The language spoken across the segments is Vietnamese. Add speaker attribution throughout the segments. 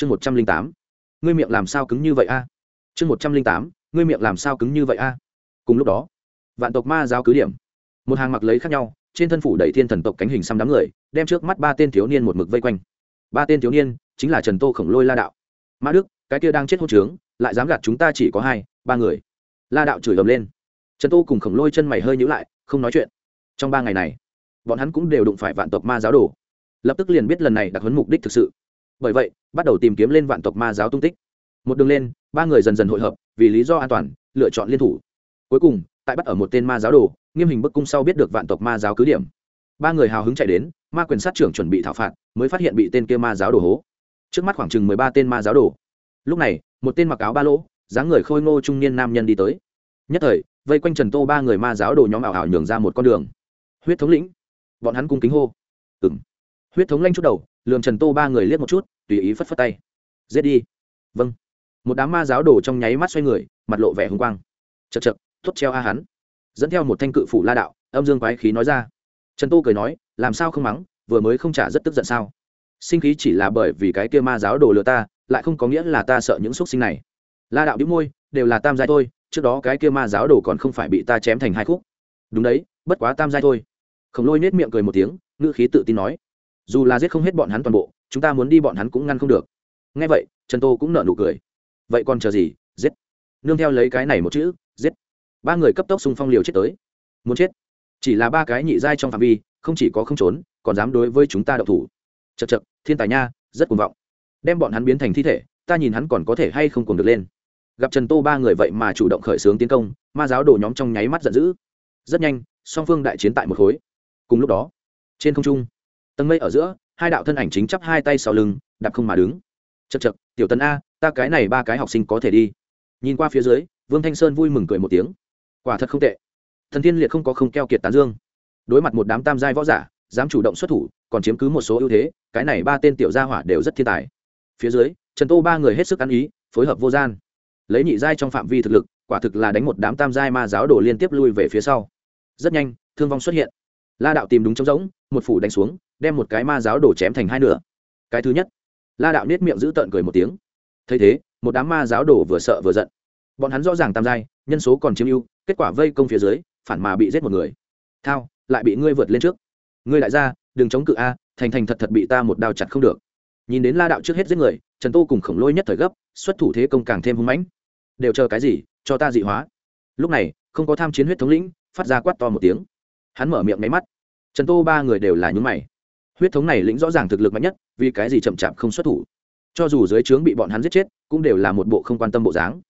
Speaker 1: chương một trăm linh tám. Ngươi miệng làm sao cứng như vậy a? Chương một trăm linh tám, ngươi miệng làm sao cứng như vậy a? Cùng lúc đó, vạn tộc ma giáo cứ điểm. Một hàng mặc lấy khác nhau, trên thân phủ đầy thiên thần tộc cánh hình xăm đám người, đem trước mắt ba tên thiếu niên một mực vây quanh. Ba tên thiếu niên chính là trần tô khổng lôi la đạo. Mã đức, cái kia đang chết hốt trướng, lại dám gạt chúng ta chỉ có hai, ba người. La đạo chửi ầm lên. Trần tô cùng khổng lôi chân mày hơi nhữ lại, không nói chuyện. Trong ba ngày này, bọn hắn cũng đều đụng phải vạn tộc ma giáo đồ. Lập tức liền biết lần này đặc huấn mục đích thực sự bởi vậy, bắt đầu tìm kiếm lên vạn tộc ma giáo tung tích. Một đường lên, ba người dần dần hội hợp, vì lý do an toàn, lựa chọn liên thủ. Cuối cùng, tại bắt ở một tên ma giáo đồ, nghiêm hình bức cung sau biết được vạn tộc ma giáo cứ điểm. Ba người hào hứng chạy đến, ma quyền sát trưởng chuẩn bị thảo phạt, mới phát hiện bị tên kia ma giáo đồ hố. Trước mắt khoảng chừng mười ba tên ma giáo đồ. Lúc này, một tên mặc áo ba lỗ, dáng người khôi ngô trung niên nam nhân đi tới. Nhất thời, vây quanh trần tô ba người ma giáo đồ nhóm ảo ảo nhường ra một con đường. Huyết thống lĩnh. Bọn hắn cung kính hô. Ừ m huyết thống lanh chút đầu lường trần tô ba người liếc một chút, tùy ý phất phất tay. Giết đi. Vâng. Một đám ma giáo đồ trong nháy mắt xoay người, mặt lộ vẻ hùng quang. Chật chật thốt treo a hắn. Dẫn theo một thanh cự phủ la đạo, âm dương quái khí nói ra. Trần tô cười nói, làm sao không mắng, vừa mới không trả rất tức giận sao? Sinh khí chỉ là bởi vì cái kia ma giáo đồ lừa ta, lại không có nghĩa là ta sợ những xúc sinh này. La đạo đĩu môi, đều là tam giai thôi, trước đó cái kia ma giáo đồ còn không phải bị ta chém thành hai khúc. Đúng đấy, bất quá tam giai thôi. Khổng lôi nết miệng cười một tiếng, ngữ khí tự tin nói dù là giết không hết bọn hắn toàn bộ, chúng ta muốn đi bọn hắn cũng ngăn không được. Ngay vậy, trần tô cũng nợ nụ cười. Vậy còn chờ gì? Giết. Nương theo lấy cái này một chữ, giết. Ba người cấp tốc xung phong liều chết tới. Muốn chết. Chỉ là ba cái nhị giai trong phạm vi, không chỉ có không trốn, còn dám đối với chúng ta đậu thủ. Chật chật thiên tài nha, rất cuồng vọng. Đem bọn hắn biến thành thi thể, ta nhìn hắn còn có thể hay không cuồng được lên. Gặp trần tô ba người vậy mà chủ động khởi xướng tiến công, ma giáo đổ nhóm trong nháy mắt giận dữ. Rất nhanh, song phương đại chiến tại một khối. Cùng lúc đó, trên không trung tầng mây ở giữa, hai đạo thân ảnh chính chắp hai tay sau lưng, đạp không mà đứng. Chật chật tiểu tấn a, ta cái này ba cái học sinh có thể đi. Nhìn qua phía dưới, vương thanh sơn vui mừng cười một tiếng. Quả thật không tệ. Thần thiên liệt không có không keo kiệt tán dương. Đối mặt một đám tam giai võ giả, dám chủ động xuất thủ, còn chiếm cứ một số ưu thế, cái này ba tên tiểu gia hỏa đều rất thiên tài. Phía dưới, trần tô ba người hết sức ăn ý, phối hợp vô gian. Lấy nhị giai trong phạm vi thực lực, quả thực là đánh một đám tam giai ma giáo đổ liên tiếp lui về phía sau. Rất nhanh, thương vong xuất hiện. La đạo tìm đúng trống rỗng, một phủ đánh xuống đem một cái ma giáo đổ chém thành hai nửa. Cái thứ nhất, la đạo nết miệng giữ tợn cười một tiếng. Thấy thế, một đám ma giáo đổ vừa sợ vừa giận. Bọn hắn rõ ràng tam giai, nhân số còn chiếm ưu, kết quả vây công phía dưới, phản mà bị giết một người. Thao, lại bị ngươi vượt lên trước. Ngươi lại ra, đừng chống cự a, thành thành thật thật bị ta một đao chặt không được. Nhìn đến la đạo trước hết giết người, trần tô cùng khổng lôi nhất thời gấp, xuất thủ thế công càng thêm hung mãnh. Đều chờ cái gì, cho ta dị hóa. Lúc này, không có tham chiến huyết thống lĩnh, phát ra quát to một tiếng. Hắn mở miệng máy mắt. Trần tô ba người đều là nhún mày huyết thống này lĩnh rõ ràng thực lực mạnh nhất, vì cái gì chậm chạp không xuất thủ? Cho dù dưới trướng bị bọn hắn giết chết, cũng đều là một bộ không quan tâm bộ dáng.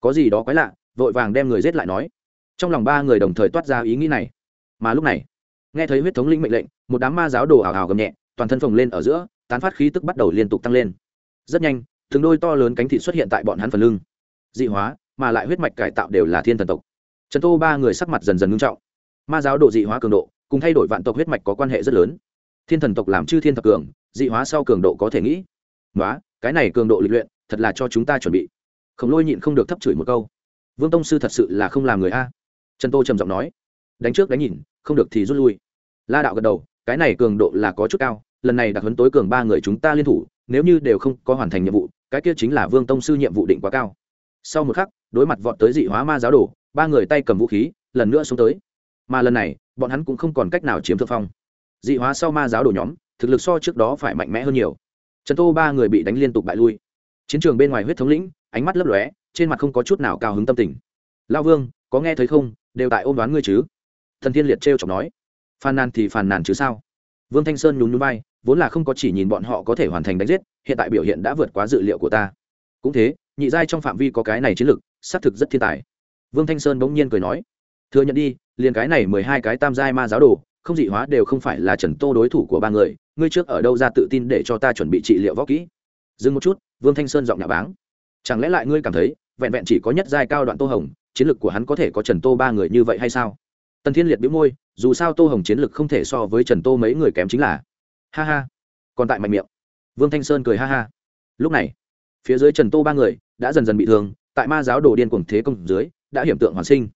Speaker 1: Có gì đó quái lạ, vội vàng đem người giết lại nói. Trong lòng ba người đồng thời toát ra ý nghĩ này. Mà lúc này, nghe thấy huyết thống linh mệnh lệnh, một đám ma giáo đồ ảo ảo gầm nhẹ, toàn thân phồng lên ở giữa, tán phát khí tức bắt đầu liên tục tăng lên. Rất nhanh, từng đôi to lớn cánh thị xuất hiện tại bọn hắn phần lưng. Dị hóa, mà lại huyết mạch cải tạo đều là thiên thần tộc. Trần tô ba người sắc mặt dần dần ngưng trọng. Ma giáo độ dị hóa cường độ, cùng thay đổi vạn tộc huyết mạch có quan hệ rất lớn thiên thần tộc làm chư thiên thập cường, dị hóa sau cường độ có thể nghĩ. Nói cái này cường độ lịch luyện, thật là cho chúng ta chuẩn bị. Khổng lôi nhịn không được thấp chửi một câu. Vương tông sư thật sự là không làm người a. Trần tô trầm giọng nói. Đánh trước đánh nhìn, không được thì rút lui. La đạo gật đầu, cái này cường độ là có chút cao, lần này đặc huấn tối cường ba người chúng ta liên thủ, nếu như đều không có hoàn thành nhiệm vụ, cái kia chính là vương tông sư nhiệm vụ định quá cao. Sau một khắc, đối mặt vọt tới dị hóa ma giáo đồ, ba người tay cầm vũ khí, lần nữa xuống tới. Mà lần này, bọn hắn cũng không còn cách nào chiếm thượng phong dị hóa sau ma giáo đồ nhóm thực lực so trước đó phải mạnh mẽ hơn nhiều. Trần tô ba người bị đánh liên tục bại lui. Chiến trường bên ngoài huyết thống lĩnh ánh mắt lấp lóe trên mặt không có chút nào cao hứng tâm tình. Lao vương có nghe thấy không? Đều tại ôm đoán ngươi chứ? Thần thiên liệt trêu chọc nói. Phàn nàn thì phàn nàn chứ sao? Vương thanh sơn nhún nhún vai vốn là không có chỉ nhìn bọn họ có thể hoàn thành đánh giết hiện tại biểu hiện đã vượt quá dự liệu của ta. Cũng thế nhị giai trong phạm vi có cái này chiến lực, xác thực rất thiên tài. Vương thanh sơn bỗng nhiên cười nói. Thừa nhận đi liền cái này mười hai cái tam giai ma giáo đồ không dị hóa đều không phải là trần tô đối thủ của ba người, ngươi trước ở đâu ra tự tin để cho ta chuẩn bị trị liệu võ kỹ? Dừng một chút, vương thanh sơn giọng nhà báng. Chẳng lẽ lại ngươi cảm thấy, vẹn vẹn chỉ có nhất giai cao đoạn tô hồng, chiến lược của hắn có thể có trần tô ba người như vậy hay sao? Tần thiên liệt biếu môi, dù sao tô hồng chiến lược không thể so với trần tô mấy người kém chính là. Ha ha. Còn tại mạnh miệng. Vương thanh sơn cười ha ha. Lúc này, phía dưới trần tô ba người đã dần dần bị thương, tại ma giáo đồ điên cuồng thế công dưới, đã hiểm tượng hoàn sinh.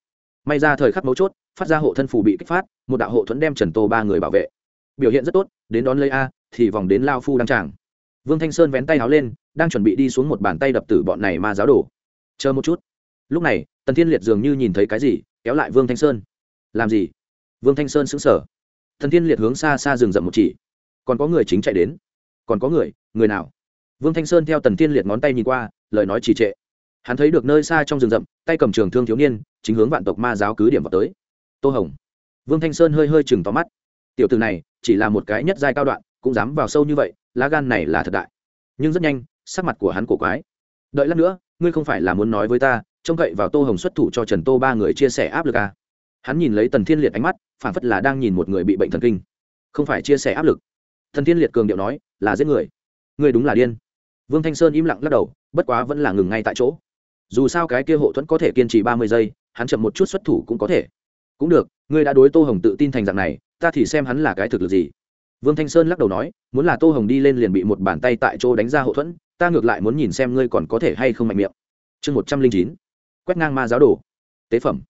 Speaker 1: May ra thời khắc mấu chốt phát ra hộ thân phù bị kích phát một đạo hộ thuẫn đem trần tô ba người bảo vệ. Biểu hiện rất tốt đến đón lấy a thì vòng đến lao phu đăng tràng. Vương thanh sơn vén tay háo lên đang chuẩn bị đi xuống một bàn tay đập tử bọn này ma giáo đổ. chờ một chút. Lúc này tần thiên liệt dường như nhìn thấy cái gì kéo lại vương thanh sơn. Làm gì? Vương thanh sơn sững sờ, thần thiên liệt hướng xa xa rừng rậm một chỉ. Còn có người chính chạy đến. Còn có người người nào? Vương thanh sơn theo tần thiên liệt ngón tay nhìn qua lời nói trì trệ. Hắn thấy được nơi xa trong rừng rậm tay cầm trường thương thiếu niên chính hướng vạn tộc ma giáo cứ điểm vào tới tô hồng. Vương thanh sơn hơi hơi chừng tóm mắt. Tiểu từ này, chỉ là một cái nhất giai cao đoạn, cũng dám vào sâu như vậy, lá gan này là thật đại. Nhưng rất nhanh, sắc mặt của hắn cổ quái. Đợi lát nữa, ngươi không phải là muốn nói với ta, trông cậy vào tô hồng xuất thủ cho trần tô ba người chia sẻ áp lực à. hắn nhìn lấy tần thiên liệt ánh mắt, phản phất là đang nhìn một người bị bệnh thần kinh. Không phải chia sẻ áp lực. Thần thiên liệt cường điệu nói, là giết người. Ngươi đúng là điên. Vương thanh sơn im lặng lắc đầu, bất quá vẫn là ngừng ngay tại chỗ. Dù sao cái kia hộ thuẫn có thể kiên trì ba mươi giây, hắn chậm một chút xuất thủ cũng có thể cũng được, ngươi đã đối tô hồng tự tin thành dạng này, ta thì xem hắn là cái thực lực gì. Vương thanh sơn lắc đầu nói, muốn là tô hồng đi lên liền bị một bàn tay tại chỗ đánh ra hậu thuẫn, ta ngược lại muốn nhìn xem ngươi còn có thể hay không mạnh miệng. Chương một trăm linh chín, quét ngang ma giáo đồ. Tế phẩm.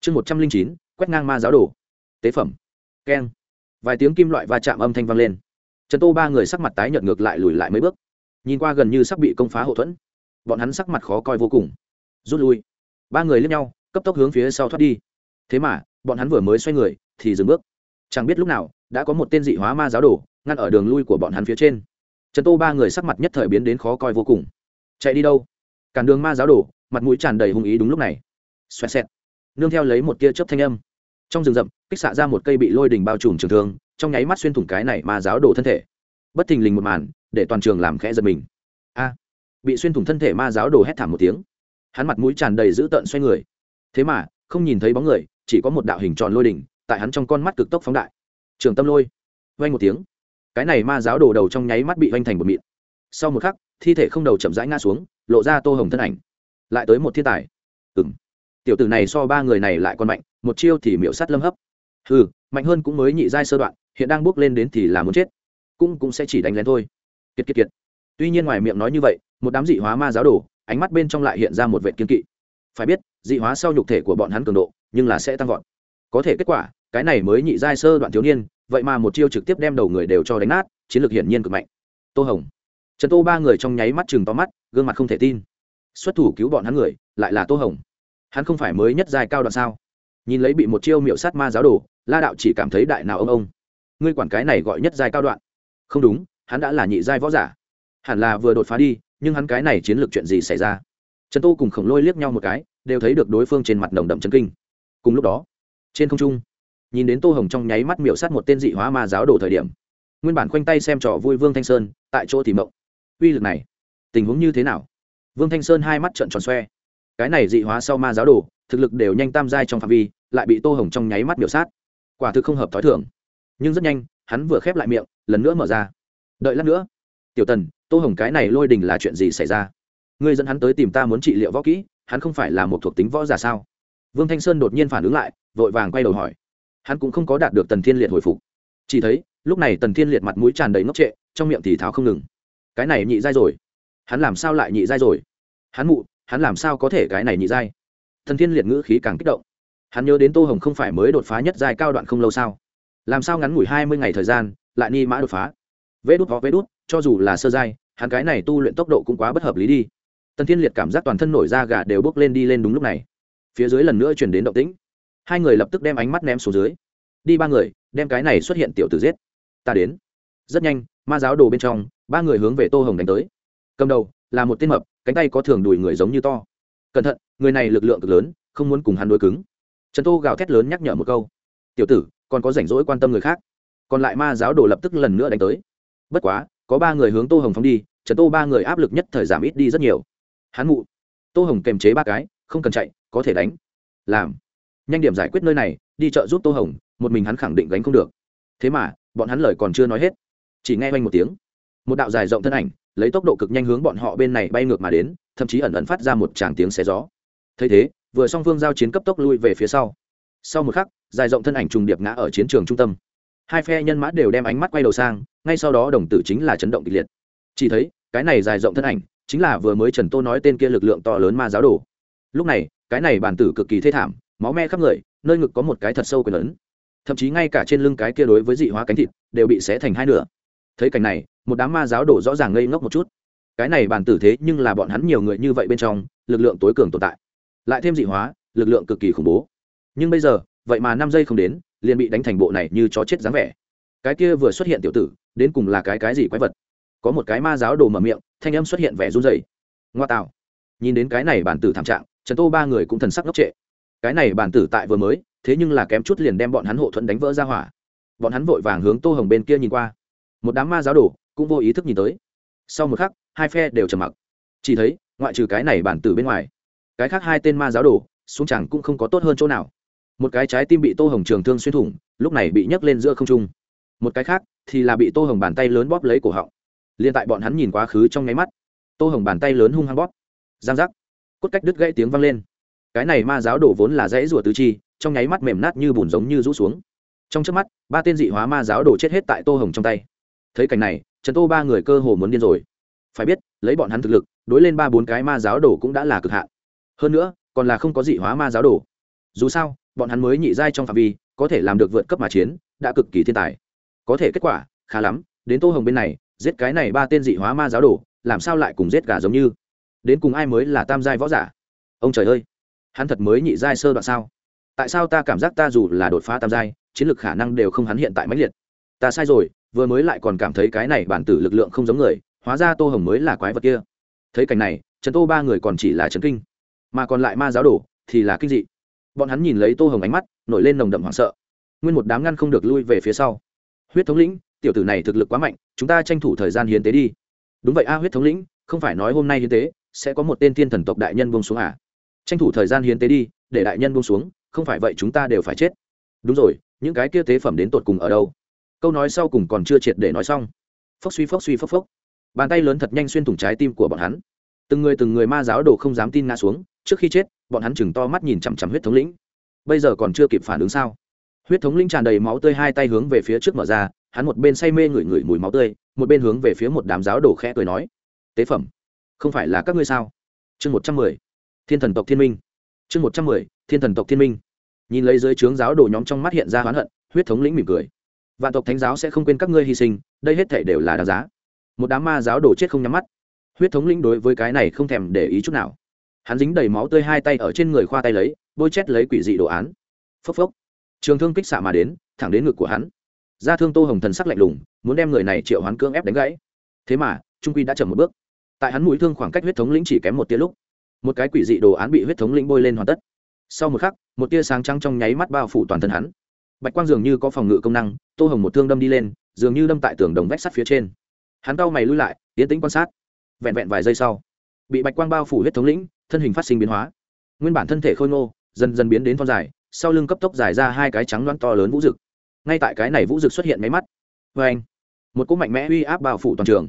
Speaker 1: Chương một trăm linh chín, quét ngang ma giáo đồ. Tế phẩm. Keng. Vài tiếng kim loại va chạm âm thanh vang lên. Trần tô ba người sắc mặt tái nhợt ngược lại lùi lại mấy bước. Nhìn qua gần như sắp bị công phá hậu thuẫn, bọn hắn sắc mặt khó coi vô cùng. Rút lui. Ba người lên nhau, cấp tốc hướng phía sau thoát đi. Thế mà bọn hắn vừa mới xoay người, thì dừng bước. Chẳng biết lúc nào, đã có một tên dị hóa ma giáo đồ, ngăn ở đường lui của bọn hắn phía trên. Trần tô ba người sắc mặt nhất thời biến đến khó coi vô cùng. Chạy đi đâu? Cản đường ma giáo đồ, mặt mũi tràn đầy hung ý đúng lúc này. Xoẹt xẹt. Nương theo lấy một tia chớp thanh âm. Trong rừng rậm, kích xạ ra một cây bị lôi đình bao trùm trường thương, trong nháy mắt xuyên thủng cái này ma giáo đồ thân thể. Bất thình lình một màn, để toàn trường làm khẽ giật mình. A! Bị xuyên thủng thân thể ma giáo đồ hét thảm một tiếng. Hắn mặt mũi tràn đầy dữ tợn xoay người. Thế mà, không nhìn thấy bóng người chỉ có một đạo hình tròn lôi đỉnh, tại hắn trong con mắt cực tốc phóng đại. Trường tâm lôi, vang một tiếng. Cái này ma giáo đồ đầu trong nháy mắt bị vang thành một mịn. Sau một khắc, thi thể không đầu chậm rãi ngã xuống, lộ ra tô hồng thân ảnh. Lại tới một thiên tài. Ừng tiểu tử này so ba người này lại còn mạnh, một chiêu thì miễu sắt lâm hấp. Ừ mạnh hơn cũng mới nhị giai sơ đoạn, hiện đang bước lên đến thì là muốn chết. Cũng cũng sẽ chỉ đánh lén thôi. Kiệt kiệt kiệt. Tuy nhiên ngoài miệng nói như vậy, một đám dị hóa ma giáo đồ, ánh mắt bên trong lại hiện ra một vệ kiên kỵ. Phải biết dị hóa sau nhục thể của bọn hắn cường độ, nhưng là sẽ tăng vọt. Có thể kết quả, cái này mới nhị giai sơ đoạn thiếu niên, vậy mà một chiêu trực tiếp đem đầu người đều cho đánh nát, chiến lược hiển nhiên cực mạnh. Tô hồng. Trần tô ba người trong nháy mắt chừng to mắt, gương mặt không thể tin. Xuất thủ cứu bọn hắn người, lại là tô hồng. Hắn không phải mới nhất giai cao đoạn sao? Nhìn lấy bị một chiêu miệu sát ma giáo đồ, la đạo chỉ cảm thấy đại nào ông ông. Ngươi quản cái này gọi nhất giai cao đoạn. Không đúng, hắn đã là nhị giai võ giả. Hẳn là vừa đột phá đi, nhưng hắn cái này chiến lược chuyện gì xảy ra? Trần tô cùng khổng lôi liếc nhau một cái đều thấy được đối phương trên mặt nồng đậm chân kinh. Cùng lúc đó, trên không trung, nhìn đến tô hồng trong nháy mắt miểu sát một tên dị hóa ma giáo đồ thời điểm, nguyên bản khoanh tay xem trò vui vương thanh sơn, tại chỗ thì mộng. Uy lực này, tình huống như thế nào? Vương thanh sơn hai mắt trợn tròn xoe. Cái này dị hóa sau ma giáo đồ, thực lực đều nhanh tam giai trong phạm vi, lại bị tô hồng trong nháy mắt miểu sát. Quả thực không hợp t h ó i thưởng nhưng rất nhanh, hắn vừa khép lại miệng, lần nữa mở ra. Đợi lát nữa. Tiểu tần, tô hồng cái này lôi đình là chuyện gì xảy ra? Ngươi dẫn hắn tới tìm ta muốn trị liệu võ kỹ hắn không phải là một thuộc tính võ giả sao? Vương thanh sơn đột nhiên phản ứng lại, vội vàng quay đầu hỏi. Hắn cũng không có đạt được tần thiên liệt hồi phục. Chỉ thấy, lúc này tần thiên liệt mặt mũi tràn đầy ngốc trệ, trong miệng thì tháo không ngừng. Cái này nhị dai rồi. Hắn làm sao lại nhị dai rồi? Hắn mụ, hắn làm sao có thể cái này nhị dai tần thiên liệt ngữ khí càng kích động. Hắn nhớ đến tô hồng không phải mới đột phá nhất giai cao đoạn không lâu sao? Làm sao ngắn ngủi hai mươi ngày thời gian, lại ni mã đột phá? Vê đút vó vê đút, cho dù là sơ giai, hắn cái này tu luyện tốc độ cũng quá bất hợp lý đi tần thiên liệt cảm giác toàn thân nổi da gà đều bước lên đi lên đúng lúc này. Phía dưới lần nữa chuyển đến động tĩnh. Hai người lập tức đem ánh mắt ném xuống dưới. Đi ba người, đem cái này xuất hiện tiểu tử giết. Ta đến. Rất nhanh, ma giáo đồ bên trong, ba người hướng về tô hồng đánh tới. Cầm đầu, là một tên mập, cánh tay có thường đùi người giống như to. Cẩn thận, người này lực lượng cực lớn, không muốn cùng hắn đối cứng. Trần tô gào thét lớn nhắc nhở một câu. Tiểu tử, còn có rảnh rỗi quan tâm người khác. Còn lại ma giáo đồ lập tức lần nữa đánh tới. Bất quá, có ba người hướng tô hồng phóng đi, trần tô ba người áp lực nhất thời giảm ít đi rất nhiều hắn mụ. Tô hồng kềm chế ba cái, không cần chạy, có thể đánh. Làm. Nhanh điểm giải quyết nơi này, đi chợ giúp tô hồng, một mình hắn khẳng định gánh không được. Thế mà, bọn hắn lời còn chưa nói hết. Chỉ nghe oanh một tiếng. Một đạo dài rộng thân ảnh, lấy tốc độ cực nhanh hướng bọn họ bên này bay ngược mà đến, thậm chí ẩn ẩn phát ra một tràng tiếng xé gió. Thấy thế, vừa song phương giao chiến cấp tốc lui về phía sau. Sau một khắc, dài rộng thân ảnh trùng điệp ngã ở chiến trường trung tâm. Hai phe nhân mã đều đem ánh mắt quay đầu sang, ngay sau đó đồng tử chính là chấn động kịch liệt. Chỉ thấy, cái này dài rộng thân ảnh chính là vừa mới trần tô nói tên kia lực lượng to lớn ma giáo đồ. Lúc này, cái này bản tử cực kỳ thê thảm, máu me khắp người, nơi ngực có một cái thật sâu quyền lớn thậm chí ngay cả trên lưng cái kia đối với dị hóa cánh thịt đều bị xé thành hai nửa. Thấy cảnh này, một đám ma giáo đổ rõ ràng ngây ngốc một chút. Cái này bản tử thế nhưng là bọn hắn nhiều người như vậy bên trong, lực lượng tối cường tồn tại. Lại thêm dị hóa, lực lượng cực kỳ khủng bố. Nhưng bây giờ, vậy mà năm giây không đến, liền bị đánh thành bộ này như chó chết dáng vẻ. Cái kia vừa xuất hiện tiểu tử, đến cùng là cái cái gì quái vật? Có một cái ma giáo đồ mở miệng thanh âm xuất hiện vẻ run rẩy. ngoa tạo nhìn đến cái này bản tử thảm trạng, trần tô ba người cũng thần sắc ngốc trệ. Cái này bản tử tại vừa mới, thế nhưng là kém chút liền đem bọn hắn hộ thuẫn đánh vỡ ra hỏa. Bọn hắn vội vàng hướng tô hồng bên kia nhìn qua. Một đám ma giáo đồ cũng vô ý thức nhìn tới. Sau một khắc, hai phe đều trầm mặc. Chỉ thấy, ngoại trừ cái này bản tử bên ngoài, cái khác hai tên ma giáo đồ xuống chẳng cũng không có tốt hơn chỗ nào. Một cái trái tim bị tô hồng trường thương xuyên thủng, lúc này bị nhấc lên giữa không trung. Một cái khác thì là bị tô hồng bàn tay lớn bóp lấy cổ họng liền tại bọn hắn nhìn quá khứ trong nháy mắt, tô hồng bàn tay lớn hung hăng bóp. Giang giác. Cốt cách đứt gãy tiếng vang lên. Cái này ma giáo đổ vốn là dãy rùa tứ chi, trong nháy mắt mềm nát như bùn giống như rũ xuống. Trong trước mắt, ba tên dị hóa ma giáo đổ chết hết tại tô hồng trong tay. Thấy cảnh này, trần tô ba người cơ hồ muốn điên rồi. Phải biết, lấy bọn hắn thực lực, đối lên ba bốn cái ma giáo đổ cũng đã là cực hạn. Hơn nữa, còn là không có dị hóa ma giáo đổ. Dù sao, bọn hắn mới nhị giai trong phạm vi, có thể làm được vượt cấp mà chiến, đã cực kỳ thiên tài. Có thể kết quả, khá lắm, đến tô hồng bên này giết cái này ba tên dị hóa ma giáo đồ, làm sao lại cùng giết gà giống như? Đến cùng ai mới là tam giai võ giả? Ông trời ơi, hắn thật mới nhị giai sơ đoạn sao? Tại sao ta cảm giác ta dù là đột phá tam giai, chiến lược khả năng đều không hắn hiện tại mãnh liệt? Ta sai rồi, vừa mới lại còn cảm thấy cái này bản tử lực lượng không giống người, hóa ra tô hồng mới là quái vật kia. Thấy cảnh này, trần tô ba người còn chỉ là trấn kinh, mà còn lại ma giáo đồ thì là kinh dị. Bọn hắn nhìn lấy tô hồng ánh mắt, nổi lên nồng đậm hoảng sợ. Nguyên một đám ngăn không được lui về phía sau. Huyết thống lĩnh, tiểu tử này thực lực quá mạnh chúng ta tranh thủ thời gian hiến tế đi. Đúng vậy a, huyết thống lĩnh, không phải nói hôm nay hiến tế, sẽ có một tên thiên thần tộc đại nhân buông xuống à? Tranh thủ thời gian hiến tế đi, để đại nhân buông xuống, không phải vậy chúng ta đều phải chết. Đúng rồi, những cái kia tế phẩm đến tột cùng ở đâu? Câu nói sau cùng còn chưa triệt để nói xong. Phốc suy phốc suy phốc phốc. Bàn tay lớn thật nhanh xuyên thủng trái tim của bọn hắn. Từng người từng người ma giáo đồ không dám tin ngã xuống, trước khi chết, bọn hắn chừng to mắt nhìn chằm chằm huyết thống lĩnh. Bây giờ còn chưa kịp phản ứng sao? Huyết thống lĩnh tràn đầy máu tươi hai tay hướng về phía trước mở ra hắn một bên say mê ngửi ngửi mùi máu tươi, một bên hướng về phía một đám giáo đồ khẽ cười nói, tế phẩm, không phải là các ngươi sao? Chương một trăm mười, thiên thần tộc thiên minh. Chương một trăm mười, thiên thần tộc thiên minh. Nhìn lấy dưới trướng giáo đồ nhóm trong mắt hiện ra hoán hận, huyết thống lĩnh mỉm cười. Vạn tộc thánh giáo sẽ không quên các ngươi hy sinh, đây hết thể đều là đáng giá. Một đám ma giáo đồ chết không nhắm mắt. Huyết thống lĩnh đối với cái này không thèm để ý chút nào. Hắn dính đầy máu tươi hai tay ở trên người khoa tay lấy, bôi chét lấy quỷ dị đồ án. Phốc phốc. Trường thương kích xạ mà đến, thẳng đến ngực của hắn ra thương tô hồng thần sắc lạnh lùng, muốn đem người này triệu hoán cưỡng ép đánh gãy. Thế mà, trung quy đã chậm một bước. Tại hắn mũi thương khoảng cách huyết thống lĩnh chỉ kém một tia lúc, một cái quỷ dị đồ án bị huyết thống lĩnh bôi lên hoàn tất. Sau một khắc, một tia sáng trăng trong nháy mắt bao phủ toàn thân hắn. Bạch quang dường như có phòng ngự công năng, tô hồng một thương đâm đi lên, dường như đâm tại tường đồng vách sắt phía trên. Hắn cau mày lui lại, tiến tĩnh quan sát. Vẹn vẹn vài giây sau, bị bạch quang bao phủ huyết thống lĩnh, thân hình phát sinh biến hóa. Nguyên bản thân thể khôi ngô, dần dần biến đến thon dài, sau lưng cấp tốc dài ra hai cái trắng loan to lớn vũ rực ngay tại cái này vũ dực xuất hiện máy mắt. Vê anh, một cỗ mạnh mẽ uy áp bao phủ toàn trường.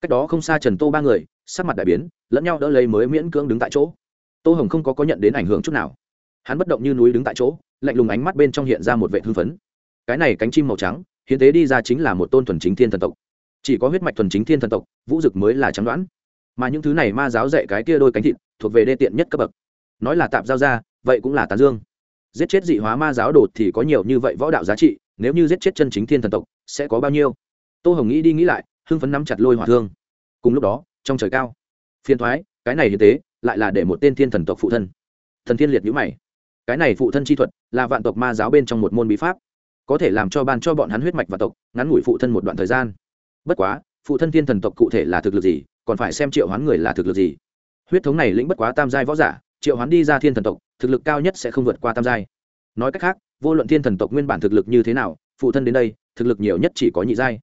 Speaker 1: Cách đó không xa trần tô ba người, sắc mặt đại biến, lẫn nhau đỡ lấy mới miễn cưỡng đứng tại chỗ. Tô hồng không có có nhận đến ảnh hưởng chút nào. Hắn bất động như núi đứng tại chỗ, lạnh lùng ánh mắt bên trong hiện ra một vệ hưng phấn. Cái này cánh chim màu trắng, hiến tế đi ra chính là một tôn thuần chính thiên thần tộc. Chỉ có huyết mạch thuần chính thiên thần tộc, vũ dực mới là trắng đoán. Mà những thứ này ma giáo dạy cái kia đôi cánh thịt, thuộc về đê tiện nhất cấp bậc. Nói là tạm giao ra, vậy cũng là tán dương. Giết chết dị hóa ma giáo đột thì có nhiều như vậy võ đạo giá trị nếu như giết chết chân chính thiên thần tộc, sẽ có bao nhiêu? Tô hồng nghĩ đi nghĩ lại, hưng phấn nắm chặt lôi hỏa thương. Cùng lúc đó, trong trời cao, phiền thoái cái này như tế, lại là để một tên thiên thần tộc phụ thân. Thần thiên liệt nhữ mày. Cái này phụ thân chi thuật là vạn tộc ma giáo bên trong một môn bí pháp, có thể làm cho ban cho bọn hắn huyết mạch và tộc, ngắn ngủi phụ thân một đoạn thời gian. Bất quá, phụ thân thiên thần tộc cụ thể là thực lực gì, còn phải xem triệu hoán người là thực lực gì. Huyết thống này lĩnh bất quá tam giai võ giả, triệu hoán đi ra thiên thần tộc, thực lực cao nhất sẽ không vượt qua tam giai nói cách khác, vô luận thiên thần tộc nguyên bản thực lực như thế nào, phụ thân đến đây, thực lực nhiều nhất chỉ có nhị giai.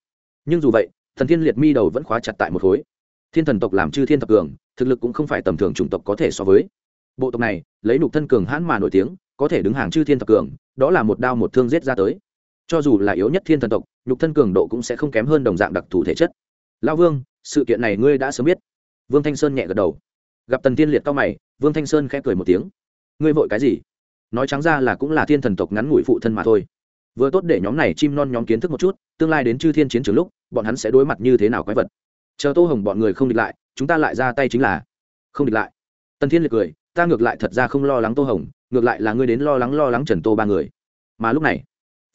Speaker 1: Nhưng dù vậy, thần thiên liệt mi đầu vẫn khóa chặt tại một khối. Thiên thần tộc làm chư thiên thập cường, thực lực cũng không phải tầm thường chủng tộc có thể so với. Bộ tộc này, lấy nục thân cường hãn mà nổi tiếng, có thể đứng hàng chư thiên thập cường, đó là một đao một thương giết ra tới. Cho dù là yếu nhất thiên thần tộc, nhục thân cường độ cũng sẽ không kém hơn đồng dạng đặc thù thể chất. Lao vương, sự kiện này ngươi đã sớm biết. Vương thanh sơn nhẹ gật đầu. Gặp tần tiên liệt cao mày, vương thanh sơn khẽ cười một tiếng. Ngươi vội cái gì? Nói trắng ra là cũng là thiên thần tộc ngắn ngủi phụ thân mà thôi. Vừa tốt để nhóm này chim non nhóm kiến thức một chút, tương lai đến chư thiên chiến trường lúc, bọn hắn sẽ đối mặt như thế nào quái vật. Chờ tô hồng bọn người không địch lại, chúng ta lại ra tay chính là không địch lại. Tần thiên liệt cười, ta ngược lại thật ra không lo lắng tô hồng, ngược lại là ngươi đến lo lắng lo lắng trần tô ba người. Mà lúc này,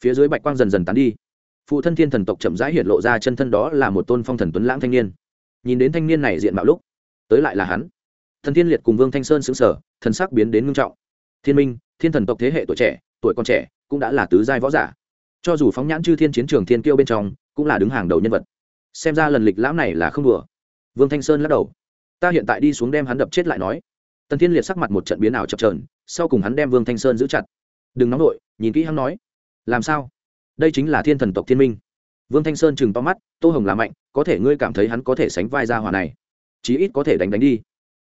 Speaker 1: phía dưới bạch quang dần dần tán đi. Phụ thân thiên thần tộc chậm rãi hiện lộ ra chân thân đó là một tôn phong thần tuấn lãng thanh niên. Nhìn đến thanh niên này diện mạo lúc, tới lại là hắn. Thần thiên liệt cùng vương thanh sơn xứng sở thần sắc biến đến ngưng trọng. Thiên minh thiên thần tộc thế hệ tuổi trẻ tuổi còn trẻ cũng đã là tứ giai võ giả. Cho dù phóng nhãn chư thiên chiến trường thiên kiêu bên trong cũng là đứng hàng đầu nhân vật. Xem ra lần lịch lãm này là không đùa. Vương thanh sơn lắc đầu. Ta hiện tại đi xuống đem hắn đập chết lại nói. Tần thiên liệt sắc mặt một trận biến ảo chập trờn sau cùng hắn đem vương thanh sơn giữ chặt. Đừng nóng nổi, nhìn kỹ hắn nói. Làm sao? Đây chính là thiên thần tộc thiên minh. Vương thanh sơn chừng to mắt tô hồng là mạnh có thể ngươi cảm thấy hắn có thể sánh vai ra hòa này. Chí ít có thể đánh đánh đi.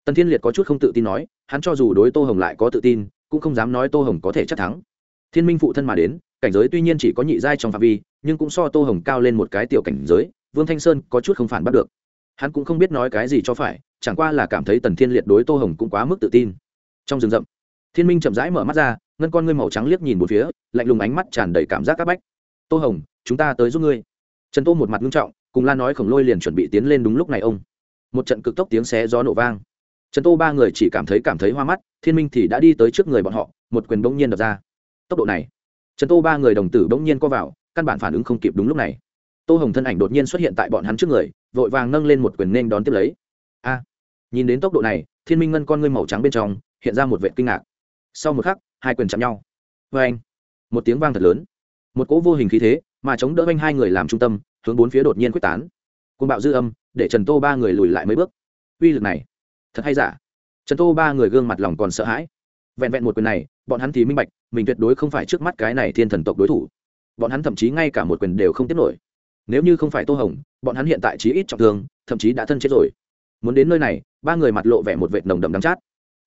Speaker 1: Tần thiên liệt có chút không tự tin nói hắn cho dù đối tô hồng lại có tự tin cũng không dám nói tô hồng có thể chắc thắng. Thiên minh phụ thân mà đến, cảnh giới tuy nhiên chỉ có nhị giai trong phạm vi, nhưng cũng so tô hồng cao lên một cái tiểu cảnh giới, vương thanh sơn có chút không phản bắt được. Hắn cũng không biết nói cái gì cho phải, chẳng qua là cảm thấy tần thiên liệt đối tô hồng cũng quá mức tự tin. Trong rừng rậm, thiên minh chậm rãi mở mắt ra, ngân con ngươi màu trắng liếc nhìn một phía, lạnh lùng ánh mắt tràn đầy cảm giác áp bách. Tô hồng, chúng ta tới giúp ngươi. Trần tô một mặt nghiêm trọng, cùng lan nói khổng lôi liền chuẩn bị tiến lên đúng lúc này ông. Một trận cực tốc tiếng xé gió nổ vang trần tô ba người chỉ cảm thấy cảm thấy hoa mắt, thiên minh thì đã đi tới trước người bọn họ, một quyền bỗng nhiên đập ra. Tốc độ này, trần tô ba người đồng tử bỗng nhiên co vào, căn bản phản ứng không kịp đúng lúc này. Tô hồng thân ảnh đột nhiên xuất hiện tại bọn hắn trước người, vội vàng nâng lên một quyền nên đón tiếp lấy. A, nhìn đến tốc độ này, thiên minh ngân con ngươi màu trắng bên trong, hiện ra một vệ kinh ngạc. Sau một khắc, hai quyền chạm nhau. Vê anh một tiếng vang thật lớn. Một cỗ vô hình khí thế, mà chống đỡ anh hai người làm trung tâm, hướng bốn phía đột nhiên quyết tán. Côn bạo dư âm, để trần tô ba người lùi lại mấy bước. Uy lực này thật hay giả? Trần tô ba người gương mặt lòng còn sợ hãi. Vẹn vẹn một quyền này, bọn hắn thì minh bạch, mình tuyệt đối không phải trước mắt cái này thiên thần tộc đối thủ. Bọn hắn thậm chí ngay cả một quyền đều không tiếp nổi. Nếu như không phải tô hồng, bọn hắn hiện tại chí ít trọng thương, thậm chí đã thân chết rồi. Muốn đến nơi này, ba người mặt lộ vẻ một vệt nồng đậm đắng chát.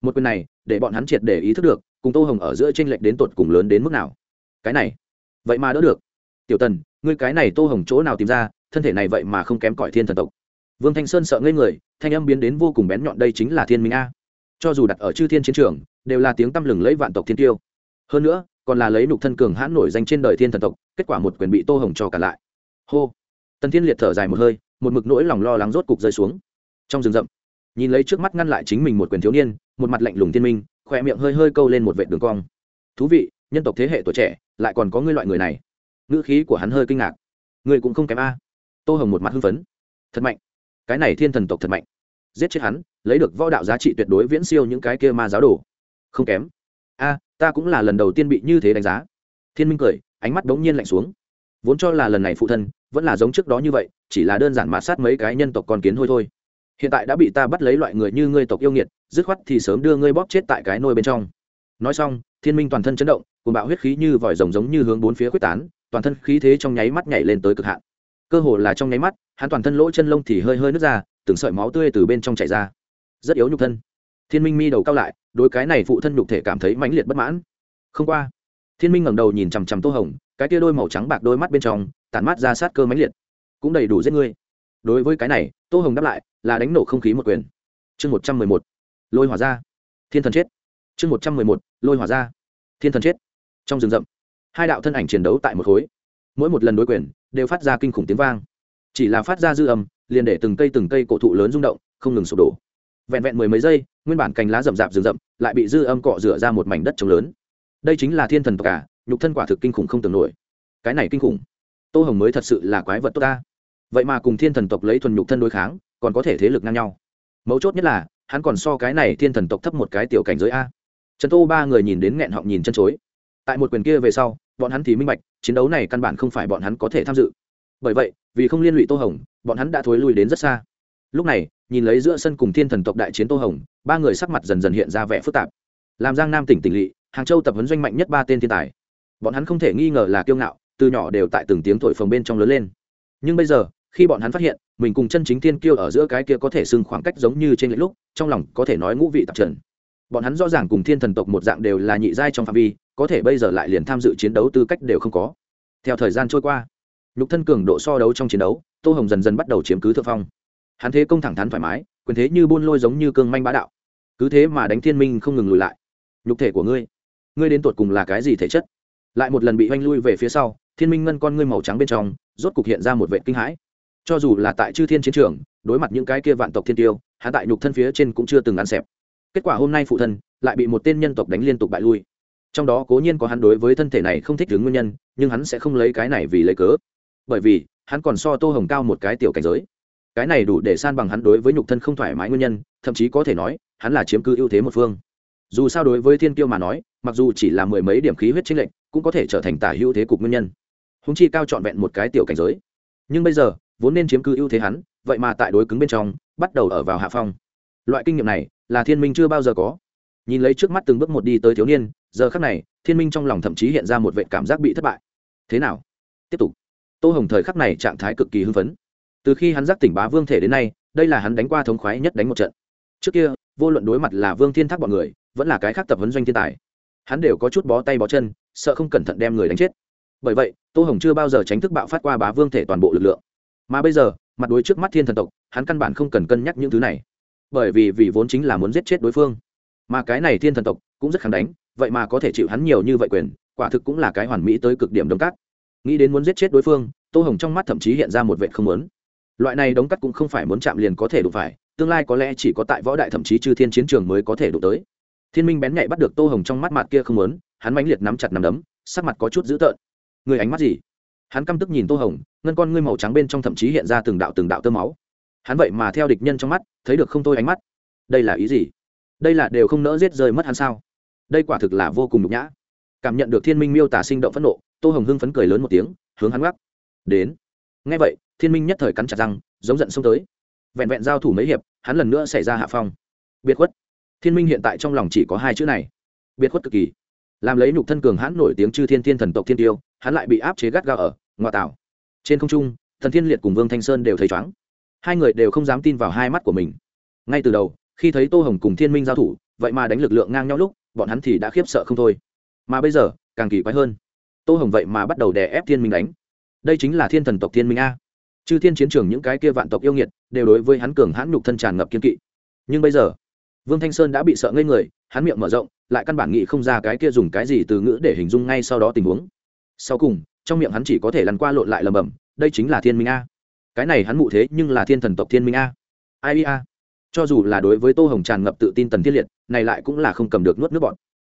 Speaker 1: Một quyền này, để bọn hắn triệt để ý thức được, cùng tô hồng ở giữa tranh lệch đến tột cùng lớn đến mức nào. Cái này, vậy mà đỡ được. Tiểu tần, ngươi cái này tô hồng chỗ nào tìm ra, thân thể này vậy mà không kém cỏi thiên thần tộc vương thanh sơn sợ ngây người, thanh âm biến đến vô cùng bén nhọn đây chính là thiên minh a. Cho dù đặt ở chư thiên chiến trường, đều là tiếng tăm lừng lấy vạn tộc thiên tiêu. Hơn nữa, còn là lấy nục thân cường hãn nổi danh trên đời thiên thần tộc, kết quả một quyền bị tô hồng cho cả lại. Hô. Tần thiên liệt thở dài một hơi, một mực nỗi lòng lo lắng rốt cục rơi xuống. Trong rừng rậm, nhìn lấy trước mắt ngăn lại chính mình một quyền thiếu niên, một mặt lạnh lùng thiên minh, khỏe miệng hơi hơi câu lên một vệ đường cong. Thú vị, nhân tộc thế hệ tuổi trẻ, lại còn có ngươi loại người này. Ngữ khí của hắn hơi kinh ngạc. Ngươi cũng không kém a. Tô hồng một mặt hưng phấn. Thật mạnh cái này thiên thần tộc thật mạnh. Giết chết hắn, lấy được võ đạo giá trị tuyệt đối viễn siêu những cái kia ma giáo đồ. Không kém. A, ta cũng là lần đầu tiên bị như thế đánh giá. Thiên minh cười, ánh mắt bỗng nhiên lạnh xuống. Vốn cho là lần này phụ thân vẫn là giống trước đó như vậy, chỉ là đơn giản mạt sát mấy cái nhân tộc con kiến thôi thôi. Hiện tại đã bị ta bắt lấy loại người như ngươi tộc yêu nghiệt, dứt khoát thì sớm đưa ngươi bóp chết tại cái nôi bên trong. Nói xong, thiên minh toàn thân chấn động cùng bạo huyết khí như vòi rồng giống như hướng bốn phía quyết tán, toàn thân khí thế trong nháy mắt nhảy lên tới cực hạn. Cơ hồ là trong nháy mắt hắn toàn thân lỗ chân lông thì hơi hơi nứt ra, từng sợi máu tươi từ bên trong chảy ra. Rất yếu nhục thân. Thiên minh mi đầu cao lại đôi cái này phụ thân nhục thể cảm thấy mãnh liệt bất mãn. Không qua, thiên minh ngẩng đầu nhìn chằm chằm tô hồng, cái tia đôi màu trắng bạc đôi mắt bên trong, tản mát ra sát cơ mãnh liệt. Cũng đầy đủ giết ngươi. Đối với cái này, tô hồng đáp lại, là đánh nổ không khí một quyền. Chương một trăm mười một, lôi hỏa ra. Thiên thần chết. Chương một trăm mười một, lôi hỏa ra. Thiên thần chết. Trong rừng rậm, hai đạo thân ảnh chiến đấu tại một khối. Mỗi một lần đối quyền, đều phát ra kinh khủng tiếng vang chỉ là phát ra dư âm, liền để từng cây từng cây cổ thụ lớn rung động, không ngừng sụp đổ. Vẹn vẹn mười mấy giây, nguyên bản cành lá rậm rạp rừng rậm, lại bị dư âm cọ rửa ra một mảnh đất trống lớn. Đây chính là thiên thần tộc cả nhục thân quả thực kinh khủng không tưởng nổi. Cái này kinh khủng. Tô hồng mới thật sự là quái vật tốt ta. Vậy mà cùng thiên thần tộc lấy thuần nhục thân đối kháng, còn có thể thế lực ngang nhau. Mấu chốt nhất là, hắn còn so cái này thiên thần tộc thấp một cái tiểu cảnh giới a. Trần tô ba người nhìn đến nghẹn họng nhìn chân chối. Tại một quyền kia về sau, bọn hắn thì minh bạch, chiến đấu này căn bản không phải bọn hắn có thể tham dự bởi vậy, vì không liên lụy tô hồng, bọn hắn đã thối lui đến rất xa. Lúc này, nhìn lấy giữa sân cùng thiên thần tộc đại chiến tô hồng, ba người sắc mặt dần dần hiện ra vẻ phức tạp. Làm giang nam tỉnh tỉnh lỵ, hàng châu tập huấn doanh mạnh nhất ba tên thiên tài. Bọn hắn không thể nghi ngờ là kiêu ngạo, từ nhỏ đều tại từng tiếng thổi phồng bên trong lớn lên. Nhưng bây giờ, khi bọn hắn phát hiện, mình cùng chân chính thiên kiêu ở giữa cái kia có thể xưng khoảng cách giống như trên lệch lúc, trong lòng có thể nói ngũ vị tạp trần. Bọn hắn rõ ràng cùng thiên thần tộc một dạng đều là nhị giai trong phạm vi, có thể bây giờ lại liền tham dự chiến đấu tư cách đều không có. Theo thời gian trôi qua nhục thân cường độ so đấu trong chiến đấu, tô hồng dần dần bắt đầu chiếm cứ thượng phong. Hắn thế công thẳng thắn thoải mái, quyền thế như buôn lôi giống như cương manh bá đạo. Cứ thế mà đánh thiên minh không ngừng lùi lại. Nhục thể của ngươi ngươi đến tột cùng là cái gì thể chất? Lại một lần bị oanh lui về phía sau, thiên minh ngân con ngươi màu trắng bên trong, rốt cục hiện ra một vệ kinh hãi. Cho dù là tại chư thiên chiến trường, đối mặt những cái kia vạn tộc thiên tiêu, hắn tại nhục thân phía trên cũng chưa từng ăn xẹp. Kết quả hôm nay phụ thân lại bị một tên nhân tộc đánh liên tục bại lui. Trong đó cố nhiên có hắn đối với thân thể này không thích đứng nguyên nhân, nhưng hắn sẽ không lấy cái này vì lấy cớ bởi vì, hắn còn so tô hồng cao một cái tiểu cảnh giới. Cái này đủ để san bằng hắn đối với nhục thân không thoải mái nguyên nhân, thậm chí có thể nói, hắn là chiếm cứ ưu thế một phương. Dù sao đối với thiên kiêu mà nói, mặc dù chỉ là mười mấy điểm khí huyết chính lệnh cũng có thể trở thành tả hữu thế cục nguyên nhân. Húng chi cao trọn vẹn một cái tiểu cảnh giới. Nhưng bây giờ, vốn nên chiếm cứ ưu thế hắn, vậy mà tại đối cứng bên trong, bắt đầu ở vào hạ phong. Loại kinh nghiệm này, là thiên minh chưa bao giờ có. Nhìn lấy trước mắt từng bước một đi tới thiếu niên, giờ khắc này, thiên minh trong lòng thậm chí hiện ra một vệ cảm giác bị thất bại. Thế nào? Tiếp tục tô hồng thời khắc này trạng thái cực kỳ hưng phấn. Từ khi hắn giác tỉnh bá vương thể đến nay, đây là hắn đánh qua thống khoái nhất đánh một trận. Trước kia, vô luận đối mặt là vương thiên thác bọn người, vẫn là cái khác tập huấn doanh thiên tài, hắn đều có chút bó tay bó chân, sợ không cẩn thận đem người đánh chết. Bởi vậy, tô hồng chưa bao giờ tránh thức bạo phát qua bá vương thể toàn bộ lực lượng. Mà bây giờ, mặt đối trước mắt thiên thần tộc, hắn căn bản không cần cân nhắc những thứ này. Bởi vì vì vốn chính là muốn giết chết đối phương. Mà cái này thiên thần tộc cũng rất kháng đánh, vậy mà có thể chịu hắn nhiều như vậy quyền, quả thực cũng là cái hoàn mỹ tới cực điểm đông cát nghĩ đến muốn giết chết đối phương, tô hồng trong mắt thậm chí hiện ra một vệ không muốn. Loại này đóng cắt cũng không phải muốn chạm liền có thể đụng phải, tương lai có lẽ chỉ có tại võ đại thậm chí chư thiên chiến trường mới có thể đụng tới. Thiên minh bén nhạy bắt được tô hồng trong mắt mặt kia không muốn, hắn mãnh liệt nắm chặt nắm đấm, sắc mặt có chút dữ tợn. Người ánh mắt gì? Hắn căm tức nhìn tô hồng, ngân con ngươi màu trắng bên trong thậm chí hiện ra từng đạo từng đạo tơ máu. Hắn vậy mà theo địch nhân trong mắt, thấy được không tôi ánh mắt. Đây là ý gì? Đây là đều không nỡ giết rơi mất hắn sao? Đây quả thực là vô cùng nhục nhã cảm nhận được thiên minh miêu tả sinh động phẫn nộ, tô hồng hưng phấn cười lớn một tiếng, hướng hắn gác đến. Ngay vậy, thiên minh nhất thời cắn chặt răng, giống giận xông tới. Vẹn vẹn giao thủ mấy hiệp, hắn lần nữa xảy ra hạ phong. Biệt khuất. Thiên minh hiện tại trong lòng chỉ có hai chữ này. Biệt khuất cực kỳ. Làm lấy nhục thân cường hãn nổi tiếng chư thiên thiên thần tộc thiên tiêu, hắn lại bị áp chế gắt gao ở, ngoại tảo. Trên không trung, thần thiên liệt cùng vương thanh sơn đều thấy chóng hai người đều không dám tin vào hai mắt của mình. Ngay từ đầu, khi thấy tô hồng cùng thiên minh giao thủ, vậy mà đánh lực lượng ngang nhau lúc, bọn hắn thì đã khiếp sợ không thôi mà bây giờ, càng kỳ quái hơn. Tô hồng vậy mà bắt đầu đè ép thiên minh đánh. Đây chính là thiên thần tộc thiên minh a. Chư thiên chiến trường những cái kia vạn tộc yêu nghiệt đều đối với hắn cường hãn nhục thân tràn ngập kiên kỵ. Nhưng bây giờ, vương thanh sơn đã bị sợ ngây người, hắn miệng mở rộng, lại căn bản nghĩ không ra cái kia dùng cái gì từ ngữ để hình dung ngay sau đó tình huống. Sau cùng, trong miệng hắn chỉ có thể lăn qua lộn lại lầm bầm, đây chính là thiên minh a. Cái này hắn mụ thế nhưng là thiên thần tộc thiên minh a. Ai a? Cho dù là đối với tô hồng tràn ngập tự tin tần thiết liệt, này lại cũng là không cầm được nuốt nước bọn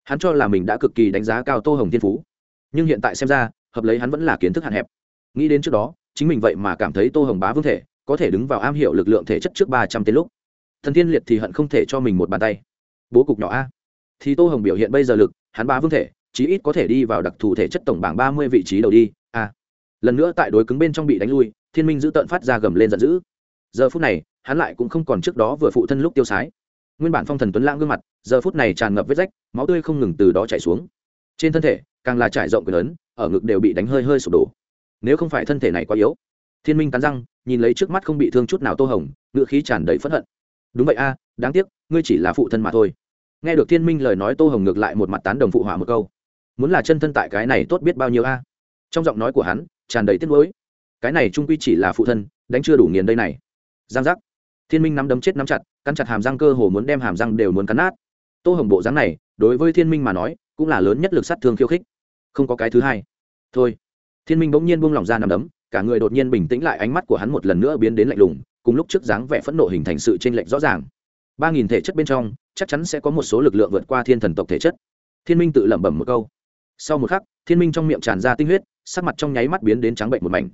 Speaker 1: hắn cho là mình đã cực kỳ đánh giá cao tô hồng thiên phú. Nhưng hiện tại xem ra, hợp lấy hắn vẫn là kiến thức hạn hẹp. Nghĩ đến trước đó, chính mình vậy mà cảm thấy tô hồng bá vương thể, có thể đứng vào am hiểu lực lượng thể chất trước ba trăm tên lúc. Thần thiên liệt thì hận không thể cho mình một bàn tay. Bố cục nhỏ a. Thì tô hồng biểu hiện bây giờ lực, hắn bá vương thể, chí ít có thể đi vào đặc thù thể chất tổng bảng ba mươi vị trí đầu đi, a. Lần nữa tại đối cứng bên trong bị đánh lui, thiên minh giữ tợn phát ra gầm lên giận dữ. Giờ phút này, hắn lại cũng không còn trước đó vừa phụ thân lúc tiêu sái nguyên bản phong thần tuấn lãng gương mặt, giờ phút này tràn ngập vết rách, máu tươi không ngừng từ đó chảy xuống. Trên thân thể, càng là trải rộng quyền lớn, ở ngực đều bị đánh hơi hơi sụp đổ. Nếu không phải thân thể này quá yếu, thiên minh cắn răng, nhìn lấy trước mắt không bị thương chút nào tô hồng, ngựa khí tràn đầy phẫn hận. Đúng vậy a, đáng tiếc, ngươi chỉ là phụ thân mà thôi. Nghe được thiên minh lời nói tô hồng ngược lại một mặt tán đồng phụ hỏa một câu. Muốn là chân thân tại cái này tốt biết bao nhiêu a? Trong giọng nói của hắn, tràn đầy tiếc nuối. Cái này trung quy chỉ là phụ thân, đánh chưa đủ nghiền đây này. Giang giác. Thiên minh nắm đấm chết nắm chặt cắn chặt hàm răng cơ hồ muốn đem hàm răng đều muốn cắn nát. Tô hồng bộ dáng này, đối với thiên minh mà nói, cũng là lớn nhất lực sát thương khiêu khích. Không có cái thứ hai. Thôi. Thiên minh bỗng nhiên buông lỏng ra nằm đấm, cả người đột nhiên bình tĩnh lại, ánh mắt của hắn một lần nữa biến đến lạnh lùng, cùng lúc trước dáng vẻ phẫn nộ hình thành sự t r ê n lệch rõ ràng. Ba nghìn thể chất bên trong, chắc chắn sẽ có một số lực lượng vượt qua thiên thần tộc thể chất. Thiên minh tự lẩm bẩm một câu. Sau một khắc, thiên minh trong miệng tràn ra tinh huyết, sắc mặt trong nháy mắt biến đến trắng bệnh một mảnh.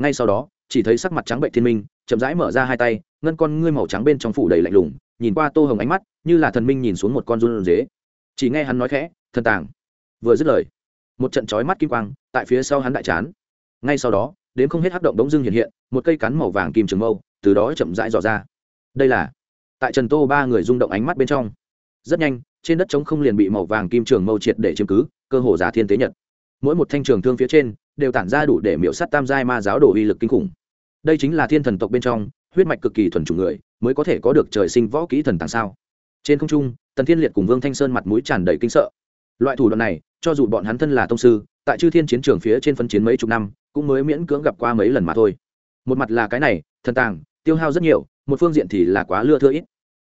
Speaker 1: Ngay sau đó chỉ thấy sắc mặt trắng bệnh thiên minh, chậm rãi mở ra hai tay, ngân con ngươi màu trắng bên trong phủ đầy lạnh lùng, nhìn qua tô hồng ánh mắt, như là thần minh nhìn xuống một con run dế chỉ nghe hắn nói khẽ, thần tàng. Vừa dứt lời, một trận chói mắt kim quang tại phía sau hắn đại chán. Ngay sau đó, đến không hết hắc động đống dưng hiện hiện, một cây cắn màu vàng kim trường mâu từ đó chậm rãi dò ra. Đây là tại trần tô ba người rung động ánh mắt bên trong. Rất nhanh, trên đất trống không liền bị màu vàng kim trường mâu triệt để chiếm cứ, cơ hồ giá thiên tế nhật. Mỗi một thanh trường thương phía trên đều tản ra đủ để miễu sắt tam giai ma giáo đồ uy lực kinh khủng. Đây chính là thiên thần tộc bên trong, huyết mạch cực kỳ thuần chủng người, mới có thể có được trời sinh võ kỹ thần tàng sao? Trên không trung, tần thiên liệt cùng vương thanh sơn mặt mũi tràn đầy kinh sợ. Loại thủ đoạn này, cho dù bọn hắn thân là tông sư, tại chư thiên chiến trường phía trên phân chiến mấy chục năm, cũng mới miễn cưỡng gặp qua mấy lần mà thôi. Một mặt là cái này, thần tàng, tiêu hao rất nhiều, một phương diện thì là quá lưa thưa ít.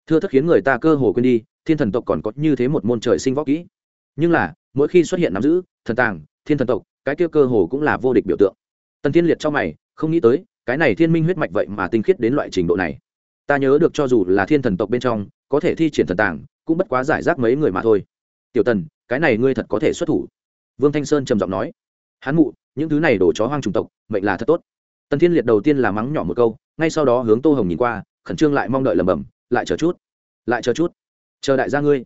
Speaker 1: Thưa thất khiến người ta cơ hồ quên đi, thiên thần tộc còn có như thế một môn trời sinh võ kỹ. Nhưng là, mỗi khi xuất hiện nắm giữ, thần tàng, thiên thần tộc cái kia cơ hồ cũng là vô địch biểu tượng. Tần thiên liệt cho mày, không nghĩ tới, cái này thiên minh huyết mạch vậy mà tinh khiết đến loại trình độ này. Ta nhớ được cho dù là thiên thần tộc bên trong, có thể thi triển thần tàng, cũng bất quá giải rác mấy người mà thôi. Tiểu tần, cái này ngươi thật có thể xuất thủ. Vương thanh sơn trầm giọng nói. Hắn mụ, những thứ này đổ chó hoang trùng tộc, mệnh là thật tốt. Tần thiên liệt đầu tiên là mắng nhỏ một câu, ngay sau đó hướng tô hồng nhìn qua, khẩn trương lại mong đợi lẩm bẩm, lại chờ chút, lại chờ chút, chờ đại gia ngươi.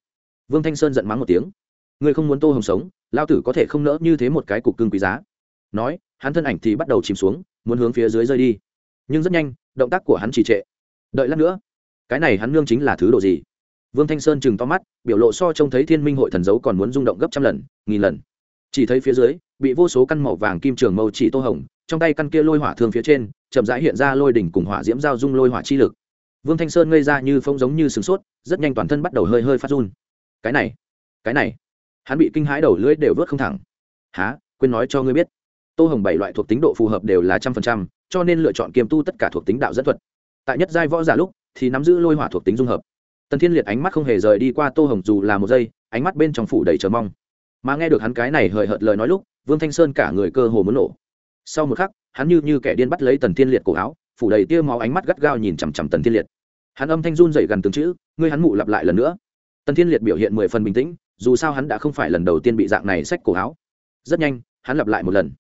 Speaker 1: Vương thanh sơn giận mắng một tiếng. Ngươi không muốn tô hồng sống lao tử có thể không nỡ như thế một cái cục cưng quý giá. Nói, hắn thân ảnh thì bắt đầu chìm xuống, muốn hướng phía dưới rơi đi. Nhưng rất nhanh, động tác của hắn trì trệ. Đợi lát nữa, cái này hắn nương chính là thứ độ gì? Vương thanh sơn chừng to mắt, biểu lộ so trông thấy thiên minh hội thần dấu còn muốn rung động gấp trăm lần, nghìn lần. Chỉ thấy phía dưới, bị vô số căn màu vàng kim trường màu chỉ tô hồng, trong tay căn kia lôi hỏa thương phía trên, chậm rãi hiện ra lôi đỉnh cùng hỏa diễm giao dung lôi hỏa chi lực. Vương thanh sơn ngây ra như phông giống như sửng sốt, rất nhanh toàn thân bắt đầu hơi hơi phát run. Cái này cái này hắn bị kinh hãi đầu lưỡi đều vớt không thẳng. Há quên nói cho ngươi biết, tô hồng bảy loại thuộc tính độ phù hợp đều là trăm phần trăm, cho nên lựa chọn kiềm tu tất cả thuộc tính đạo dẫn thuật. Tại nhất giai võ giả lúc thì nắm giữ lôi hỏa thuộc tính dung hợp. Tần thiên liệt ánh mắt không hề rời đi qua tô hồng dù là một giây, ánh mắt bên trong phủ đầy chờ mong. Mà nghe được hắn cái này hời hợt lời nói lúc, vương thanh sơn cả người cơ hồ muốn nổ. Sau một khắc, hắn như như kẻ điên bắt lấy tần thiên liệt cổ áo, phủ đầy tia máu ánh mắt gắt gao nhìn chằm chằm tần thiên liệt. Hắn âm thanh run dậy gần từng chữ, ngươi hắn mụ lặp lại lần nữa. Tần thiên liệt biểu hiện mười phần bình tĩnh dù sao hắn đã không phải lần đầu tiên bị dạng này xách cổ áo. Rất nhanh, hắn lặp lại một lần.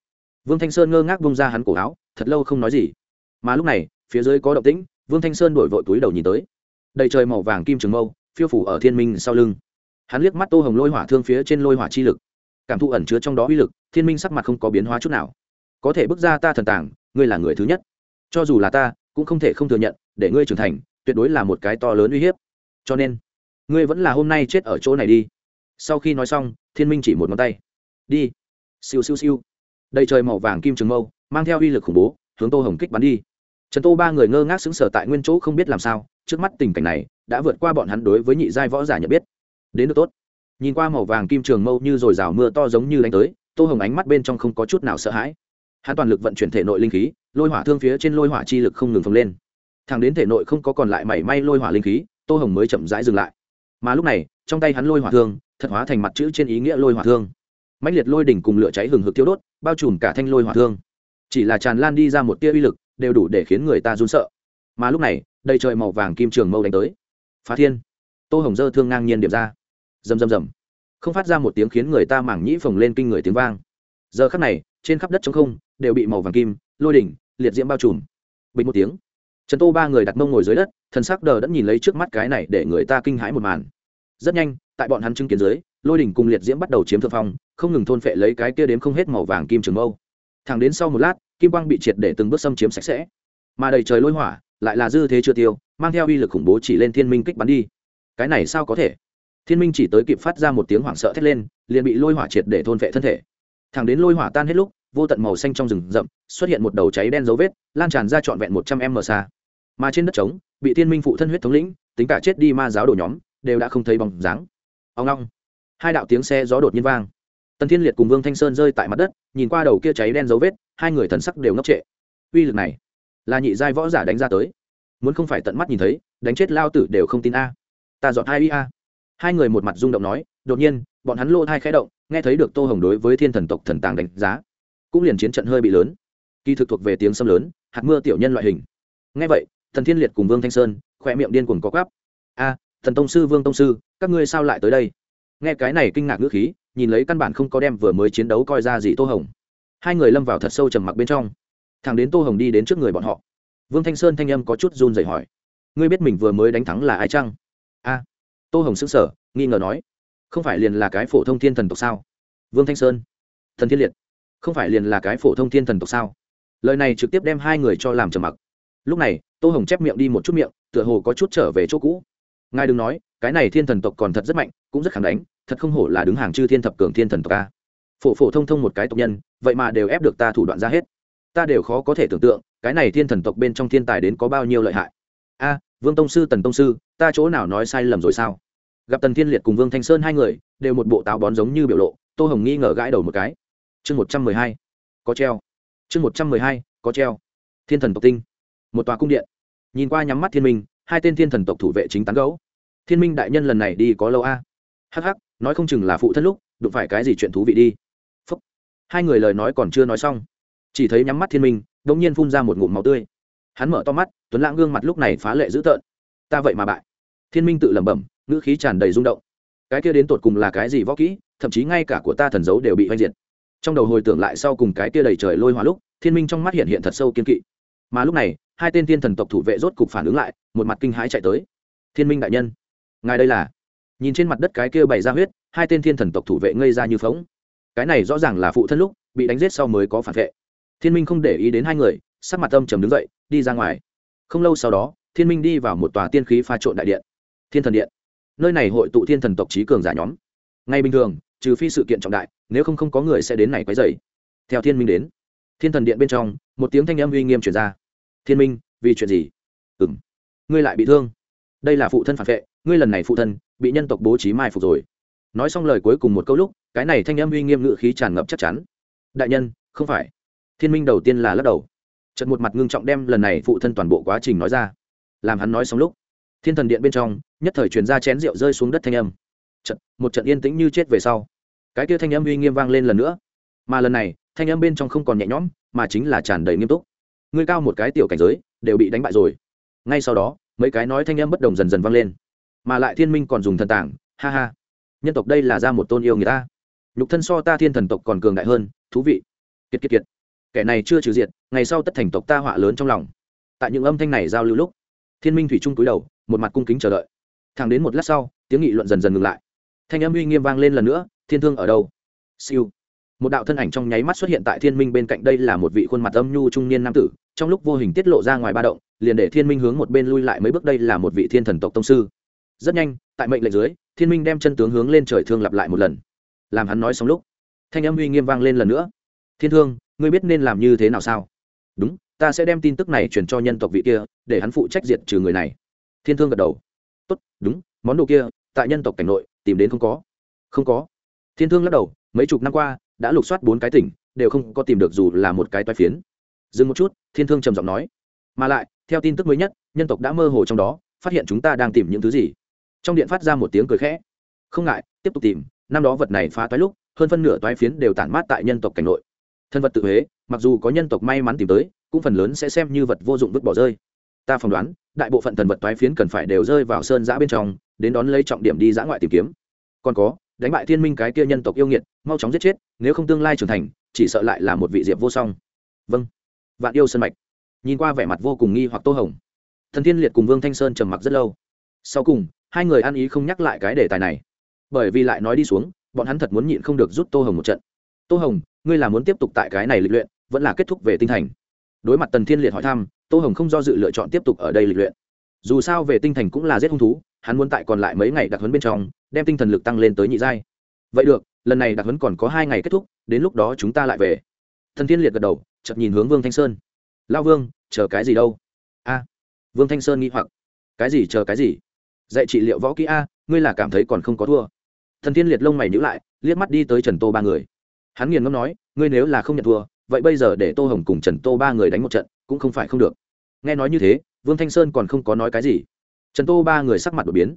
Speaker 1: Vương thanh sơn ngơ ngác bông ra hắn cổ áo, thật lâu không nói gì. Mà lúc này, phía dưới có động tĩnh, vương thanh sơn đổi vội túi đầu nhìn tới. Đầy trời màu vàng kim trường mâu, phiêu phủ ở thiên minh sau lưng. Hắn liếc mắt tô hồng lôi hỏa thương phía trên lôi hỏa chi lực. Cảm thụ ẩn chứa trong đó uy lực, thiên minh sắc mặt không có biến hóa chút nào. Có thể bước ra ta thần tàng, ngươi là người thứ nhất. Cho dù là ta, cũng không thể không thừa nhận, để ngươi trưởng thành, tuyệt đối là một cái to lớn uy hiếp. Cho nên, ngươi vẫn là hôm nay chết ở chỗ này đi sau khi nói xong, thiên minh chỉ một ngón tay. Đi. Siêu siêu siêu. Đầy trời màu vàng kim trường mâu, mang theo uy lực khủng bố, hướng tô hồng kích bắn đi. Trần tô ba người ngơ ngác xứng sở tại nguyên chỗ không biết làm sao, trước mắt tình cảnh này, đã vượt qua bọn hắn đối với nhị giai võ giả nhận biết. Đến được tốt. Nhìn qua màu vàng kim trường mâu như r ồ i r à o mưa to giống như đánh tới, tô hồng ánh mắt bên trong không có chút nào sợ hãi. Hắn toàn lực vận chuyển thể nội linh khí, lôi hỏa thương phía trên lôi hỏa chi lực không ngừng phồng lên. Thẳng đến thể nội không có còn lại mảy may lôi hỏa linh khí, tô hồng mới chậm rãi dừng lại. Mà lúc này, trong tay hắn lôi hỏa thương thật hóa thành mặt chữ trên ý nghĩa lôi hỏa thương. Mãnh liệt lôi đỉnh cùng lửa cháy hừng hực tiêu đốt, bao trùm cả thanh lôi hỏa thương. Chỉ là tràn lan đi ra một tia uy lực, đều đủ để khiến người ta run sợ. Mà lúc này, đầy trời màu vàng kim trường mâu đánh tới. Phá thiên. Tô hồng dơ thương ngang nhiên điểm ra. Rầm rầm rầm. Không phát ra một tiếng khiến người ta mảng nhĩ phồng lên kinh người tiếng vang. Giờ khắc này, trên khắp đất trống không, đều bị màu vàng kim, lôi đỉnh, liệt diễm bao trùm. Bình một tiếng. Trần tô ba người đặt mông ngồi dưới đất, thần sắc đờ đẫn nhìn lấy trước mắt cái này để người ta kinh hãi một màn. Rất nhanh tại bọn hắn chứng kiến dưới, lôi đỉnh cùng liệt diễm bắt đầu chiếm thượng phong, không ngừng thôn phệ lấy cái kia đếm không hết màu vàng kim trường mâu. Thẳng đến sau một lát, kim quang bị triệt để từng bước xâm chiếm sạch sẽ. Mà đầy trời lôi hỏa, lại là dư thế chưa tiêu, mang theo uy lực khủng bố chỉ lên thiên minh kích bắn đi. Cái này sao có thể? Thiên minh chỉ tới kịp phát ra một tiếng hoảng sợ thét lên, liền bị lôi hỏa triệt để thôn vệ thân thể. Thẳng đến lôi hỏa tan hết lúc, vô tận màu xanh trong rừng rậm, xuất hiện một đầu cháy đen dấu vết, lan tràn ra trọn vẹn một trăm m xa. Mà trên đất trống, bị thiên minh phụ thân huyết thống lĩnh, tính cả chết đi ma giáo đồ nhóm, đều đã không thấy bóng dáng ông long hai đạo tiếng xe gió đột nhiên vang. Tần thiên liệt cùng vương thanh sơn rơi tại mặt đất, nhìn qua đầu kia cháy đen dấu vết, hai người thần sắc đều ngốc trệ. Uy lực này là nhị giai võ giả đánh ra tới. Muốn không phải tận mắt nhìn thấy, đánh chết lao tử đều không tin a. Ta dọn hai uy a. Hai người một mặt rung động nói, đột nhiên, bọn hắn lô thai khẽ động, nghe thấy được tô hồng đối với thiên thần tộc thần tàng đánh giá. Cũng liền chiến trận hơi bị lớn. Kỳ thực thuộc về tiếng sâm lớn, hạt mưa tiểu nhân loại hình. Nghe vậy thần thiên liệt cùng vương thanh sơn khoe miệng điên cuồng có gắp a thần tông sư, vương tông sư, các ngươi sao lại tới đây? Nghe cái này kinh ngạc ngữ khí, nhìn lấy căn bản không có đem vừa mới chiến đấu coi ra gì tô hồng. Hai người lâm vào thật sâu trầm mặc bên trong. Thằng đến tô hồng đi đến trước người bọn họ. Vương thanh sơn thanh âm có chút run dậy hỏi, ngươi biết mình vừa mới đánh thắng là ai chăng? A. Tô hồng xứng sở nghi ngờ nói, không phải liền là cái phổ thông thiên thần tộc sao? Vương thanh sơn, thần thiên liệt. Không phải liền là cái phổ thông thiên thần tộc sao? Lời này trực tiếp đem hai người cho làm trầm mặc. Lúc này, tô hồng chép miệng đi một chút miệng, tựa hồ có chút trở về chỗ cũ ngài đừng nói, cái này thiên thần tộc còn thật rất mạnh, cũng rất khẳng đánh, thật không hổ là đứng hàng chư thiên thập cường thiên thần tộc a. Phổ phổ thông thông một cái tộc nhân, vậy mà đều ép được ta thủ đoạn ra hết. Ta đều khó có thể tưởng tượng, cái này thiên thần tộc bên trong thiên tài đến có bao nhiêu lợi hại. A, vương tông sư, tần tông sư, ta chỗ nào nói sai lầm rồi sao? Gặp tần thiên liệt cùng vương thanh sơn hai người, đều một bộ táo bón giống như biểu lộ, tô hồng nghi ngờ gãi đầu một cái. Chương một trăm mười hai, có treo. Chương một trăm mười hai, có treo. Thiên thần tộc tinh. Một tòa cung điện. Nhìn qua nhắm mắt thiên minh hai tên thiên thần tộc thủ vệ chính tán gấu thiên minh đại nhân lần này đi có lâu a? Hắc hắc, nói không chừng là phụ thân lúc, đụng phải cái gì chuyện thú vị đi. Phúc. hai người lời nói còn chưa nói xong, chỉ thấy nhắm mắt thiên minh đ ỗ n g nhiên phun ra một ngụm máu tươi. Hắn mở to mắt, tuấn lãng gương mặt lúc này phá lệ dữ tợn. Ta vậy mà bại. Thiên minh tự lẩm bẩm, ngữ khí tràn đầy rung động. Cái kia đến tột cùng là cái gì võ kỹ, thậm chí ngay cả của ta thần dấu đều bị oanh diệt. Trong đầu hồi tưởng lại sau cùng cái kia đầy trời lôi hóa lúc, thiên minh trong mắt hiện hiện thật sâu kiên kỵ. Mà lúc này, hai tên thiên thần tộc thủ vệ rốt cục phản ứng lại một mặt kinh hãi chạy tới. Thiên minh đại nhân, ngài đây là? Nhìn trên mặt đất cái kia bày ra huyết, hai tên thiên thần tộc thủ vệ ngây ra như phóng cái này rõ ràng là phụ thân lúc, bị đánh giết sau mới có phản vệ. Thiên minh không để ý đến hai người, sắc mặt âm trầm đứng dậy, đi ra ngoài. Không lâu sau đó, thiên minh đi vào một tòa tiên khí pha trộn đại điện. Thiên thần điện. Nơi này hội tụ thiên thần tộc trí cường giả nhóm. Ngay bình thường, trừ phi sự kiện trọng đại, nếu không không có người sẽ đến này quấy dày theo thiên minh đến, thiên thần điện bên trong, một tiếng thanh âm uy nghiêm chuyển ra. Thiên minh, vì chuyện gì? Ừ ngươi lại bị thương. Đây là phụ thân phản vệ, ngươi lần này phụ thân bị nhân tộc bố trí mai phục rồi. Nói xong lời cuối cùng một câu lúc, cái này thanh âm uy nghiêm ngự khí tràn ngập chắc chắn. Đại nhân, không phải. Thiên minh đầu tiên là lắc đầu. Trận một mặt ngưng trọng đem lần này phụ thân toàn bộ quá trình nói ra. Làm hắn nói xong lúc, thiên thần điện bên trong, nhất thời truyền ra chén rượu rơi xuống đất thanh âm. Trận một trận yên tĩnh như chết về sau, cái kia thanh âm uy nghiêm vang lên lần nữa. Mà lần này, thanh âm bên trong không còn nhẹ nhõm, mà chính là tràn đầy nghiêm túc. Ngươi cao một cái tiểu cảnh giới, đều bị đánh bại rồi ngay sau đó, mấy cái nói thanh âm bất đồng dần dần vang lên. Mà lại thiên minh còn dùng thần tảng, ha ha. Nhân tộc đây là ra một tôn yêu người ta. Nhục thân so ta thiên thần tộc còn cường đại hơn, thú vị. Kiệt kiệt kiệt. Kẻ này chưa trừ diệt, ngày sau tất thành tộc ta họa lớn trong lòng. Tại những âm thanh này giao lưu lúc, thiên minh thủy trung cúi đầu, một mặt cung kính chờ đợi. Thẳng đến một lát sau, tiếng nghị luận dần dần ngừng lại. Thanh âm uy nghiêm vang lên lần nữa, thiên thương ở đâu? Siêu. Một đạo thân ảnh trong nháy mắt xuất hiện tại thiên minh bên cạnh đây là một vị khuôn mặt âm nhu trung niên nam tử, trong lúc vô hình tiết lộ ra ngoài ba động liền để thiên minh hướng một bên lui lại mấy bước, đây là một vị thiên thần tộc tông sư. Rất nhanh, tại mệnh lệnh dưới, thiên minh đem chân tướng hướng lên trời thương lặp lại một lần. Làm hắn nói xong lúc, thanh âm uy nghiêm vang lên lần nữa. Thiên thương, ngươi biết nên làm như thế nào sao? Đúng, ta sẽ đem tin tức này truyền cho nhân tộc vị kia, để hắn phụ trách diệt trừ người này. Thiên thương gật đầu. Tốt, đúng, món đồ kia, tại nhân tộc cảnh nội, tìm đến không có. Không có. Thiên thương lắc đầu, mấy chục năm qua, đã lục soát bốn cái tỉnh, đều không có tìm được dù là một cái toai phiến. Dừng một chút, thiên thương trầm giọng nói. Mà lại theo tin tức mới nhất, nhân tộc đã mơ hồ trong đó, phát hiện chúng ta đang tìm những thứ gì. Trong điện phát ra một tiếng cười khẽ. Không ngại, tiếp tục tìm, năm đó vật này phá toái lúc, hơn phân nửa toái phiến đều tản mát tại nhân tộc cảnh nội. Thân vật tự huế, mặc dù có nhân tộc may mắn tìm tới, cũng phần lớn sẽ xem như vật vô dụng vứt bỏ rơi. Ta phỏng đoán, đại bộ phận thần vật toái phiến cần phải đều rơi vào sơn giã bên trong, đến đón lấy trọng điểm đi giã ngoại tìm kiếm. Còn có, đánh bại thiên minh cái kia nhân tộc yêu nghiệt, mau chóng giết chết, nếu không tương lai trưởng thành, chỉ sợ lại là một vị diệp vô song. Vâng. Vạn yêu sân mạch nhìn qua vẻ mặt vô cùng nghi hoặc tô hồng. Thần thiên liệt cùng vương thanh sơn trầm mặc rất lâu. Sau cùng, hai người ăn ý không nhắc lại cái đề tài này. Bởi vì lại nói đi xuống, bọn hắn thật muốn nhịn không được rút tô hồng một trận. Tô hồng, ngươi là muốn tiếp tục tại cái này lịch luyện, vẫn là kết thúc về tinh thành? Đối mặt tần thiên liệt hỏi thăm, tô hồng không do dự lựa chọn tiếp tục ở đây lịch luyện. Dù sao về tinh thành cũng là giết hung thú, hắn muốn tại còn lại mấy ngày đặc huấn bên trong, đem tinh thần lực tăng lên tới nhị giai. Vậy được, lần này đặc huấn còn có hai ngày kết thúc, đến lúc đó chúng ta lại về. Thần thiên liệt gật đầu, chợt nhìn hướng vương thanh sơn lao vương, chờ cái gì đâu? A, vương thanh sơn nghĩ hoặc. Cái gì chờ cái gì? Dạy trị liệu võ kỹ a, ngươi là cảm thấy còn không có thua. Thần thiên liệt lông mày nhữ lại, liếc mắt đi tới trần tô ba người. Hắn nghiền ngâm nói, ngươi nếu là không nhận thua, vậy bây giờ để tô hồng cùng trần tô ba người đánh một trận, cũng không phải không được. Nghe nói như thế, vương thanh sơn còn không có nói cái gì. Trần tô ba người sắc mặt đột biến.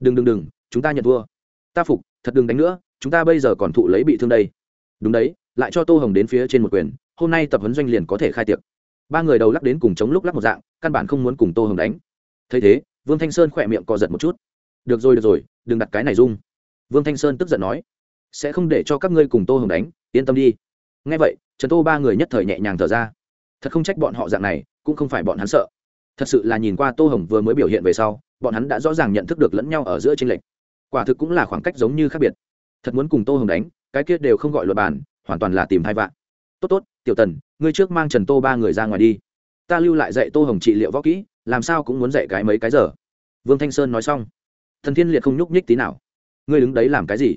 Speaker 1: Đừng đừng đừng, chúng ta nhận thua. Ta phục, thật đừng đánh nữa, chúng ta bây giờ còn thụ lấy bị thương đây. Đúng đấy, lại cho tô hồng đến phía trên một quyền, hôm nay tập huấn doanh liền có thể khai tiệc ba người đầu lắc đến cùng chống lúc lắc một dạng, căn bản không muốn cùng tô hồng đánh. Thấy thế, vương thanh sơn khỏe miệng co giật một chút. Được rồi được rồi, đừng đặt cái này dung. Vương thanh sơn tức giận nói. Sẽ không để cho các ngươi cùng tô hồng đánh, yên tâm đi. Ngay vậy, trần tô ba người nhất thời nhẹ nhàng thở ra. Thật không trách bọn họ dạng này, cũng không phải bọn hắn sợ. Thật sự là nhìn qua tô hồng vừa mới biểu hiện về sau, bọn hắn đã rõ ràng nhận thức được lẫn nhau ở giữa tranh lệch. Quả thực cũng là khoảng cách giống như khác biệt. Thật muốn cùng tô hồng đánh, cái kia đều không gọi luật bàn, hoàn toàn là tìm hai vạn tốt tốt tiểu tần, ngươi trước mang trần tô ba người ra ngoài đi. Ta lưu lại dạy tô hồng trị liệu võ kỹ, làm sao cũng muốn dạy cái mấy cái giờ. Vương thanh sơn nói xong. Thần thiên liệt không nhúc nhích tí nào. Ngươi đứng đấy làm cái gì?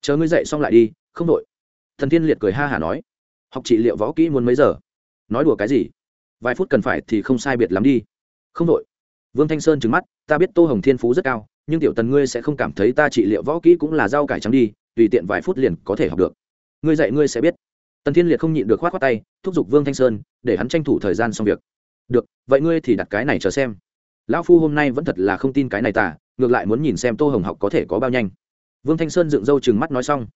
Speaker 1: Chờ ngươi dạy xong lại đi, không đội thần thiên liệt cười ha hả nói. Học trị liệu võ kỹ muốn mấy giờ? Nói đùa cái gì? Vài phút cần phải thì không sai biệt lắm đi. Không đội vương thanh sơn trứng mắt. Ta biết tô hồng thiên phú rất cao, nhưng tiểu tần ngươi sẽ không cảm thấy ta trị liệu võ kỹ cũng là rau cải trắng đi, tùy tiện vài phút liền có thể học được. Ngươi dạy ngươi sẽ biết tần thiên liệt không nhịn được khoát khoát tay, thúc giục vương thanh sơn, để hắn tranh thủ thời gian xong việc. Được, vậy ngươi thì đặt cái này chờ xem. Lão phu hôm nay vẫn thật là không tin cái này tả ngược lại muốn nhìn xem tô hồng học có thể có bao nhanh. Vương thanh sơn dựng râu chừng mắt nói xong.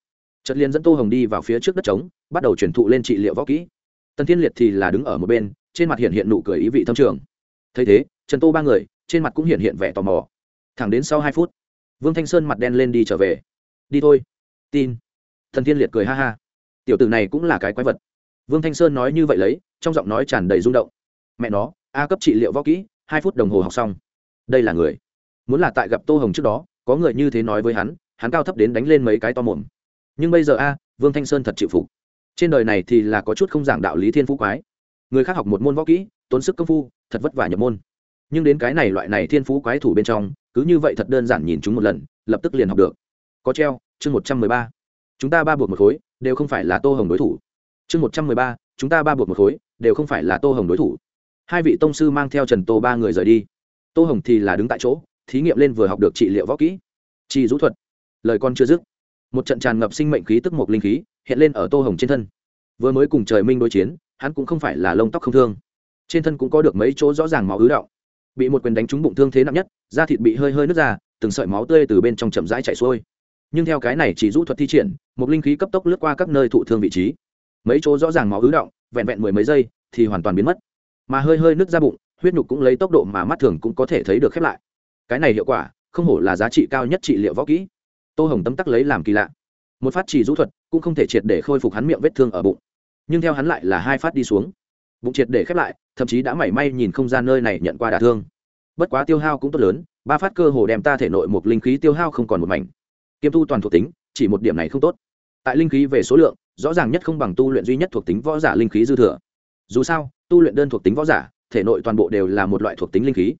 Speaker 1: Trật liền dẫn tô hồng đi vào phía trước đất trống, bắt đầu chuyển thụ lên trị liệu võ kỹ. Tần thiên liệt thì là đứng ở một bên, trên mặt hiện hiện nụ cười ý vị thâm trường. Thấy thế, trần tô ba người, trên mặt cũng hiện hiện vẻ tò mò. Thẳng đến sau hai phút, vương thanh sơn mặt đen lên đi trở về. Đi thôi. Tin. Thần thiên liệt cười ha ha tiểu tử này cũng là cái quái vật. Vương thanh sơn nói như vậy lấy, trong giọng nói tràn đầy rung động. Mẹ nó, a cấp trị liệu võ kỹ, hai phút đồng hồ học xong. Đây là người. Muốn là tại gặp tô hồng trước đó, có người như thế nói với hắn hắn cao thấp đến đánh lên mấy cái to mồm. Nhưng bây giờ a, vương thanh sơn thật chịu phục. Trên đời này thì là có chút không giảng đạo lý thiên phú quái. Người khác học một môn võ kỹ, tốn sức công phu, thật vất vả nhập môn. Nhưng đến cái này loại này thiên phú quái thủ bên trong, cứ như vậy thật đơn giản nhìn chúng một lần, lập tức liền học được. Có treo, chương một trăm mười ba. Chúng ta ba buộc một khối đều không phải là tô hồng đối thủ. Chương một trăm mười ba, chúng ta ba buộc một khối, đều không phải là tô hồng đối thủ. Hai vị tông sư mang theo trần tô ba người rời đi. Tô hồng thì là đứng tại chỗ, thí nghiệm lên vừa học được trị liệu võ kỹ. Trị rũ thuật. Lời con chưa dứt. Một trận tràn ngập sinh mệnh khí tức một linh khí, hiện lên ở tô hồng trên thân. Vừa mới cùng trời minh đối chiến, hắn cũng không phải là lông tóc không thương. Trên thân cũng có được mấy chỗ rõ ràng máu ứ động. Bị một quyền đánh trúng bụng thương thế nặng nhất, da thịt bị hơi hơi nứt ra, từng sợi máu tươi từ bên trong chậm rãi chảy xuôi nhưng theo cái này chỉ rũ thuật thi triển, một linh khí cấp tốc lướt qua các nơi thụ thương vị trí. Mấy chỗ rõ ràng máu ứ động, vẹn vẹn mười mấy giây thì hoàn toàn biến mất. Mà hơi hơi nước ra bụng, huyết nhục cũng lấy tốc độ mà mắt thường cũng có thể thấy được khép lại. Cái này hiệu quả, không hổ là giá trị cao nhất trị liệu võ kỹ. Tô hồng tấm tắc lấy làm kỳ lạ. Một phát chỉ rũ thuật cũng không thể triệt để khôi phục hắn miệng vết thương ở bụng. Nhưng theo hắn lại là hai phát đi xuống. Bụng triệt để khép lại, thậm chí đã mảy may nhìn không gian nơi này nhận qua đả thương. Bất quá tiêu hao cũng tốt lớn, ba phát cơ hồ đem ta thể nội một linh khí tiêu hao không còn một mảnh kiêm tu toàn thuộc tính, chỉ một điểm này không tốt. Tại linh khí về số lượng, rõ ràng nhất không bằng tu luyện duy nhất thuộc tính võ giả linh khí dư thừa. Dù sao, tu luyện đơn thuộc tính võ giả, thể nội toàn bộ đều là một loại thuộc tính linh khí.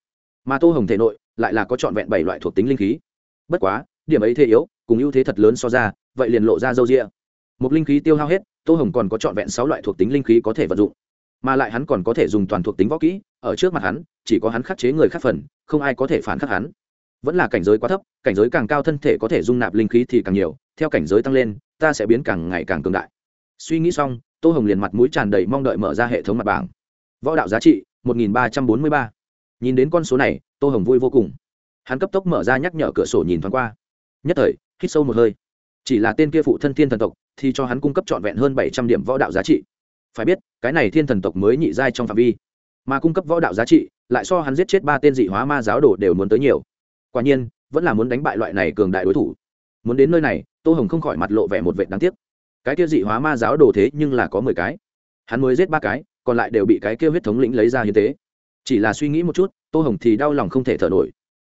Speaker 1: Mà tô hồng thể nội lại là có trọn vẹn bảy loại thuộc tính linh khí. Bất quá, điểm ấy thế yếu, cùng ưu thế thật lớn so ra, vậy liền lộ ra dâu rịa một linh khí tiêu hao hết, tô hồng còn có trọn vẹn sáu loại thuộc tính linh khí có thể vận dụng. Mà lại hắn còn có thể dùng toàn thuộc tính võ kỹ, ở trước mặt hắn, chỉ có hắn khắc chế người khác phần, không ai có thể phản khắc hắn vẫn là cảnh giới quá thấp, cảnh giới càng cao thân thể có thể dung nạp linh khí thì càng nhiều, theo cảnh giới tăng lên, ta sẽ biến càng ngày càng cường đại. Suy nghĩ xong, tô hồng liền mặt mũi tràn đầy mong đợi mở ra hệ thống mặt bảng. Võ đạo giá trị, một nghìn ba trăm bốn mươi ba. Nhìn đến con số này, tô hồng vui vô cùng. Hắn cấp tốc mở ra nhắc nhở cửa sổ nhìn thoáng qua. Nhất thời, hít sâu một hơi. Chỉ là tên kia phụ thân thiên thần tộc thì cho hắn cung cấp trọn vẹn hơn bảy trăm điểm võ đạo giá trị. Phải biết, cái này thiên thần tộc mới nhị giai trong phạm vi. Mà cung cấp võ đạo giá trị, lại so hắn giết chết ba tên dị hóa ma giáo đồ đều muốn tới nhiều quả nhiên, vẫn là muốn đánh bại loại này cường đại đối thủ. Muốn đến nơi này, tô hồng không khỏi mặt lộ vẻ một vệ đáng tiếc. Cái kia dị hóa ma giáo đồ thế nhưng là có mười cái. Hắn mới giết ba cái, còn lại đều bị cái kia huyết thống lĩnh lấy ra hiến tế. Chỉ là suy nghĩ một chút, tô hồng thì đau lòng không thể thở nổi.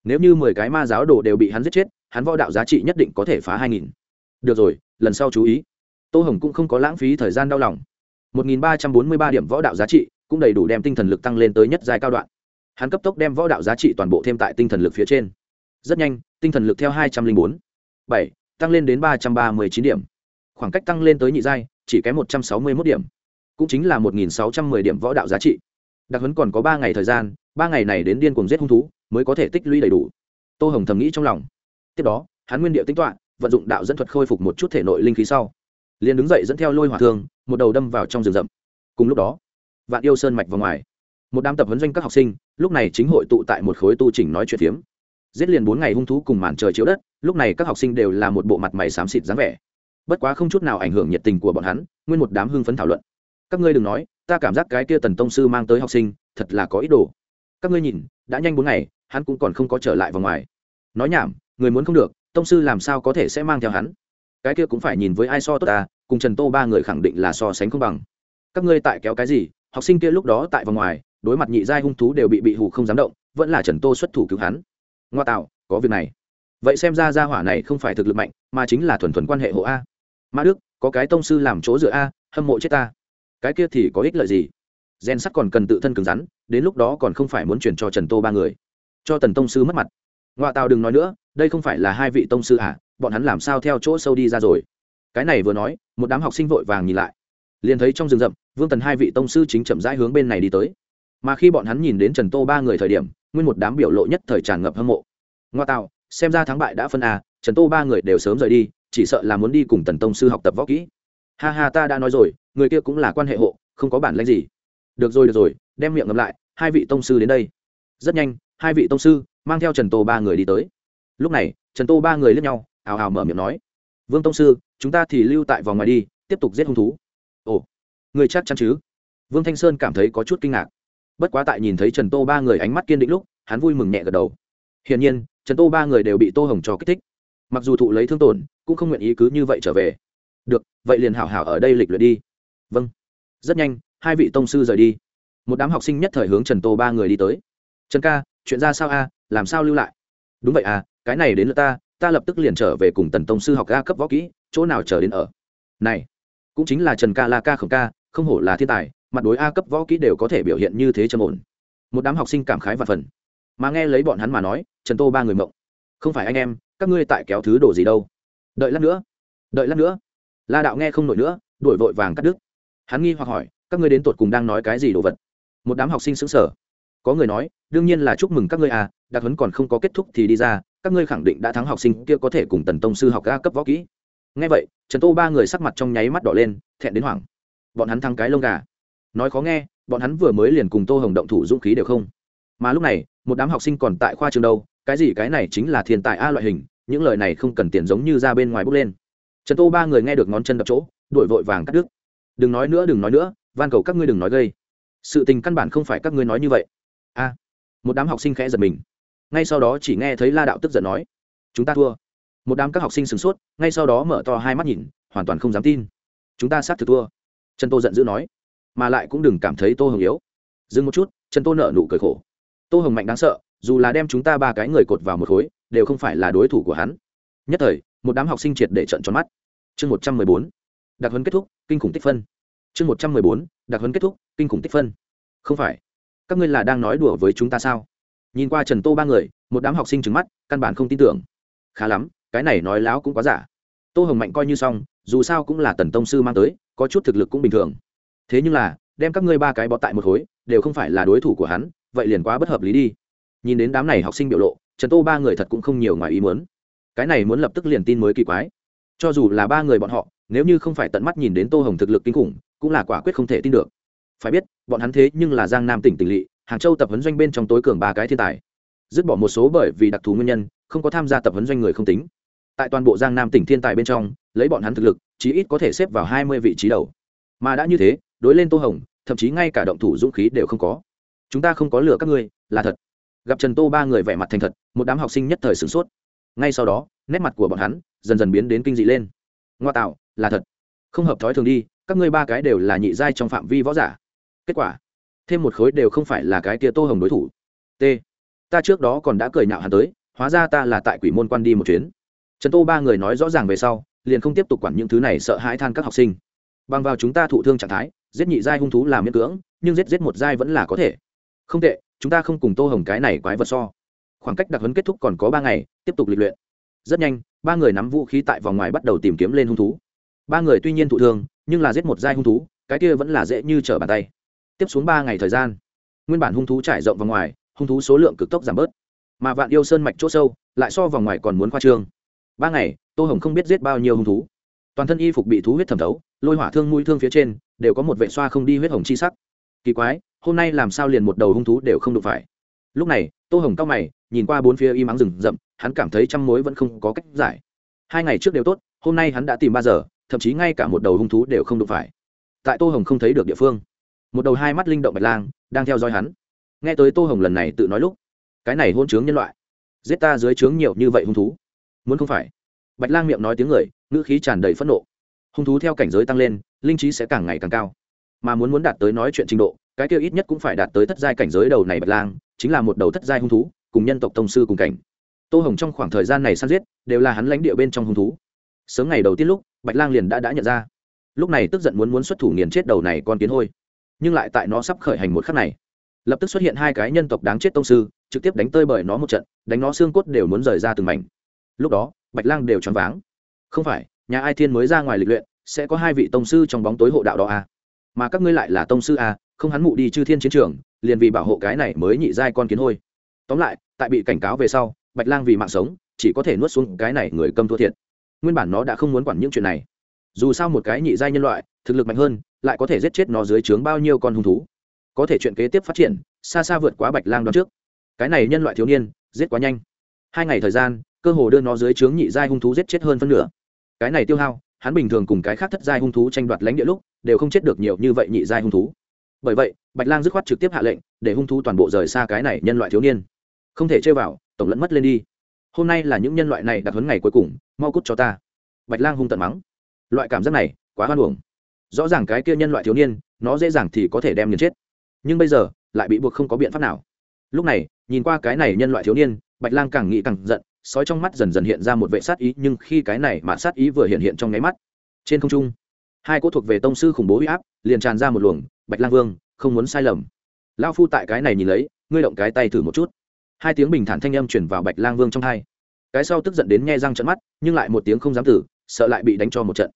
Speaker 1: Nếu như mười cái ma giáo đồ đều bị hắn giết chết, hắn võ đạo giá trị nhất định có thể phá hai nghìn. Được rồi, lần sau chú ý. Tô hồng cũng không có lãng phí thời gian đau lòng. một nghìn ba trăm bốn mươi ba điểm võ đạo giá trị cũng đầy đủ đem tinh thần lực tăng lên tới nhất giai cao đoạn. Hắn cấp tốc đem võ đạo giá trị toàn bộ thêm tại tinh thần lực phía trên rất nhanh, tinh thần lực theo hai trăm linh bốn, bảy, tăng lên đến ba trăm ba mươi chín điểm. Khoảng cách tăng lên tới nhị giai, chỉ kém một trăm sáu mươi mốt điểm. Cũng chính là một nghìn sáu trăm mười điểm võ đạo giá trị. Đặc huấn còn có ba ngày thời gian, ba ngày này đến điên cuồng giết hung thú, mới có thể tích lũy đầy đủ. Tô hồng thầm nghĩ trong lòng. Tiếp đó, hắn nguyên điệu tính toạ vận dụng đạo dẫn thuật khôi phục một chút thể nội linh khí sau. Liền đứng dậy dẫn theo lôi hỏa thương, một đầu đâm vào trong rừng rậm. Cùng lúc đó, vạn yêu sơn mạch vào ngoài. Một đám tập huấn doanh các học sinh, lúc này chính hội tụ tại một khối tu trình nói chuyện phiếm giết liền bốn ngày hung thú cùng màn trời chiếu đất, lúc này các học sinh đều là một bộ mặt mày xám xịt dáng vẻ. Bất quá không chút nào ảnh hưởng nhiệt tình của bọn hắn, nguyên một đám hưng phấn thảo luận. Các ngươi đừng nói, ta cảm giác cái kia tần tông sư mang tới học sinh, thật là có ý đồ. Các ngươi nhìn, đã nhanh bốn ngày, hắn cũng còn không có trở lại vào ngoài. Nói nhảm, người muốn không được, tông sư làm sao có thể sẽ mang theo hắn? Cái kia cũng phải nhìn với ai so tốt ta, cùng trần tô ba người khẳng định là so sánh không bằng. Các ngươi tại kéo cái gì, học sinh kia lúc đó tại vòng ngoài, đối mặt nhị giai hung thú đều bị bị hù không dám động, vẫn là trần tô xuất thủ cứu hắn ngoa tạo, có việc này. Vậy xem ra gia hỏa này không phải thực lực mạnh, mà chính là thuần thuần quan hệ hộ a. Mã đức, có cái tông sư làm chỗ dựa a, hâm mộ chết ta. Cái kia thì có ích lợi gì? Gen sắt còn cần tự thân cứng rắn, đến lúc đó còn không phải muốn chuyển cho trần tô ba người. Cho tần tông sư mất mặt. Ngoa tào đừng nói nữa, đây không phải là hai vị tông sư à bọn hắn làm sao theo chỗ sâu đi ra rồi? Cái này vừa nói, một đám học sinh vội vàng nhìn lại. Liền thấy trong rừng rậm, vương tần hai vị tông sư chính chậm rãi hướng bên này đi tới. Mà khi bọn hắn nhìn đến trần tô ba người thời điểm nguyên một đám biểu lộ nhất thời tràn ngập hâm mộ. Ngoa tạo, xem ra thắng bại đã phân à trần tô ba người đều sớm rời đi, chỉ sợ là muốn đi cùng tần tông sư học tập võ kỹ. Ha ha, ta đã nói rồi, người kia cũng là quan hệ hộ, không có bản lãnh gì. Được rồi được rồi, đem miệng ngậm lại, hai vị tông sư đến đây. Rất nhanh, hai vị tông sư mang theo trần tô ba người đi tới. Lúc này, trần tô ba người lướt nhau ào ào mở miệng nói, vương tông sư, chúng ta thì lưu tại vòng ngoài đi, tiếp tục giết hung thú. Ồ, người chắc chắn chứ? Vương thanh sơn cảm thấy có chút kinh ngạc bất quá tại nhìn thấy trần tô ba người ánh mắt kiên định lúc, hắn vui mừng nhẹ gật đầu. Hiển nhiên, trần tô ba người đều bị tô hồng cho kích thích. Mặc dù thụ lấy thương tổn, cũng không nguyện ý cứ như vậy trở về. Được, vậy liền hảo hảo ở đây lịch luyện đi. Vâng. Rất nhanh, hai vị tông sư rời đi. Một đám học sinh nhất thời hướng trần tô ba người đi tới. Trần ca, chuyện ra sao a? Làm sao lưu lại? Đúng vậy à cái này đến lượt ta ta lập tức liền trở về cùng tần tông sư học ca cấp võ kỹ, chỗ nào chờ đến ở? Này, cũng chính là trần ca la ca khổng ca, không hổ là thiên tài mặt đối a cấp võ kỹ đều có thể biểu hiện như thế trầm ổn. Một đám học sinh cảm khái và phần. Mà nghe lấy bọn hắn mà nói, trần tô ba người mộng. Không phải anh em, các ngươi tại kéo thứ đồ gì đâu. Đợi lát nữa. Đợi lát nữa. La đạo nghe không nổi nữa, đuổi vội vàng cắt đứt. Hắn nghi hoặc hỏi, các ngươi đến tột cùng đang nói cái gì đồ vật? Một đám học sinh xứng sở có người nói, đương nhiên là chúc mừng các ngươi à đặc huấn còn không có kết thúc thì đi ra, các ngươi khẳng định đã thắng học sinh kia có thể cùng tần tông sư học ca cấp võ kỹ. Ngay vậy, trần tô ba người sắc mặt trong nháy mắt đỏ lên, thẹn đến hoảng. Bọn hắn thắng cái lông gà nói khó nghe, bọn hắn vừa mới liền cùng tô hồng động thủ dũng khí đều không. Mà lúc này, một đám học sinh còn tại khoa trường đâu, cái gì cái này chính là thiên tài a loại hình, những lời này không cần tiền giống như ra bên ngoài bước lên. Trần tô ba người nghe được ngón chân đập chỗ đuổi vội vàng cắt đứt. Đừng nói nữa, đừng nói nữa, van cầu các ngươi đừng nói gây. Sự tình căn bản không phải các ngươi nói như vậy. A. Một đám học sinh khẽ giật mình. Ngay sau đó chỉ nghe thấy la đạo tức giận nói, chúng ta thua. Một đám các học sinh sửng sốt, ngay sau đó mở to hai mắt nhìn, hoàn toàn không dám tin. Chúng ta sát thực thua. Trần tô giận dữ nói mà lại cũng đừng cảm thấy tô hồng yếu. Dừng một chút, trần tô nợ nụ cười khổ. Tô hồng mạnh đáng sợ, dù là đem chúng ta ba cái người cột vào một khối, đều không phải là đối thủ của hắn. Nhất thời, một đám học sinh triệt để trận tròn mắt. Chương một trăm mười bốn, đặc huấn kết thúc, kinh khủng tích phân. Chương một trăm mười bốn, đặc huấn kết thúc, kinh khủng tích phân. Không phải, các ngươi là đang nói đùa với chúng ta sao? Nhìn qua trần tô ba người, một đám học sinh trứng mắt, căn bản không tin tưởng. Khá lắm, cái này nói láo cũng quá giả. Tô hồng mạnh coi như xong, dù sao cũng là tần tông sư mang tới, có chút thực lực cũng bình thường thế nhưng là, đem các ngươi ba cái bó tại một khối, đều không phải là đối thủ của hắn, vậy liền quá bất hợp lý đi. Nhìn đến đám này học sinh biểu lộ, trần tô ba người thật cũng không nhiều ngoài ý muốn. Cái này muốn lập tức liền tin mới kỳ quái. Cho dù là ba người bọn họ, nếu như không phải tận mắt nhìn đến tô hồng thực lực kinh khủng, cũng là quả quyết không thể tin được. Phải biết, bọn hắn thế nhưng là giang nam tỉnh tỉnh lỵ, hàng châu tập huấn doanh bên trong tối cường ba cái thiên tài. Dứt bỏ một số bởi vì đặc thù nguyên nhân, không có tham gia tập huấn doanh người không tính. Tại toàn bộ giang nam tỉnh thiên tài bên trong, lấy bọn hắn thực lực, chí ít có thể xếp vào hai mươi vị trí đầu mà đã như thế, đối lên tô hồng, thậm chí ngay cả động thủ dũng khí đều không có. Chúng ta không có lừa các ngươi, là thật. Gặp trần tô ba người vẻ mặt thành thật, một đám học sinh nhất thời sửng sốt. Ngay sau đó, nét mặt của bọn hắn dần dần biến đến kinh dị lên. Ngoa tạo, là thật. Không hợp thói thường đi, các ngươi ba cái đều là nhị giai trong phạm vi võ giả. Kết quả, thêm một khối đều không phải là cái tia tô hồng đối thủ. T. Ta trước đó còn đã cười nhạo hắn tới, hóa ra ta là tại quỷ môn quan đi một chuyến. Trần tô ba người nói rõ ràng về sau, liền không tiếp tục quản những thứ này sợ hãi than các học sinh bằng vào chúng ta thụ thương trạng thái, giết nhị giai hung thú là miễn cưỡng, nhưng giết giết một giai vẫn là có thể. Không tệ, chúng ta không cùng tô hồng cái này quái vật so. Khoảng cách đặc huấn kết thúc còn có ba ngày, tiếp tục lịch luyện. Rất nhanh, ba người nắm vũ khí tại vòng ngoài bắt đầu tìm kiếm lên hung thú. Ba người tuy nhiên thụ thương, nhưng là giết một giai hung thú, cái kia vẫn là dễ như trở bàn tay. Tiếp xuống ba ngày thời gian, nguyên bản hung thú trải rộng vòng ngoài, hung thú số lượng cực tốc giảm bớt. Mà vạn yêu sơn mạch chỗ sâu, lại so vòng ngoài còn muốn khoa trương. Ba ngày, tô hồng không biết giết bao nhiêu hung thú. Toàn thân y phục bị thú huyết thẩm thấu lôi hỏa thương mũi thương phía trên, đều có một vệ xoa không đi huyết hồng chi sắc. Kỳ quái, hôm nay làm sao liền một đầu hung thú đều không đụng phải. Lúc này, tô hồng cao mày, nhìn qua bốn phía y mắng rừng rậm, hắn cảm thấy trăm mối vẫn không có cách giải. Hai ngày trước đều tốt, hôm nay hắn đã tìm ba giờ, thậm chí ngay cả một đầu hung thú đều không đụng phải. Tại tô hồng không thấy được địa phương. Một đầu hai mắt linh động bạch lang, đang theo dõi hắn. Nghe tới tô hồng lần này tự nói lúc, cái này hôn chướng nhân loại. Giết ta dưới trướng nhiều như vậy hung thú. Muốn không phải. Bạch lang miệng nói tiếng người, ngữ khí tràn đầy phẫn nộ hung thú theo cảnh giới tăng lên, linh trí sẽ càng ngày càng cao. Mà muốn muốn đạt tới nói chuyện trình độ, cái kia ít nhất cũng phải đạt tới thất giai cảnh giới đầu này bạch lang, chính là một đầu thất giai hung thú, cùng nhân tộc tông sư cùng cảnh. Tô hồng trong khoảng thời gian này săn giết, đều là hắn lãnh địa bên trong hung thú. Sớm ngày đầu tiên lúc, bạch lang liền đã đã nhận ra. Lúc này tức giận muốn muốn xuất thủ nghiền chết đầu này con kiến hôi. Nhưng lại tại nó sắp khởi hành một khắc này, lập tức xuất hiện hai cái nhân tộc đáng chết tông sư, trực tiếp đánh tơi bởi nó một trận, đánh nó xương cốt đều muốn rời ra từng mảnh. Lúc đó, bạch lang đều choáng váng. Không phải nhà ai thiên mới ra ngoài lịch luyện sẽ có hai vị tông sư trong bóng tối hộ đạo đó à? mà các ngươi lại là tông sư à, không hắn mụ đi chư thiên chiến trường liền vì bảo hộ cái này mới nhị giai con kiến hôi. Tóm lại tại bị cảnh cáo về sau bạch lang vì mạng sống chỉ có thể nuốt xuống cái này người cầm thua thiệt. Nguyên bản nó đã không muốn quản những chuyện này. Dù sao một cái nhị giai nhân loại thực lực mạnh hơn lại có thể giết chết nó dưới trướng bao nhiêu con hung thú. Có thể chuyện kế tiếp phát triển xa xa vượt quá bạch lang đoán trước. Cái này nhân loại thiếu niên giết quá nhanh. Hai ngày thời gian cơ hồ đưa nó dưới trướng nhị giai hung thú giết chết hơn phân nửa cái này tiêu hao, hắn bình thường cùng cái khác thất giai hung thú tranh đoạt lãnh địa lúc, đều không chết được nhiều như vậy nhị giai hung thú. Bởi vậy, bạch lang dứt khoát trực tiếp hạ lệnh, để hung thú toàn bộ rời xa cái này nhân loại thiếu niên. Không thể chơi vào, tổng lẫn mất lên đi. Hôm nay là những nhân loại này đặt huấn ngày cuối cùng, mau cút cho ta. Bạch lang hung tận mắng. Loại cảm giác này, quá hoan hưởng rõ ràng cái kia nhân loại thiếu niên, nó dễ dàng thì có thể đem nghiền chết. Nhưng bây giờ, lại bị buộc không có biện pháp nào. Lúc này, nhìn qua cái này nhân loại thiếu niên, bạch lang càng nghĩ càng giận sói trong mắt dần dần hiện ra một vệ sát ý, nhưng khi cái này mà sát ý vừa hiện hiện trong nháy mắt, trên không trung, hai cỗ thuộc về tông sư khủng bố huy áp liền tràn ra một luồng, bạch lang vương, không muốn sai lầm. Lao phu tại cái này nhìn lấy, ngươi động cái tay thử một chút. Hai tiếng bình thản thanh âm chuyển vào bạch lang vương trong hai. Cái sau tức giận đến nghe răng trận mắt, nhưng lại một tiếng không dám tử sợ lại bị đánh cho một trận.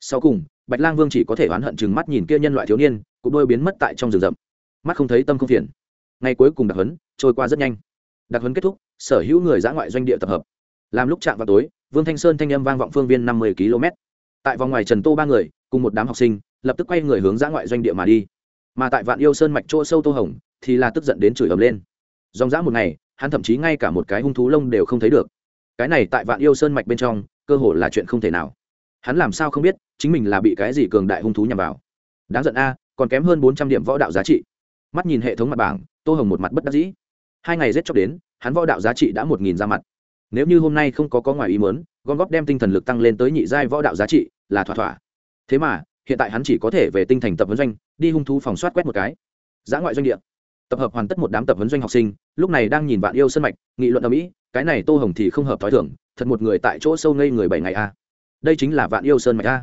Speaker 1: Sau cùng, bạch lang vương chỉ có thể oán hận chừng mắt nhìn kia nhân loại thiếu niên cụ đôi biến mất tại trong rừng rậm. Mắt không thấy tâm không phiền. Ngày cuối cùng đặc huấn, trôi qua rất nhanh đặc huấn kết thúc, sở hữu người giã ngoại doanh địa tập hợp. Làm lúc chạm vào tối, vương thanh sơn thanh âm vang vọng phương viên năm mươi km. Tại vòng ngoài trần tô ba người, cùng một đám học sinh, lập tức quay người hướng giã ngoại doanh địa mà đi. Mà tại vạn yêu sơn mạch chỗ sâu tô hồng, thì là tức giận đến chửi ầm lên. Dòng dã một ngày, hắn thậm chí ngay cả một cái hung thú lông đều không thấy được. Cái này tại vạn yêu sơn mạch bên trong, cơ hồ là chuyện không thể nào. Hắn làm sao không biết, chính mình là bị cái gì cường đại hung thú nhằm vào. Đáng giận a, còn kém hơn bốn trăm điểm võ đạo giá trị. Mắt nhìn hệ thống mặt bảng, tô hồng một mặt bất đắc dĩ hai ngày rét chóc đến, hắn võ đạo giá trị đã một nghìn ra mặt. Nếu như hôm nay không có có ngoài ý mớn gom góp đem tinh thần lực tăng lên tới nhị giai võ đạo giá trị là thỏa thỏa. Thế mà, hiện tại hắn chỉ có thể về tinh thành tập vấn doanh, đi hung thú phòng soát quét một cái. Giã ngoại doanh địa. Tập hợp hoàn tất một đám tập vấn doanh học sinh, lúc này đang nhìn vạn yêu sân mạch, nghị luận ở mỹ cái này tô hồng thì không hợp t h o i thưởng thật một người tại chỗ sâu ngây người bảy ngày a. Đây chính là vạn yêu sơn mạch a.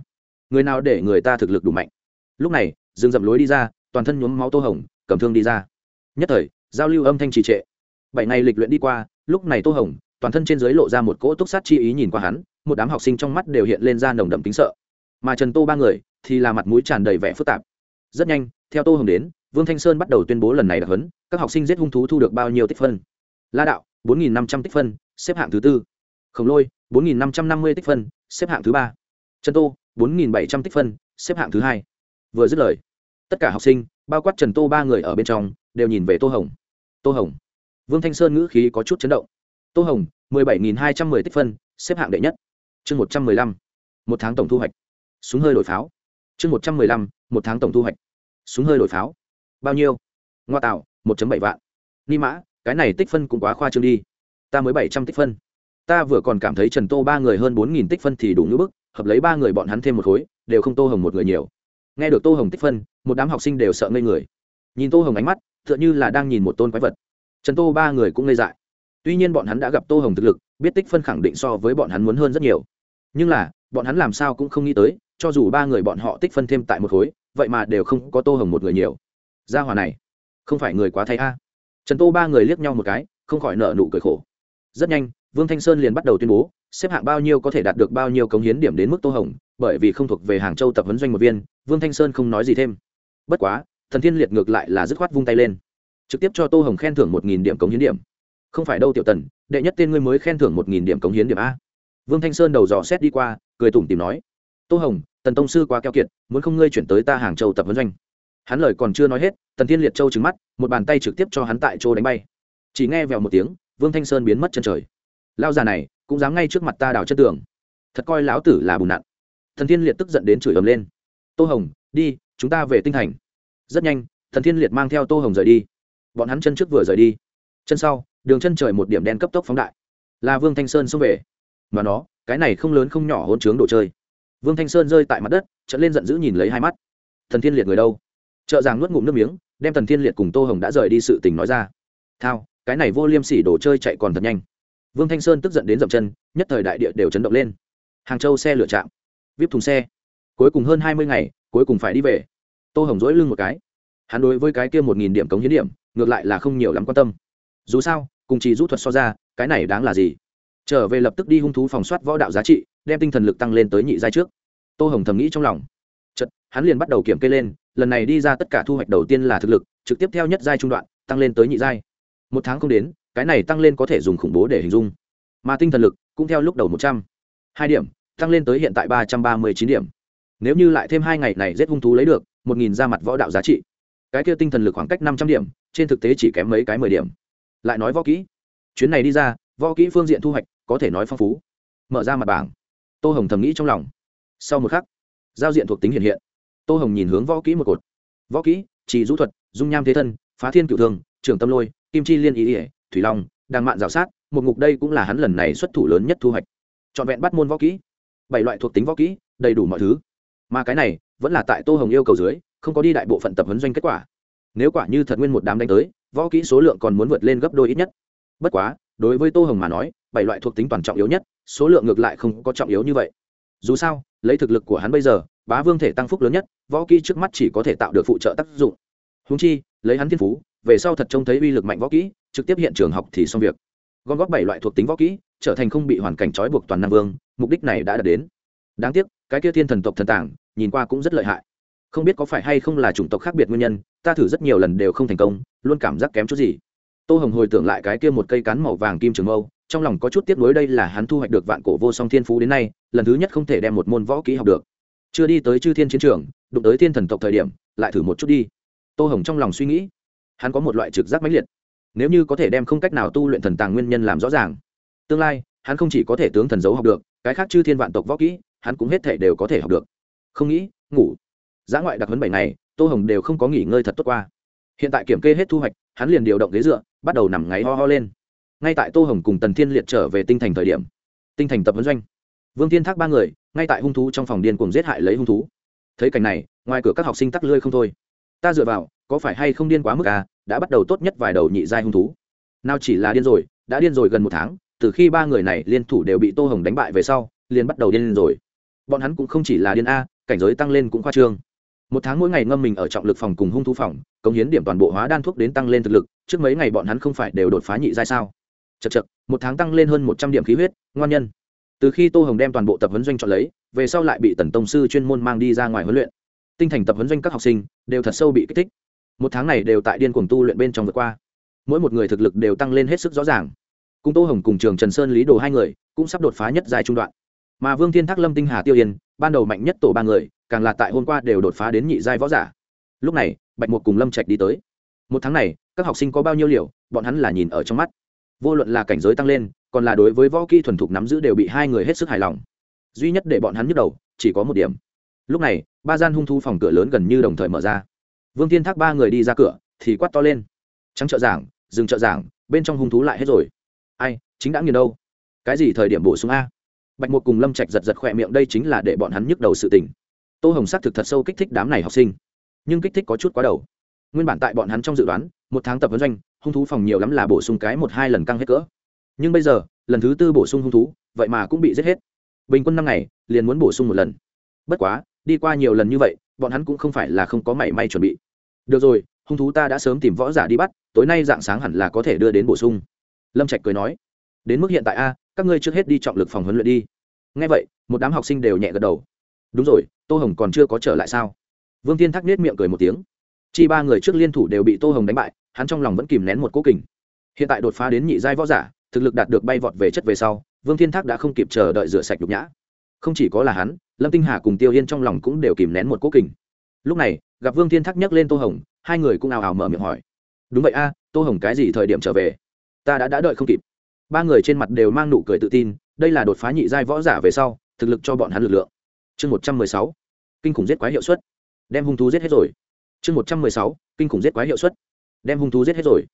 Speaker 1: Người nào để người ta thực lực đủ mạnh. Lúc này dừng dậm lối đi ra, toàn thân nhuốm máu tô hồng, cầm thương đi ra. Nhất thời, giao lưu âm thanh trì trệ bảy ngày lịch luyện đi qua, lúc này tô hồng, toàn thân trên dưới lộ ra một cỗ túc sát chi ý nhìn qua hắn, một đám học sinh trong mắt đều hiện lên ra nồng đậm tính sợ. Mà trần tô ba người thì là mặt mũi tràn đầy vẻ phức tạp. Rất nhanh, theo tô hồng đến, vương thanh sơn bắt đầu tuyên bố lần này đặc huấn, các học sinh giết hung thú thu được bao nhiêu tích phân? La đạo, bốn nghìn năm trăm tích phân, xếp hạng thứ tư. Khổng lôi, bốn nghìn năm trăm năm mươi tích phân, xếp hạng thứ ba. Trần tô, bốn nghìn bảy trăm tích phân, xếp hạng thứ hai. Vừa dứt lời, tất cả học sinh, bao quát trần tô ba người ở bên trong, đều nhìn về tô hồng. Tô hồng vương thanh sơn ngữ khí có chút chấn động. Tô hồng, mười bảy nghìn hai trăm mười tích phân, xếp hạng đệ nhất. Chương một trăm mười lăm, một tháng tổng thu hoạch. Súng hơi đổi pháo. Chương một trăm mười lăm, một tháng tổng thu hoạch. Súng hơi đổi pháo. Bao nhiêu? Ngoa tạo, một bảy vạn. Ni mã, cái này tích phân cũng quá khoa trương đi. Ta mới bảy trăm tích phân. Ta vừa còn cảm thấy trần tô ba người hơn bốn nghìn tích phân thì đủ ngữ bức, hợp lấy ba người bọn hắn thêm một khối, đều không tô hồng một người nhiều. Nghe được tô hồng tích phân, một đám học sinh đều sợ ngây người. Nhìn tô hồng ánh mắt, tựa như là đang nhìn một tôn quái vật trần tô ba người cũng ngây dại. Tuy nhiên bọn hắn đã gặp tô hồng thực lực, biết tích phân khẳng định so với bọn hắn muốn hơn rất nhiều. Nhưng là, bọn hắn làm sao cũng không nghĩ tới, cho dù ba người bọn họ tích phân thêm tại một khối, vậy mà đều không có tô hồng một người nhiều. Gia hòa này, không phải người quá thay a. Trần tô ba người liếc nhau một cái, không khỏi nợ nụ cười khổ. Rất nhanh, vương thanh sơn liền bắt đầu tuyên bố, xếp hạng bao nhiêu có thể đạt được bao nhiêu cống hiến điểm đến mức tô hồng, bởi vì không thuộc về hàng châu tập huấn doanh một viên, vương thanh sơn không nói gì thêm. Bất quá, thần thiên liệt ngược lại là dứt khoát vung tay lên trực tiếp cho tô hồng khen thưởng một nghìn điểm cống hiến điểm không phải đâu tiểu tần đệ nhất tên ngươi mới khen thưởng một nghìn điểm cống hiến điểm a vương thanh sơn đầu dò xét đi qua cười tủm tìm nói tô hồng tần tông sư quá keo kiệt muốn không ngươi chuyển tới ta hàng châu tập vấn doanh hắn lời còn chưa nói hết tần thiên liệt châu trứng mắt một bàn tay trực tiếp cho hắn tại chỗ đánh bay chỉ nghe vèo một tiếng vương thanh sơn biến mất chân trời lao già này cũng dám ngay trước mặt ta đào chất tường thật coi lão tử là bùn nặn thần thiên liệt tức giận đến chửi ầm lên tô hồng đi chúng ta về tinh thành rất nhanh thần thiên liệt mang theo tô hồng rời đi bọn hắn chân trước vừa rời đi. Chân sau, đường chân trời một điểm đen cấp tốc phóng đại. Là vương thanh sơn xông về. Mà nó, cái này không lớn không nhỏ hôn trướng đồ chơi. Vương thanh sơn rơi tại mặt đất trận lên giận dữ nhìn lấy hai mắt. Thần thiên liệt người đâu? Trợ giảng nuốt ngụm nước miếng, đem thần thiên liệt cùng tô hồng đã rời đi sự tình nói ra. Thao, cái này vô liêm sỉ đồ chơi chạy còn thật nhanh. Vương thanh sơn tức giận đến dậm chân, nhất thời đại địa đều chấn động lên. Hàng châu xe lựa chạm vip thùng xe. Cuối cùng hơn hai mươi ngày, cuối cùng phải đi về. Tô hồng dỗi lưng một cái. Hắn đối với cái kia một nghìn điểm cống hiến điểm ngược lại là không nhiều lắm quan tâm. Dù sao, cùng chỉ rút thuật so ra, cái này đáng là gì? Trở về lập tức đi hung thú phòng soát võ đạo giá trị, đem tinh thần lực tăng lên tới nhị giai trước. Tô hồng thầm nghĩ trong lòng. Chật hắn liền bắt đầu kiểm kê lên, lần này đi ra tất cả thu hoạch đầu tiên là thực lực, trực tiếp theo nhất giai trung đoạn, tăng lên tới nhị giai. Một tháng không đến, cái này tăng lên có thể dùng khủng bố để hình dung. Mà tinh thần lực cũng theo lúc đầu một trăm. Hai điểm, tăng lên tới hiện tại ba trăm ba mươi chín điểm. Nếu như lại thêm hai ngày này giết hung thú lấy được, một nghìn ra mặt võ đạo giá trị. Cái kia tinh thần lực khoảng cách năm trăm điểm trên thực tế chỉ kém mấy cái mười điểm. Lại nói võ kỹ. Chuyến này đi ra, võ kỹ phương diện thu hoạch có thể nói phong phú. Mở ra mặt bảng. Tô hồng thầm nghĩ trong lòng. Sau một khắc, giao diện thuộc tính hiện hiện. Tô hồng nhìn hướng võ kỹ một cột. Võ kỹ chỉ rũ thuật, dung nham thế thân, phá thiên cựu thương trường tâm lôi, kim chi liên ý ỉa, thủy long, đàng mạn rào sát, một ngục đây cũng là hắn lần này xuất thủ lớn nhất thu hoạch. Trọn vẹn bắt môn võ kỹ. Bảy loại thuộc tính võ kỹ, đầy đủ mọi thứ. Mà cái này vẫn là tại tô hồng yêu cầu dưới, không có đi đại bộ phận tập huấn doanh kết quả nếu quả như thật nguyên một đám đánh tới, võ kỹ số lượng còn muốn vượt lên gấp đôi ít nhất. Bất quá, đối với tô hồng mà nói, bảy loại thuộc tính toàn trọng yếu nhất, số lượng ngược lại không có trọng yếu như vậy. Dù sao, lấy thực lực của hắn bây giờ, bá vương thể tăng phúc lớn nhất, võ kỹ trước mắt chỉ có thể tạo được phụ trợ tác dụng. Húng chi, lấy hắn thiên phú, về sau thật trông thấy uy lực mạnh võ kỹ, trực tiếp hiện trường học thì xong việc. Gom góp bảy loại thuộc tính võ kỹ, trở thành không bị hoàn cảnh trói buộc toàn nam vương, mục đích này đã đạt đến. Đáng tiếc, cái kia thiên thần tộc thần tảng nhìn qua cũng rất lợi hại không biết có phải hay không là chủng tộc khác biệt nguyên nhân, ta thử rất nhiều lần đều không thành công, luôn cảm giác kém chút gì. Tô hồng hồi tưởng lại cái kia một cây cán màu vàng kim trường mâu, trong lòng có chút tiếc nuối đây là hắn thu hoạch được vạn cổ vô song thiên phú đến nay, lần thứ nhất không thể đem một môn võ kỹ học được. Chưa đi tới chư thiên chiến trường, đụng tới thiên thần tộc thời điểm, lại thử một chút đi. Tô hồng trong lòng suy nghĩ, hắn có một loại trực giác mãnh liệt. Nếu như có thể đem không cách nào tu luyện thần tàng nguyên nhân làm rõ ràng, tương lai, hắn không chỉ có thể tướng thần dấu học được, cái khác chư thiên vạn tộc võ kỹ, hắn cũng hết thể đều có thể học được. Không nghĩ, ngủ giã ngoại đặc huấn bảy ngày, tô hồng đều không có nghỉ ngơi thật tốt qua. Hiện tại kiểm kê hết thu hoạch, hắn liền điều động ghế dựa, bắt đầu nằm ngáy ho ho lên. Ngay tại tô hồng cùng tần thiên liệt trở về tinh thành thời điểm, tinh thành tập huấn doanh. Vương thiên thác ba người, ngay tại hung thú trong phòng điên cùng giết hại lấy hung thú. Thấy cảnh này, ngoài cửa các học sinh tắc lươi không thôi. Ta dựa vào, có phải hay không điên quá mức à đã bắt đầu tốt nhất vài đầu nhị giai hung thú. Nào chỉ là điên rồi, đã điên rồi gần một tháng, từ khi ba người này liên thủ đều bị tô hồng đánh bại về sau, liền bắt đầu điên rồi. Bọn hắn cũng không chỉ là điên a, cảnh giới tăng lên cũng khoa trương một tháng mỗi ngày ngâm mình ở trọng lực phòng cùng hung thú phòng, cống hiến điểm toàn bộ hóa đan thuốc đến tăng lên thực lực, trước mấy ngày bọn hắn không phải đều đột phá nhị giai sao? Chật chật một tháng tăng lên hơn một trăm điểm khí huyết, ngoan nhân. Từ khi tô hồng đem toàn bộ tập huấn doanh chọn lấy, về sau lại bị tần tông sư chuyên môn mang đi ra ngoài huấn luyện. Tinh thành tập huấn doanh các học sinh đều thật sâu bị kích thích. Một tháng này đều tại điên cuồng tu luyện bên trong vượt qua. Mỗi một người thực lực đều tăng lên hết sức rõ ràng. Cùng tô hồng cùng trường trần sơn, lý đồ hai người cũng sắp đột phá nhất giai trung đoạn. Mà vương thiên thác, lâm tinh hà, tiêu yên, ban đầu mạnh nhất tổ ba người càng là tại hôm qua đều đột phá đến nhị giai võ giả. Lúc này, bạch mục cùng lâm trạch đi tới. Một tháng này, các học sinh có bao nhiêu liều, bọn hắn là nhìn ở trong mắt. Vô luận là cảnh giới tăng lên, còn là đối với võ kỹ thuần thục nắm giữ đều bị hai người hết sức hài lòng. Duy nhất để bọn hắn nhức đầu, chỉ có một điểm. Lúc này, ba gian hung thu phòng cửa lớn gần như đồng thời mở ra. Vương thiên thác ba người đi ra cửa, thì quát to lên. Trắng trợ giảng dừng trợ giảng, bên trong hung thú lại hết rồi. Ai, chính đã nghiền đâu? Cái gì thời điểm bổ sung a? Bạch một cùng lâm trạch giật giật khỏe miệng, đây chính là để bọn hắn nhức đầu sự tình tô hồng xác thực thật sâu kích thích đám này học sinh, nhưng kích thích có chút quá đầu. Nguyên bản tại bọn hắn trong dự đoán, một tháng tập vấn doanh, hung thú phòng nhiều lắm là bổ sung cái một hai lần căng hết cỡ. Nhưng bây giờ, lần thứ tư bổ sung hung thú, vậy mà cũng bị giết hết. Bình quân năm ngày, liền muốn bổ sung một lần. Bất quá, đi qua nhiều lần như vậy, bọn hắn cũng không phải là không có mảy may chuẩn bị. Được rồi, hung thú ta đã sớm tìm võ giả đi bắt, tối nay dạng sáng hẳn là có thể đưa đến bổ sung. Lâm trạch cười nói, đến mức hiện tại a, các ngươi trước hết đi trọng lực phòng huấn luyện đi. Ngay vậy, một đám học sinh đều nhẹ gật đầu. Đúng rồi tô hồng còn chưa có trở lại sao? Vương tiên thắc nết miệng cười một tiếng. Chi ba người trước liên thủ đều bị tô hồng đánh bại, hắn trong lòng vẫn kìm nén một cố kình. Hiện tại đột phá đến nhị giai võ giả, thực lực đạt được bay vọt về chất về sau, vương thiên thác đã không kịp chờ đợi rửa sạch nhục nhã. Không chỉ có là hắn, lâm tinh hà cùng tiêu yên trong lòng cũng đều kìm nén một cố kình. Lúc này, gặp vương thiên thác nhắc lên tô hồng, hai người cũng ào ào mở miệng hỏi. Đúng vậy a, tô hồng cái gì thời điểm trở về? Ta đã đã đợi không kịp. Ba người trên mặt đều mang nụ cười tự tin, đây là đột phá nhị giai võ giả về sau, thực lực cho bọn hắn lực lượng. Chương một trăm mười sáu kinh khủng giết quái hiệu suất. Đem hung thú giết hết rồi. Chương một trăm mười sáu, kinh khủng giết quái hiệu suất. Đem hung thú giết hết rồi.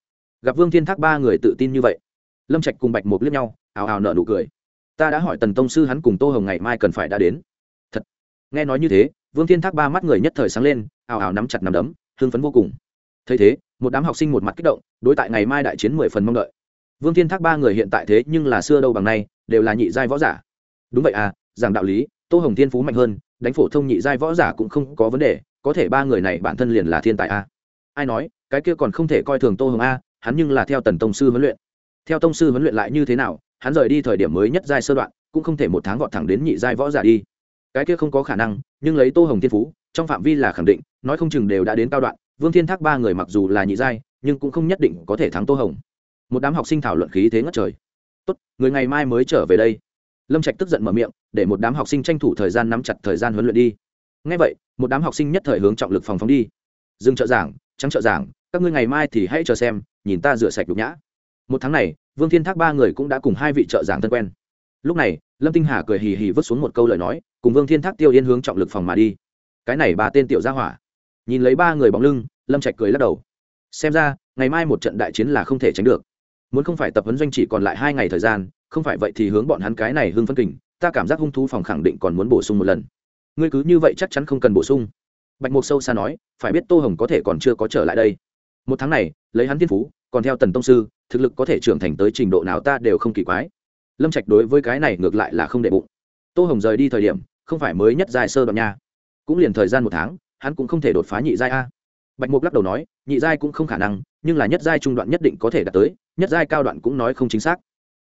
Speaker 1: Gặp vương thiên thác ba người tự tin như vậy, lâm trạch cùng bạch mục liếc nhau, ào ào nợ nụ cười. Ta đã hỏi tần tông sư hắn cùng tô hồng ngày mai cần phải đã đến. Thật. Nghe nói như thế, vương thiên thác ba mắt người nhất thời sáng lên, ào ào nắm chặt nắm đấm, hưng phấn vô cùng. Thấy thế, một đám học sinh một mặt kích động, đối tại ngày mai đại chiến mười phần mong đợi. Vương thiên thác ba người hiện tại thế nhưng là xưa đâu bằng nay, đều là nhị giai võ giả. Đúng vậy à giảng đạo lý, tô hồng thiên phú mạnh hơn đánh phổ thông nhị giai võ giả cũng không có vấn đề, có thể ba người này bản thân liền là thiên tài a. Ai nói, cái kia còn không thể coi thường tô hồng a, hắn nhưng là theo tần tông sư huấn luyện. Theo tông sư huấn luyện lại như thế nào, hắn rời đi thời điểm mới nhất giai sơ đoạn, cũng không thể một tháng vọt thẳng đến nhị giai võ giả đi. Cái kia không có khả năng, nhưng lấy tô hồng thiên phú, trong phạm vi là khẳng định, nói không chừng đều đã đến cao đoạn, vương thiên thác ba người mặc dù là nhị giai, nhưng cũng không nhất định có thể thắng tô hồng. Một đám học sinh thảo luận khí thế ngất trời. Tốt, người ngày mai mới trở về đây lâm trạch tức giận mở miệng, để một đám học sinh tranh thủ thời gian nắm chặt thời gian huấn luyện đi. Ngay vậy, một đám học sinh nhất thời hướng trọng lực phòng phóng đi. Dừng trợ giảng, trắng trợ giảng, các ngươi ngày mai thì hãy chờ xem, nhìn ta rửa sạch nhục nhã. Một tháng này, vương thiên thác ba người cũng đã cùng hai vị trợ giảng thân quen. Lúc này, lâm tinh hà cười hì hì vứt xuống một câu lời nói, cùng vương thiên thác tiêu yên hướng trọng lực phòng mà đi. Cái này bà tên tiểu gia hỏa. Nhìn lấy ba người bóng lưng, lâm trạch cười lắc đầu. Xem ra, ngày mai một trận đại chiến là không thể tránh được. Muốn không phải tập huấn doanh chỉ còn lại hai ngày thời gian không phải vậy thì hướng bọn hắn cái này hưng phân kình, ta cảm giác hung thú phòng khẳng định còn muốn bổ sung một lần. Ngươi cứ như vậy chắc chắn không cần bổ sung. Bạch mục sâu xa nói, phải biết tô hồng có thể còn chưa có trở lại đây. Một tháng này, lấy hắn tiên phú, còn theo tần tông sư, thực lực có thể trưởng thành tới trình độ nào ta đều không kỳ quái. Lâm trạch đối với cái này ngược lại là không đệ bụng. Tô hồng rời đi thời điểm, không phải mới nhất dài sơ đoạn nha. Cũng liền thời gian một tháng, hắn cũng không thể đột phá nhị giai a. Bạch mục lắc đầu nói, nhị giai cũng không khả năng, nhưng là nhất giai trung đoạn nhất định có thể đạt tới, nhất giai cao đoạn cũng nói không chính xác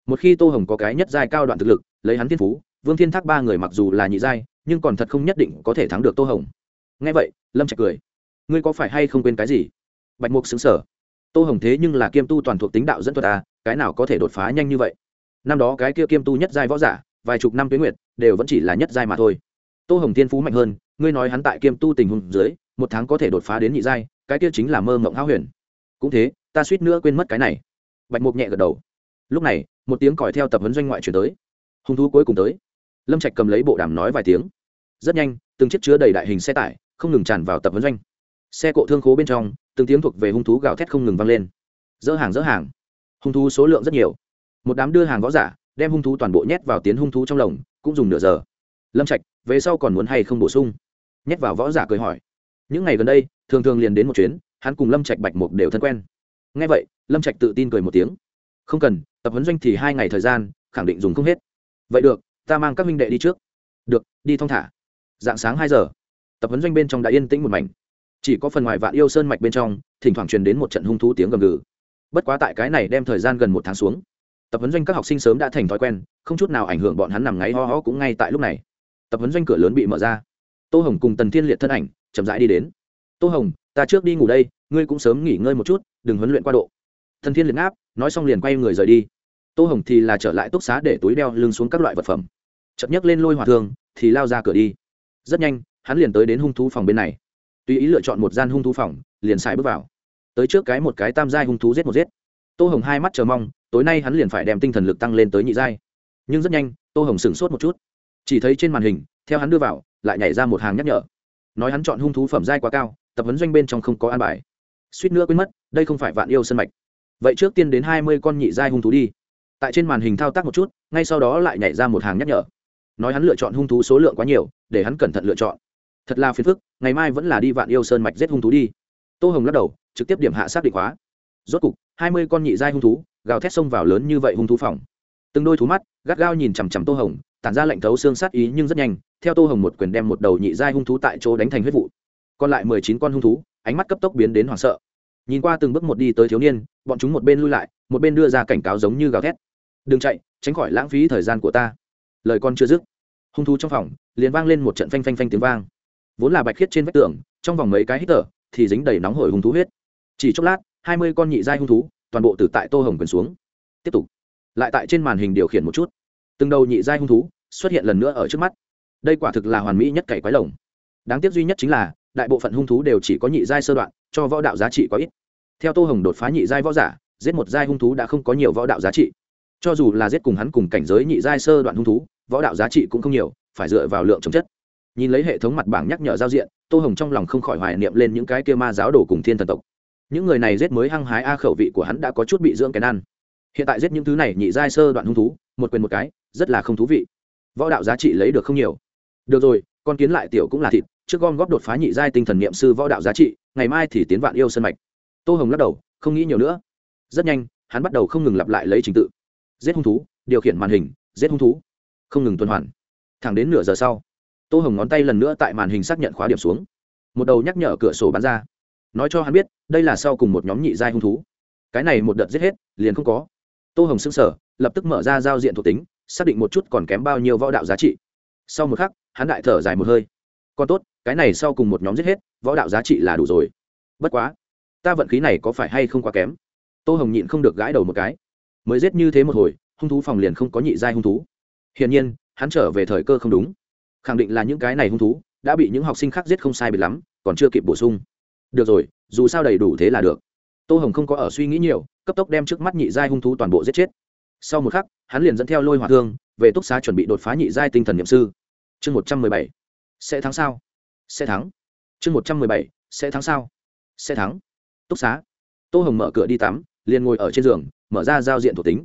Speaker 1: một khi tô hồng có cái nhất giai cao đoạn thực lực, lấy hắn thiên phú, vương thiên thác ba người mặc dù là nhị giai, nhưng còn thật không nhất định có thể thắng được tô hồng. Ngay vậy, lâm trạch cười. Ngươi có phải hay không quên cái gì? Bạch mục xứng sở tô hồng thế nhưng là kiêm tu toàn thuộc tính đạo dẫn thuật à cái nào có thể đột phá nhanh như vậy? Năm đó cái kia kiêm tu nhất giai võ giả, vài chục năm tuyến nguyệt, đều vẫn chỉ là nhất giai mà thôi. Tô hồng thiên phú mạnh hơn, ngươi nói hắn tại kiêm tu tình huống dưới, một tháng có thể đột phá đến nhị giai, cái kia chính là mơ mộng háo huyền. Cũng thế, ta suýt nữa quên mất cái này. Bạch mục nhẹ gật đầu. Lúc này một tiếng còi theo tập huấn doanh ngoại chuyển tới. Hung thú cuối cùng tới. Lâm trạch cầm lấy bộ đàm nói vài tiếng. Rất nhanh, từng chiếc chứa đầy đại hình xe tải không ngừng tràn vào tập huấn doanh. Xe cộ thương khố bên trong, từng tiếng thuộc về hung thú gào thét không ngừng vang lên. Dỡ hàng dỡ hàng. Hung thú số lượng rất nhiều. Một đám đưa hàng võ giả, đem hung thú toàn bộ nhét vào tiến hung thú trong lồng, cũng dùng nửa giờ. Lâm trạch, về sau còn muốn hay không bổ sung? Nhét vào võ giả cười hỏi. Những ngày gần đây, thường thường liền đến một chuyến, hắn cùng lâm trạch bạch mục đều thân quen. Ngay vậy, lâm trạch tự tin cười một tiếng. Không cần tập huấn doanh thì hai ngày thời gian, khẳng định dùng không hết. Vậy được, ta mang các minh đệ đi trước. Được, đi thong thả. Dạng sáng hai giờ, tập huấn doanh bên trong đã yên tĩnh một mảnh. Chỉ có phần ngoài vạn yêu sơn mạch bên trong, thỉnh thoảng truyền đến một trận hung thú tiếng gầm gừ. Bất quá tại cái này đem thời gian gần một tháng xuống, tập huấn doanh các học sinh sớm đã thành thói quen, không chút nào ảnh hưởng bọn hắn nằm ngáy ho ho cũng ngay tại lúc này. Tập huấn doanh cửa lớn bị mở ra. Tô hồng cùng tần thiên liệt thân ảnh chậm rãi đi đến. Tô hồng, ta trước đi ngủ đây, ngươi cũng sớm nghỉ ngơi một chút, đừng huấn luyện qua độ thần thiên liền áp nói xong liền quay người rời đi. Tô hồng thì là trở lại túc xá để túi đeo lưng xuống các loại vật phẩm. Chậm nhấc lên lôi hòa thương, thì lao ra cửa đi. Rất nhanh, hắn liền tới đến hung thú phòng bên này. Tùy ý lựa chọn một gian hung thú phòng, liền xài bước vào. Tới trước cái một cái tam giai hung thú giết một giết. Tô hồng hai mắt chờ mong, tối nay hắn liền phải đem tinh thần lực tăng lên tới nhị giai. Nhưng rất nhanh, tô hồng sửng sốt một chút. Chỉ thấy trên màn hình, theo hắn đưa vào, lại nhảy ra một hàng nhắc nhở. Nói hắn chọn hung thú phẩm giai quá cao, tập huấn doanh bên trong không có an bài. Suýt nữa quên mất, đây không phải vạn yêu sân mạch vậy trước tiên đến hai mươi con nhị giai hung thú đi. Tại trên màn hình thao tác một chút, ngay sau đó lại nhảy ra một hàng nhắc nhở. Nói hắn lựa chọn hung thú số lượng quá nhiều, để hắn cẩn thận lựa chọn. Thật là phiền phức, ngày mai vẫn là đi vạn yêu sơn mạch giết hung thú đi. Tô hồng lắc đầu, trực tiếp điểm hạ xác định hóa rốt cục, hai mươi con nhị giai hung thú, gào thét xông vào lớn như vậy hung thú phòng. Từng đôi thú mắt, gắt gao nhìn chằm chằm tô hồng, tản ra lệnh thấu xương sát ý nhưng rất nhanh, theo tô hồng một quyền đem một đầu nhị giai hung thú tại chỗ đánh thành huyết vụ. Còn lại mười chín con hung thú, ánh mắt cấp tốc biến đến hoảng sợ nhìn qua từng bước một đi tới thiếu niên, bọn chúng một bên lui lại, một bên đưa ra cảnh cáo giống như gào thét. Đừng chạy, tránh khỏi lãng phí thời gian của ta. Lời con chưa dứt, hung thú trong phòng liền vang lên một trận phanh phanh phanh tiếng vang. Vốn là bạch khiết trên vách tường, trong vòng mấy cái hít thở thì dính đầy nóng hổi hung thú huyết. Chỉ chốc lát, hai mươi con nhị giai hung thú, toàn bộ từ tại tô hồng quyền xuống. Tiếp tục, lại tại trên màn hình điều khiển một chút. Từng đầu nhị giai hung thú xuất hiện lần nữa ở trước mắt. Đây quả thực là hoàn mỹ nhất cày quái lồng. Đáng tiếc duy nhất chính là, đại bộ phận hung thú đều chỉ có nhị giai sơ đoạn cho võ đạo giá trị có ít. Theo tô hồng đột phá nhị giai võ giả, giết một giai hung thú đã không có nhiều võ đạo giá trị. Cho dù là giết cùng hắn cùng cảnh giới nhị giai sơ đoạn hung thú, võ đạo giá trị cũng không nhiều, phải dựa vào lượng chống chất. Nhìn lấy hệ thống mặt bảng nhắc nhở giao diện, tô hồng trong lòng không khỏi hoài niệm lên những cái kia ma giáo đồ cùng thiên thần tộc. Những người này giết mới hăng hái a khẩu vị của hắn đã có chút bị dưỡng cái ăn. Hiện tại giết những thứ này nhị giai sơ đoạn hung thú, một quyền một cái, rất là không thú vị. Võ đạo giá trị lấy được không nhiều. Được rồi, con kiến lại tiểu cũng là thịt trước gom góp đột phá nhị giai tinh thần niệm sư võ đạo giá trị, ngày mai thì tiến vạn yêu sân mạch. Tô hồng lắc đầu, không nghĩ nhiều nữa. Rất nhanh, hắn bắt đầu không ngừng lặp lại lấy trình tự. Giết hung thú, điều khiển màn hình, giết hung thú. Không ngừng tuần hoàn. Thẳng đến nửa giờ sau, tô hồng ngón tay lần nữa tại màn hình xác nhận khóa điểm xuống. Một đầu nhắc nhở cửa sổ bắn ra. Nói cho hắn biết, đây là sau cùng một nhóm nhị giai hung thú. Cái này một đợt giết hết, liền không có. Tô hồng xưng sở lập tức mở ra giao diện thuộc tính, xác định một chút còn kém bao nhiêu võ đạo giá trị. Sau một khắc, hắn đại thở dài một hơi. Còn tốt cái này sau cùng một nhóm giết hết, võ đạo giá trị là đủ rồi. Bất quá, ta vận khí này có phải hay không quá kém? Tô hồng nhịn không được gãi đầu một cái. Mới giết như thế một hồi, hung thú phòng liền không có nhị giai hung thú. Hiển nhiên, hắn trở về thời cơ không đúng. Khẳng định là những cái này hung thú đã bị những học sinh khác giết không sai biệt lắm, còn chưa kịp bổ sung. Được rồi, dù sao đầy đủ thế là được. Tô hồng không có ở suy nghĩ nhiều, cấp tốc đem trước mắt nhị giai hung thú toàn bộ giết chết. Sau một khắc, hắn liền dẫn theo lôi hỏa thương, về túc xá chuẩn bị đột phá nhị giai tinh thần nhậm sư. Chương một trăm mười bảy. Sẽ thắng sao? Sẽ thắng. Chương một trăm mười bảy, sẽ thắng sao? Sẽ thắng. Túc xá. Tô hồng mở cửa đi tắm, liền ngồi ở trên giường, mở ra giao diện thuộc tính.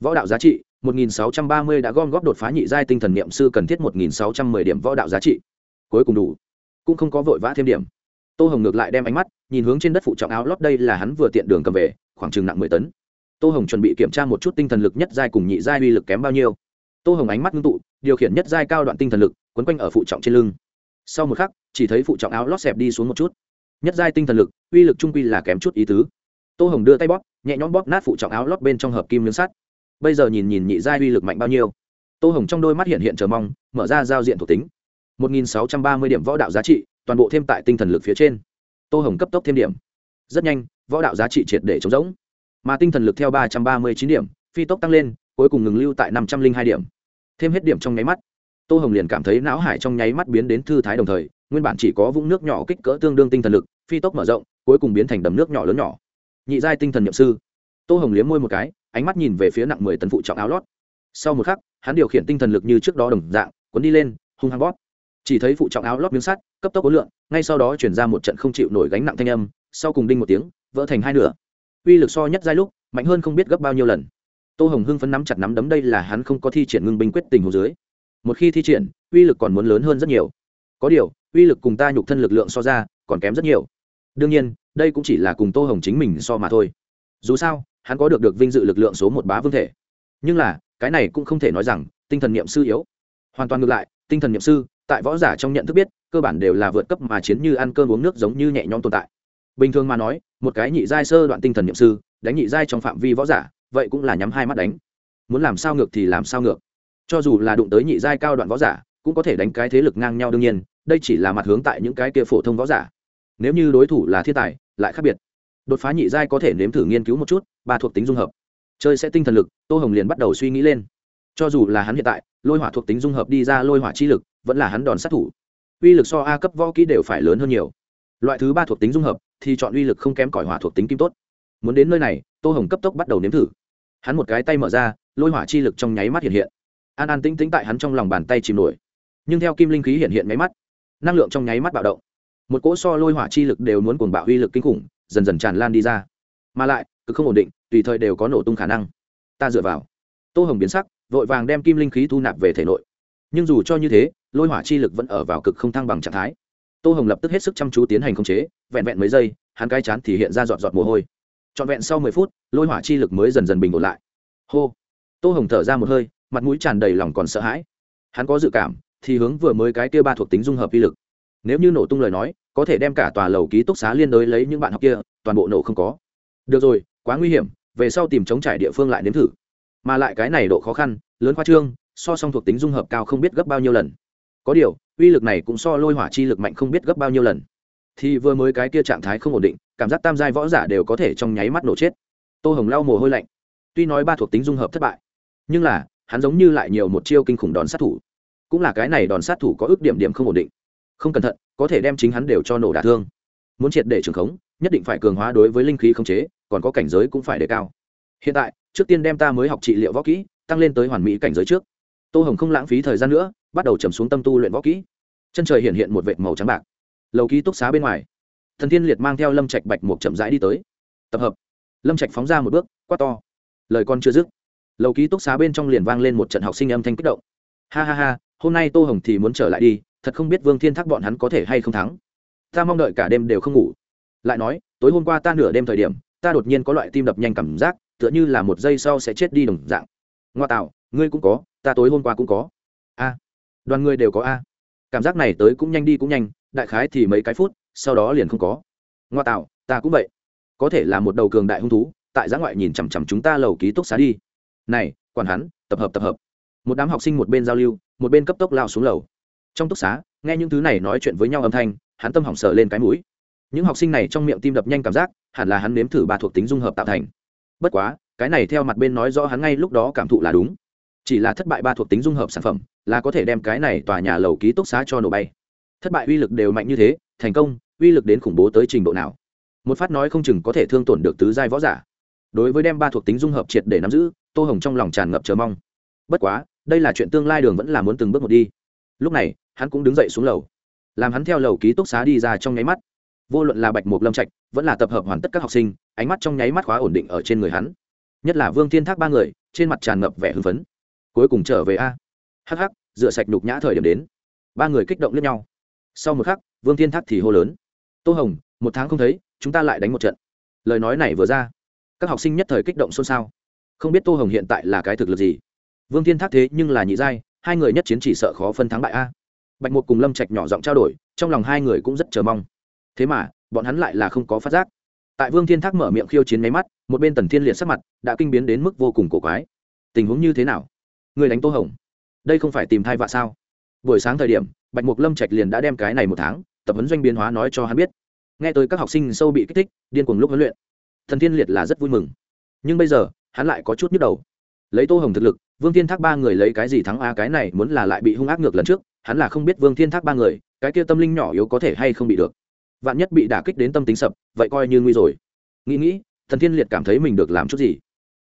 Speaker 1: Võ đạo giá trị 1630 đã gom góp đột phá nhị giai tinh thần niệm sư cần thiết 1610 điểm võ đạo giá trị. Cuối cùng đủ. Cũng không có vội vã thêm điểm. Tô hồng ngược lại đem ánh mắt nhìn hướng trên đất phụ trọng áo lót đây là hắn vừa tiện đường cầm về, khoảng chừng nặng mười tấn. Tô hồng chuẩn bị kiểm tra một chút tinh thần lực nhất giai cùng nhị giai uy lực kém bao nhiêu. Tô hồng ánh mắt ngưng tụ, điều khiển nhất giai cao đoạn tinh thần lực, quấn quanh ở phụ trọng trên lưng sau một khắc, chỉ thấy phụ trọng áo lót xẹp đi xuống một chút. Nhất giai tinh thần lực, uy lực trung quy là kém chút ý tứ. Tô hồng đưa tay bóp, nhẹ nhõm bóp nát phụ trọng áo lót bên trong hợp kim miếng sắt. Bây giờ nhìn nhìn nhị giai uy lực mạnh bao nhiêu. Tô hồng trong đôi mắt hiện hiện chờ mong, mở ra giao diện thuộc tính. 1.630 điểm võ đạo giá trị, toàn bộ thêm tại tinh thần lực phía trên. Tô hồng cấp tốc thêm điểm. Rất nhanh, võ đạo giá trị triệt để chống rỗng. Mà tinh thần lực theo 339 điểm, phi tốc tăng lên, cuối cùng ngừng lưu tại 502 điểm. Thêm hết điểm trong nháy mắt tô hồng liền cảm thấy não hải trong nháy mắt biến đến thư thái đồng thời, nguyên bản chỉ có vũng nước nhỏ kích cỡ tương đương tinh thần lực, phi tốc mở rộng, cuối cùng biến thành đầm nước nhỏ lớn nhỏ. Nhị giai tinh thần nhậm sư. Tô hồng liếm môi một cái, ánh mắt nhìn về phía nặng mười tấn phụ trọng áo lót. Sau một khắc, hắn điều khiển tinh thần lực như trước đó đồng dạng, cuốn đi lên, hung hăng bót. chỉ thấy phụ trọng áo lót miếng sắt, cấp tốc ối lượng ngay sau đó chuyển ra một trận không chịu nổi gánh nặng thanh âm, sau cùng đinh một tiếng, vỡ thành hai nửa. Uy lực so nhất giai lúc, mạnh hơn không biết gấp bao nhiêu lần. Tô hồng hưng phấn nắm chặt nắm đấm, đây là hắn không có thi triển ngưng binh quyết tình hồ dưới một khi thi triển, uy lực còn muốn lớn hơn rất nhiều. Có điều, uy lực cùng ta nhục thân lực lượng so ra, còn kém rất nhiều. Đương nhiên, đây cũng chỉ là cùng tô hồng chính mình so mà thôi. Dù sao, hắn có được được vinh dự lực lượng số một bá vương thể. Nhưng là, cái này cũng không thể nói rằng, tinh thần niệm sư yếu. Hoàn toàn ngược lại, tinh thần niệm sư, tại võ giả trong nhận thức biết, cơ bản đều là vượt cấp mà chiến như ăn cơm uống nước giống như nhẹ nhõm tồn tại. Bình thường mà nói, một cái nhị giai sơ đoạn tinh thần niệm sư, đánh nhị giai trong phạm vi võ giả, vậy cũng là nhắm hai mắt đánh. Muốn làm sao ngược thì làm sao ngược cho dù là đụng tới nhị giai cao đoạn võ giả, cũng có thể đánh cái thế lực ngang nhau đương nhiên, đây chỉ là mặt hướng tại những cái kia phổ thông võ giả. Nếu như đối thủ là thiên tài, lại khác biệt. Đột phá nhị giai có thể nếm thử nghiên cứu một chút, ba thuộc tính dung hợp. Chơi sẽ tinh thần lực, tô hồng liền bắt đầu suy nghĩ lên. Cho dù là hắn hiện tại, lôi hỏa thuộc tính dung hợp đi ra lôi hỏa chi lực, vẫn là hắn đòn sát thủ. Uy lực so a cấp võ kỹ đều phải lớn hơn nhiều. Loại thứ ba thuộc tính dung hợp, thì chọn uy lực không kém cỏi hỏa thuộc tính kim tốt. Muốn đến nơi này, tô hồng cấp tốc bắt đầu nếm thử. Hắn một cái tay mở ra, lôi hỏa chi lực trong nháy mắt hiện hiện an an tĩnh tĩnh tại hắn trong lòng bàn tay chìm nổi. Nhưng theo kim linh khí hiện hiện máy mắt, năng lượng trong nháy mắt bạo động. Một cỗ so lôi hỏa chi lực đều muốn cuồng bạo uy lực kinh khủng, dần dần tràn lan đi ra. Mà lại, cứ không ổn định, tùy thời đều có nổ tung khả năng. Ta dựa vào. Tô hồng biến sắc, vội vàng đem kim linh khí thu nạp về thể nội. Nhưng dù cho như thế, lôi hỏa chi lực vẫn ở vào cực không thăng bằng trạng thái. Tô hồng lập tức hết sức chăm chú tiến hành khống chế, vẹn vẹn mấy giây, hắn cai chán thì hiện ra giọt giọt mồ hôi. Trọn vẹn sau mười phút, lôi hỏa chi lực mới dần dần bình ổn lại. Hô. Tô hồng thở ra một hơi mặt mũi tràn đầy lòng còn sợ hãi. Hắn có dự cảm, thì hướng vừa mới cái kia ba thuộc tính dung hợp vi lực. Nếu như nổ tung lời nói, có thể đem cả tòa lầu ký túc xá liên đối lấy những bạn học kia, toàn bộ nổ không có. Được rồi, quá nguy hiểm, về sau tìm chống trải địa phương lại nếm thử. Mà lại cái này độ khó khăn, lớn khoa trương, so song thuộc tính dung hợp cao không biết gấp bao nhiêu lần. Có điều, uy lực này cũng so lôi hỏa chi lực mạnh không biết gấp bao nhiêu lần. Thì vừa mới cái kia trạng thái không ổn định, cảm giác tam giai võ giả đều có thể trong nháy mắt nổ chết. Tô hồng lau mồ hôi lạnh. Tuy nói ba thuộc tính dung hợp thất bại, nhưng là hắn giống như lại nhiều một chiêu kinh khủng đòn sát thủ. Cũng là cái này đòn sát thủ có ước điểm điểm không ổn định. Không cẩn thận, có thể đem chính hắn đều cho nổ đả thương. Muốn triệt để trường khống, nhất định phải cường hóa đối với linh khí khống chế, còn có cảnh giới cũng phải đề cao. Hiện tại, trước tiên đem ta mới học trị liệu võ kỹ, tăng lên tới hoàn mỹ cảnh giới trước. Tô hồng không lãng phí thời gian nữa, bắt đầu trầm xuống tâm tu luyện võ kỹ. Chân trời hiện hiện một vệt màu trắng bạc. Lầu ký túc xá bên ngoài, thần thiên liệt mang theo lâm trạch bạch một chậm rãi đi tới. Tập hợp. Lâm trạch phóng ra một bước, quát to. Lời con chưa dứt lầu ký túc xá bên trong liền vang lên một trận học sinh âm thanh kích động. Ha ha ha, hôm nay tô hồng thì muốn trở lại đi, thật không biết vương thiên thác bọn hắn có thể hay không thắng. Ta mong đợi cả đêm đều không ngủ. Lại nói, tối hôm qua ta nửa đêm thời điểm, ta đột nhiên có loại tim đập nhanh cảm giác, tựa như là một giây sau sẽ chết đi đồng dạng. Ngoa tạo, ngươi cũng có, ta tối hôm qua cũng có. A, đoàn ngươi đều có a. Cảm giác này tới cũng nhanh đi cũng nhanh, đại khái thì mấy cái phút, sau đó liền không có. Ngoa tạo, ta cũng vậy. Có thể là một đầu cường đại hung thú, tại giã ngoại nhìn chằm chằm chúng ta lầu ký túc xá đi này, quản hắn, tập hợp tập hợp. Một đám học sinh một bên giao lưu, một bên cấp tốc lao xuống lầu. Trong túc xá, nghe những thứ này nói chuyện với nhau âm thanh, hắn tâm hỏng sờ lên cái mũi. Những học sinh này trong miệng tim đập nhanh cảm giác, hẳn là hắn nếm thử ba thuộc tính dung hợp tạo thành. Bất quá, cái này theo mặt bên nói rõ hắn ngay lúc đó cảm thụ là đúng. Chỉ là thất bại ba thuộc tính dung hợp sản phẩm, là có thể đem cái này tòa nhà lầu ký túc xá cho nổ bay. Thất bại uy lực đều mạnh như thế, thành công, uy lực đến khủng bố tới trình độ nào? Một phát nói không chừng có thể thương tổn được tứ giai võ giả. Đối với đem ba thuộc tính dung hợp triệt để nắm giữ tô hồng trong lòng tràn ngập chờ mong. Bất quá, đây là chuyện tương lai đường vẫn là muốn từng bước một đi. Lúc này, hắn cũng đứng dậy xuống lầu. Làm hắn theo lầu ký túc xá đi ra trong nháy mắt. Vô luận là bạch mục lâm trạch, vẫn là tập hợp hoàn tất các học sinh, ánh mắt trong nháy mắt khóa ổn định ở trên người hắn. Nhất là vương thiên thác ba người, trên mặt tràn ngập vẻ hưng phấn. Cuối cùng trở về a. Hh dựa sạch nhục nhã thời điểm đến. Ba người kích động lẫn nhau. Sau một khắc, vương thiên thác thì hô lớn. Tô hồng, một tháng không thấy, chúng ta lại đánh một trận. Lời nói này vừa ra, các học sinh nhất thời kích động xôn xao không biết tô hồng hiện tại là cái thực lực gì. Vương thiên thác thế nhưng là nhị giai, hai người nhất chiến chỉ sợ khó phân thắng bại a. Bạch một cùng lâm trạch nhỏ giọng trao đổi, trong lòng hai người cũng rất chờ mong. Thế mà, bọn hắn lại là không có phát giác. Tại vương thiên thác mở miệng khiêu chiến máy mắt, một bên tần thiên liệt sắc mặt đã kinh biến đến mức vô cùng cổ quái. Tình huống như thế nào? Người đánh tô hồng, đây không phải tìm thai vạ sao? Buổi sáng thời điểm, bạch mục lâm trạch liền đã đem cái này một tháng, tập huấn doanh biến hóa nói cho hắn biết. Nghe tới các học sinh sâu bị kích thích, điên cuồng lúc huấn luyện. Thần thiên liệt là rất vui mừng. Nhưng bây giờ hắn lại có chút nhức đầu. Lấy tô hồng thực lực, vương thiên thác ba người lấy cái gì thắng a? Cái này muốn là lại bị hung ác ngược lần trước, hắn là không biết vương thiên thác ba người, cái kia tâm linh nhỏ yếu có thể hay không bị được. Vạn nhất bị đả kích đến tâm tính sập, vậy coi như nguy rồi. Nghĩ nghĩ, thần thiên liệt cảm thấy mình được làm chút gì?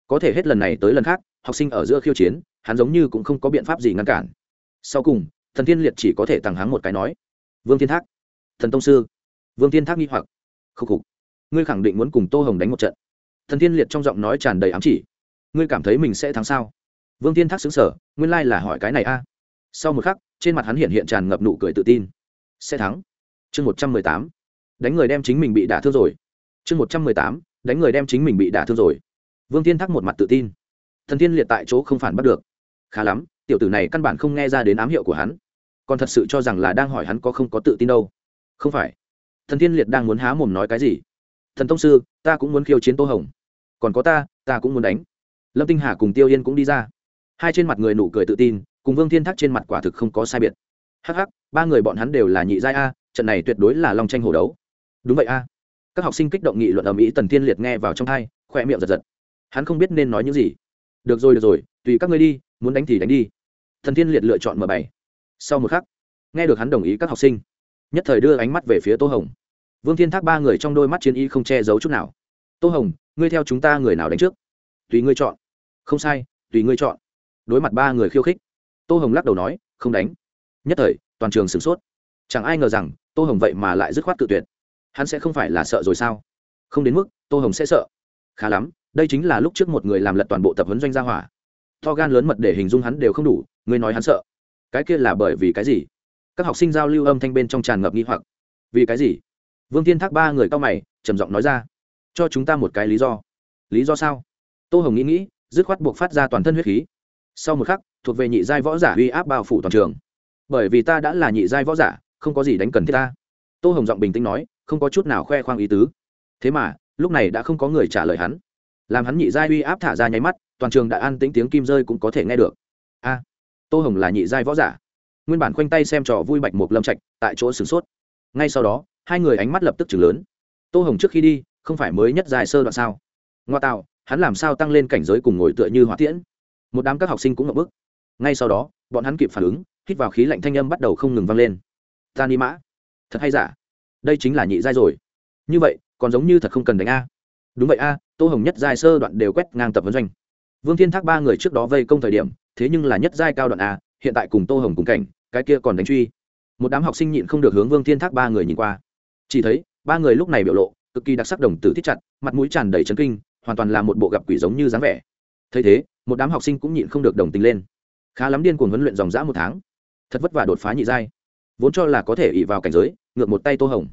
Speaker 1: Có thể hết lần này tới lần khác, học sinh ở giữa khiêu chiến, hắn giống như cũng không có biện pháp gì ngăn cản. Sau cùng, thần thiên liệt chỉ có thể tàng hắng một cái nói, vương thiên thác, thần tông sư. Vương thiên thác nghi hoặc, khúc khục, ngươi khẳng định muốn cùng tô hồng đánh một trận thần thiên liệt trong giọng nói tràn đầy ám chỉ. Ngươi cảm thấy mình sẽ thắng sao? Vương thiên thác xứng sở nguyên lai là hỏi cái này a. Sau một khắc, trên mặt hắn hiện hiện tràn ngập nụ cười tự tin. Sẽ thắng. Chương một trăm mười tám. Đánh người đem chính mình bị đả thương rồi. Chương một trăm mười tám. Đánh người đem chính mình bị đả thương rồi. Vương thiên thác một mặt tự tin. Thần thiên liệt tại chỗ không phản bắt được. Khá lắm, tiểu tử này căn bản không nghe ra đến ám hiệu của hắn. Còn thật sự cho rằng là đang hỏi hắn có không có tự tin đâu. Không phải. Thần thiên liệt đang muốn há mồm nói cái gì thần tông sư, ta cũng muốn khiêu chiến tô hồng. Còn có ta ta cũng muốn đánh. Lâm tinh hà cùng tiêu yên cũng đi ra. Hai trên mặt người nụ cười tự tin, cùng vương thiên thác trên mặt quả thực không có sai biệt. Hh ba người bọn hắn đều là nhị giai a, trận này tuyệt đối là long tranh hồ đấu. Đúng vậy a. Các học sinh kích động nghị luận ở mỹ tần thiên liệt nghe vào trong hai khoe miệng giật giật. Hắn không biết nên nói những gì. Được rồi được rồi, tùy các ngươi đi, muốn đánh thì đánh đi. Thần thiên liệt lựa chọn m bảy sau một khắc, nghe được hắn đồng ý các học sinh, nhất thời đưa ánh mắt về phía tô hồng vương thiên thác ba người trong đôi mắt chiến y không che giấu chút nào. Tô hồng, ngươi theo chúng ta người nào đánh trước? Tùy ngươi chọn. Không sai, tùy ngươi chọn. Đối mặt ba người khiêu khích, tô hồng lắc đầu nói, không đánh. Nhất thời, toàn trường sửng sốt. Chẳng ai ngờ rằng, tô hồng vậy mà lại dứt khoát tự tuyệt. Hắn sẽ không phải là sợ rồi sao? Không đến mức, tô hồng sẽ sợ. Khá lắm, đây chính là lúc trước một người làm lật toàn bộ tập huấn doanh gia hỏa. To gan lớn mật để hình dung hắn đều không đủ, Ngươi nói hắn sợ. Cái kia là bởi vì cái gì? Các học sinh giao lưu âm thanh bên trong tràn ngập nghi hoặc. Vì cái gì? Vương thiên thác ba người cao mày, trầm giọng nói ra. Cho chúng ta một cái lý do. Lý do sao? Tô hồng nghĩ nghĩ, dứt khoát buộc phát ra toàn thân huyết khí. Sau một khắc, thuộc về nhị giai võ giả uy áp bao phủ toàn trường. Bởi vì ta đã là nhị giai võ giả, không có gì đánh cần thiết ta. Tô hồng giọng bình tĩnh nói, không có chút nào khoe khoang ý tứ. Thế mà, lúc này đã không có người trả lời hắn. Làm hắn nhị giai uy áp thả ra nháy mắt, toàn trường đã an tĩnh tiếng kim rơi cũng có thể nghe được. A, tô hồng là nhị giai võ giả. Nguyên bản khoanh tay xem trò vui bạch mục lâm trạch, tại chỗ sửng sốt. Ngay sau đó hai người ánh mắt lập tức chừng lớn. Tô hồng trước khi đi, không phải mới nhất dài sơ đoạn sao? Ngoa tạo, hắn làm sao tăng lên cảnh giới cùng ngồi tựa như hỏa tiễn? Một đám các học sinh cũng ngập bức ngay sau đó, bọn hắn kịp phản ứng, hít vào khí lạnh thanh âm bắt đầu không ngừng vang lên. Ta ni mã. Thật hay giả? Đây chính là nhị giai rồi. Như vậy, còn giống như thật không cần đánh a. Đúng vậy a, tô hồng nhất giai sơ đoạn đều quét ngang tập vấn doanh. Vương thiên thác ba người trước đó vây công thời điểm, thế nhưng là nhất giai cao đoạn a, hiện tại cùng tô hồng cùng cảnh, cái kia còn đánh truy. Một đám học sinh nhịn không được hướng vương thiên thác ba người nhìn qua chỉ thấy, ba người lúc này biểu lộ, cực kỳ đặc sắc đồng tử thích chặt, mặt mũi tràn đầy trấn kinh, hoàn toàn là một bộ gặp quỷ giống như dáng vẻ. Thấy thế, một đám học sinh cũng nhịn không được đồng tình lên. Khá lắm điên cuồng huấn luyện dòng dã một tháng. Thật vất vả đột phá nhị giai. Vốn cho là có thể ỉ vào cảnh giới, ngược một tay tô hồng.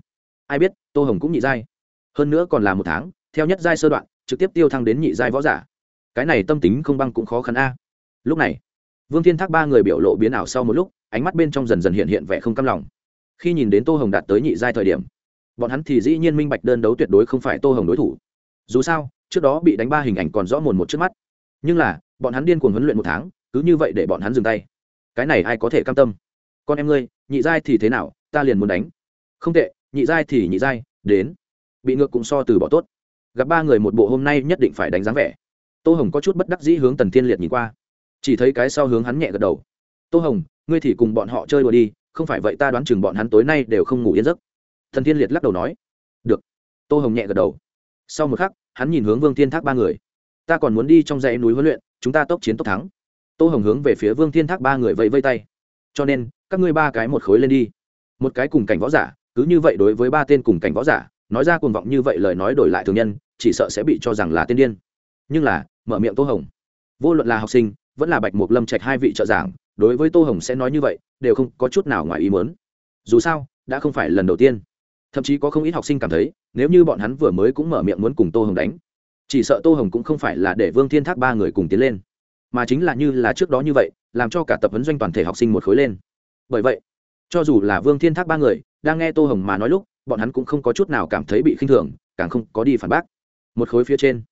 Speaker 1: Ai biết, tô hồng cũng nhị giai. Hơn nữa còn là một tháng, theo nhất giai sơ đoạn, trực tiếp tiêu thăng đến nhị giai võ giả. Cái này tâm tính không băng cũng khó khăn a. Lúc này, vương thiên thác ba người biểu lộ biến ảo sau một lúc, ánh mắt bên trong dần dần hiện hiện vẻ không căm lòng. Khi nhìn đến tô hồng đạt tới nhị giai thời điểm bọn hắn thì dĩ nhiên minh bạch đơn đấu tuyệt đối không phải tô hồng đối thủ. Dù sao, trước đó bị đánh ba hình ảnh còn rõ mồn một trước mắt. Nhưng là, bọn hắn điên cuồng huấn luyện một tháng, cứ như vậy để bọn hắn dừng tay. Cái này ai có thể cam tâm? Con em ngươi, nhị giai thì thế nào? Ta liền muốn đánh. Không tệ, nhị giai thì nhị giai, đến. Bị ngược cũng so từ bỏ tốt. Gặp ba người một bộ hôm nay nhất định phải đánh dáng vẻ. Tô hồng có chút bất đắc dĩ hướng tần thiên liệt nhìn qua. Chỉ thấy cái sau hướng hắn nhẹ gật đầu. Tô hồng, ngươi thì cùng bọn họ chơi đùa đi, không phải vậy ta đoán chừng bọn hắn tối nay đều không ngủ yên giấc thần tiên liệt lắc đầu nói, được. Tô hồng nhẹ gật đầu. Sau một khắc, hắn nhìn hướng vương thiên thác ba người. Ta còn muốn đi trong dãy núi huấn luyện, chúng ta tốc chiến tốc thắng. Tô hồng hướng về phía vương thiên thác ba người vẫy vây tay. Cho nên, các ngươi ba cái một khối lên đi. Một cái cùng cảnh võ giả, cứ như vậy đối với ba tên cùng cảnh võ giả, nói ra cuồng vọng như vậy lời nói đổi lại thường nhân, chỉ sợ sẽ bị cho rằng là tiên điên. Nhưng là, mở miệng tô hồng. Vô luận là học sinh, vẫn là bạch mục lâm trạch hai vị trợ giảng, đối với tô hồng sẽ nói như vậy, đều không có chút nào ngoài ý muốn. Dù sao, đã không phải lần đầu tiên thậm chí có không ít học sinh cảm thấy, nếu như bọn hắn vừa mới cũng mở miệng muốn cùng tô hồng đánh, chỉ sợ tô hồng cũng không phải là để vương thiên thác ba người cùng tiến lên, mà chính là như là trước đó như vậy, làm cho cả tập huấn doanh toàn thể học sinh một khối lên. Bởi vậy, cho dù là vương thiên thác ba người đang nghe tô hồng mà nói lúc, bọn hắn cũng không có chút nào cảm thấy bị khinh thường, càng không có đi phản bác. Một khối phía trên,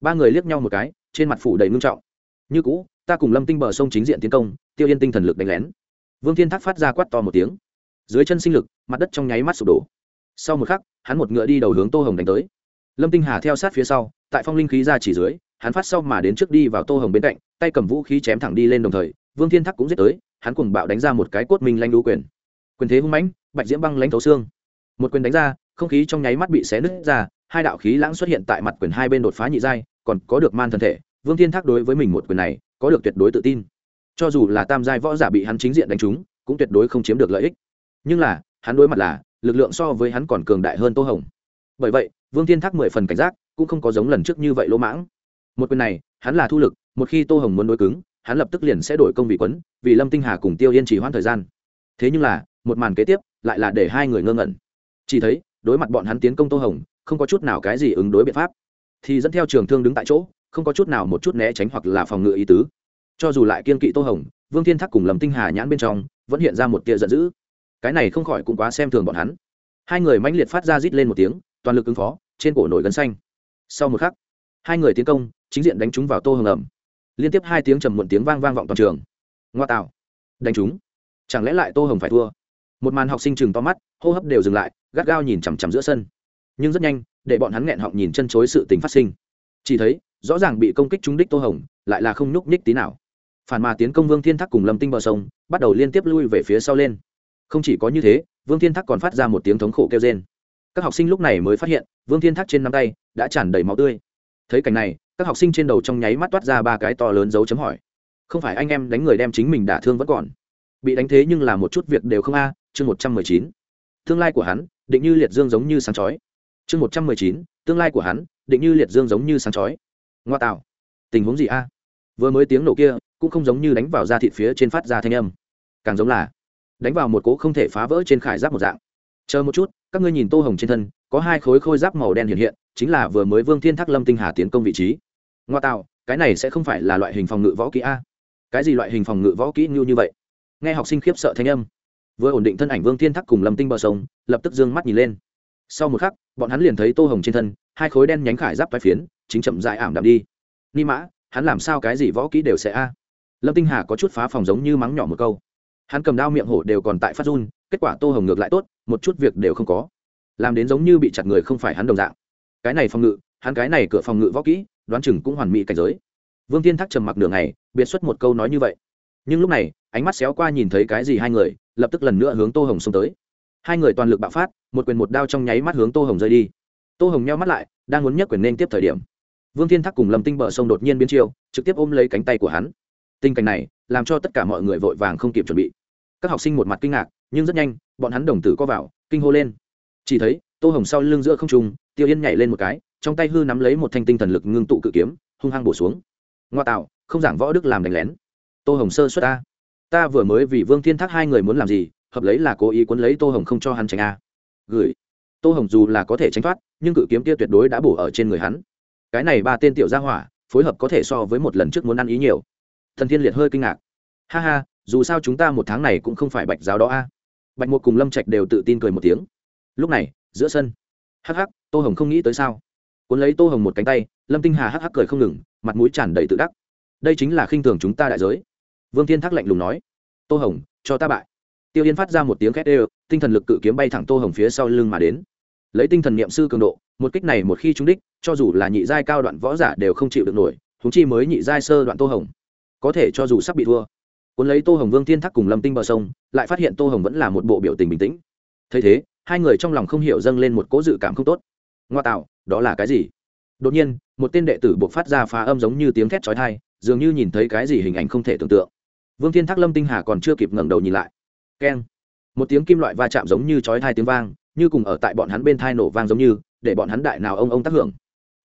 Speaker 1: ba người liếc nhau một cái, trên mặt phủ đầy ngưng trọng. Như cũ, ta cùng lâm tinh bờ sông chính diện tiến công, tiêu yên tinh thần lực đánh lén. Vương thiên thác phát ra quát to một tiếng. Dưới chân sinh lực, mặt đất trong nháy mắt sụp đổ sau một khắc, hắn một ngựa đi đầu hướng tô hồng đánh tới. Lâm tinh hà theo sát phía sau, tại phong linh khí ra chỉ dưới, hắn phát sau mà đến trước đi vào tô hồng bên cạnh, tay cầm vũ khí chém thẳng đi lên đồng thời, vương thiên thắc cũng giết tới, hắn cùng bạo đánh ra một cái cốt minh lanh đũ quyền. Quyền thế hung mãnh, bạch diễm băng lãnh thấu xương. Một quyền đánh ra, không khí trong nháy mắt bị xé nứt ra, hai đạo khí lãng xuất hiện tại mặt quyền hai bên đột phá nhị giai, còn có được man thân thể, vương thiên thác đối với mình một quyền này, có được tuyệt đối tự tin. Cho dù là tam giai võ giả bị hắn chính diện đánh trúng, cũng tuyệt đối không chiếm được lợi ích. Nhưng là, hắn đối mặt là lực lượng so với hắn còn cường đại hơn tô hồng. Bởi vậy, vương thiên thác mười phần cảnh giác, cũng không có giống lần trước như vậy lỗ mãng. Một quyền này, hắn là thu lực, một khi tô hồng muốn đối cứng, hắn lập tức liền sẽ đổi công vị quấn, vì lâm tinh hà cùng tiêu yên chỉ hoãn thời gian. Thế nhưng là, một màn kế tiếp, lại là để hai người ngơ ngẩn. Chỉ thấy, đối mặt bọn hắn tiến công tô hồng, không có chút nào cái gì ứng đối biện pháp. Thì dẫn theo trường thương đứng tại chỗ, không có chút nào một chút né tránh hoặc là phòng ngự ý tứ. Cho dù lại kiên kỵ tô hồng, vương thiên thác cùng lâm tinh hà nhãn bên trong, vẫn hiện ra một tia giận dữ cái này không khỏi cũng quá xem thường bọn hắn. Hai người mãnh liệt phát ra rít lên một tiếng toàn lực ứng phó trên cổ nổi gân xanh. Sau một khắc hai người tiến công chính diện đánh chúng vào tô hồng ẩm. Liên tiếp hai tiếng trầm muộn tiếng vang vang vọng toàn trường. Ngoa tạo đánh chúng, chẳng lẽ lại tô hồng phải thua? Một màn học sinh chừng to mắt hô hấp đều dừng lại gắt gao nhìn chằm chằm giữa sân. Nhưng rất nhanh để bọn hắn nghẹn họng nhìn chân chối sự tình phát sinh. Chỉ thấy rõ ràng bị công kích trúng đích tô hồng lại là không nhúc nhích tí nào. Phản mà tiến công vương thiên thác cùng lâm tinh bờ sông bắt đầu liên tiếp lui về phía sau lên không chỉ có như thế, vương thiên thác còn phát ra một tiếng thống khổ kêu trên các học sinh lúc này mới phát hiện, vương thiên thác trên nắm tay, đã tràn đầy máu tươi. Thấy cảnh này, các học sinh trên đầu trong nháy mắt toát ra ba cái to lớn dấu chấm hỏi. Không phải anh em đánh người đem chính mình đả thương vẫn còn. Bị đánh thế nhưng là một chút việc đều không a, chương một trăm mười chín. Tương lai của hắn, định như liệt dương giống như sáng chói. Chương một trăm mười chín, tương lai của hắn, định như liệt dương giống như sáng chói. Ngoa tạo. Tình huống gì a? Vừa mới tiếng nổ kia, cũng không giống như đánh vào da thịt phía trên phát ra thanh âm. Càng giống là đánh vào một cỗ không thể phá vỡ trên khải giáp một dạng. Chờ một chút, các ngươi nhìn tô hồng trên thân, có hai khối khôi giáp màu đen hiện hiện, chính là vừa mới vương thiên thác lâm tinh hà tiến công vị trí. Ngoa tạo, cái này sẽ không phải là loại hình phòng ngự võ kỹ a? Cái gì loại hình phòng ngự võ kỹ như như vậy? Nghe học sinh khiếp sợ thanh âm. Vừa ổn định thân ảnh vương thiên thác cùng lâm tinh bờ sông, lập tức d ư ơ n g mắt nhìn lên. Sau một khắc, bọn hắn liền thấy tô hồng trên thân, hai khối đen nhánh khải giáp vai phiến, chính chậm dại ảm đạm đi. Ni mã, hắn làm sao cái gì võ kỹ đều sẽ a? Lâm tinh hà có chút phá phòng giống như mắng nhỏ một câu hắn cầm đao miệng hổ đều còn tại phát run, kết quả tô hồng ngược lại tốt, một chút việc đều không có. Làm đến giống như bị chặt người không phải hắn đồng dạng. Cái này phòng ngự, hắn cái này cửa phòng ngự võ kỹ, đoán chừng cũng hoàn mỹ cảnh giới. Vương tiên thác trầm mặc đường này biệt xuất một câu nói như vậy. Nhưng lúc này, ánh mắt xéo qua nhìn thấy cái gì hai người, lập tức lần nữa hướng tô hồng xông tới. Hai người toàn lực bạo phát, một quyền một đao trong nháy mắt hướng tô hồng rơi đi. Tô hồng nheo mắt lại, đang muốn nhấc quyền nên tiếp thời điểm. Vương thiên thác cùng lâm tinh bờ sông đột nhiên biến chiêu, trực tiếp ôm lấy cánh tay của hắn. Tình cảnh này, làm cho tất cả mọi người vội vàng không kịp chuẩn bị các học sinh một mặt kinh ngạc, nhưng rất nhanh, bọn hắn đồng tử co vào, kinh hô lên. Chỉ thấy, tô hồng sau lưng giữa không trung, tiêu yên nhảy lên một cái, trong tay hư nắm lấy một thanh tinh thần lực ngưng tụ cự kiếm, hung hăng bổ xuống. Ngoa tạo, không giảng võ đức làm đánh lén. Tô hồng sơ xuất ta ta vừa mới vì vương thiên thác hai người muốn làm gì, hợp lấy là cố ý cuốn lấy tô hồng không cho hắn tránh a. Gửi. Tô hồng dù là có thể tránh thoát, nhưng cự kiếm kia tuyệt đối đã bổ ở trên người hắn. Cái này ba tên tiểu gia hỏa, phối hợp có thể so với một lần trước muốn ăn ý nhiều. Thần thiên liệt hơi kinh ngạc. Ha ha dù sao chúng ta một tháng này cũng không phải bạch giáo đó a. Bạch một cùng lâm trạch đều tự tin cười một tiếng. Lúc này, giữa sân. Hắc hắc, tô hồng không nghĩ tới sao? Cuốn lấy tô hồng một cánh tay, lâm tinh hà hắc hắc cười không ngừng, mặt mũi tràn đầy tự đắc. Đây chính là khinh thường chúng ta đại giới. Vương thiên thác lạnh lùng nói. Tô hồng, cho ta bại. Tiêu yên phát ra một tiếng két ê tinh thần lực cự kiếm bay thẳng tô hồng phía sau lưng mà đến. Lấy tinh thần niệm sư cường độ, một kích này một khi trúng đích, cho dù là nhị giai cao đoạn võ giả đều không chịu được nổi thúng chi mới nhị giai sơ đoạn tô hồng, có thể cho dù sắp bị thua cuốn lấy tô hồng vương thiên thác cùng lâm tinh bờ sông, lại phát hiện tô hồng vẫn là một bộ biểu tình bình tĩnh. Thấy thế, hai người trong lòng không hiểu dâng lên một cố dự cảm không tốt. Ngoa tạo, đó là cái gì? Đột nhiên, một tên đệ tử buộc phát ra phá âm giống như tiếng thét trói thai dường như nhìn thấy cái gì hình ảnh không thể tưởng tượng. Vương thiên thác, lâm tinh hà còn chưa kịp ngẩng đầu nhìn lại. Keng. Một tiếng kim loại va chạm giống như trói thai tiếng vang, như cùng ở tại bọn hắn bên thai nổ vang giống như, để bọn hắn đại nào ông ông tác hưởng.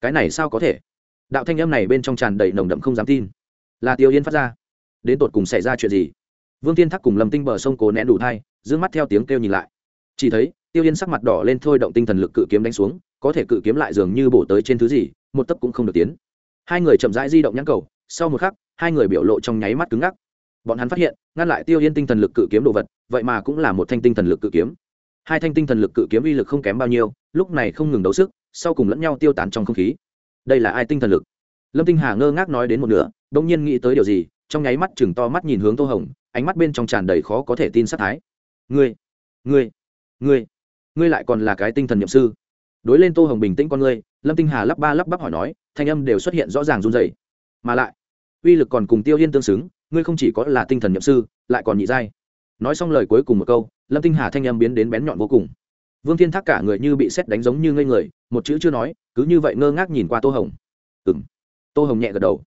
Speaker 1: Cái này sao có thể? Đạo thanh âm này bên trong tràn đầy nồng đậm không dám tin. Là tiêu yên phát ra đến tột cùng xảy ra chuyện gì? Vương thiên thác cùng lâm tinh bờ sông cố nén đủ thai d ư ơ n g mắt theo tiếng kêu nhìn lại. Chỉ thấy, tiêu yên sắc mặt đỏ lên thôi động tinh thần lực cự kiếm đánh xuống, có thể cự kiếm lại dường như bổ tới trên thứ gì, một tấc cũng không được tiến. Hai người chậm rãi di động nhãn cầu, sau một khắc, hai người biểu lộ trong nháy mắt cứng ngắc. Bọn hắn phát hiện, ngăn lại tiêu yên tinh thần lực cự kiếm đồ vật, vậy mà cũng là một thanh tinh thần lực cự kiếm. Hai thanh tinh thần lực cự kiếm uy lực không kém bao nhiêu, lúc này không ngừng đấu sức, sau cùng lẫn nhau tiêu tán trong không khí. Đây là ai tinh thần lực? Lâm tinh hà ngơ ngác nói đến một nửa đ ỗ n g nhiên nghĩ tới điều gì trong nháy mắt chừng to mắt nhìn hướng tô hồng, ánh mắt bên trong tràn đầy khó có thể tin sát thái. Ngươi ngươi ngươi ngươi lại còn là cái tinh thần nhậm sư. Đối lên tô hồng bình tĩnh con ngươi, lâm tinh hà lắp ba lắp bắp hỏi nói, thanh âm đều xuất hiện rõ ràng run dày mà lại, uy lực còn cùng tiêu yên tương xứng, ngươi không chỉ có là tinh thần nhậm sư, lại còn nhị giai. Nói xong lời cuối cùng một câu, lâm tinh hà thanh âm biến đến bén nhọn vô cùng. Vương thiên thác cả người như bị xét đánh giống như ngây người, một chữ chưa nói, cứ như vậy ngơ ngác nhìn qua tô hồng. Ừng tô hồng nhẹ gật đầu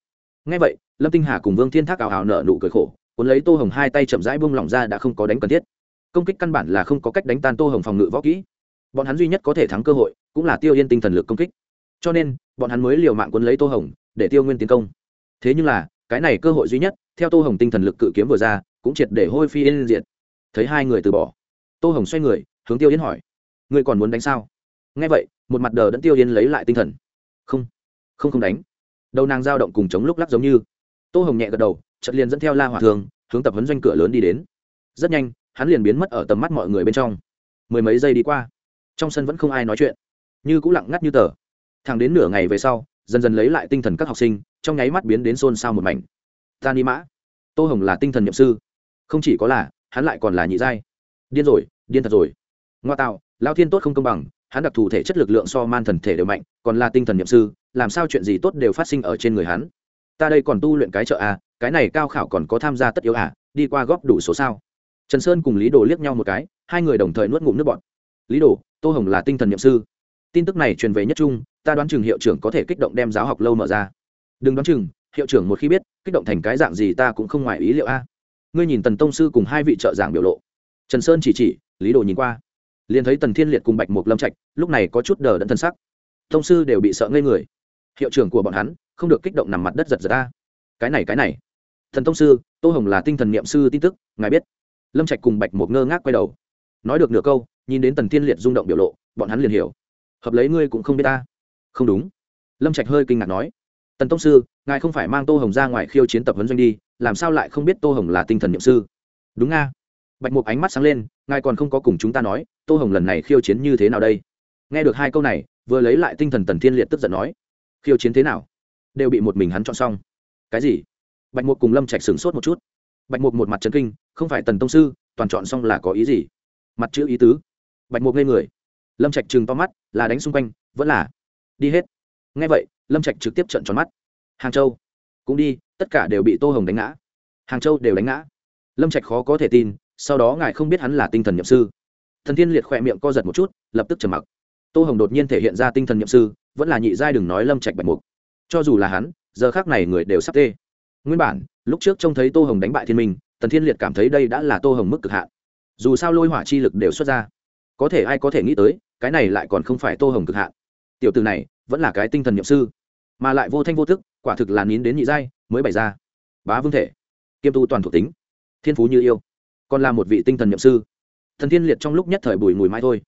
Speaker 1: ngay vậy, lâm tinh hà cùng vương thiên thác ảo ảo nở nụ cười khổ, cuốn lấy tô hồng hai tay chậm rãi buông lỏng ra đã không có đánh cần thiết. Công kích căn bản là không có cách đánh tan tô hồng phòng ngự võ kỹ. Bọn hắn duy nhất có thể thắng cơ hội, cũng là tiêu yên tinh thần lực công kích. Cho nên, bọn hắn mới liều mạng cuốn lấy tô hồng, để tiêu nguyên tiến công. Thế nhưng là, cái này cơ hội duy nhất, theo tô hồng tinh thần lực cự kiếm vừa ra, cũng triệt để hôi phi yên diệt. Thấy hai người từ bỏ, tô hồng xoay người, hướng tiêu yên hỏi, ngươi còn muốn đánh sao? Nghe vậy, một mặt đờ đẫn tiêu yên lấy lại tinh thần. Không không không đánh đầu nàng dao động cùng chống lúc lắc giống như. Tô hồng nhẹ gật đầu chật liền dẫn theo la hỏa thường, hướng tập huấn doanh cửa lớn đi đến. Rất nhanh, hắn liền biến mất ở tầm mắt mọi người bên trong. Mười mấy giây đi qua, trong sân vẫn không ai nói chuyện. Như cũng lặng ngắt như tờ. Thẳng đến nửa ngày về sau, dần dần lấy lại tinh thần các học sinh, trong nháy mắt biến đến xôn xao một mảnh. Ta ni mã. Tô hồng là tinh thần nhậm sư. Không chỉ có là, hắn lại còn là nhị giai. Điên rồi, điên thật rồi. Ngoa tạo, lao thiên tốt không công bằng, hắn đặc thù thể chất lực lượng so man thần thể đều mạnh, còn là tinh thần nhậm sư làm sao chuyện gì tốt đều phát sinh ở trên người hắn? Ta đây còn tu luyện cái chợ à cái này cao khảo còn có tham gia tất yếu à đi qua góp đủ số sao? Trần sơn cùng lý đồ liếc nhau một cái, hai người đồng thời nuốt ngụm nước bọt. Lý đồ, tô hồng là tinh thần nhậm sư. Tin tức này truyền về nhất trung, ta đoán chừng hiệu trưởng có thể kích động đem giáo học lâu mở ra. Đừng đoán chừng, hiệu trưởng một khi biết, kích động thành cái dạng gì ta cũng không ngoài ý liệu a. Ngươi nhìn tần tông sư cùng hai vị trợ giảng biểu lộ. Trần sơn chỉ chỉ, lý đồ nhìn qua. Liền thấy tần thiên liệt cùng bạch mục lâm trạch, lúc này có chút đờ đẫn thân sắc. Thông sư đều bị sợ ngây người hiệu trưởng của bọn hắn không được kích động nằm mặt đất giật giật ta cái này cái này. Thần thông sư, tô hồng là tinh thần niệm sư tin tức, ngài biết. Lâm trạch cùng bạch một ngơ ngác quay đầu. Nói được nửa câu, nhìn đến tần thiên liệt rung động biểu lộ, bọn hắn liền hiểu. Hợp lấy ngươi cũng không biết ta. Không đúng. Lâm trạch hơi kinh ngạc nói. Tần tông sư, ngài không phải mang tô hồng ra ngoài khiêu chiến tập huấn doanh đi, làm sao lại không biết tô hồng là tinh thần niệm sư? Đúng nga bạch mục ánh mắt sáng lên, ngài còn không có cùng chúng ta nói, tô hồng lần này khiêu chiến như thế nào đây? Nghe được hai câu này, vừa lấy lại tinh thần tần thiên liệt tức giận nói khiêu chiến thế nào? Đều bị một mình hắn chọn xong. Cái gì? Bạch mục cùng lâm trạch sửng sốt một chút. Bạch mục một mặt trấn kinh, không phải tần tông sư, toàn chọn xong là có ý gì? Mặt chữ ý tứ. Bạch mục ngây người. Lâm trạch chừng to mắt, là đánh xung quanh, vẫn là đi hết. Ngay vậy, lâm trạch trực tiếp trận tròn mắt. Hàng châu. Cũng đi, tất cả đều bị tô hồng đánh ngã. Hàng châu đều đánh ngã. Lâm trạch khó có thể tin, sau đó ngài không biết hắn là tinh thần nhậm sư. Thần thiên liệt khỏe miệng co giật một chút, lập tức trầm mặc tô hồng đột nhiên thể hiện ra tinh thần nhậm sư, vẫn là nhị giai đừng nói lâm trạch bạch mục. Cho dù là hắn, giờ khác này người đều sắp tê. Nguyên bản, lúc trước trông thấy tô hồng đánh bại thiên minh, tần thiên liệt cảm thấy đây đã là tô hồng mức cực hạn. Dù sao lôi hỏa chi lực đều xuất ra. Có thể ai có thể nghĩ tới, cái này lại còn không phải tô hồng cực hạn. Tiểu từ này, vẫn là cái tinh thần nhậm sư, mà lại vô thanh vô thức quả thực là nín đến nhị giai, mới bày ra. Bá vương thể, kiêm tu toàn thuộc tính, thiên phú như yêu, còn là một vị tinh thần nhậm sư. Thần thiên liệt trong lúc nhất thời bùi mùi mai thôi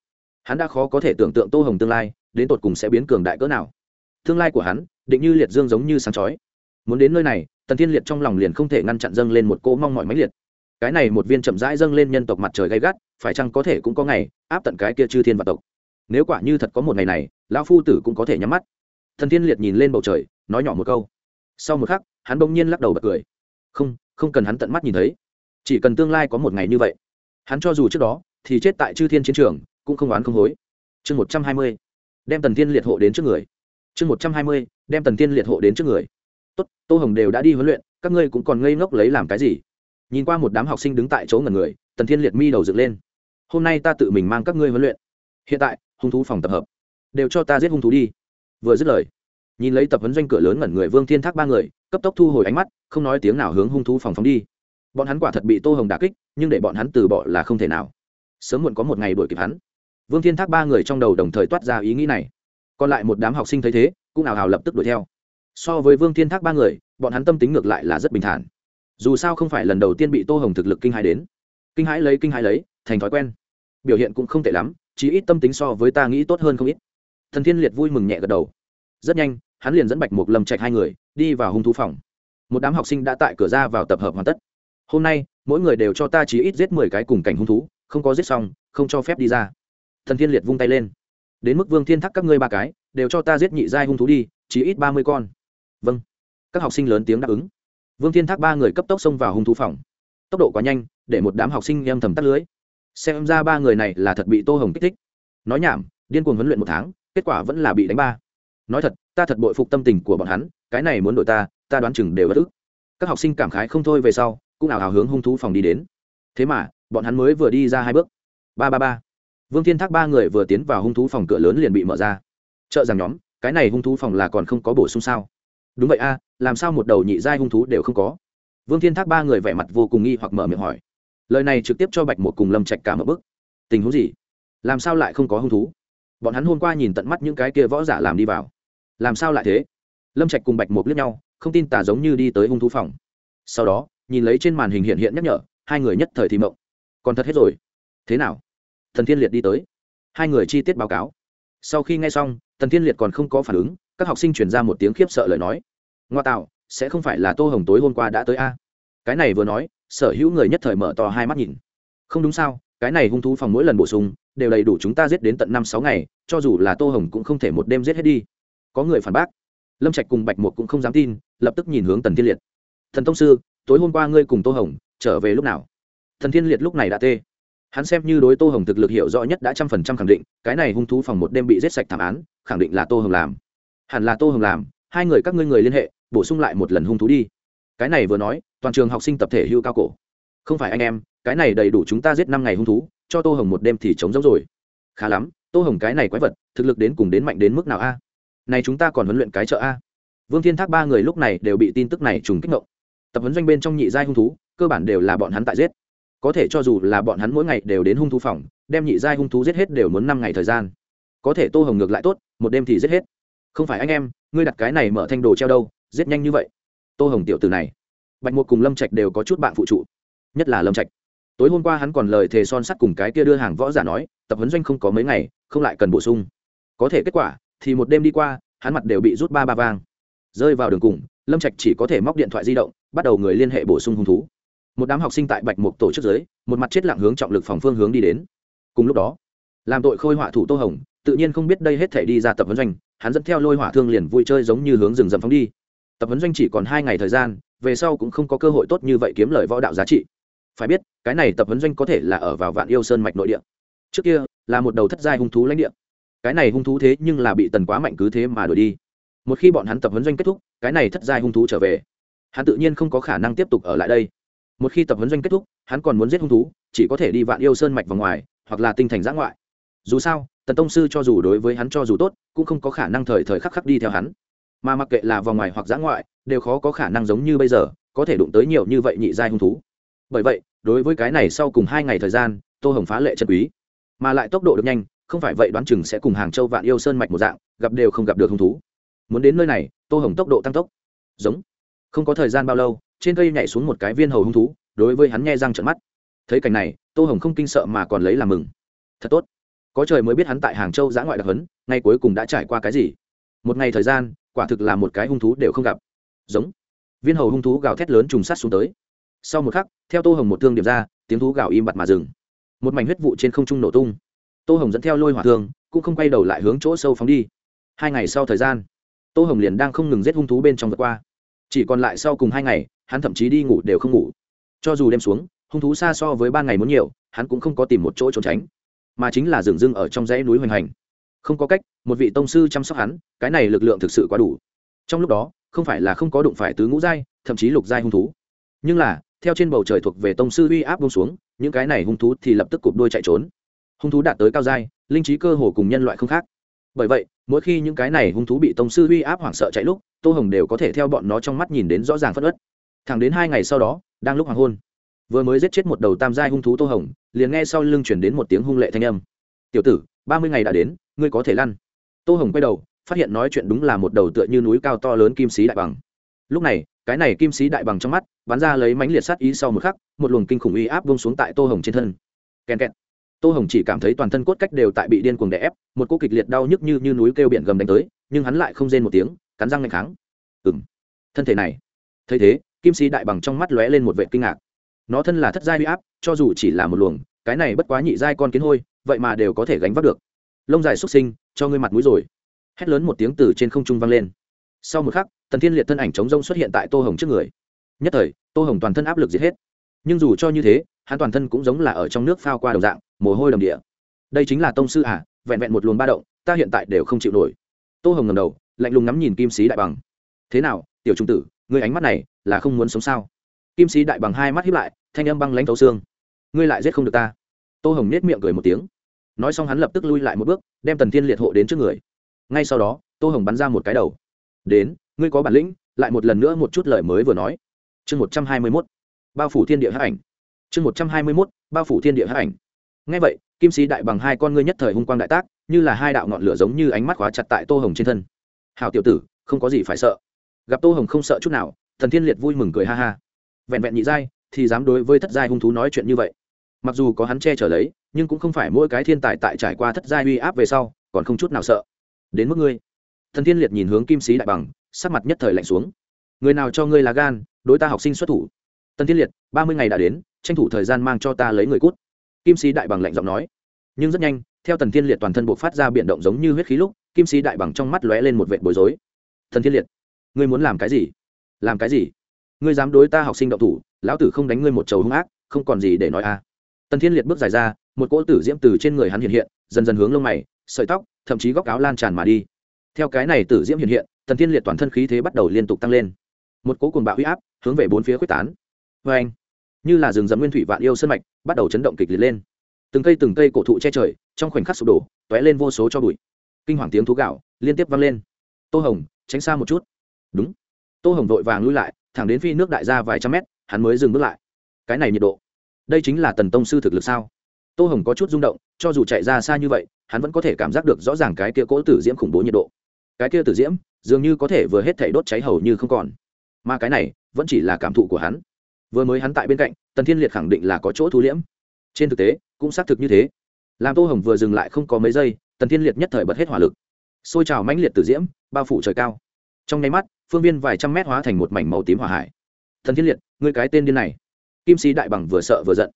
Speaker 1: hắn đã khó có thể tưởng tượng tô hồng tương lai, đến tột cùng sẽ biến cường đại cỡ nào. Tương lai của hắn, định như liệt dương giống như sáng chói. Muốn đến nơi này, tần thiên liệt trong lòng liền không thể ngăn chặn dâng lên một cỗ mong mọi máy liệt. Cái này một viên chậm rãi dâng lên nhân tộc mặt trời gay gắt, phải chăng có thể cũng có ngày, áp tận cái kia chư thiên và tộc. Nếu quả như thật có một ngày này, lão phu tử cũng có thể nhắm mắt. Thần thiên liệt nhìn lên bầu trời, nói nhỏ một câu. Sau một khắc, hắn bỗng nhiên lắc đầu bật cười. Không không cần hắn tận mắt nhìn thấy. Chỉ cần tương lai có một ngày như vậy, hắn cho dù trước đó, thì chết tại chư thiên chiến trường cũng không oán không hối. Chương một trăm hai mươi, đem tần thiên liệt hộ đến trước người. Chương một trăm hai mươi, đem tần thiên liệt hộ đến trước người. Tốt, tô hồng đều đã đi huấn luyện, các ngươi cũng còn ngây ngốc lấy làm cái gì? Nhìn qua một đám học sinh đứng tại chỗ ngần người, tần thiên liệt mi đầu dựng lên. Hôm nay ta tự mình mang các ngươi huấn luyện. Hiện tại, hung thú phòng tập hợp. Đều cho ta giết hung thú đi. Vừa dứt lời, nhìn lấy tập huấn doanh cửa lớn ngẩn người vương thiên thác ba người, cấp tốc thu hồi ánh mắt, không nói tiếng nào hướng hung thú phòng phóng đi. Bọn hắn quả thật bị tô hồng đà kích, nhưng để bọn hắn từ bỏ là không thể nào. Sớm muộn có một ngày đuổi kịp hắn vương thiên thác ba người trong đầu đồng thời toát ra ý nghĩ này. Còn lại một đám học sinh thấy thế, cũng ảo hào lập tức đuổi theo. So với vương thiên thác ba người, bọn hắn tâm tính ngược lại là rất bình thản. Dù sao không phải lần đầu tiên bị tô hồng thực lực kinh hãi đến. Kinh hãi lấy, kinh hãi lấy, thành thói quen. Biểu hiện cũng không tệ lắm chỉ ít tâm tính so với ta nghĩ tốt hơn không ít. Thần thiên liệt vui mừng nhẹ gật đầu. Rất nhanh, hắn liền dẫn bạch mục lâm trạch hai người, đi vào hung thú phòng. Một đám học sinh đã tại cửa ra vào tập hợp hoàn tất. Hôm nay, mỗi người đều cho ta chỉ ít giết mười cái cùng cảnh hung thú, không có giết xong, không cho phép đi ra thần thiên liệt vung tay lên. Đến mức vương thiên thắc các ngươi ba cái, đều cho ta giết nhị giai hung thú đi chỉ ít ba mươi con. Vâng. Các học sinh lớn tiếng đáp ứng. Vương thiên thác ba người cấp tốc xông vào hung thú phòng. Tốc độ quá nhanh, để một đám học sinh em thầm tắt lưới. Xem ra ba người này là thật bị tô hồng kích thích. Nói nhảm, điên cuồng huấn luyện một tháng, kết quả vẫn là bị đánh ba. Nói thật, ta thật bội phục tâm tình của bọn hắn, cái này muốn đổi ta ta đoán chừng đều bất ức. Các học sinh cảm khái không thôi về sau, cũng ảo hào hướng hung thú phòng đi đến. Thế mà, bọn hắn mới vừa đi ra hai bước. Ba ba ba vương thiên thác ba người vừa tiến vào hung thú phòng cửa lớn liền bị mở ra. Trợ rằng nhóm, cái này hung thú phòng là còn không có bổ sung sao? Đúng vậy a, làm sao một đầu nhị giai hung thú đều không có? Vương thiên thác ba người vẻ mặt vô cùng nghi hoặc mở miệng hỏi. Lời này trực tiếp cho bạch một cùng lâm trạch cả một bức. Tình huống gì? Làm sao lại không có hung thú? Bọn hắn hôm qua nhìn tận mắt những cái kia võ giả làm đi vào. Làm sao lại thế? Lâm trạch cùng bạch một lướt nhau, không tin tả giống như đi tới hung thú phòng. Sau đó, nhìn lấy trên màn hình hiện hiện nhắc nhở, hai người nhất thời thì mộng. Còn thật hết rồi. Thế nào? Thần thiên liệt đi tới. Hai người chi tiết báo cáo. Sau khi nghe xong, thần thiên liệt còn không có phản ứng, các học sinh chuyển ra một tiếng khiếp sợ lời nói. Ngoa tạo, sẽ không phải là tô hồng tối hôm qua đã tới a? Cái này vừa nói, sở hữu người nhất thời mở to hai mắt nhìn. Không đúng sao, cái này hung thú phòng mỗi lần bổ sung, đều đầy đủ chúng ta giết đến tận năm sáu ngày, cho dù là tô hồng cũng không thể một đêm giết hết đi. Có người phản bác. Lâm trạch cùng bạch một cũng không dám tin, lập tức nhìn hướng tần thiên liệt. Thần tông sư, tối hôm qua ngươi cùng tô hồng, trở về lúc nào? Thần thiên liệt lúc này đã tê hắn xem như đối tô hồng thực lực hiểu rõ nhất đã trăm phần trăm khẳng định, cái này hung thú phòng một đêm bị giết sạch thảm án, khẳng định là tô hồng làm. Hẳn là tô hồng làm, hai người các ngươi người liên hệ, bổ sung lại một lần hung thú đi. Cái này vừa nói, toàn trường học sinh tập thể hưu cao cổ. Không phải anh em, cái này đầy đủ chúng ta giết năm ngày hung thú, cho tô hồng một đêm thì chống giống rồi. Khá lắm, tô hồng cái này quái vật, thực lực đến cùng đến mạnh đến mức nào a? Này chúng ta còn huấn luyện cái chợ a? Vương thiên thác ba người lúc này đều bị tin tức này trùng kích động tập huấn doanh bên trong nhị giai hung thú, cơ bản đều là bọn hắn tại giết có thể cho dù là bọn hắn mỗi ngày đều đến hung thú phòng, đem nhị giai hung thú giết hết đều muốn năm ngày thời gian. Có thể tô hồng ngược lại tốt, một đêm thì giết hết. Không phải anh em, ngươi đặt cái này mở thanh đồ treo đâu, giết nhanh như vậy. Tô hồng tiểu từ này. Bạch một cùng lâm trạch đều có chút bạn phụ trụ. Nhất là lâm trạch. Tối hôm qua hắn còn lời thề son sắt cùng cái kia đưa hàng võ giả nói, tập huấn doanh không có mấy ngày, không lại cần bổ sung. Có thể kết quả, thì một đêm đi qua, hắn mặt đều bị rút ba ba vang. Rơi vào đường cùng, lâm trạch chỉ có thể móc điện thoại di động, bắt đầu người liên hệ bổ sung hung thú một đám học sinh tại bạch mục tổ chức giới, một mặt chết lặng hướng trọng lực phòng phương hướng đi đến. Cùng lúc đó, làm tội khôi họa thủ tô hồng, tự nhiên không biết đây hết thể đi ra tập huấn doanh, hắn dẫn theo lôi hỏa thương liền vui chơi giống như hướng rừng rậm phóng đi. Tập huấn doanh chỉ còn hai ngày thời gian, về sau cũng không có cơ hội tốt như vậy kiếm lời võ đạo giá trị. Phải biết, cái này tập huấn doanh có thể là ở vào vạn yêu sơn mạch nội địa. Trước kia, là một đầu thất giai hung thú lãnh địa. Cái này hung thú thế nhưng là bị tần quá mạnh cứ thế mà đổi đi. Một khi bọn hắn tập huấn doanh kết thúc, cái này thất giai hung thú trở về, hắn tự nhiên không có khả năng tiếp tục ở lại đây một khi tập huấn doanh kết thúc, hắn còn muốn giết hung thú, chỉ có thể đi vạn yêu sơn mạch vào ngoài, hoặc là tinh thành giã ngoại. Dù sao, tần tông sư cho dù đối với hắn cho dù tốt, cũng không có khả năng thời thời khắc khắc đi theo hắn. Mà mặc kệ là vào ngoài hoặc giã ngoại, đều khó có khả năng giống như bây giờ, có thể đụng tới nhiều như vậy nhị giai hung thú. Bởi vậy, đối với cái này sau cùng hai ngày thời gian, tô hồng phá lệ chân quý. Mà lại tốc độ được nhanh, không phải vậy đoán chừng sẽ cùng hàng châu vạn yêu sơn mạch một dạng, gặp đều không gặp được hung thú. Muốn đến nơi này, tô hồng tốc độ tăng tốc. Giống. Không có thời gian bao lâu trên cây nhảy xuống một cái viên hầu hung thú, đối với hắn nghe răng trận mắt. Thấy cảnh này, tô hồng không kinh sợ mà còn lấy làm mừng. Thật tốt. Có trời mới biết hắn tại hàng châu giã ngoại đặc hấn ngay cuối cùng đã trải qua cái gì. Một ngày thời gian, quả thực là một cái hung thú đều không gặp. Giống. Viên hầu hung thú gào thét lớn trùng sát xuống tới. Sau một khắc, theo tô hồng một thương điểm ra, tiếng thú gào im bặt mà dừng. Một mảnh huyết vụ trên không trung nổ tung. Tô hồng dẫn theo lôi hỏa thương, cũng không quay đầu lại hướng chỗ sâu phóng đi. Hai ngày sau thời gian, tô hồng liền đang không ngừng giết hung thú bên trong vượt qua chỉ còn lại sau cùng hai ngày, hắn thậm chí đi ngủ đều không ngủ. Cho dù đêm xuống, hung thú xa so với ban ngày muốn nhiều, hắn cũng không có tìm một chỗ trốn tránh. Mà chính là dừng dưng ở trong dãy núi hoành hành. Không có cách, một vị tông sư chăm sóc hắn, cái này lực lượng thực sự quá đủ. Trong lúc đó, không phải là không có đụng phải tứ ngũ giai, thậm chí lục giai hung thú. Nhưng là, theo trên bầu trời thuộc về tông sư uy áp bông xuống, những cái này hung thú thì lập tức cụp đôi chạy trốn. Hung thú đạt tới cao giai, linh trí cơ hồ cùng nhân loại không khác bởi vậy, mỗi khi những cái này hung thú bị tông sư uy áp hoảng sợ chạy lúc, tô hồng đều có thể theo bọn nó trong mắt nhìn đến rõ ràng phất ớt. Thẳng đến hai ngày sau đó, đang lúc hoàng hôn, vừa mới giết chết một đầu tam giai hung thú tô hồng, liền nghe sau lưng chuyển đến một tiếng hung lệ thanh âm. Tiểu tử, ba mươi ngày đã đến, ngươi có thể lăn. Tô hồng quay đầu, phát hiện nói chuyện đúng là một đầu tựa như núi cao to lớn kim sĩ đại bằng. Lúc này, cái này kim sĩ đại bằng trong mắt, bắn ra lấy mánh liệt sát ý sau một khắc, một luồng kinh khủng uy áp bông xuống tại tô hồng trên thân. Kèn kẹt tô hồng chỉ cảm thấy toàn thân cốt cách đều tại bị điên cuồng đè ép một cô kịch liệt đau nhức như, như núi kêu biển gầm đánh tới nhưng hắn lại không rên một tiếng cắn răng ngày kháng. Ừ m thân thể này. Thấy thế kim sĩ đại bằng trong mắt lóe lên một vệ kinh ngạc. Nó thân là thất giai huy áp cho dù chỉ là một luồng cái này bất quá nhị giai con kiến hôi vậy mà đều có thể gánh vác được. Lông dài xuất sinh cho ngươi mặt mũi rồi. Hét lớn một tiếng từ trên không trung vang lên. Sau một khắc tần thiên liệt thân ảnh chống rông xuất hiện tại tô hồng trước người. Nhất thời tô hồng toàn thân áp lực giết hết. Nhưng dù cho như thế hắn toàn thân cũng giống là ở trong nước phao qua đồng dạng mồ hôi đầm địa. Đây chính là tông sư à vẹn vẹn một luồng ba động, ta hiện tại đều không chịu nổi. Tô hồng ngầm đầu, lạnh lùng ngắm nhìn kim sĩ đại bằng. Thế nào, tiểu trung tử, ngươi ánh mắt này là không muốn sống sao? Kim sĩ đại bằng hai mắt hiếp lại, thanh âm băng lãnh thấu xương. Ngươi lại giết không được ta. Tô hồng nết miệng cười một tiếng. Nói xong hắn lập tức lui lại một bước, đem tần thiên liệt hộ đến trước người. Ngay sau đó, tô hồng bắn ra một cái đầu. Đến, ngươi có bản lĩnh, lại một lần nữa một chút lời mới vừa nói. Chương một trăm hai mươi mốt, bao phủ thiên địa hát ảnh. Chương một trăm hai mươi mốt, bao phủ thiên địa hát ảnh ngay vậy, kim sĩ đại bằng hai con ngươi nhất thời hung quang đại tác, như là hai đạo ngọn lửa giống như ánh mắt khóa chặt tại tô hồng trên thân. Hào tiểu tử, không có gì phải sợ. Gặp tô hồng không sợ chút nào, thần thiên liệt vui mừng cười ha ha. Vẹn vẹn nhị giai, thì dám đối với thất giai hung thú nói chuyện như vậy. Mặc dù có hắn che chở lấy, nhưng cũng không phải mỗi cái thiên tài tại trải qua thất giai uy áp về sau, còn không chút nào sợ. Đến mức ngươi. Thần thiên liệt nhìn hướng kim sĩ đại bằng, sắc mặt nhất thời lạnh xuống. Người nào cho ngươi là gan, đối ta học sinh xuất thủ? Tân thiên liệt, ba mươi ngày đã đến, tranh thủ thời gian mang cho ta lấy người cút kim sĩ đại bằng lạnh giọng nói. Nhưng rất nhanh, theo tần thiên liệt toàn thân buộc phát ra biển động giống như huyết khí lúc, kim sĩ đại bằng trong mắt lóe lên một vệ bối rối. Thần thiên liệt, ngươi muốn làm cái gì? Làm cái gì? Ngươi dám đối ta học sinh động thủ, lão tử không đánh ngươi một trầu hung ác, không còn gì để nói a à. tần thiên liệt bước dài ra, một cỗ tử diễm từ trên người hắn hiện hiện, dần dần hướng lông mày, sợi tóc, thậm chí góc áo lan tràn mà đi. Theo cái này tử diễm hiện hiện, tần thiên liệt toàn thân khí thế bắt đầu liên tục tăng lên. Một cỗ cuồng bạo huy áp hướng về bốn phía quyết tán. Vê anh như là rừng rậm nguyên thủy vạn yêu sân mạch bắt đầu chấn động kịch liệt lên. Từng cây từng cây cổ thụ che trời, trong khoảnh khắc sụp đổ t ó é lên vô số cho bụi. Kinh hoàng tiếng thú gạo liên tiếp vang lên. Tô hồng, tránh xa một chút. Đúng. Tô hồng vội vàng lui lại, thẳng đến phi nước đại ra vài trăm mét, hắn mới dừng bước lại. Cái này nhiệt độ. Đây chính là tần tông sư thực lực sao? Tô hồng có chút rung động, cho dù chạy ra xa như vậy, hắn vẫn có thể cảm giác được rõ ràng cái kia cỗ tử diễm khủng bố nhiệt độ. Cái kia tử diễm, dường như có thể vừa hết thể đốt cháy hầu như không còn. Mà cái này, vẫn chỉ là cảm thụ của hắn vừa mới hắn tại bên cạnh, tần thiên liệt khẳng định là có chỗ thu liễm. Trên thực tế, cũng xác thực như thế. Làm tô hồng vừa dừng lại không có mấy giây, tần thiên liệt nhất thời bật hết hỏa lực. Xôi trào mãnh liệt từ diễm, bao phủ trời cao. Trong nháy mắt, phương viên vài trăm mét hóa thành một mảnh màu tím hỏa hải. Thần thiên liệt, ngươi cái tên điên này. Kim sĩ đại bằng vừa sợ vừa giận.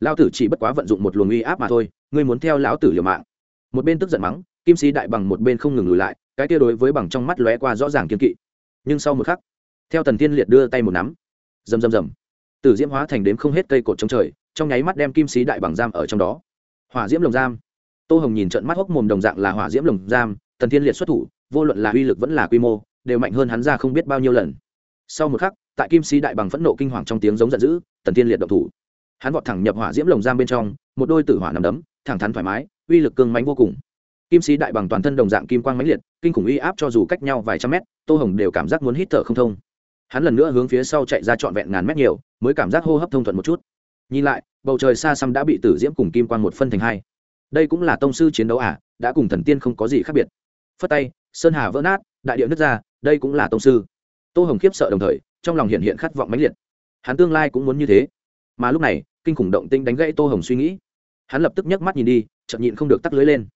Speaker 1: Lão tử chỉ bất quá vận dụng một luồng uy áp mà thôi, ngươi muốn theo lão tử liều mạng. Một bên tức giận mắng, kim sĩ đại bằng một bên không ngừng lùi lại, cái kia đối với bằng trong mắt lóe qua rõ ràng kiên kỵ. Nhưng sau một khắc, theo tần thiên liệt đưa tay một nắm. Rầm rầm rầm tử diễm hóa thành đếm không hết cây cột trong trời, trong nháy mắt đem kim sĩ đại bằng giam ở trong đó. Hỏa diễm lồng giam. Tô hồng nhìn trận mắt hốc mồm đồng dạng là hỏa diễm lồng giam tần thiên liệt xuất thủ, vô luận là uy lực vẫn là quy mô, đều mạnh hơn hắn ra không biết bao nhiêu lần. Sau một khắc, tại kim sĩ đại bằng phẫn nộ kinh hoàng trong tiếng giống giận dữ tần thiên liệt động thủ. Hắn vọt thẳng nhập hỏa diễm lồng giam bên trong, một đôi tử hỏa nằm đấm, thẳng thắn thoải mái, uy lực cương mánh vô cùng. Kim sĩ đại bằng toàn thân đồng dạng kim quang mãnh liệt, kinh khủng uy áp cho dù cách nhau vài trăm mét, tô hồng đều cảm giác muốn hít thở không thông. Hắn lần nữa hướng phía sau chạy ra trọn vẹn ngàn mét nhiều mới cảm giác hô hấp thông thuận một chút. Nhìn lại, bầu trời xa xăm đã bị tử diễm cùng kim quang một phân thành hai. Đây cũng là tông sư chiến đấu à đã cùng thần tiên không có gì khác biệt. Phất tay, sơn hà vỡ nát, đại điệu nứt ra, đây cũng là tông sư. Tô hồng khiếp sợ đồng thời, trong lòng hiện hiện khát vọng mãnh liệt. Hắn tương lai cũng muốn như thế. Mà lúc này, kinh khủng động tinh đánh gãy tô hồng suy nghĩ. Hắn lập tức nhấc mắt nhìn đi chậm nhịn không được tắt lưới lên.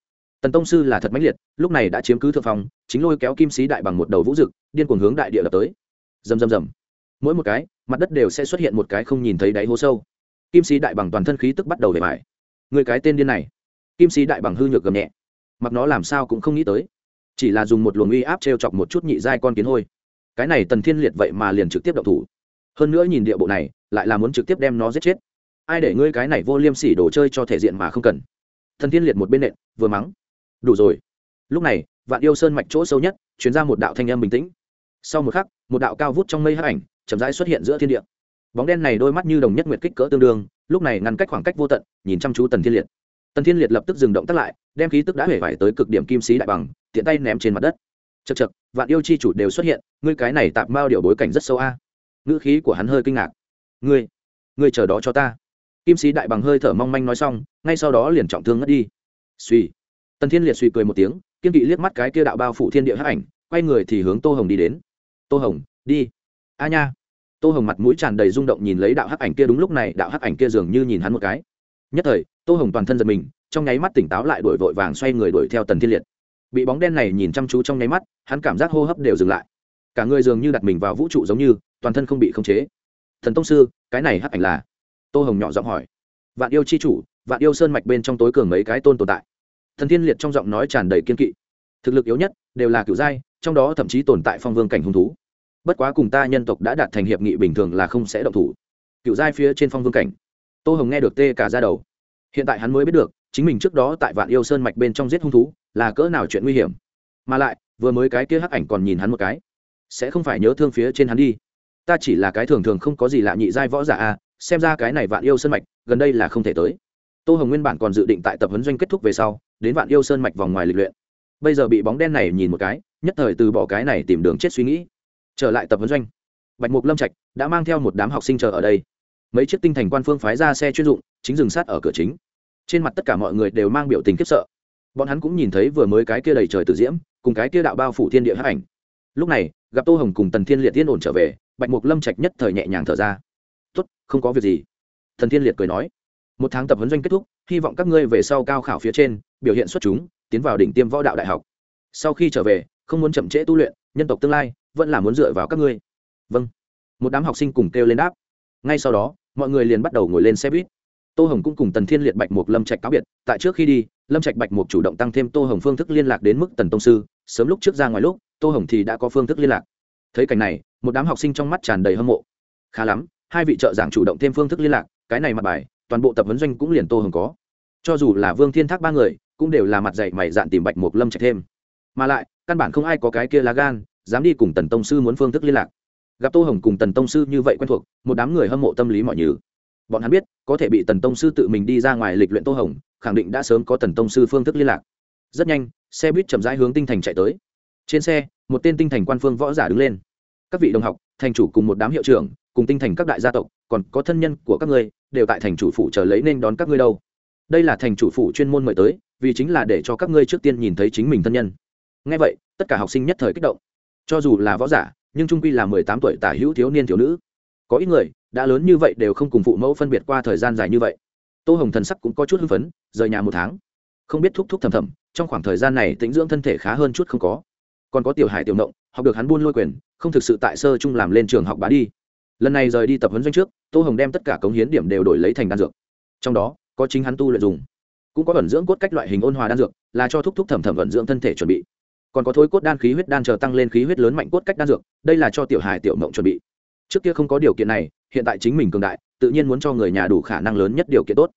Speaker 1: Tần tông sư là thật mãnh liệt, lúc này đã chiếm cứ thượng phòng chính lôi kéo kim sĩ đại bằng một đầu vũ rực điên cuồng hướng đại địa lập tới. Rầm rầm rầm. Mỗi một cái mặt đất đều sẽ xuất hiện một cái không nhìn thấy đáy hố sâu. Kim sĩ đại bằng toàn thân khí tức bắt đầu để mải người cái tên điên này. Kim sĩ đại bằng hư nhược gầm nhẹ. Mặc nó làm sao cũng không nghĩ tới. Chỉ là dùng một luồng uy áp t r e o chọc một chút nhị giai con kiến hôi. Cái này tần thiên liệt vậy mà liền trực tiếp động thủ. Hơn nữa nhìn địa bộ này, lại là muốn trực tiếp đem nó giết chết. Ai để ngươi cái này vô liêm sỉ đồ chơi cho thể diện mà không cần. Thần thiên liệt một bên nện, vừa mắng. Đủ rồi. Lúc này, vạn yêu sơn mạch chỗ sâu nhất chuyển ra một đạo thanh âm bình tĩnh. Sau một khắc, một đạo cao vút trong mây hấp ảnh chậm rãi xuất hiện giữa thiên địa. Bóng đen này đôi mắt như đồng nhất nguyệt kích cỡ tương đương, lúc này ngăn cách khoảng cách vô tận, nhìn chăm chú tần thiên liệt. Tần thiên liệt lập tức dừng động tắt lại, đem khí tức đã hể vải tới cực điểm kim sĩ đại bằng, tiện tay ném trên mặt đất. Chật chật vạn yêu chi chủ đều xuất hiện, ngươi cái này tạp mao điều bối cảnh rất sâu a. Ngữ khí của hắn hơi kinh ngạc. Ngươi ngươi chờ đó cho ta. Kim sĩ đại bằng hơi thở mong manh nói xong, ngay sau đó liền trọng thương ngất đi. Suy tần thiên liệt suy cười một tiếng, kiên kỵ liếc mắt cái kia đạo bao phủ thiên địa hắc ảnh, quay người thì hướng tô hồng đi đến. Tô hồng, đi a nha. Tô hồng mặt mũi tràn đầy rung động nhìn lấy đạo hắc ảnh kia đúng lúc này, đạo hắc ảnh kia dường như nhìn hắn một cái. Nhất thời, tô hồng toàn thân giật mình, trong nháy mắt tỉnh táo lại đuổi vội vàng xoay người đuổi theo tần thiên liệt. Bị bóng đen này nhìn chăm chú trong nháy mắt, hắn cảm giác hô hấp đều dừng lại. Cả người dường như đặt mình vào vũ trụ giống như, toàn thân không bị khống chế. Thần tông sư, cái này hắc ảnh là? Tô hồng nhỏ giọng hỏi. Vạn yêu chi chủ, vạn yêu sơn mạch bên trong tối cường mấy cái tôn tồn tại. Thần thiên liệt trong giọng nói tràn đầy kiên kỵ. Thực lực yếu nhất đều là cựu giai, trong đó thậm chí tồn tại phong vương cảnh hung thú bất quá cùng ta nhân tộc đã đạt thành hiệp nghị bình thường là không sẽ động thủ. Cựu giai phía trên phong vương cảnh. Tô hồng nghe được tê cả ra đầu. Hiện tại hắn mới biết được chính mình trước đó tại vạn yêu sơn mạch bên trong giết hung thú là cỡ nào chuyện nguy hiểm. Mà lại vừa mới cái kia hắc ảnh còn nhìn hắn một cái. Sẽ không phải nhớ thương phía trên hắn đi. Ta chỉ là cái thường thường không có gì lạ nhị giai võ giả a à, xem ra cái này vạn yêu sơn mạch gần đây là không thể tới. Tô hồng nguyên bản còn dự định tại tập huấn doanh kết thúc về sau đến vạn yêu sơn mạch vòng ngoài lịch luyện. Bây giờ bị bóng đen này nhìn một cái nhất thời từ bỏ cái này tìm đường chết suy nghĩ trở lại tập huấn doanh. Bạch mục lâm trạch đã mang theo một đám học sinh chờ ở đây. Mấy chiếc tinh thành quan phương phái ra xe chuyên dụng, chính dừng sát ở cửa chính. Trên mặt tất cả mọi người đều mang biểu tình khiếp sợ. Bọn hắn cũng nhìn thấy vừa mới cái kia đầy trời tử diễm, cùng cái kia đạo bao phủ thiên địa hắc ảnh. Lúc này, gặp tô hồng cùng tần thiên liệt tiên ổn trở về, bạch mục lâm trạch nhất thời nhẹ nhàng thở ra. Tốt, không có việc gì. Thần thiên liệt cười nói. Một tháng tập huấn doanh kết thúc, hy vọng các ngươi về sau cao khảo phía trên, biểu hiện xuất chúng, tiến vào đỉnh tiêm võ đạo đại học. Sau khi trở về, không muốn chậm trễ tu luyện, nhân tộc tương lai vẫn là muốn dựa vào các ngươi. Vâng. Một đám học sinh cùng kêu lên đáp. Ngay sau đó, mọi người liền bắt đầu ngồi lên xe buýt. Tô hồng cũng cùng tần thiên liệt bạch mục lâm trạch cáo biệt. Tại trước khi đi, lâm trạch bạch mục chủ động tăng thêm tô hồng phương thức liên lạc đến mức tần tông sư. Sớm lúc trước ra ngoài lúc, tô hồng thì đã có phương thức liên lạc. Thấy cảnh này, một đám học sinh trong mắt tràn đầy hâm mộ. Khá lắm, hai vị trợ giảng chủ động thêm phương thức liên lạc, cái này mặt bài, toàn bộ tập vấn doanh cũng liền tô hồng có. Cho dù là vương thiên thác ba người, cũng đều là mặt dạy mày dạn tìm bạch mục lâm trạch thêm. Mà lại, căn bản không ai có cái kia lá gan dám đi cùng tần tông sư muốn phương thức liên lạc. Gặp tô hồng cùng tần tông sư như vậy quen thuộc, một đám người hâm mộ tâm lý mọi nhừ. Bọn hắn biết, có thể bị tần tông sư tự mình đi ra ngoài lịch luyện tô hồng, khẳng định đã sớm có tần tông sư phương thức liên lạc. Rất nhanh, xe buýt chậm rãi hướng tinh thành chạy tới. Trên xe, một tên tinh thành quan phương võ giả đứng lên. Các vị đồng học, thành chủ cùng một đám hiệu trưởng, cùng tinh thành các đại gia tộc, còn có thân nhân của các ngươi, đều tại thành chủ phủ chờ lấy nên đón các ngươi đâu. Đây là thành chủ phủ chuyên môn mời tới, vì chính là để cho các ngươi trước tiên nhìn thấy chính mình thân nhân. Ngay vậy, tất cả học sinh nhất thời kích động cho dù là võ giả, nhưng trung quy là mười tám tuổi tả hữu thiếu niên thiếu nữ. Có ít người, đã lớn như vậy đều không cùng phụ mẫu phân biệt qua thời gian dài như vậy. Tô hồng thần sắc cũng có chút hưng phấn, rời nhà một tháng. Không biết thúc thúc thầm thầm, trong khoảng thời gian này tĩnh dưỡng thân thể khá hơn chút không có. Còn có tiểu hải tiểu mộng học được hắn buôn lôi quyền, không thực sự tại sơ trung làm lên trường học bá đi. Lần này rời đi tập huấn doanh trước, tô hồng đem tất cả cống hiến điểm đều đổi lấy thành đan dược. Trong đó, có chính hắn tu luyện dùng. Cũng có vận dưỡng cốt cách loại hình ôn hòa đan dược, là cho thúc thúc thẩm thẩm vận dưỡng thân thể chuẩn bị còn có thối cốt đan khí huyết đan chờ tăng lên khí huyết lớn mạnh cốt cách đan dược, đây là cho tiểu hải tiểu mộng chuẩn bị. Trước kia không có điều kiện này, hiện tại chính mình cường đại, tự nhiên muốn cho người nhà đủ khả năng lớn nhất điều kiện tốt.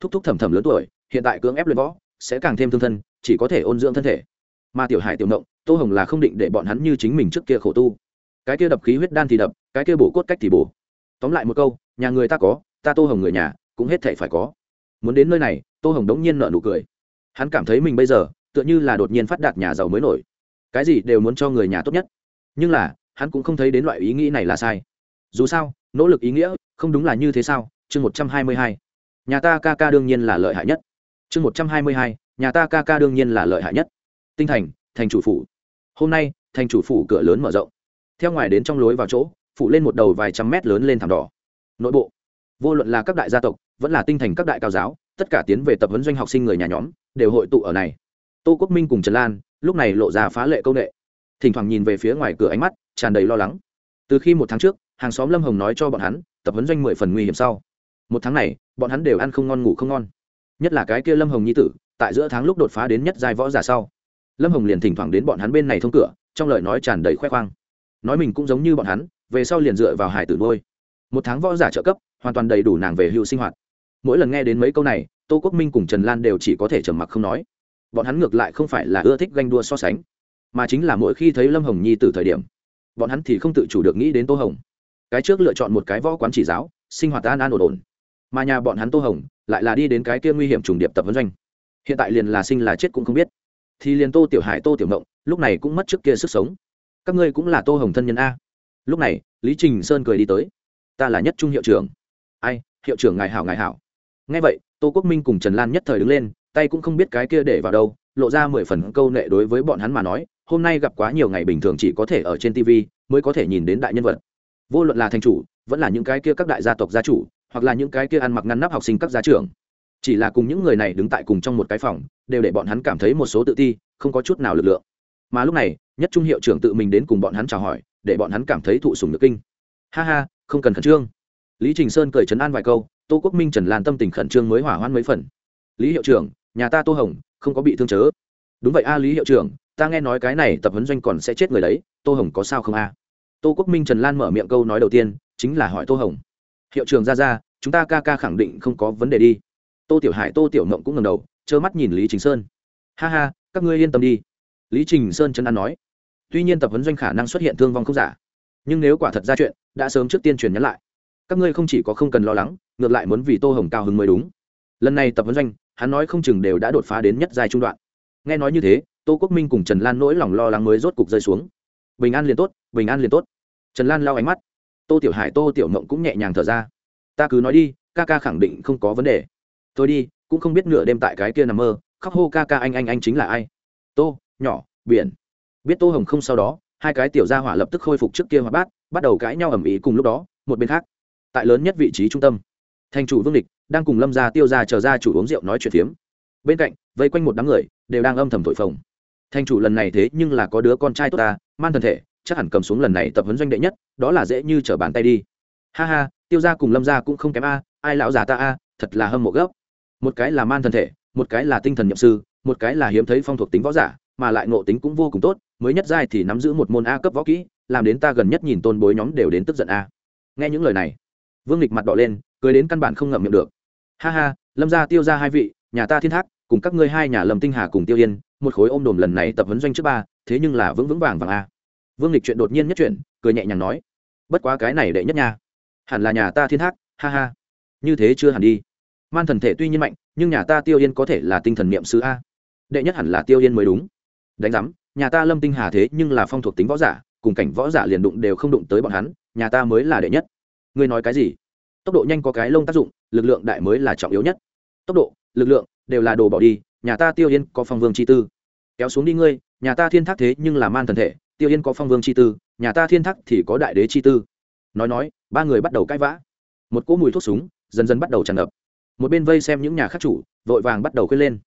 Speaker 1: Thúc thúc thẩm thẩm lớn tuổi, hiện tại cưỡng ép luyện võ, sẽ càng thêm thương thân, chỉ có thể ôn dưỡng thân thể. Mà tiểu hải tiểu mộng, tô hồng là không định để bọn hắn như chính mình trước kia khổ tu. Cái kia đập khí huyết đan thì đập, cái kia bổ cốt cách thì bổ. Tóm lại một câu, nhà người ta có, ta tô hồng người nhà, cũng hết thể phải có. Muốn đến nơi này, tô hồng đống nhiên nợ nụ cười. Hắn cảm thấy mình bây giờ tựa như là đột nhiên phát đạt nhà giàu mới nổi. Cái gì đều muốn cho người nhà tốt nhất. Nhưng là, hắn cũng không thấy đến loại ý nghĩ này là sai. Dù sao, nỗ lực ý nghĩa, không đúng là như thế sao? Chương một trăm hai mươi hai. Nhà ta ca ca đương nhiên là lợi hại nhất. Chương một trăm hai mươi hai. Nhà ta ca ca đương nhiên là lợi hại nhất. Tinh thành thành chủ phủ. Hôm nay, thành chủ phủ cửa lớn mở rộng. Theo ngoài đến trong lối vào chỗ, phủ lên một đầu vài trăm mét lớn lên thảm đỏ. Nội bộ, vô luận là các đại gia tộc, vẫn là tinh thành các đại cao giáo, tất cả tiến về tập huấn doanh học sinh người nhà nhóm, đều hội tụ ở này tô quốc minh cùng trần lan, lúc này lộ ra phá lệ công nghệ thỉnh thoảng nhìn về phía ngoài cửa ánh mắt, tràn đầy lo lắng. Từ khi một tháng trước, hàng xóm lâm hồng nói cho bọn hắn, tập huấn doanh mười phần nguy hiểm sau. Một tháng này, bọn hắn đều ăn không ngon, ngủ không ngon. Nhất là cái kia lâm hồng nhi tử, tại giữa tháng lúc đột phá đến nhất giai võ giả sau. Lâm hồng liền thỉnh thoảng đến bọn hắn bên này thông cửa, trong lời nói tràn đầy khoe khoang. Nói mình cũng giống như bọn hắn, về sau liền dựa vào hải tử nuôi. Một tháng võ giả trợ cấp, hoàn toàn đầy đủ nàng về hưu sinh hoạt. Mỗi lần nghe đến mấy câu này, tô quốc minh cùng trần lan đều chỉ có thể trầm mặc không nói bọn hắn ngược lại không phải là ưa thích ganh đua so sánh, mà chính là mỗi khi thấy lâm hồng nhi từ thời điểm, bọn hắn thì không tự chủ được nghĩ đến tô hồng. Cái trước lựa chọn một cái võ quán chỉ giáo, sinh hoạt an an ổn ổn, mà nhà bọn hắn tô hồng lại là đi đến cái kia nguy hiểm trùng điệp tập vấn doanh. Hiện tại liền là sinh là chết cũng không biết. Thì liền tô tiểu hải, tô tiểu mộng lúc này cũng mất trước kia sức sống. Các ngươi cũng là tô hồng thân nhân a. Lúc này, lý trình sơn cười đi tới. Ta là nhất trung hiệu trưởng. Ai, hiệu trưởng ngài hảo ngài hảo. Ngay vậy, tô quốc minh cùng trần lan nhất thời đứng lên tay cũng không biết cái kia để vào đâu, lộ ra mười phần câu nệ đối với bọn hắn mà nói, hôm nay gặp quá nhiều ngày bình thường chỉ có thể ở trên tv mới có thể nhìn đến đại nhân vật. Vô luận là thành chủ, vẫn là những cái kia các đại gia tộc gia chủ, hoặc là những cái kia ăn mặc ngăn nắp học sinh các gia trưởng, chỉ là cùng những người này đứng tại cùng trong một cái phòng, đều để bọn hắn cảm thấy một số tự ti, không có chút nào lực lượng. Mà lúc này, nhất trung hiệu trưởng tự mình đến cùng bọn hắn chào hỏi, để bọn hắn cảm thấy thụ sùng nước kinh. Ha ha, không cần khẩn trương. Lý trình sơn cười chấn an vài câu, tô quốc minh trần lan tâm tình khẩn trương mới hỏa hoãn mấy phần. Lý hiệu trưởng nhà ta tô hồng, không có bị thương chớ. Đúng vậy a, lý hiệu trưởng, ta nghe nói cái này tập huấn doanh còn sẽ chết người đấy, tô hồng có sao không a? Tô quốc minh trần lan mở miệng câu nói đầu tiên, chính là hỏi tô hồng. Hiệu trưởng ra ra, chúng ta ca ca khẳng định không có vấn đề đi. Tô tiểu hải, tô tiểu mộng cũng ngầm đầu, trơ mắt nhìn lý chính sơn. Ha ha, các ngươi yên tâm đi. Lý trình sơn chân an nói. Tuy nhiên tập huấn doanh khả năng xuất hiện thương vong không giả. Nhưng nếu quả thật ra chuyện, đã sớm trước tiên truyền nhắn lại. Các ngươi không chỉ có không cần lo lắng, ngược lại muốn vì tô hồng cao hứng mới đúng. Lần này tập huấn doanh hắn nói không chừng đều đã đột phá đến nhất giai trung đoạn. Nghe nói như thế, tô quốc minh cùng trần lan nỗi lòng lo lắng mới rốt cục rơi xuống. Bình an liền tốt, bình an liền tốt. Trần lan lau ánh mắt. Tô tiểu hải, tô tiểu mộng cũng nhẹ nhàng thở ra. Ta cứ nói đi, ca ca khẳng định không có vấn đề. Tôi đi, cũng không biết nửa đêm tại cái kia nằm mơ, khóc hô ca ca anh anh anh chính là ai. Tô, nhỏ, biển. Biết tô hồng không sau đó, hai cái tiểu gia hỏa lập tức khôi phục trước kia hoạt bát, bắt đầu cãi nhau ầm ĩ cùng lúc đó, một bên khác, tại lớn nhất vị trí trung tâm. Thành chủ vương địch đang cùng lâm gia tiêu gia chờ ra chủ uống rượu nói chuyện phiếm. Bên cạnh, vây quanh một đám người, đều đang âm thầm thổi phồng. Thành chủ lần này thế nhưng là có đứa con trai tốt ta, man thần thể, chắc hẳn cầm xuống lần này tập huấn doanh đệ nhất, đó là dễ như trở bàn tay đi. Ha ha, tiêu gia cùng lâm gia cũng không kém a, ai lão già ta a, thật là hâm mộ gốc. Một cái là man thần thể, một cái là tinh thần nhậm sư, một cái là hiếm thấy phong thuộc tính võ giả, mà lại ngộ tính cũng vô cùng tốt, mới nhất giai thì nắm giữ một môn a cấp võ kỹ, làm đến ta gần nhất nhìn tôn bối nhóm đều đến tức giận a. Nghe những lời này, vương lịch mặt đỏ lên, cười đến căn bản không ngậm miệng được ha ha, lâm gia tiêu ra hai vị, nhà ta thiên thác, cùng các ngươi hai nhà lâm tinh hà cùng tiêu yên, một khối ôm đồm lần này tập huấn doanh trước ba, thế nhưng là vững vững vàng vàng a. Vương lịch chuyện đột nhiên nhất chuyện cười nhẹ nhàng nói, bất quá cái này đệ nhất nha. Hẳn là nhà ta thiên thác, ha ha. Như thế chưa hẳn đi. Man thần thể tuy nhiên mạnh, nhưng nhà ta tiêu yên có thể là tinh thần niệm sứ a. Đệ nhất hẳn là tiêu yên mới đúng. Đánh giám, nhà ta lâm tinh hà thế nhưng là phong thuộc tính võ giả, cùng cảnh võ giả liền đụng đều không đụng tới bọn hắn, nhà ta mới là đệ nhất. Ngươi nói cái gì? Tốc độ nhanh có cái lông tác dụng, lực lượng đại mới là trọng yếu nhất. Tốc độ, lực lượng đều là đồ bỏ đi, nhà ta tiêu yên có phong vương chi tư. Kéo xuống đi ngươi, nhà ta thiên thác thế nhưng là man thần thể, tiêu yên có phong vương chi tư, nhà ta thiên thác thì có đại đế chi tư. Nói nói, ba người bắt đầu cãi vã. Một cỗ mùi thuốc súng dần dần bắt đầu tràn ngập. Một bên vây xem những nhà khác chủ, vội vàng bắt đầu khuyên lên.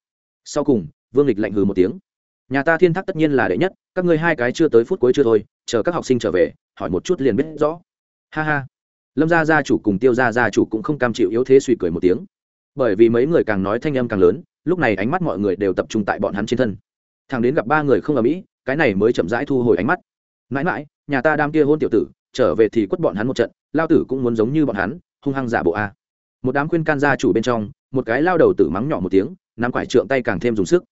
Speaker 1: Sau cùng, vương lịch lạnh hừ một tiếng. Nhà ta thiên thác tất nhiên là đệ nhất, các ngươi hai cái chưa tới phút cuối chưa thôi, chờ các học sinh trở về, hỏi một chút liền biết rõ. Ha ha lâm gia gia chủ cùng tiêu gia gia chủ cũng không cam chịu yếu thế suy cười một tiếng. Bởi vì mấy người càng nói thanh âm càng lớn, lúc này ánh mắt mọi người đều tập trung tại bọn hắn trên thân. Thằng đến gặp ba người không ở mỹ, cái này mới chậm rãi thu hồi ánh mắt. Mãi mãi, nhà ta đam kia hôn tiểu tử, trở về thì quất bọn hắn một trận, lao tử cũng muốn giống như bọn hắn, hung hăng giả bộ a. Một đám khuyên can gia chủ bên trong, một cái lao đầu tử mắng nhỏ một tiếng, nắm quải trượng tay càng thêm dùng sức.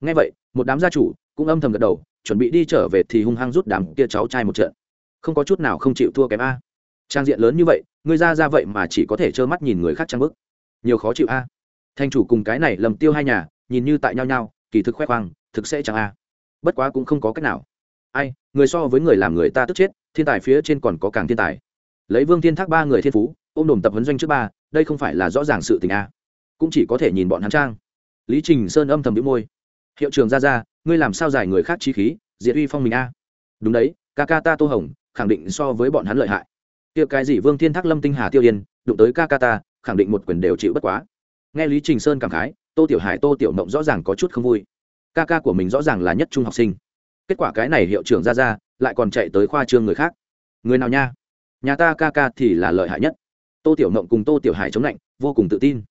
Speaker 1: Ngay vậy, một đám gia chủ cũng âm thầm gật đầu, chuẩn bị đi trở về thì hung hăng rút đám kia cháu trai một trận. Không có chút nào không chịu thua kém a trang diện lớn như vậy người ra ra vậy mà chỉ có thể trơ mắt nhìn người khác trang bức. Nhiều khó chịu a. Thanh chủ cùng cái này lầm tiêu hai nhà, nhìn như tại nhau nhau, kỳ thực khoe khoang, thực sẽ chẳng a. Bất quá cũng không có cách nào. Ai, người so với người làm người ta tức chết, thiên tài phía trên còn có càng thiên tài. Lấy vương thiên thác ba người thiên phú, ôm đồm tập huấn doanh trước ba, đây không phải là rõ ràng sự tình a. Cũng chỉ có thể nhìn bọn hắn trang. Lý trình sơn âm thầm đĩu môi. Hiệu trường ra ra, ngươi làm sao giải người khác trí khí, diệt uy phong mình a? Đúng đấy, ca ca ta tô hồng, khẳng định so với bọn hắn lợi hại kia cái gì vương thiên thác lâm tinh hà tiêu yên, đụng tới ca ca ta, khẳng định một quyền đều chịu bất quá. Nghe lý trình sơn cảm khái, tô tiểu hải, tô tiểu mộng rõ ràng có chút không vui. Ca ca của mình rõ ràng là nhất trung học sinh. Kết quả cái này hiệu trưởng ra ra, lại còn chạy tới khoa trương người khác. Người nào nha? Nhà ta ca ca thì là lợi hại nhất. Tô tiểu mộng cùng tô tiểu hải chống lạnh, vô cùng tự tin.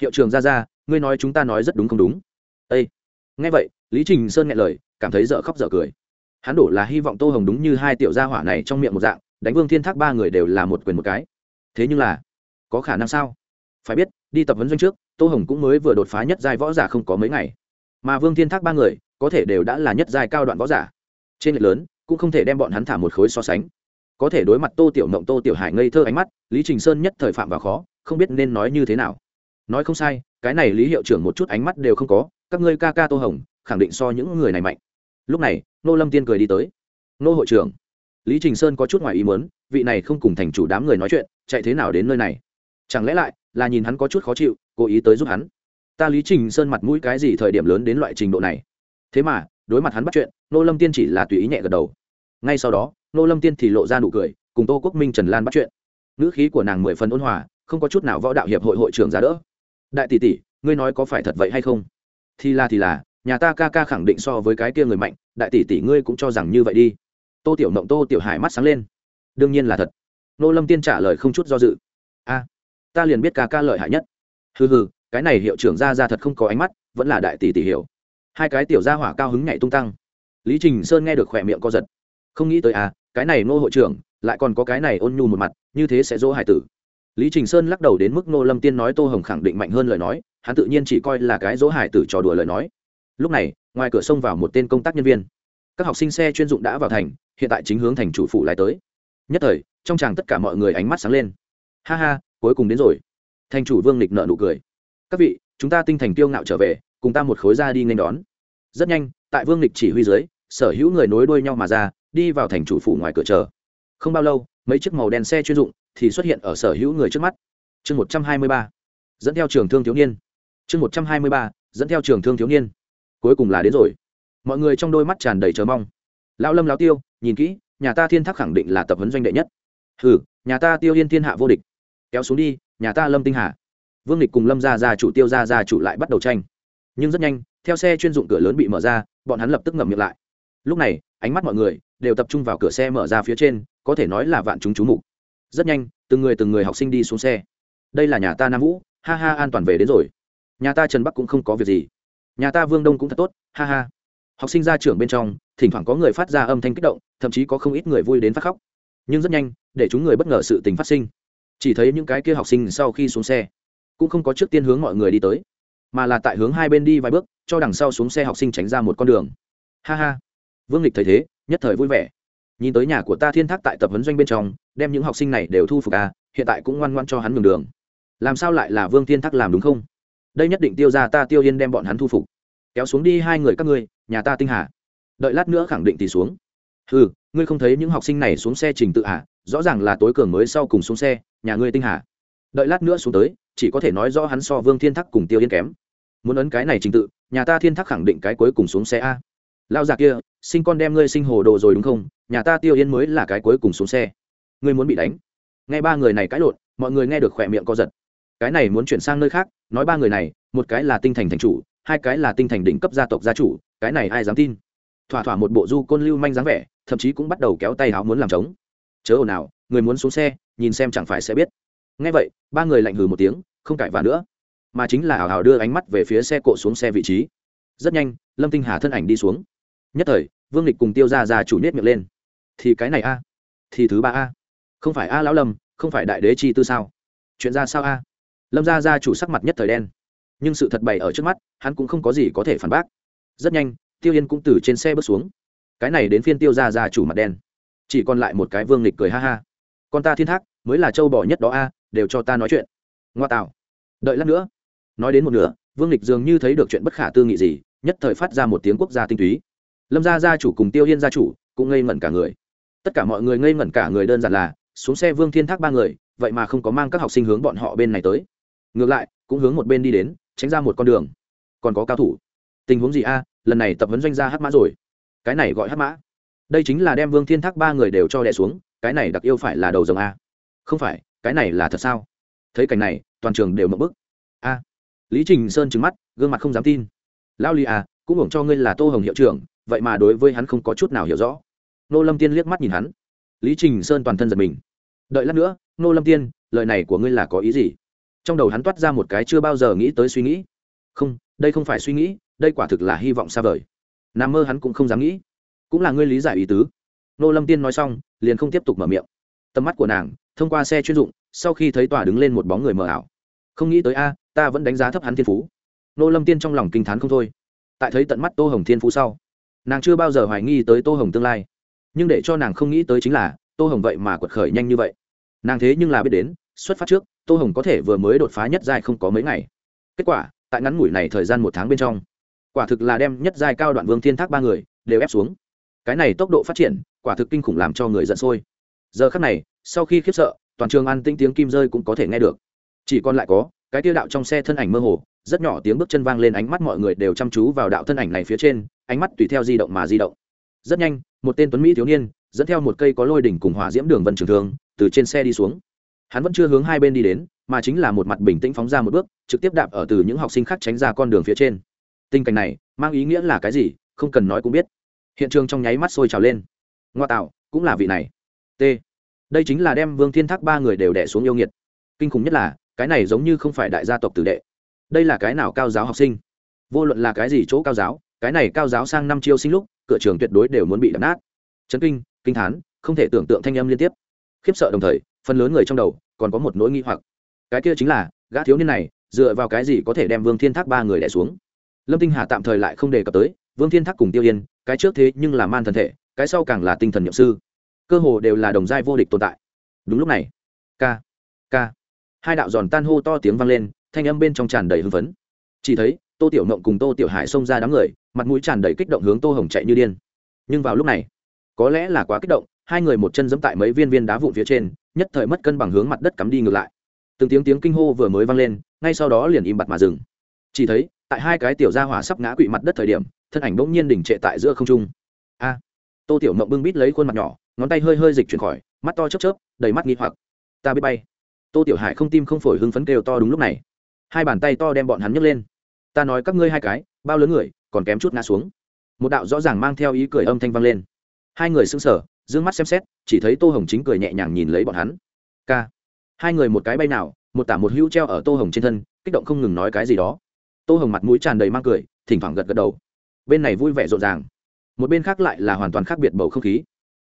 Speaker 1: Hiệu trưởng ra ra, ngươi nói chúng ta nói rất đúng không đúng? Ây nghe vậy, lý trình sơn nghe lời, cảm thấy dở khóc dở cười. Hắn đổ là hy vọng tô hồng đúng như hai tiểu gia hỏa này trong miệng một dạng đánh vương thiên thác ba người đều là một quyền một cái. Thế nhưng là, có khả năng sao? Phải biết, đi tập huấn doanh trước, tô hồng cũng mới vừa đột phá nhất giai võ giả không có mấy ngày. Mà vương thiên thác ba người, có thể đều đã là nhất giai cao đoạn võ giả. Trên lệch lớn, cũng không thể đem bọn hắn thả một khối so sánh. Có thể đối mặt tô tiểu mộng tô tiểu hải ngây thơ ánh mắt, lý trình sơn nhất thời phạm và khó, không biết nên nói như thế nào. Nói không sai, cái này lý hiệu trưởng một chút ánh mắt đều không có, các ngươi ca ca tô hồng, khẳng định so những người này mạnh. Lúc này, nô lâm tiên cười đi tới. Nô hội trưởng lý trình sơn có chút ngoài ý muốn, vị này không cùng thành chủ đám người nói chuyện, chạy thế nào đến nơi này? Chẳng lẽ lại là nhìn hắn có chút khó chịu, cố ý tới giúp hắn? Ta lý trình sơn mặt mũi cái gì thời điểm lớn đến loại trình độ này? Thế mà, đối mặt hắn bắt chuyện, nô lâm tiên chỉ là tùy ý nhẹ gật đầu. Ngay sau đó, nô lâm tiên thì lộ ra nụ cười, cùng tô quốc minh trần lan bắt chuyện. Ngữ khí của nàng mười phần ôn hòa, không có chút nào võ đạo hiệp hội hội trưởng giá đỡ. Đại tỷ tỷ, ngươi nói có phải thật vậy hay không? Thì là thì là, nhà ta ca ca khẳng định so với cái kia người mạnh, đại tỷ tỷ ngươi cũng cho rằng như vậy đi tô tiểu mộng, tô tiểu hải mắt sáng lên. Đương nhiên là thật. Nô lâm tiên trả lời không chút do dự. A, ta liền biết ca ca lợi hại nhất. Hừ hừ, cái này hiệu trưởng ra ra thật không có ánh mắt, vẫn là đại tỷ tỷ hiểu. Hai cái tiểu gia hỏa cao hứng nhảy tung tăng. Lý trình sơn nghe được khỏe miệng co giật. Không nghĩ tới à cái này nô hội trưởng, lại còn có cái này ôn nhu một mặt, như thế sẽ dỗ hải tử. Lý trình sơn lắc đầu đến mức nô lâm tiên nói tô hồng khẳng định mạnh hơn lời nói, hắn tự nhiên chỉ coi là cái dỗ hải tử trò đùa lời nói. Lúc này, ngoài cửa sông vào một tên công tác nhân viên. Các học sinh xe chuyên dụng đã vào thành hiện tại chính hướng thành chủ phụ lại tới. Nhất thời, trong chàng tất cả mọi người ánh mắt sáng lên. Ha ha, cuối cùng đến rồi. Thành chủ vương lịch nợ nụ cười. Các vị, chúng ta tinh thành tiêu ngạo trở về, cùng ta một khối ra đi nên đón. Rất nhanh, tại vương lịch chỉ huy dưới, sở hữu người nối đuôi nhau mà ra, đi vào thành chủ phủ ngoài cửa chờ. Không bao lâu, mấy chiếc màu đen xe chuyên dụng thì xuất hiện ở sở hữu người trước mắt. Chương một trăm hai mươi ba. Dẫn theo trường thương thiếu niên. Chương một trăm hai mươi ba. Dẫn theo trường thương thiếu niên. Cuối cùng là đến rồi. Mọi người trong đôi mắt tràn đầy chờ mong lão lâm lão tiêu, nhìn kỹ, nhà ta thiên thác khẳng định là tập huấn doanh đệ nhất. Hừ, nhà ta tiêu yên thiên hạ vô địch. Kéo xuống đi, nhà ta lâm tinh hà. Vương lịch cùng lâm gia gia chủ tiêu gia gia chủ lại bắt đầu tranh. Nhưng rất nhanh, theo xe chuyên dụng cửa lớn bị mở ra, bọn hắn lập tức ngậm miệng lại. Lúc này, ánh mắt mọi người đều tập trung vào cửa xe mở ra phía trên, có thể nói là vạn chúng chú mục. Rất nhanh, từng người từng người học sinh đi xuống xe. Đây là nhà ta nam vũ, ha ha, an toàn về đến rồi. Nhà ta trần bắc cũng không có việc gì. Nhà ta vương đông cũng thật tốt, ha ha. Học sinh ra trưởng bên trong thỉnh thoảng có người phát ra âm thanh kích động, thậm chí có không ít người vui đến phát khóc. Nhưng rất nhanh, để chúng người bất ngờ sự tình phát sinh. Chỉ thấy những cái kia học sinh sau khi xuống xe, cũng không có trước tiên hướng mọi người đi tới, mà là tại hướng hai bên đi vài bước, cho đằng sau xuống xe học sinh tránh ra một con đường. Ha ha. Vương lịch thấy thế, nhất thời vui vẻ. Nhìn tới nhà của ta thiên thác tại tập huấn doanh bên trong, đem những học sinh này đều thu phục à hiện tại cũng ngoan ngoan cho hắn nhường đường. Làm sao lại là vương thiên thác làm đúng không? Đây nhất định tiêu ra ta tiêu yên đem bọn hắn thu phục. Kéo xuống đi hai người các ngươi, nhà ta tinh hà đợi lát nữa khẳng định thì xuống. Ừ ngươi không thấy những học sinh này xuống xe trình tự hạ rõ ràng là tối cường mới sau cùng xuống xe, nhà ngươi tinh hà đợi lát nữa xuống tới, chỉ có thể nói rõ hắn so vương thiên thắc cùng tiêu yên kém. Muốn ấn cái này trình tự, nhà ta thiên thắc khẳng định cái cuối cùng xuống xe a. Lao già kia, sinh con đem ngươi sinh hồ đồ rồi đúng không? Nhà ta tiêu yên mới là cái cuối cùng xuống xe. Ngươi muốn bị đánh. Nghe ba người này cãi lộn, mọi người nghe được khỏe miệng co giật. Cái này muốn chuyển sang nơi khác, nói ba người này, một cái là tinh thành thành chủ, hai cái là tinh thành đỉnh cấp gia tộc gia chủ, cái này ai dám tin? Thỏa thỏa một bộ du côn lưu manh dáng vẻ, thậm chí cũng bắt đầu kéo tay áo muốn làm trống. Chớ ồn ào, người muốn xuống xe, nhìn xem chẳng phải sẽ biết. Ngay vậy, ba người lạnh hừ một tiếng, không cãi vã nữa. Mà chính là hào hào đưa ánh mắt về phía xe cộ xuống xe vị trí. Rất nhanh, lâm tinh hà thân ảnh đi xuống. Nhất thời, vương lịch cùng tiêu ra ra chủ nết miệng lên. Thì cái này a? Thì thứ ba a? Không phải a lão lâm, không phải đại đế chi tư sao? Chuyện ra sao a? Lâm ra ra chủ sắc mặt nhất thời đen. Nhưng sự thật bày ở trước mắt, hắn cũng không có gì có thể phản bác. Rất nhanh tiêu yên cũng từ trên xe bước xuống. Cái này đến phiên tiêu ra ra chủ mặt đen. Chỉ còn lại một cái vương lịch cười ha ha. Con ta thiên thác, mới là châu bò nhất đó a, đều cho ta nói chuyện. Ngoa tạo. Đợi lát nữa. Nói đến một nửa, vương lịch dường như thấy được chuyện bất khả tư nghị gì, nhất thời phát ra một tiếng quốc gia tinh túy. Lâm gia gia chủ cùng tiêu yên gia chủ cũng ngây ngẩn cả người. Tất cả mọi người ngây ngẩn cả người đơn giản là, xuống xe vương thiên thác ba người, vậy mà không có mang các học sinh hướng bọn họ bên này tới. Ngược lại, cũng hướng một bên đi đến, tránh ra một con đường. Còn có cao thủ. Tình huống gì a? Lần này tập huấn doanh gia hắc mã rồi. Cái này gọi hắc mã. Đây chính là đem vương thiên thác ba người đều cho đẻ xuống, cái này đặc yêu phải là đầu rồng a. Không phải, cái này là thật sao? Thấy cảnh này, toàn trường đều mập bức. A. Lý trình sơn trứng mắt, gương mặt không dám tin. Lao li à cũng hưởng cho ngươi là tô hồng hiệu trưởng, vậy mà đối với hắn không có chút nào hiểu rõ. Nô lâm tiên liếc mắt nhìn hắn. Lý trình sơn toàn thân giật mình. Đợi lát nữa, nô lâm tiên, lời này của ngươi là có ý gì? Trong đầu hắn toát ra một cái chưa bao giờ nghĩ tới suy nghĩ. Không, đây không phải suy nghĩ đây quả thực là hy vọng xa vời. Nằm mơ hắn cũng không dám nghĩ. Cũng là ngươi lý giải ý tứ. Nô lâm tiên nói xong, liền không tiếp tục mở miệng. Tầm mắt của nàng, thông qua xe chuyên dụng, sau khi thấy tòa đứng lên một bóng người mờ ảo. Không nghĩ tới a, ta vẫn đánh giá thấp hắn thiên phú. Nô lâm tiên trong lòng kinh t h á n không thôi. Tại thấy tận mắt tô hồng thiên phú sau, nàng chưa bao giờ hoài nghi tới tô hồng tương lai. Nhưng để cho nàng không nghĩ tới chính là, tô hồng vậy mà quật khởi nhanh như vậy. Nàng thế nhưng là biết đến, xuất phát trước, tô hồng có thể vừa mới đột phá nhất dài không có mấy ngày. Kết quả, tại ngắn ngủi này thời gian một tháng bên trong quả thực là đem nhất giai cao đoạn vương thiên thác ba người đều ép xuống. Cái này tốc độ phát triển, quả thực kinh khủng làm cho người giận sôi. Giờ khắc này, sau khi khiếp sợ, toàn trường an tĩnh tiếng kim rơi cũng có thể nghe được. Chỉ còn lại có, cái tiêu đạo trong xe thân ảnh mơ hồ, rất nhỏ tiếng bước chân vang lên ánh mắt mọi người đều chăm chú vào đạo thân ảnh này phía trên, ánh mắt tùy theo di động mà di động. Rất nhanh, một tên tuấn mỹ thiếu niên, dẫn theo một cây có lôi đỉnh cùng hỏa diễm đường vân trường thương, từ trên xe đi xuống. Hắn vẫn chưa hướng hai bên đi đến, mà chính là một mặt bình tĩnh phóng ra một bước, trực tiếp đạp ở từ những học sinh khác tránh ra con đường phía trên tình cảnh này mang ý nghĩa là cái gì, không cần nói cũng biết. Hiện trường trong nháy mắt sôi trào lên. Ngoa tạo, cũng là vị này. T. Đây chính là đem vương thiên thác ba người đều đẻ xuống yêu nghiệt. Kinh khủng nhất là, cái này giống như không phải đại gia tộc tử đệ. Đây là cái nào cao giáo học sinh? Vô luận là cái gì chỗ cao giáo, cái này cao giáo sang năm chiêu sinh lúc, cửa trường tuyệt đối đều muốn bị đập nát. Chấn kinh kinh thán, không thể tưởng tượng thanh âm liên tiếp. Khiếp sợ đồng thời, phần lớn người trong đầu còn có một nỗi nghi hoặc. Cái kia chính là, gã thiếu niên này, dựa vào cái gì có thể đem vương thiên thác ba người đẻ xuống? Lâm tinh hà tạm thời lại không đề cập tới, vương thiên thác cùng tiêu yên, cái trước thế nhưng là man thần thể, cái sau càng là tinh thần nhậm sư. Cơ hồ đều là đồng giai vô địch tồn tại. Đúng lúc này k k hai đạo giòn tan hô to tiếng vang lên, thanh âm bên trong tràn đầy hưng phấn. Chỉ thấy, tô tiểu mộng cùng tô tiểu hải xông ra đám người, mặt mũi tràn đầy kích động hướng tô hồng chạy như điên. Nhưng vào lúc này, có lẽ là quá kích động, hai người một chân giẫm tại mấy viên viên đá vụn phía trên, nhất thời mất cân bằng hướng mặt đất cắm đi ngược lại. Từng tiếng tiếng kinh hô vừa mới vang lên, ngay sau đó liền im bặt mà dừng. Chỉ thấy tại hai cái tiểu gia hỏa sắp ngã quỵ mặt đất thời điểm, thân ảnh bỗng nhiên đỉnh trệ tại giữa không trung. A! Tô tiểu mộng bưng bít lấy khuôn mặt nhỏ, ngón tay hơi hơi dịch chuyển khỏi, mắt to chớp chớp, đầy mắt nghi hoặc. Ta biết bay. Tô tiểu hải không tim không phổi hưng phấn kêu to đúng lúc này. Hai bàn tay to đem bọn hắn nhấc lên. Ta nói các ngươi hai cái, bao lớn người, còn kém chút ngã xuống. Một đạo rõ ràng mang theo ý cười âm thanh vang lên. Hai người sững sờ d mắt xem xét, chỉ thấy tô hồng chính cười nhẹ nhàng nhìn lấy bọn hắn. K hai người một cái bay nào, một tả một hữu treo ở tô hồng trên thân, kích động không ngừng nói cái gì đó tô hồng mặt mũi tràn đầy mang cười, thỉnh thoảng gật gật đầu. Bên này vui vẻ rộn ràng. Một bên khác lại là hoàn toàn khác biệt bầu không khí.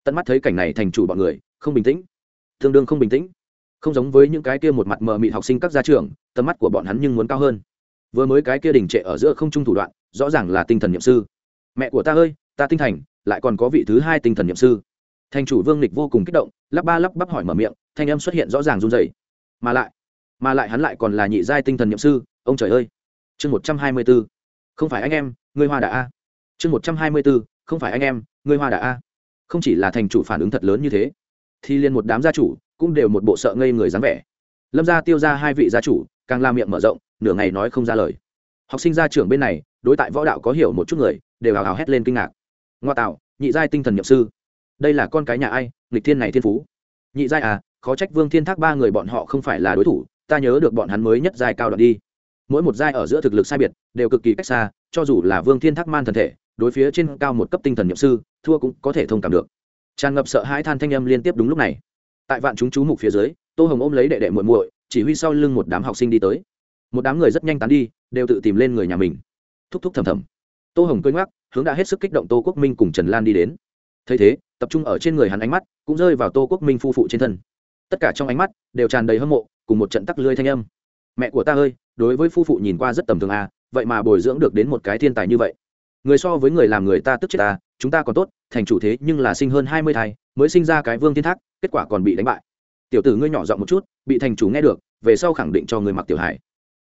Speaker 1: Tận mắt thấy cảnh này thành chủ bọn người, không bình tĩnh. Tương đương không bình tĩnh. Không giống với những cái kia một mặt mờ mịt học sinh các gia trưởng, tầm mắt của bọn hắn nhưng muốn cao hơn. Vừa mới cái kia đình trệ ở giữa không trung thủ đoạn, rõ ràng là tinh thần nhiệm sư. Mẹ của ta ơi, ta tinh thành, lại còn có vị thứ hai tinh thần nhiệm sư. Thành chủ vương lịch vô cùng kích động, lắp ba lắp bắp hỏi mở miệng, thanh âm xuất hiện rõ ràng run dày mà lại mà lại hắn lại còn là nhị giai tinh thần nhiệm sư, ông trời ơi chương một trăm hai mươi b ố không phải anh em, ngươi hoa đã a. Chương một trăm hai mươi b ố không phải anh em, ngươi hoa đã a. Không chỉ là thành chủ phản ứng thật lớn như thế, thì liền một đám gia chủ cũng đều một bộ sợ ngây người dáng vẻ. Lâm gia tiêu ra hai vị gia chủ, càng la miệng mở rộng, nửa ngày nói không ra lời. Học sinh gia trưởng bên này, đối tại võ đạo có hiểu một chút người, đều hào hào hét lên kinh ngạc. Ngoa tạo, nhị giai tinh thần nhậm sư. Đây là con cái nhà ai, nghịch thiên này thiên phú. Nhị giai à khó trách vương thiên thác ba người bọn họ không phải là đối thủ, ta nhớ được bọn hắn mới nhất giai cao đoạn đi mỗi một giai ở giữa thực lực sai biệt đều cực kỳ cách xa, cho dù là vương thiên thác man thần thể, đối phía trên cao một cấp tinh thần nhậm sư, thua cũng có thể thông cảm được. Tràn ngập sợ hãi than thanh âm liên tiếp đúng lúc này. Tại vạn chúng chú mục phía dưới, tô hồng ôm lấy đệ đệ muội muội, chỉ huy sau lưng một đám học sinh đi tới. Một đám người rất nhanh tán đi, đều tự tìm lên người nhà mình. Thúc thúc thầm thầm. Tô hồng cơi ngoắc, hướng đã hết sức kích động tô quốc minh cùng trần lan đi đến. Thấy thế, tập trung ở trên người hắn ánh mắt cũng rơi vào tô quốc minh phu phụ trên thân. Tất cả trong ánh mắt đều tràn đầy hâm mộ, cùng một trận tắc lưới thanh âm. Mẹ của ta ơi đối với phu phụ nhìn qua rất tầm thường à vậy mà bồi dưỡng được đến một cái thiên tài như vậy. Người so với người làm người ta tức chết ta, chúng ta còn tốt, thành chủ thế nhưng là sinh hơn hai mươi thai, mới sinh ra cái vương thiên thác, kết quả còn bị đánh bại. Tiểu tử ngươi nhỏ giọng một chút, bị thành chủ nghe được, về sau khẳng định cho người mặc tiểu hải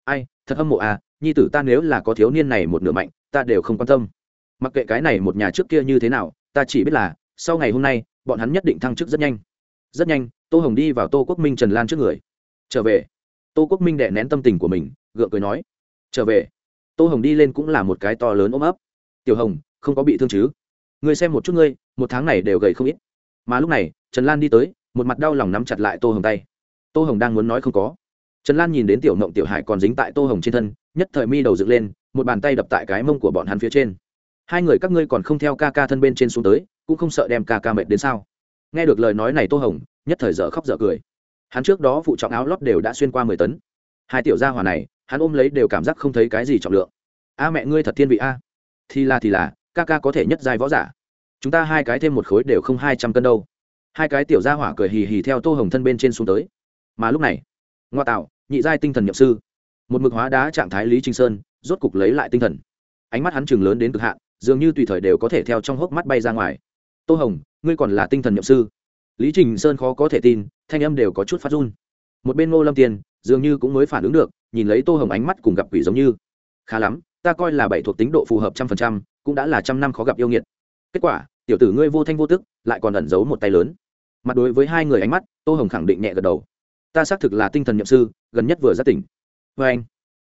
Speaker 1: ai, thật hâm mộ à nhi tử ta nếu là có thiếu niên này một nửa mạnh, ta đều không quan tâm. Mặc kệ cái này một nhà trước kia như thế nào, ta chỉ biết là, sau ngày hôm nay, bọn hắn nhất định thăng chức rất nhanh. Rất nhanh, tô hồng đi vào tô quốc minh trần lan trước người. Trở về. Tô quốc minh đệ nén tâm tình của mình gượng cười nói, trở về. Tô hồng đi lên cũng là một cái to lớn ôm ấp. Tiểu hồng, không có bị thương chứ? Ngươi xem một chút ngươi, một tháng này đều gầy không ít. Mà lúc này, trần lan đi tới, một mặt đau lòng nắm chặt lại tô hồng tay. Tô hồng đang muốn nói không có. Trần lan nhìn đến tiểu mộng tiểu hải còn dính tại tô hồng trên thân, nhất thời mi đầu dựng lên, một bàn tay đập tại cái mông của bọn hắn phía trên. Hai người các ngươi còn không theo ca ca thân bên trên xuống tới, cũng không sợ đem ca ca mệt đến sao? Nghe được lời nói này tô hồng, nhất thời dở khóc dở cười. Hắn trước đó phụ trọng áo lót đều đã xuyên qua mười tấn. Hai tiểu gia hòa này hắn ôm lấy đều cảm giác không thấy cái gì trọng lượng. A mẹ ngươi thật thiên vị a. Thì là thì là, ca ca có thể nhất giai võ giả. Chúng ta hai cái thêm một khối đều không hai trăm cân đâu. Hai cái tiểu gia hỏa cười hì hì theo tô hồng thân bên trên xuống tới. Mà lúc này, ngoa tạo, nhị giai tinh thần nhậm sư. Một mực hóa đá trạng thái lý trinh sơn, rốt cục lấy lại tinh thần. Ánh mắt hắn chừng lớn đến cực hạn, dường như tùy thời đều có thể theo trong hốc mắt bay ra ngoài. Tô hồng, ngươi còn là tinh thần nhậm sư. Lý trình sơn khó có thể tin, thanh âm đều có chút phát run. Một bên ngô lâm tiền, dường như cũng mới phản ứng được nhìn lấy tô hồng ánh mắt cùng gặp quỷ giống như. Khá lắm, ta coi là bảy thuộc tính độ phù hợp trăm phần trăm, cũng đã là trăm năm khó gặp yêu nghiệt. Kết quả, tiểu tử ngươi vô thanh vô tức, lại còn ẩn giấu một tay lớn. Mặt đối với hai người ánh mắt, tô hồng khẳng định nhẹ gật đầu. Ta xác thực là tinh thần nhậm sư, gần nhất vừa ra tỉnh. Vê anh.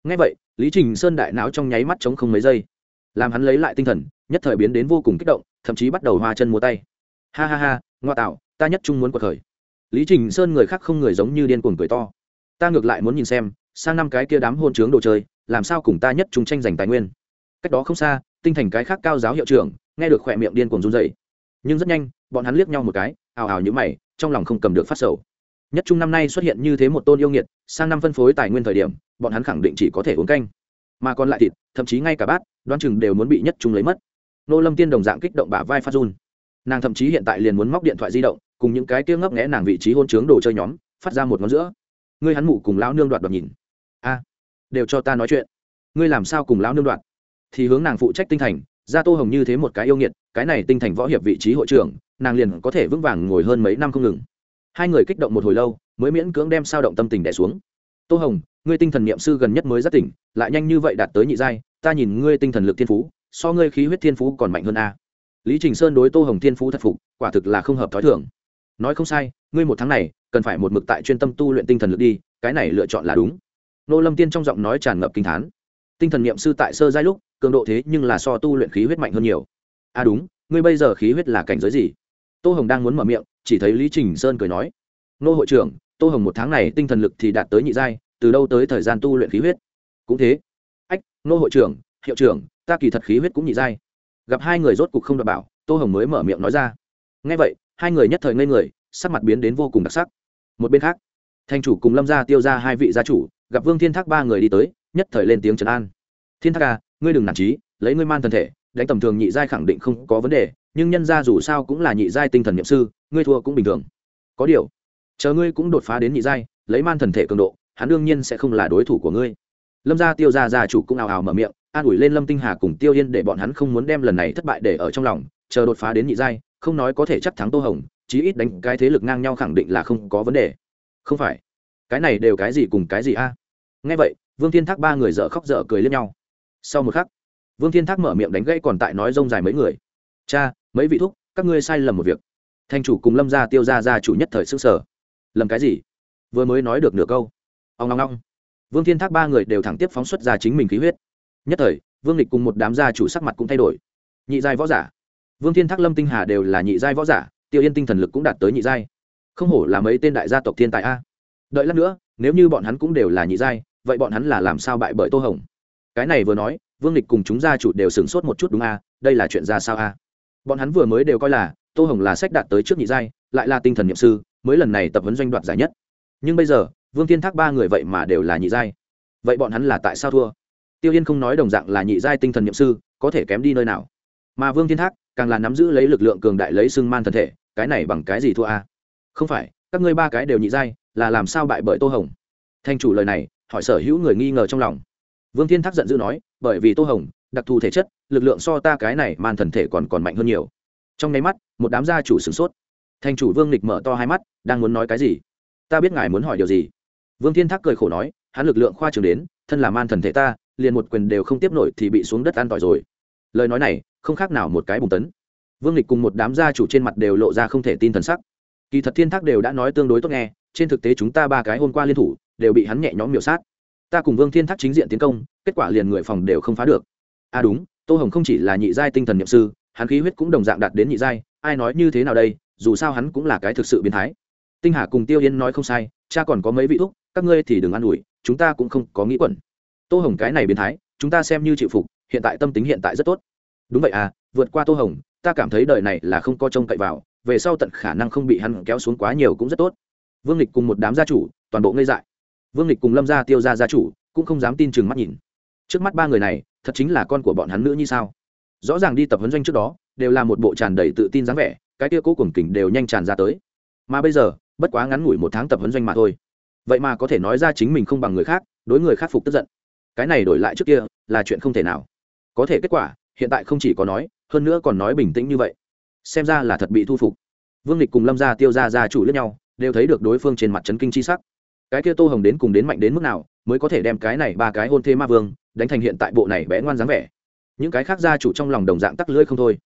Speaker 1: Ngay vậy, lý trình sơn đại não trong nháy mắt chống không mấy giây. Làm hắn lấy lại tinh thần, nhất thời biến đến vô cùng kích động, thậm chí bắt đầu hoa chân múa tay. Ha ha ha, ngoa tạo, ta nhất trung muốn cuộc khởi. Lý trình sơn người khác không người giống như điên cuồng cười to. Ta ngược lại muốn nhìn xem sang năm cái kia đám hôn trướng đồ chơi, làm sao cùng ta nhất chúng tranh giành tài nguyên? Cách đó không xa, tinh thành cái khác cao giáo hiệu trưởng, nghe được khỏe miệng điên cuồng run dậy nhưng rất nhanh, bọn hắn liếc nhau một cái, ào ào như mày, trong lòng không cầm được phát sầu. Nhất trung năm nay xuất hiện như thế một tôn yêu nghiệt, sang năm phân phối tài nguyên thời điểm, bọn hắn khẳng định chỉ có thể uống canh. Mà còn lại thịt, thậm chí ngay cả bát đoan chừng đều muốn bị nhất trung lấy mất. Nô lâm tiên đồng dạng kích động bả vai phát run. Nàng thậm chí hiện tại liền muốn móc điện thoại di động, cùng những cái kia ngấp nghẽ nàng vị trí hôn chướng đồ chơi nhóm, phát ra một ngón giữa. Ngươi hắn mụ cùng lão nương đoạt đoạt nhìn đều cho ta nói chuyện. Ngươi làm sao cùng lão nương đoạn? thì hướng nàng phụ trách tinh thành ra tô hồng như thế một cái yêu nghiệt, cái này tinh thành võ hiệp vị trí hội trưởng, nàng liền có thể vững vàng ngồi hơn mấy năm không ngừng. Hai người kích động một hồi lâu, mới miễn cưỡng đem sao động tâm tình đẻ xuống. Tô hồng, ngươi tinh thần n i ệ m sư gần nhất mới rất tỉnh, lại nhanh như vậy đạt tới nhị giai, ta nhìn ngươi tinh thần lực thiên phú, so ngươi khí huyết thiên phú còn mạnh hơn a. Lý trình sơn đối tô hồng thiên phú thật phục, quả thực là không hợp t h ó i thưởng nói không sai, ngươi một tháng này, cần phải một mực tại chuyên tâm tu luyện tinh thần lực đi, cái này lựa chọn là đúng nô lâm tiên trong giọng nói tràn ngập kinh thán. Tinh thần n i ệ m sư tại sơ giai lúc, cường độ thế nhưng là so tu luyện khí huyết mạnh hơn nhiều. À đúng, ngươi bây giờ khí huyết là cảnh giới gì? Tô hồng đang muốn mở miệng, chỉ thấy lý trình sơn cười nói. Nô hội trưởng, tô hồng một tháng này tinh thần lực thì đạt tới nhị giai, từ đâu tới thời gian tu luyện khí huyết? Cũng thế. Ách, nô hội trưởng, hiệu trưởng, ta kỳ thật khí huyết cũng nhị giai. Gặp hai người rốt cục không đảm bảo, tô hồng mới mở miệng nói ra. Ngay vậy, hai người nhất thời ngây người, sắc mặt biến đến vô cùng đặc sắc. Một bên khác thành chủ cùng lâm gia tiêu ra hai vị gia chủ gặp vương thiên thác ba người đi tới, nhất thời lên tiếng trấn an. Thiên thác à ngươi đừng nản trí, lấy ngươi man thân thể, đánh tầm thường nhị giai khẳng định không có vấn đề, nhưng nhân ra dù sao cũng là nhị giai tinh thần nhậm sư, ngươi thua cũng bình thường. Có điều, chờ ngươi cũng đột phá đến nhị giai, lấy man thần thể cường độ, hắn đương nhiên sẽ không là đối thủ của ngươi. Lâm gia tiêu gia gia chủ cũng ào ào mở miệng, an ủi lên lâm tinh hà cùng tiêu yên để bọn hắn không muốn đem lần này thất bại để ở trong lòng, chờ đột phá đến nhị giai, không nói có thể chắc thắng tô hồng, chí ít đánh cái thế lực ngang nhau khẳng định là không có vấn đề. Không phải cái này đều cái gì cùng cái gì a? À? ngay vậy, vương thiên thác ba người dở khóc dở cười lên nhau. Sau một khắc, vương thiên thác mở miệng đánh gãy còn tại nói rông dài mấy người. Cha, mấy vị thúc, các ngươi sai lầm một việc. Thanh chủ cùng lâm gia, tiêu gia gia chủ nhất thời sức sở lầm cái gì? Vừa mới nói được nửa câu. Ông ngong ngong vương thiên thác ba người đều thẳng tiếp phóng xuất ra chính mình khí huyết. Nhất thời, vương lịch cùng một đám gia chủ sắc mặt cũng thay đổi. Nhị giai võ giả. Vương thiên thác, lâm tinh hà đều là nhị giai võ giả, tiêu yên tinh thần lực cũng đạt tới nhị giai. Không hổ là mấy tên đại gia tộc thiên tài a đợi lát nữa, nếu như bọn hắn cũng đều là nhị giai, vậy bọn hắn là làm sao bại bởi tô hồng? Cái này vừa nói, vương lịch cùng chúng gia chủ đều sửng sốt một chút đúng a, đây là chuyện ra sao a? Bọn hắn vừa mới đều coi là, tô hồng là sách đạt tới trước nhị giai, lại là tinh thần nhiệm sư, mới lần này tập huấn doanh đoạt giải nhất. Nhưng bây giờ, vương thiên thác ba người vậy mà đều là nhị giai. Vậy bọn hắn là tại sao thua? Tiêu yên không nói đồng dạng là nhị giai tinh thần nhiệm sư, có thể kém đi nơi nào. Mà vương thiên thác, càng là nắm giữ lấy lực lượng cường đại lấy xưng man thân thể, cái này bằng cái gì thua a? Không phải, các ngươi ba cái đều nhị giai là làm sao bại bởi tô hồng? Thanh chủ lời này, hỏi sở hữu người nghi ngờ trong lòng. Vương thiên thác giận dữ nói, bởi vì tô hồng, đặc thù thể chất, lực lượng so ta cái này man thần thể còn còn mạnh hơn nhiều. Trong nháy mắt, một đám gia chủ sửng sốt. Thanh chủ vương lịch mở to hai mắt, đang muốn nói cái gì? Ta biết ngài muốn hỏi điều gì. Vương thiên thác cười khổ nói, hắn lực lượng khoa trường đến, thân là man thần thể ta, liền một quyền đều không tiếp nổi thì bị xuống đất an tỏi rồi. Lời nói này, không khác nào một cái bùng tấn. Vương lịch cùng một đám gia chủ trên mặt đều lộ ra không thể tin thần sắc. Kỳ thật thiên thác đều đã nói tương đối tốt nghe trên thực tế chúng ta ba cái hôm qua liên thủ, đều bị hắn nhẹ nhõm miểu sát. Ta cùng vương thiên thác chính diện tiến công, kết quả liền người phòng đều không phá được. À đúng, tô hồng không chỉ là nhị giai tinh thần nhậm sư, hắn khí huyết cũng đồng dạng đạt đến nhị giai, ai nói như thế nào đây, dù sao hắn cũng là cái thực sự biến thái. Tinh hà cùng tiêu yên nói không sai, cha còn có mấy vị thúc, các ngươi thì đừng ă n ủi, chúng ta cũng không có nghĩ quẩn. Tô hồng cái này biến thái, chúng ta xem như chịu phục, hiện tại tâm tính hiện tại rất tốt. Đúng vậy à vượt qua tô hồng, ta cảm thấy đời này là không có trông cậy vào, về sau tận khả năng không bị hắn kéo xuống quá nhiều cũng rất tốt vương lịch cùng một đám gia chủ, toàn bộ ngây dại. Vương lịch cùng lâm gia tiêu gia gia chủ cũng không dám tin chừng mắt nhìn. Trước mắt ba người này, thật chính là con của bọn hắn nữa như sao? Rõ ràng đi tập huấn doanh trước đó, đều là một bộ tràn đầy tự tin dáng vẻ, cái tia cố cùng kình đều nhanh tràn ra tới. Mà bây giờ, bất quá ngắn ngủi một tháng tập huấn doanh mà thôi. Vậy mà có thể nói ra chính mình không bằng người khác, đối người khắc phục tức giận. Cái này đổi lại trước kia, là chuyện không thể nào. Có thể kết quả, hiện tại không chỉ có nói, hơn nữa còn nói bình tĩnh như vậy. Xem ra là thật bị thu phục. Vương lịch cùng lâm gia tiêu gia gia chủ lẫn nhau đều thấy được đối phương trên mặt trấn kinh chi sắc. Cái kia tô hồng đến cùng đến mạnh đến mức nào, mới có thể đem cái này ba cái hôn thê ma vương, đánh thành hiện tại bộ này bé ngoan dáng vẻ. Những cái khác gia chủ trong lòng đồng dạng tắc lưỡi không thôi.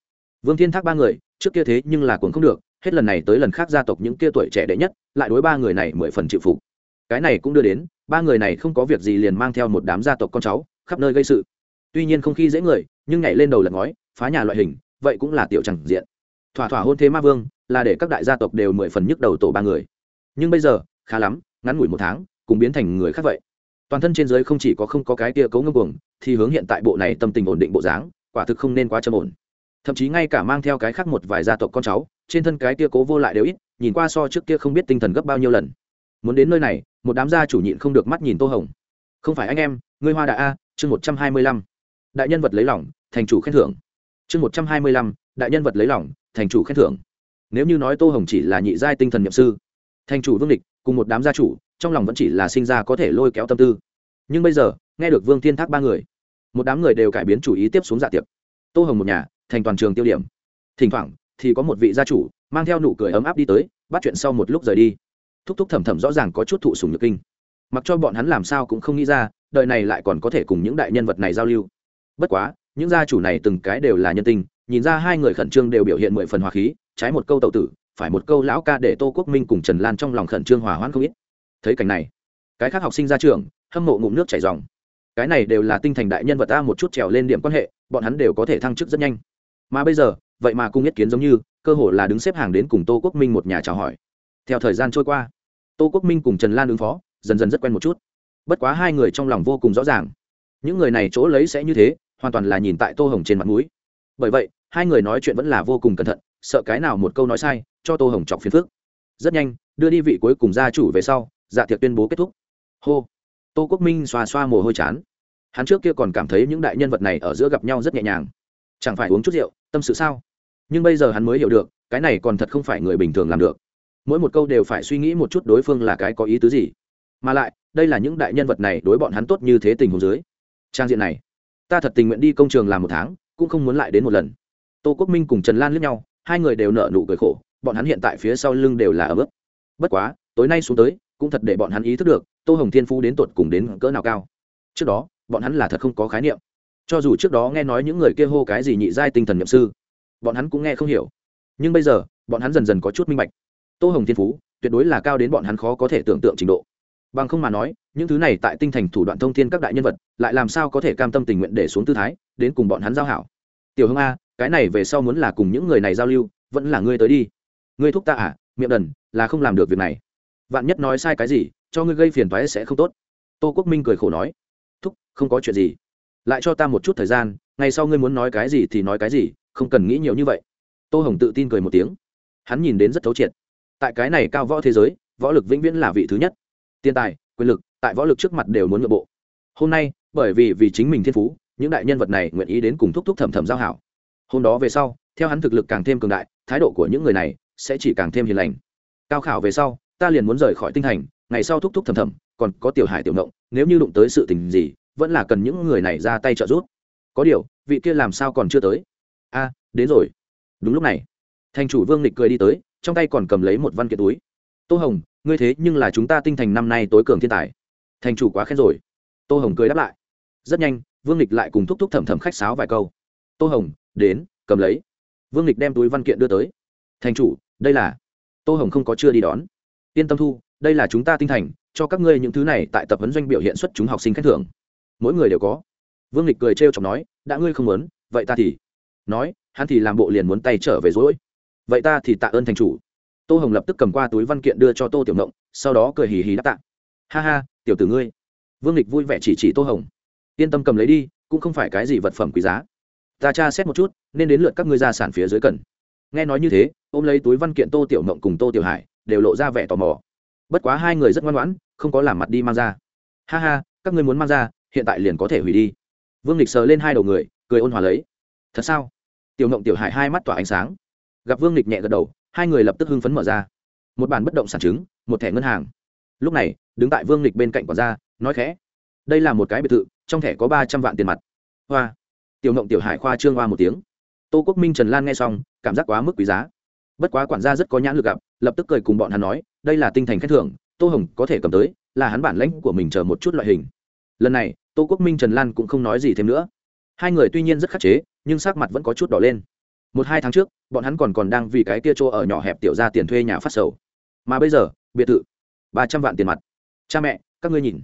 Speaker 1: Vương thiên thác ba người, trước kia thế nhưng là cuồng không được, hết lần này tới lần khác gia tộc những kia tuổi trẻ đệ nhất, lại đối ba người này mười phần chịu phục. Cái này cũng đưa đến, ba người này không có việc gì liền mang theo một đám gia tộc con cháu, khắp nơi gây sự. Tuy nhiên không khi dễ người, nhưng nhảy lên đầu lật ngói, phá nhà loại hình, vậy cũng là tiểu chẳng diện thỏa thỏa hôn thế ma vương, là để các đại gia tộc đều mười phần nhức đầu tổ ba người. Nhưng bây giờ, khá lắm, ngắn ngủi một tháng, cùng biến thành người khác vậy. Toàn thân trên giới không chỉ có không có cái kia cấu ngâm cuồng, thì hướng hiện tại bộ này tâm tình ổn định bộ dáng, quả thực không nên quá trầm ổn. Thậm chí ngay cả mang theo cái khác một vài gia tộc con cháu, trên thân cái kia cố vô lại đều ít, nhìn qua so trước kia không biết tinh thần gấp bao nhiêu lần. Muốn đến nơi này, một đám gia chủ nhịn không được mắt nhìn tô hồng. Không phải anh em, ngươi hoa đại a, chương một trăm hai mươi lăm. Đại nhân vật lấy lỏng thành chủ khen thưởng. Chương một trăm hai mươi lăm, đại nhân vật lấy lỏng thành chủ khen thưởng. Nếu như nói tô hồng chỉ là nhị giai tinh thần nhậm sư, thành chủ vương địch cùng một đám gia chủ, trong lòng vẫn chỉ là sinh ra có thể lôi kéo tâm tư. Nhưng bây giờ, nghe được vương thiên thác ba người, một đám người đều cải biến chủ ý tiếp xuống dạ tiệc. Tô hồng một nhà, thành toàn trường tiêu điểm. Thỉnh thoảng, thì có một vị gia chủ, mang theo nụ cười ấm áp đi tới, bắt chuyện sau một lúc rời đi. Thúc thúc thầm thầm rõ ràng có chút thụ sùng nhược kinh. Mặc cho bọn hắn làm sao cũng không nghĩ ra, đời này lại còn có thể cùng những đại nhân vật này giao lưu. Bất quá, những gia chủ này từng cái đều là nhân tình nhìn ra hai người khẩn trương đều biểu hiện mười phần hòa khí, trái một câu tậu tử, phải một câu lão ca để tô quốc minh cùng trần lan trong lòng khẩn trương hòa hoãn không ít. Thấy cảnh này, cái khác học sinh ra trường, hâm mộ ngụm nước chảy dòng. Cái này đều là tinh thành đại nhân vật ta một chút trèo lên điểm quan hệ, bọn hắn đều có thể thăng chức rất nhanh. Mà bây giờ, vậy mà cung nhất kiến giống như, cơ hội là đứng xếp hàng đến cùng tô quốc minh một nhà chào hỏi. Theo thời gian trôi qua, tô quốc minh cùng trần lan ứng phó, dần dần rất quen một chút. Bất quá hai người trong lòng vô cùng rõ ràng. Những người này chỗ lấy sẽ như thế, hoàn toàn là nhìn tại tô hồng trên mặt mũi. Bởi vậy hai người nói chuyện vẫn là vô cùng cẩn thận, sợ cái nào một câu nói sai, cho tô hồng chọc phiền phức. Rất nhanh, đưa đi vị cuối cùng gia chủ về sau dạ tiệc tuyên bố kết thúc. Hô. Tô quốc minh xoa xoa mồ hôi chán. Hắn trước kia còn cảm thấy những đại nhân vật này ở giữa gặp nhau rất nhẹ nhàng. Chẳng phải uống chút rượu, tâm sự sao? Nhưng bây giờ hắn mới hiểu được, cái này còn thật không phải người bình thường làm được. Mỗi một câu đều phải suy nghĩ một chút đối phương là cái có ý tứ gì. Mà lại, đây là những đại nhân vật này đối bọn hắn tốt như thế tình huống dưới. Trang diện này, ta thật tình nguyện đi công trường làm một tháng, cũng không muốn lại đến một lần tô quốc minh cùng trần lan lướt nhau, hai người đều nợ nụ cười khổ, bọn hắn hiện tại phía sau lưng đều là ở bước bất quá, tối nay xuống tới, cũng thật để bọn hắn ý thức được, tô hồng thiên phú đến tột cùng đến cỡ nào cao. Trước đó, bọn hắn là thật không có khái niệm. Cho dù trước đó nghe nói những người kia hô cái gì nhị giai tinh thần nhậm sư, bọn hắn cũng nghe không hiểu. Nhưng bây giờ, bọn hắn dần dần có chút minh bạch. Tô hồng thiên phú, tuyệt đối là cao đến bọn hắn khó có thể tưởng tượng trình độ. Bằng không mà nói, những thứ này tại tinh thành thủ đoạn thông thiên các đại nhân vật, lại làm sao có thể cam tâm tình nguyện để xuống tư thái, đến cùng bọn hắn giao hảo. Tiểu Hưng a cái này về sau muốn là cùng những người này giao lưu, vẫn là ngươi tới đi. Ngươi thúc ta à miệng đần, là không làm được việc này. Vạn nhất nói sai cái gì, cho ngươi gây phiền toái sẽ không tốt. Tô quốc minh cười khổ nói, thúc, không có chuyện gì. Lại cho ta một chút thời gian, ngày sau ngươi muốn nói cái gì thì nói cái gì, không cần nghĩ nhiều như vậy. Tô hồng tự tin cười một tiếng. Hắn nhìn đến rất thấu triệt. Tại cái này cao võ thế giới, võ lực vĩnh viễn là vị thứ nhất. Tiền tài, quyền lực, tại võ lực trước mặt đều muốn nội bộ. Hôm nay, bởi vì vì chính mình thiên phú, những đại nhân vật này nguyện ý đến cùng thúc thúc thầm thầm giao hảo hôm đó về sau, theo hắn thực lực càng thêm cường đại, thái độ của những người này sẽ chỉ càng thêm hiền lành. Cao khảo về sau, ta liền muốn rời khỏi tinh thành ngày sau thúc thúc thầm thầm, còn có tiểu hải tiểu động nếu như đụng tới sự tình gì, vẫn là cần những người này ra tay trợ giúp. Có điều, vị kia làm sao còn chưa tới? A, đến rồi. Đúng lúc này, thành chủ vương lịch cười đi tới, trong tay còn cầm lấy một văn kiện túi. Tô hồng, ngươi thế nhưng là chúng ta tinh thành năm nay tối cường thiên tài. Thành chủ quá khen rồi. Tô hồng cười đáp lại. Rất nhanh, vương lịch lại cùng thúc thúc thẩm thẩm khách sáo vài câu. Tô hồng đến, cầm lấy. Vương lịch đem túi văn kiện đưa tới. Thành chủ, đây là. Tô hồng không có chưa đi đón. Yên tâm thu, đây là chúng ta tinh thành, cho các ngươi những thứ này tại tập huấn doanh biểu hiện xuất chúng học sinh khen thưởng. Mỗi người đều có. Vương lịch cười trêu chọc nói, đã ngươi không muốn, vậy ta thì nói, hắn thì làm bộ liền muốn tay trở về dối vậy ta thì tạ ơn thành chủ. Tô hồng lập tức cầm qua túi văn kiện đưa cho tô tiểu mộng sau đó cười hì hì đáp tạ. Ha ha, tiểu tử ngươi. Vương lịch vui vẻ chỉ chỉ tô hồng. Yên tâm cầm lấy đi, cũng không phải cái gì vật phẩm quý giá ta tra xét một chút, nên đến lượt các ngươi ra sản phía dưới cần. Nghe nói như thế, ôm lấy túi văn kiện tô tiểu mộng cùng tô tiểu hải, đều lộ ra vẻ tò mò. Bất quá hai người rất ngoan ngoãn, không có làm mặt đi mang ra. Ha ha, các ngươi muốn mang ra, hiện tại liền có thể hủy đi. Vương lịch sờ lên hai đầu người, cười ôn hòa lấy. Thật sao? Tiểu mộng tiểu hải hai mắt tỏa ánh sáng. Gặp vương lịch nhẹ gật đầu, hai người lập tức hưng phấn mở ra. Một bản bất động sản chứng, một thẻ ngân hàng. Lúc này, đứng tại vương lịch bên cạnh quản gia, nói khẽ. Đây là một cái biệt thự, trong thẻ có ba trăm vạn tiền mặt. Hoa tiểu ngộng tiểu hải khoa trương hoa một tiếng. Tô quốc minh trần lan nghe xong, cảm giác quá mức quý giá. Bất quá quản gia rất có nhãn lực gặp, lập tức cười cùng bọn hắn nói, đây là tinh thành khen thưởng, tô hồng có thể cầm tới, là hắn bản lãnh của mình chờ một chút loại hình. Lần này, tô quốc minh trần lan cũng không nói gì thêm nữa. Hai người tuy nhiên rất khắc chế, nhưng sắc mặt vẫn có chút đỏ lên. Một hai tháng trước, bọn hắn còn còn đang vì cái kia chỗ ở nhỏ hẹp tiểu ra tiền thuê nhà phát sầu. Mà bây giờ, biệt thự, ba trăm vạn tiền mặt. Cha mẹ, các ngươi nhìn.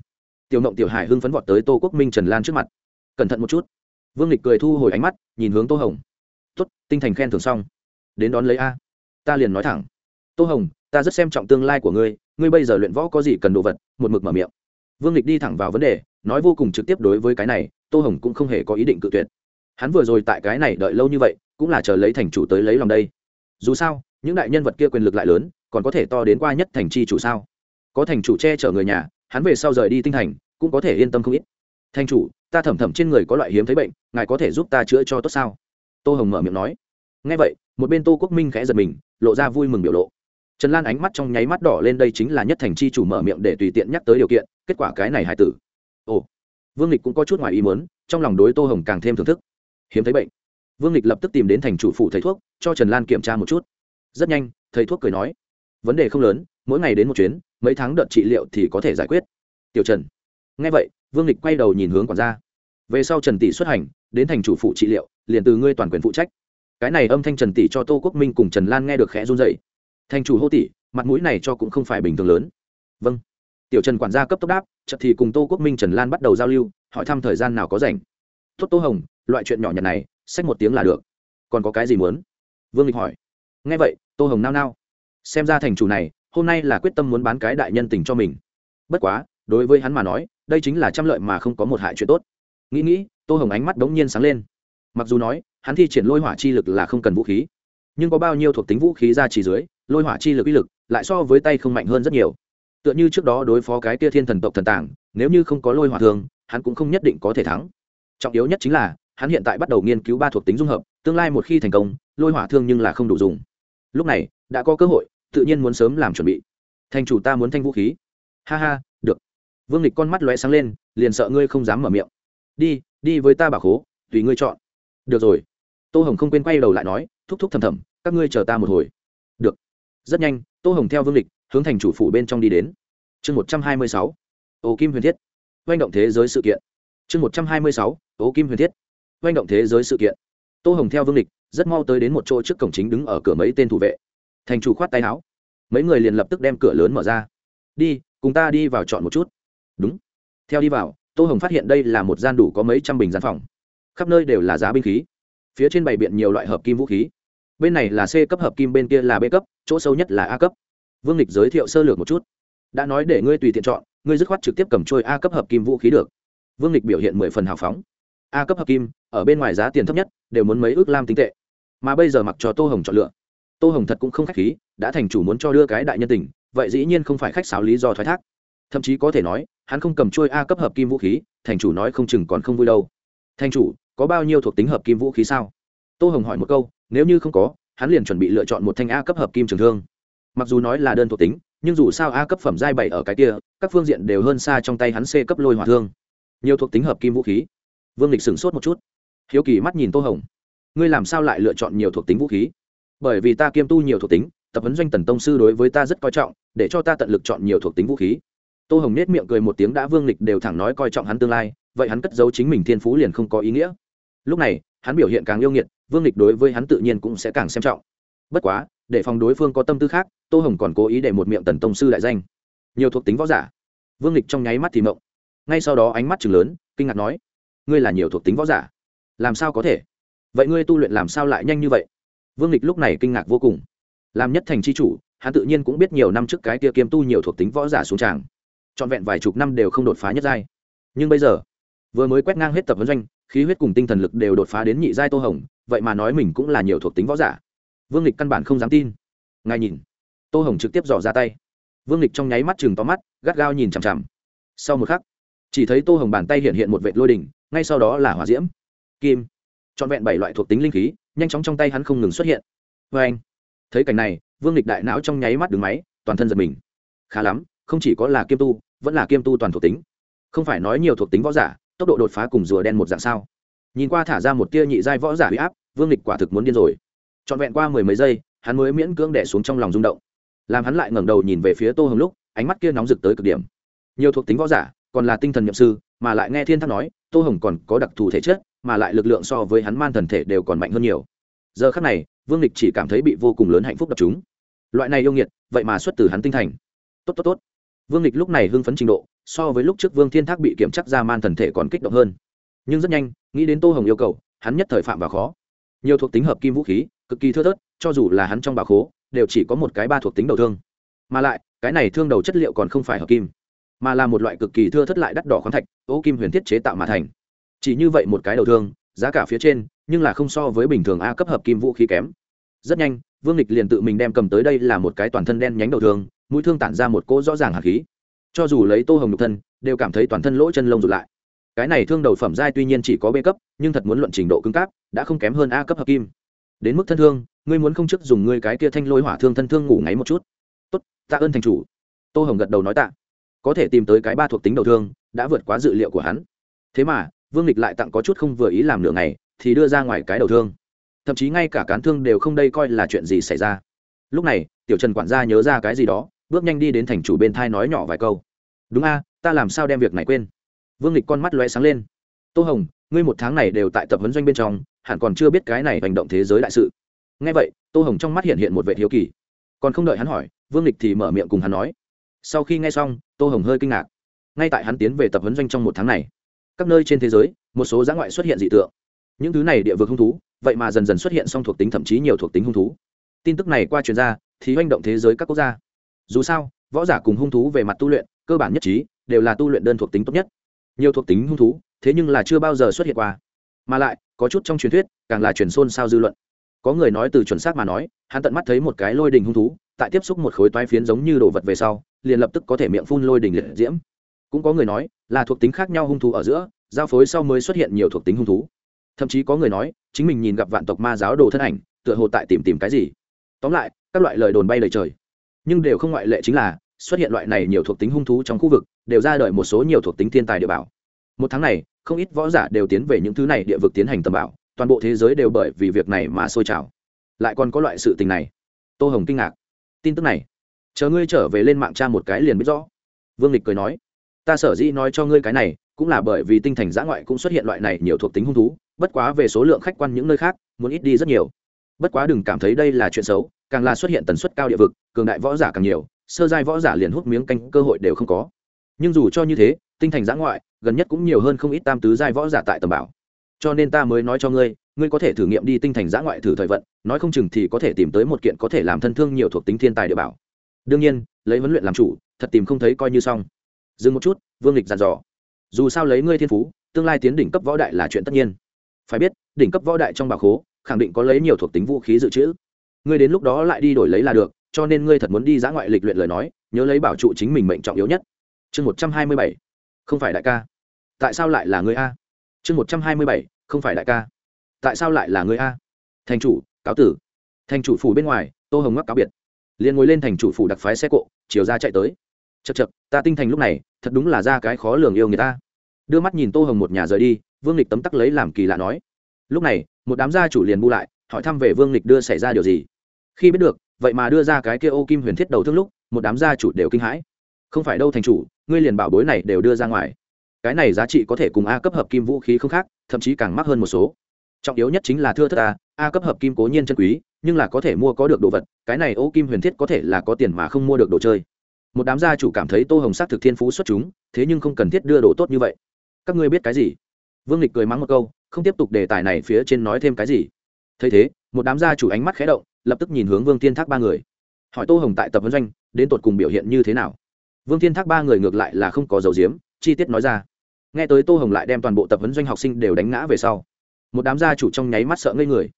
Speaker 1: Tiểu mộng tiểu hải hưng phấn vọt tới tô quốc minh trần lan trước mặt. Cẩn thận một chút vương lịch cười thu hồi ánh mắt, nhìn hướng tô hồng. Tuất tinh thành khen thưởng xong. Đến đón lấy a. Ta liền nói thẳng. Tô hồng, ta rất xem trọng tương lai của ngươi ngươi bây giờ luyện võ có gì cần đồ vật, một mực mở miệng. Vương lịch đi thẳng vào vấn đề, nói vô cùng trực tiếp đối với cái này, tô hồng cũng không hề có ý định cự tuyệt. Hắn vừa rồi tại cái này đợi lâu như vậy, cũng là chờ lấy thành chủ tới lấy lòng đây. Dù sao, những đại nhân vật kia quyền lực lại lớn, còn có thể to đến qua nhất thành chi chủ sao? Có thành chủ che chở người nhà, hắn về sau rời đi tinh thành, cũng có thể yên tâm không ít. Thành chủ ta thẩm thẩm trên người có loại hiếm thấy bệnh, ngài có thể giúp ta chữa cho tốt sao? Tô hồng mở miệng nói. Ngay vậy, một bên tô quốc minh khẽ giật mình, lộ ra vui mừng biểu lộ. Trần lan ánh mắt trong nháy mắt đỏ lên đây chính là nhất thành chi chủ mở miệng để tùy tiện nhắc tới điều kiện, kết quả cái này hài tử. Ồ, vương lịch cũng có chút ngoài ý muốn, trong lòng đối tô hồng càng thêm thưởng thức. Hiếm thấy bệnh. Vương lịch lập tức tìm đến thành chủ phụ thầy thuốc, cho trần lan kiểm tra một chút. Rất nhanh, thầy thuốc cười nói. Vấn đề không lớn, mỗi ngày đến một chuyến, mấy tháng đợt trị liệu thì có thể giải quyết. Tiểu trần. Nghe vậy, vương lịch quay đầu nhìn hướng quản gia về sau trần tỷ xuất hành, đến thành chủ phụ trị liệu, liền từ ngươi toàn quyền phụ trách. Cái này âm thanh trần tỷ cho tô quốc minh cùng trần lan nghe được khẽ run dậy thành chủ hô tỷ mặt mũi này cho cũng không phải bình thường lớn. Vâng. Tiểu trần quản gia cấp tốc đáp, chợt thì cùng tô quốc minh, trần lan bắt đầu giao lưu, hỏi thăm thời gian nào có rảnh. Tốt tô hồng, loại chuyện nhỏ nhặt này sách một tiếng là được. Còn có cái gì muốn? Vương lịch hỏi. Nghe vậy, tô hồng nao nao. Xem ra thành chủ này, hôm nay là quyết tâm muốn bán cái đại nhân tình cho mình. Bất quá, đối với hắn mà nói, đây chính là trăm lợi mà không có một hại chuyện tốt nghĩ nghĩ, tô hồng ánh mắt đống nhiên sáng lên. Mặc dù nói, hắn thi triển lôi hỏa chi lực là không cần vũ khí, nhưng có bao nhiêu thuộc tính vũ khí ra chỉ dưới, lôi hỏa chi lực uy lực lại so với tay không mạnh hơn rất nhiều. Tựa như trước đó đối phó cái tia thiên thần tộc thần tàng, nếu như không có lôi hỏa thường, hắn cũng không nhất định có thể thắng. Trọng yếu nhất chính là, hắn hiện tại bắt đầu nghiên cứu ba thuộc tính dung hợp, tương lai một khi thành công, lôi hỏa thương nhưng là không đủ dùng. Lúc này, đã có cơ hội, tự nhiên muốn sớm làm chuẩn bị. Thành chủ ta muốn thanh vũ khí. Ha ha, được. Vương lịch con mắt lóe sáng lên, liền sợ ngươi không dám mở miệng đi đi với ta bà khố, tùy ngươi chọn. Được rồi. Tô hồng không quên quay đầu lại nói, thúc thúc thầm thầm, các ngươi chờ ta một hồi. Được. Rất nhanh, tô hồng theo vương lịch, hướng thành chủ phủ bên trong đi đến. Chương một trăm hai mươi sáu. Ô kim huyền thiết. Oanh động thế giới sự kiện. Chương một trăm hai mươi sáu. Ô kim huyền thiết. Oanh động thế giới sự kiện. Tô hồng theo vương lịch, rất mau tới đến một chỗ trước cổng chính đứng ở cửa mấy tên thủ vệ. Thành chủ khoát tay áo. Mấy người liền lập tức đem cửa lớn mở ra. Đi, cùng ta đi vào chọn một chút. Đúng. Theo đi vào tô hồng phát hiện đây là một gian đủ có mấy trăm bình gian phòng. Khắp nơi đều là giá binh khí. Phía trên bày biện nhiều loại hợp kim vũ khí. Bên này là c cấp, hợp kim bên kia là b cấp, chỗ sâu nhất là a cấp. Vương lịch giới thiệu sơ lược một chút. Đã nói để ngươi tùy tiện chọn, ngươi dứt khoát trực tiếp cầm trôi a cấp hợp kim vũ khí được. Vương lịch biểu hiện mười phần hào phóng. A cấp hợp kim, ở bên ngoài giá tiền thấp nhất, đều muốn mấy ước lam tinh tệ. Mà bây giờ mặc cho tô hồng chọn lựa, tô hồng thật cũng không khách khí, đã thành chủ muốn cho đưa cái đại nhân tình, vậy dĩ nhiên không phải khách sáo lý do thoái thác. Thậm chí có thể nói hắn không cầm trôi a cấp hợp kim vũ khí, thành chủ nói không chừng còn không vui đâu. Thành chủ, có bao nhiêu thuộc tính hợp kim vũ khí sao? Tô hồng hỏi một câu, nếu như không có, hắn liền chuẩn bị lựa chọn một thanh a cấp hợp kim trường thương. Mặc dù nói là đơn thuộc tính, nhưng dù sao a cấp phẩm giai bảy ở cái kia, các phương diện đều hơn xa trong tay hắn c cấp lôi hỏa thương. Nhiều thuộc tính hợp kim vũ khí. Vương lịch sửng sốt một chút. Hiếu kỳ mắt nhìn tô hồng. Ngươi làm sao lại lựa chọn nhiều thuộc tính vũ khí? Bởi vì ta kiêm tu nhiều thuộc tính, tập huấn doanh tần tông sư đối với ta rất coi trọng, để cho ta tận lực chọn nhiều thuộc tính vũ khí tô hồng nết miệng cười một tiếng đã vương lịch đều thẳng nói coi trọng hắn tương lai, vậy hắn cất giấu chính mình thiên phú liền không có ý nghĩa. Lúc này, hắn biểu hiện càng yêu nghiệt, vương lịch đối với hắn tự nhiên cũng sẽ càng xem trọng. Bất quá, để phòng đối phương có tâm tư khác, tô hồng còn cố ý để một miệng tần tông sư đại danh. Nhiều thuộc tính võ giả. Vương lịch trong nháy mắt thì mộng. Ngay sau đó ánh mắt chừng lớn, kinh ngạc nói, ngươi là nhiều thuộc tính võ giả? Làm sao có thể? Vậy ngươi tu luyện làm sao lại nhanh như vậy? Vương lịch lúc này kinh ngạc vô cùng. Làm nhất thành c h i chủ, hắn tự nhiên cũng biết nhiều năm trước cái kia kiêm tu nhiều thuộc tính võ giả xuống tràng trọn vẹn vài chục năm đều không đột phá nhất giai. Nhưng bây giờ, vừa mới quét ngang hết tập vấn doanh, khí huyết cùng tinh thần lực đều đột phá đến nhị giai tô hồng, vậy mà nói mình cũng là nhiều thuộc tính võ giả. Vương lịch căn bản không dám tin. Ngài nhìn. Tô hồng trực tiếp dò ra tay. Vương lịch trong nháy mắt chừng to mắt, gắt gao nhìn chằm chằm. Sau một khắc, chỉ thấy tô hồng bàn tay hiện hiện một vệ lôi đỉnh, ngay sau đó là hỏa diễm. Kim. Trọn vẹn bảy loại thuộc tính linh khí, nhanh chóng trong tay hắn không ngừng xuất hiện. Vê anh thấy cảnh này, vương lịch đại não trong nháy mắt đứng máy, toàn thân giật mình. Khá lắm không chỉ có là kiêm tu, vẫn là kiêm tu toàn thuộc tính. Không phải nói nhiều thuộc tính võ giả, tốc độ đột phá cùng rùa đen một dạng sao? Nhìn qua thả ra một tia nhị giai võ giả huy áp, vương lịch quả thực muốn điên rồi. Trọn vẹn qua mười mấy giây, hắn mới miễn cưỡng đẻ xuống trong lòng rung động. Làm hắn lại ngẩng đầu nhìn về phía tô hồng lúc, ánh mắt kia nóng rực tới cực điểm. Nhiều thuộc tính võ giả, còn là tinh thần nhậm sư, mà lại nghe thiên thác nói, tô hồng còn có đặc thù thể chất, mà lại lực lượng so với hắn man thần thể đều còn mạnh hơn nhiều. Giờ khác này, vương lịch chỉ cảm thấy bị vô cùng lớn hạnh phúc đập chúng. Loại này yêu nghiệt, vậy mà xuất từ hắn tinh thành. Tốt tốt tốt vương lịch lúc này hưng phấn trình độ, so với lúc trước vương thiên thác bị kiểm chắc ra man thần thể còn kích động hơn. Nhưng rất nhanh, nghĩ đến tô hồng yêu cầu, hắn nhất thời phạm vào khó. Nhiều thuộc tính hợp kim vũ khí, cực kỳ thưa thớt, cho dù là hắn trong bà khố, đều chỉ có một cái ba thuộc tính đầu thương. Mà lại, cái này thương đầu chất liệu còn không phải hợp kim, mà là một loại cực kỳ thưa thất lại đắt đỏ khoáng thạch, ô kim huyền thiết chế tạo mà thành. Chỉ như vậy một cái đầu thương, giá cả phía trên, nhưng là không so với bình thường a cấp hợp kim vũ khí kém. Rất nhanh, vương lịch liền tự mình đem cầm tới đây là một cái toàn thân đen nhánh đầu thương mũi thương tản ra một cỗ rõ ràng hạt khí. Cho dù lấy tô hồng nhục thân, đều cảm thấy toàn thân lỗ chân lông rụt lại. Cái này thương đầu phẩm giai tuy nhiên chỉ có b cấp, nhưng thật muốn luận trình độ cứng cáp, đã không kém hơn a cấp hợp kim. Đến mức thân thương, ngươi muốn không chức dùng ngươi cái kia thanh lôi hỏa thương thân thương ngủ ngáy một chút. Tốt, tạ ơn thành chủ. Tô hồng gật đầu nói tạ. Có thể tìm tới cái ba thuộc tính đầu thương, đã vượt quá dự liệu của hắn. Thế mà, vương lịch lại tặng có chút không vừa ý làm nửa ngày, thì đưa ra ngoài cái đầu thương. Thậm chí ngay cả cán thương đều không đây coi là chuyện gì xảy ra. Lúc này, tiểu trần quản gia nhớ ra cái gì đó bước nhanh đi đến thành chủ bên thai nói nhỏ vài câu. Đúng a, ta làm sao đem việc này quên? Vương lịch con mắt loe sáng lên. Tô hồng, ngươi một tháng này đều tại tập huấn doanh bên trong, hẳn còn chưa biết cái này hành động thế giới đại sự. Ngay vậy, tô hồng trong mắt hiện hiện một vệ hiếu kỳ. Còn không đợi hắn hỏi, vương lịch thì mở miệng cùng hắn nói. Sau khi nghe xong, tô hồng hơi kinh ngạc. Ngay tại hắn tiến về tập huấn doanh trong một tháng này, các nơi trên thế giới, một số giã ngoại xuất hiện dị tượng. Những thứ này địa vực hung thú, vậy mà dần dần xuất hiện song thuộc tính thậm chí nhiều thuộc tính hung thú. Tin tức này qua truyền ra, thì manh động thế giới các quốc gia dù sao, võ giả cùng hung thú về mặt tu luyện, cơ bản nhất trí, đều là tu luyện đơn thuộc tính tốt nhất. Nhiều thuộc tính hung thú, thế nhưng là chưa bao giờ xuất hiện qua. Mà lại, có chút trong truyền thuyết, càng là truyền xôn sao dư luận. Có người nói từ chuẩn xác mà nói, hắn tận mắt thấy một cái lôi đình hung thú, tại tiếp xúc một khối toái phiến giống như đồ vật về sau, liền lập tức có thể miệng phun lôi đình liệt diễm. Cũng có người nói, là thuộc tính khác nhau hung thú ở giữa, giao phối sau mới xuất hiện nhiều thuộc tính hung thú. Thậm chí có người nói, chính mình nhìn gặp vạn tộc ma giáo đồ thân ảnh, tựa hồ tại tìm tìm cái gì. Tóm lại, các loại lời đồn bay lời trời nhưng đều không ngoại lệ chính là, xuất hiện loại này nhiều thuộc tính hung thú trong khu vực, đều ra đời một số nhiều thuộc tính thiên tài địa bảo. Một tháng này, không ít võ giả đều tiến về những thứ này địa vực tiến hành tầm bảo, toàn bộ thế giới đều bởi vì việc này mà sôi trào. Lại còn có loại sự tình này. Tô hồng kinh ngạc. Tin tức này. Chờ ngươi trở về lên mạng tra một cái liền biết rõ. Vương lịch cười nói. Ta sở dĩ nói cho ngươi cái này, cũng là bởi vì tinh thành giã ngoại cũng xuất hiện loại này nhiều thuộc tính hung thú, bất quá về số lượng khách quan những nơi khác, muốn ít đi rất nhiều. Bất quá đừng cảm thấy đây là chuyện xấu càng là xuất hiện tần suất cao địa vực, cường đại võ giả càng nhiều, sơ giai võ giả liền hút miếng canh cơ hội đều không có. Nhưng dù cho như thế, tinh thành giã ngoại, gần nhất cũng nhiều hơn không ít tam tứ giai võ giả tại tầm bảo. Cho nên ta mới nói cho ngươi ngươi có thể thử nghiệm đi tinh thành giã ngoại thử thời vận, nói không chừng thì có thể tìm tới một kiện có thể làm thân thương nhiều thuộc tính thiên tài địa bảo. Đương nhiên, lấy huấn luyện làm chủ, thật tìm không thấy coi như xong. Dừng một chút, vương lịch dặn dò. Dù sao lấy ngươi thiên phú, tương lai tiến đỉnh cấp võ đại là chuyện tất nhiên. Phải biết, đỉnh cấp võ đại trong bà khố, khẳng định có lấy nhiều thuộc tính vũ khí dự trữ ngươi đến lúc đó lại đi đổi lấy là được, cho nên ngươi thật muốn đi giã ngoại lịch luyện lời nói, nhớ lấy bảo trụ chính mình mệnh trọng yếu nhất. Chương một trăm hai mươi bảy, không phải đại ca. Tại sao lại là ngươi a? Chương một trăm hai mươi bảy, không phải đại ca. Tại sao lại là ngươi a? Thành chủ, cáo tử. Thành chủ phủ bên ngoài, tô hồng ngắc cáo biệt. Liền ngồi lên thành chủ phủ đặc phái xe cộ, chiều ra chạy tới. Chật chật ta tinh thành lúc này, thật đúng là ra cái khó lường yêu người ta. Đưa mắt nhìn tô hồng một nhà rời đi, vương lịch tấm tắc lấy làm kỳ lạ nói. Lúc này, một đám gia chủ liền bu lại, hỏi thăm về vương lịch đưa xảy ra điều gì khi biết được, vậy mà đưa ra cái kia ô kim huyền thiết đầu thương lúc, một đám gia chủ đều kinh hãi. Không phải đâu thành chủ, ngươi liền bảo bối này đều đưa ra ngoài. Cái này giá trị có thể cùng a cấp hợp kim vũ khí không khác, thậm chí càng mắc hơn một số. Trọng yếu nhất chính là thưa thất a a cấp hợp kim cố nhiên chân quý, nhưng là có thể mua có được đồ vật, cái này ô kim huyền thiết có thể là có tiền mà không mua được đồ chơi. Một đám gia chủ cảm thấy tô hồng s á c thực thiên phú xuất chúng, thế nhưng không cần thiết đưa đồ tốt như vậy. Các ngươi biết cái gì? Vương lịch cười mắng một câu, không tiếp tục đề tài này phía trên nói thêm cái gì. Thấy thế, một đám gia chủ ánh mắt khé động lập tức nhìn hướng vương Thiên thác ba người. Hỏi tô hồng tại tập vấn doanh, đến tột cùng biểu hiện như thế nào? Vương Thiên thác ba người ngược lại là không có dầu diếm chi tiết nói ra. Nghe tới tô hồng lại đem toàn bộ tập vấn doanh học sinh đều đánh ngã về sau, một đám gia chủ trong nháy mắt sợ ngây người.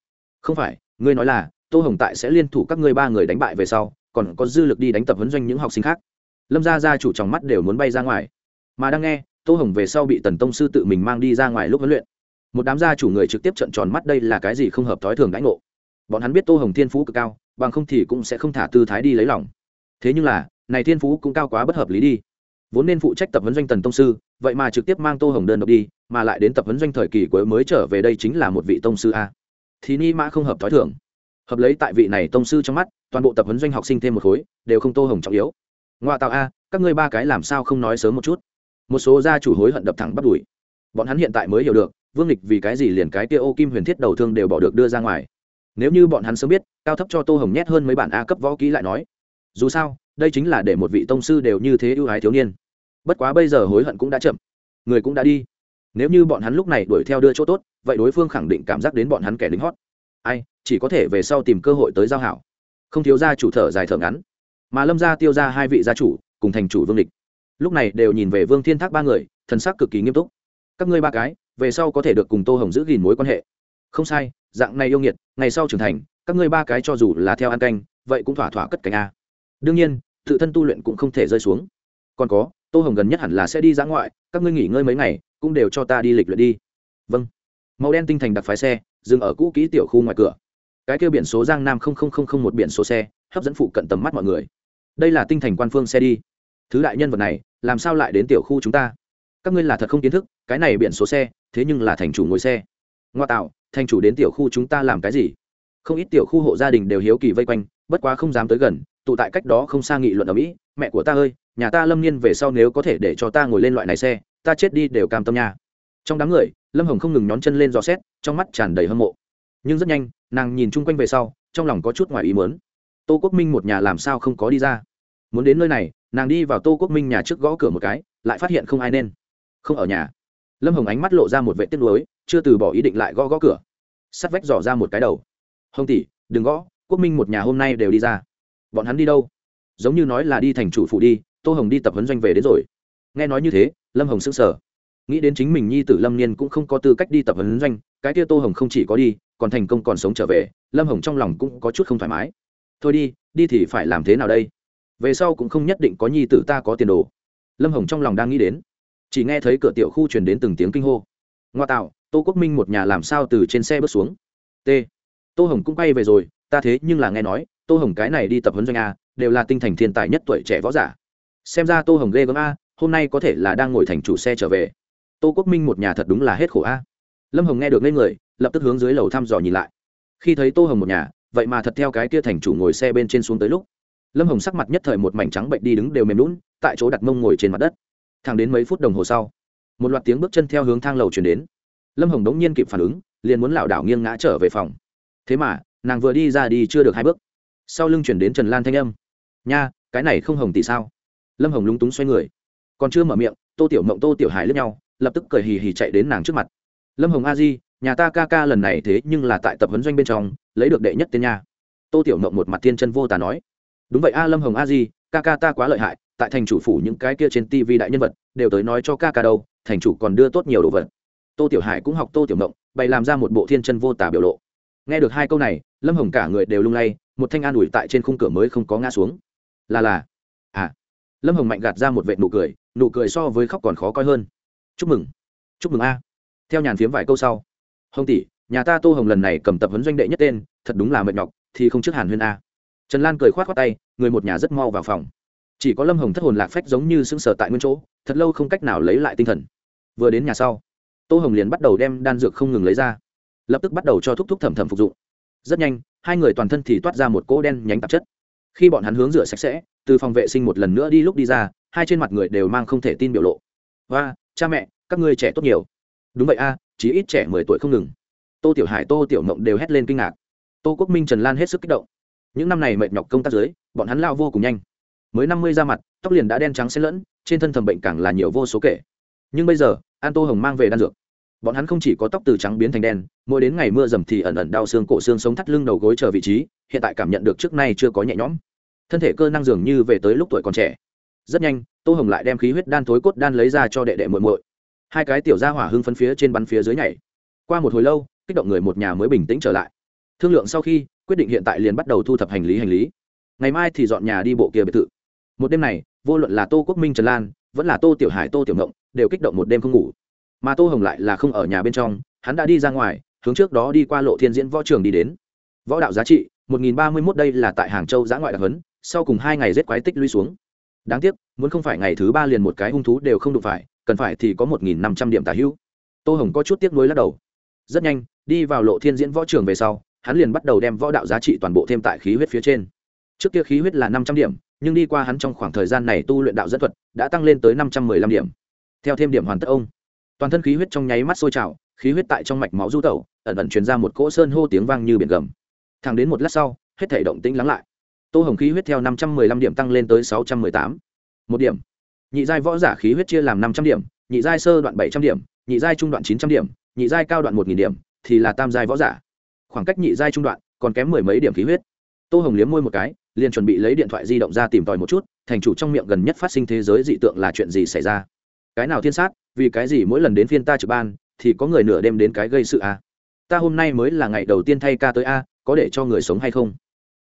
Speaker 1: Không phải, ngươi nói là, tô hồng tại sẽ liên thủ các ngươi ba người đánh bại về sau, còn có dư lực đi đánh tập vấn doanh những học sinh khác. Lâm gia gia chủ trong mắt đều muốn bay ra ngoài. Mà đang nghe, tô hồng về sau bị tần tông sư tự mình mang đi ra ngoài lúc huấn luyện. Một đám gia chủ người trực tiếp trận tròn mắt đây là cái gì không hợp thói thường đánh ngộ bọn hắn biết tô hồng thiên phú cực cao, bằng không thì cũng sẽ không thả tư thái đi lấy lòng. Thế nhưng là, này thiên phú cũng cao quá bất hợp lý đi. Vốn nên phụ trách tập huấn doanh tần tông sư, vậy mà trực tiếp mang tô hồng đơn độc đi, mà lại đến tập huấn doanh thời kỳ cuối mới trở về đây chính là một vị tông sư a. Thì ni mã không hợp thói thường. Hợp lấy tại vị này tông sư trong mắt, toàn bộ tập huấn doanh học sinh thêm một khối, đều không tô hồng trọng yếu. Ngoại tạo a, các ngươi ba cái làm sao không nói sớm một chút? Một số gia chủ hối hận đập thẳng bắt đuổi. Bọn hắn hiện tại mới hiểu được, vương lịch vì cái gì liền cái kia ô kim huyền thiết đầu thương đều bỏ được đưa ra ngoài nếu như bọn hắn sớm biết, cao thấp cho tô hồng nhét hơn mấy bản a cấp võ ký lại nói. Dù sao, đây chính là để một vị tông sư đều như thế ưu ái thiếu niên. Bất quá bây giờ hối hận cũng đã chậm. Người cũng đã đi. Nếu như bọn hắn lúc này đuổi theo đưa chỗ tốt, vậy đối phương khẳng định cảm giác đến bọn hắn kẻ lính hót. Ai, chỉ có thể về sau tìm cơ hội tới giao hảo. Không thiếu ra chủ thở dài thở ngắn. Mà lâm gia tiêu ra hai vị gia chủ, cùng thành chủ vương địch lúc này đều nhìn về vương thiên thác ba người, thần sắc cực kỳ nghiêm túc. Các ngươi ba cái, về sau có thể được cùng tô hồng giữ gìn mối quan hệ. Không sai dạng này yêu nghiệt, ngày sau trưởng thành, các ngươi ba cái cho dù là theo ăn canh, vậy cũng thỏa thỏa cất cánh a. Đương nhiên, tự thân tu luyện cũng không thể rơi xuống. Còn có, tô hồng gần nhất hẳn là sẽ đi dã ngoại, các ngươi nghỉ ngơi mấy ngày, cũng đều cho ta đi lịch luyện đi. Vâng. Màu đen tinh thành đặc phái xe, dừng ở cũ kỹ tiểu khu ngoài cửa. Cái kêu biển số giang nam một biển số xe, hấp dẫn phụ cận tầm mắt mọi người. Đây là tinh thành quan phương xe đi. Thứ đại nhân vật này, làm sao lại đến tiểu khu chúng ta? Các ngươi là thật không kiến thức, cái này biển số xe, thế nhưng là thành chủ ngồi xe ngoa tạo, thành chủ đến tiểu khu chúng ta làm cái gì? Không ít tiểu khu hộ gia đình đều hiếu kỳ vây quanh, bất quá không dám tới gần, tụ tại cách đó không xa nghị luận ở mỹ, mẹ của ta ơi, nhà ta lâm niên về sau nếu có thể để cho ta ngồi lên loại này xe, ta chết đi đều cam tâm nha. Trong đám người, lâm hồng không ngừng nhón chân lên dò xét, trong mắt tràn đầy hâm mộ. Nhưng rất nhanh, nàng nhìn chung quanh về sau, trong lòng có chút ngoài ý mớn tô quốc minh một nhà làm sao không có đi ra? Muốn đến nơi này, nàng đi vào tô quốc minh nhà trước gõ cửa một cái, lại phát hiện không ai nên. Không ở nhà lâm hồng ánh mắt lộ ra một vệ tiếc nuối, chưa từ bỏ ý định lại gõ gõ cửa. Sắt vách dò ra một cái đầu. Hồng tỷ, đừng gõ, quốc minh một nhà hôm nay đều đi ra. Bọn hắn đi đâu? Giống như nói là đi thành chủ phụ đi, tô hồng đi tập huấn doanh về đến rồi. Nghe nói như thế, lâm hồng s ư n g sở nghĩ đến chính mình nhi tử lâm niên cũng không có tư cách đi tập huấn doanh, cái kia tô hồng không chỉ có đi, còn thành công còn sống trở về, lâm hồng trong lòng cũng có chút không thoải mái. Thôi đi đi thì phải làm thế nào đây? Về sau cũng không nhất định có nhi tử ta có tiền đồ. Lâm hồng trong lòng đang nghĩ đến chỉ nghe thấy cửa tiểu khu truyền đến từng tiếng kinh hô. Ngoa tạo, tô quốc minh một nhà làm sao từ trên xe bước xuống? T. Tô hồng cũng quay về rồi, ta thế nhưng là nghe nói, tô hồng cái này đi tập huấn doanh a, đều là tinh thành thiên tài nhất tuổi trẻ võ giả. Xem ra tô hồng ghê gớm a, hôm nay có thể là đang ngồi thành chủ xe trở về. Tô quốc minh một nhà thật đúng là hết khổ a. Lâm hồng nghe được lên người, lập tức hướng dưới lầu thăm dò nhìn lại. Khi thấy tô hồng một nhà, vậy mà thật theo cái kia thành chủ ngồi xe bên trên xuống tới lúc. Lâm hồng sắc mặt nhất thời một mảnh trắng bệnh đi đứng đều mềm lún tại chỗ đặt mông ngồi trên mặt đất thẳng đến mấy phút đồng hồ sau, một loạt tiếng bước chân theo hướng thang lầu chuyển đến. Lâm hồng đống nhiên kịp phản ứng, liền muốn lảo đảo nghiêng ngã trở về phòng. Thế mà, nàng vừa đi ra đi chưa được hai bước. Sau lưng chuyển đến trần lan thanh âm. Nha, cái này không hồng tỷ sao? Lâm hồng lúng túng xoay người. Còn chưa mở miệng, tô tiểu mộng, tô tiểu hải lướt nhau, lập tức cười hì hì chạy đến nàng trước mặt. Lâm hồng a di, nhà ta ca ca lần này thế nhưng là tại tập huấn doanh bên trong, lấy được đệ nhất tên nha. Tô tiểu mộng một mặt thiên chân vô tà nói. Đúng vậy a, lâm hồng a di, ca ca ta quá lợi hại tại thành chủ phủ những cái kia trên tv đại nhân vật, đều tới nói cho ca ca đâu, thành chủ còn đưa tốt nhiều đồ vật. Tô tiểu hải cũng học tô tiểu mộng, bày làm ra một bộ thiên chân vô tả biểu lộ. Nghe được hai câu này, lâm hồng cả người đều lung lay, một thanh an ủi tại trên khung cửa mới không có ngã xuống. Là là. À. Lâm hồng mạnh gạt ra một vệ nụ cười nụ cười so với khóc còn khó coi hơn. Chúc mừng. Chúc mừng a. Theo nhàn phiếm vài câu sau. Hồng tỷ, nhà ta tô hồng lần này cầm tập huấn doanh đệ nhất tên, thật đúng là mệt nhọc, thì không trước hàn huyên a. Trần lan cười khoát khoát tay, người một nhà rất mau vào phòng chỉ có lâm hồng thất hồn lạc phách giống như sững sờ tại nguyên chỗ, thật lâu không cách nào lấy lại tinh thần. Vừa đến nhà sau, tô hồng liền bắt đầu đem đan dược không ngừng lấy ra, lập tức bắt đầu cho thúc thúc thẩm thẩm phục dụng. Rất nhanh, hai người toàn thân thì toát ra một cỗ đen nhánh tạp chất. Khi bọn hắn hướng rửa sạch sẽ, từ phòng vệ sinh một lần nữa đi lúc đi ra, hai trên mặt người đều mang không thể tin biểu lộ. Và cha mẹ, các ngươi trẻ tốt nhiều. Đúng vậy a chỉ ít trẻ mười tuổi không ngừng. Tô tiểu hải, tô tiểu mộng đều hét lên kinh ngạc. Tô quốc minh, trần lan hết sức kích động. Những năm này mệt nhọc công tác giới bọn hắn lao vô cùng nhanh mới năm mươi ra mặt, tóc liền đã đen trắng xen lẫn, trên thân thầm bệnh càng là nhiều vô số kể. Nhưng bây giờ, an tô hồng mang về đan dược. Bọn hắn không chỉ có tóc từ trắng biến thành đen, mỗi đến ngày mưa dầm thì ẩn ẩn đau xương cổ xương sống thắt lưng đầu gối chờ vị trí, hiện tại cảm nhận được trước nay chưa có nhẹ nhõm. Thân thể cơ năng dường như về tới lúc tuổi còn trẻ. Rất nhanh, tô hồng lại đem khí huyết đan thối cốt đan lấy ra cho đệ đệ muội muội. Hai cái tiểu gia hỏa hưng phấn phía trên bắn phía dưới nhảy. Qua một hồi lâu, kích động người một nhà mới bình tĩnh trở lại. Thương lượng sau khi, quyết định hiện tại liền bắt đầu thu thập hành lý hành lý. Ngày mai thì dọn nhà đi bộ kia biệt thự một đêm này, vô luận là tô quốc minh, trần lan, vẫn là tô tiểu hải, tô tiểu ngộng, đều kích động một đêm không ngủ. Mà tô hồng lại là không ở nhà bên trong, hắn đã đi ra ngoài, hướng trước đó đi qua lộ thiên diễn võ trường đi đến. Võ đạo giá trị, một nghìn ba mươi mốt đây là tại hàng châu giã ngoại đặc hấn sau cùng hai ngày rét quái tích lui xuống. Đáng tiếc, muốn không phải ngày thứ ba liền một cái hung thú đều không đụng phải, cần phải thì có một nghìn năm trăm điểm tả hữu. Tô hồng có chút tiếc nuối lắc đầu. Rất nhanh, đi vào lộ thiên diễn võ trường về sau, hắn liền bắt đầu đem võ đạo giá trị toàn bộ thêm tại khí huyết phía trên. Trước kia khí huyết là năm trăm điểm nhưng đi qua hắn trong khoảng thời gian này tu luyện đạo dẫn thuật, đã tăng lên tới năm trăm mười lăm điểm. Theo thêm điểm hoàn tất ông, toàn thân khí huyết trong nháy mắt sôi trào, khí huyết tại trong mạch máu du tẩu, ẩn ẩn truyền ra một cỗ sơn hô tiếng vang như biển gầm. Thẳng đến một lát sau, hết thể động tĩnh lắng lại. Tô hồng khí huyết theo năm trăm mười lăm điểm tăng lên tới sáu trăm mười tám. Một điểm. Nhị giai võ giả khí huyết chia làm năm trăm điểm, nhị giai sơ đoạn bảy trăm điểm, nhị giai trung đoạn chín trăm điểm, nhị giai cao đoạn một nghìn điểm, thì là tam giai võ giả. Khoảng cách nhị giai trung đoạn còn kém mười mấy điểm khí huyết. Tô hồng liếm môi một cái liền chuẩn bị lấy điện thoại di động ra tìm tòi một chút, thành chủ trong miệng gần nhất phát sinh thế giới dị tượng là chuyện gì xảy ra? Cái nào thiên sát, vì cái gì mỗi lần đến phiên ta trực ban, thì có người nửa đêm đến cái gây sự a ta hôm nay mới là ngày đầu tiên thay ca tới a, có để cho người sống hay không?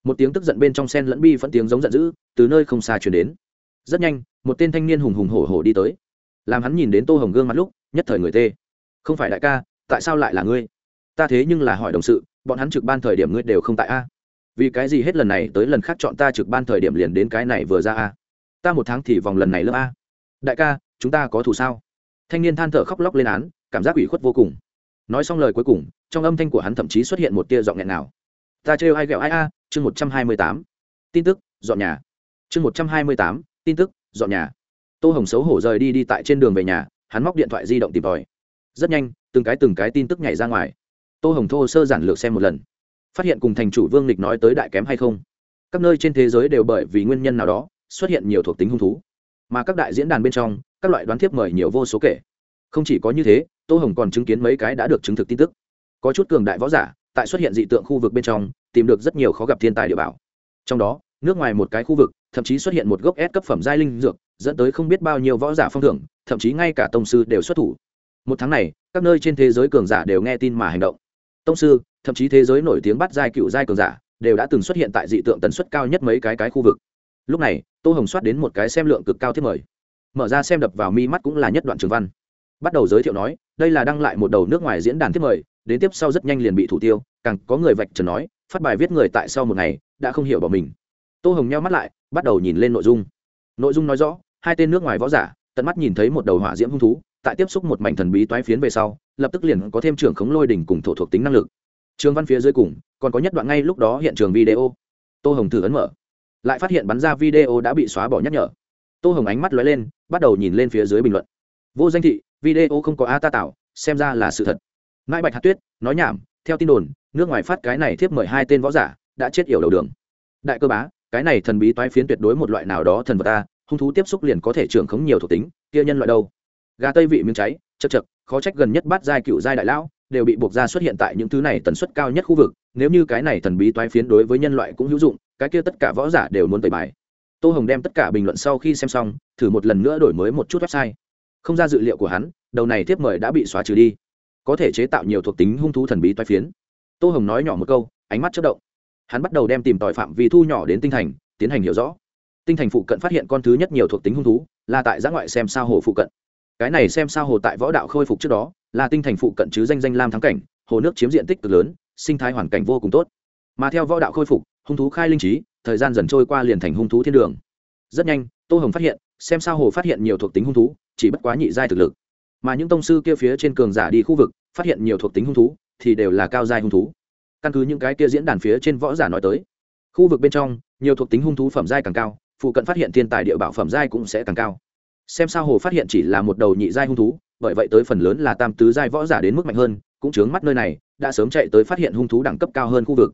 Speaker 1: Một tiếng tức giận bên trong sen lẫn bi phẫn tiếng giống giận dữ, từ nơi không xa chuyển đến. Rất nhanh, một tên thanh niên hùng hùng hổ hổ đi tới. Làm hắn nhìn đến tô hồng gương mặt lúc, nhất thời người tê. Không phải đại ca, tại sao lại là ngươi? Ta thế nhưng là hỏi đồng sự, bọn hắn trực ban thời điểm ngươi đều không tại a vì cái gì hết lần này tới lần khác chọn ta trực ban thời điểm liền đến cái này vừa ra a? Ta một tháng thì vòng lần này lớp a. Đại ca, chúng ta có thù sao? Thanh niên than thở khóc lóc lên án, cảm giác ủy khuất vô cùng. Nói xong lời cuối cùng, trong âm thanh của hắn thậm chí xuất hiện một tia giọng nghẹn nào ta trêu ai ghẹo ai a? Chương một trăm hai mươi tám. Tin tức, dọn nhà. Chương một trăm hai mươi tám. Tin tức, dọn nhà. Tô hồng xấu hổ rời đi đi tại trên đường về nhà, hắn móc điện thoại di động tìm tòi. Rất nhanh, từng cái từng cái tin tức nhảy ra ngoài. Tô hồng thô sơ giản lược xem một lần phát hiện cùng thành chủ vương lịch nói tới đại kém hay không. Các nơi trên thế giới đều bởi vì nguyên nhân nào đó xuất hiện nhiều thuộc tính hung thú. Mà các đại diễn đàn bên trong, các loại đoán thiếp mời nhiều vô số kể. Không chỉ có như thế, tô hồng còn chứng kiến mấy cái đã được chứng thực tin tức. Có chút cường đại võ giả tại xuất hiện dị tượng khu vực bên trong, tìm được rất nhiều khó gặp thiên tài địa bảo. Trong đó, nước ngoài một cái khu vực, thậm chí xuất hiện một gốc S cấp phẩm giai linh dược, dẫn tới không biết bao nhiêu võ giả phong thưởng, thậm chí ngay cả tông sư đều xuất thủ. Một tháng này, các nơi trên thế giới cường giả đều nghe tin mà hành động. Tông sư thậm chí thế giới nổi tiếng bắt giai cựu giai cường giả đều đã từng xuất hiện tại dị tượng tần suất cao nhất mấy cái cái khu vực. Lúc này, tô hồng soát đến một cái xem lượng cực cao thiết mời. Mở ra xem đập vào mi mắt cũng là nhất đoạn trường văn. Bắt đầu giới thiệu nói, đây là đăng lại một đầu nước ngoài diễn đàn thiết mời, đến tiếp sau rất nhanh liền bị thủ tiêu, càng có người vạch trần nói, phát bài viết người tại sau một ngày, đã không hiểu bỏ mình. Tô hồng nheo mắt lại, bắt đầu nhìn lên nội dung. Nội dung nói rõ, hai tên nước ngoài võ giả, tận mắt nhìn thấy một đầu hỏa diễm hung thú, tại tiếp xúc một mảnh thần bí toái phiến về sau, lập tức liền có thêm trưởng khống lôi đỉnh cùng thổ thuộc tính năng lực trường văn phía dưới cùng, còn có nhất đoạn ngay lúc đó hiện trường video. Tô hồng thử ấn mở. Lại phát hiện bắn ra video đã bị xóa bỏ nhắc nhở. Tô hồng ánh mắt lóe lên, bắt đầu nhìn lên phía dưới bình luận. Vô danh thị, video không có a ta tạo, xem ra là sự thật. Mãi bạch hạt tuyết, nói nhảm, theo tin đồn, nước ngoài phát cái này thiếp mời hai tên võ giả, đã chết yểu đầu đường. Đại cơ bá, cái này thần bí toái phiến tuyệt đối một loại nào đó thần vật ta hung thú tiếp xúc liền có thể trưởng khống nhiều thuộc tính, kia nhân loại đâu? Gà tây vị miếng cháy, chật chật, khó trách gần nhất bát giai cựu giai đại lão đều bị buộc ra xuất hiện tại những thứ này tần suất cao nhất khu vực, nếu như cái này thần bí toái phiến đối với nhân loại cũng hữu dụng, cái kia tất cả võ giả đều muốn tẩy bài. Tô hồng đem tất cả bình luận sau khi xem xong, thử một lần nữa đổi mới một chút website. Không ra dự liệu của hắn, đầu này tiếp mời đã bị xóa trừ đi. Có thể chế tạo nhiều thuộc tính hung thú thần bí toái phiến. Tô hồng nói nhỏ một câu, ánh mắt chất động. Hắn bắt đầu đem tìm tòi phạm vi thu nhỏ đến tinh thành, tiến hành hiểu rõ. Tinh thành phụ cận phát hiện con thứ nhất nhiều thuộc tính hung thú, là tại giã ngoại xem sao hồ phụ cận cái này xem sao hồ tại võ đạo khôi phục trước đó, là tinh thành phụ cận chứ danh danh lam thắng cảnh, hồ nước chiếm diện tích cực lớn, sinh thái hoàn cảnh vô cùng tốt. Mà theo võ đạo khôi phục, hung thú khai linh trí, thời gian dần trôi qua liền thành hung thú thiên đường. Rất nhanh, tô hồng phát hiện, xem sao hồ phát hiện nhiều thuộc tính hung thú, chỉ bất quá nhị giai thực lực. Mà những tông sư kia phía trên cường giả đi khu vực, phát hiện nhiều thuộc tính hung thú, thì đều là cao giai hung thú. Căn cứ những cái kia diễn đàn phía trên võ giả nói tới, khu vực bên trong, nhiều thuộc tính hung thú phẩm giai càng cao, phụ cận phát hiện thiên tài địa bảo phẩm giai cũng sẽ càng cao xem sao hồ phát hiện chỉ là một đầu nhị giai hung thú, bởi vậy tới phần lớn là tam tứ giai võ giả đến mức mạnh hơn, cũng chướng mắt nơi này, đã sớm chạy tới phát hiện hung thú đẳng cấp cao hơn khu vực.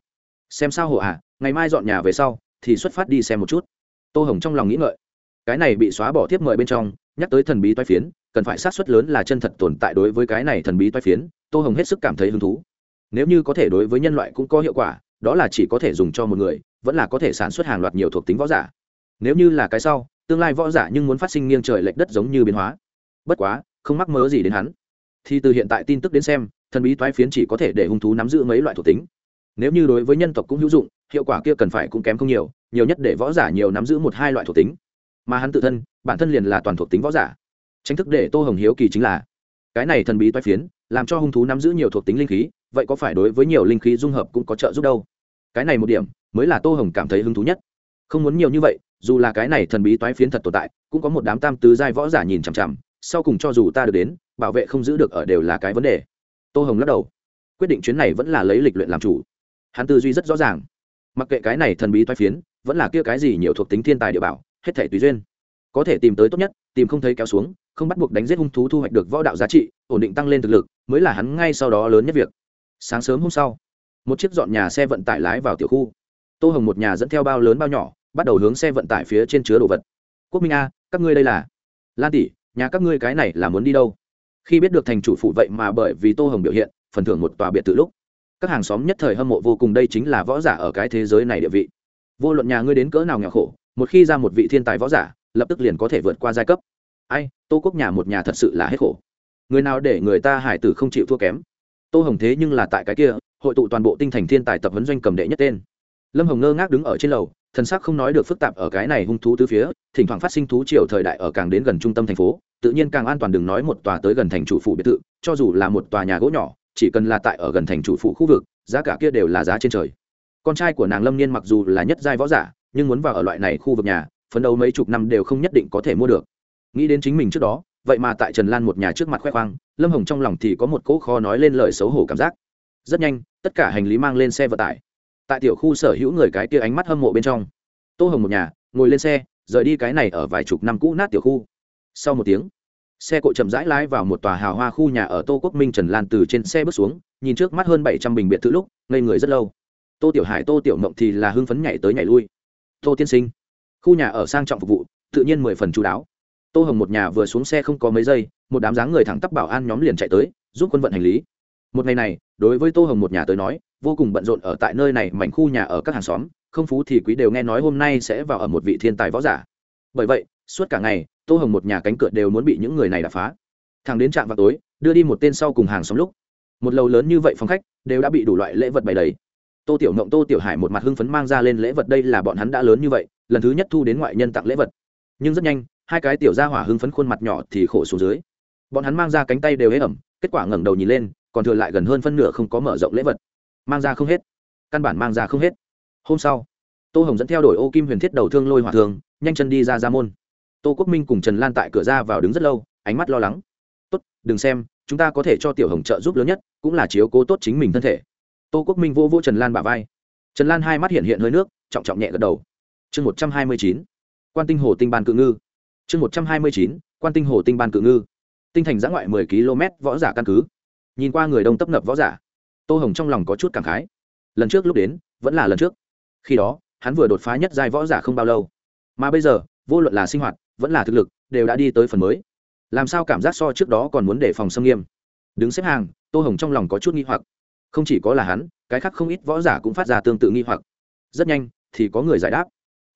Speaker 1: Xem sao hồ à ngày mai dọn nhà về sau, thì xuất phát đi xem một chút. Tô hồng trong lòng nghĩ ngợi. Cái này bị xóa bỏ tiếp mời bên trong, nhắc tới thần bí toai phiến, cần phải sát xuất lớn là chân thật tồn tại đối với cái này thần bí toai phiến, tô hồng hết sức cảm thấy hứng thú. Nếu như có thể đối với nhân loại cũng có hiệu quả, đó là chỉ có thể dùng cho một người, vẫn là có thể sản xuất hàng loạt nhiều thuộc tính võ giả. Nếu như là cái sau tương lai võ giả nhưng muốn phát sinh nghiêng trời lệch đất giống như biến hóa. Bất quá, không mắc mớ gì đến hắn. Thì từ hiện tại tin tức đến xem, thần bí toái phiến chỉ có thể để hung thú nắm giữ mấy loại thuộc tính. Nếu như đối với nhân tộc cũng hữu dụng, hiệu quả kia cần phải cũng kém không nhiều nhiều nhất để võ giả nhiều nắm giữ một hai loại thuộc tính. Mà hắn tự thân, bản thân liền là toàn thuộc tính võ giả. Tranh thức để tô hồng hiếu kỳ chính là, cái này thần bí toái phiến, làm cho hung thú nắm giữ nhiều thuộc tính linh khí, vậy có phải đối với nhiều linh khí dung hợp cũng có trợ giúp đâu? Cái này một điểm, mới là tô hồng cảm thấy hứng thú nhất. Không muốn nhiều như vậy dù là cái này thần bí toái phiến thật tồn tại, cũng có một đám tam tứ giai võ giả nhìn chằm chằm, sau cùng cho dù ta được đến, bảo vệ không giữ được ở đều là cái vấn đề. Tô hồng lắc đầu. Quyết định chuyến này vẫn là lấy lịch luyện làm chủ. Hắn tư duy rất rõ ràng. Mặc kệ cái này thần bí toái phiến, vẫn là kia cái gì nhiều thuộc tính thiên tài địa bảo, hết thể tùy duyên. Có thể tìm tới tốt nhất, tìm không thấy kéo xuống, không bắt buộc đánh giết hung thú thu hoạch được võ đạo giá trị, ổn định tăng lên thực lực, mới là hắn ngay sau đó lớn nhất việc. Sáng sớm hôm sau, một chiếc dọn nhà xe vận tải lái vào tiểu khu. Tô hồng một nhà dẫn theo bao lớn bao nhỏ bắt đầu hướng xe vận tải phía trên chứa đồ vật. Quốc minh a, các ngươi đây là? Lan tỷ, nhà các ngươi cái này là muốn đi đâu? Khi biết được thành chủ phụ vậy mà bởi vì tô hồng biểu hiện, phần thưởng một tòa biệt thự lúc. Các hàng xóm nhất thời hâm mộ vô cùng đây chính là võ giả ở cái thế giới này địa vị. Vô luận nhà ngươi đến cỡ nào nghèo khổ, một khi ra một vị thiên tài võ giả, lập tức liền có thể vượt qua giai cấp. Ai, tô quốc nhà một nhà thật sự là hết khổ. Người nào để người ta hải tử không chịu thua kém? Tô hồng thế nhưng là tại cái kia, hội tụ toàn bộ tinh thành thiên tài tập huấn doanh cầm đệ nhất tên lâm hồng ngơ ngác đứng ở trên lầu, thần sắc không nói được phức tạp ở cái này hung thú tứ phía, thỉnh thoảng phát sinh thú triều thời đại ở càng đến gần trung tâm thành phố, tự nhiên càng an toàn đừng nói một tòa tới gần thành chủ phủ biệt thự, cho dù là một tòa nhà gỗ nhỏ, chỉ cần là tại ở gần thành chủ phủ khu vực, giá cả kia đều là giá trên trời. Con trai của nàng lâm niên mặc dù là nhất giai võ giả, nhưng muốn vào ở loại này khu vực nhà, phấn đấu mấy chục năm đều không nhất định có thể mua được. Nghĩ đến chính mình trước đó, vậy mà tại trần lan một nhà trước mặt khoe khoang, lâm hồng trong lòng thì có một cỗ kho nói lên lời xấu hổ cảm giác. Rất nhanh, tất cả hành lý mang lên xe vận tải tại tiểu khu sở hữu người cái kia ánh mắt hâm mộ bên trong. Tô hồng một nhà, ngồi lên xe, rời đi cái này ở vài chục năm cũ nát tiểu khu. Sau một tiếng, xe cộ chậm rãi lái vào một tòa hào hoa khu nhà ở tô quốc minh trần lan từ trên xe bước xuống, nhìn trước mắt hơn bảy trăm bình biệt thự lúc, ngây người rất lâu. Tô tiểu hải, tô tiểu mộng thì là hưng phấn nhảy tới nhảy lui. Tô tiên sinh, khu nhà ở sang trọng phục vụ, tự nhiên mười phần chú đáo. Tô hồng một nhà vừa xuống xe không có mấy giây, một đám dáng người thẳng tắp bảo an nhóm liền chạy tới, giúp quân vận hành lý. Một ngày này đối với tô hồng một nhà tới nói, vô cùng bận rộn ở tại nơi này, mảnh khu nhà ở các hàng xóm, không phú thì quý đều nghe nói hôm nay sẽ vào ở một vị thiên tài võ giả. Bởi vậy, suốt cả ngày, tô hồng một nhà cánh cửa đều muốn bị những người này đập phá. Thằng đến trạm vào tối, đưa đi một tên sau cùng hàng xóm lúc. Một lầu lớn như vậy phòng khách, đều đã bị đủ loại lễ vật bày đầy. Tô tiểu mộng tô tiểu hải một mặt hưng phấn mang ra lên lễ vật, đây là bọn hắn đã lớn như vậy, lần thứ nhất thu đến ngoại nhân tặng lễ vật. Nhưng rất nhanh, hai cái tiểu gia hỏa hưng phấn khuôn mặt nhỏ thì khổ xuống dưới. Bọn hắn mang ra cánh tay đều hế ẩm, kết quả ngẩng đầu nhìn lên còn thừa lại gần hơn phân nửa không có mở rộng lễ vật. Mang ra không hết. Căn bản mang ra không hết. Hôm sau, tô hồng dẫn theo đổi ô kim huyền thiết đầu thương lôi hỏa thường, nhanh chân đi ra ra môn. Tô quốc minh cùng trần lan tại cửa ra vào đứng rất lâu, ánh mắt lo lắng. Tốt, đừng xem, chúng ta có thể cho tiểu hồng trợ giúp lớn nhất, cũng là chiếu cố tốt chính mình thân thể. Tô quốc minh vô vô trần lan bả vai. Trần lan hai mắt hiện hiện hơi nước, trọng trọng nhẹ gật đầu. Chương một trăm hai mươi chín, quan tinh hồ tinh ban cự ngư. Chương một trăm hai mươi chín, quan tinh hồ tinh ban cự ngư. Tinh thành giã ngoại mười km võ giả căn cứ nhìn qua người đông tấp nập võ giả, tô hồng trong lòng có chút cảm khái. Lần trước lúc đến, vẫn là lần trước. Khi đó, hắn vừa đột phá nhất giai võ giả không bao lâu. Mà bây giờ, vô luận là sinh hoạt, vẫn là thực lực, đều đã đi tới phần mới. Làm sao cảm giác so trước đó còn muốn đề phòng xâm nghiêm? Đứng xếp hàng, tô hồng trong lòng có chút nghi hoặc. Không chỉ có là hắn, cái khác không ít võ giả cũng phát ra tương tự nghi hoặc. Rất nhanh, thì có người giải đáp.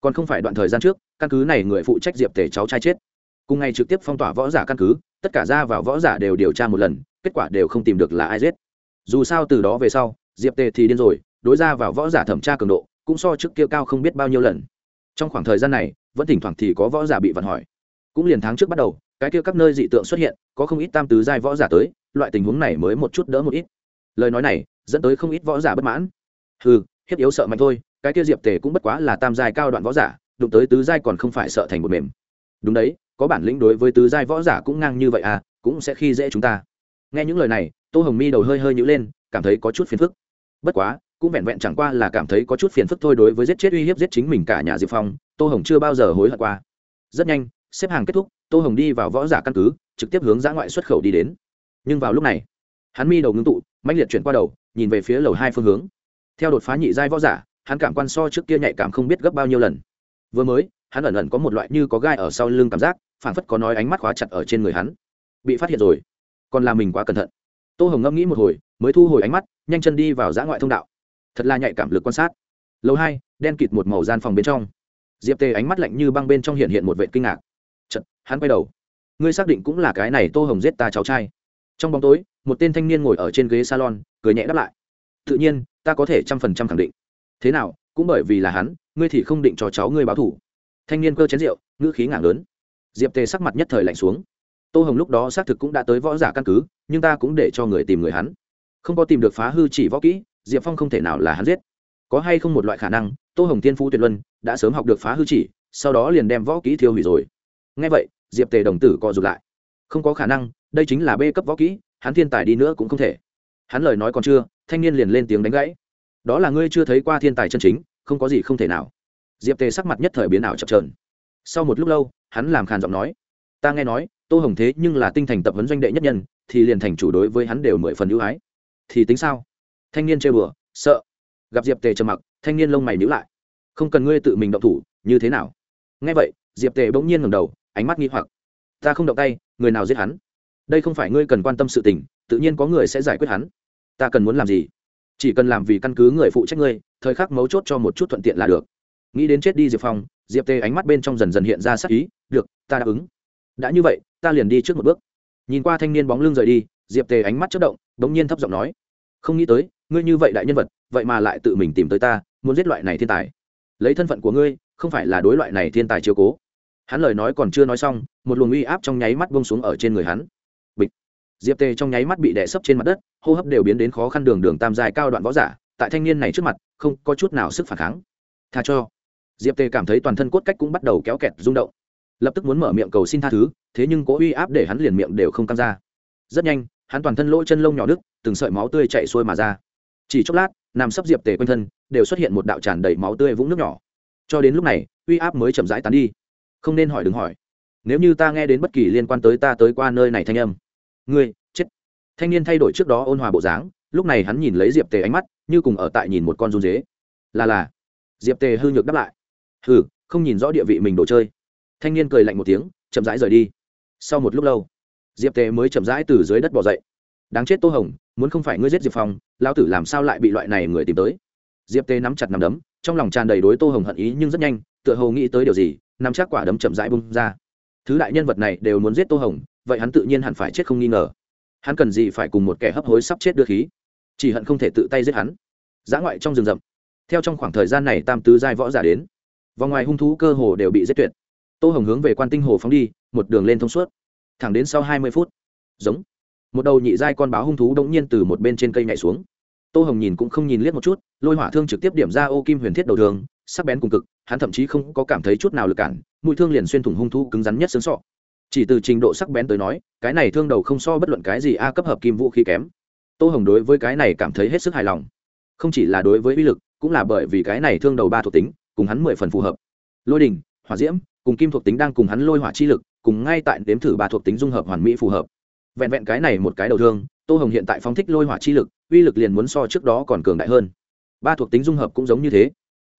Speaker 1: Còn không phải đoạn thời gian trước, căn cứ này người phụ trách diệp tể cháu trai chết. Cùng ngày trực tiếp phong tỏa võ giả căn cứ, tất cả ra vào võ giả đều điều tra một lần kết quả đều không tìm được là ai giết. Dù sao từ đó về sau, diệp tề thì điên rồi, đối ra vào võ giả thẩm tra cường độ, cũng so trước kia cao không biết bao nhiêu lần. Trong khoảng thời gian này, vẫn thỉnh thoảng thì có võ giả bị vặn hỏi. Cũng liền tháng trước bắt đầu, cái kia các nơi dị tượng xuất hiện, có không ít tam tứ giai võ giả tới, loại tình huống này mới một chút đỡ một ít. Lời nói này, dẫn tới không ít võ giả bất mãn. Ừ hiếp yếu sợ mạnh thôi, cái kia diệp tề cũng bất quá là tam giai cao đoạn võ giả, đụng tới tứ giai còn không phải sợ thành một mềm. Đúng đấy, có bản lĩnh đối với tứ giai võ giả cũng ngang như vậy à cũng sẽ khi dễ chúng ta nghe những lời này, tô hồng mi đầu hơi hơi nhữ lên, cảm thấy có chút phiền phức. Bất quá, cũng vẹn vẹn chẳng qua là cảm thấy có chút phiền phức thôi đối với giết chết uy hiếp giết chính mình cả nhà diệp phong, tô hồng chưa bao giờ hối hận qua. Rất nhanh, xếp hàng kết thúc, tô hồng đi vào võ giả căn cứ, trực tiếp hướng giã ngoại xuất khẩu đi đến. Nhưng vào lúc này, hắn mi đầu ngưng tụ mạnh liệt chuyển qua đầu, nhìn về phía lầu hai phương hướng. Theo đột phá nhị giai võ giả, hắn cảm quan so trước kia nhạy cảm không biết gấp bao nhiêu lần. Vừa mới, hắn ẩn ẩn có một loại như có gai ở sau lưng cảm giác phản phất có nói ánh mắt khóa chặt ở trên người hắn. Bị phát hiện rồi còn là mình quá cẩn thận. Tô hồng ngẫm nghĩ một hồi mới thu hồi ánh mắt nhanh chân đi vào giã ngoại thông đạo. Thật là nhạy cảm lực quan sát. Lâu hai đen kịt một màu gian phòng bên trong. Diệp tê ánh mắt lạnh như băng bên trong hiện hiện một vệ kinh ngạc. Chật, hắn quay đầu. Ngươi xác định cũng là cái này tô hồng giết ta cháu trai. Trong bóng tối một tên thanh niên ngồi ở trên ghế salon cười nhẹ đáp lại. Tự nhiên ta có thể trăm phần trăm khẳng định. Thế nào cũng bởi vì là hắn ngươi thì không định cho cháu ngươi báo thủ thanh niên cơ chén rượu ngữ khí ngạc lớn. Diệp tề sắc mặt nhất thời lạnh xuống tô hồng lúc đó xác thực cũng đã tới võ giả căn cứ, nhưng ta cũng để cho người tìm người hắn. Không có tìm được phá hư chỉ võ kỹ, diệp phong không thể nào là hắn giết. Có hay không một loại khả năng, tô hồng tiên phú tuyệt luân đã sớm học được phá hư chỉ, sau đó liền đem võ kỹ thiêu hủy rồi. Ngay vậy, diệp tề đồng tử co rụt lại. Không có khả năng, đây chính là b cấp võ kỹ, hắn thiên tài đi nữa cũng không thể. Hắn lời nói còn chưa, thanh niên liền lên tiếng đánh gãy. Đó là ngươi chưa thấy qua thiên tài chân chính, không có gì không thể nào. Diệp tề sắc mặt nhất thời biến ảo chập trờn sau một lúc lâu, hắn làm khàn giọng nói. Ta nghe nói tô hồng thế nhưng là tinh thành tập huấn doanh đệ nhất nhân, thì liền thành chủ đối với hắn đều mười phần ưu ái. Thì tính sao? Thanh niên chơi bừa, sợ. Gặp diệp tề trầm mặc, thanh niên lông mày nhữ lại. Không cần ngươi tự mình động thủ, như thế nào? Nghe vậy, diệp tề bỗng nhiên ngầm đầu, ánh mắt nghi hoặc. Ta không động tay, người nào giết hắn? Đây không phải ngươi cần quan tâm sự tình, tự nhiên có người sẽ giải quyết hắn. Ta cần muốn làm gì? Chỉ cần làm vì căn cứ người phụ trách ngươi, thời khắc mấu chốt cho một chút thuận tiện là được. Nghĩ đến chết đi diệp phong, diệp tề ánh mắt bên trong dần dần hiện ra sắc ý, được, ta đáp ứng đã như vậy, ta liền đi trước một bước. Nhìn qua thanh niên bóng lưng rời đi, diệp tề ánh mắt chất động đ n g nhiên thấp giọng nói, không nghĩ tới, ngươi như vậy đại nhân vật, vậy mà lại tự mình tìm tới ta, muốn giết loại này thiên tài. Lấy thân phận của ngươi, không phải là đối loại này thiên tài chiếu cố. Hắn lời nói còn chưa nói xong, một luồng uy áp trong nháy mắt bông xuống ở trên người hắn. Bịch. Diệp tề trong nháy mắt bị đè sấp trên mặt đất, hô hấp đều biến đến khó khăn đường đường tam dài cao đoạn võ giả, tại thanh niên này trước mặt, không có chút nào sức phản kháng. Tha cho. Diệp tề cảm thấy toàn thân cốt cách cũng bắt đầu kéo kẹt rung động lập tức muốn mở miệng cầu xin tha thứ, thế nhưng cố uy áp để hắn liền miệng đều không căng ra. Rất nhanh, hắn toàn thân lỗ chân lông nhỏ đứt từng sợi máu tươi chạy xuôi mà ra. Chỉ chốc lát, nằm sấp diệp tề quanh thân, đều xuất hiện một đạo tràn đầy máu tươi vũng nước nhỏ. Cho đến lúc này, uy áp mới chậm rãi tán đi. Không nên hỏi đừng hỏi. Nếu như ta nghe đến bất kỳ liên quan tới ta tới qua nơi này thanh âm. Ngươi, chết. Thanh niên thay đổi trước đó ôn hòa bộ dáng, lúc này hắn nhìn lấy diệp tề ánh mắt, như cùng ở tại nhìn một con run dế là là. Diệp tề hư nhược đáp lại. Hừ, không nhìn rõ địa vị mình đồ chơi thanh niên cười lạnh một tiếng, chậm rãi rời đi. Sau một lúc lâu, diệp tề mới chậm rãi từ dưới đất bỏ dậy. Đáng chết tô hồng, muốn không phải ngươi giết diệp phong lao tử làm sao lại bị loại này người tìm tới? Diệp tề nắm chặt nằm đấm, trong lòng tràn đầy đối tô hồng hận ý nhưng rất nhanh, tựa hồ nghĩ tới điều gì, nắm chắc quả đấm chậm rãi bung ra. Thứ đại nhân vật này đều muốn giết tô hồng, vậy hắn tự nhiên hẳn phải chết không nghi ngờ. Hắn cần gì phải cùng một kẻ hấp hối sắp chết đưa khí? Chỉ hận không thể tự tay giết hắn. Giã ngoại trong rừng rậm. Theo trong khoảng thời gian này tam tứ giai võ giả đến, vòng ngoài hung thú cơ hồ đều bị giết tuyệt tô hồng hướng về quan tinh hồ phóng đi, một đường lên thông suốt. Thẳng đến sau hai mươi phút, giống, một đầu nhị giai con báo hung thú đ ỗ n g nhiên từ một bên trên cây nhảy xuống. Tô hồng nhìn cũng không nhìn liếc một chút, lôi hỏa thương trực tiếp điểm ra ô kim huyền thiết đầu thường sắc bén cùng cực, hắn thậm chí không có cảm thấy chút nào lực cản, mũi thương liền xuyên thủng hung thú cứng rắn nhất xương sọ. Chỉ từ trình độ sắc bén tới nói, cái này thương đầu không so bất luận cái gì a cấp hợp kim vũ khí kém. Tô hồng đối với cái này cảm thấy hết sức hài lòng. Không chỉ là đối với uy lực, cũng là bởi vì cái này thương đầu ba thuộc tính, cùng hắn mười phần phù hợp. Lôi đình hỏa diễm cùng kim thuộc tính đang cùng hắn lôi hỏa chi lực, cùng ngay tại đếm thử ba thuộc tính dung hợp hoàn mỹ phù hợp. Vẹn vẹn cái này một cái đầu thương, tô hồng hiện tại phóng thích lôi hỏa chi lực, uy lực liền muốn so trước đó còn cường đại hơn. Ba thuộc tính dung hợp cũng giống như thế.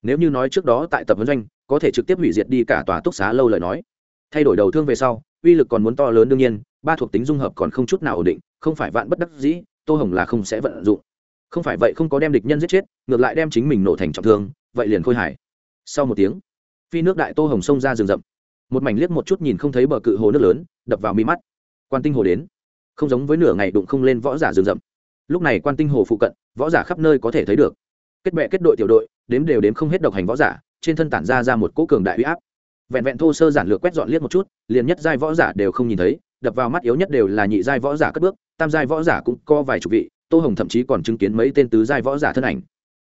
Speaker 1: Nếu như nói trước đó tại tập vấn doanh, có thể trực tiếp hủy diệt đi cả tòa túc xá lâu lời nói. Thay đổi đầu thương về sau, uy lực còn muốn to lớn đương nhiên, ba thuộc tính dung hợp còn không chút nào ổn định, không phải vạn bất đắc dĩ, tô hồng là không sẽ vận dụng. Không phải vậy không có đem địch nhân giết chết, ngược lại đem chính mình nổ thành trọng thương, vậy liền khôi hải sau một tiếng phi nước đại tô hồng sông ra rừng rậm. Một mảnh liếc một chút nhìn không thấy bờ cự hồ nước lớn, đập vào mi mắt. Quan tinh hồ đến. Không giống với nửa ngày đụng không lên võ giả rừng rậm. Lúc này quan tinh hồ phụ cận, võ giả khắp nơi có thể thấy được. Kết bệ kết đội tiểu đội, đếm đều đếm không hết độc hành võ giả, trên thân tản ra ra một cỗ cường đại huy áp. Vẹn vẹn thô sơ giản lược quét dọn liếc một chút, liền nhất giai võ giả đều không nhìn thấy, đập vào mắt yếu nhất đều là nhị giai võ giả cất bước, tam giai võ giả cũng có vài chục vị, tô hồng thậm chí còn chứng kiến mấy tên tứ giai võ giả thân ảnh.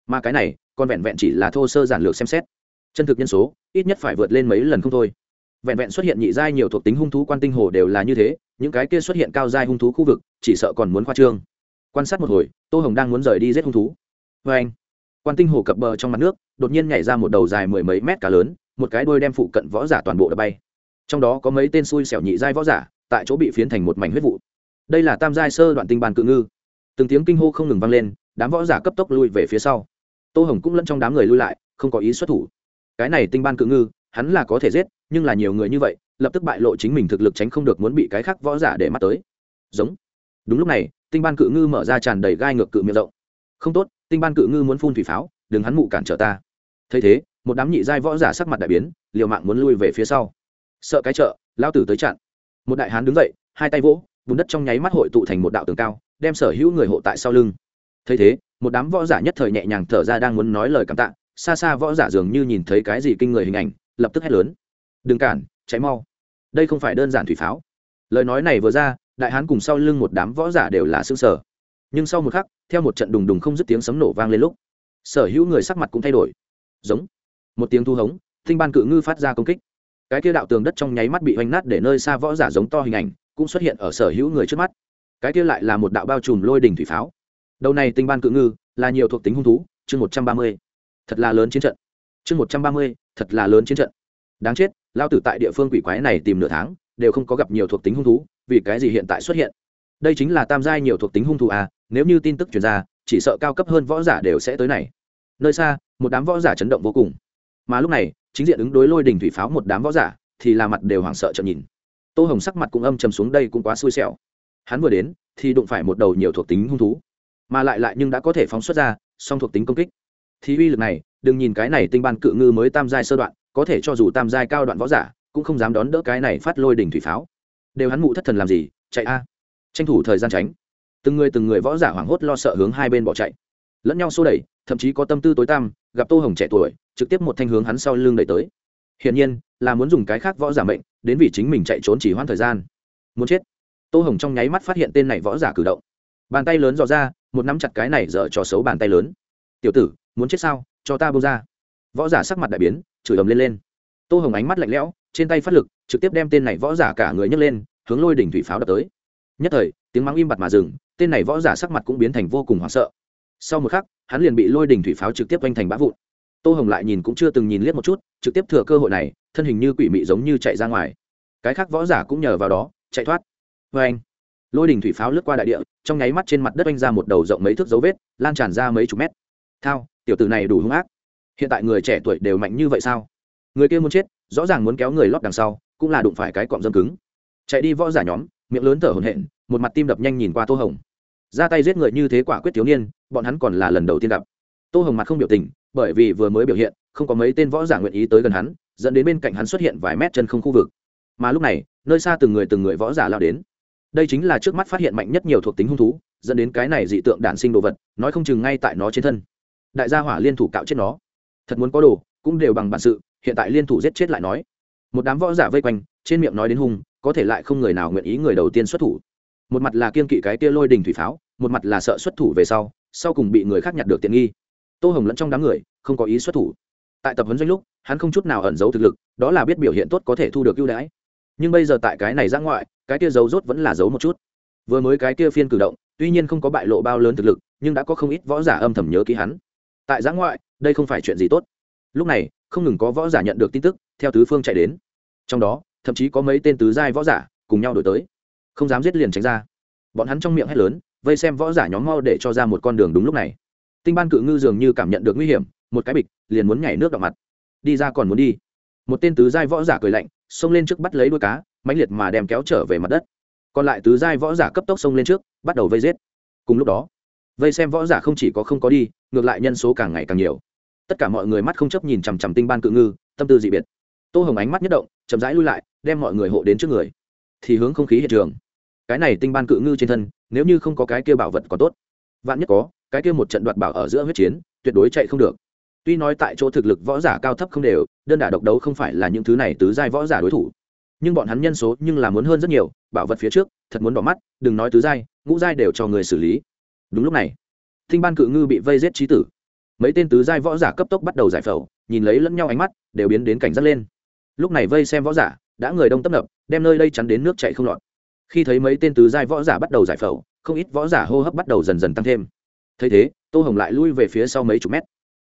Speaker 1: Mà cái này, còn vẹn vẹn chỉ là thô sơ giản lược xem xét chân thực nhân số, ít nhất phải vượt lên mấy lần không thôi. Vẹn vẹn xuất hiện nhị giai nhiều thuộc tính hung thú quan tinh hồ đều là như thế, những cái kia xuất hiện cao giai hung thú khu vực, chỉ sợ còn muốn khoa trương. Quan sát một hồi, tô hồng đang muốn rời đi giết hung thú. Vê anh, quan tinh hồ cập bờ trong mặt nước, đột nhiên nhảy ra một đầu dài mười mấy mét cá lớn, một cái đôi đem phụ cận võ giả toàn bộ đã bay. Trong đó có mấy tên xui xẻo nhị giai võ giả, tại chỗ bị phiến thành một mảnh huyết vụ. Đây là tam giai sơ đoạn tinh bàn cự ngư. Từng tiếng kinh hô không ngừng vang lên, đám võ giả cấp tốc lui về phía sau. Tô hồng cũng lẫn trong đám người lui lại, không có ý xuất thủ cái này tinh ban cự ngư, hắn là có thể giết, nhưng là nhiều người như vậy, lập tức bại lộ chính mình thực lực tránh không được muốn bị cái khác võ giả để mắt tới. Giống. Đúng lúc này, tinh ban cự ngư mở ra tràn đầy gai ngược cự miệng rộng. Không tốt, tinh ban cự ngư muốn phun thủy pháo, đừng hắn mụ cản trở ta. Thấy thế, một đám nhị giai võ giả sắc mặt đại biến, liều mạng muốn lui về phía sau. Sợ cái chợ, lao tử tới chặn. Một đại hán đứng dậy, hai tay vỗ, bùn đất trong nháy mắt hội tụ thành một đạo tường cao, đem sở hữu người hộ tại sau lưng. Thấy thế, một đám võ giả nhất thời nhẹ nhàng thở ra đang muốn nói lời cảm tạ xa xa võ giả dường như nhìn thấy cái gì kinh người hình ảnh, lập tức hét lớn. Đừng cản cháy mau. Đây không phải đơn giản thủy pháo. Lời nói này vừa ra, đại hán cùng sau lưng một đám võ giả đều là xương sở nhưng sau một khắc, theo một trận đùng đùng không dứt tiếng sấm nổ vang lên lúc, sở hữu người sắc mặt cũng thay đổi. Giống. Một tiếng thu hống, tinh ban cự ngư phát ra công kích. Cái kia đạo tường đất trong nháy mắt bị hoành nát để nơi xa võ giả giống to hình ảnh, cũng xuất hiện ở sở hữu người trước mắt. Cái kia lại là một đạo bao trùm lôi đỉnh thủy pháo. Đầu này tinh ban cự ngư là nhiều thuộc tính hung thú, chương một trăm ba mươi thật là lớn chiến trận. Chương một trăm ba mươi, thật là lớn chiến trận. Đáng chết, lao tử tại địa phương quỷ quái này tìm nửa tháng, đều không có gặp nhiều thuộc tính hung thú, vì cái gì hiện tại xuất hiện? Đây chính là tam giai nhiều thuộc tính hung thú à nếu như tin tức chuyển ra, chỉ sợ cao cấp hơn võ giả đều sẽ tới này. Nơi xa, một đám võ giả chấn động vô cùng. Mà lúc này, chính diện ứng đối lôi đình thủy pháo một đám võ giả, thì là mặt đều hoảng sợ trợn nhìn. Tô hồng sắc mặt cũng âm trầm xuống đây cũng quá xui xẻo. Hắn vừa đến, thì đụng phải một đầu nhiều thuộc tính hung thú. Mà lại lại nhưng đã có thể phóng xuất ra, song thuộc tính công kích thì uy lực này, đừng nhìn cái này tinh ban cự ngư mới tam giai sơ đoạn, có thể cho dù tam giai cao đoạn võ giả, cũng không dám đón đỡ cái này phát lôi đỉnh thủy pháo. Đều hắn mụ thất thần làm gì, chạy a. Tranh thủ thời gian tránh. Từng người từng người võ giả hoảng hốt lo sợ hướng hai bên bỏ chạy. Lẫn nhau xô đẩy, thậm chí có tâm tư tối tăm, gặp tô hồng trẻ tuổi, trực tiếp một thanh hướng hắn sau lưng đẩy tới. Hiển nhiên, là muốn dùng cái khác võ giả mệnh, đến vì chính mình chạy trốn chỉ hoãn thời gian. Muốn chết. Tô hồng trong nháy mắt phát hiện tên này võ giả cử động. Bàn tay lớn dò ra, một nắm chặt cái này dở trò xấu bàn tay lớn. Tiểu tử muốn chết sao? Cho ta bông ra. Võ giả sắc mặt đại biến, chửi ầm lên lên. Tô hồng ánh mắt lạnh lẽo, trên tay phát lực, trực tiếp đem tên này võ giả cả người nhấc lên, hướng lôi đỉnh thủy pháo đập tới. Nhất thời, tiếng mắng im bặt mà dừng, tên này võ giả sắc mặt cũng biến thành vô cùng hoảng sợ. Sau một khắc, hắn liền bị lôi đỉnh thủy pháo trực tiếp quanh thành bã vụn. Tô hồng lại nhìn cũng chưa từng nhìn liếc một chút, trực tiếp thừa cơ hội này, thân hình như quỷ mị giống như chạy ra ngoài. Cái khác võ giả cũng nhờ vào đó, chạy thoát. Vê anh, lôi đỉnh thủy pháo lướt qua đại địa, trong nháy mắt trên mặt đất oanh ra một đầu rộng mấy thước dấu vết, lan tràn ra mấy chục mét thao, tiểu tử này đủ hung ác. Hiện tại người trẻ tuổi đều mạnh như vậy sao? Người kia muốn chết, rõ ràng muốn kéo người lót đằng sau, cũng là đụng phải cái cọm dâm cứng. Chạy đi võ giả nhóm, miệng lớn thở hổn hển, một mặt tim đập nhanh nhìn qua tô hồng. Ra tay giết người như thế quả quyết thiếu niên, bọn hắn còn là lần đầu tiên gặp. Tô hồng mặt không biểu tình, bởi vì vừa mới biểu hiện, không có mấy tên võ giả nguyện ý tới gần hắn, dẫn đến bên cạnh hắn xuất hiện vài mét chân không khu vực. Mà lúc này, nơi xa từng người từng người võ giả lao đến. Đây chính là trước mắt phát hiện mạnh nhất nhiều thuộc tính hung thú, dẫn đến cái này dị tượng đản sinh đồ vật, nói không chừng ngay tại nó trên thân đại gia hỏa liên thủ cạo chết nó. Thật muốn có đồ, cũng đều bằng bản sự, hiện tại liên thủ giết chết lại nói. Một đám võ giả vây quanh, trên miệng nói đến hung, có thể lại không người nào nguyện ý người đầu tiên xuất thủ. Một mặt là kiên kỵ cái tia lôi đình thủy pháo, một mặt là sợ xuất thủ về sau sau cùng bị người khác nhặt được tiện nghi. Tô hồng lẫn trong đám người, không có ý xuất thủ. Tại tập huấn doanh lúc, hắn không chút nào ẩn giấu thực lực, đó là biết biểu hiện tốt có thể thu được ưu đãi. Nhưng bây giờ tại cái này ra ngoại, cái kia giấu rốt vẫn là giấu một chút. Vừa mới cái kia phiên cử động, tuy nhiên không có bại lộ bao lớn thực lực, nhưng đã có không ít võ giả âm thầm nhớ ký hắn tại giã ngoại, đây không phải chuyện gì tốt. Lúc này, không ngừng có võ giả nhận được tin tức, theo tứ phương chạy đến. Trong đó, thậm chí có mấy tên tứ giai võ giả cùng nhau đổi tới. Không dám giết liền tránh ra. Bọn hắn trong miệng hét lớn, vây xem võ giả nhóm mau để cho ra một con đường đúng lúc này. Tinh ban cự ngư dường như cảm nhận được nguy hiểm, một cái bịch, liền muốn nhảy nước đỏ mặt. Đi ra còn muốn đi. Một tên tứ giai võ giả cười lạnh, xông lên trước bắt lấy đuôi cá, mãnh liệt mà đem kéo trở về mặt đất. Còn lại tứ giai võ giả cấp tốc xông lên trước, bắt đầu vây giết. Cùng lúc đó vây xem võ giả không chỉ có không có đi, ngược lại nhân số càng ngày càng nhiều. Tất cả mọi người mắt không chấp nhìn chằm chằm tinh ban cự ngư, tâm tư dị biệt. Tô hồng ánh mắt nhất động, chậm rãi lui lại, đem mọi người hộ đến trước người. Thì hướng không khí hiện trường. Cái này tinh ban cự ngư trên thân, nếu như không có cái kia bảo vật còn tốt. Vạn nhất có, cái kia một trận đoạt bảo ở giữa huyết chiến, tuyệt đối chạy không được. Tuy nói tại chỗ thực lực võ giả cao thấp không đều, đơn đả độc đấu không phải là những thứ này tứ giai võ giả đối thủ. Nhưng bọn hắn nhân số nhưng là muốn hơn rất nhiều, bảo vật phía trước, thật muốn đỏ mắt, đừng nói tứ giai, ngũ giai đều cho người xử lý đúng lúc này, thinh ban cự ngư bị vây giết trí tử. Mấy tên tứ giai võ giả cấp tốc bắt đầu giải phẫu, nhìn lấy lẫn nhau ánh mắt, đều biến đến cảnh giác lên. Lúc này vây xem võ giả, đã người đông tấp nập, đem nơi đây chắn đến nước chạy không lọt. Khi thấy mấy tên tứ giai võ giả bắt đầu giải phẫu, không ít võ giả hô hấp bắt đầu dần dần tăng thêm. Thấy thế, tô hồng lại lui về phía sau mấy chục mét.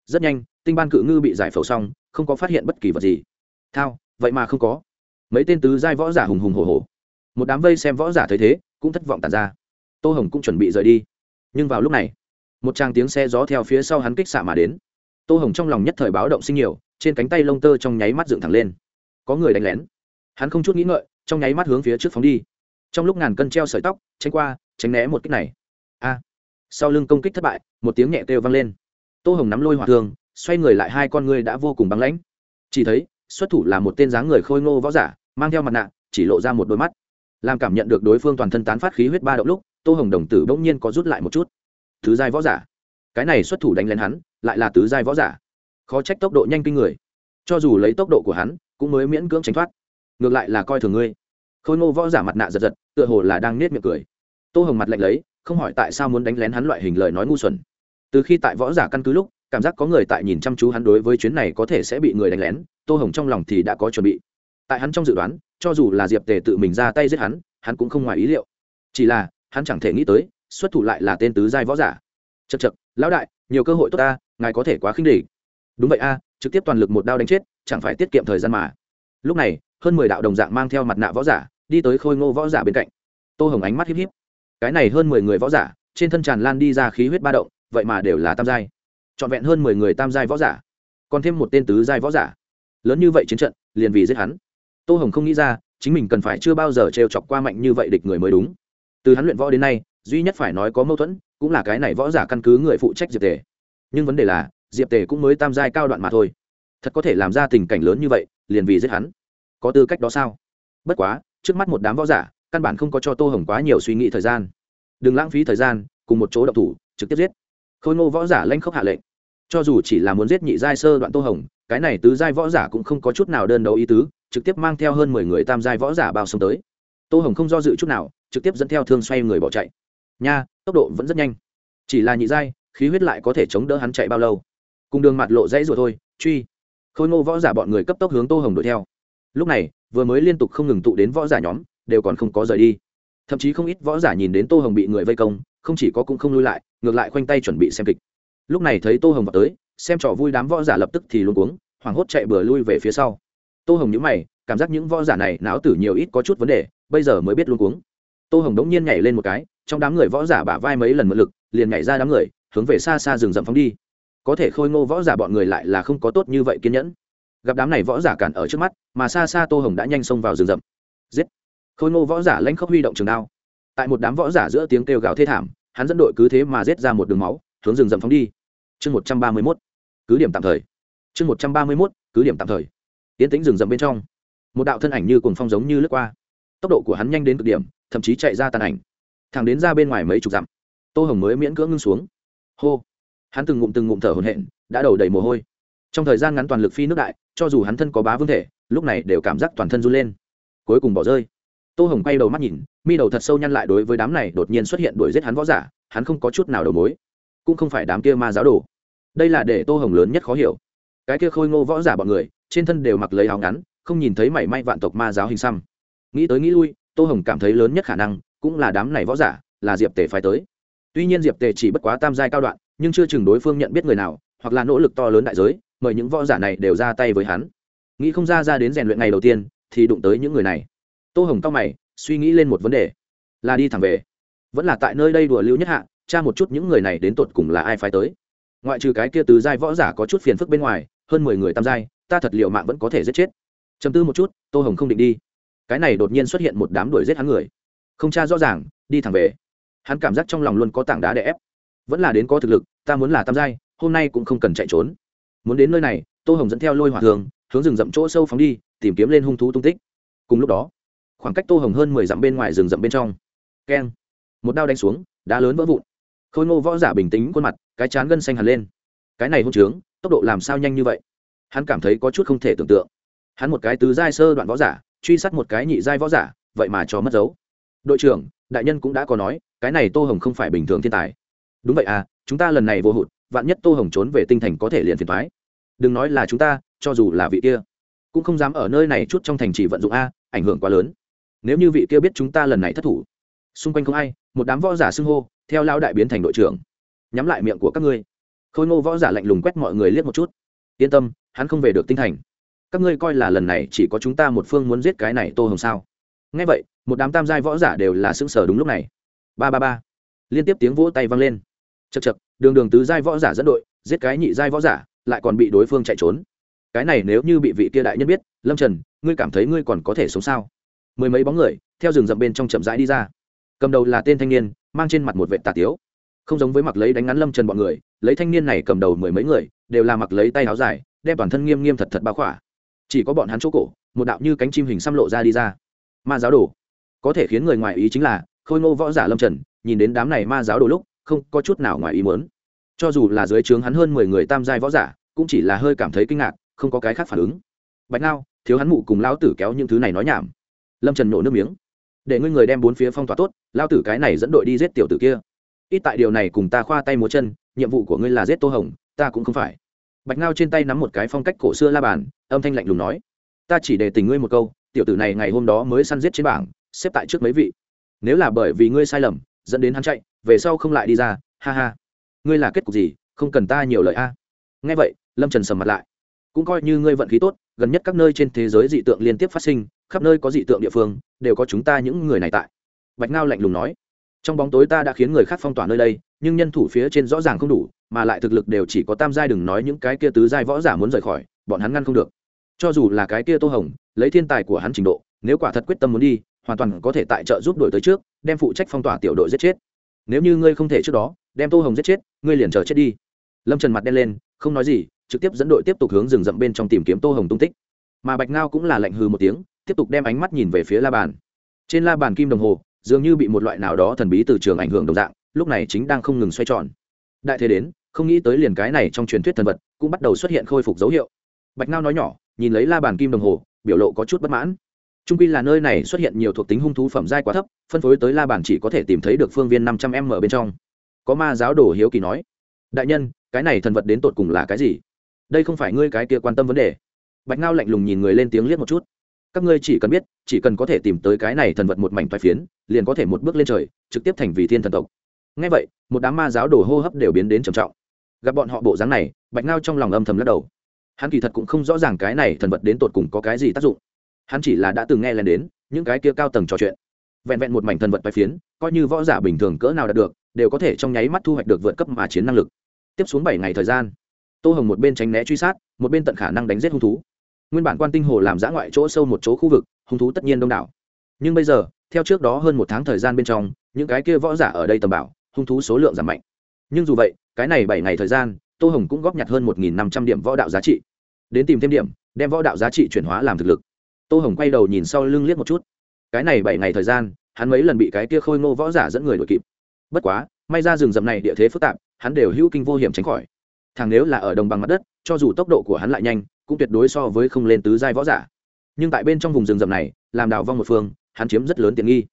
Speaker 1: Rất nhanh tinh ban cự ngư bị giải phẫu xong, không có phát hiện bất kỳ vật gì. Thao, vậy mà không có. Mấy tên tứ giai võ giả hùng hùng hồ hồ một đám vây xem võ giả thấy thế, cũng thất vọng tàn ra. Tô hồng cũng chuẩn bị rời đi nhưng vào lúc này, một tràng tiếng xe gió theo phía sau hắn kích xạ mà đến. Tô hồng trong lòng nhất thời báo động sinh nhiều, trên cánh tay lông tơ trong nháy mắt dựng thẳng lên. Có người đánh lén. Hắn không chút nghĩ ngợi, trong nháy mắt hướng phía trước phóng đi. Trong lúc ngàn cân treo sợi tóc, tránh qua, tránh né một kích này. A! Sau lưng công kích thất bại, một tiếng nhẹ kêu vang lên. Tô hồng nắm lôi hỏa thường, xoay người lại hai con ngươi đã vô cùng băng lãnh. Chỉ thấy, xuất thủ là một tên dáng người khôi ngô võ giả, mang theo mặt nạ, chỉ lộ ra một đôi mắt. Làm cảm nhận được đối phương toàn thân tán phát khí huyết ba động lúc tô hồng đồng tử bỗng nhiên có rút lại một chút. Thứ giai võ giả. Cái này xuất thủ đánh lén hắn, lại là tứ giai võ giả. Khó trách tốc độ nhanh kinh người. Cho dù lấy tốc độ của hắn, cũng mới miễn cưỡng tránh thoát. Ngược lại là coi thường ngươi. Khôi ngô võ giả mặt nạ giật giật, tựa hồ là đang nết miệng cười. Tô hồng mặt lạnh lấy, không hỏi tại sao muốn đánh lén hắn loại hình lời nói ngu xuẩn. Từ khi tại võ giả căn cứ lúc, cảm giác có người tại nhìn chăm chú hắn đối với chuyến này có thể sẽ bị người đánh lén, tô hồng trong lòng thì đã có chuẩn bị. Tại hắn trong dự đoán, cho dù là diệp tề tự mình ra tay giết hắn hắn cũng không ngoài ý liệu. Chỉ là hắn chẳng thể nghĩ tới, xuất thủ lại là tên tứ giai võ giả. Chật chật lão đại, nhiều cơ hội tốt ta, ngài có thể quá khinh đỉ đúng vậy a, trực tiếp toàn lực một đao đánh chết, chẳng phải tiết kiệm thời gian mà. Lúc này, hơn mười đạo đồng dạng mang theo mặt nạ võ giả, đi tới khôi ngô võ giả bên cạnh. Tô hồng ánh mắt híp híp. Cái này hơn mười người võ giả, trên thân tràn lan đi ra khí huyết ba động, vậy mà đều là tam giai. Trọn vẹn hơn mười người tam giai võ giả, còn thêm một tên tứ giai võ giả. Lớn như vậy chiến trận, liền vì giết hắn. Tô hồng không nghĩ ra, chính mình cần phải chưa bao giờ trêu chọc qua mạnh như vậy địch người mới đúng từ hắn luyện võ đến nay, duy nhất phải nói có mâu thuẫn, cũng là cái này võ giả căn cứ người phụ trách diệp tề. Nhưng vấn đề là, diệp tề cũng mới tam giai cao đoạn mà thôi. Thật có thể làm ra tình cảnh lớn như vậy, liền vì giết hắn. Có tư cách đó sao? Bất quá, trước mắt một đám võ giả, căn bản không có cho tô hồng quá nhiều suy nghĩ thời gian. Đừng lãng phí thời gian, cùng một chỗ đậu thủ, trực tiếp giết. Khôi ngô võ giả lanh khốc hạ lệnh. Cho dù chỉ là muốn giết nhị giai sơ đoạn tô hồng, cái này tứ giai võ giả cũng không có chút nào đơn đấu ý tứ, trực tiếp mang theo hơn mười người tam giai võ giả bao sông tới. Tô hồng không do dự chút nào trực tiếp dẫn theo thương xoay người bỏ chạy. Nha, tốc độ vẫn rất nhanh. Chỉ là nhị giai, khí huyết lại có thể chống đỡ hắn chạy bao lâu. Cùng đường mặt lộ dãy rồi thôi, truy. Khôi ngô võ giả bọn người cấp tốc hướng tô hồng đuổi theo. Lúc này, vừa mới liên tục không ngừng tụ đến võ giả nhóm, đều còn không có rời đi. Thậm chí không ít võ giả nhìn đến tô hồng bị người vây công, không chỉ có cũng không lui lại, ngược lại khoanh tay chuẩn bị xem kịch. Lúc này thấy tô hồng vào tới, xem trò vui đám võ giả lập tức thì luôn cuống, hoảng hốt chạy bừa lui về phía sau. Tô hồng nhữ mày, cảm giác những võ giả này não tử nhiều ít có chút vấn đề, bây giờ mới biết luôn cuống tô hồng đống nhiên nhảy lên một cái, trong đám người võ giả bả vai mấy lần mượn lực, liền nhảy ra đám người, hướng về xa xa rừng rậm phóng đi. Có thể khôi ngô võ giả bọn người lại là không có tốt như vậy kiên nhẫn. Gặp đám này võ giả cản ở trước mắt, mà xa xa tô hồng đã nhanh xông vào rừng rậm. Giết! Khôi ngô võ giả lãnh khốc huy động trường đao. Tại một đám võ giả giữa tiếng kêu gào thê thảm, hắn dẫn đội cứ thế mà giết ra một đường máu, hướng rừng rậm phóng đi. Chương một trăm ba mươi mốt. Cứ điểm tạm thời. Chương một trăm ba mươi mốt, cứ điểm tạm thời. Tiến tính rừng rậm bên trong. Một đạo thân ảnh như cùng phong giống như lướt qua. Tốc độ của hắn nhanh đến cực điểm thậm chí chạy ra tàn ảnh. Thẳng đến ra bên ngoài mấy chục dặm, tô hồng mới miễn cưỡng ngưng xuống. Hô! Hắn từng ngụm từng ngụm thở hồn hện đã đầu đầy mồ hôi. Trong thời gian ngắn toàn lực phi nước đại, cho dù hắn thân có bá vương thể, lúc này đều cảm giác toàn thân run lên. Cuối cùng bỏ rơi. Tô hồng quay đầu mắt nhìn, mi đầu thật sâu nhăn lại đối với đám này đột nhiên xuất hiện đuổi giết hắn võ giả, hắn không có chút nào đầu mối. Cũng không phải đám kia ma giáo đồ. Đây là để tô hồng lớn nhất khó hiểu. Cái kia khôi ngô võ giả bọn người, trên thân đều mặc lấy áo ngắn, không nhìn thấy mảy may vạn tộc ma giáo hình xăm. Nghĩ tới nghĩ lui tô hồng cảm thấy lớn nhất khả năng cũng là đám này võ giả, là diệp tề phái tới. Tuy nhiên diệp tề chỉ bất quá tam giai cao đoạn, nhưng chưa chừng đối phương nhận biết người nào, hoặc là nỗ lực to lớn đại giới, mời những võ giả này đều ra tay với hắn. Nghĩ không ra ra đến rèn luyện ngày đầu tiên thì đụng tới những người này. Tô hồng cao mày, suy nghĩ lên một vấn đề. Là đi thẳng về. Vẫn là tại nơi đây đùa lưu nhất hạ, tra một chút những người này đến tột cùng là ai phái tới. Ngoại trừ cái kia từ giai võ giả có chút phiền phức bên ngoài, hơn mười người tam giai, ta thật liệu mạng vẫn có thể giết chết. Chấm tư một chút, tô hồng không định đi cái này đột nhiên xuất hiện một đám đuổi giết hắn người. Không tra rõ ràng, đi thẳng về. Hắn cảm giác trong lòng luôn có tảng đá đè ép. Vẫn là đến có thực lực, ta muốn là tam giai, hôm nay cũng không cần chạy trốn. Muốn đến nơi này, tô hồng dẫn theo lôi hỏa thường, hướng rừng rậm chỗ sâu phóng đi, tìm kiếm lên hung thú tung tích. Cùng lúc đó, khoảng cách tô hồng hơn mười dặm bên ngoài rừng rậm bên trong. Keng. Một đao đánh xuống, đá lớn vỡ vụn. Khôi ngô võ giả bình tĩnh khuôn mặt, cái chán gân xanh hẳn lên. Cái này hôn trướng, tốc độ làm sao nhanh như vậy? Hắn cảm thấy có chút không thể tưởng tượng. Hắn một cái tứ giai sơ đoạn võ giả truy sát một cái nhị giai võ giả, vậy mà cho mất dấu. Đội trưởng, đại nhân cũng đã có nói, cái này tô hồng không phải bình thường thiên tài. Đúng vậy à chúng ta lần này vô hụt, vạn nhất tô hồng trốn về tinh thành có thể liền phiền thoái đừng nói là chúng ta, cho dù là vị kia, cũng không dám ở nơi này chút trong thành chỉ vận dụng a, ảnh hưởng quá lớn. Nếu như vị kia biết chúng ta lần này thất thủ, xung quanh không ai, một đám võ giả xưng hô, theo lao đại biến thành đội trưởng. Nhắm lại miệng của các ngươi. Khôi ngô võ giả lạnh lùng quét mọi người liếc một chút. Yên tâm, hắn không về được tinh thành các ngươi coi là lần này chỉ có chúng ta một phương muốn giết cái này tô hồng sao? Ngay vậy, một đám tam giai võ giả đều là xứng sở đúng lúc này. Ba ba ba. Liên tiếp tiếng vỗ tay vang lên. Chật chật đường đường tứ giai võ giả dẫn đội, giết cái nhị giai võ giả, lại còn bị đối phương chạy trốn. Cái này nếu như bị vị kia đại nhân biết, lâm trần, ngươi cảm thấy ngươi còn có thể sống sao? Mười mấy bóng người, theo rừng rậm bên trong chậm rãi đi ra. Cầm đầu là tên thanh niên, mang trên mặt một vệ tà tiếu. Không giống với mặc lấy đánh ngắn lâm trần bọn người, lấy thanh niên này cầm đầu mười mấy người, đều là mặc lấy tay áo dài, đem toàn thân nghiêm nghiêm thật thật bao khỏa chỉ có bọn hắn chỗ cổ, một đạo như cánh chim hình xăm lộ ra đi ra. Ma giáo đồ. Có thể khiến người ngoài ý chính là, khôi ngô võ giả lâm trần, nhìn đến đám này ma giáo đồ lúc, không có chút nào ngoài ý muốn. Cho dù là dưới trướng hắn hơn mười người tam giai võ giả, cũng chỉ là hơi cảm thấy kinh ngạc, không có cái khác phản ứng. Bạch ngao, thiếu hắn mụ cùng lão tử kéo những thứ này nói nhảm. Lâm trần nổ nước miếng. Để ngươi người đem bốn phía phong tỏa tốt lao tử cái này dẫn đội đi giết tiểu tử kia. Ít tại điều này cùng ta khoa tay múa chân, nhiệm vụ của ngươi là giết tô hồng, ta cũng không phải. Bạch ngao trên tay nắm một cái phong cách cổ xưa la bàn âm thanh lạnh lùng nói, ta chỉ để tình ngươi một câu, tiểu tử này ngày hôm đó mới săn giết trên bảng, xếp tại trước mấy vị. Nếu là bởi vì ngươi sai lầm, dẫn đến hắn chạy, về sau không lại đi ra, ha ha. Ngươi là kết cục gì, không cần ta nhiều lời a. Nghe vậy, lâm trần sầm mặt lại. Cũng coi như ngươi vận khí tốt, gần nhất các nơi trên thế giới dị tượng liên tiếp phát sinh, khắp nơi có dị tượng địa phương, đều có chúng ta những người này tại. Bạch ngao lạnh lùng nói. Trong bóng tối ta đã khiến người khác phong tỏa nơi đây, nhưng nhân thủ phía trên rõ ràng không đủ, mà lại thực lực đều chỉ có tam giai đừng nói những cái kia tứ giai võ giả muốn rời khỏi, bọn hắn ngăn không được cho dù là cái kia tô hồng, lấy thiên tài của hắn trình độ, nếu quả thật quyết tâm muốn đi, hoàn toàn có thể tại trợ giúp đổi tới trước, đem phụ trách phong tỏa tiểu đội giết chết. Nếu như ngươi không thể trước đó, đem tô hồng giết chết, ngươi liền chờ chết đi. Lâm trần mặt đen lên, không nói gì, trực tiếp dẫn đội tiếp tục hướng rừng rậm bên trong tìm kiếm tô hồng tung tích. Mà bạch ngao cũng là lạnh hư một tiếng, tiếp tục đem ánh mắt nhìn về phía la bàn. Trên la bàn kim đồng hồ, dường như bị một loại nào đó thần bí từ trường ảnh hưởng đồng dạng, lúc này chính đang không ngừng xoay tròn. Đại thế đến, không nghĩ tới liền cái này trong truyền thuyết thần vật cũng bắt đầu xuất hiện khôi phục dấu hiệu. Bạch ngao nói nhỏ nhìn lấy la bàn kim đồng hồ, biểu lộ có chút bất mãn. Trung quy là nơi này xuất hiện nhiều thuộc tính hung thú phẩm giai quá thấp, phân phối tới la bàn chỉ có thể tìm thấy được phương viên năm trăm m bên trong. Có ma giáo đồ hiếu kỳ nói, đại nhân, cái này thần vật đến tột cùng là cái gì? Đây không phải ngươi cái kia quan tâm vấn đề. Bạch ngao lạnh lùng nhìn người lên tiếng liếc một chút, các ngươi chỉ cần biết, chỉ cần có thể tìm tới cái này thần vật một mảnh toai phiến, liền có thể một bước lên trời, trực tiếp thành vì thiên thần tộc. Ngay vậy, một đám ma giáo đồ hô hấp đều biến đến trầm trọng. Gặp bọn họ bộ dáng này, bạch ngao trong lòng âm thầm lắc đầu hắn kỳ thật cũng không rõ ràng cái này thần vật đến tột cùng có cái gì tác dụng. Hắn chỉ là đã từng nghe lên đến, những cái kia cao tầng trò chuyện. Vẹn vẹn một mảnh thần vật bay phiến, coi như võ giả bình thường cỡ nào đạt được, đều có thể trong nháy mắt thu hoạch được vượt cấp mà chiến năng lực. Tiếp xuống bảy ngày thời gian, tô hồng một bên tránh né truy sát, một bên tận khả năng đánh giết hung thú. Nguyên bản quan tinh hồ làm giã ngoại chỗ sâu một chỗ khu vực, hung thú tất nhiên đông đảo. Nhưng bây giờ, theo trước đó hơn một tháng thời gian bên trong, những cái kia võ giả ở đây tầm bảo, hung thú số lượng giảm mạnh. Nhưng dù vậy, cái này bảy ngày thời gian, tô hồng cũng góp nhặt hơn một năm trăm điểm võ đạo giá trị đến tìm thêm điểm, đem võ đạo giá trị chuyển hóa làm thực lực. Tô hồng quay đầu nhìn sau lưng liếc một chút. Cái này bảy ngày thời gian, hắn mấy lần bị cái kia khôi ngô võ giả dẫn người đuổi kịp. Bất quá, may ra rừng rậm này địa thế phức tạp, hắn đều hữu kinh vô hiểm tránh khỏi. Thằng nếu là ở đồng bằng mặt đất, cho dù tốc độ của hắn lại nhanh, cũng tuyệt đối so với không lên tứ giai võ giả. Nhưng tại bên trong vùng rừng rậm này, làm đào vong một phương, hắn chiếm rất lớn tiện nghi.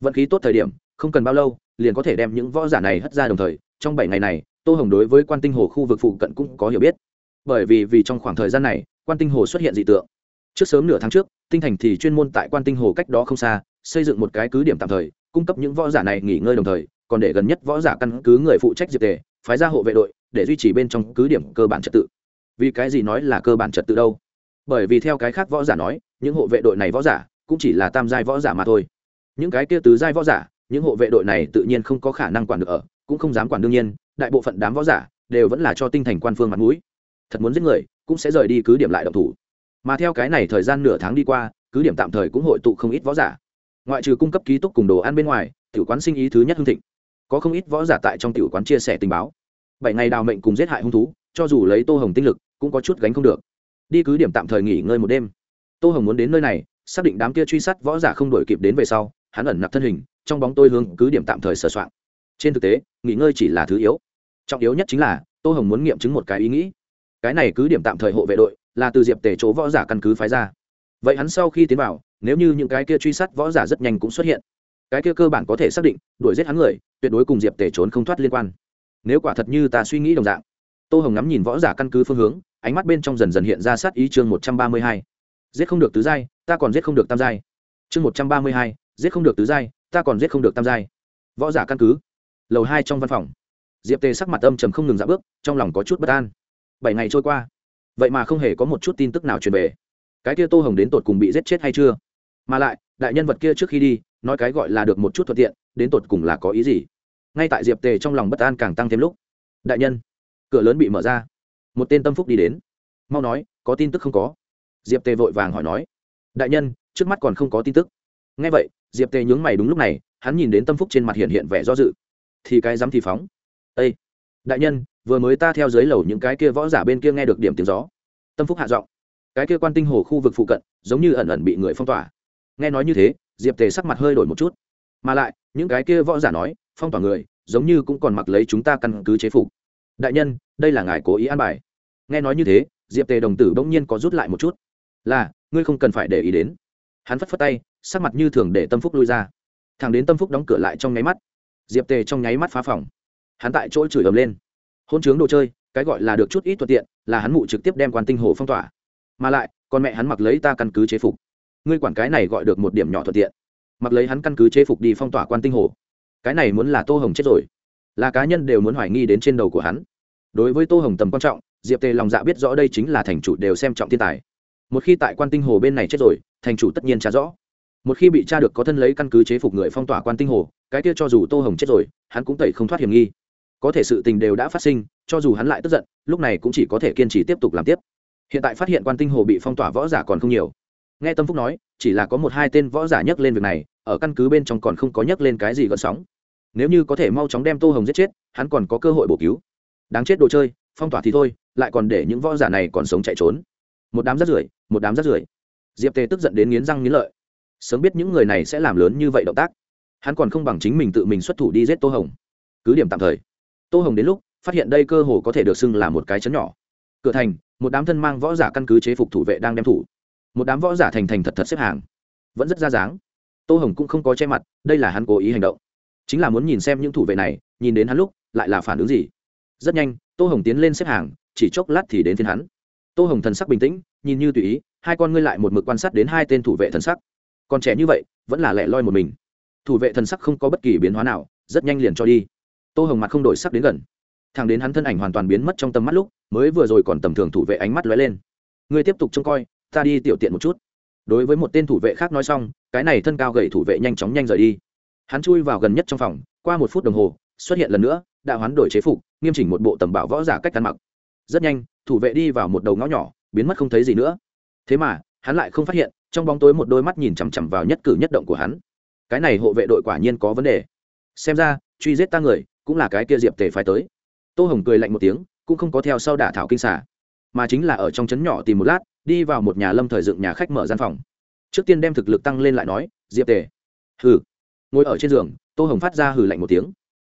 Speaker 1: Vận khí tốt thời điểm, không cần bao lâu, liền có thể đem những võ giả này hất ra đồng thời. Trong bảy ngày này, tô hồng đối với quan tinh hồ khu vực phụ cận cũng có hiểu biết bởi vì vì trong khoảng thời gian này, quan tinh hồ xuất hiện dị tượng. Trước sớm nửa tháng trước, tinh thành thì chuyên môn tại quan tinh hồ cách đó không xa, xây dựng một cái cứ điểm tạm thời, cung cấp những võ giả này nghỉ ngơi đồng thời, còn để gần nhất võ giả căn cứ người phụ trách diệp tề, phái ra hộ vệ đội, để duy trì bên trong cứ điểm cơ bản trật tự. Vì cái gì nói là cơ bản trật tự đâu? Bởi vì theo cái khác võ giả nói, những hộ vệ đội này võ giả, cũng chỉ là tam giai võ giả mà thôi. Những cái kia tứ giai võ giả, những hộ vệ đội này tự nhiên không có khả năng quản được ở, cũng không dám quản đương nhiên, đại bộ phận đám võ giả đều vẫn là cho tinh thành quan phương mặt mũi thật muốn giết người, cũng sẽ rời đi cứ điểm lại động thủ. Mà theo cái này thời gian nửa tháng đi qua, cứ điểm tạm thời cũng hội tụ không ít võ giả. Ngoại trừ cung cấp ký túc cùng đồ ăn bên ngoài, tiểu quán sinh ý thứ nhất hưng thịnh. Có không ít võ giả tại trong tiểu quán chia sẻ tình báo. Bảy ngày đào mệnh cùng giết hại hung thú, cho dù lấy tô hồng tinh lực, cũng có chút gánh không được. Đi cứ điểm tạm thời nghỉ ngơi một đêm. Tô hồng muốn đến nơi này, xác định đám kia truy sát võ giả không đổi kịp đến về sau, hắn ẩn nặc thân hình, trong bóng tôi hướng cứ điểm tạm thời sửa soạn trên thực tế, nghỉ ngơi chỉ là thứ yếu. Trọng yếu nhất chính là, tô hồng muốn nghiệm chứng một cái ý nghĩ cái này cứ điểm tạm thời hộ vệ đội, là từ diệp tề chỗ võ giả căn cứ phái ra. Vậy hắn sau khi tiến vào, nếu như những cái kia truy sát võ giả rất nhanh cũng xuất hiện, cái kia cơ bản có thể xác định, đuổi giết hắn người, tuyệt đối cùng diệp tề trốn không thoát liên quan. Nếu quả thật như ta suy nghĩ đồng dạng, tô hồng ngắm nhìn võ giả căn cứ phương hướng, ánh mắt bên trong dần dần hiện ra sát ý chương một trăm ba mươi hai. Giết không được tứ giai, ta còn giết không được tam giai. Chương một trăm ba mươi hai, giết không được tứ giai, ta còn giết không được tam giai. Võ giả căn cứ. Lầu hai trong văn phòng. Diệp tề sắc mặt âm trầm không ngừng dạ bước, trong lòng có chút bất an bảy ngày trôi qua. Vậy mà không hề có một chút tin tức nào truyền về. Cái kia tô hồng đến tột cùng bị giết chết hay chưa? Mà lại, đại nhân vật kia trước khi đi, nói cái gọi là được một chút thuận tiện, đến tột cùng là có ý gì? Ngay tại diệp tề trong lòng bất an càng tăng thêm lúc. Đại nhân, cửa lớn bị mở ra. Một tên tâm phúc đi đến. Mau nói, có tin tức không có? Diệp tề vội vàng hỏi nói. Đại nhân, trước mắt còn không có tin tức. Ngay vậy, diệp tề nhướng mày đúng lúc này, hắn nhìn đến tâm phúc trên mặt hiện hiện vẻ do dự. Thì cái dám thì phóng. Â đại nhân vừa mới ta theo dưới lầu những cái kia võ giả bên kia nghe được điểm tiếng gió. Tâm phúc hạ giọng, cái kia quan tinh hồ khu vực phụ cận, giống như ẩn ẩn bị người phong tỏa. Nghe nói như thế, diệp tề sắc mặt hơi đổi một chút. Mà lại, những cái kia võ giả nói, phong tỏa người, giống như cũng còn mặc lấy chúng ta căn cứ chế phục. Đại nhân, đây là ngài cố ý an bài. Nghe nói như thế, diệp tề đồng tử bỗng nhiên có rút lại một chút. Là, ngươi không cần phải để ý đến. Hắn phất phất tay, sắc mặt như thường để tâm phúc lui ra. Thằng đến tâm phúc đóng cửa lại trong nháy mắt, diệp tề trong nháy mắt phá phòng. Hắn tại chỗ chửi ầm lên hôn chướng đồ chơi, cái gọi là được chút ít thuận tiện, là hắn mụ trực tiếp đem quan tinh hồ phong tỏa. Mà lại, con mẹ hắn mặc lấy ta căn cứ chế phục. Ngươi quản cái này gọi được một điểm nhỏ thuận tiện. Mặc lấy hắn căn cứ chế phục đi phong tỏa quan tinh hồ. Cái này muốn là tô hồng chết rồi. Là cá nhân đều muốn hoài nghi đến trên đầu của hắn. Đối với tô hồng tầm quan trọng, diệp tề lòng dạ biết rõ đây chính là thành chủ đều xem trọng thiên tài. Một khi tại quan tinh hồ bên này chết rồi, thành chủ tất nhiên trả rõ. Một khi bị cha được có thân lấy căn cứ chế phục người phong tỏa quan tinh hồ, cái kia cho dù tô hồng chết rồi, hắn cũng tẩy không thoát hiểm nghi có thể sự tình đều đã phát sinh, cho dù hắn lại tức giận, lúc này cũng chỉ có thể kiên trì tiếp tục làm tiếp. Hiện tại phát hiện quan tinh hồ bị phong tỏa võ giả còn không nhiều. Nghe tâm phúc nói, chỉ là có một hai tên võ giả nhắc lên việc này, ở căn cứ bên trong còn không có nhắc lên cái gì gợn sóng. Nếu như có thể mau chóng đem tô hồng giết chết, hắn còn có cơ hội bổ cứu. Đáng chết đồ chơi, phong tỏa thì thôi, lại còn để những võ giả này còn sống chạy trốn. Một đám rắt rưởi, một đám rắt rưởi. Diệp tề tức giận đến nghiến răng nghiến lợi. Sớm biết những người này sẽ làm lớn như vậy động tác. Hắn còn không bằng chính mình tự mình xuất thủ đi giết tô hồng. Cứ điểm tạm thời tô hồng đến lúc, phát hiện đây cơ hồ có thể được xưng là một cái chấn nhỏ. Cửa thành, một đám thân mang võ giả căn cứ chế phục thủ vệ đang đem thủ. Một đám võ giả thành thành thật thật xếp hàng. Vẫn rất ra dáng. Tô hồng cũng không có che mặt, đây là hắn cố ý hành động. Chính là muốn nhìn xem những thủ vệ này, nhìn đến hắn lúc, lại là phản ứng gì. Rất nhanh, tô hồng tiến lên xếp hàng, chỉ chốc lát thì đến thiên hắn. Tô hồng thần sắc bình tĩnh, nhìn như tùy ý, hai con ngươi lại một mực quan sát đến hai tên thủ vệ thần sắc. Còn trẻ như vậy, vẫn là lẻ loi một mình. Thủ vệ thần sắc không có bất kỳ biến hóa nào, rất nhanh liền cho đi tô hồng mặt không đổi sắc đến gần. Thằng đến hắn thân ảnh hoàn toàn biến mất trong tầm mắt lúc, mới vừa rồi còn tầm thường thủ vệ ánh mắt lóe lên. Ngươi tiếp tục trông coi, ta đi tiểu tiện một chút. Đối với một tên thủ vệ khác nói xong, cái này thân cao gầy thủ vệ nhanh chóng nhanh rời đi. Hắn chui vào gần nhất trong phòng, qua một phút đồng hồ, xuất hiện lần nữa, đã hoán đổi chế phục, nghiêm chỉnh một bộ tầm bảo võ giả cách ăn mặc. Rất nhanh, thủ vệ đi vào một đầu ngõ nhỏ, biến mất không thấy gì nữa. Thế mà, hắn lại không phát hiện, trong bóng tối một đôi mắt nhìn chằm chằm vào nhất cử nhất động của hắn. Cái này hộ vệ đội quả nhiên có vấn đề. Xem ra, truy giết ta người cũng là cái kia diệp tề phái tới. Tô hồng cười lạnh một tiếng, cũng không có theo sau đả thảo kinh xả mà chính là ở trong trấn nhỏ tìm một lát, đi vào một nhà lâm thời dựng nhà khách mở gian phòng. Trước tiên đem thực lực tăng lên lại nói, diệp tề. Hừ. Ngồi ở trên giường, tô hồng phát ra hừ lạnh một tiếng.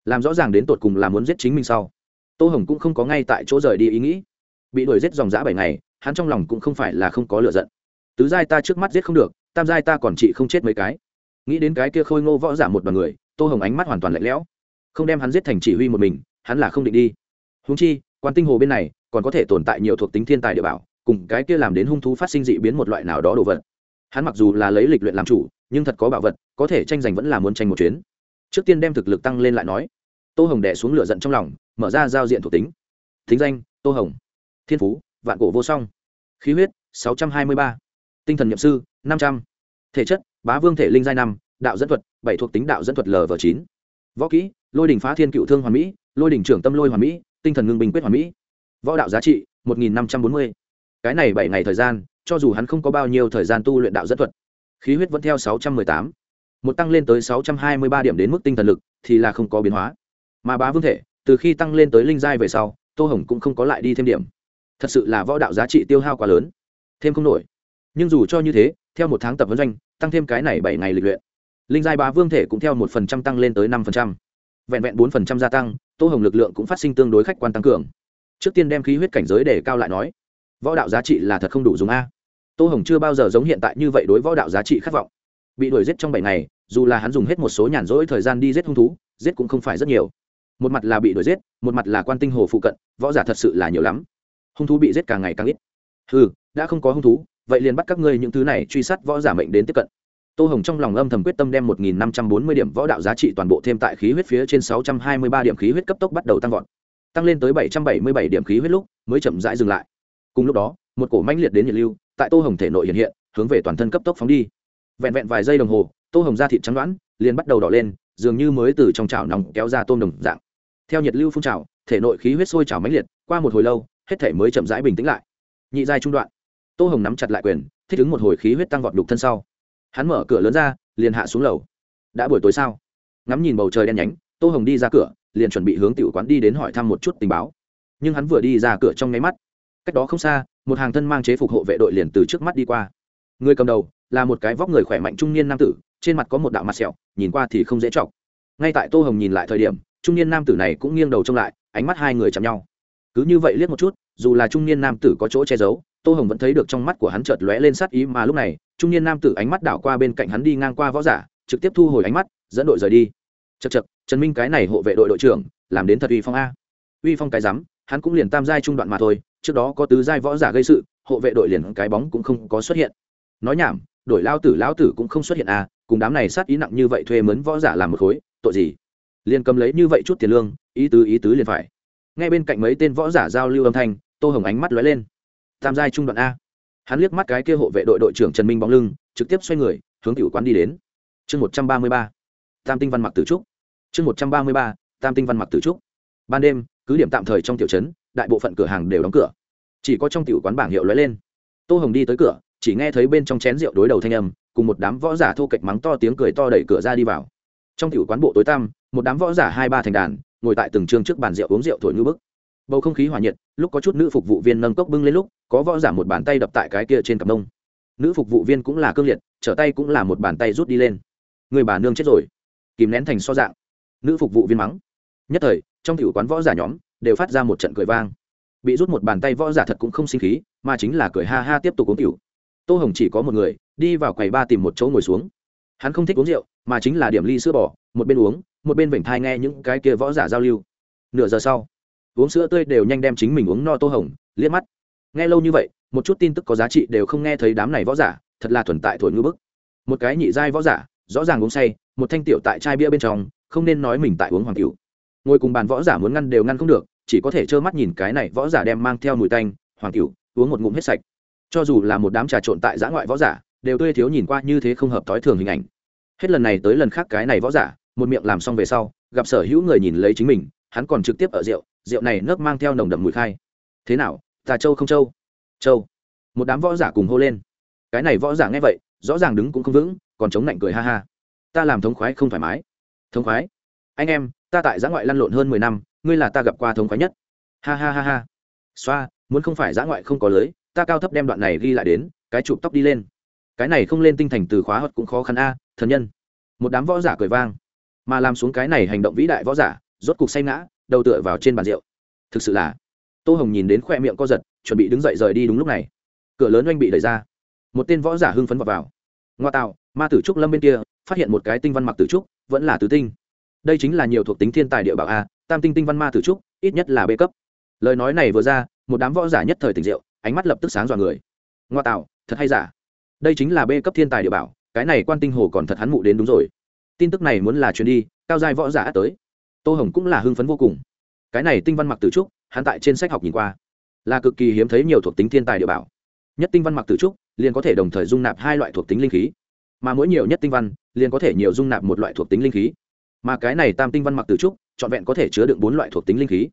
Speaker 1: Làm rõ ràng đến tột cùng là muốn giết chính mình sau. Tô hồng cũng không có ngay tại chỗ rời đi ý nghĩ. Bị đuổi giết dòng dã bảy ngày, hắn trong lòng cũng không phải là không có lựa giận. Tứ giai ta trước mắt giết không được, tam giai ta còn trị không chết mấy cái. Nghĩ đến cái kia khôi ngô võ giả một đoàn người, tô hồng ánh mắt hoàn toàn lạnh lẽo không đem hắn giết thành chỉ huy một mình, hắn là không định đi. Húng chi, quan tinh hồ bên này còn có thể tồn tại nhiều thuộc tính thiên tài địa bảo, cùng cái kia làm đến hung thú phát sinh dị biến một loại nào đó đồ vật. Hắn mặc dù là lấy lịch luyện làm chủ, nhưng thật có bảo vật, có thể tranh giành vẫn là muốn tranh một chuyến. Trước tiên đem thực lực tăng lên lại nói. Tô hồng đẻ xuống lửa giận trong lòng, mở ra giao diện thuộc tính. Thính danh, tô hồng. Thiên phú, vạn cổ vô song. Khí huyết, sáu trăm hai mươi ba. Tinh thần nhậm sư, năm trăm. Thể chất, bá vương thể linh giai năm, đạo dẫn thuật, bảy thuộc tính đạo dẫn thuật lv chín. Võ kỹ lôi đình phá thiên cựu thương hoàn mỹ, lôi đình trưởng tâm lôi hoàn mỹ, tinh thần ngưng bình quyết hoàn mỹ. Võ đạo giá trị, một nghìn năm trăm bốn mươi. Cái này bảy ngày thời gian, cho dù hắn không có bao nhiêu thời gian tu luyện đạo dẫn thuật, khí huyết vẫn theo sáu trăm mười tám. Một tăng lên tới sáu trăm hai mươi ba điểm đến mức tinh thần lực, thì là không có biến hóa. Mà bá vương thể, từ khi tăng lên tới linh giai về sau, tô hồng cũng không có lại đi thêm điểm. Thật sự là võ đạo giá trị tiêu hao quá lớn. Thêm không nổi. Nhưng dù cho như thế, theo một tháng tập vấn doanh, tăng thêm cái này bảy ngày lịch luyện. Linh giai bá vương thể cũng theo một phần trăm tăng lên tới năm phần trăm vẹn vẹn bốn phần trăm gia tăng, tô hồng lực lượng cũng phát sinh tương đối khách quan tăng cường. Trước tiên đem khí huyết cảnh giới để cao lại nói, võ đạo giá trị là thật không đủ dùng a. Tô hồng chưa bao giờ giống hiện tại như vậy đối võ đạo giá trị khát vọng. Bị đuổi giết trong bảy ngày, dù là hắn dùng hết một số nhàn rỗi thời gian đi giết hung thú, giết cũng không phải rất nhiều. Một mặt là bị đuổi giết, một mặt là quan tinh hồ phụ cận, võ giả thật sự là nhiều lắm. Hung thú bị giết càng ngày càng ít. Ừ đã không có hung thú, vậy liền bắt các ngươi những thứ này truy sát võ giả mệnh đến tiếp cận tô hồng trong lòng âm thầm quyết tâm đem một nghìn năm trăm bốn mươi điểm võ đạo giá trị toàn bộ thêm tại khí huyết phía trên sáu trăm hai mươi ba điểm khí huyết cấp tốc bắt đầu tăng vọt. Tăng lên tới bảy trăm bảy mươi bảy điểm khí huyết lúc, mới chậm rãi dừng lại. Cùng lúc đó, một cổ mãnh liệt đến nhiệt lưu tại tô hồng thể nội hiện hiện, hướng về toàn thân cấp tốc phóng đi. Vẹn vẹn vài giây đồng hồ, tô hồng da thịt trắng đoán liền bắt đầu đỏ lên, dường như mới từ trong chảo nóng kéo ra tôm đồng dạng. Theo nhiệt lưu phun trào, thể nội khí huyết sôi trào mãnh liệt, qua một hồi lâu, hết thể mới chậm rãi bình tĩnh lại. Nhị giai trung đoạn, tô hồng nắm chặt lại quyền, thích ứng một hồi khí huyết tăng vọt đục thân sau hắn mở cửa lớn ra, liền hạ xuống lầu. Đã buổi tối sao? Ngắm nhìn bầu trời đen nhánh, tô hồng đi ra cửa, liền chuẩn bị hướng tiểu quán đi đến hỏi thăm một chút tình báo. Nhưng hắn vừa đi ra cửa trong nháy mắt, cách đó không xa, một hàng thân mang chế phục hộ vệ đội liền từ trước mắt đi qua. Người cầm đầu là một cái vóc người khỏe mạnh trung niên nam tử, trên mặt có một đạo mặt sẹo, nhìn qua thì không dễ chọc. Ngay tại tô hồng nhìn lại thời điểm, trung niên nam tử này cũng nghiêng đầu trông lại, ánh mắt hai người chạm nhau. Cứ như vậy liếc một chút, dù là trung niên nam tử có chỗ che giấu tô hồng vẫn thấy được trong mắt của hắn chợt lóe lên sát ý mà lúc này, trung niên nam tử ánh mắt đảo qua bên cạnh hắn đi ngang qua võ giả, trực tiếp thu hồi ánh mắt, dẫn đội rời đi. Chật chật trần minh cái này hộ vệ đội đội trưởng, làm đến thật uy phong a. Uy phong cái rắm, hắn cũng liền tam giai trung đoạn mà thôi, trước đó có tứ giai võ giả gây sự, hộ vệ đội liền cái bóng cũng không có xuất hiện. Nói nhảm đổi lao tử lão tử cũng không xuất hiện a, cùng đám này sát ý nặng như vậy thuê mướn võ giả làm một khối, tội gì? Liền cầm lấy như vậy chút tiền lương, ý tứ ý tứ liền phải. Ngay bên cạnh mấy tên võ giả giao lưu âm thanh, tô hồng ánh mắt lóe lên tam giai trung đoạn a. Hắn liếc mắt cái kia hộ vệ đội đội trưởng trần minh bóng lưng, trực tiếp xoay người, hướng cựu quán đi đến. Chương một trăm ba mươi ba. Tam tinh văn mặc tử trúc. Chương một trăm ba mươi ba, tam tinh văn mặc tử trúc. Ban đêm, cứ điểm tạm thời trong tiểu trấn, đại bộ phận cửa hàng đều đóng cửa. Chỉ có trong tiểu quán bảng hiệu lóe lên. Tô hồng đi tới cửa, chỉ nghe thấy bên trong chén rượu đối đầu thanh âm, cùng một đám võ giả thô kệch mắng to tiếng cười to đẩy cửa ra đi vào. Trong tiểu quán bộ tối tăm, một đám võ giả hai ba thành đàn, ngồi tại từng trường trước bàn rượu uống rượu thổi như bức bầu không khí hòa nhiệt, lúc có chút nữ phục vụ viên nâng cốc bưng lên lúc, có võ giả một bàn tay đập tại cái kia trên cặp nông nữ phục vụ viên cũng là cương liệt, trở tay cũng là một bàn tay rút đi lên. Người bà nương chết rồi. Kìm nén thành so dạng. Nữ phục vụ viên mắng. Nhất thời, trong tiểu quán võ giả nhóm đều phát ra một trận cười vang. Bị rút một bàn tay võ giả thật cũng không sinh khí, mà chính là cười ha ha tiếp tục uống cựu tô hồng chỉ có một người, đi vào quầy ba tìm một chỗ ngồi xuống. Hắn không thích uống rượu, mà chính là điểm ly sữa bò, một bên uống, một bên vểnh thai nghe những cái kia võ giả giao lưu. Nửa giờ sau uống sữa tươi đều nhanh đem chính mình uống no tô hồng, liếc mắt. Nghe lâu như vậy, một chút tin tức có giá trị đều không nghe thấy đám này võ giả, thật là thuần tại thổi ngư bức. Một cái nhị giai võ giả, rõ ràng uống say, một thanh tiểu tại chai bia bên trong, không nên nói mình tại uống hoàng cửu ngồi cùng bàn võ giả muốn ngăn đều ngăn không được, chỉ có thể trơ mắt nhìn cái này võ giả đem mang theo mùi tanh, hoàng cửu uống một ngụm hết sạch. Cho dù là một đám trà trộn tại giã ngoại võ giả, đều tươi thiếu nhìn qua như thế không hợp thói thường hình ảnh. Hết lần này tới lần khác cái này võ giả, một miệng làm xong về sau, gặp sở hữu người nhìn lấy chính mình hắn còn trực tiếp ở rượu rượu này nước mang theo nồng đậm mùi khai. Thế nào tà châu không châu châu một đám võ giả cùng hô lên. Cái này võ giả nghe vậy, rõ ràng đứng cũng không vững, còn chống lạnh cười ha ha. Ta làm thống khoái không thoải mái. Thống khoái? Anh em, ta tại giã ngoại lăn lộn hơn mười năm, ngươi là ta gặp qua thống khoái nhất. Ha ha ha ha. Xoa, muốn không phải giã ngoại không có lưới, ta cao thấp đem đoạn này ghi lại đến, cái chụp tóc đi lên. Cái này không lên tinh thành từ khóa hất cũng khó khăn a, thần nhân. Một đám võ giả cười vang. Mà làm xuống cái này hành động vĩ đại võ giả rốt cục say ngã đầu tựa vào trên bàn rượu. Thực sự là tô hồng nhìn đến khoe miệng co giật chuẩn bị đứng dậy rời đi đúng lúc này. Cửa lớn oanh bị đẩy ra. Một tên võ giả hưng phấn vào, vào. ngoa tạo ma tử trúc lâm bên kia phát hiện một cái tinh văn mặc tử trúc vẫn là tứ tinh. Đây chính là nhiều thuộc tính thiên tài địa bảo a tam tinh tinh văn ma tử trúc ít nhất là b cấp. Lời nói này vừa ra một đám võ giả nhất thời tỉnh rượu ánh mắt lập tức sáng dọa người. Ngoa tạo thật hay giả? Đây chính là b cấp thiên tài địa bảo cái này quan tinh hồ còn thật hắn mụ đến đúng rồi. Tin tức này muốn là chuyến đi cao giai võ giả tới tô hồng cũng là hưng phấn vô cùng. Cái này tinh văn mặc tử trúc, hắn tại trên sách học nhìn qua, là cực kỳ hiếm thấy nhiều thuộc tính thiên tài địa bảo. Nhất tinh văn mặc tử trúc, liền có thể đồng thời dung nạp hai loại thuộc tính linh khí. Mà mỗi nhiều nhất tinh văn, liền có thể nhiều dung nạp một loại thuộc tính linh khí. Mà cái này tam tinh văn mặc tử trúc, trọn vẹn có thể chứa được bốn loại thuộc tính linh khí.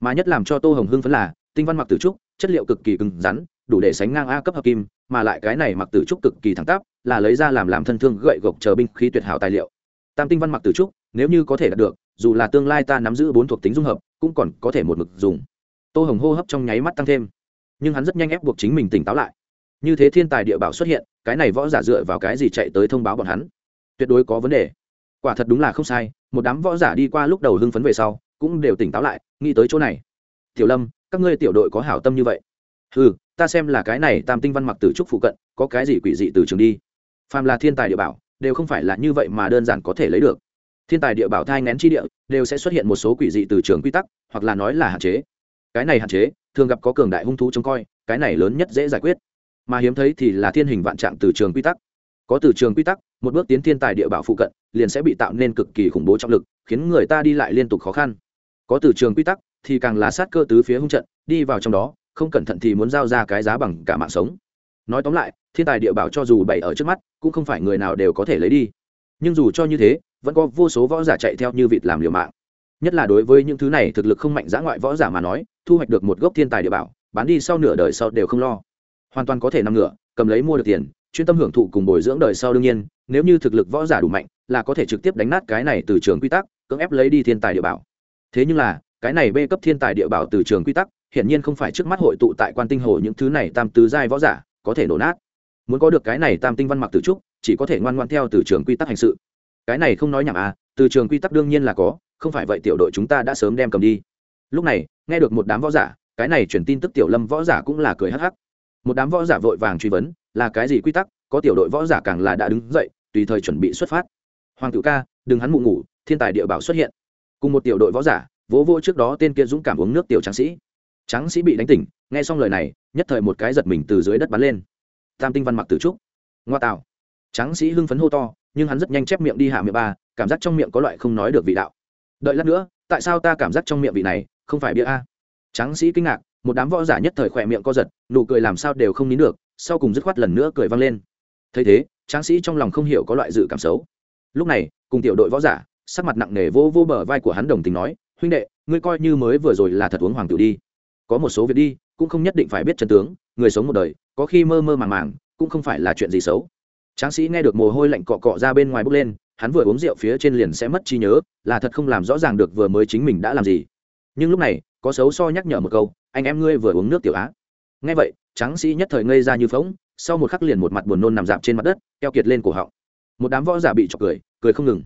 Speaker 1: Mà nhất làm cho tô hồng hưng phấn là, tinh văn mặc tử trúc, chất liệu cực kỳ cứng rắn, đủ để sánh ngang a cấp hợp kim, mà lại cái này mặc tử trúc cực kỳ thẳng tắp, là lấy ra làm làm thân thương gậy gộc chờ binh khí tuyệt hảo tài liệu. Tam tinh văn mặc tử trúc, nếu như có thể đạt được dù là tương lai ta nắm giữ bốn thuộc tính dung hợp, cũng còn có thể một mực dùng. Tô hồng hô hấp trong nháy mắt tăng thêm. Nhưng hắn rất nhanh ép buộc chính mình tỉnh táo lại. Như thế thiên tài địa bảo xuất hiện, cái này võ giả dựa vào cái gì chạy tới thông báo bọn hắn? Tuyệt đối có vấn đề. Quả thật đúng là không sai, một đám võ giả đi qua lúc đầu hưng phấn về sau, cũng đều tỉnh táo lại, nghĩ tới chỗ này. Tiểu lâm, các ngươi tiểu đội có hảo tâm như vậy? Ừ ta xem là cái này tam tinh văn mặc tử trúc phụ cận, có cái gì quỷ dị từ trường đi? Phàm là thiên tài địa bảo, đều không phải là như vậy mà đơn giản có thể lấy được thiên tài địa bảo thai ngén chi địa đều sẽ xuất hiện một số quỷ dị từ trường quy tắc, hoặc là nói là hạn chế. Cái này hạn chế, thường gặp có cường đại hung thú trông coi, cái này lớn nhất dễ giải quyết. Mà hiếm thấy thì là thiên hình vạn trạng từ trường quy tắc. Có từ trường quy tắc, một bước tiến thiên tài địa bảo phụ cận, liền sẽ bị tạo nên cực kỳ khủng bố trọng lực, khiến người ta đi lại liên tục khó khăn. Có từ trường quy tắc thì càng là sát cơ tứ phía hung trận, đi vào trong đó, không cẩn thận thì muốn giao ra cái giá bằng cả mạng sống. Nói tóm lại, thiên tài địa bảo cho dù bày ở trước mắt, cũng không phải người nào đều có thể lấy đi. Nhưng dù cho như thế vẫn có vô số võ giả chạy theo như vịt làm liều mạng. Nhất là đối với những thứ này thực lực không mạnh giã ngoại võ giả mà nói, thu hoạch được một gốc thiên tài địa bảo, bán đi sau nửa đời sau đều không lo. Hoàn toàn có thể nằm ngựa cầm lấy mua được tiền, chuyên tâm hưởng thụ cùng bồi dưỡng đời sau đương nhiên, nếu như thực lực võ giả đủ mạnh, là có thể trực tiếp đánh nát cái này từ trường quy tắc, cưỡng ép lấy đi thiên tài địa bảo. Thế nhưng là, cái này bê cấp thiên tài địa bảo từ trường quy tắc, hiển nhiên không phải trước mắt hội tụ tại quan tinh hồ những thứ này tam tứ giai võ giả có thể nổ nát. Muốn có được cái này tam tinh văn mặc tử trúc, chỉ có thể ngoan ngoan theo từ trường quy tắc hành sự cái này không nói nhảm à từ trường quy tắc đương nhiên là có, không phải vậy tiểu đội chúng ta đã sớm đem cầm đi. Lúc này, nghe được một đám võ giả, cái này chuyển tin tức tiểu lâm võ giả cũng là cười hắc hắc. Một đám võ giả vội vàng truy vấn, là cái gì quy tắc, có tiểu đội võ giả càng là đã đứng dậy, tùy thời chuẩn bị xuất phát. Hoàng cựu ca, đừng hắn mụ ngủ, thiên tài địa bảo xuất hiện. Cùng một tiểu đội võ giả, vỗ vô trước đó tên kia dũng cảm uống nước tiểu tráng sĩ. Tráng sĩ bị đánh tỉnh, nghe xong lời này, nhất thời một cái giật mình từ dưới đất bắn lên. Tam tinh văn mặc tử trúc. Ngoa tạo. Tráng sĩ hưng phấn hô to nhưng hắn rất nhanh chép miệng đi hạ miệng ba, cảm giác trong miệng có loại không nói được vị đạo. Đợi lát nữa, tại sao ta cảm giác trong miệng vị này không phải bia a? Tráng sĩ kinh ngạc, một đám võ giả nhất thời khỏe miệng co giật, nụ cười làm sao đều không nín được, sau cùng dứt khoát lần nữa cười vang lên. Thấy thế, tráng sĩ trong lòng không hiểu có loại dự cảm xấu. Lúc này, cùng tiểu đội võ giả, sắc mặt nặng nề vô vô bờ vai của hắn đồng tình nói, huynh đệ, ngươi coi như mới vừa rồi là thật uống hoàng tử đi. Có một số việc đi, cũng không nhất định phải biết chân tướng, người sống một đời, có khi mơ mơ màng màng, cũng không phải là chuyện gì xấu tráng sĩ nghe được mồ hôi lạnh cọ cọ ra bên ngoài bốc lên, hắn vừa uống rượu phía trên liền sẽ mất trí nhớ, là thật không làm rõ ràng được vừa mới chính mình đã làm gì. Nhưng lúc này, có xấu so nhắc nhở một câu, anh em ngươi vừa uống nước tiểu á. Nghe vậy, tráng sĩ nhất thời ngây ra như phóng sau một khắc liền một mặt buồn nôn nằm dạp trên mặt đất, keo kiệt lên cổ họng. Một đám võ giả bị chọc cười cười không ngừng.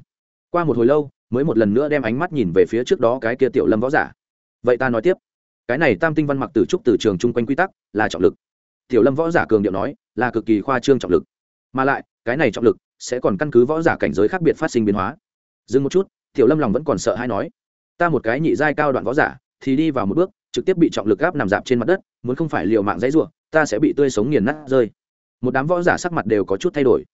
Speaker 1: Qua một hồi lâu, mới một lần nữa đem ánh mắt nhìn về phía trước đó cái kia tiểu lâm võ giả. Vậy ta nói tiếp, cái này tam tinh văn mặc từ trúc từ trường chung quanh quy tắc là trọng lực. Tiểu lâm võ giả cường điệu nói, là cực kỳ khoa trương trọng lực mà lại, cái này trọng lực sẽ còn căn cứ võ giả cảnh giới khác biệt phát sinh biến hóa. Dừng một chút, tiểu lâm lòng vẫn còn sợ hay nói, ta một cái nhị giai cao đoạn võ giả thì đi vào một bước, trực tiếp bị trọng lực gáp nằm dạp trên mặt đất, muốn không phải liều mạng dãy ruộng ta sẽ bị tươi sống nghiền nát rơi. Một đám võ giả sắc mặt đều có chút thay đổi.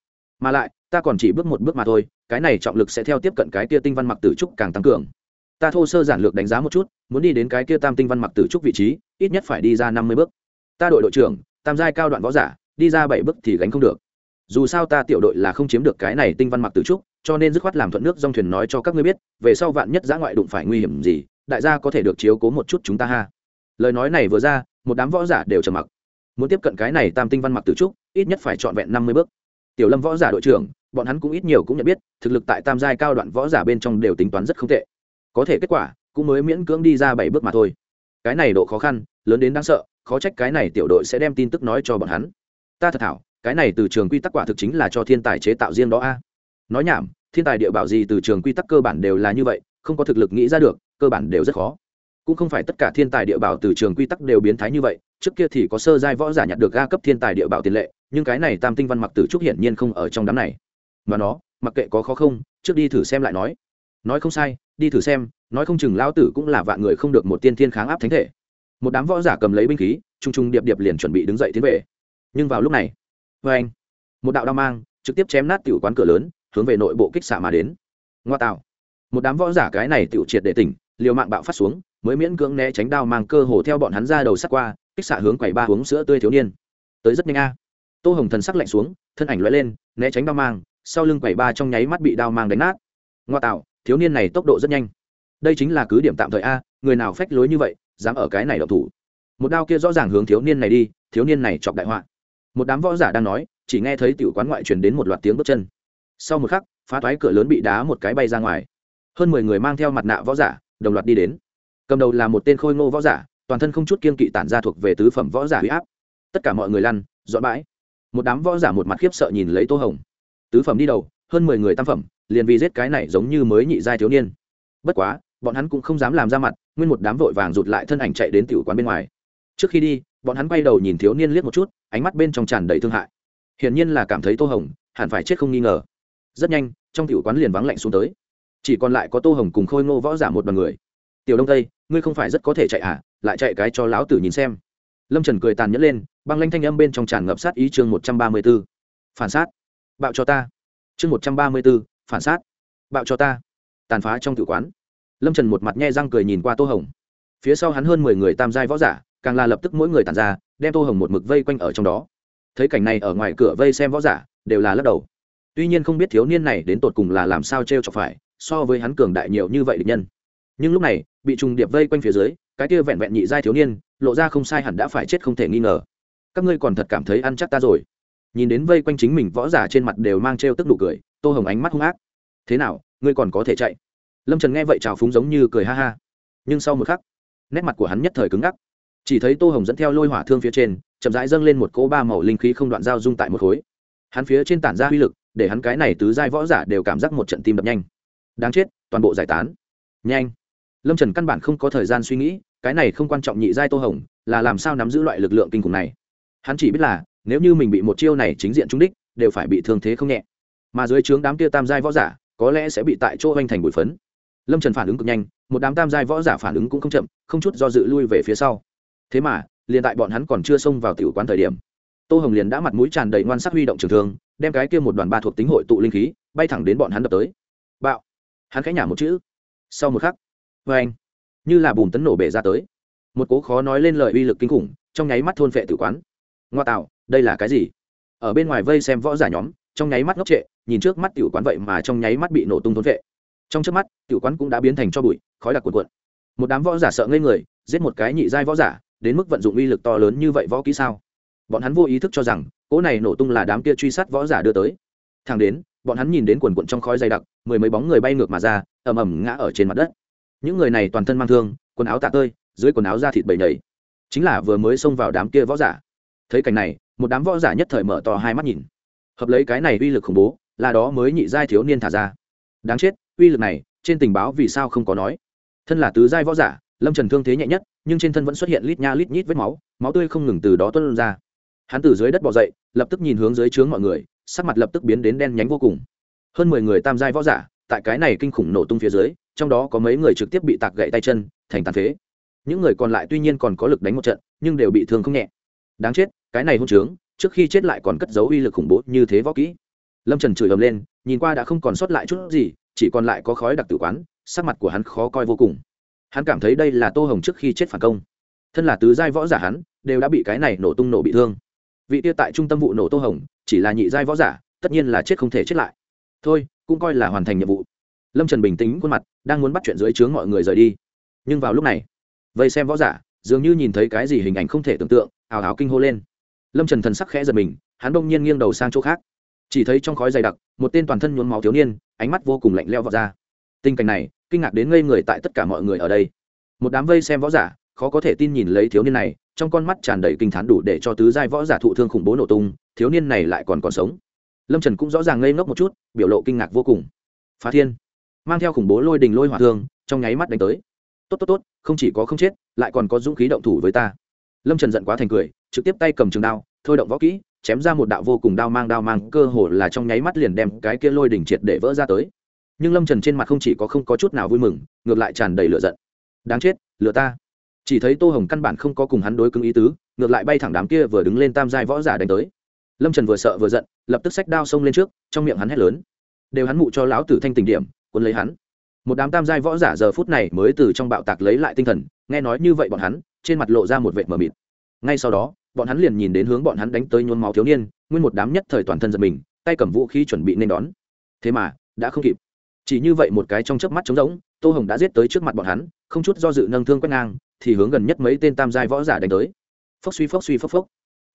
Speaker 1: Mà lại, ta còn chỉ bước một bước mà thôi, cái này trọng lực sẽ theo tiếp cận cái kia tinh văn mặc tử trúc càng tăng cường. Ta thô sơ giản lược đánh giá một chút, muốn đi đến cái kia tam tinh văn mặc tử trúc vị trí, ít nhất phải đi ra năm mươi bước. Ta đội đội trưởng, tam giai cao đoạn võ giả, đi ra bảy bước thì gánh không được dù sao ta tiểu đội là không chiếm được cái này tinh văn mặc tử trúc, cho nên dứt khoát làm thuận nước dòng thuyền nói cho các ngươi biết, về sau vạn nhất giã ngoại đụng phải nguy hiểm gì, đại gia có thể được chiếu cố một chút chúng ta ha. Lời nói này vừa ra, một đám võ giả đều trầm mặc. Muốn tiếp cận cái này tam tinh văn mặc tử trúc, ít nhất phải trọn vẹn năm mươi bước. Tiểu lâm võ giả đội trưởng, bọn hắn cũng ít nhiều cũng nhận biết, thực lực tại tam giai cao đoạn võ giả bên trong đều tính toán rất không tệ. Có thể kết quả, cũng mới miễn cưỡng đi ra bảy bước mà thôi. Cái này độ khó khăn, lớn đến đáng sợ, khó trách cái này tiểu đội sẽ đem tin tức nói cho bọn hắn. Ta thật thảo cái này từ trường quy tắc quả thực chính là cho thiên tài chế tạo riêng đó a. Nói nhảm, thiên tài địa bảo gì từ trường quy tắc cơ bản đều là như vậy, không có thực lực nghĩ ra được, cơ bản đều rất khó. Cũng không phải tất cả thiên tài địa bảo từ trường quy tắc đều biến thái như vậy, trước kia thì có sơ giai võ giả nhặt được ga cấp thiên tài địa bảo tiền lệ, nhưng cái này tam tinh văn mặc tử trúc hiển nhiên không ở trong đám này. Mà nó, mặc kệ có khó không, trước đi thử xem lại nói. Nói không sai, đi thử xem, nói không chừng lao tử cũng là vạn người không được một tiên thiên kháng áp thánh thể. Một đám võ giả cầm lấy binh khí t r u n g t r u n g điệp điệp liền chuẩn bị đứng dậy tiến về. Nhưng vào lúc này vê anh. Một đạo đao mang trực tiếp chém nát tiểu quán cửa lớn, hướng về nội bộ kích xạ mà đến. Ngoa tạo. Một đám võ giả cái này tiểu triệt để tỉnh, liều mạng bạo phát xuống, mới miễn cưỡng né tránh đao mang cơ hồ theo bọn hắn ra đầu sắt qua, kích xạ hướng quầy ba uống sữa tươi thiếu niên. Tới rất nhanh a. Tô hồng thần sắc lạnh xuống, thân ảnh l lên, né tránh đao mang, sau lưng quầy ba trong nháy mắt bị đao mang đánh nát. Ngoa tạo, thiếu niên này tốc độ rất nhanh. Đây chính là cứ điểm tạm thời a, người nào phách lối như vậy, dám ở cái này độc thủ. Một đao kia rõ ràng hướng thiếu niên này đi, thiếu niên này chọc đại họa một đám võ giả đang nói, chỉ nghe thấy tiểu quán ngoại truyền đến một loạt tiếng bước chân. Sau một khắc, phá toái cửa lớn bị đá một cái bay ra ngoài. Hơn mười người mang theo mặt nạ võ giả, đồng loạt đi đến. Cầm đầu là một tên khôi ngô võ giả, toàn thân không chút kiên kỵ tản ra thuộc về tứ phẩm võ giả huy áp. Tất cả mọi người lăn, dọn bãi. Một đám võ giả một mặt khiếp sợ nhìn lấy tô hồng. Tứ phẩm đi đầu, hơn mười người tam phẩm, liền vì giết cái này giống như mới nhị giai thiếu niên. Bất quá, bọn hắn cũng không dám làm ra mặt, nguyên một đám vội vàng rụt lại thân ảnh chạy đến tiểu quán bên ngoài. Trước khi đi bọn hắn quay đầu nhìn thiếu niên liếc một chút, ánh mắt bên trong tràn đầy thương hại. Hiển nhiên là cảm thấy tô hồng hẳn phải chết không nghi ngờ. Rất nhanh, trong tiểu quán liền vắng lạnh xuống tới. Chỉ còn lại có tô hồng cùng khôi ngô võ giả một đ o à n người. Tiểu đông tây, ngươi không phải rất có thể chạy à? Lại chạy cái cho lão tử nhìn xem. Lâm trần cười tàn nhẫn lên, băng lanh thanh âm bên trong tràn ngập sát ý chương một trăm ba mươi b ố phản sát, bạo cho ta. Chương một trăm ba mươi b ố phản sát, bạo cho ta. Tàn phá trong tự quán. Lâm trần một mặt nhe răng cười nhìn qua tô hồng. Phía sau hắn hơn mười người tam giai võ giả càng là lập tức mỗi người tàn ra, đem tô hồng một mực vây quanh ở trong đó. Thấy cảnh này ở ngoài cửa vây xem võ giả, đều là lắc đầu. Tuy nhiên không biết thiếu niên này đến tột cùng là làm sao t r e o chọc phải, so với hắn cường đại nhiều như vậy địch nhân. Nhưng lúc này, bị trùng điệp vây quanh phía dưới, cái kia vẹn vẹn nhị giai thiếu niên, lộ ra không sai hẳn đã phải chết không thể nghi ngờ. Các ngươi còn thật cảm thấy ăn chắc ta rồi. Nhìn đến vây quanh chính mình võ giả trên mặt đều mang t r e o tức nụ cười, tô hồng ánh mắt hung ác. Thế nào, ngươi còn có thể chạy? Lâm trần nghe vậy trào phúng giống như cười ha ha. Nhưng sau một khắc, nét mặt của hắn nhất thời cứng ngắc chỉ thấy tô hồng dẫn theo lôi hỏa thương phía trên, chậm rãi dâng lên một cỗ ba màu linh khí không đoạn giao dung tại một khối. Hắn phía trên tản ra uy lực, để hắn cái này tứ giai võ giả đều cảm giác một trận tim đập nhanh. Đáng chết, toàn bộ giải tán. Nhanh. Lâm trần căn bản không có thời gian suy nghĩ, cái này không quan trọng nhị giai tô hồng, là làm sao nắm giữ loại lực lượng kinh khủng này. Hắn chỉ biết là, nếu như mình bị một chiêu này chính diện trúng đích, đều phải bị thương thế không nhẹ. Mà dưới trướng đám kia tam giai võ giả, có lẽ sẽ bị tại chỗ hoành thành bụi phấn. Lâm trần phản ứng cực nhanh, một đám tam giai võ giả phản ứng cũng không chậm, không chút do dự lui về phía sau thế mà, liền tại bọn hắn còn chưa xông vào tiểu quán thời điểm, tô hồng liền đã mặt mũi tràn đầy ngoan sắc huy động trường thương, đem cái kia một đoàn ba thuộc tính hội tụ linh khí, bay thẳng đến bọn hắn đập tới. Bạo! Hắn khẽ nhả một chữ. Sau một khắc vê anh như là bùn tấn nổ bể ra tới. Một cố khó nói lên lời uy lực kinh khủng, trong nháy mắt thôn phệ tử quán. Ngoa tạo, đây là cái gì? Ở bên ngoài vây xem võ giả nhóm, trong nháy mắt ngốc trệ, nhìn trước mắt tiểu quán vậy mà trong nháy mắt bị nổ tung thôn vệ trong trước mắt, tiểu quán cũng đã biến thành cho bụi, khói đặc cuộn cuộn. Một đám võ giả sợ ngây người, giết một cái nhị giai võ giả đến mức vận dụng uy lực to lớn như vậy võ kỹ sao? Bọn hắn vô ý thức cho rằng, cỗ này nổ tung là đám kia truy sát võ giả đưa tới. Thẳng đến, bọn hắn nhìn đến quần quận trong khói dày đặc, mười mấy bóng người bay ngược mà ra, ầm ầm ngã ở trên mặt đất. Những người này toàn thân mang thương, quần áo tạ tơi, dưới quần áo da thịt bầy nhầy. Chính là vừa mới xông vào đám kia võ giả. Thấy cảnh này, một đám võ giả nhất thời mở to hai mắt nhìn. Hợp lấy cái này uy lực khủng bố, là đó mới nhị giai thiếu niên thả ra. Đáng chết, uy lực này, trên tình báo vì sao không có nói? Thân là tứ giai võ giả, lâm trần thương thế nhẹ nhất nhưng trên thân vẫn xuất hiện lít nha lít nhít vết máu máu tươi không ngừng từ đó tuân ra. Hắn từ dưới đất bỏ dậy, lập tức nhìn hướng dưới trướng mọi người, sắc mặt lập tức biến đến đen nhánh vô cùng. Hơn mười người tam giai võ giả, tại cái này kinh khủng nổ tung phía dưới, trong đó có mấy người trực tiếp bị tạc gậy tay chân, thành tàn phế. Những người còn lại tuy nhiên còn có lực đánh một trận, nhưng đều bị thương không nhẹ. Đáng chết, cái này hôn trướng, trước khi chết lại còn cất giấu uy lực khủng bố như thế võ kỹ. Lâm trần chửi ầm lên, nhìn qua đã không còn sót lại chút gì, chỉ còn lại có khói đặc tử quán, sắc mặt của hắn khó coi vô cùng hắn cảm thấy đây là tô hồng trước khi chết phản công. Thân là tứ giai võ giả hắn, đều đã bị cái này nổ tung nổ bị thương. Vị tiêu tại trung tâm vụ nổ tô hồng, chỉ là nhị giai võ giả, tất nhiên là chết không thể chết lại. Thôi, cũng coi là hoàn thành nhiệm vụ. Lâm trần bình tĩnh khuôn mặt, đang muốn bắt chuyện dưới chướng mọi người rời đi. Nhưng vào lúc này, vây xem võ giả, dường như nhìn thấy cái gì hình ảnh không thể tưởng tượng, ào ào kinh hô lên. Lâm trần thần sắc khẽ giật mình, hắn đông nhiên nghiêng đầu sang chỗ khác. Chỉ thấy trong khói dày đặc, một tên toàn thân nhuốm máu thiếu niên, ánh mắt vô cùng lạnh leo vọt ra. Tình cảnh này kinh ngạc đến ngây người tại tất cả mọi người ở đây. Một đám vây xem võ giả, khó có thể tin nhìn lấy thiếu niên này, trong con mắt tràn đầy kinh thán đủ để cho tứ giai võ giả thụ thương khủng bố nổ tung, thiếu niên này lại còn còn sống. Lâm trần cũng rõ ràng ngây ngốc một chút, biểu lộ kinh ngạc vô cùng. Phá thiên. Mang theo khủng bố lôi đình lôi hỏa thương, trong nháy mắt đánh tới. Tốt tốt tốt, không chỉ có không chết, lại còn có dũng khí động thủ với ta. Lâm trần giận quá thành cười, trực tiếp tay cầm trường đao, thôi động võ kỹ, chém ra một đạo vô cùng đao mang đao mang cơ hồ là trong nháy mắt liền đem cái kia lôi đỉnh triệt để vỡ ra tới nhưng lâm trần trên mặt không chỉ có không có chút nào vui mừng ngược lại tràn đầy lửa giận đáng chết lửa ta chỉ thấy tô hồng căn bản không có cùng hắn đối cứng ý tứ ngược lại bay thẳng đám kia vừa đứng lên tam giai võ giả đánh tới lâm trần vừa sợ vừa giận lập tức xách đao xông lên trước trong miệng hắn hét lớn đều hắn mụ cho lão tử thanh tình điểm quân lấy hắn một đám tam giai võ giả giờ phút này mới từ trong bạo tạc lấy lại tinh thần nghe nói như vậy bọn hắn trên mặt lộ ra một vệt mờ mịt ngay sau đó bọn hắn liền nhìn đến hướng bọn hắn đánh tới nhuốm máu thiếu niên nguyên một đám nhất thời toàn thân giật mình tay cầm vũ khí chuẩn bị nên đón thế mà đã không kịp chỉ như vậy một cái trong chớp mắt trống rỗng, tô hồng đã giết tới trước mặt bọn hắn, không chút do dự nâng thương quét ngang, thì hướng gần nhất mấy tên tam giai võ giả đánh tới. Phốc suy phốc suy phốc phốc.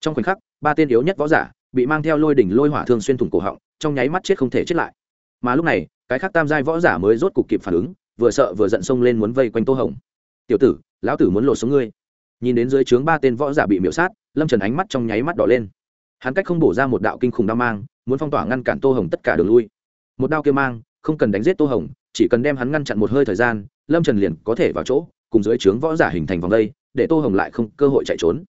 Speaker 1: Trong khoảnh khắc, ba tên yếu nhất võ giả bị mang theo lôi đỉnh lôi hỏa thương xuyên thủng cổ họng, trong nháy mắt chết không thể chết lại. Mà lúc này, cái khác tam giai võ giả mới rốt cục kịp phản ứng, vừa sợ vừa giận xông lên muốn vây quanh tô hồng. Tiểu tử, lão tử muốn lộ xuống ngươi. Nhìn đến dưới trướng ba tên võ giả bị miễu sát, lâm trần ánh mắt trong nháy mắt đỏ lên. Hắn cách không bổ ra một đạo kinh khủng đao mang, muốn phong tỏa ngăn cản tô hồng tất cả đường lui. Một đao kia mang không cần đánh giết tô hồng, chỉ cần đem hắn ngăn chặn một hơi thời gian, lâm trần liền có thể vào chỗ, cùng dưới trướng võ giả hình thành vòng đây, để tô hồng lại không cơ hội chạy trốn.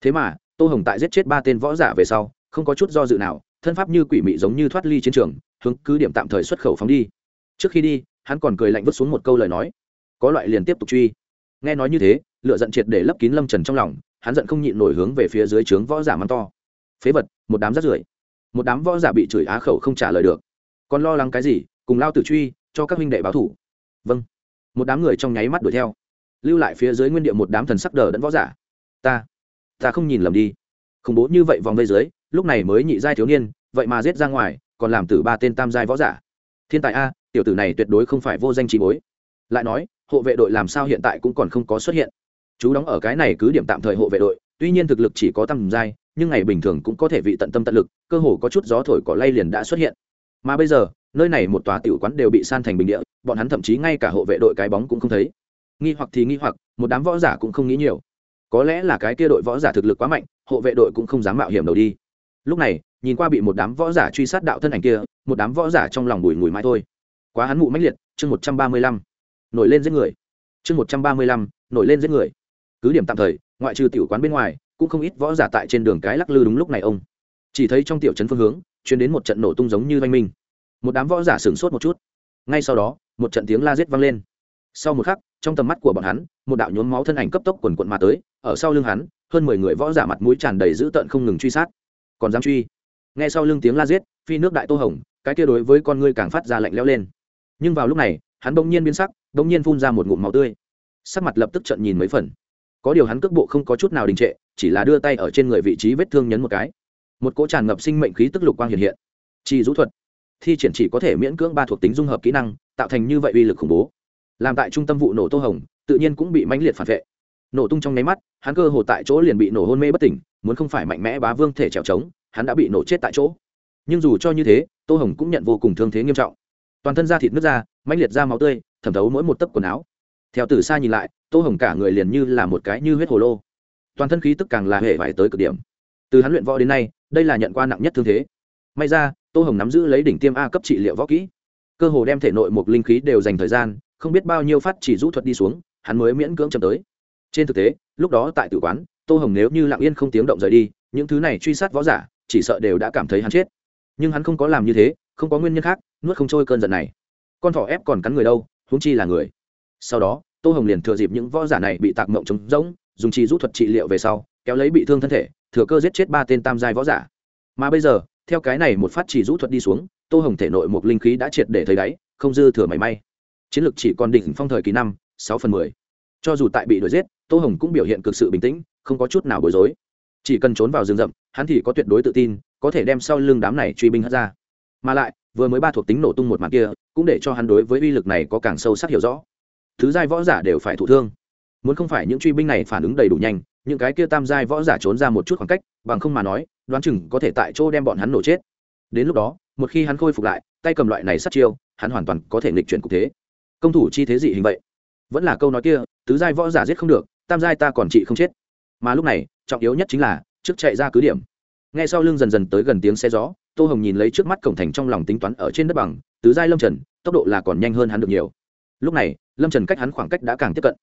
Speaker 1: Thế mà, tô hồng tại giết chết ba tên võ giả về sau, không có chút do dự nào, thân pháp như quỷ mị giống như thoát ly chiến trường, hướng cứ điểm tạm thời xuất khẩu phóng đi. Trước khi đi, hắn còn cười lạnh vứt xuống một câu lời nói. Có loại liền tiếp tục truy. Nghe nói như thế lựa giận triệt để lấp kín lâm trần trong lòng, hắn giận không nhịn nổi hướng về phía dưới trướng võ giả mắng to. Phế vật, một đám rắt rưởi. Một đám võ giả bị chửi á khẩu không trả lời được. Còn lo lắng cái gì? Cùng lao tử truy, cho các huynh đệ báo thủ. Vâng. Một đám người trong nháy mắt đuổi theo. Lưu lại phía dưới nguyên địa một đám thần sắc đờ đẫn võ giả. Ta ta không nhìn lầm đi. Khủng bố như vậy vòng vây dưới, lúc này mới nhị giai thiếu niên, vậy mà giết ra ngoài, còn làm tử ba tên tam giai võ giả. Thiên tài a, tiểu tử này tuyệt đối không phải vô danh trí bối. Lại nói, hộ vệ đội làm sao hiện tại cũng còn không có xuất hiện. Chú đóng ở cái này cứ điểm tạm thời hộ vệ đội, tuy nhiên thực lực chỉ có tầm giai, nhưng ngày bình thường cũng có thể vị tận tâm tận lực, cơ hồ có chút gió thổi cỏ lay liền đã xuất hiện. Mà bây giờ nơi này một tòa tiểu quán đều bị san thành bình địa, bọn hắn thậm chí ngay cả hộ vệ đội cái bóng cũng không thấy. Nghi hoặc thì nghi hoặc, một đám võ giả cũng không nghĩ nhiều. Có lẽ là cái kia đội võ giả thực lực quá mạnh, hộ vệ đội cũng không dám mạo hiểm đầu đi. Lúc này, nhìn qua bị một đám võ giả truy sát đạo thân ảnh kia, một đám võ giả trong lòng bùi ngùi mãi thôi. Quá hắn mụ mãnh liệt, chương một trăm ba mươi lăm. Nổi lên giết người. Chương một trăm ba mươi lăm, nổi lên giết người. Cứ điểm tạm thời, ngoại trừ tiểu quán bên ngoài, cũng không ít võ giả tại trên đường cái lắc lư đúng lúc này ông. Chỉ thấy trong tiểu trấn phương hướng, truyền đến một trận nổ tung giống như oanh minh một đám võ giả sửng sốt một chút. Ngay sau đó, một trận tiếng la giết vang lên. Sau một khắc, trong tầm mắt của bọn hắn, một đạo nhuốm máu thân ảnh cấp tốc quần quận mà tới, ở sau lưng hắn, hơn mười người võ giả mặt mũi tràn đầy dữ tợn không ngừng truy sát. Còn dám truy? Nghe sau lưng tiếng la giết, phi nước đại tô hồng, cái kia đối với con ngươi càng phát ra lạnh lẽo lên. Nhưng vào lúc này, hắn bỗng nhiên biến sắc, bỗng nhiên phun ra một ngụm máu tươi. Sắc mặt lập tức trận nhìn mấy phần. Có điều hắn cước bộ không có chút nào đình trệ, chỉ là đưa tay ở trên người vị trí vết thương nhấn một cái. Một cỗ tràn ngập sinh mệnh khí tức lục quang hiện hiện. Chỉ rũ thuật thi triển chỉ có thể miễn cưỡng ba thuộc tính dung hợp kỹ năng, tạo thành như vậy uy lực khủng bố. Làm tại trung tâm vụ nổ tô hồng, tự nhiên cũng bị mãnh liệt phản vệ. Nổ tung trong nháy mắt, hắn cơ hồ tại chỗ liền bị nổ hôn mê bất tỉnh, muốn không phải mạnh mẽ bá vương thể trèo trống, hắn đã bị nổ chết tại chỗ. Nhưng dù cho như thế, tô hồng cũng nhận vô cùng thương thế nghiêm trọng. Toàn thân da thịt nước ra, mãnh liệt ra máu tươi, thẩm thấu mỗi một tấc quần áo. Theo từ xa nhìn lại, tô hồng cả người liền như là một cái như huyết hồ lô. Toàn thân khí tức càng là hệ vải tới cực điểm. Từ hắn luyện võ đến nay, đây là nhận qua nặng nhất thương thế may ra, tô hồng nắm giữ lấy đỉnh tiêm a cấp trị liệu võ kỹ. Cơ hồ đem thể nội một linh khí đều dành thời gian, không biết bao nhiêu phát chỉ rũ thuật đi xuống, hắn mới miễn cưỡng chậm tới. Trên thực tế, lúc đó tại tử quán, tô hồng nếu như lặng yên không tiếng động rời đi, những thứ này truy sát võ giả, chỉ sợ đều đã cảm thấy hắn chết. Nhưng hắn không có làm như thế, không có nguyên nhân khác, nuốt không trôi cơn giận này. Con thỏ ép còn cắn người đâu, huống chi là người. Sau đó, tô hồng liền thừa dịp những võ giả này bị tạc mộng trống rỗng, dùng trì rút thuật trị liệu về sau, kéo lấy bị thương thân thể, thừa cơ giết chết ba tên tam giai võ giả. Mà bây giờ theo cái này một phát chỉ rũ thuật đi xuống, tô hồng thể nội một linh khí đã triệt để thấy đáy, không dư thừa mảy may. Chiến lược chỉ còn đỉnh phong thời kỳ năm, sáu phần mười. Cho dù tại bị đuổi giết, tô hồng cũng biểu hiện cực sự bình tĩnh, không có chút nào bối rối. Chỉ cần trốn vào rừng rậm, hắn thì có tuyệt đối tự tin, có thể đem sau lưng đám này truy binh hất ra. Mà lại, vừa mới ba thuộc tính nổ tung một màn kia, cũng để cho hắn đối với uy lực này có càng sâu sắc hiểu rõ. Thứ giai võ giả đều phải thụ thương muốn không phải những truy binh này phản ứng đầy đủ nhanh, những cái kia tam giai võ giả trốn ra một chút khoảng cách, bằng không mà nói, đoán chừng có thể tại chỗ đem bọn hắn nổ chết. Đến lúc đó, một khi hắn khôi phục lại, tay cầm loại này sát chiêu, hắn hoàn toàn có thể nghịch chuyển cục thế. Công thủ chi thế dị hình vậy. Vẫn là câu nói kia, tứ giai võ giả giết không được, tam giai ta còn trị không chết. Mà lúc này, trọng yếu nhất chính là, trước chạy ra cứ điểm. Ngay sau lưng dần dần tới gần tiếng xe gió, tô hồng nhìn lấy trước mắt cổng thành trong lòng tính toán ở trên đất bằng, tứ giai lâm trần, tốc độ là còn nhanh hơn hắn được nhiều. Lúc này, lâm trần cách hắn khoảng cách đã càng tiếp cận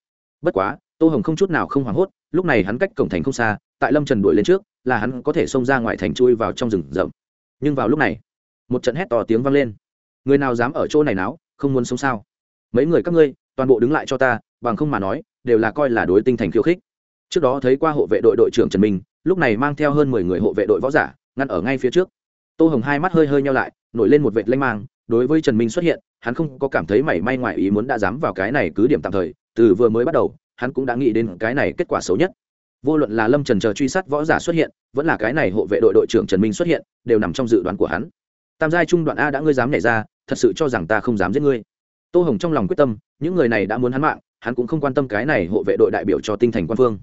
Speaker 1: bất quá, tô hồng không chút nào không hoảng hốt, lúc này hắn cách cổng thành không xa, tại lâm trần đuổi lên trước, là hắn có thể xông ra ngoài thành chui vào trong rừng rậm. Nhưng vào lúc này, một trận hét to tiếng vang lên. Người nào dám ở chỗ này náo, không muốn sống sao? Mấy người các ngươi, toàn bộ đứng lại cho ta, bằng không mà nói, đều là coi là đối tinh thành khiêu khích. Trước đó thấy qua hộ vệ đội đội trưởng trần minh, lúc này mang theo hơn mười người hộ vệ đội võ giả, ngăn ở ngay phía trước. Tô hồng hai mắt hơi hơi nhau lại, nổi lên một vệt lanh mang, đối với trần minh xuất hiện hắn không có cảm thấy mảy may ngoài ý muốn đã dám vào cái này cứ điểm tạm thời, từ vừa mới bắt đầu, hắn cũng đã nghĩ đến cái này kết quả xấu nhất. Vô luận là lâm trần chờ truy sát võ giả xuất hiện, vẫn là cái này hộ vệ đội đội trưởng trần minh xuất hiện, đều nằm trong dự đoán của hắn. Tam giai trung đoạn a đã ngươi dám nhảy ra, thật sự cho rằng ta không dám giết ngươi. Tô hồng trong lòng quyết tâm, những người này đã muốn hắn mạng, hắn cũng không quan tâm cái này hộ vệ đội đại biểu cho tinh thành quan phương.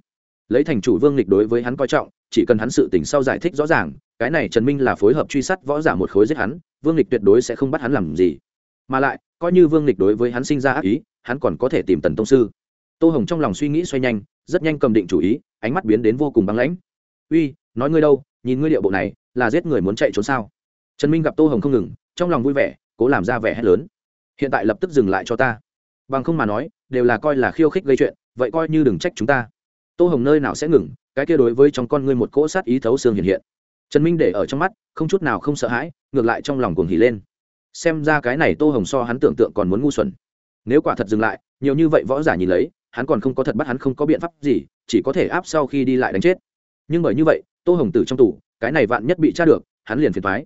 Speaker 1: Lấy thành chủ vương lịch đối với hắn coi trọng, chỉ cần hắn sự tỉnh sau giải thích rõ ràng, cái này trần minh là phối hợp truy sát võ giả một khối giết hắn, vương lịch tuyệt đối sẽ không bắt hắn làm gì mà lại, coi như vương lịch đối với hắn sinh ra ác ý, hắn còn có thể tìm tần tông sư. Tô hồng trong lòng suy nghĩ xoay nhanh, rất nhanh cầm định chủ ý, ánh mắt biến đến vô cùng băng lãnh. Uy, nói ngươi đâu, nhìn ngươi điệu bộ này, là giết người muốn chạy trốn sao? Trần minh gặp tô hồng không ngừng, trong lòng vui vẻ, cố làm ra vẻ hét lớn. Hiện tại lập tức dừng lại cho ta. Bằng không mà nói, đều là coi là khiêu khích gây chuyện, vậy coi như đừng trách chúng ta. Tô hồng nơi nào sẽ ngừng, cái kia đối với trong con ngươi một cỗ sát ý thấu xương hiện hiện. Trần minh để ở trong mắt, không chút nào không sợ hãi, ngược lại trong lòng cuồng hỉ lên xem ra cái này tô hồng so hắn tưởng tượng còn muốn ngu xuẩn. Nếu quả thật dừng lại, nhiều như vậy võ giả nhìn lấy, hắn còn không có thật bắt hắn không có biện pháp gì, chỉ có thể áp sau khi đi lại đánh chết. Nhưng bởi như vậy, tô hồng tử trong tủ cái này vạn nhất bị tra được, hắn liền phiền thoái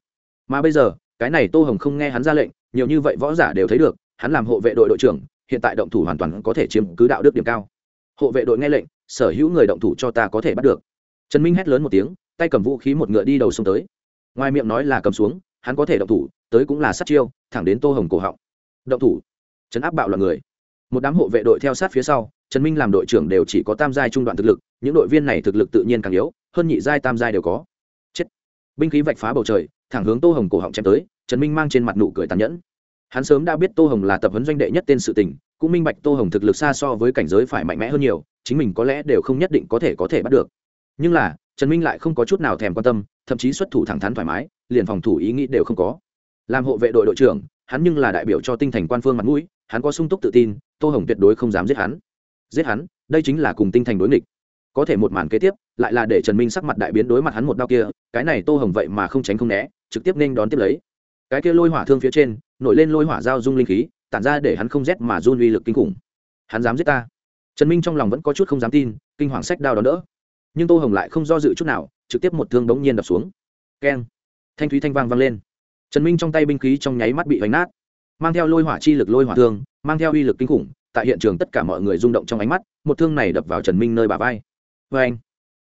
Speaker 1: mà bây giờ, cái này tô hồng không nghe hắn ra lệnh, nhiều như vậy võ giả đều thấy được, hắn làm hộ vệ đội đội trưởng, hiện tại động thủ hoàn toàn có thể chiếm cứ đạo đức điểm cao. Hộ vệ đội nghe lệnh, sở hữu người động thủ cho ta có thể bắt được. Trần minh hét lớn một tiếng, tay cầm vũ khí một ngựa đi đầu xông tới. Ngoài miệng nói là cầm xuống hắn có thể động thủ, tới cũng là sát chiêu, thẳng đến tô hồng cổ họng. Động thủ. Trấn áp bạo loạn người. Một đám hộ vệ đội theo sát phía sau, trần minh làm đội trưởng đều chỉ có tam giai trung đoạn thực lực, những đội viên này thực lực tự nhiên càng yếu, hơn nhị giai tam giai đều có. Chết. Binh khí vạch phá bầu trời, thẳng hướng tô hồng cổ họng chém tới, trần minh mang trên mặt nụ cười tàn nhẫn. Hắn sớm đã biết tô hồng là tập huấn doanh đệ nhất tên sự tình, cũng minh bạch tô hồng thực lực xa so với cảnh giới phải mạnh mẽ hơn nhiều, chính mình có lẽ đều không nhất định có thể có thể bắt được. Nhưng là, trần minh lại không có chút nào thèm quan tâm, thậm chí xuất thủ thẳng thắn thoải mái liền phòng thủ ý nghĩ đều không có. Làm hộ vệ đội đội trưởng, hắn nhưng là đại biểu cho tinh thành quan phương mặt mũi, hắn có sung túc tự tin, tô hồng tuyệt đối không dám giết hắn. Giết hắn, đây chính là cùng tinh thành đối nghịch. Có thể một màn kế tiếp, lại là để trần minh sắc mặt đại biến đối mặt hắn một đau kia, cái này tô hồng vậy mà không tránh không né, trực tiếp nên đón tiếp lấy. Cái kia lôi hỏa thương phía trên, nổi lên lôi hỏa giao dung linh khí, tản ra để hắn không rét mà run uy lực kinh khủng. Hắn dám giết ta. Trần minh trong lòng vẫn có chút không dám tin, kinh hoàng sách đao đón đỡ. Nhưng tô hồng lại không do dự chút nào, trực tiếp một thương đống nhiên đập xuống. Keng thanh thúy thanh vang vang lên. Trần minh trong tay binh khí trong nháy mắt bị vánh nát, mang theo lôi hỏa chi lực, lôi hỏa thương, mang theo uy lực kinh khủng, tại hiện trường tất cả mọi người rung động trong ánh mắt, một thương này đập vào trần minh nơi bà vai. Vê anh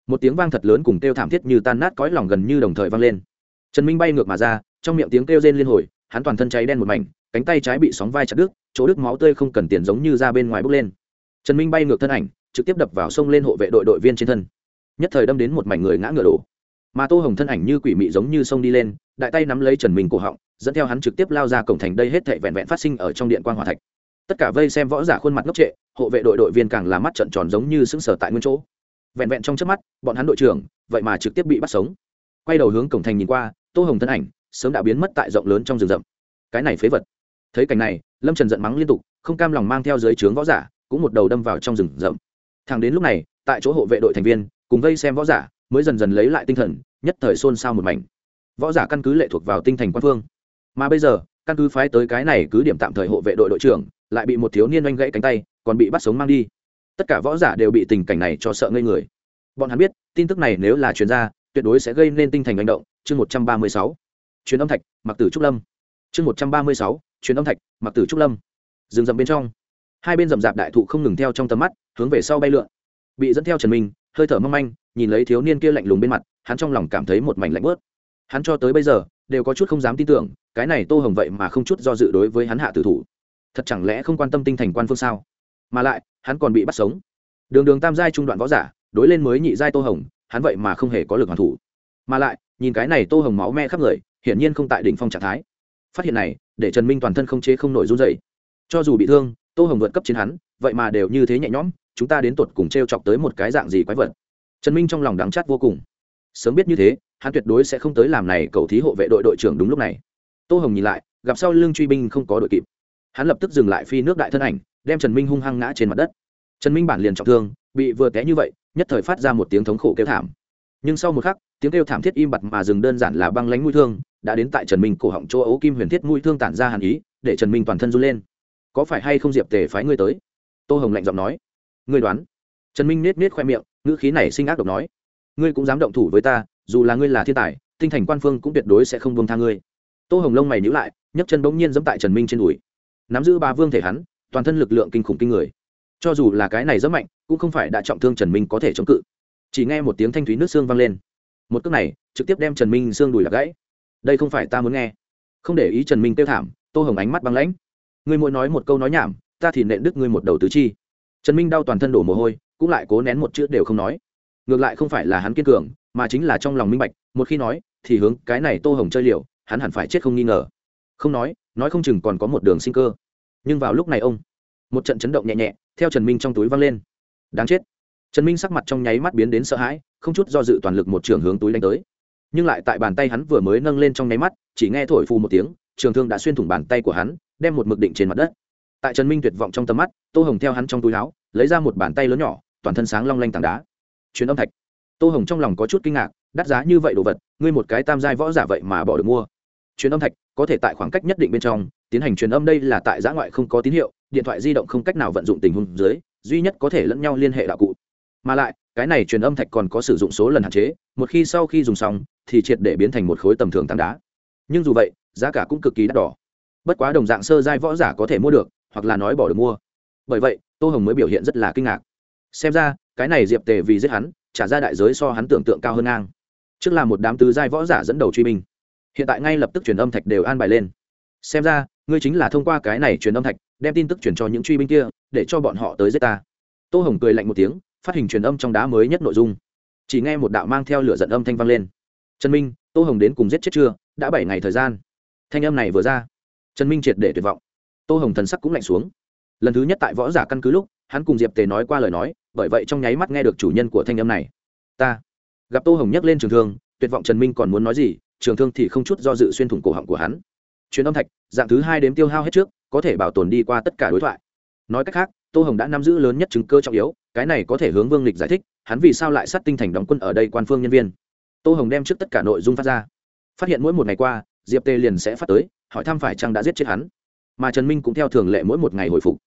Speaker 1: một tiếng vang thật lớn cùng kêu thảm thiết như tan nát cõi lòng gần như đồng thời vang lên. Trần minh bay ngược mà ra, trong miệng tiếng kêu rên liên hồi, hắn toàn thân cháy đen một mảnh, cánh tay trái bị sóng vai chặt đứt, chỗ đứt máu tươi không cần tiền giống như ra bên ngoài bốc lên. Trần minh bay ngược thân ảnh, trực tiếp đập vào sông lên hộ vệ đội đội viên trên thân. Nhất thời đâm đến một mảnh người ngã ngựa đổ mà tô hồng thân ảnh như quỷ mị giống như sông đi lên, đại tay nắm lấy trần minh cổ họng, dẫn theo hắn trực tiếp lao ra cổng thành đây hết thệ vẹn vẹn phát sinh ở trong điện quan hòa thạch. Tất cả vây xem võ giả khuôn mặt ngốc trệ, hộ vệ đội đội viên càng làm mắt trận tròn giống như sững sờ tại nguyên chỗ. Vẹn vẹn trong trước mắt, bọn hắn đội trưởng, vậy mà trực tiếp bị bắt sống. Quay đầu hướng cổng thành nhìn qua, tô hồng thân ảnh sớm đã biến mất tại rộng lớn trong rừng rậm. Cái này phế vật. Thấy cảnh này, lâm trần giận mắng liên tục, không cam lòng mang theo dưới trướng võ giả, cũng một đầu đâm vào trong rừng rậm. Thẳng đến lúc này, tại chỗ hộ vệ đội thành viên, cùng vây xem võ giả mới dần dần lấy lại tinh thần, nhất thời xôn xao một mảnh. Võ giả căn cứ lệ thuộc vào tinh thành quan phương. Mà bây giờ, căn cứ phái tới cái này cứ điểm tạm thời hộ vệ đội đội trưởng, lại bị một thiếu niên oanh gãy cánh tay, còn bị bắt sống mang đi. Tất cả võ giả đều bị tình cảnh này cho sợ ngây người. Bọn hắn biết, tin tức này nếu là chuyên gia tuyệt đối sẽ gây nên tinh thành hành động. Chương một trăm ba mươi sáu. Chuyến âm thạch, mặc tử trúc lâm. Chương một trăm ba mươi sáu. Chuyến âm thạch, mặc tử trúc lâm. Rừng rậm bên trong. Hai bên rậm rạp đại thụ không ngừng theo trong tầm mắt, hướng về sau bay lượn. Bị dẫn theo trần minh, hơi thở mong manh nhìn lấy thiếu niên kia lạnh lùng bên mặt, hắn trong lòng cảm thấy một mảnh lạnh bớt. Hắn cho tới bây giờ, đều có chút không dám tin tưởng, cái này tô hồng vậy mà không chút do dự đối với hắn hạ tử thủ. Thật chẳng lẽ không quan tâm tinh thành quan phương sao? Mà lại, hắn còn bị bắt sống. Đường đường tam giai trung đoạn võ giả, đối lên mới nhị giai tô hồng, hắn vậy mà không hề có lực hoàn thủ. Mà lại, nhìn cái này tô hồng máu me khắp người, hiển nhiên không tại đỉnh phong trạng thái. Phát hiện này, để trần minh toàn thân không chế không nổi run dày cho dù bị thương, tô hồng vượt cấp chiến hắn, vậy mà đều như thế nhẹ nhõm, chúng ta đến tột cùng t r e o chọc tới một cái dạng gì quái vật trần minh trong lòng đắng chát vô cùng. Sớm biết như thế, hắn tuyệt đối sẽ không tới làm này cầu thí hộ vệ đội đội trưởng đúng lúc này. Tô hồng nhìn lại, gặp sau lưng truy binh không có đội kịp. Hắn lập tức dừng lại phi nước đại thân ảnh, đem trần minh hung hăng ngã trên mặt đất. Trần minh bản liền trọng thương, bị vừa té như vậy, nhất thời phát ra một tiếng thống khổ kêu thảm. Nhưng sau một khắc, tiếng kêu thảm thiết im bặt mà dừng đơn giản là băng lánh mũi thương, đã đến tại trần minh cổ họng chỗ ấu kim huyền thiết mũi thương tản ra hàn ý, để trần minh toàn thân run lên. Có phải hay không diệp tề phái ngươi tới? Tô hồng lạnh giọng nói. Ngươi đoán. Trần minh nết nết khoe miệng ngữ khí này sinh ác độc nói. Ngươi cũng dám động thủ với ta, dù là ngươi là thiên tài, tinh thành quan phương cũng tuyệt đối sẽ không buông tha ngươi. Tô hồng lông mày nhữ lại, nhấc chân bỗng nhiên giẫm tại trần minh trên đùi. Nắm giữ ba vương thể hắn, toàn thân lực lượng kinh khủng kinh người. Cho dù là cái này rất mạnh, cũng không phải đã trọng thương trần minh có thể chống cự. Chỉ nghe một tiếng thanh thúy nước xương vang lên. Một cước này, trực tiếp đem trần minh xương đùi lạc gãy. Đây không phải ta muốn nghe. Không để ý trần minh tiêu thảm, tô hồng ánh mắt băng lãnh. Ngươi mỗi nói một câu nói nhảm, ta thì nện đứt ngươi một đầu tứ chi. Trần minh đau toàn thân đổ mồ hôi cũng lại cố nén một chữ đều không nói. Ngược lại không phải là hắn kiên cường, mà chính là trong lòng minh bạch, một khi nói, thì hướng cái này tô hồng chơi liều, hắn hẳn phải chết không nghi ngờ. Không nói nói không chừng còn có một đường sinh cơ. Nhưng vào lúc này ông, một trận chấn động nhẹ nhẹ, theo trần minh trong túi văng lên. Đáng chết. Trần minh sắc mặt trong nháy mắt biến đến sợ hãi, không chút do dự toàn lực một trường hướng túi đánh tới. Nhưng lại tại bàn tay hắn vừa mới nâng lên trong nháy mắt, chỉ nghe thổi phù một tiếng, trường thương đã xuyên thủng bàn tay của hắn, đem một mực định trên mặt đất. Tại trần minh tuyệt vọng trong tầm mắt, tô hồng theo hắn trong túi áo, lấy ra một bàn tay lớn nhỏ toàn thân sáng long lanh tảng đá. Chuyến âm thạch. Tô hồng trong lòng có chút kinh ngạc, đắt giá như vậy đồ vật, ngươi một cái tam giai võ giả vậy mà bỏ được mua. Truyền âm thạch, có thể tại khoảng cách nhất định bên trong, tiến hành truyền âm đây là tại giã ngoại không có tín hiệu, điện thoại di động không cách nào vận dụng tình huống dưới, duy nhất có thể lẫn nhau liên hệ đạo cụ. Mà lại, cái này truyền âm thạch còn có sử dụng số lần hạn chế, một khi sau khi dùng xong, thì triệt để biến thành một khối tầm thường tảng đá. Nhưng dù vậy, giá cả cũng cực kỳ đắt đỏ. Bất quá đồng dạng sơ giai võ giả có thể mua được, hoặc là nói bỏ được mua. Bởi vậy, tô hồng mới biểu hiện rất là kinh ngạc xem ra, cái này diệp tề vì giết hắn, trả ra đại giới so hắn tưởng tượng cao hơn ngang. Trước là một đám tứ giai võ giả dẫn đầu truy binh. Hiện tại ngay lập tức truyền âm thạch đều an bài lên. Xem ra, ngươi chính là thông qua cái này truyền âm thạch, đem tin tức truyền cho những truy binh kia, để cho bọn họ tới giết ta. Tô hồng cười lạnh một tiếng, phát hình truyền âm trong đá mới nhất nội dung. Chỉ nghe một đạo mang theo lửa giận âm thanh vang lên. Trần minh, tô hồng đến cùng giết chết chưa? Đã bảy ngày thời gian. Thanh âm này vừa ra. Trần minh triệt để tuyệt vọng. Tô hồng thần sắc cũng lạnh xuống. Lần thứ nhất tại võ giả căn cứ lúc hắn cùng diệp tề nói qua lời nói, bởi vậy trong nháy mắt nghe được chủ nhân của thanh âm này. Ta. Gặp tô hồng nhắc lên trường thương, tuyệt vọng trần minh còn muốn nói gì, trường thương thì không chút do dự xuyên thủng cổ họng của hắn. Chuyến âm thạch, dạng thứ hai đếm tiêu hao hết trước, có thể bảo tồn đi qua tất cả đối thoại. Nói cách khác, tô hồng đã nắm giữ lớn nhất chứng cơ trọng yếu, cái này có thể hướng vương lịch giải thích, hắn vì sao lại sát tinh thành đóng quân ở đây quan phương nhân viên. Tô hồng đem trước tất cả nội dung phát ra. Phát hiện mỗi một ngày qua, diệp tê liền sẽ phát tới, hỏi thăm phải chăng đã giết chết hắn. Mà trần minh cũng theo thường lệ mỗi một ngày hồi phục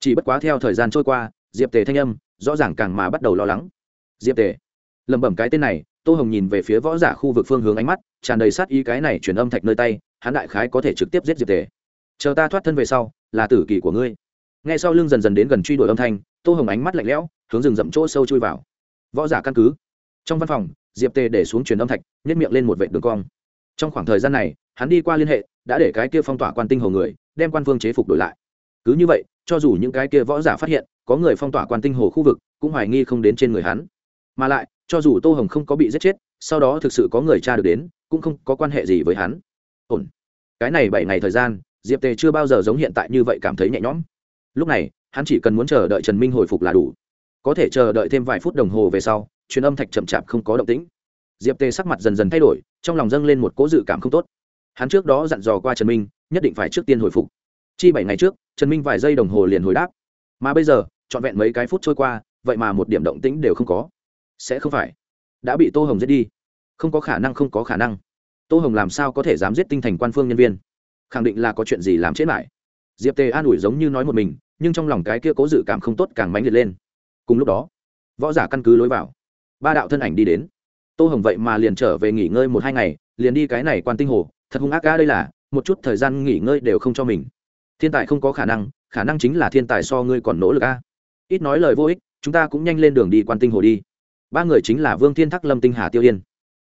Speaker 1: chỉ bất quá theo thời gian trôi qua, diệp tề thanh âm rõ ràng càng mà bắt đầu lo lắng. Diệp tề, lẩm bẩm cái tên này, tô hồng nhìn về phía võ giả khu vực phương hướng ánh mắt, tràn đầy sát ý cái này chuyển âm thạch nơi tay, hắn đại khái có thể trực tiếp giết diệp tề. Chờ ta thoát thân về sau, là tử kỳ của ngươi. Ngay sau lưng dần dần đến gần truy đuổi âm thanh, tô hồng ánh mắt lạnh lẽo, hướng rừng rậm chỗ sâu chui vào. Võ giả căn cứ. Trong văn phòng, diệp tề để xuống truyền âm thạch nhét miệng lên một vệ đường cong. Trong khoảng thời gian này, hắn đi qua liên hệ, đã để cái kia phong tỏa quan tinh hồ người, đem quan phương chế phục đổi lại. Cứ như vậy cho dù những cái kia võ giả phát hiện, có người phong tỏa quan tinh hồ khu vực, cũng hoài nghi không đến trên người hắn. Mà lại, cho dù tô hồng không có bị giết chết, sau đó thực sự có người cha được đến, cũng không có quan hệ gì với hắn. Ổn. Cái này bảy ngày thời gian, diệp tề chưa bao giờ giống hiện tại như vậy cảm thấy nhẹ nhõm. Lúc này, hắn chỉ cần muốn chờ đợi trần minh hồi phục là đủ. Có thể chờ đợi thêm vài phút đồng hồ về sau, truyền âm thạch chậm chạp không có động tĩnh. Diệp tề sắc mặt dần dần thay đổi, trong lòng dâng lên một cố dự cảm không tốt. Hắn trước đó dặn dò qua trần minh, nhất định phải trước tiên hồi phục chi bảy ngày trước, trần minh vài giây đồng hồ liền hồi đáp. Mà bây giờ, trọn vẹn mấy cái phút trôi qua, vậy mà một điểm động tĩnh đều không có. Sẽ không phải. Đã bị tô hồng giết đi. Không có khả năng, không có khả năng. Tô hồng làm sao có thể dám giết tinh thành quan phương nhân viên? Khẳng định là có chuyện gì làm chết lại. Diệp tề an ủi giống như nói một mình, nhưng trong lòng cái kia cố dự cảm không tốt càng mãnh liệt lên. Cùng lúc đó, võ giả căn cứ lối vào. Ba đạo thân ảnh đi đến. Tô hồng vậy mà liền trở về nghỉ ngơi một hai ngày, liền đi cái này quan tinh hồ, thật hung ác ca đây là, một chút thời gian nghỉ ngơi đều không cho mình thiên tài không có khả năng khả năng chính là thiên tài so ngươi còn nỗ lực a. Ít nói lời vô ích, chúng ta cũng nhanh lên đường đi quan tinh hồ đi. Ba người chính là vương thiên thắc lâm tinh hà, tiêu yên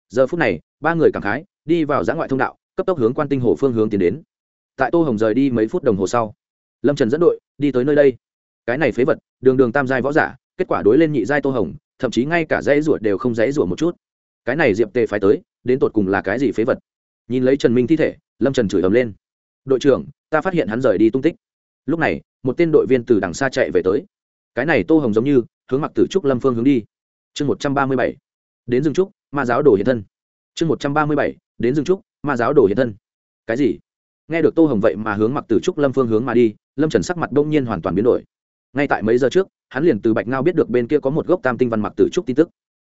Speaker 1: giờ phút này, ba người cảm khái, đi vào giã ngoại thông đạo, cấp tốc hướng quan tinh hồ phương hướng tiến đến. Tại tô hồng rời đi mấy phút đồng hồ sau, lâm trần dẫn đội đi tới nơi đây. Cái này phế vật, đường đường tam giai võ giả, kết quả đối lên nhị giai tô hồng, thậm chí ngay cả dãy ruột đều không dãy ruột một chút. Cái này diệp tề phải tới, đến tột cùng là cái gì phế vật? Nhìn lấy trần minh thi thể, lâm trần chửi ầm lên đội trưởng, ta phát hiện hắn rời đi tung tích. Lúc này, một tên đội viên từ đằng xa chạy về tới. Cái này tô hồng giống như, hướng mặc tử trúc lâm phương hướng đi. Chương một trăm ba mươi bảy. Đến dương trúc, ma giáo đồ hiện thân. Chương một trăm ba mươi bảy. Đến dương trúc, ma giáo đồ hiện thân. Cái gì? Nghe được tô hồng vậy mà hướng mặc tử trúc lâm phương hướng mà đi, lâm trần sắc mặt đông nhiên hoàn toàn biến đổi. Ngay tại mấy giờ trước, hắn liền từ bạch ngao biết được bên kia có một gốc tam tinh văn mặc tử trúc tin tức.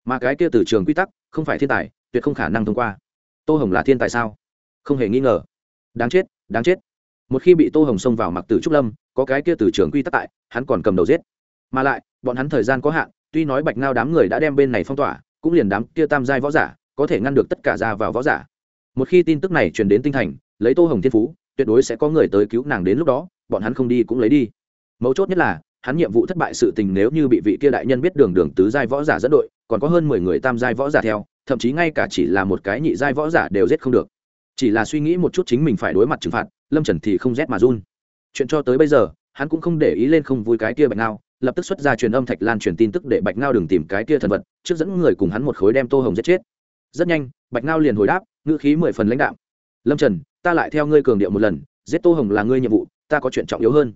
Speaker 1: Mà cái kia từ trường quy tắc, không phải thiên tài, tuyệt không khả năng thông qua. Tô hồng là thiên tài sao? Không hề nghi ngờ. Đáng chết đáng chết. Một khi bị tô hồng xông vào mặc tử trúc lâm, có cái kia từ trường quy tắc tại, hắn còn cầm đầu giết. Mà lại, bọn hắn thời gian có hạn, tuy nói bạch ngao đám người đã đem bên này phong tỏa, cũng liền đám kia tam giai võ giả, có thể ngăn được tất cả ra vào võ giả. Một khi tin tức này truyền đến tinh thành, lấy tô hồng thiên phú, tuyệt đối sẽ có người tới cứu nàng đến lúc đó, bọn hắn không đi cũng lấy đi. Mấu chốt nhất là, hắn nhiệm vụ thất bại sự tình nếu như bị vị kia đại nhân biết đường đường tứ giai võ giả dẫn đội, còn có hơn mười người tam giai võ giả theo, thậm chí ngay cả chỉ là một cái nhị giai võ giả đều giết không được chỉ là suy nghĩ một chút chính mình phải đối mặt trừng phạt, lâm trần thì không rét mà run. Chuyện cho tới bây giờ, hắn cũng không để ý lên không vui cái kia bạch ngao, lập tức xuất ra truyền âm thạch lan truyền tin tức để bạch ngao đừng tìm cái kia thần vật, trước dẫn người cùng hắn một khối đem tô hồng giết chết. Rất nhanh, bạch ngao liền hồi đáp, ngữ khí mười phần lãnh đạo lâm trần, ta lại theo ngươi cường điệu một lần, giết tô hồng là ngươi nhiệm vụ, ta có chuyện trọng yếu hơn.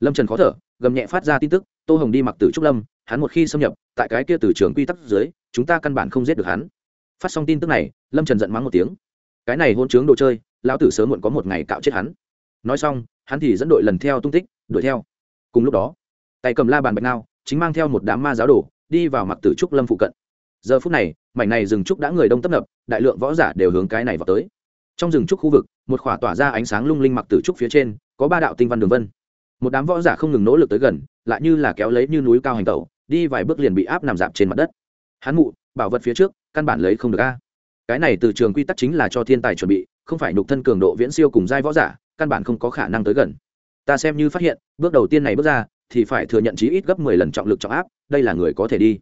Speaker 1: Lâm trần khó thở, gầm nhẹ phát ra tin tức, tô hồng đi mặc tử trúc lâm, hắn một khi xâm nhập, tại cái kia từ trường quy tắc dưới, chúng ta căn bản không giết được hắn. Phát xong tin tức này, lâm trần giận mắng một tiếng cái này hôn chướng đồ chơi, lão tử sớm muộn có một ngày cạo chết hắn. Nói xong, hắn thì dẫn đội lần theo tung tích, đuổi theo. Cùng lúc đó, tay cầm la bàn bạch nao chính mang theo một đám ma giáo đồ, đi vào mặc tử trúc lâm phụ cận. Giờ phút này, mảnh này rừng trúc đã người đông tấp nập, đại lượng võ giả đều hướng cái này vào tới. Trong rừng trúc khu vực, một khỏa tỏa ra ánh sáng lung linh mặc tử trúc phía trên, có ba đạo tinh văn đường vân. Một đám võ giả không ngừng nỗ lực tới gần, lại như là kéo lấy như núi cao hành tẩu, đi vài bước liền bị áp nằm dạp trên mặt đất. Hắn mụ, bảo vật phía trước, căn bản lấy không được a cái này từ trường quy tắc chính là cho thiên tài chuẩn bị, không phải nhục thân cường độ viễn siêu cùng giai võ giả, căn bản không có khả năng tới gần. Ta xem như phát hiện, bước đầu tiên này bước ra, thì phải thừa nhận chí ít gấp mười lần trọng lực trọng áp, đây là người có thể đi.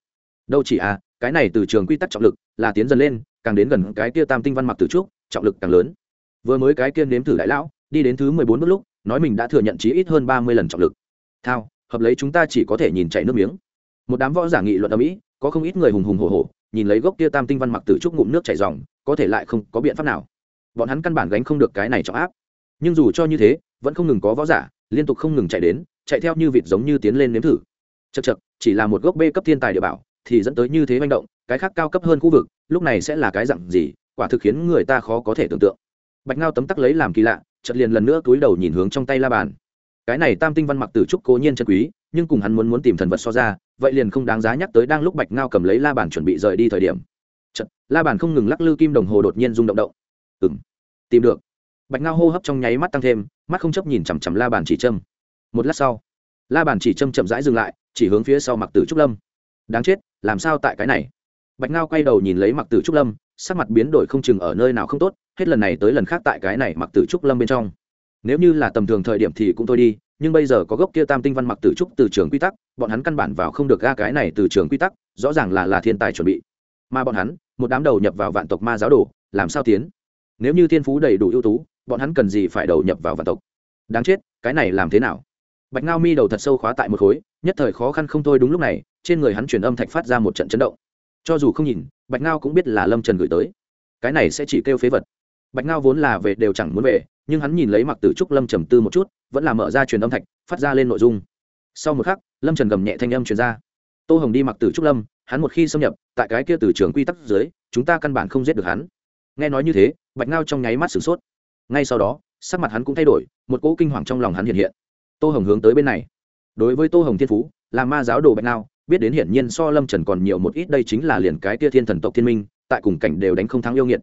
Speaker 1: Đâu chỉ à cái này từ trường quy tắc trọng lực là tiến dần lên, càng đến gần cái kia tam tinh văn mặc từ trước trọng lực càng lớn. Vừa mới cái kia nếm thử đại lão, đi đến thứ mười bốn bước lúc, nói mình đã thừa nhận chí ít hơn ba mươi lần trọng lực. Thao, hợp lấy chúng ta chỉ có thể nhìn chạy nước miếng. Một đám võ giả nghị luận ở mỹ có không ít người hùng hùng hổ hổ nhìn lấy gốc kia tam tinh văn mặc tử trúc ngụm nước chảy dòng, có thể lại không có biện pháp nào. Bọn hắn căn bản gánh không được cái này trọng áp. Nhưng dù cho như thế, vẫn không ngừng có võ giả, liên tục không ngừng chạy đến, chạy theo như vịt giống như tiến lên nếm thử. Chật chật chỉ là một gốc b cấp thiên tài địa bảo, thì dẫn tới như thế manh động, cái khác cao cấp hơn khu vực, lúc này sẽ là cái dặn gì, quả thực khiến người ta khó có thể tưởng tượng. Bạch ngao tấm tắc lấy làm kỳ lạ chật liền lần nữa túi đầu nhìn hướng trong tay la bàn. Cái này tam tinh văn mặc tử trúc cố nhiên chân quý, nhưng cùng hắn muốn muốn tìm thần vật so ra vậy liền không đáng giá nhắc tới đang lúc bạch ngao cầm lấy la bàn chuẩn bị rời đi thời điểm. Chật la bàn không ngừng lắc lư kim đồng hồ đột nhiên rung động động. Ừng tìm được. Bạch ngao hô hấp trong nháy mắt tăng thêm, mắt không chấp nhìn chằm chằm la bàn chỉ châm. Một lát sau, la bàn chỉ châm chậm rãi dừng lại, chỉ hướng phía sau mặc tử trúc lâm. Đáng chết, làm sao tại cái này? Bạch ngao quay đầu nhìn lấy mặc tử trúc lâm, sắc mặt biến đổi không chừng ở nơi nào không tốt, hết lần này tới lần khác tại cái này mặc tử trúc lâm bên trong. Nếu như là tầm thường thời điểm thì cũng thôi đi nhưng bây giờ có gốc kia tam tinh văn mặc tử trúc từ trường quy tắc, bọn hắn căn bản vào không được ga cái này từ trường quy tắc, rõ ràng là là thiên tài chuẩn bị. Mà bọn hắn, một đám đầu nhập vào vạn tộc ma giáo đồ, làm sao tiến? Nếu như thiên phú đầy đủ ưu tú, bọn hắn cần gì phải đầu nhập vào vạn tộc? Đáng chết, cái này làm thế nào? Bạch ngao mi đầu thật sâu khóa tại một khối, nhất thời khó khăn không thôi đúng lúc này, trên người hắn truyền âm thạch phát ra một trận chấn động. Cho dù không nhìn, bạch ngao cũng biết là lâm trần gửi tới. Cái này sẽ chỉ kêu phế vật bạch ngao vốn là về đều chẳng muốn về, nhưng hắn nhìn lấy mặc tử trúc lâm trầm tư một chút, vẫn là mở ra truyền âm thạch, phát ra lên nội dung. Sau một khắc, lâm trần gầm nhẹ thanh âm truyền ra. Tô hồng đi mặc tử trúc lâm, hắn một khi xâm nhập, tại cái kia từ trường quy tắc dưới, chúng ta căn bản không giết được hắn. Nghe nói như thế, bạch ngao trong nháy mắt sửng sốt. Ngay sau đó, sắc mặt hắn cũng thay đổi, một cỗ kinh hoàng trong lòng hắn hiện hiện. Tô hồng hướng tới bên này. Đối với tô hồng thiên phú, là ma giáo đồ bạch ngao, biết đến hiển nhiên so lâm trần còn nhiều một ít, đây chính là liền cái tia thiên thần tộc thiên minh, tại cùng cảnh đều đánh không thắng yêu nghiệt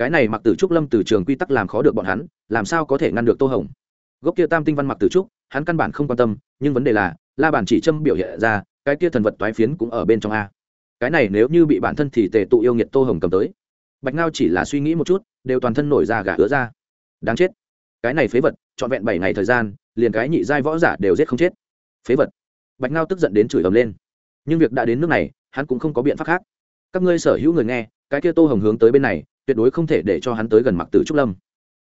Speaker 1: cái này mặc tử trúc lâm từ trường quy tắc làm khó được bọn hắn, làm sao có thể ngăn được tô hồng? Gốc kia tam tinh văn mặc tử trúc, hắn căn bản không quan tâm, nhưng vấn đề là, la bản chỉ châm biểu hiện ra, cái kia thần vật toái phiến cũng ở bên trong a. Cái này nếu như bị bản thân thì tề tụ yêu nghiệt tô hồng cầm tới. Bạch ngao chỉ là suy nghĩ một chút, đều toàn thân nổi ra gà ứa ra. Đáng chết. Cái này phế vật, trọn vẹn bảy ngày thời gian, liền cái nhị giai võ giả đều giết không chết. Phế vật. Bạch ngao tức giận đến chửi ầm lên. Nhưng việc đã đến nước này, hắn cũng không có biện pháp khác. Các ngươi sở hữu người nghe, cái kia tô hồng hướng tới bên này tuyệt đối không thể để cho hắn tới gần mặc tử trúc lâm.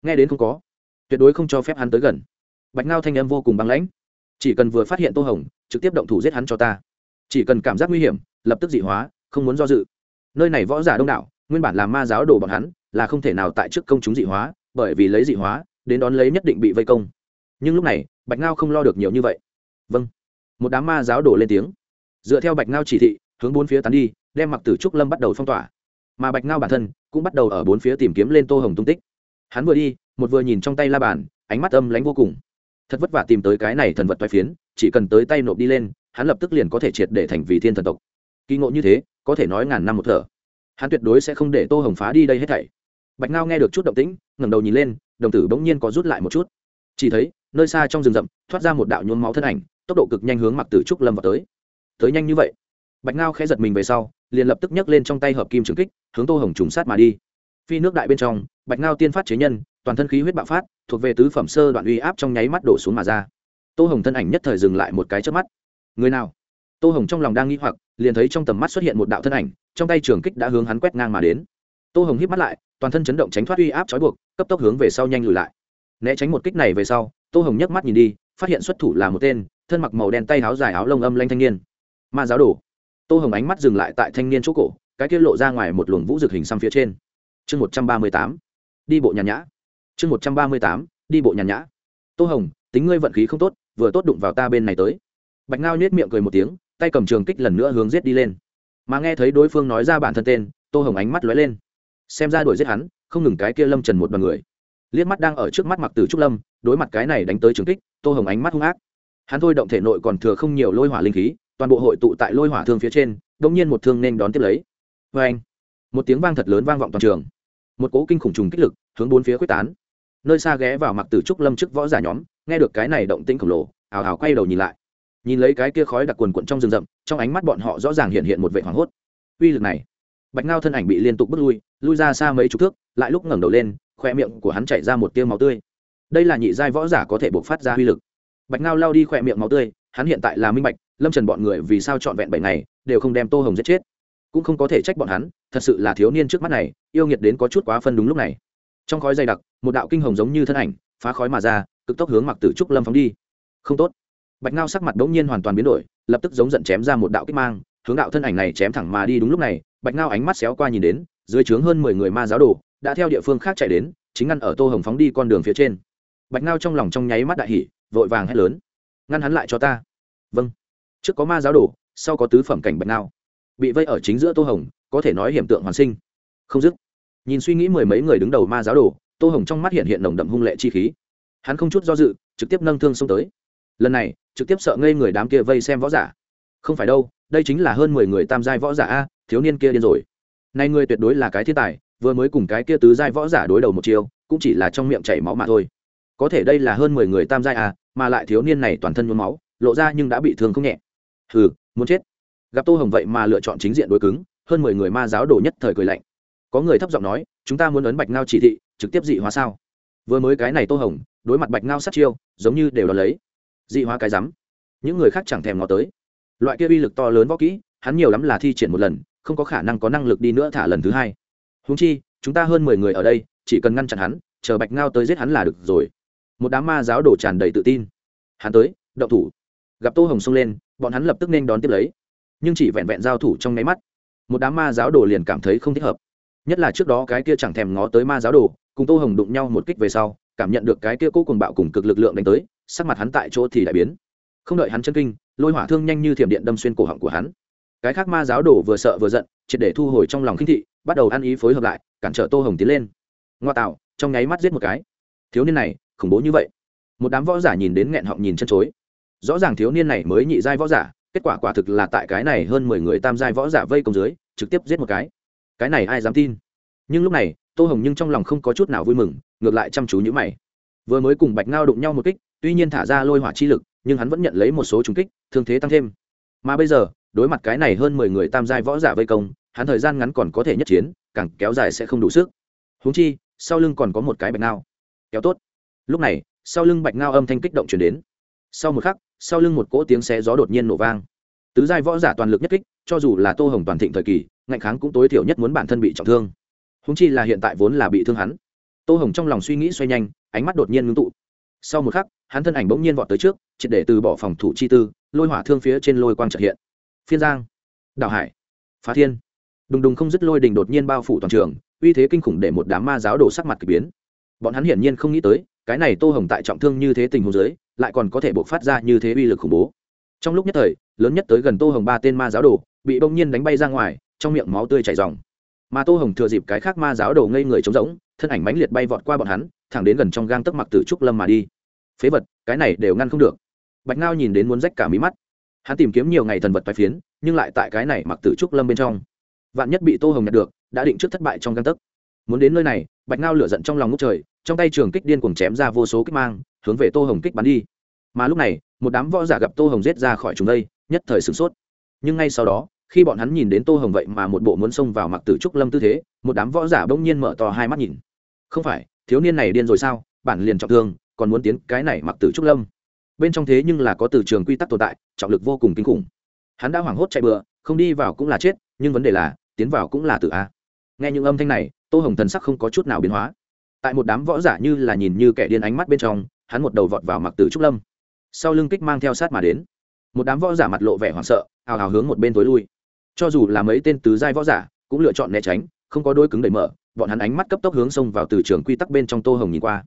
Speaker 1: Nghe đến không có, tuyệt đối không cho phép hắn tới gần. Bạch ngao thanh em vô cùng băng lãnh. Chỉ cần vừa phát hiện tô hồng, trực tiếp động thủ giết hắn cho ta. Chỉ cần cảm giác nguy hiểm, lập tức dị hóa, không muốn do dự. Nơi này võ giả đông đảo, nguyên bản là ma giáo đồ bọn hắn, là không thể nào tại trước công chúng dị hóa, bởi vì lấy dị hóa, đến đón lấy nhất định bị vây công. Nhưng lúc này, bạch ngao không lo được nhiều như vậy. Vâng. Một đám ma giáo đổ lên tiếng. Dựa theo bạch ngao chỉ thị, hướng bốn phía tán đi, đem mặc tử trúc lâm bắt đầu phong tỏa. Mà bạch ngao bản thân cũng bắt đầu ở bốn phía tìm kiếm lên tô hồng tung tích. Hắn vừa đi, một vừa nhìn trong tay la bàn, ánh mắt âm lánh vô cùng. Thật vất vả tìm tới cái này thần vật toai phiến, chỉ cần tới tay nộp đi lên, hắn lập tức liền có thể triệt để thành vì thiên thần tộc. Kỳ ngộ như thế, có thể nói ngàn năm một thở. Hắn tuyệt đối sẽ không để tô hồng phá đi đây hết thảy. Bạch ngao nghe được chút động tĩnh, ngẩng đầu nhìn lên, đồng tử bỗng nhiên có rút lại một chút. Chỉ thấy, nơi xa trong rừng rậm, thoát ra một đạo nhuốm máu thân ảnh, tốc độ cực nhanh hướng mặc tử trúc lâm vào tới. Tới nhanh như vậy. Bạch ngao khẽ giật mình về sau liền lập tức nhấc lên trong tay hợp kim trường kích, hướng tô hồng trùng sát mà đi. Phi nước đại bên trong, bạch ngao tiên phát chế nhân, toàn thân khí huyết bạo phát, thuộc về tứ phẩm sơ đoạn uy áp trong nháy mắt đổ xuống mà ra. Tô hồng thân ảnh nhất thời dừng lại một cái trước mắt. Người nào? Tô hồng trong lòng đang nghĩ hoặc, liền thấy trong tầm mắt xuất hiện một đạo thân ảnh, trong tay trường kích đã hướng hắn quét ngang mà đến. Tô hồng hít mắt lại, toàn thân chấn động tránh thoát uy áp trói buộc, cấp tốc hướng về sau nhanh lùi lại. Né tránh một kích này về sau, tô hồng nhấc mắt nhìn đi, phát hiện xuất thủ là một tên, thân mặc màu đen tay áo dài áo lông âm lanh thanh niên. Ma giáo đồ tô hồng ánh mắt dừng lại tại thanh niên chỗ cổ, cái kia lộ ra ngoài một luồng vũ dược hình xăm phía trên. Chương một trăm ba mươi tám, đi bộ nhàn nhã. Chương một trăm ba mươi tám, đi bộ nhàn nhã. Tô hồng, tính ngươi vận khí không tốt, vừa tốt đụng vào ta bên này tới. Bạch ngao nhét miệng cười một tiếng, tay cầm trường kích lần nữa hướng giết đi lên. Mà nghe thấy đối phương nói ra bản thân tên, tô hồng ánh mắt lóe lên. Xem ra đuổi giết hắn, không ngừng cái kia lâm trần một đ o n người. Liếc mắt đang ở trước mắt mặc từ trúc lâm, đối mặt cái này đánh tới trường kích, tô hồng ánh mắt hung ác. Hắn thôi động thể nội còn thừa không nhiều lôi hỏa linh khí toàn bộ hội tụ tại lôi hỏa thương phía trên đông nhiên một thương nên đón tiếp lấy. Vê anh, một tiếng vang thật lớn vang vọng toàn trường. Một cố kinh khủng trùng kích lực hướng bốn phía quyết tán. Nơi xa ghé vào mặc tử trúc lâm trước võ giả nhóm, nghe được cái này động tĩnh khổng lồ, ào ào quay đầu nhìn lại. Nhìn lấy cái kia khói đặc quần quận trong rừng rậm, trong ánh mắt bọn họ rõ ràng hiện hiện một vệ hoảng hốt. Uy lực này, bạch ngao thân ảnh bị liên tục bước lui lui ra xa mấy chục thước, lại lúc ngẩng đầu lên khoe miệng của hắn chảy ra một tiêu máu tươi. Đây là nhị giai võ giả có thể buộc phát ra uy lực. Bạch ngao lao đi khoe miệng máu tươi, hắn hiện tại là minh bạch lâm trần bọn người vì sao trọn vẹn bảy ngày đều không đem tô hồng giết chết cũng không có thể trách bọn hắn thật sự là thiếu niên trước mắt này yêu nghiệt đến có chút quá phân đúng lúc này trong khói dày đặc một đạo kinh hồng giống như thân ảnh phá khói mà ra cực tốc hướng mặc tử trúc lâm phóng đi không tốt bạch ngao sắc mặt đ ỗ n g nhiên hoàn toàn biến đổi lập tức giống giận chém ra một đạo kích mang hướng đạo thân ảnh này chém thẳng mà đi đúng lúc này bạch ngao ánh mắt xéo qua nhìn đến dưới trướng hơn mười người ma giáo đồ đã theo địa phương khác chạy đến chính ngăn ở tô hồng phóng đi con đường phía trên bạch ngao trong lòng trong nháy mắt đại hỉ vội vàng hét lớn ngăn hắn lại cho ta vâng trước có ma giáo đồ, sau có tứ phẩm cảnh bạch ngao. Bị vây ở chính giữa tô hồng, có thể nói hiểm tượng hoàn sinh. Không dứt. Nhìn suy nghĩ mười mấy người đứng đầu ma giáo đồ, tô hồng trong mắt hiện hiện nồng đậm hung lệ chi khí. Hắn không chút do dự, trực tiếp nâng thương xông tới. Lần này, trực tiếp sợ ngây người đám kia vây xem võ giả. Không phải đâu, đây chính là hơn mười người tam giai võ giả a, thiếu niên kia điên rồi. Nay ngươi tuyệt đối là cái thiên tài, vừa mới cùng cái kia tứ giai võ giả đối đầu một chiều cũng chỉ là trong miệng chảy máu mà thôi. Có thể đây là hơn mười người tam giai a, mà lại thiếu niên này toàn thân nhuốm máu, lộ ra nhưng đã bị thương không nhẹ hừ, muốn chết. Gặp tô hồng vậy mà lựa chọn chính diện đối cứng, hơn mười người ma giáo đồ nhất thời cười lạnh. Có người thấp giọng nói, chúng ta muốn ấn bạch ngao chỉ thị, trực tiếp dị hóa sao? Vừa mới cái này tô hồng, đối mặt bạch ngao sát chiêu, giống như đều đ lấy. Dị hóa cái rắm. Những người khác chẳng thèm ngó tới. Loại kia uy lực to lớn võ kỹ, hắn nhiều lắm là thi triển một lần, không có khả năng có năng lực đi nữa thả lần thứ hai. Húng chi, chúng ta hơn mười người ở đây, chỉ cần ngăn chặn hắn, chờ bạch ngao tới giết hắn là được rồi. Một đám ma giáo đổ tràn đầy tự tin. Hắn tới, động thủ. Gặp tô hồng xông lên bọn hắn lập tức nên đón tiếp lấy. Nhưng chỉ vẹn vẹn giao thủ trong nháy mắt, một đám ma giáo đồ liền cảm thấy không thích hợp. Nhất là trước đó cái kia chẳng thèm ngó tới ma giáo đồ, cùng tô hồng đụng nhau một kích về sau, cảm nhận được cái kia cố cùng bạo cùng cực lực lượng đánh tới, sắc mặt hắn tại chỗ thì đại biến. Không đợi hắn chân kinh, lôi hỏa thương nhanh như thiểm điện đâm xuyên cổ họng của hắn. Cái khác ma giáo đồ vừa sợ vừa giận, triệt để thu hồi trong lòng khinh thị, bắt đầu ăn ý phối hợp lại, cản trở tô hồng tiến lên. Ngoa tạo, trong nháy mắt giết một cái. Thiếu niên này, khủng bố như vậy. Một đám võ giả nhìn đến nghẹn họng nhìn chân chối rõ ràng thiếu niên này mới nhị giai võ giả, kết quả quả thực là tại cái này hơn mười người tam giai võ giả vây công dưới, trực tiếp giết một cái. Cái này ai dám tin? Nhưng lúc này, tô hồng nhưng trong lòng không có chút nào vui mừng, ngược lại chăm chú như mày. Vừa mới cùng bạch ngao đụng nhau một kích, tuy nhiên thả ra lôi hỏa chi lực, nhưng hắn vẫn nhận lấy một số trúng kích, thương thế tăng thêm. Mà bây giờ, đối mặt cái này hơn mười người tam giai võ giả vây công, hắn thời gian ngắn còn có thể nhất chiến, càng kéo dài sẽ không đủ sức. Húng chi, sau lưng còn có một cái bạch ngao. Kéo tốt. Lúc này, sau lưng bạch ngao âm thanh kích động chuyển đến sau một khắc, sau lưng một cỗ tiếng xe gió đột nhiên nổ vang. Tứ giai võ giả toàn lực nhất kích, cho dù là tô hồng toàn thịnh thời kỳ, ngạnh kháng cũng tối thiểu nhất muốn bản thân bị trọng thương. Húng chi là hiện tại vốn là bị thương hắn. Tô hồng trong lòng suy nghĩ xoay nhanh, ánh mắt đột nhiên ngưng tụ. Sau một khắc, hắn thân ảnh bỗng nhiên vọt tới trước, triệt để từ bỏ phòng thủ chi tư, lôi hỏa thương phía trên lôi quang trợ hiện. Phiên giang, đảo hải, phá thiên. Đùng đùng không dứt lôi đình đột nhiên bao phủ toàn trường, uy thế kinh khủng để một đám ma giáo đổ sắc mặt k ỳ biến. Bọn hắn hiển nhiên không nghĩ tới cái này tô hồng tại trọng thương như thế tình huống dưới, lại còn có thể buộc phát ra như thế uy lực khủng bố. Trong lúc nhất thời, lớn nhất tới gần tô hồng ba tên ma giáo đồ, bị bỗng nhiên đánh bay ra ngoài, trong miệng máu tươi chảy dòng mà tô hồng thừa dịp cái khác ma giáo đồ ngây người trống rỗng, thân ảnh mãnh liệt bay vọt qua bọn hắn, thẳng đến gần trong gang tấc mặc tử trúc lâm mà đi. Phế vật, cái này đều ngăn không được. Bạch ngao nhìn đến muốn rách cả mí mắt. Hắn tìm kiếm nhiều ngày thần vật toái phiến, nhưng lại tại cái này mặc tử trúc lâm bên trong. Vạn nhất bị tô hồng nhặt được, đã định trước thất bại trong gang tấc. Muốn đến nơi này, bạch ngao lửa giận trong lòng ngốc trời trong tay trường kích điên cuồng chém ra vô số kích mang, hướng về tô hồng kích bắn đi. Mà lúc này, một đám võ giả gặp tô hồng giết ra khỏi chúng đây, nhất thời sửng sốt. Nhưng ngay sau đó, khi bọn hắn nhìn đến tô hồng vậy mà một bộ muốn xông vào mặc tử trúc lâm tư thế, một đám võ giả bỗng nhiên mở to hai mắt nhìn. Không phải, thiếu niên này điên rồi sao? Bản liền trọng thương, còn muốn tiến cái này mặc tử trúc lâm. Bên trong thế nhưng là có từ trường quy tắc tồn tại, trọng lực vô cùng kinh khủng. Hắn đã hoảng hốt chạy bựa không đi vào cũng là chết, nhưng vấn đề là, tiến vào cũng là tự a. Nghe những âm thanh này, tô hồng thần sắc không có chút nào biến hóa tại một đám võ giả như là nhìn như kẻ điên ánh mắt bên trong, hắn một đầu vọt vào mặc tử trúc lâm. Sau lưng kích mang theo sát mà đến. Một đám võ giả mặt lộ vẻ hoảng sợ, hào hào hướng một bên tối lui. Cho dù là mấy tên tứ giai võ giả, cũng lựa chọn né tránh, không có đôi cứng đẩy mở, bọn hắn ánh mắt cấp tốc hướng xông vào từ trường quy tắc bên trong tô hồng nhìn qua.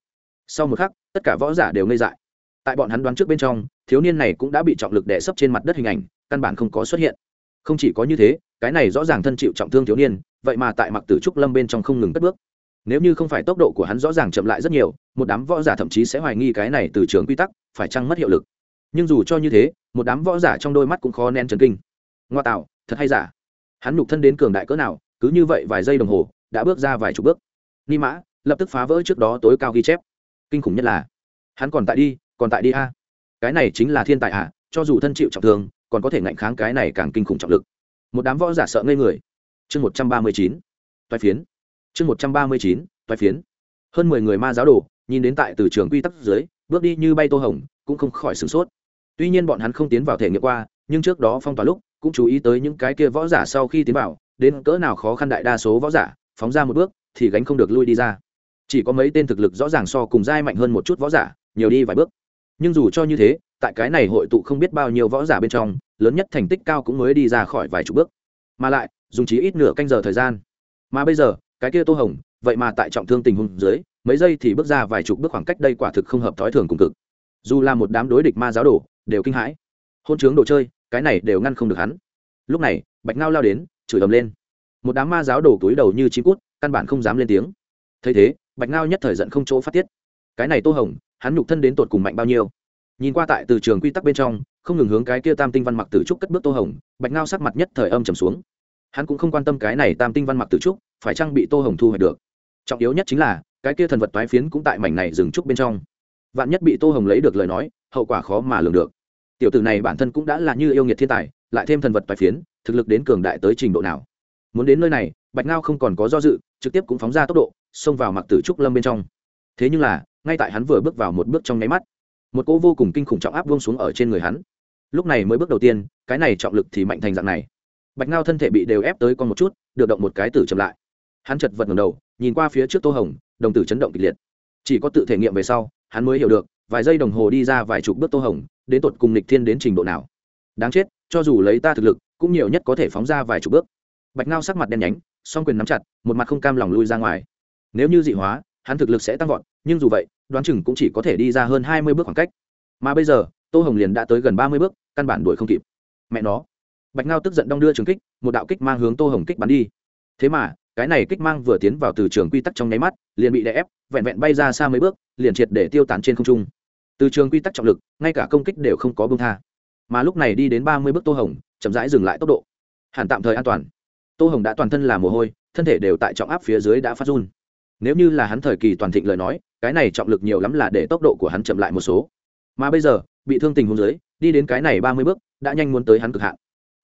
Speaker 1: Sau một khắc, tất cả võ giả đều ngây dại. Tại bọn hắn đoán trước bên trong, thiếu niên này cũng đã bị trọng lực đè sấp trên mặt đất hình ảnh, căn bản không có xuất hiện. Không chỉ có như thế, cái này rõ ràng thân chịu trọng thương thiếu niên, vậy mà tại mặc tử trúc lâm bên trong không ngừng cất bước nếu như không phải tốc độ của hắn rõ ràng chậm lại rất nhiều, một đám võ giả thậm chí sẽ hoài nghi cái này từ trường quy tắc, phải chăng mất hiệu lực? Nhưng dù cho như thế, một đám võ giả trong đôi mắt cũng khó nén trần kinh. Ngoa tạo, thật hay giả? Hắn nhục thân đến cường đại cỡ nào, cứ như vậy vài giây đồng hồ, đã bước ra vài chục bước. Ni mã, lập tức phá vỡ trước đó tối cao ghi chép. Kinh khủng nhất là, hắn còn tại đi, còn tại đi a. Cái này chính là thiên tài ạ cho dù thân chịu trọng thương, còn có thể ngạnh kháng cái này càng kinh khủng trọng lực. Một đám võ giả sợ ngây người. Chương một trăm ba mươi chín. Toai phiến chương một trăm ba mươi chín toai phiến. Hơn mười người ma giáo đồ, nhìn đến tại từ trường quy tắc dưới, bước đi như bay tô hồng, cũng không khỏi sửng sốt. Tuy nhiên bọn hắn không tiến vào thể nghiệm qua, nhưng trước đó phong tỏa lúc, cũng chú ý tới những cái kia võ giả sau khi tiến vào, đến cỡ nào khó khăn đại đa số võ giả, phóng ra một bước, thì gánh không được lui đi ra. Chỉ có mấy tên thực lực rõ ràng so cùng giai mạnh hơn một chút võ giả, nhiều đi vài bước. Nhưng dù cho như thế, tại cái này hội tụ không biết bao nhiêu võ giả bên trong, lớn nhất thành tích cao cũng mới đi ra khỏi vài chục bước. Mà lại, dùng chí ít nửa canh giờ thời gian. Mà bây giờ cái kia tô hồng, vậy mà tại trọng thương tình huống dưới, mấy giây thì bước ra vài chục bước khoảng cách đây quả thực không hợp thói thường cùng cực. Dù là một đám đối địch ma giáo đồ, đều kinh hãi. Hôn chướng đồ chơi, cái này đều ngăn không được hắn. Lúc này, bạch ngao lao đến, chửi ầm lên. Một đám ma giáo đồ túi đầu như chim cút, căn bản không dám lên tiếng. Thấy thế, bạch ngao nhất thời giận không chỗ phát tiết. Cái này tô hồng, hắn nhục thân đến tột cùng mạnh bao nhiêu? Nhìn qua tại từ trường quy tắc bên trong, không ngừng hướng cái kia tam tinh văn mặc tử trúc cất bước tô hồng, bạch ngao sắc mặt nhất thời âm trầm xuống. Hắn cũng không quan tâm cái này tam tinh văn mặc tử trúc phải trang bị tô hồng thu hoạch được? Trọng yếu nhất chính là, cái kia thần vật toái phiến cũng tại mảnh này dừng trúc bên trong. Vạn nhất bị tô hồng lấy được lời nói, hậu quả khó mà lường được. Tiểu tử này bản thân cũng đã là như yêu nghiệt thiên tài, lại thêm thần vật toái phiến, thực lực đến cường đại tới trình độ nào? Muốn đến nơi này, bạch ngao không còn có do dự, trực tiếp cũng phóng ra tốc độ, xông vào mặc tử trúc lâm bên trong. Thế nhưng là, ngay tại hắn vừa bước vào một bước trong nháy mắt, một cỗ vô cùng kinh khủng trọng áp buông xuống ở trên người hắn. Lúc này mới bước đầu tiên, cái này trọng lực thì mạnh thành dạng này. Bạch ngao thân thể bị đều ép tới con một chút, được động một cái tử chậm lại hắn chật vật ngầm đầu, nhìn qua phía trước tô hồng, đồng tử chấn động kịch liệt. Chỉ có tự thể nghiệm về sau, hắn mới hiểu được, vài giây đồng hồ đi ra vài chục bước tô hồng, đến tột cùng lịch thiên đến trình độ nào. Đáng chết, cho dù lấy ta thực lực, cũng nhiều nhất có thể phóng ra vài chục bước. Bạch ngao sắc mặt đen nhánh, song quyền nắm chặt, một mặt không cam lòng lui ra ngoài. Nếu như dị hóa, hắn thực lực sẽ tăng vọt, nhưng dù vậy, đoán chừng cũng chỉ có thể đi ra hơn hai mươi bước khoảng cách. Mà bây giờ, tô hồng liền đã tới gần ba mươi bước, căn bản đuổi không kịp. Mẹ nó. Bạch ngao tức giận đong đưa trường kích, một đạo kích mang hướng tô hồng kích bắn đi. Thế mà cái này kích mang vừa tiến vào từ trường quy tắc trong nháy mắt, liền bị đè ép, vẹn vẹn bay ra xa mấy bước, liền triệt để tiêu tán trên không trung. Từ trường quy tắc trọng lực, ngay cả công kích đều không có bông tha. Mà lúc này đi đến ba mươi bước tô hồng, chậm rãi dừng lại tốc độ. Hẳn tạm thời an toàn. Tô hồng đã toàn thân là mồ hôi, thân thể đều tại trọng áp phía dưới đã phát run. Nếu như là hắn thời kỳ toàn thịnh lời nói, cái này trọng lực nhiều lắm là để tốc độ của hắn chậm lại một số. Mà bây giờ, bị thương tình hôn dưới, đi đến cái này ba mươi bước, đã nhanh muốn tới hắn cực hạn.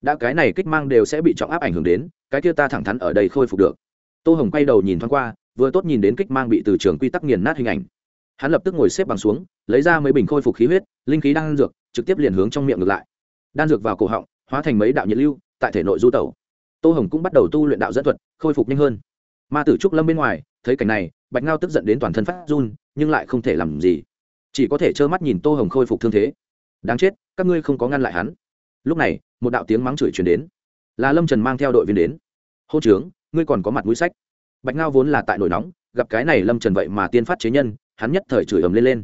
Speaker 1: Đã cái này kích mang đều sẽ bị trọng áp ảnh hưởng đến, cái kia ta thẳng thắn ở đây khôi phục được tô hồng quay đầu nhìn thoáng qua, vừa tốt nhìn đến kích mang bị từ trường quy tắc nghiền nát hình ảnh. Hắn lập tức ngồi xếp bằng xuống, lấy ra mấy bình khôi phục khí huyết, linh khí đang dược, trực tiếp liền hướng trong miệng ngược lại. Đan dược vào cổ họng, hóa thành mấy đạo nhiệt lưu, tại thể nội du tẩu. Tô hồng cũng bắt đầu tu luyện đạo dẫn thuật, khôi phục nhanh hơn. Ma tử trúc lâm bên ngoài, thấy cảnh này, bạch ngao tức giận đến toàn thân phát run, nhưng lại không thể làm gì. Chỉ có thể trơ mắt nhìn tô hồng khôi phục thương thế. Đáng chết, các ngươi không có ngăn lại hắn. Lúc này, một đạo tiếng mắng chửi chuyển đến. Là lâm trần mang theo đội viên đến. Hô trướng ngươi còn có mặt mũi sách. Bạch ngao vốn là tại nổi nóng, gặp cái này lâm trần vậy mà tiên phát chế nhân, hắn nhất thời chửi ầm lên lên.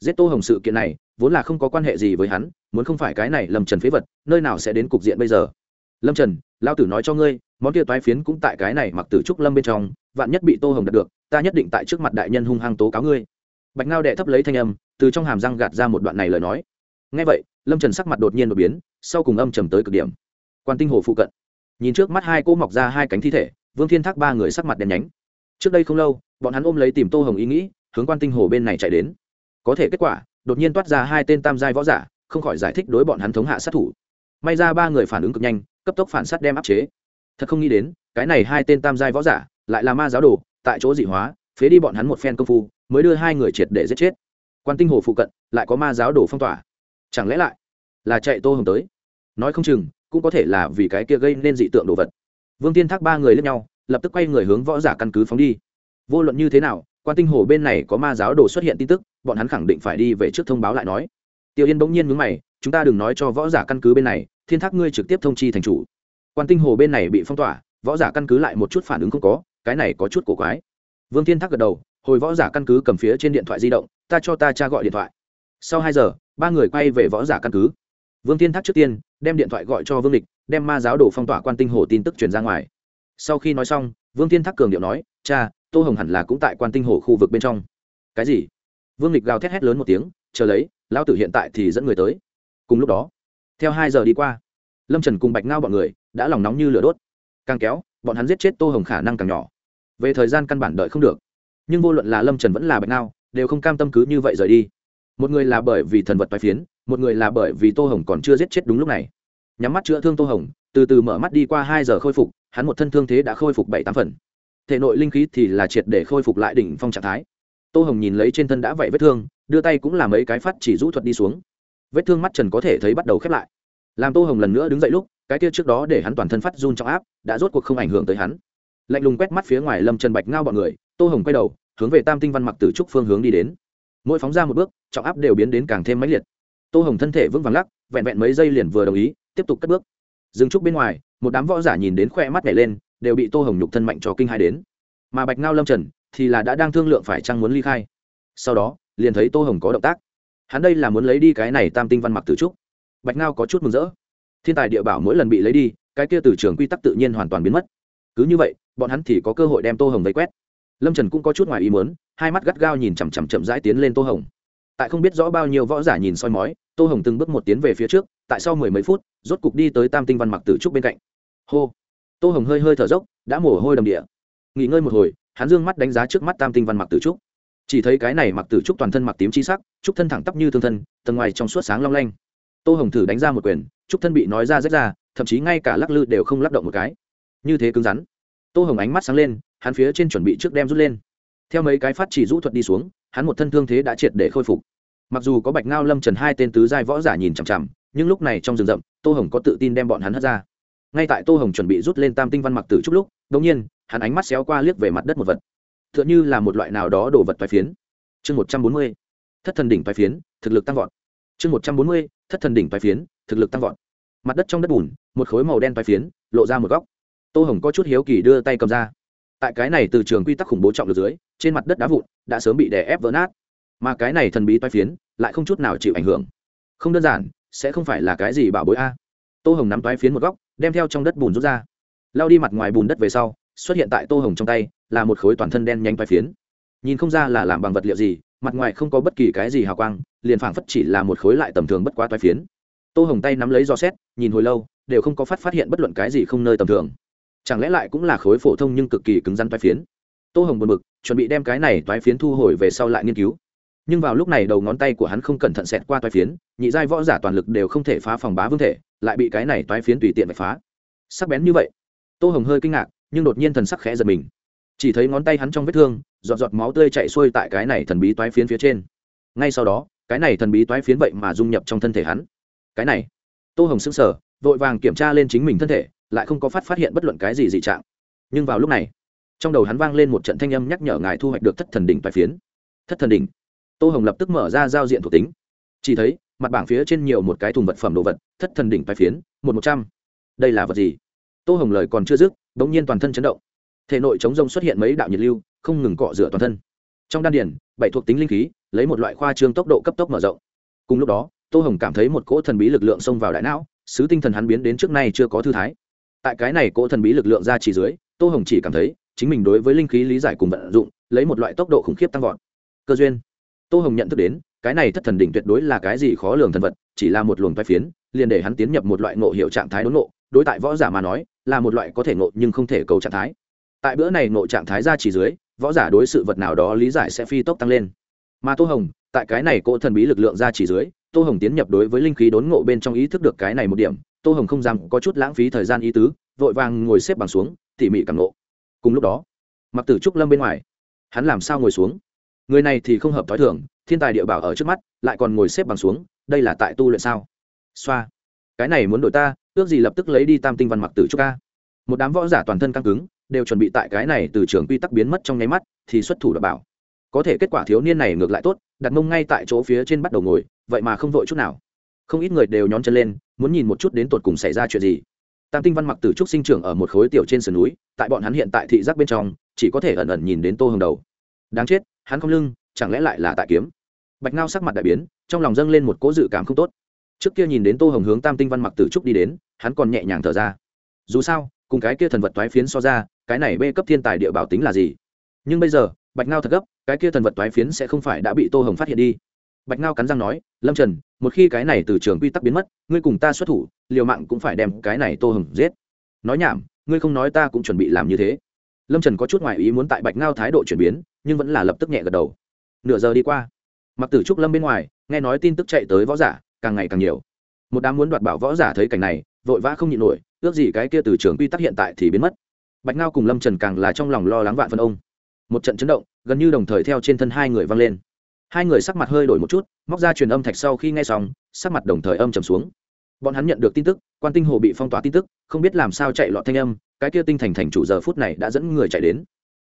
Speaker 1: Giết tô hồng sự kiện này, vốn là không có quan hệ gì với hắn, muốn không phải cái này lâm trần phế vật, nơi nào sẽ đến cục diện bây giờ? Lâm trần lao tử nói cho ngươi, món kia toái phiến cũng tại cái này mặc tử trúc lâm bên trong, vạn nhất bị tô hồng đặt được, ta nhất định tại trước mặt đại nhân hung hăng tố cáo ngươi. Bạch ngao đệ thấp lấy thanh âm, từ trong hàm răng gạt ra một đoạn này lời nói. Ngay vậy, lâm trần sắc mặt đột nhiên đột biến, sau cùng âm trầm tới cực điểm. Quan tinh hồ phụ cận. Nhìn trước mắt hai cô mọc ra hai cánh thi thể vương thiên thác ba người sắc mặt đen nhánh. Trước đây không lâu, bọn hắn ôm lấy tìm tô hồng ý nghĩ, hướng quan tinh hồ bên này chạy đến. Có thể kết quả, đột nhiên toát ra hai tên tam giai võ giả, không khỏi giải thích đối bọn hắn thống hạ sát thủ. May ra ba người phản ứng cực nhanh, cấp tốc phản sát đem áp chế. Thật không nghĩ đến, cái này hai tên tam giai võ giả, lại là ma giáo đồ, tại chỗ dị hóa, phế đi bọn hắn một phen công phu, mới đưa hai người triệt để giết chết. Quan tinh hồ phụ cận, lại có ma giáo đồ phong tỏa. Chẳng lẽ lại là chạy tô hồng tới? Nói không chừng, cũng có thể là vì cái kia gây nên dị tượng đồ vật vương tiên thác ba người lẫn nhau, lập tức quay người hướng võ giả căn cứ phóng đi. Vô luận như thế nào, quan tinh hồ bên này có ma giáo đồ xuất hiện tin tức, bọn hắn khẳng định phải đi về trước thông báo lại nói. Tiêu yên bỗng nhiên mướn mày, chúng ta đừng nói cho võ giả căn cứ bên này, thiên thác ngươi trực tiếp thông chi thành chủ. Quan tinh hồ bên này bị phong tỏa, võ giả căn cứ lại một chút phản ứng không có, cái này có chút cổ quái. Vương thiên thác gật đầu, hồi võ giả căn cứ cầm phía trên điện thoại di động, ta cho ta cha gọi điện thoại. Sau hai giờ, ba người quay về võ giả căn cứ vương thiên thác trước tiên, đem điện thoại gọi cho vương lịch, đem ma giáo đồ phong tỏa quan tinh hồ tin tức truyền ra ngoài. Sau khi nói xong, vương thiên thác cường điệu nói, cha, tô hồng hẳn là cũng tại quan tinh hồ khu vực bên trong. Cái gì? Vương lịch gào thét hét lớn một tiếng, chờ lấy, lão tử hiện tại thì dẫn người tới. Cùng lúc đó, theo hai giờ đi qua, lâm trần cùng bạch ngao bọn người đã lòng nóng như lửa đốt. Càng kéo, bọn hắn giết chết tô hồng khả năng càng nhỏ. Về thời gian căn bản đợi không được. Nhưng vô luận là lâm trần vẫn là bạch ngao, đều không cam tâm cứ như vậy rời đi. Một người là bởi vì thần vật toái phiến một người là bởi vì tô hồng còn chưa giết chết đúng lúc này. Nhắm mắt chữa thương tô hồng, từ từ mở mắt đi qua hai giờ khôi phục, hắn một thân thương thế đã khôi phục bảy tám phần. Thể nội linh khí thì là triệt để khôi phục lại đỉnh phong trạng thái. Tô hồng nhìn lấy trên thân đã vậy vết thương, đưa tay cũng làm mấy cái phát chỉ rũ thuật đi xuống. Vết thương mắt trần có thể thấy bắt đầu khép lại. Làm tô hồng lần nữa đứng dậy lúc, cái kia trước đó để hắn toàn thân phát run trong áp, đã rốt cuộc không ảnh hưởng tới hắn. Lạnh lùng quét mắt phía ngoài lâm trần bạch ngao bọn người, tô hồng quay đầu, hướng về tam tinh văn mặc tử trúc phương hướng đi đến. Mỗi phóng ra một bước trọng áp đều biến đến càng thêm mãnh liệt tô hồng thân thể vững vàng lắc, vẹn vẹn mấy giây liền vừa đồng ý, tiếp tục cất bước. Dừng trúc bên ngoài, một đám võ giả nhìn đến khoe mắt nhảy lên, đều bị tô hồng nhục thân mạnh cho kinh hai đến. Mà bạch ngao lâm trần thì là đã đang thương lượng phải chăng muốn ly khai. Sau đó, liền thấy tô hồng có động tác. Hắn đây là muốn lấy đi cái này tam tinh văn mặc tử trúc. Bạch ngao có chút mừng rỡ. Thiên tài địa bảo mỗi lần bị lấy đi, cái kia từ trường quy tắc tự nhiên hoàn toàn biến mất. Cứ như vậy, bọn hắn thì có cơ hội đem tô hồng vây quét. Lâm trần cũng có chút ngoài ý muốn, hai mắt gắt gao nhìn chằm chằm chậm rãi tiến lên tô hồng tại không biết rõ bao nhiêu võ giả nhìn soi mói, tô hồng từng bước một tiến về phía trước, tại sau mười mấy phút, rốt cục đi tới tam tinh văn mặc tử trúc bên cạnh. Hô! Tô hồng hơi hơi thở dốc, đã mồ hôi đầm địa. Nghỉ ngơi một hồi, hắn dương mắt đánh giá trước mắt tam tinh văn mặc tử trúc. Chỉ thấy cái này mặc tử trúc toàn thân mặc tím chi sắc, trúc thân thẳng tắp như thương thân, tầng ngoài trong suốt sáng long lanh. Tô hồng thử đánh ra một quyền, trúc thân bị nói ra rách ra, thậm chí ngay cả lắc lư đều không lắc động một cái. Như thế cứng rắn. Tô hồng ánh mắt sáng lên, hắn phía trên chuẩn bị trước đem rút lên. Theo mấy cái phát chỉ rũ thuật đi xuống hắn một thân thương thế đã triệt để khôi phục. Mặc dù có bạch ngao lâm trần hai tên tứ giai võ giả nhìn chằm chằm, nhưng lúc này trong rừng rậm, tô hồng có tự tin đem bọn hắn hất ra. Ngay tại tô hồng chuẩn bị rút lên tam tinh văn mặc tử chút lúc đ ỗ n g nhiên, hắn ánh mắt xéo qua liếc về mặt đất một vật. T h ư ợ n h ư là một loại nào đó đổ vật toái phiến. Chương một trăm bốn mươi, thất thần đỉnh toái phiến, thực lực tăng vọt. Chương một trăm bốn mươi, thất thần đỉnh toái phiến, thực lực tăng vọt. Mặt đất trong đất bùn, một khối màu đen toái phiến, lộ ra một góc. Tô hồng có chút hiếu kỳ đưa tay cầm ra. Tại cái này từ trường quy tắc khủng bố trọng lực dưới trên mặt đất đá vụn, đã sớm bị đè ép vỡ nát. Mà cái này thần bí toái phiến lại không chút nào chịu ảnh hưởng. Không đơn giản, sẽ không phải là cái gì bảo bối a. Tô hồng nắm toái phiến một góc, đem theo trong đất bùn rút ra. Lao đi mặt ngoài bùn đất về sau, xuất hiện tại tô hồng trong tay, là một khối toàn thân đen nhanh toái phiến. Nhìn không ra là làm bằng vật liệu gì, mặt ngoài không có bất kỳ cái gì hào quang, liền phảng phất chỉ là một khối lại tầm thường bất quá toái phiến. Tô hồng tay nắm lấy do xét, nhìn hồi lâu, đều không có phát phát hiện bất luận cái gì không nơi tầm thường. Chẳng lẽ lại cũng là khối phổ thông nhưng cực kỳ cứng rắn toái phiến? Tô hồng buồn bực, chuẩn bị đem cái này toái phiến thu hồi về sau lại nghiên cứu. Nhưng vào lúc này đầu ngón tay của hắn không cẩn thận xẹt qua toái phiến, nhị giai võ giả toàn lực đều không thể phá phòng bá vương thể, lại bị cái này toái phiến tùy tiện vạch phá. Sắc bén như vậy, tô hồng hơi kinh ngạc, nhưng đột nhiên thần sắc khẽ giật mình. Chỉ thấy ngón tay hắn trong vết thương, giọt giọt máu tươi chạy xuôi tại cái này thần bí toái phiến phía trên. Ngay sau đó, cái này thần bí toái phiến vậy mà dung nhập trong thân thể hắn. Cái này, tô hồng sững sờ, vội vàng kiểm tra lên chính mình thân thể, lại không có phát phát hiện bất luận cái gì dị trạng. Nhưng vào lúc này trong đầu hắn vang lên một trận thanh âm nhắc nhở ngài thu hoạch được thất thần đỉnh toái phiến. Thất thần đỉnh? Tô hồng lập tức mở ra giao diện thuộc tính. Chỉ thấy, mặt bảng phía trên nhiều một cái thùng vật phẩm đồ vật, thất thần đỉnh toái phiến, một một trăm. Đây là vật gì? Tô hồng lời còn chưa dứt đ ỗ n g nhiên toàn thân chấn động. Thể nội chống rông xuất hiện mấy đạo nhiệt lưu, không ngừng cọ rửa toàn thân. Trong đan điển bảy thuộc tính linh khí, lấy một loại khoa trương tốc độ cấp tốc mở rộng. Cùng lúc đó, tô hồng cảm thấy một cỗ thần bí lực lượng xông vào đại não, sứ tinh thần hắn biến đến trước nay chưa có thư thái. Tại cái này cỗ thần bí lực lượng ra chỉ dưới, tô hồng chỉ cảm thấy chính mình đối với linh khí lý giải cùng vận dụng, lấy một loại tốc độ khủng khiếp tăng vọt. Cơ duyên. Tô hồng nhận thức đến, cái này thất thần đỉnh tuyệt đối là cái gì khó lường thần vật, chỉ là một luồng tai phiến, liền để hắn tiến nhập một loại ngộ hiệu trạng thái đốn ngộ, đối tại võ giả mà nói, là một loại có thể ngộ nhưng không thể cầu trạng thái. Tại bữa này ngộ trạng thái ra chỉ dưới, võ giả đối sự vật nào đó lý giải sẽ phi tốc tăng lên. Mà tô hồng, tại cái này cỗ thần bí lực lượng ra chỉ dưới, tô hồng tiến nhập đối với linh khí đốn ngộ bên trong ý thức được cái này một điểm, tô hồng không dám có chút lãng phí thời gian ý tứ, vội vàng ngồi xếp bằng xuống, tỉ mỉ càng ngộ cùng lúc đó mặc tử trúc lâm bên ngoài, hắn làm sao ngồi xuống? Người này thì không hợp t h ó i thường, thiên tài địa bảo ở trước mắt, lại còn ngồi xếp bằng xuống, đây là tại tu luyện sao? Xoa, cái này muốn đổi ta, ước gì lập tức lấy đi tam tinh văn mặc tử trúc ca. Một đám võ giả toàn thân căng cứng, đều chuẩn bị tại cái này từ trường quy tắc biến mất trong nháy mắt, thì xuất thủ đ bảo. Có thể kết quả thiếu niên này ngược lại tốt, đặt mông ngay tại chỗ phía trên bắt đầu ngồi, vậy mà không vội chút nào. Không ít người đều nhón chân lên, muốn nhìn một chút đến tột cùng xảy ra chuyện gì tam tinh văn mặc tử trúc sinh trưởng ở một khối tiểu trên sườn núi, tại bọn hắn hiện tại thị giác bên trong, chỉ có thể ẩn ẩn nhìn đến tô hồng đầu. Đáng chết, hắn không lưng, chẳng lẽ lại là tại kiếm? Bạch ngao sắc mặt đại biến, trong lòng dâng lên một cỗ dự cảm không tốt. Trước kia nhìn đến tô hồng hướng tam tinh văn mặc tử trúc đi đến, hắn còn nhẹ nhàng thở ra. Dù sao, cùng cái kia thần vật toái phiến so ra, cái này bê cấp thiên tài địa bảo tính là gì? Nhưng bây giờ, bạch ngao thật gấp, cái kia thần vật toái phiến sẽ không phải đã bị tô hồng phát hiện đi bạch ngao cắn răng nói, lâm trần, một khi cái này từ trường quy tắc biến mất, ngươi cùng ta xuất thủ, liều mạng cũng phải đem cái này tô hừng giết. Nói nhảm, ngươi không nói ta cũng chuẩn bị làm như thế. Lâm trần có chút ngoại ý muốn tại bạch ngao thái độ chuyển biến, nhưng vẫn là lập tức nhẹ gật đầu. Nửa giờ đi qua mặc tử trúc lâm bên ngoài, nghe nói tin tức chạy tới võ giả, càng ngày càng nhiều. Một đám muốn đoạt bảo võ giả thấy cảnh này, vội vã không nhịn nổi, ước gì cái kia từ trường quy tắc hiện tại thì biến mất. Bạch ngao cùng lâm trần càng là trong lòng lo lắng vạn phân ông. Một trận chấn động, gần như đồng thời theo trên thân hai người vang lên hai người sắc mặt hơi đổi một chút, móc ra truyền âm thạch sau khi nghe xong, sắc mặt đồng thời âm trầm xuống. Bọn hắn nhận được tin tức, quan tinh hồ bị phong tỏa tin tức, không biết làm sao chạy lọt thanh âm, cái kia tinh thành thành chủ giờ phút này đã dẫn người chạy đến.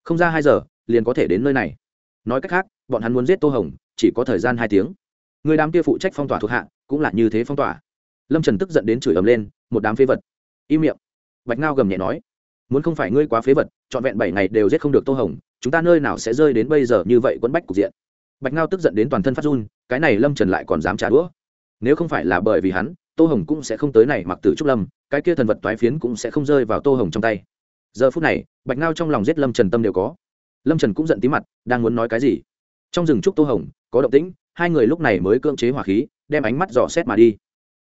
Speaker 1: Không ra hai giờ, liền có thể đến nơi này. Nói cách khác, bọn hắn muốn giết tô hồng, chỉ có thời gian hai tiếng. Người đám kia phụ trách phong tỏa thuộc hạ, cũng là như thế phong tỏa. Lâm trần tức giận đến chửi ầm lên, một đám phế vật. Im miệng. Bạch ngao gầm nhẹ nói, muốn không phải ngươi quá phế vật, trọn vẹn bảy ngày đều giết không được tô hồng, chúng ta nơi nào sẽ rơi đến bây giờ như vậy quẫn bách cục diện? Bạch ngao tức giận đến toàn thân phát run, cái này lâm trần lại còn dám trả đũa. Nếu không phải là bởi vì hắn, tô hồng cũng sẽ không tới này mặc tử trúc lâm, cái kia thần vật toái phiến cũng sẽ không rơi vào tô hồng trong tay. Giờ phút này, bạch ngao trong lòng giết lâm trần tâm đều có. Lâm trần cũng giận tí mặt, đang muốn nói cái gì? Trong rừng trúc tô hồng, có động tĩnh, hai người lúc này mới cưỡng chế hỏa khí, đem ánh mắt dò xét mà đi.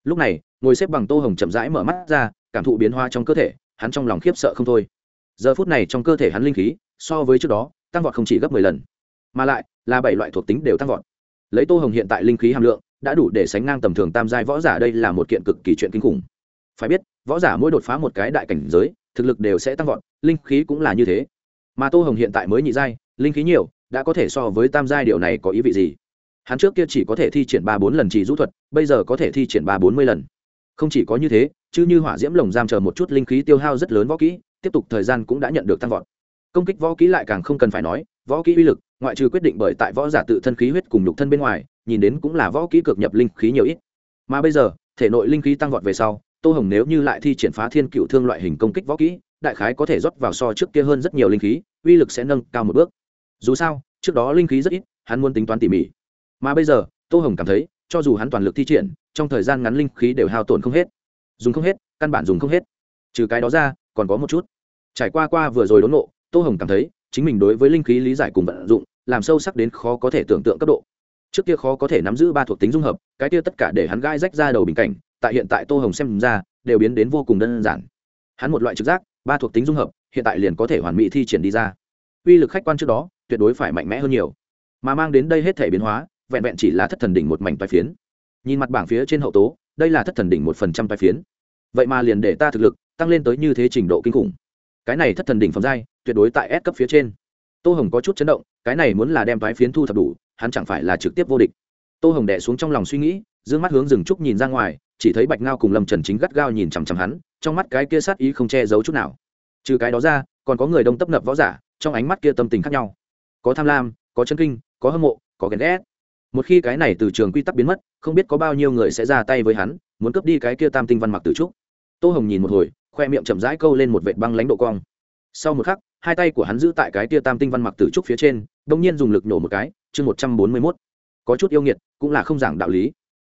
Speaker 1: Lúc này, ngồi xếp bằng tô hồng chậm rãi mở mắt ra, cảm thụ biến hoa trong cơ thể, hắn trong lòng khiếp sợ không thôi. Giờ phút này trong cơ thể hắn linh khí, so với trước đó, tăng vọt không chỉ gấp mười lần. Mà lại là bảy loại thuộc tính đều tăng vọt. Lấy tô hồng hiện tại linh khí hàm lượng, đã đủ để sánh ngang tầm thường tam giai võ giả đây là một kiện cực kỳ chuyện kinh khủng. Phải biết, võ giả mỗi đột phá một cái đại cảnh giới, thực lực đều sẽ tăng vọt, linh khí cũng là như thế. Mà tô hồng hiện tại mới nhị giai, linh khí nhiều, đã có thể so với tam giai điều này có ý vị gì? Hắn trước kia chỉ có thể thi triển ba bốn lần chỉ rũ thuật, bây giờ có thể thi triển ba bốn mươi lần. Không chỉ có như thế, chứ như hỏa diễm lồng giam chờ một chút linh khí tiêu hao rất lớn võ kỹ, tiếp tục thời gian cũng đã nhận được tăng vọt. Công kích võ kỹ lại càng không cần phải nói võ kỹ uy lực, ngoại trừ quyết định bởi tại võ giả tự thân khí huyết cùng nhục thân bên ngoài, nhìn đến cũng là võ kỹ cực nhập linh khí nhiều ít. Mà bây giờ, thể nội linh khí tăng vọt về sau, tô hồng nếu như lại thi triển phá thiên cựu thương loại hình công kích võ kỹ, đại khái có thể rót vào so trước kia hơn rất nhiều linh khí, uy lực sẽ nâng cao một bước. Dù sao, trước đó linh khí rất ít, hắn muốn tính toán tỉ mỉ. Mà bây giờ, tô hồng cảm thấy, cho dù hắn toàn lực thi triển, trong thời gian ngắn linh khí đều hao tổn không hết. Dùng không hết, căn bản dùng không hết. Trừ cái đó ra, còn có một chút. Trải qua qua vừa rồi đốn nộ tô hồng cảm thấy chính mình đối với linh khí lý giải cùng vận dụng, làm sâu sắc đến khó có thể tưởng tượng cấp độ. Trước kia khó có thể nắm giữ ba thuộc tính dung hợp, cái kia tất cả để hắn gai rách ra đầu bình cảnh, tại hiện tại tô hồng xem ra, đều biến đến vô cùng đơn giản. Hắn một loại trực giác, ba thuộc tính dung hợp, hiện tại liền có thể hoàn mỹ thi triển đi ra. Uy lực khách quan trước đó, tuyệt đối phải mạnh mẽ hơn nhiều. Mà mang đến đây hết thể biến hóa, vẹn vẹn chỉ là thất thần đỉnh một mảnh toai phiến. Nhìn mặt bảng phía trên hậu tố, đây là thất thần đỉnh một phần trăm toai phiến. Vậy mà liền để ta thực lực tăng lên tới như thế trình độ kinh khủng cái này thất thần đỉnh phẩm giai, tuyệt đối tại S cấp phía trên. Tô hồng có chút chấn động, cái này muốn là đem toái phiến thu thập đủ, hắn chẳng phải là trực tiếp vô địch. Tô hồng đẻ xuống trong lòng suy nghĩ d ư ơ n g mắt hướng rừng trúc nhìn ra ngoài, chỉ thấy bạch ngao cùng lâm trần chính gắt gao nhìn chằm chằm hắn, trong mắt cái kia sát ý không che giấu chút nào. Trừ cái đó ra, còn có người đông tấp nập võ giả, trong ánh mắt kia tâm tình khác nhau. Có tham lam, có chân kinh, có hâm mộ, có ghen ghét. Một khi cái này từ trường quy tắc biến mất, không biết có bao nhiêu người sẽ ra tay với hắn, muốn cướp đi cái kia tam tinh văn mặc từ trúc. Tô hồng nhìn một hồi khoe miệng chậm rãi câu lên một vệt băng lãnh độ cong. Sau một khắc, hai tay của hắn giữ tại cái tia tam tinh văn mặc tử trúc phía trên đông nhiên dùng lực nổ một cái, chương một trăm bốn mươi mốt. Có chút yêu nghiệt, cũng là không giảng đạo lý.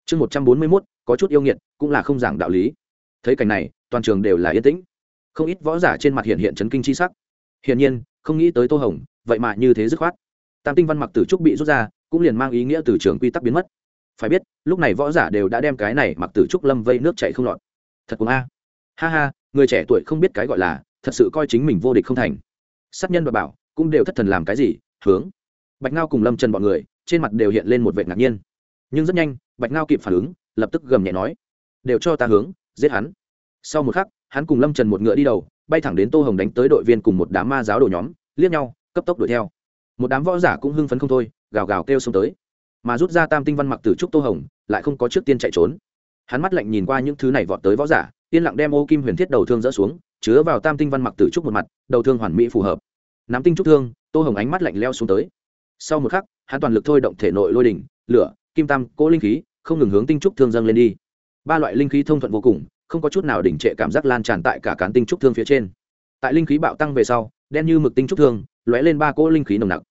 Speaker 1: Chương một trăm bốn mươi mốt, có chút yêu nghiệt, cũng là không giảng đạo lý. Thấy cảnh này, toàn trường đều là yên tĩnh. Không ít võ giả trên mặt hiện hiện chấn kinh c h i sắc. Hiển nhiên, không nghĩ tới tô hồng, vậy mà như thế dứt khoát. Tam tinh văn mặc tử trúc bị rút ra, cũng liền mang ý nghĩa từ trường quy tắc biến mất. Phải biết, lúc này võ giả đều đã đem cái này mặc tử trúc lâm vây nước chạy không lọt. Thật cùng a. Ha ha người trẻ tuổi không biết cái gọi là, thật sự coi chính mình vô địch không thành. Sát nhân và bảo, cũng đều thất thần làm cái gì, hướng. Bạch ngao cùng lâm trần bọn người, trên mặt đều hiện lên một vệ ngạc nhiên. Nhưng rất nhanh, bạch ngao kịp phản ứng, lập tức gầm nhẹ nói, đều cho ta hướng, giết hắn. Sau một khắc, hắn cùng lâm trần một ngựa đi đầu, bay thẳng đến tô hồng đánh tới đội viên cùng một đám ma giáo đồ nhóm, liếc nhau, cấp tốc đuổi theo. Một đám võ giả cũng hưng phấn không thôi, gào gào kêu xông tới. Mà rút ra tam tinh văn mặc tử trúc tô hồng, lại không có trước tiên chạy trốn. Hắn mắt lạnh nhìn qua những thứ này vọt tới võ giả yên lặng đem ô kim huyền thiết đầu thương dỡ xuống, chứa vào tam tinh văn mặc tử trúc một mặt, đầu thương hoàn mỹ phù hợp. Nắm tinh trúc thương, tô hồng ánh mắt lạnh leo xuống tới. Sau một khắc, hắn toàn lực thôi động thể nội lôi đỉnh, lửa, kim tam cỗ linh khí, không ngừng hướng tinh trúc thương dâng lên đi. Ba loại linh khí thông thuận vô cùng, không có chút nào đỉnh trệ cảm giác lan tràn tại cả cán tinh trúc thương phía trên. Tại linh khí bạo tăng về sau, đen như mực tinh trúc thương, lóe lên ba cỗ linh khí nồng nặc.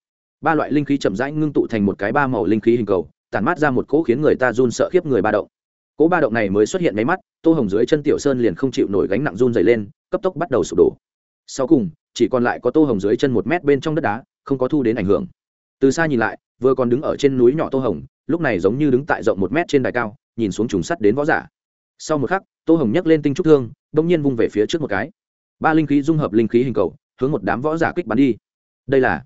Speaker 1: Ba loại linh khí chậm rãi ngưng tụ thành một cái ba màu linh khí hình cầu, tản mát ra một cỗ khiến người ta run sợ khiếp người ba động cỗ ba động này mới xuất hiện máy mắt, tô hồng dưới chân tiểu sơn liền không chịu nổi gánh nặng run dày lên, cấp tốc bắt đầu sụp đổ. Sau cùng, chỉ còn lại có tô hồng dưới chân một mét bên trong đất đá, không có thu đến ảnh hưởng. Từ xa nhìn lại, vừa còn đứng ở trên núi nhỏ tô hồng, lúc này giống như đứng tại rộng một mét trên đài cao, nhìn xuống trùng sắt đến võ giả. Sau một khắc, tô hồng nhấc lên tinh trúc thương đ ỗ n g nhiên vung về phía trước một cái. Ba linh khí dung hợp linh khí hình cầu, hướng một đám võ giả kích bắn đi. Đây là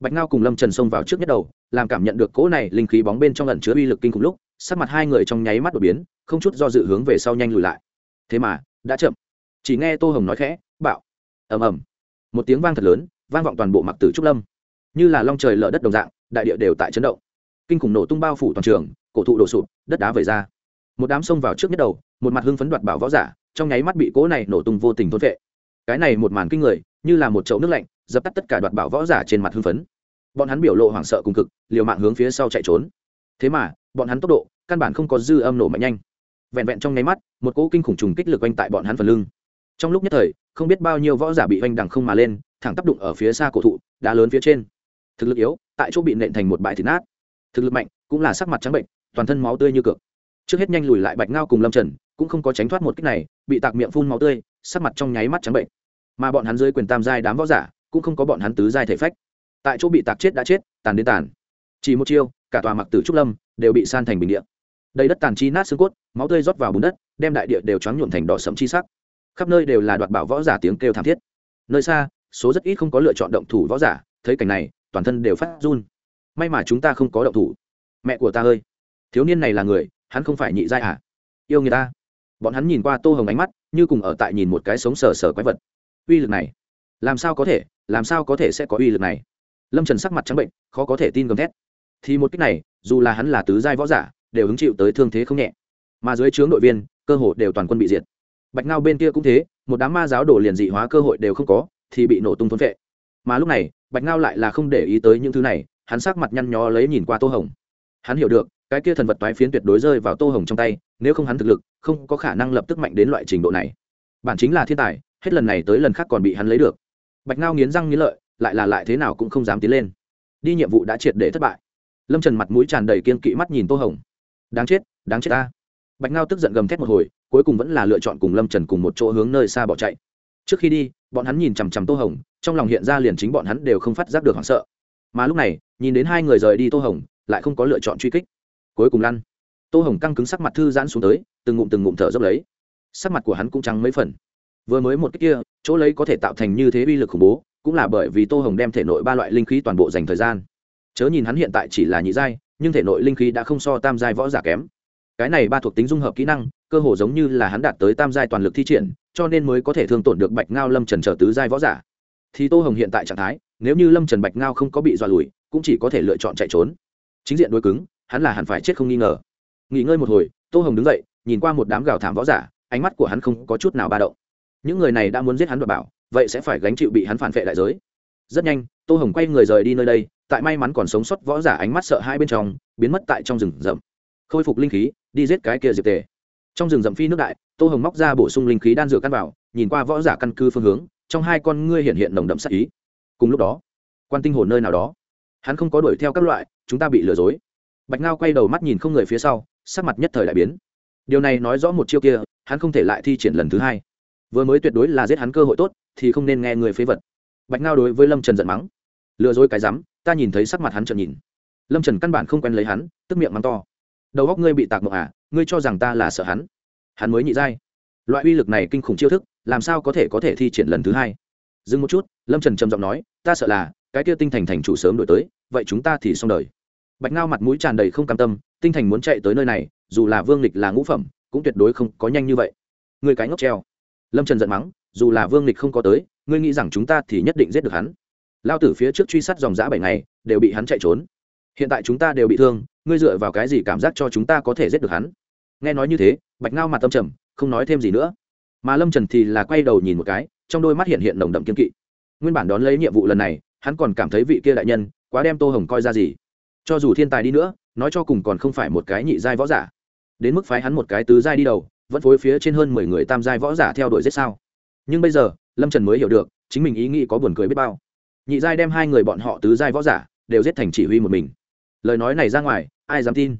Speaker 1: bạch ngao cùng lâm trần xông vào trước nhất đầu, làm cảm nhận được cỗ này linh khí bóng bên trong lần chứa uy lực kinh khủng lúc sắc mặt hai người trong nháy mắt đột biến, không chút do dự hướng về sau nhanh lùi lại. Thế mà, đã chậm. Chỉ nghe tô hồng nói khẽ, bạo. Ầm ầm. Một tiếng vang thật lớn, vang vọng toàn bộ mặc tử trúc lâm. Như là long trời lở đất đồng dạng, đại địa đều tại chấn động. Kinh khủng nổ tung bao phủ toàn trường, cổ thụ đổ sụp, đất đá vẩy ra. Một đám xông vào trước nhất đầu, một mặt hưng phấn đoạt bảo võ giả, trong nháy mắt bị cỗ này nổ tung vô tình thôn vệ cái này một màn kinh người, như là một chậu nước lạnh, dập tắt tất cả đoạt bảo võ giả trên mặt hưng phấn. Bọn hắn biểu lộ hoảng sợ cùng cực, liều mạng hướng phía sau chạy trốn. Thế mà bọn hắn tốc độ căn bản không có dư âm nổ mạnh nhanh. Vẹn vẹn trong nháy mắt, một cỗ kinh khủng trùng kích lực oanh tại bọn hắn phần lưng. Trong lúc nhất thời, không biết bao nhiêu võ giả bị oanh đằng không mà lên, thẳng tác đụng ở phía xa cổ thụ, đá lớn phía trên. Thực lực yếu, tại chỗ bị nện thành một bãi thịt nát. Thực lực mạnh, cũng là sắc mặt trắng bệnh, toàn thân máu tươi như cược. Trước hết nhanh lùi lại bạch ngao cùng lâm trần, cũng không có tránh thoát một cách này, bị tạc miệng phun máu tươi, sắc mặt trong nháy mắt trắng bệnh. Mà bọn hắn dưới quyền tam giai đám võ giả, cũng không có bọn hắn tứ giai thể phách. Tại chỗ bị tạc chết đã chết, tàn đến tàn. Chỉ một chiêu, cả tòa mặc tử trúc lâm đều bị san thành bình địa. Đầy đất tàn chi nát xương cốt, máu tươi rót vào bùn đất, đem đại địa đều choáng nhuộm thành đỏ sẫm chi sắc. Khắp nơi đều là đoạt bảo võ giả tiếng kêu thảm thiết. Nơi xa, số rất ít không có lựa chọn động thủ võ giả, thấy cảnh này, toàn thân đều phát run. May mà chúng ta không có động thủ. Mẹ của ta ơi, thiếu niên này là người, hắn không phải nhị giai à? Yêu người ta. Bọn hắn nhìn qua tô hồng ánh mắt, như cùng ở tại nhìn một cái sống sờ sờ quái vật. Uy lực này, làm sao có thể, làm sao có thể sẽ có uy lực này? Lâm trần sắc mặt trắng bệnh, khó có thể tin gầm thét. Thì một cách này dù là hắn là tứ giai võ giả, đều hứng chịu tới thương thế không nhẹ. Mà dưới trướng đội viên, cơ hội đều toàn quân bị diệt. Bạch ngao bên kia cũng thế, một đám ma giáo đổ liền dị hóa cơ hội đều không có, thì bị nổ tung thốn vệ. Mà lúc này, bạch ngao lại là không để ý tới những thứ này, hắn sắc mặt nhăn nhó lấy nhìn qua tô hồng. Hắn hiểu được, cái kia thần vật toái phiến tuyệt đối rơi vào tô hồng trong tay, nếu không hắn thực lực, không có khả năng lập tức mạnh đến loại trình độ này. Bản chính là thiên tài, hết lần này tới lần khác còn bị hắn lấy được. Bạch ngao nghiến răng nghiến lợi, lại là lại thế nào cũng không dám tiến lên. Đi nhiệm vụ đã triệt để thất bại lâm trần mặt mũi tràn đầy kiên kỵ mắt nhìn tô hồng. Đáng chết đáng chết ta. Bạch ngao tức giận gầm thét một hồi, cuối cùng vẫn là lựa chọn cùng lâm trần cùng một chỗ hướng nơi xa bỏ chạy. Trước khi đi, bọn hắn nhìn chằm chằm tô hồng, trong lòng hiện ra liền chính bọn hắn đều không phát giác được hoảng sợ. Mà lúc này, nhìn đến hai người rời đi tô hồng, lại không có lựa chọn truy kích. Cuối cùng lăn. Tô hồng căng cứng sắc mặt thư giãn xuống tới, từng ngụm từng ngụm thở dốc lấy. Sắc mặt của hắn cũng trắng mấy phần. Vừa mới một cách kia, chỗ lấy có thể tạo thành như thế uy lực khủng bố, cũng là bởi vì tô hồng đem thể nội ba loại linh khí toàn bộ dành thời gian chớ nhìn hắn hiện tại chỉ là nhị giai, nhưng thể nội linh khí đã không so tam giai võ giả kém. Cái này ba thuộc tính dung hợp kỹ năng, cơ hồ giống như là hắn đạt tới tam giai toàn lực thi triển, cho nên mới có thể thương tổn được bạch ngao lâm trần trở tứ giai võ giả. Thì tô hồng hiện tại trạng thái, nếu như lâm trần bạch ngao không có bị dọa lùi, cũng chỉ có thể lựa chọn chạy trốn. Chính diện đối cứng, hắn là hẳn phải chết không nghi ngờ. Nghỉ ngơi một hồi, tô hồng đứng dậy, nhìn qua một đám gào thảm võ giả, ánh mắt của hắn không có chút nào ba động. Những người này đã muốn giết hắn và bảo, vậy sẽ phải gánh chịu bị hắn phản vệ đại giới. Rất nhanh, tô hồng quay người rời đi nơi đây tại may mắn còn sống sót võ giả ánh mắt sợ hai bên trong, biến mất tại trong rừng rậm. Khôi phục linh khí, đi giết cái kia diệp tề. Trong rừng rậm phi nước đại, tô hồng móc ra bổ sung linh khí đan dược căn vào nhìn qua võ giả căn cư phương hướng, trong hai con ngươi hiện hiện nồng đậm sắc ý. Cùng lúc đó, quan tinh hồn nơi nào đó, hắn không có đuổi theo các loại, chúng ta bị lừa dối. Bạch ngao quay đầu mắt nhìn không người phía sau, sắc mặt nhất thời đại biến. Điều này nói rõ một chiêu kia, hắn không thể lại thi triển lần thứ hai. Vừa mới tuyệt đối là giết hắn cơ hội tốt, thì không nên nghe người phế vật. Bạch ngao đối với lâm trần giận mắng. Lừa dối cái rắm ta nhìn thấy sắc mặt hắn trợn nhìn. Lâm trần căn bản không quen lấy hắn, tức miệng mắng to. Đầu góc ngươi bị tạc mộng à ngươi cho rằng ta là sợ hắn. Hắn mới nhị giai. Loại uy lực này kinh khủng chiêu thức, làm sao có thể có thể thi triển lần thứ hai? Dừng một chút, lâm trần trầm giọng nói, ta sợ là, cái kia tinh thành thành chủ sớm đổi tới, vậy chúng ta thì xong đời. Bạch ngao mặt mũi tràn đầy không cam tâm, tinh thành muốn chạy tới nơi này, dù là vương lịch là ngũ phẩm, cũng tuyệt đối không có nhanh như vậy. Người cái ngốc treo. Lâm trần giận mắng, dù là vương lịch không có tới, ngươi nghĩ rằng chúng ta thì nhất định giết được hắn lao tử phía trước truy sát dòng giã bảy ngày, đều bị hắn chạy trốn. Hiện tại chúng ta đều bị thương, ngươi dựa vào cái gì cảm giác cho chúng ta có thể giết được hắn? Nghe nói như thế, bạch ngao mặt tâm trầm, không nói thêm gì nữa. Mà lâm trần thì là quay đầu nhìn một cái, trong đôi mắt hiện hiện nồng đậm kiên kỵ. Nguyên bản đón lấy nhiệm vụ lần này, hắn còn cảm thấy vị kia đại nhân quá đem tô hồng coi ra gì. Cho dù thiên tài đi nữa, nói cho cùng còn không phải một cái nhị giai võ giả. Đến mức phái hắn một cái tứ giai đi đầu, vẫn phối phía trên hơn mười người tam giai võ giả theo đuổi giết sao? Nhưng bây giờ, lâm trần mới hiểu được, chính mình ý nghĩ có buồn cười biết bao nhị giai đem hai người bọn họ tứ giai võ giả đều giết thành chỉ huy một mình. Lời nói này ra ngoài, ai dám tin?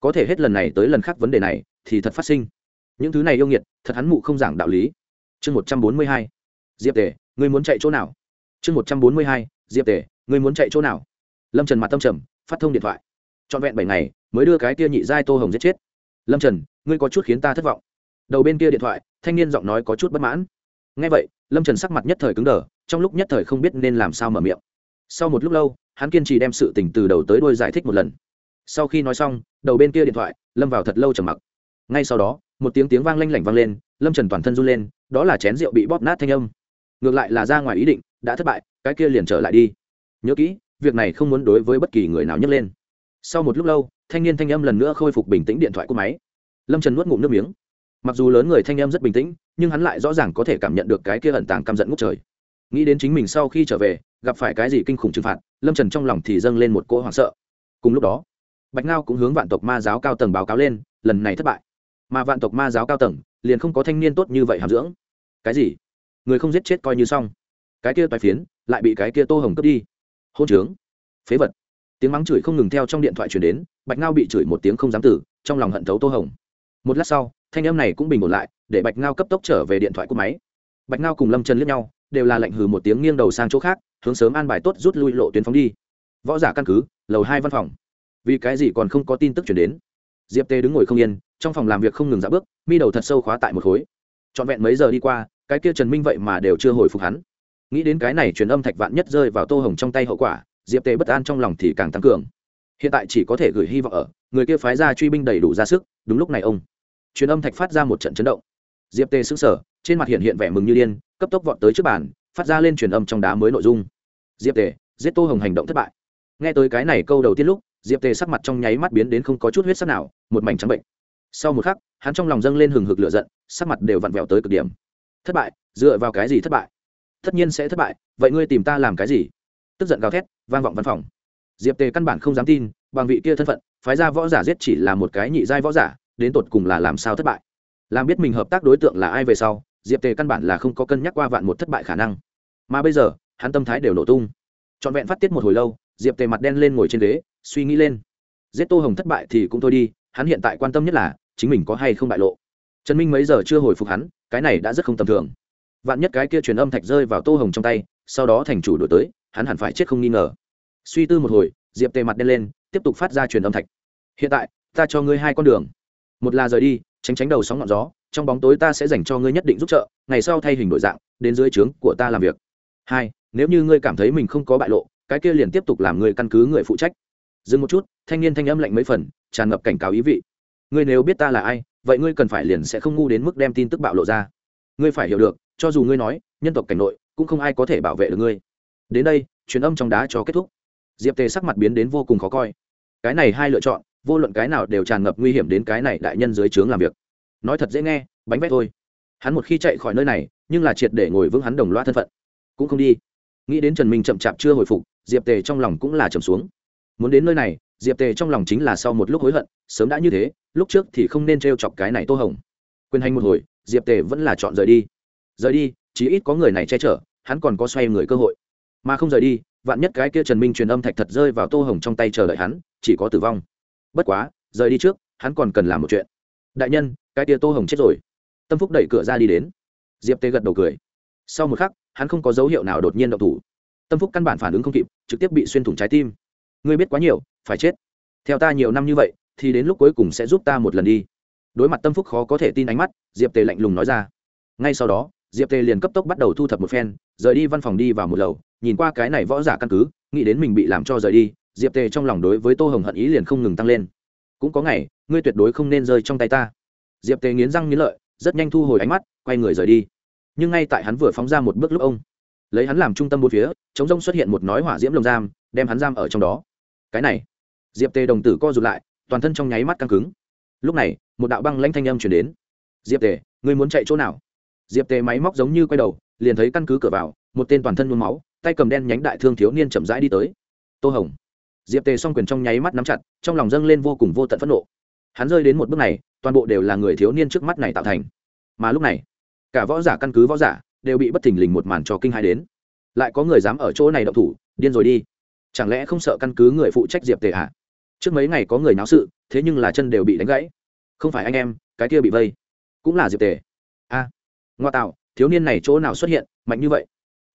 Speaker 1: Có thể hết lần này tới lần khác vấn đề này thì thật phát sinh. Những thứ này yêu nghiệt, thật hắn mụ không giảng đạo lý. Chương một trăm bốn mươi hai. Diệp tề, ngươi muốn chạy chỗ nào? Chương một trăm bốn mươi hai. Diệp tề, ngươi muốn chạy chỗ nào? Lâm trần mặt tâm trầm, phát thông điện thoại. Trọn vẹn bảy ngày, mới đưa cái kia nhị giai tô hồng giết chết. Lâm trần, ngươi có chút khiến ta thất vọng. Đầu bên kia điện thoại, thanh niên giọng nói có chút bất mãn. Ngay vậy, lâm trần sắc mặt nhất thời cứng đờ trong lúc nhất thời không biết nên làm sao mở miệng. Sau một lúc lâu, hắn kiên trì đem sự tình từ đầu tới đôi giải thích một lần. Sau khi nói xong, đầu bên kia điện thoại, lâm vào thật lâu trầm mặc. Ngay sau đó, một tiếng tiếng vang lanh lảnh vang lên, lâm trần toàn thân run lên, đó là chén rượu bị bóp nát thanh âm. Ngược lại là ra ngoài ý định, đã thất bại, cái kia liền trở lại đi. Nhớ kỹ, việc này không muốn đối với bất kỳ người nào nhấc lên. Sau một lúc lâu, thanh niên thanh âm lần nữa khôi phục bình tĩnh điện thoại của máy. Lâm trần nuốt ngụm nước miếng. Mặc dù lớn người thanh âm rất bình tĩnh, nhưng hắn lại rõ ràng có thể cảm nhận được cái kia ẩn tàng căm giận ngút trời nghĩ đến chính mình sau khi trở về, gặp phải cái gì kinh khủng trừng phạt, lâm trần trong lòng thì dâng lên một cỗ hoảng sợ. Cùng lúc đó, bạch ngao cũng hướng vạn tộc ma giáo cao tầng báo cáo lên, lần này thất bại. Mà vạn tộc ma giáo cao tầng, liền không có thanh niên tốt như vậy hàm dưỡng. Cái gì? Người không giết chết coi như xong. Cái kia toài phiến, lại bị cái kia tô hồng cướp đi. Hôn trướng. Phế vật. Tiếng mắng chửi không ngừng theo trong điện thoại chuyển đến, bạch ngao bị chửi một tiếng không dám tử, trong lòng hận thấu tô hồng. Một lát sau, thanh em này cũng bình ổn lại, để bạch ngao cấp tốc trở về điện thoại của máy. Bạch ngao cùng lâm trần liếc nhau đều là lệnh hừ một tiếng nghiêng đầu sang chỗ khác, hướng sớm an bài tốt rút lui lộ tuyến phóng đi. Võ giả căn cứ, lầu hai văn phòng. Vì cái gì còn không có tin tức chuyển đến? Diệp tê đứng ngồi không yên, trong phòng làm việc không ngừng dã bước, mi đầu thật sâu khóa tại một khối. Trọn vẹn mấy giờ đi qua, cái kia trần minh vậy mà đều chưa hồi phục hắn. Nghĩ đến cái này truyền âm thạch vạn nhất rơi vào tô hồng trong tay hậu quả, diệp tê bất an trong lòng thì càng tăng cường. Hiện tại chỉ có thể gửi hy vọng ở, người kia phái ra truy binh đầy đủ ra sức, đúng lúc này ông. Truyền âm thạch phát ra một trận chấn động. Diệp tê xứng sở trên mặt hiện hiện vẻ mừng như điên cấp tốc vọt tới trước bàn, phát ra lên truyền âm trong đá mới nội dung. Diệp tề, giết tô hồng hành động thất bại. Nghe tới cái này câu đầu tiên lúc, diệp tề sắc mặt trong nháy mắt biến đến không có chút huyết sắc nào, một mảnh trắng bệnh. Sau một khắc, hắn trong lòng dâng lên hừng hực lửa giận, sắc mặt đều vặn vẹo tới cực điểm. Thất bại, dựa vào cái gì thất bại? Tất nhiên sẽ thất bại, vậy ngươi tìm ta làm cái gì? Tức giận gào thét, vang vọng văn phòng. Diệp tề căn bản không dám tin, bằng vị kia thân phận, phái ra võ giả giết chỉ là một cái nhị giai võ giả, đến tột cùng là làm sao thất bại? Làm biết mình hợp tác đối tượng là ai về sau diệp tề căn bản là không có cân nhắc qua vạn một thất bại khả năng. Mà bây giờ, hắn tâm thái đều nổ tung. Trọn vẹn phát tiết một hồi lâu, diệp tề mặt đen lên ngồi trên ghế, suy nghĩ lên. Giết tô hồng thất bại thì cũng thôi đi, hắn hiện tại quan tâm nhất là, chính mình có hay không bại lộ. Trần minh mấy giờ chưa hồi phục hắn, cái này đã rất không tầm thường. Vạn nhất cái kia truyền âm thạch rơi vào tô hồng trong tay, sau đó thành chủ đổi tới, hắn hẳn phải chết không nghi ngờ. Suy tư một hồi, diệp tề mặt đen lên, tiếp tục phát ra truyền âm thạch. Hiện tại, ta cho ngươi hai con đường. Một là rời đi, tránh tránh đầu sóng ngọn gió trong bóng tối ta sẽ dành cho ngươi nhất định giúp trợ, ngày sau thay hình đổi dạng, đến dưới trướng của ta làm việc. Hai, nếu như ngươi cảm thấy mình không có bại lộ, cái kia liền tiếp tục làm người căn cứ người phụ trách. Dừng một chút, thanh niên thanh âm lạnh mấy phần, tràn ngập cảnh cáo ý vị. Ngươi nếu biết ta là ai, vậy ngươi cần phải liền sẽ không ngu đến mức đem tin tức bạo lộ ra. Ngươi phải hiểu được, cho dù ngươi nói, nhân tộc cảnh nội, cũng không ai có thể bảo vệ được ngươi. Đến đây, truyền âm trong đá cho kết thúc. Diệp tề sắc mặt biến đến vô cùng khó coi. Cái này hai lựa chọn, vô luận cái nào đều tràn ngập nguy hiểm đến cái này đại nhân dưới trướng làm việc nói thật dễ nghe, bánh vét thôi. Hắn một khi chạy khỏi nơi này, nhưng là triệt để ngồi vững hắn đồng loa thân phận. Cũng không đi. Nghĩ đến trần minh chậm chạp chưa hồi phục, diệp tề trong lòng cũng là trầm xuống. Muốn đến nơi này, diệp tề trong lòng chính là sau một lúc hối hận, sớm đã như thế, lúc trước thì không nên t r e o chọc cái này tô hồng. Quyền hành một hồi, diệp tề vẫn là chọn rời đi. Rời đi, chí ít có người này che chở, hắn còn có xoay người cơ hội. Mà không rời đi, vạn nhất cái kia trần minh truyền âm thạch thật rơi vào tô hồng trong tay chờ đợi hắn, chỉ có tử vong. Bất quá, rời đi trước, hắn còn cần làm một chuyện đại nhân, cái tia tô hồng chết rồi. Tâm phúc đẩy cửa ra đi đến. Diệp tê gật đầu cười. Sau một khắc, hắn không có dấu hiệu nào đột nhiên động thủ. Tâm phúc căn bản phản ứng không kịp, trực tiếp bị xuyên thủng trái tim. Ngươi biết quá nhiều, phải chết. Theo ta nhiều năm như vậy, thì đến lúc cuối cùng sẽ giúp ta một lần đi. Đối mặt tâm phúc khó có thể tin ánh mắt, diệp tề lạnh lùng nói ra. Ngay sau đó, diệp tề liền cấp tốc bắt đầu thu thập một phen, rời đi văn phòng đi vào một lầu, nhìn qua cái này võ giả căn cứ, nghĩ đến mình bị làm cho rời đi, diệp tề trong lòng đối với tô hồng hận ý liền không ngừng tăng lên cũng có ngày, ngươi tuyệt đối không nên rơi trong tay ta. Diệp tề nghiến răng nghiến lợi, rất nhanh thu hồi ánh mắt, quay người rời đi. Nhưng ngay tại hắn vừa phóng ra một bước lúc ông, lấy hắn làm trung tâm bốn phía, chống rông xuất hiện một nói hỏa diễm lồng giam, đem hắn giam ở trong đó. Cái này, diệp tề đồng tử co rụt lại, toàn thân trong nháy mắt căng cứng. Lúc này, một đạo băng lanh thanh âm chuyển đến. Diệp tề, ngươi muốn chạy chỗ nào? Diệp tề máy móc giống như quay đầu, liền thấy căn cứ cửa vào, một tên toàn thân nhuốm máu, tay cầm đen nhánh đại thương thiếu niên chậm rãi đi tới. Tô hồng diệp tề song quyền trong nháy mắt nắm chặt trong lòng dâng lên vô cùng vô tận phẫn nộ. Hắn rơi đến một bước này toàn bộ đều là người thiếu niên trước mắt này tạo thành. Mà lúc này cả võ giả căn cứ võ giả đều bị bất thình lình một màn trò kinh hai đến. Lại có người dám ở chỗ này động thủ điên rồi đi. Chẳng lẽ không sợ căn cứ người phụ trách diệp tề ạ à? trước mấy ngày có người náo sự thế nhưng là chân đều bị đánh gãy. Không phải anh em cái kia bị vây cũng là diệp tề. A à, ngoa tạo thiếu niên này chỗ nào xuất hiện mạnh như vậy?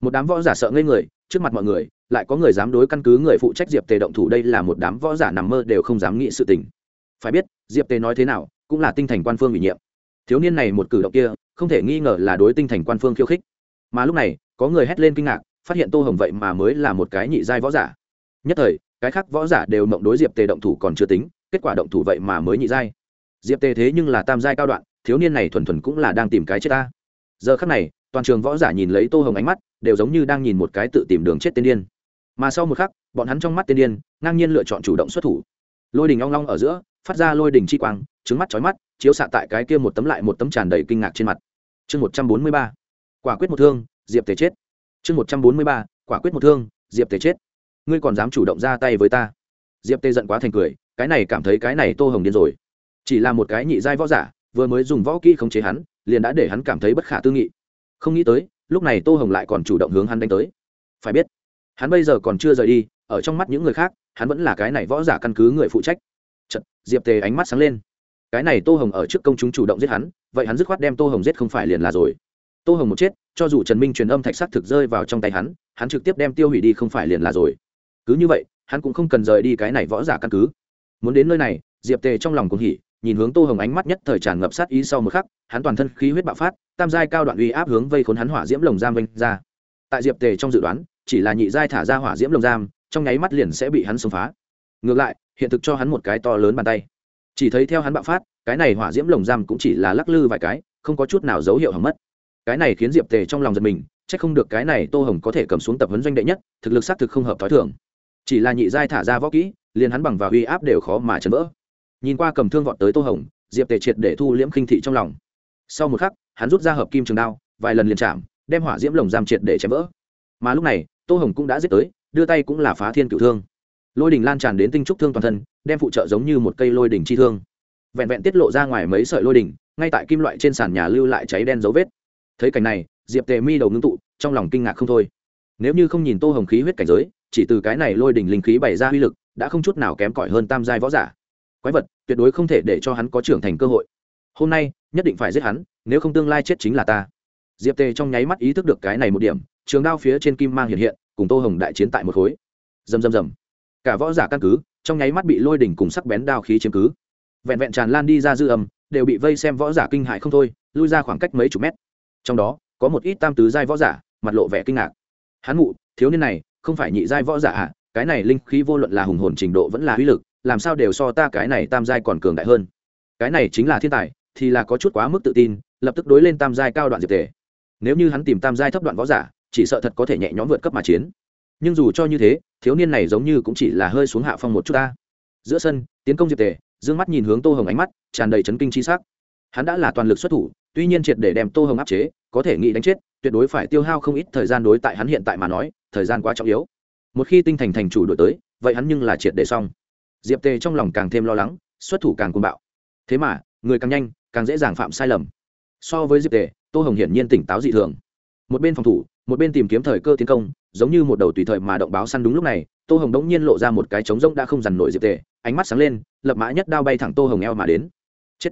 Speaker 1: Một đám võ giả sợ ngây người trước mặt mọi người lại có người dám đối căn cứ người phụ trách diệp tề động thủ, đây là một đám võ giả nằm mơ đều không dám nghĩ sự tình. Phải biết, diệp tề nói thế nào, cũng là tinh thành quan phương ủy nhiệm. Thiếu niên này một cử động kia, không thể nghi ngờ là đối tinh thành quan phương khiêu khích. Mà lúc này, có người hét lên kinh ngạc, phát hiện tô hồng vậy mà mới là một cái nhị giai võ giả. Nhất thời, cái khác võ giả đều mộng đối diệp tề động thủ còn chưa tính, kết quả động thủ vậy mà mới nhị giai. Diệp tề thế nhưng là tam giai cao đoạn, thiếu niên này thuần thuần cũng là đang tìm cái chết ta. Giờ khắc này, toàn trường võ giả nhìn lấy tô hồng ánh mắt, đều giống như đang nhìn một cái tự tìm đường chết tiên điên mà sau một khắc, bọn hắn trong mắt tiên điên, ngang nhiên lựa chọn chủ động xuất thủ. Lôi đình long long ở giữa, phát ra lôi đình chi quang, trứng mắt chói mắt, chiếu xạ tại cái kia một tấm lại một tấm tràn đầy kinh ngạc trên mặt. Chương một trăm bốn mươi ba, quả quyết một thương, diệp tề chết. Chương một trăm bốn mươi ba, quả quyết một thương, diệp tề chết. Ngươi còn dám chủ động ra tay với ta? Diệp tề giận quá thành cười, cái này cảm thấy cái này tô hồng điên rồi. Chỉ là một cái nhị giai võ giả, vừa mới dùng võ kỹ khống chế hắn, liền đã để hắn cảm thấy bất khả tư nghị. Không nghĩ tới, lúc này tô hồng lại còn chủ động hướng hắn đánh tới. Phải biết hắn bây giờ còn chưa rời đi ở trong mắt những người khác hắn vẫn là cái này võ giả căn cứ người phụ trách. Chật, diệp tề ánh mắt sáng lên. Cái này tô hồng ở trước công chúng chủ động giết hắn vậy hắn dứt khoát đem tô hồng giết không phải liền là rồi. Tô hồng một chết cho dù trần minh truyền âm thạch sắc thực rơi vào trong tay hắn hắn trực tiếp đem tiêu hủy đi không phải liền là rồi. Cứ như vậy hắn cũng không cần rời đi cái này võ giả căn cứ. Muốn đến nơi này diệp tề trong lòng cũng hỉ nhìn hướng tô hồng ánh mắt nhất thời tràn ngập sát ý sau một khắc hắn toàn thân khí huyết bạo phát tam giai cao đoạn uy áp hướng vây khốn hắn hỏa diễm lồng giam vinh ra. Tại diệp tề trong dự đoán chỉ là nhị giai thả ra hỏa diễm lồng giam, trong nháy mắt liền sẽ bị hắn xông phá. Ngược lại, hiện thực cho hắn một cái to lớn bàn tay. Chỉ thấy theo hắn bạo phát, cái này hỏa diễm lồng giam cũng chỉ là lắc lư vài cái, không có chút nào dấu hiệu hỏng mất. Cái này khiến diệp tề trong lòng giật mình c h ắ c không được cái này tô hồng có thể cầm xuống tập huấn doanh đệ nhất, thực lực xác thực không hợp t h ó i thường. Chỉ là nhị giai thả ra võ kỹ, liền hắn bằng và uy áp đều khó mà chấn vỡ. Nhìn qua cầm thương vọt tới tô hồng, diệp tề triệt để thu liễm khinh thị trong lòng. Sau một khắc, hắn rút ra hợp kim trường đao, vài lần liền chạm, đem hỏa diễm lồng giam triệt để chém vỡ. Mà lúc này tô hồng cũng đã giết tới, đưa tay cũng là phá thiên cựu thương. Lôi đình lan tràn đến tinh trúc thương toàn thân, đem phụ trợ giống như một cây lôi đình chi thương. Vẹn vẹn tiết lộ ra ngoài mấy sợi lôi đình ngay tại kim loại trên sàn nhà lưu lại cháy đen dấu vết. Thấy cảnh này, diệp tề mi đầu ngưng tụ, trong lòng kinh ngạc không thôi. Nếu như không nhìn tô hồng khí huyết cảnh giới, chỉ từ cái này lôi đình linh khí bày ra uy lực, đã không chút nào kém cỏi hơn tam giai võ giả. Quái vật, tuyệt đối không thể để cho hắn có trưởng thành cơ hội. Hôm nay, nhất định phải giết hắn, nếu không tương lai chết chính là ta. Diệp tề trong nháy mắt ý thức được cái này một điểm trường đao phía trên kim mang hiện hiện, cùng tô hồng đại chiến tại một khối. Rầm rầm rầm. Cả võ giả căn cứ, trong nháy mắt bị lôi đỉnh cùng sắc bén đao khí chiếm cứ. Vẹn vẹn tràn lan đi ra dư âm, đều bị vây xem võ giả kinh hại không thôi, lui ra khoảng cách mấy chục mét. Trong đó, có một ít tam tứ giai võ giả, mặt lộ vẻ kinh ngạc. Hắn mụ, thiếu niên này, không phải nhị giai võ giả à? Cái này linh khí vô luận là hùng hồn trình độ vẫn là uy lực, làm sao đều so ta cái này tam giai còn cường đại hơn? Cái này chính là thiên tài, thì là có chút quá mức tự tin, lập tức đối lên tam giai cao đoạn diệp tề. Nếu như hắn tìm tam giai thấp đoạn võ giả chỉ sợ thật có thể nhẹ nhõm vượt cấp mà chiến. Nhưng dù cho như thế, thiếu niên này giống như cũng chỉ là hơi xuống hạ phong một chút ta. Giữa sân, tiến công diệp tề, dương mắt nhìn hướng tô hồng ánh mắt, tràn đầy chấn kinh c h i s ắ c hắn đã là toàn lực xuất thủ, tuy nhiên triệt để đem tô hồng áp chế, có thể nghĩ đánh chết, tuyệt đối phải tiêu hao không ít thời gian đối tại hắn hiện tại mà nói, thời gian quá trọng yếu. Một khi tinh thành thành chủ đổi tới, vậy hắn nhưng là triệt để xong. Diệp tề trong lòng càng thêm lo lắng, xuất thủ càng côn bạo. Thế mà, người càng nhanh, càng dễ dàng phạm sai lầm. So với diệp tề, tô hồng hiển nhiên tỉnh táo dị thường. Một bên phòng thủ một bên tìm kiếm thời cơ tiến công, giống như một đầu tùy thời mà động báo săn đúng lúc này, tô hồng đống nhiên lộ ra một cái trống rỗng đã không dằn nổi diệp tề, ánh mắt sáng lên, lập mã nhất đao bay thẳng tô hồng eo mà đến. Chết!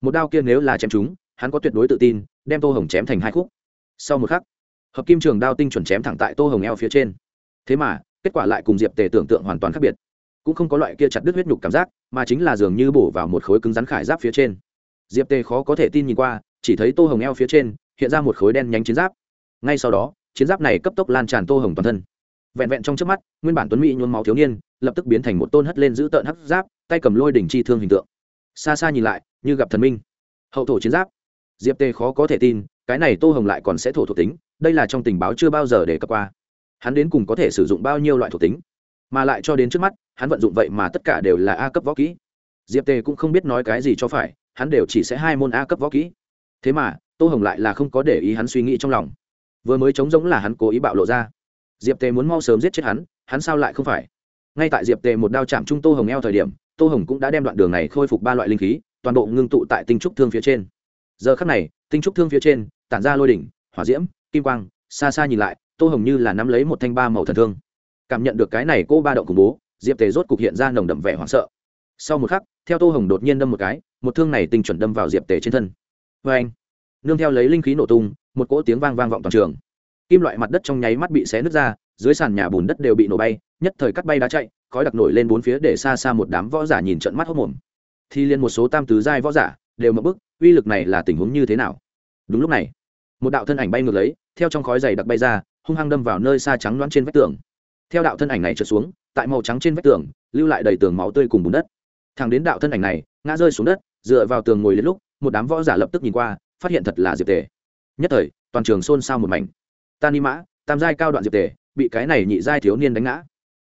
Speaker 1: Một đao kia nếu là chém chúng hắn có tuyệt đối tự tin, đem tô hồng chém thành hai khúc. Sau một khắc, hợp kim trường đao tinh chuẩn chém thẳng tại tô hồng eo phía trên. Thế mà, kết quả lại cùng diệp tề tưởng tượng hoàn toàn khác biệt. Cũng không có loại kia chặt đứt huyết nhục cảm giác, mà chính là dường như bổ vào một khối cứng rắn khải giáp phía trên. Diệp tề khó có thể tin nhìn qua, chỉ thấy tô hồng eo phía trên, hiện ra một khối đen nhánh chiến giáp ngay sau đó, chiến giáp này cấp tốc lan tràn tô hồng toàn thân. Vẹn vẹn trong trước mắt, nguyên bản tuấn mỹ nhuốm máu thiếu niên, lập tức biến thành một tôn hất lên giữ tợn hắc giáp, tay cầm lôi đỉnh chi thương hình tượng. Xa xa nhìn lại, như gặp thần minh. Hậu thổ chiến giáp. Diệp tê khó có thể tin, cái này tô hồng lại còn sẽ thổ thuộc tính, đây là trong tình báo chưa bao giờ để cập qua. Hắn đến cùng có thể sử dụng bao nhiêu loại thuộc tính? Mà lại cho đến trước mắt, hắn vận dụng vậy mà tất cả đều là a cấp võ kỹ. Diệp tê cũng không biết nói cái gì cho phải, hắn đều chỉ sẽ hai môn a cấp võ kỹ. Thế mà, tô hồng lại là không có để ý hắn suy nghĩ trong lòng vừa mới chống giống là hắn cố ý bạo lộ ra. Diệp tề muốn mau sớm giết chết hắn hắn sao lại không phải? Ngay tại diệp tề một đao chạm trung tô hồng eo thời điểm, tô hồng cũng đã đem đoạn đường này khôi phục ba loại linh khí, toàn bộ ngưng tụ tại tinh trúc thương phía trên. Giờ khắc này, tinh trúc thương phía trên, tản ra lôi đỉnh, hỏa diễm, kim quang, xa xa nhìn lại, tô hồng như là nắm lấy một thanh ba màu thần thương. Cảm nhận được cái này cô ba động khủng bố, diệp tề rốt cục hiện ra nồng đậm vẻ hoảng sợ. Sau một khắc, theo tô hồng đột nhiên đâm một cái, một thương này tinh chuẩn đâm vào diệp tề trên thân. Vê anh nương theo lấy linh khí nổ tung một cỗ tiếng vang vang vọng toàn trường. Kim loại mặt đất trong nháy mắt bị xé nứt ra, dưới sàn nhà bùn đất đều bị nổ bay, nhất thời cắt bay đá chạy, khói đặc nổi lên bốn phía để xa xa một đám võ giả nhìn trận mắt hốc mồm thì liên một số tam tứ giai võ giả đều mập bức uy lực này là tình huống như thế nào? Đúng lúc này, một đạo thân ảnh bay ngược lấy, theo trong khói dày đặc bay ra, hung hăng đâm vào nơi xa trắng loãng trên vách tường. Theo đạo thân ảnh này trượt xuống, tại màu trắng trên vách tường, lưu lại đầy tường máu tươi cùng bùn đất. Thẳng đến đạo thân ảnh này ngã rơi xuống đất, dựa vào tường ngồi lên lúc, một đám võ giả lập tức nhìn qua, phát hiện thật là diệp tề nhất thời, toàn trường xôn xao một mảnh. Ta ni mã, tam giai cao đoạn diệp tề, bị cái này nhị giai thiếu niên đánh ngã.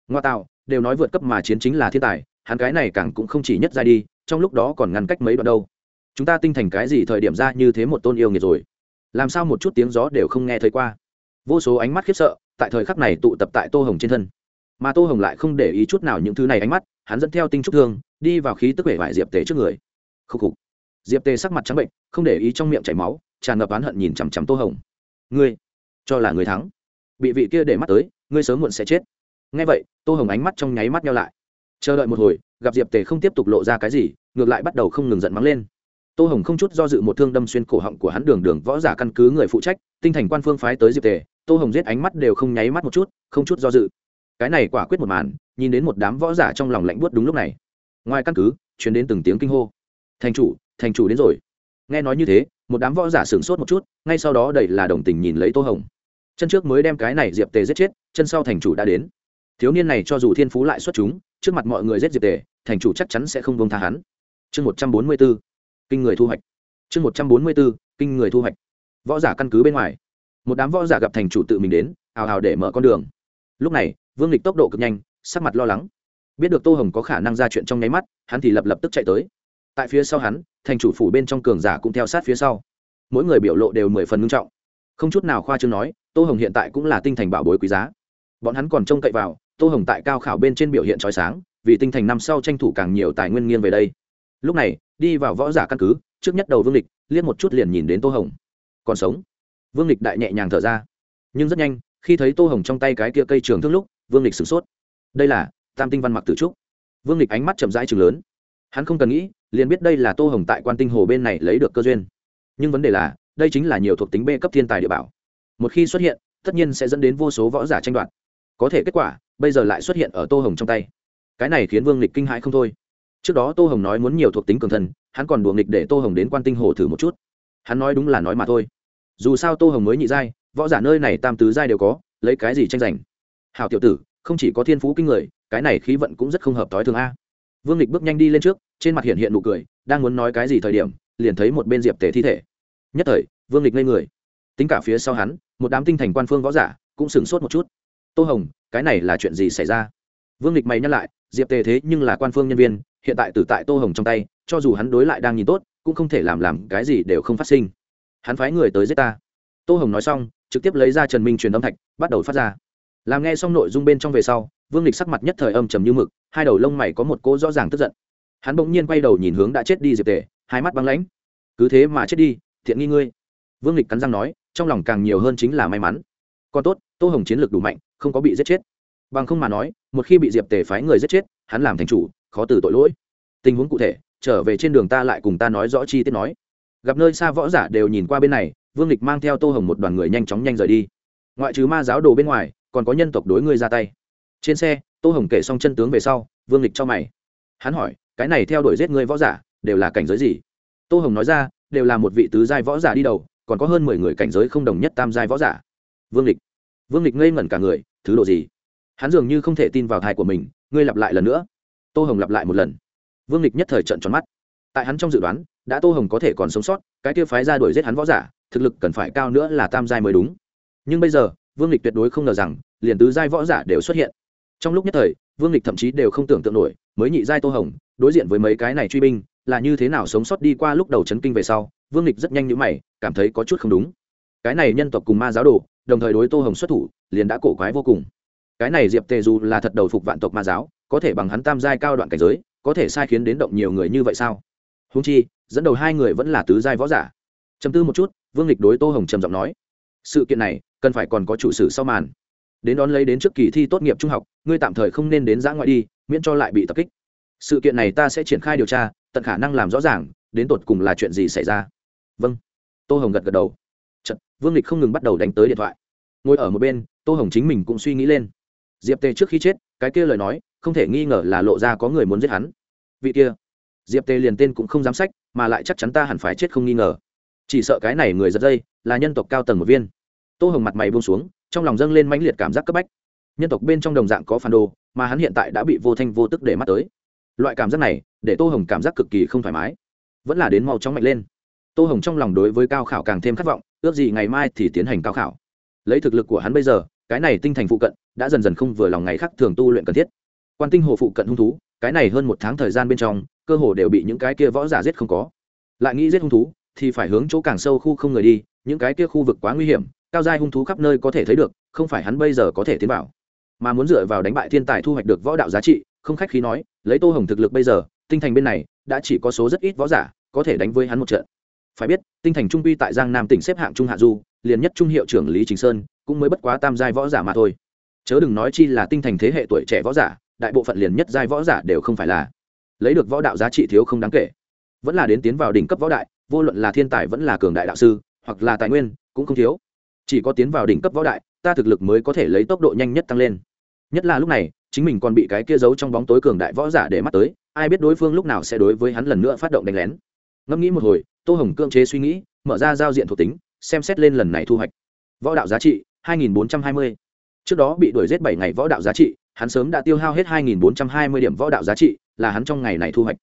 Speaker 1: Ngoa tạo, đều nói vượt cấp mà chiến chính là thiên tài, hắn cái này càng cũng không chỉ nhất giai đi, trong lúc đó còn ngăn cách mấy đoạn đâu. Chúng ta tinh thành cái gì thời điểm ra như thế một tôn yêu nghiệt rồi? Làm sao một chút tiếng gió đều không nghe thấy qua? Vô số ánh mắt khiếp sợ, tại thời khắc này tụ tập tại tô hồng trên thân. Mà tô hồng lại không để ý chút nào những thứ này ánh mắt, hắn dẫn theo tinh trúc thương, đi vào khí tức vẻ vải diệp tề trước người. Khúc khục. Diệp tề sắc mặt trắng bệnh, không để ý trong miệng chảy máu tràn ngập oán hận nhìn chằm chằm tô hồng. Ngươi, cho là người thắng. Bị vị kia để mắt tới, ngươi sớm muộn sẽ chết. Ngay vậy, tô hồng ánh mắt trong nháy mắt nhau lại. Chờ đợi một hồi, gặp diệp tề không tiếp tục lộ ra cái gì, ngược lại bắt đầu không ngừng giận mắng lên. Tô hồng không chút do dự một thương đâm xuyên cổ họng của hắn đường đường võ giả căn cứ người phụ trách, tinh thành quan phương phái tới diệp tề, tô hồng giết ánh mắt đều không nháy mắt một chút, không chút do dự. Cái này quả quyết một màn, nhìn đến một đám võ giả trong lòng lạnh buốt đúng lúc này. Ngoài căn cứ chuyển đến từng tiếng kinh hô. Thành chủ thành chủ đến rồi. Nghe nói như thế một đám võ giả sửng sốt một chút, ngay sau đó đầy là đồng tình nhìn lấy tô hồng. Chân trước mới đem cái này diệp tề giết chết, chân sau thành chủ đã đến. Thiếu niên này cho dù thiên phú lại xuất chúng, trước mặt mọi người giết diệp tề, thành chủ chắc chắn sẽ không vông tha hắn. Chương một trăm bốn mươi b ố kinh người thu hoạch. Chương một trăm bốn mươi b ố kinh người thu hoạch. Võ giả căn cứ bên ngoài. Một đám võ giả gặp thành chủ tự mình đến ào ào để mở con đường. Lúc này, vương lịch tốc độ cực nhanh, sắc mặt lo lắng. Biết được tô hồng có khả năng ra chuyện trong nháy mắt, hắn thì lập lập tức chạy tới tại phía sau hắn, thành chủ phủ bên trong cường giả cũng theo sát phía sau. Mỗi người biểu lộ đều mười phần ngưng trọng. Không chút nào khoa chương nói, tô hồng hiện tại cũng là tinh thành bảo bối quý giá. Bọn hắn còn trông cậy vào, tô hồng tại cao khảo bên trên biểu hiện trói sáng, vì tinh thành năm sau tranh thủ càng nhiều tài nguyên nghiêng về đây. Lúc này, đi vào võ giả căn cứ, trước nhất đầu vương lịch, liếc một chút liền nhìn đến tô hồng. Còn sống. Vương lịch đại nhẹ nhàng thở ra. Nhưng rất nhanh, khi thấy tô hồng trong tay cái kia cây trường thương lúc, vương lịch sửng sốt. Đây là tam tinh văn mặc tử trúc. Vương lịch ánh mắt chậm rãi chừng lớn. Hắn không cần nghĩ liền biết đây là tô hồng tại quan tinh hồ bên này lấy được cơ duyên. Nhưng vấn đề là, đây chính là nhiều thuộc tính b cấp thiên tài địa bảo. Một khi xuất hiện, tất nhiên sẽ dẫn đến vô số võ giả tranh đoạt. Có thể kết quả, bây giờ lại xuất hiện ở tô hồng trong tay. Cái này khiến vương lịch kinh hãi không thôi. Trước đó tô hồng nói muốn nhiều thuộc tính cường thần, hắn còn đùa nghịch để tô hồng đến quan tinh hồ thử một chút. Hắn nói đúng là nói mà thôi. Dù sao tô hồng mới nhị giai, võ giả nơi này tam tứ giai đều có, lấy cái gì tranh giành? Hào tiểu tử, không chỉ có thiên phú kinh người, cái này khí vận cũng rất không hợp t ố i thường a. Vương lịch bước nhanh đi lên trước trên mặt hiện hiện nụ cười, đang muốn nói cái gì thời điểm, liền thấy một bên diệp tề thi thể. Nhất thời, vương lịch lên người. Tính cả phía sau hắn, một đám tinh thành quan phương võ giả cũng sửng sốt một chút. Tô hồng, cái này là chuyện gì xảy ra? Vương lịch mày nhắc lại, diệp tề thế nhưng là quan phương nhân viên, hiện tại từ tại tô hồng trong tay, cho dù hắn đối lại đang nhìn tốt, cũng không thể làm làm cái gì đều không phát sinh. Hắn phái người tới giết ta. Tô hồng nói xong, trực tiếp lấy ra trần minh truyền âm thạch, bắt đầu phát ra. Làm nghe xong nội dung bên trong về sau, vương lịch sắc mặt nhất thời âm trầm như mực, hai đầu lông mày có một cỗ rõ ràng tức giận hắn bỗng nhiên quay đầu nhìn hướng đã chết đi diệp tề, hai mắt băng lãnh. Cứ thế mà chết đi, thiện nghi ngươi. Vương lịch cắn răng nói, trong lòng càng nhiều hơn chính là may mắn. Còn tốt, tô hồng chiến lược đủ mạnh, không có bị giết chết. Bằng không mà nói, một khi bị diệp tề phái người giết chết, hắn làm thành chủ, khó từ tội lỗi. Tình huống cụ thể, trở về trên đường ta lại cùng ta nói rõ chi tiết nói. Gặp nơi xa võ giả đều nhìn qua bên này, vương lịch mang theo tô hồng một đoàn người nhanh chóng nhanh rời đi. Ngoại trừ ma giáo đồ bên ngoài, còn có nhân tộc đối ngươi ra tay. Trên xe, tô hồng kể xong chân tướng về sau, vương lịch cho mày. Hắn hỏi cái này theo đuổi giết ngươi võ giả, đều là cảnh giới gì? Tô hồng nói ra, đều là một vị tứ giai võ giả đi đầu, còn có hơn mười người cảnh giới không đồng nhất tam giai võ giả. Vương lịch. Vương lịch ngây ngẩn cả người, thứ độ gì? Hắn dường như không thể tin vào thai của mình, ngươi lặp lại lần nữa. Tô hồng lặp lại một lần. Vương lịch nhất thời trận tròn mắt. Tại hắn trong dự đoán, đã tô hồng có thể còn sống sót, cái kia phái ra đuổi giết hắn võ giả, thực lực cần phải cao nữa là tam giai mới đúng. Nhưng bây giờ, vương lịch tuyệt đối không ngờ rằng, liền tứ giai võ giả đều xuất hiện. Trong lúc nhất thời, vương lịch thậm chí đều không tưởng tượng nổi, mới nhị giai tô hồng đối diện với mấy cái này truy binh, là như thế nào sống sót đi qua lúc đầu chấn kinh về sau, vương lịch rất nhanh nhữ mày, cảm thấy có chút không đúng. Cái này nhân tộc cùng ma giáo đồ, đồng thời đối tô hồng xuất thủ, liền đã cổ quái vô cùng. Cái này diệp tề dù là thật đầu phục vạn tộc ma giáo, có thể bằng hắn tam giai cao đoạn cảnh giới, có thể sai khiến đến động nhiều người như vậy sao? Húng chi, dẫn đầu hai người vẫn là tứ giai võ giả. Chấm tư một chút, vương lịch đối tô hồng trầm giọng nói, sự kiện này, cần phải còn có chủ sử sau màn. Đến đón lấy đến trước kỳ thi tốt nghiệp trung học, ngươi tạm thời không nên đến giã ngoại đi, miễn cho lại bị tập kích sự kiện này ta sẽ triển khai điều tra tận khả năng làm rõ ràng đến tột cùng là chuyện gì xảy ra. Vâng. Tô hồng gật gật đầu. Chật, vương lịch không ngừng bắt đầu đánh tới điện thoại. Ngồi ở một bên tô hồng chính mình cũng suy nghĩ lên. Diệp tề trước khi chết cái kia lời nói không thể nghi ngờ là lộ ra có người muốn giết hắn. Vị kia. Diệp tề liền tên cũng không dám sách mà lại chắc chắn ta hẳn phải chết không nghi ngờ. Chỉ sợ cái này người giật dây là nhân tộc cao tầng một viên. Tô hồng mặt mày buông xuống trong lòng dâng lên mãnh liệt cảm giác cấp bách. Nhân tộc bên trong đồng dạng có phản đồ mà hắn hiện tại đã bị vô thanh vô tức để mắt tới loại cảm giác này, để tô hồng cảm giác cực kỳ không thoải mái. Vẫn là đến mau chóng mạnh lên. Tô hồng trong lòng đối với cao khảo càng thêm khát vọng, ước gì ngày mai thì tiến hành cao khảo. Lấy thực lực của hắn bây giờ, cái này tinh thành phụ cận, đã dần dần không vừa lòng ngày khác thường tu luyện cần thiết. Quan tinh hồ phụ cận hung thú, cái này hơn một tháng thời gian bên trong, cơ hồ đều bị những cái kia võ giả giết không có. Lại nghĩ giết hung thú, thì phải hướng chỗ càng sâu khu không người đi, những cái kia khu vực quá nguy hiểm, cao giai hung thú khắp nơi có thể thấy được, không phải hắn bây giờ có thể tiến vào, mà muốn dựa vào đánh bại thiên tài thu hoạch được võ đạo giá trị không khách khí nói, lấy tô hồng thực lực bây giờ, tinh thành bên này, đã chỉ có số rất ít võ giả, có thể đánh với hắn một trận. Phải biết, tinh thành trung quy tại giang nam tỉnh xếp hạng trung hạ du, liền nhất trung hiệu trưởng lý chính sơn, cũng mới bất quá tam giai võ giả mà thôi. Chớ đừng nói chi là tinh thành thế hệ tuổi trẻ võ giả, đại bộ phận liền nhất giai võ giả đều không phải là. Lấy được võ đạo giá trị thiếu không đáng kể. Vẫn là đến tiến vào đỉnh cấp võ đại, vô luận là thiên tài vẫn là cường đại đạo sư, hoặc là tài nguyên, cũng không thiếu. Chỉ có tiến vào đỉnh cấp võ đại, ta thực lực mới có thể lấy tốc độ nhanh nhất tăng lên nhất là lúc này, chính mình còn bị cái kia giấu trong bóng tối cường đại võ giả để mắt tới, ai biết đối phương lúc nào sẽ đối với hắn lần nữa phát động đánh lén. Ngẫm nghĩ một hồi, tô hồng cưỡng chế suy nghĩ, mở ra giao diện thuộc tính, xem xét lên lần này thu hoạch. Võ đạo giá trị 2420. trước đó bị đuổi giết bảy ngày võ đạo giá trị, hắn sớm đã tiêu hao hết 2420 điểm võ đạo giá trị, là hắn trong ngày này thu hoạch.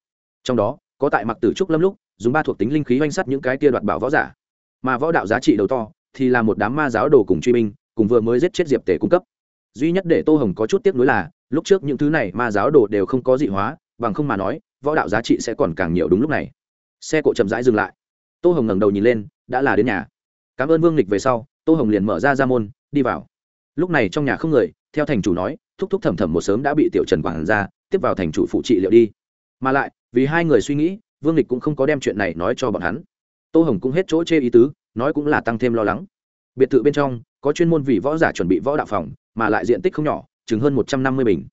Speaker 1: Trong đó, có tại mặc tử trúc lâm lúc, dùng ba thuộc tính linh khí oanh sắt những cái tia đoạt bảo võ giả. Mà võ đạo giá trị đầu to, thì là một đám ma giáo đồ cùng truy binh, cùng vừa mới giết chết diệp tề cung cấp duy nhất để tô hồng có chút tiếc nuối là, lúc trước những thứ này ma giáo đồ đều không có dị hóa, bằng không mà nói, võ đạo giá trị sẽ còn càng nhiều đúng lúc này. Xe cộ chậm rãi dừng lại. Tô hồng ngẩng đầu nhìn lên, đã là đến nhà. Cảm ơn vương lịch về sau, tô hồng liền mở ra ra môn, đi vào. Lúc này trong nhà không người, theo thành chủ nói, thúc thúc thầm thầm một sớm đã bị tiểu trần quản ra, tiếp vào thành chủ phụ trị liệu đi. Mà lại, vì hai người suy nghĩ, vương lịch cũng không có đem chuyện này nói cho bọn hắn. Tô hồng cũng hết chỗ chê ý tứ, nói cũng là tăng thêm lo lắng biệt thự bên trong, có chuyên môn vì võ giả chuẩn bị võ đạo phòng, mà lại diện tích không nhỏ, chừng hơn một trăm năm mươi bình.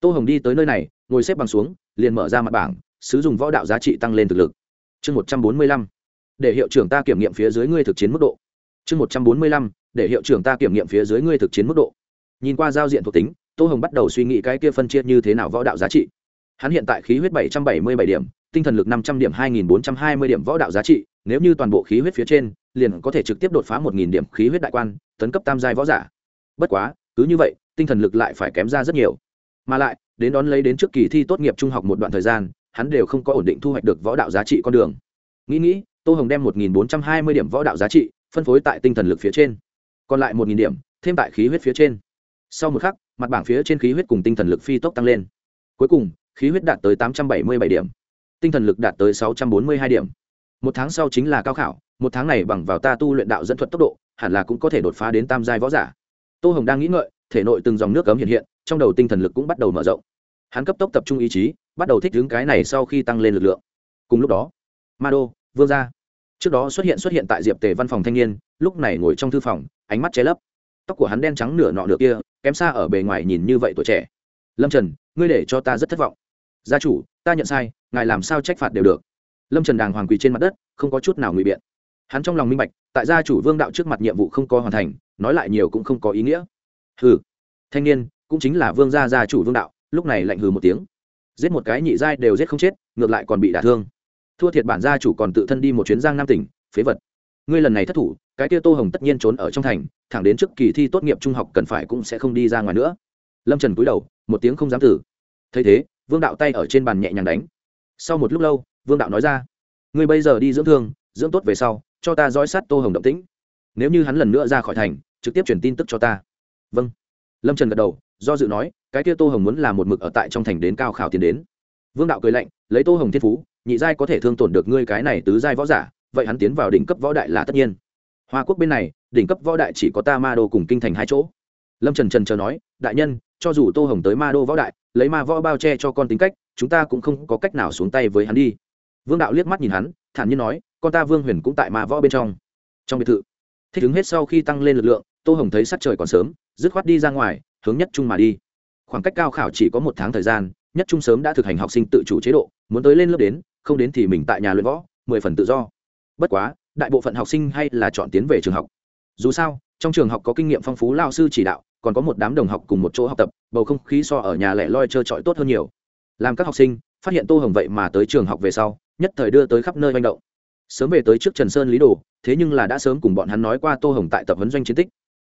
Speaker 1: Tô hồng đi tới nơi này, ngồi xếp bằng xuống, liền mở ra mặt bảng, sử dụng võ đạo giá trị tăng lên thực lực. Chương một trăm bốn mươi lăm, để hiệu trưởng ta kiểm nghiệm phía dưới ngươi thực chiến mức độ. Chương một trăm bốn mươi lăm, để hiệu trưởng ta kiểm nghiệm phía dưới ngươi thực chiến mức độ. Nhìn qua giao diện thuộc tính, tô hồng bắt đầu suy nghĩ cái kia phân chia như thế nào võ đạo giá trị. Hắn hiện tại khí huyết bảy trăm bảy mươi bảy điểm, tinh thần lực năm trăm điểm, hai nghìn bốn trăm hai mươi điểm võ đạo giá trị, nếu như toàn bộ khí huyết phía trên liền có thể trực tiếp đột phá một nghìn điểm khí huyết đại quan, tấn cấp tam giai võ giả. Bất quá, cứ như vậy, tinh thần lực lại phải kém ra rất nhiều. Mà lại, đến đón lấy đến trước kỳ thi tốt nghiệp trung học một đoạn thời gian, hắn đều không có ổn định thu hoạch được võ đạo giá trị con đường. Nghĩ nghĩ, tô hồng đem một nghìn bốn trăm hai mươi điểm võ đạo giá trị phân phối tại tinh thần lực phía trên. Còn lại một nghìn điểm, thêm tại khí huyết phía trên. Sau một khắc, mặt bảng phía trên khí huyết cùng tinh thần lực phi tốc tăng lên. Cuối cùng, khí huyết đạt tới tám trăm bảy mươi bảy điểm. Tinh thần lực đạt tới sáu trăm bốn mươi hai điểm. Một tháng sau chính là cao khảo một tháng này bằng vào ta tu luyện đạo dẫn thuật tốc độ, hẳn là cũng có thể đột phá đến tam giai võ giả. Tô hồng đang nghĩ ngợi, thể nội từng dòng nước cấm hiện hiện, trong đầu tinh thần lực cũng bắt đầu mở rộng. Hắn cấp tốc tập trung ý chí, bắt đầu thích ứng cái này sau khi tăng lên lực lượng. Cùng lúc đó ma đô vương gia. Trước đó xuất hiện xuất hiện tại diệp tề văn phòng thanh niên, lúc này ngồi trong thư phòng, ánh mắt che lấp. Tóc của hắn đen trắng nửa nọ nửa kia, kém xa ở bề ngoài nhìn như vậy tuổi trẻ. Lâm trần, ngươi để cho ta rất thất vọng. Gia chủ, ta nhận sai, ngài làm sao trách phạt đều được. Lâm trần đàng hoàng quỳ trên mặt đất, không có chút nào ngụy biện hắn trong lòng minh bạch, tại gia chủ vương đạo trước mặt nhiệm vụ không có hoàn thành, nói lại nhiều cũng không có ý nghĩa. Hừ, thanh niên, cũng chính là vương gia gia chủ vương đạo, lúc này lạnh hừ một tiếng. Giết một cái nhị giai đều giết không chết, ngược lại còn bị đả thương. Thua thiệt bản gia chủ còn tự thân đi một chuyến giang nam tỉnh, phế vật. Ngươi lần này thất thủ, cái kia tô hồng tất nhiên trốn ở trong thành, thẳng đến trước kỳ thi tốt nghiệp trung học cần phải cũng sẽ không đi ra ngoài nữa. Lâm trần cúi đầu, một tiếng không dám tử thấy thế, vương đạo tay ở trên bàn nhẹ nhàng đánh. Sau một lúc lâu, vương đạo nói ra, ngươi bây giờ đi dưỡng thương, dưỡng tốt về sau cho ta dõi sát tô hồng động tĩnh. Nếu như hắn lần nữa ra khỏi thành, trực tiếp truyền tin tức cho ta. Vâng. Lâm trần gật đầu, do dự nói, cái kia tô hồng muốn làm một mực ở tại trong thành đến cao khảo tiến đến. Vương đạo cười lạnh, lấy tô hồng thiên phú, nhị giai có thể thương tổn được ngươi cái này tứ giai võ giả, vậy hắn tiến vào đỉnh cấp võ đại là tất nhiên. Hoa quốc bên này, đỉnh cấp võ đại chỉ có ta ma đô cùng kinh thành hai chỗ. Lâm trần trần chờ nói, đại nhân, cho dù tô hồng tới ma đô võ đại, lấy ma võ bao che cho con tính cách, chúng ta cũng không có cách nào xuống tay với hắn đi vương đạo liếc mắt nhìn hắn, thản nhiên nói, con ta vương huyền cũng tại ma võ bên trong. Trong biệt thự, thích ứng hết sau khi tăng lên lực lượng, tô hồng thấy sắc trời còn sớm, dứt khoát đi ra ngoài, hướng nhất trung mà đi. Khoảng cách cao khảo chỉ có một tháng thời gian, nhất trung sớm đã thực hành học sinh tự chủ chế độ, muốn tới lên lớp đến, không đến thì mình tại nhà luyện võ, mười phần tự do. Bất quá, đại bộ phận học sinh hay là chọn tiến về trường học. Dù sao, trong trường học có kinh nghiệm phong phú lao sư chỉ đạo, còn có một đám đồng học cùng một chỗ học tập, bầu không khí so ở nhà lẻ loi trơ trọi tốt hơn nhiều. Làm các học sinh, phát hiện tô hồng vậy mà tới trường học về sau nhất thời đưa tới khắp nơi manh động. Sớm về tới trước trần sơn lý đồ, thế nhưng là đã sớm cùng bọn hắn nói qua tô hồng tại tập huấn doanh chiến tích.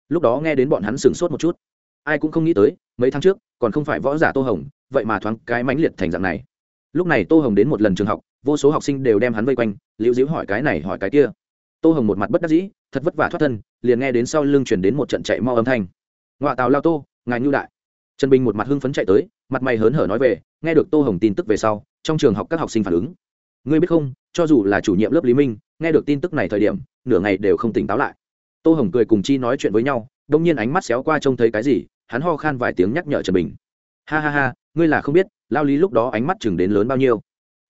Speaker 1: Lúc đó nghe đến bọn hắn sửng sốt một chút, ai cũng không nghĩ tới, mấy tháng trước, còn không phải võ giả tô hồng, vậy mà thoáng cái mãnh liệt thành dạng này. Lúc này tô hồng đến một lần trường học, vô số học sinh đều đem hắn vây quanh, liễu diễu hỏi cái này hỏi cái kia. Tô hồng một mặt bất đắc dĩ, thật vất vả thoát thân, liền nghe đến sau lưng chuyển đến một trận chạy mau âm thanh. Ngoại tàu lao tô, ngài nhu đại. Trần bình một mặt hưng phấn chạy tới, mặt mày hớn hở nói về, nghe được tô hồng tin tức về sau, trong trường học các học sinh phản ứng ngươi biết không, cho dù là chủ nhiệm lớp lý minh, nghe được tin tức này thời điểm, nửa ngày đều không tỉnh táo lại. Tô hồng cười cùng chi nói chuyện với nhau, đông nhiên ánh mắt xéo qua trông thấy cái gì, hắn ho khan vài tiếng nhắc nhở trần bình. Ha ha ha, ngươi là không biết, lao lý lúc đó ánh mắt chừng đến lớn bao nhiêu.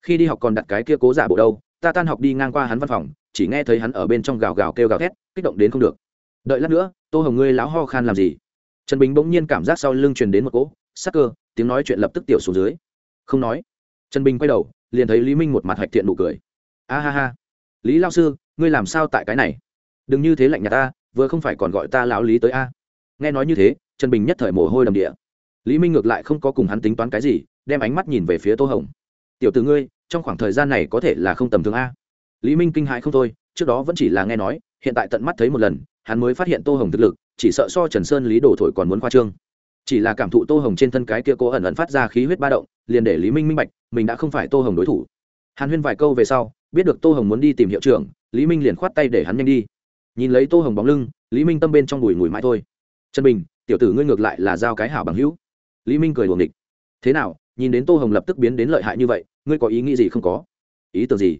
Speaker 1: Khi đi học còn đặt cái kia cố giả bộ đâu, ta tan học đi ngang qua hắn văn phòng, chỉ nghe thấy hắn ở bên trong gào gào kêu gào thét, kích động đến không được. Đợi lát nữa, tô hồng ngươi láo ho khan làm gì? Trần bình bỗng nhiên cảm giác sau lưng truyền đến một cỗ, sắc cơ, tiếng nói chuyện lập tức tiểu xuống dưới. Không nói. Trần bình quay đầu liền thấy lý minh một mặt hạch thiện nụ cười. A ha ha. Lý lao sư, ngươi làm sao tại cái này? Đừng như thế lạnh nhà ta, vừa không phải còn gọi ta lão lý tới a. Nghe nói như thế, trần bình nhất thời mồ hôi đầm địa. Lý minh ngược lại không có cùng hắn tính toán cái gì, đem ánh mắt nhìn về phía tô hồng. Tiểu từ ngươi, trong khoảng thời gian này có thể là không tầm thường a. Lý minh kinh hãi không thôi, trước đó vẫn chỉ là nghe nói, hiện tại tận mắt thấy một lần, hắn mới phát hiện tô hồng thực lực, chỉ sợ so trần sơn lý đồ thổi còn muốn khoa trương chỉ là cảm thụ tô hồng trên thân cái kia cố ẩn ẩn phát ra khí huyết ba động, liền để lý minh minh bạch, mình đã không phải tô hồng đối thủ. Hàn huyên vài câu về sau, biết được tô hồng muốn đi tìm hiệu trưởng, lý minh liền khoát tay để hắn nhanh đi. Nhìn lấy tô hồng bóng lưng, lý minh tâm bên trong đùi ngùi mãi thôi. Trần bình, tiểu tử ngươi ngược lại là giao cái hảo bằng hữu. Lý minh cười luồng địch thế nào, nhìn đến tô hồng lập tức biến đến lợi hại như vậy, ngươi có ý nghĩ gì không có? Ý tưởng gì?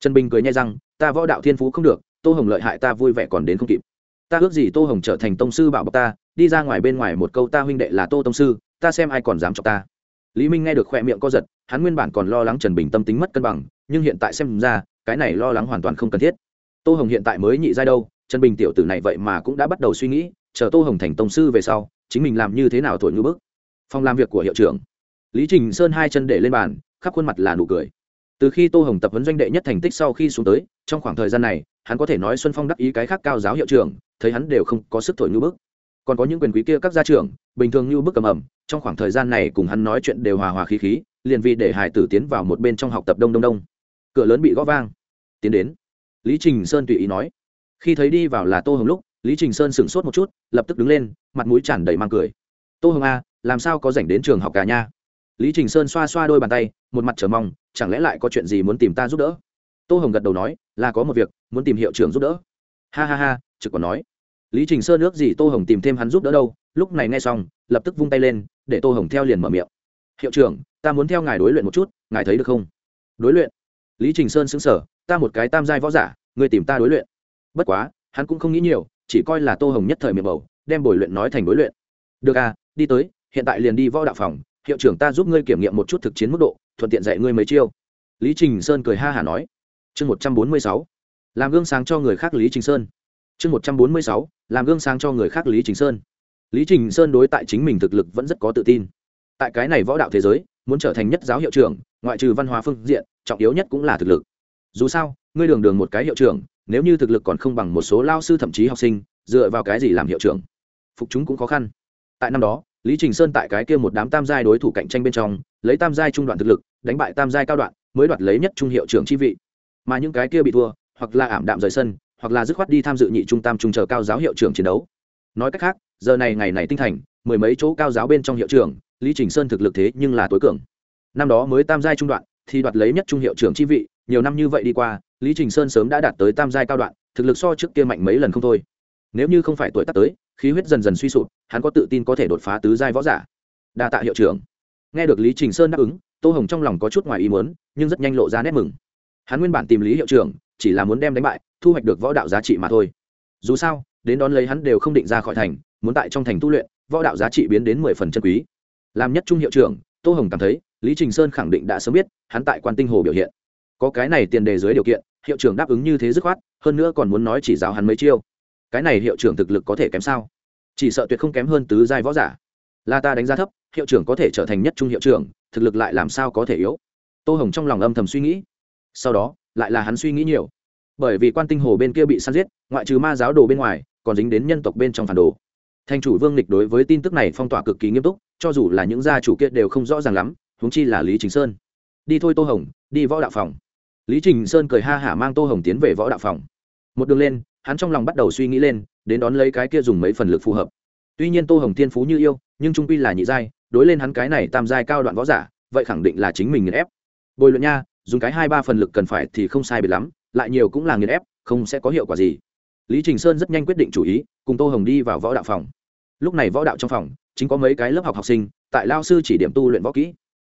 Speaker 1: Trần bình cười nhai rằng ta võ đạo thiên phú không được, tô hồng lợi hại ta vui vẻ còn đến không kịp. Ta ước gì tô hồng trở thành tông sư bảo bọc ta đi ra ngoài bên ngoài một câu ta huynh đệ là tô tông sư, ta xem ai còn dám chọc ta. Lý minh nghe được khoe miệng co giật, hắn nguyên bản còn lo lắng trần bình tâm tính mất cân bằng, nhưng hiện tại xem ra, cái này lo lắng hoàn toàn không cần thiết. Tô hồng hiện tại mới nhị giai đâu, trần bình tiểu tử này vậy mà cũng đã bắt đầu suy nghĩ, chờ tô hồng thành tông sư về sau, chính mình làm như thế nào thổi ngư bức. Phòng làm việc của hiệu trưởng. Lý trình sơn hai chân để lên bàn, khắp khuôn mặt là nụ cười. Từ khi tô hồng tập huấn doanh đệ nhất thành tích sau khi xuống tới, trong khoảng thời gian này, hắn có thể nói xuân phong đắc ý cái khác cao giáo hiệu trưởng, thấy hắn đều không có sức thổi như bức còn có những quyền quý kia các gia trưởng, bình thường như bức cầm ẩm, trong khoảng thời gian này cùng hắn nói chuyện đều hòa hòa khí khí, liền vì để hải tử tiến vào một bên trong học tập đông đông đông. Cửa lớn bị gõ vang. Tiến đến. Lý trình sơn tùy ý nói. Khi thấy đi vào là tô hồng lúc, lý trình sơn sửng sốt một chút, lập tức đứng lên, mặt mũi tràn đầy mang cười. Tô hồng a làm sao có rảnh đến trường học cả nha? Lý trình sơn xoa xoa đôi bàn tay, một mặt chờ mong, chẳng lẽ lại có chuyện gì muốn tìm ta giúp đỡ? Tô hồng gật đầu nói, là có một việc, muốn tìm hiệu trưởng giúp đỡ. Ha ha ha, trực còn nói lý trình Sơ nước gì tô hồng tìm thêm hắn giúp đỡ đâu, lúc này nghe xong, lập tức vung tay lên, để tô hồng theo liền mở miệng. Hiệu trưởng, ta muốn theo ngài đối luyện một chút, ngài thấy được không? Đối luyện? Lý trình sơn xứng sở ta một cái tam giai võ giả người tìm ta đối luyện. Bất quá, hắn cũng không nghĩ nhiều, chỉ coi là tô hồng nhất thời miệng bầu, đem bồi luyện nói thành đối luyện. Được à đi tới, hiện tại liền đi võ đạo phòng, hiệu trưởng ta giúp ngươi kiểm nghiệm một chút thực chiến mức độ, thuận tiện dạy ngươi mấy chiêu. Lý trình sơn cười ha hả nói. Chương một trăm bốn mươi sáu, làm gương sáng cho người khác lý trình sơn. Chương một trăm bốn mươi sáu làm gương sáng cho người khác lý trình sơn. Lý trình sơn đối tại chính mình thực lực vẫn rất có tự tin. Tại cái này võ đạo thế giới, muốn trở thành nhất giáo hiệu trưởng, ngoại trừ văn hóa phương diện, trọng yếu nhất cũng là thực lực. Dù sao, ngươi đường đường một cái hiệu trưởng, nếu như thực lực còn không bằng một số lao sư thậm chí học sinh, dựa vào cái gì làm hiệu trưởng? Phục chúng cũng khó khăn. Tại năm đó, lý trình sơn tại cái kia một đám tam giai đối thủ cạnh tranh bên trong, lấy tam giai trung đoạn thực lực, đánh bại tam giai cao đoạn, mới đoạt lấy nhất trung hiệu trưởng chi vị. Mà những cái kia bị thua, hoặc là ảm đạm rời sân hoặc là dứt khoát đi tham dự nhị trung tam trung chờ cao giáo hiệu trưởng chiến đấu. Nói cách khác, giờ này ngày này tinh thành, mười mấy chỗ cao giáo bên trong hiệu trưởng, lý trình sơn thực lực thế nhưng là tối cường. Năm đó mới tam giai trung đoạn thì đoạt lấy nhất trung hiệu trưởng chi vị, nhiều năm như vậy đi qua, lý trình sơn sớm đã đạt tới tam giai cao đoạn, thực lực so trước kia mạnh mấy lần không thôi. Nếu như không phải tuổi tác tới, khí huyết dần dần suy sụp, hắn có tự tin có thể đột phá tứ giai võ giả. Đa tạ hiệu trưởng. Nghe được lý trình sơn đáp ứng, tô hồng trong lòng có chút ngoài ý muốn, nhưng rất nhanh lộ ra nét mừng. Hắn nguyên bản tìm lý hiệu trưởng, chỉ là muốn đem đánh bại thu hoạch được võ đạo giá trị mà thôi. Dù sao, đến đón lấy hắn đều không định ra khỏi thành, muốn tại trong thành tu luyện, võ đạo giá trị biến đến mười phần chân quý. Làm nhất trung hiệu trưởng, tô hồng cảm thấy, lý trình sơn khẳng định đã sớm biết, hắn tại quan tinh hồ biểu hiện. Có cái này tiền đề dưới điều kiện, hiệu trưởng đáp ứng như thế dứt khoát, hơn nữa còn muốn nói chỉ giáo hắn mấy chiêu. Cái này hiệu trưởng thực lực có thể kém sao? Chỉ sợ tuyệt không kém hơn tứ giai võ giả. Là ta đánh giá thấp, hiệu trưởng có thể trở thành nhất trung hiệu trưởng, thực lực lại làm sao có thể yếu? Tô hồng trong lòng âm thầm suy nghĩ. Sau đó, lại là hắn suy nghĩ nhiều bởi vì quan tinh hồ bên kia bị săn giết, ngoại trừ ma giáo đồ bên ngoài, còn dính đến nhân tộc bên trong phản đồ. Thành chủ vương lịch đối với tin tức này phong tỏa cực kỳ nghiêm túc, cho dù là những gia chủ kia đều không rõ ràng lắm, huống chi là lý trình sơn. Đi thôi tô hồng, đi võ đạo phòng. Lý trình sơn cười ha hả mang tô hồng tiến về võ đạo phòng. Một đường lên, hắn trong lòng bắt đầu suy nghĩ lên, đến đón lấy cái kia dùng mấy phần lực phù hợp. Tuy nhiên tô hồng thiên phú như yêu, nhưng trung quy là nhị giai, đối lên hắn cái này tam giai cao đoạn võ giả, vậy khẳng định là chính mình nghiền ép. Bồi luận nha, dùng cái hai ba phần lực cần phải thì không sai biệt lắm lại nhiều cũng là nghiền ép, không sẽ có hiệu quả gì. Lý trình sơn rất nhanh quyết định chủ ý, cùng tô hồng đi vào võ đạo phòng. Lúc này võ đạo trong phòng, chính có mấy cái lớp học học sinh, tại lao sư chỉ điểm tu luyện võ kỹ.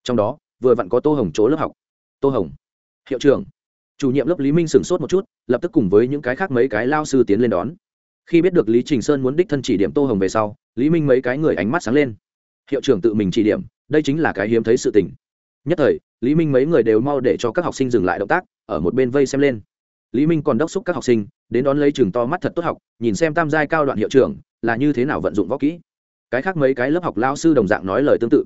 Speaker 1: Trong đó, vừa vặn có tô hồng chỗ lớp học. Tô hồng, hiệu trưởng. Chủ nhiệm lớp lý minh sửng sốt một chút, lập tức cùng với những cái khác mấy cái lao sư tiến lên đón. Khi biết được lý trình sơn muốn đích thân chỉ điểm tô hồng về sau, lý minh mấy cái người ánh mắt sáng lên. Hiệu trưởng tự mình chỉ điểm, đây chính là cái hiếm thấy sự tình. Nhất thời, lý minh mấy người đều mau để cho các học sinh dừng lại động tác ở một bên vây xem lên. Lý minh còn đốc xúc các học sinh, đến đón lấy trường to mắt thật tốt học, nhìn xem tam giai cao đoạn hiệu trưởng, là như thế nào vận dụng võ kỹ. Cái khác mấy cái lớp học lao sư đồng dạng nói lời tương tự.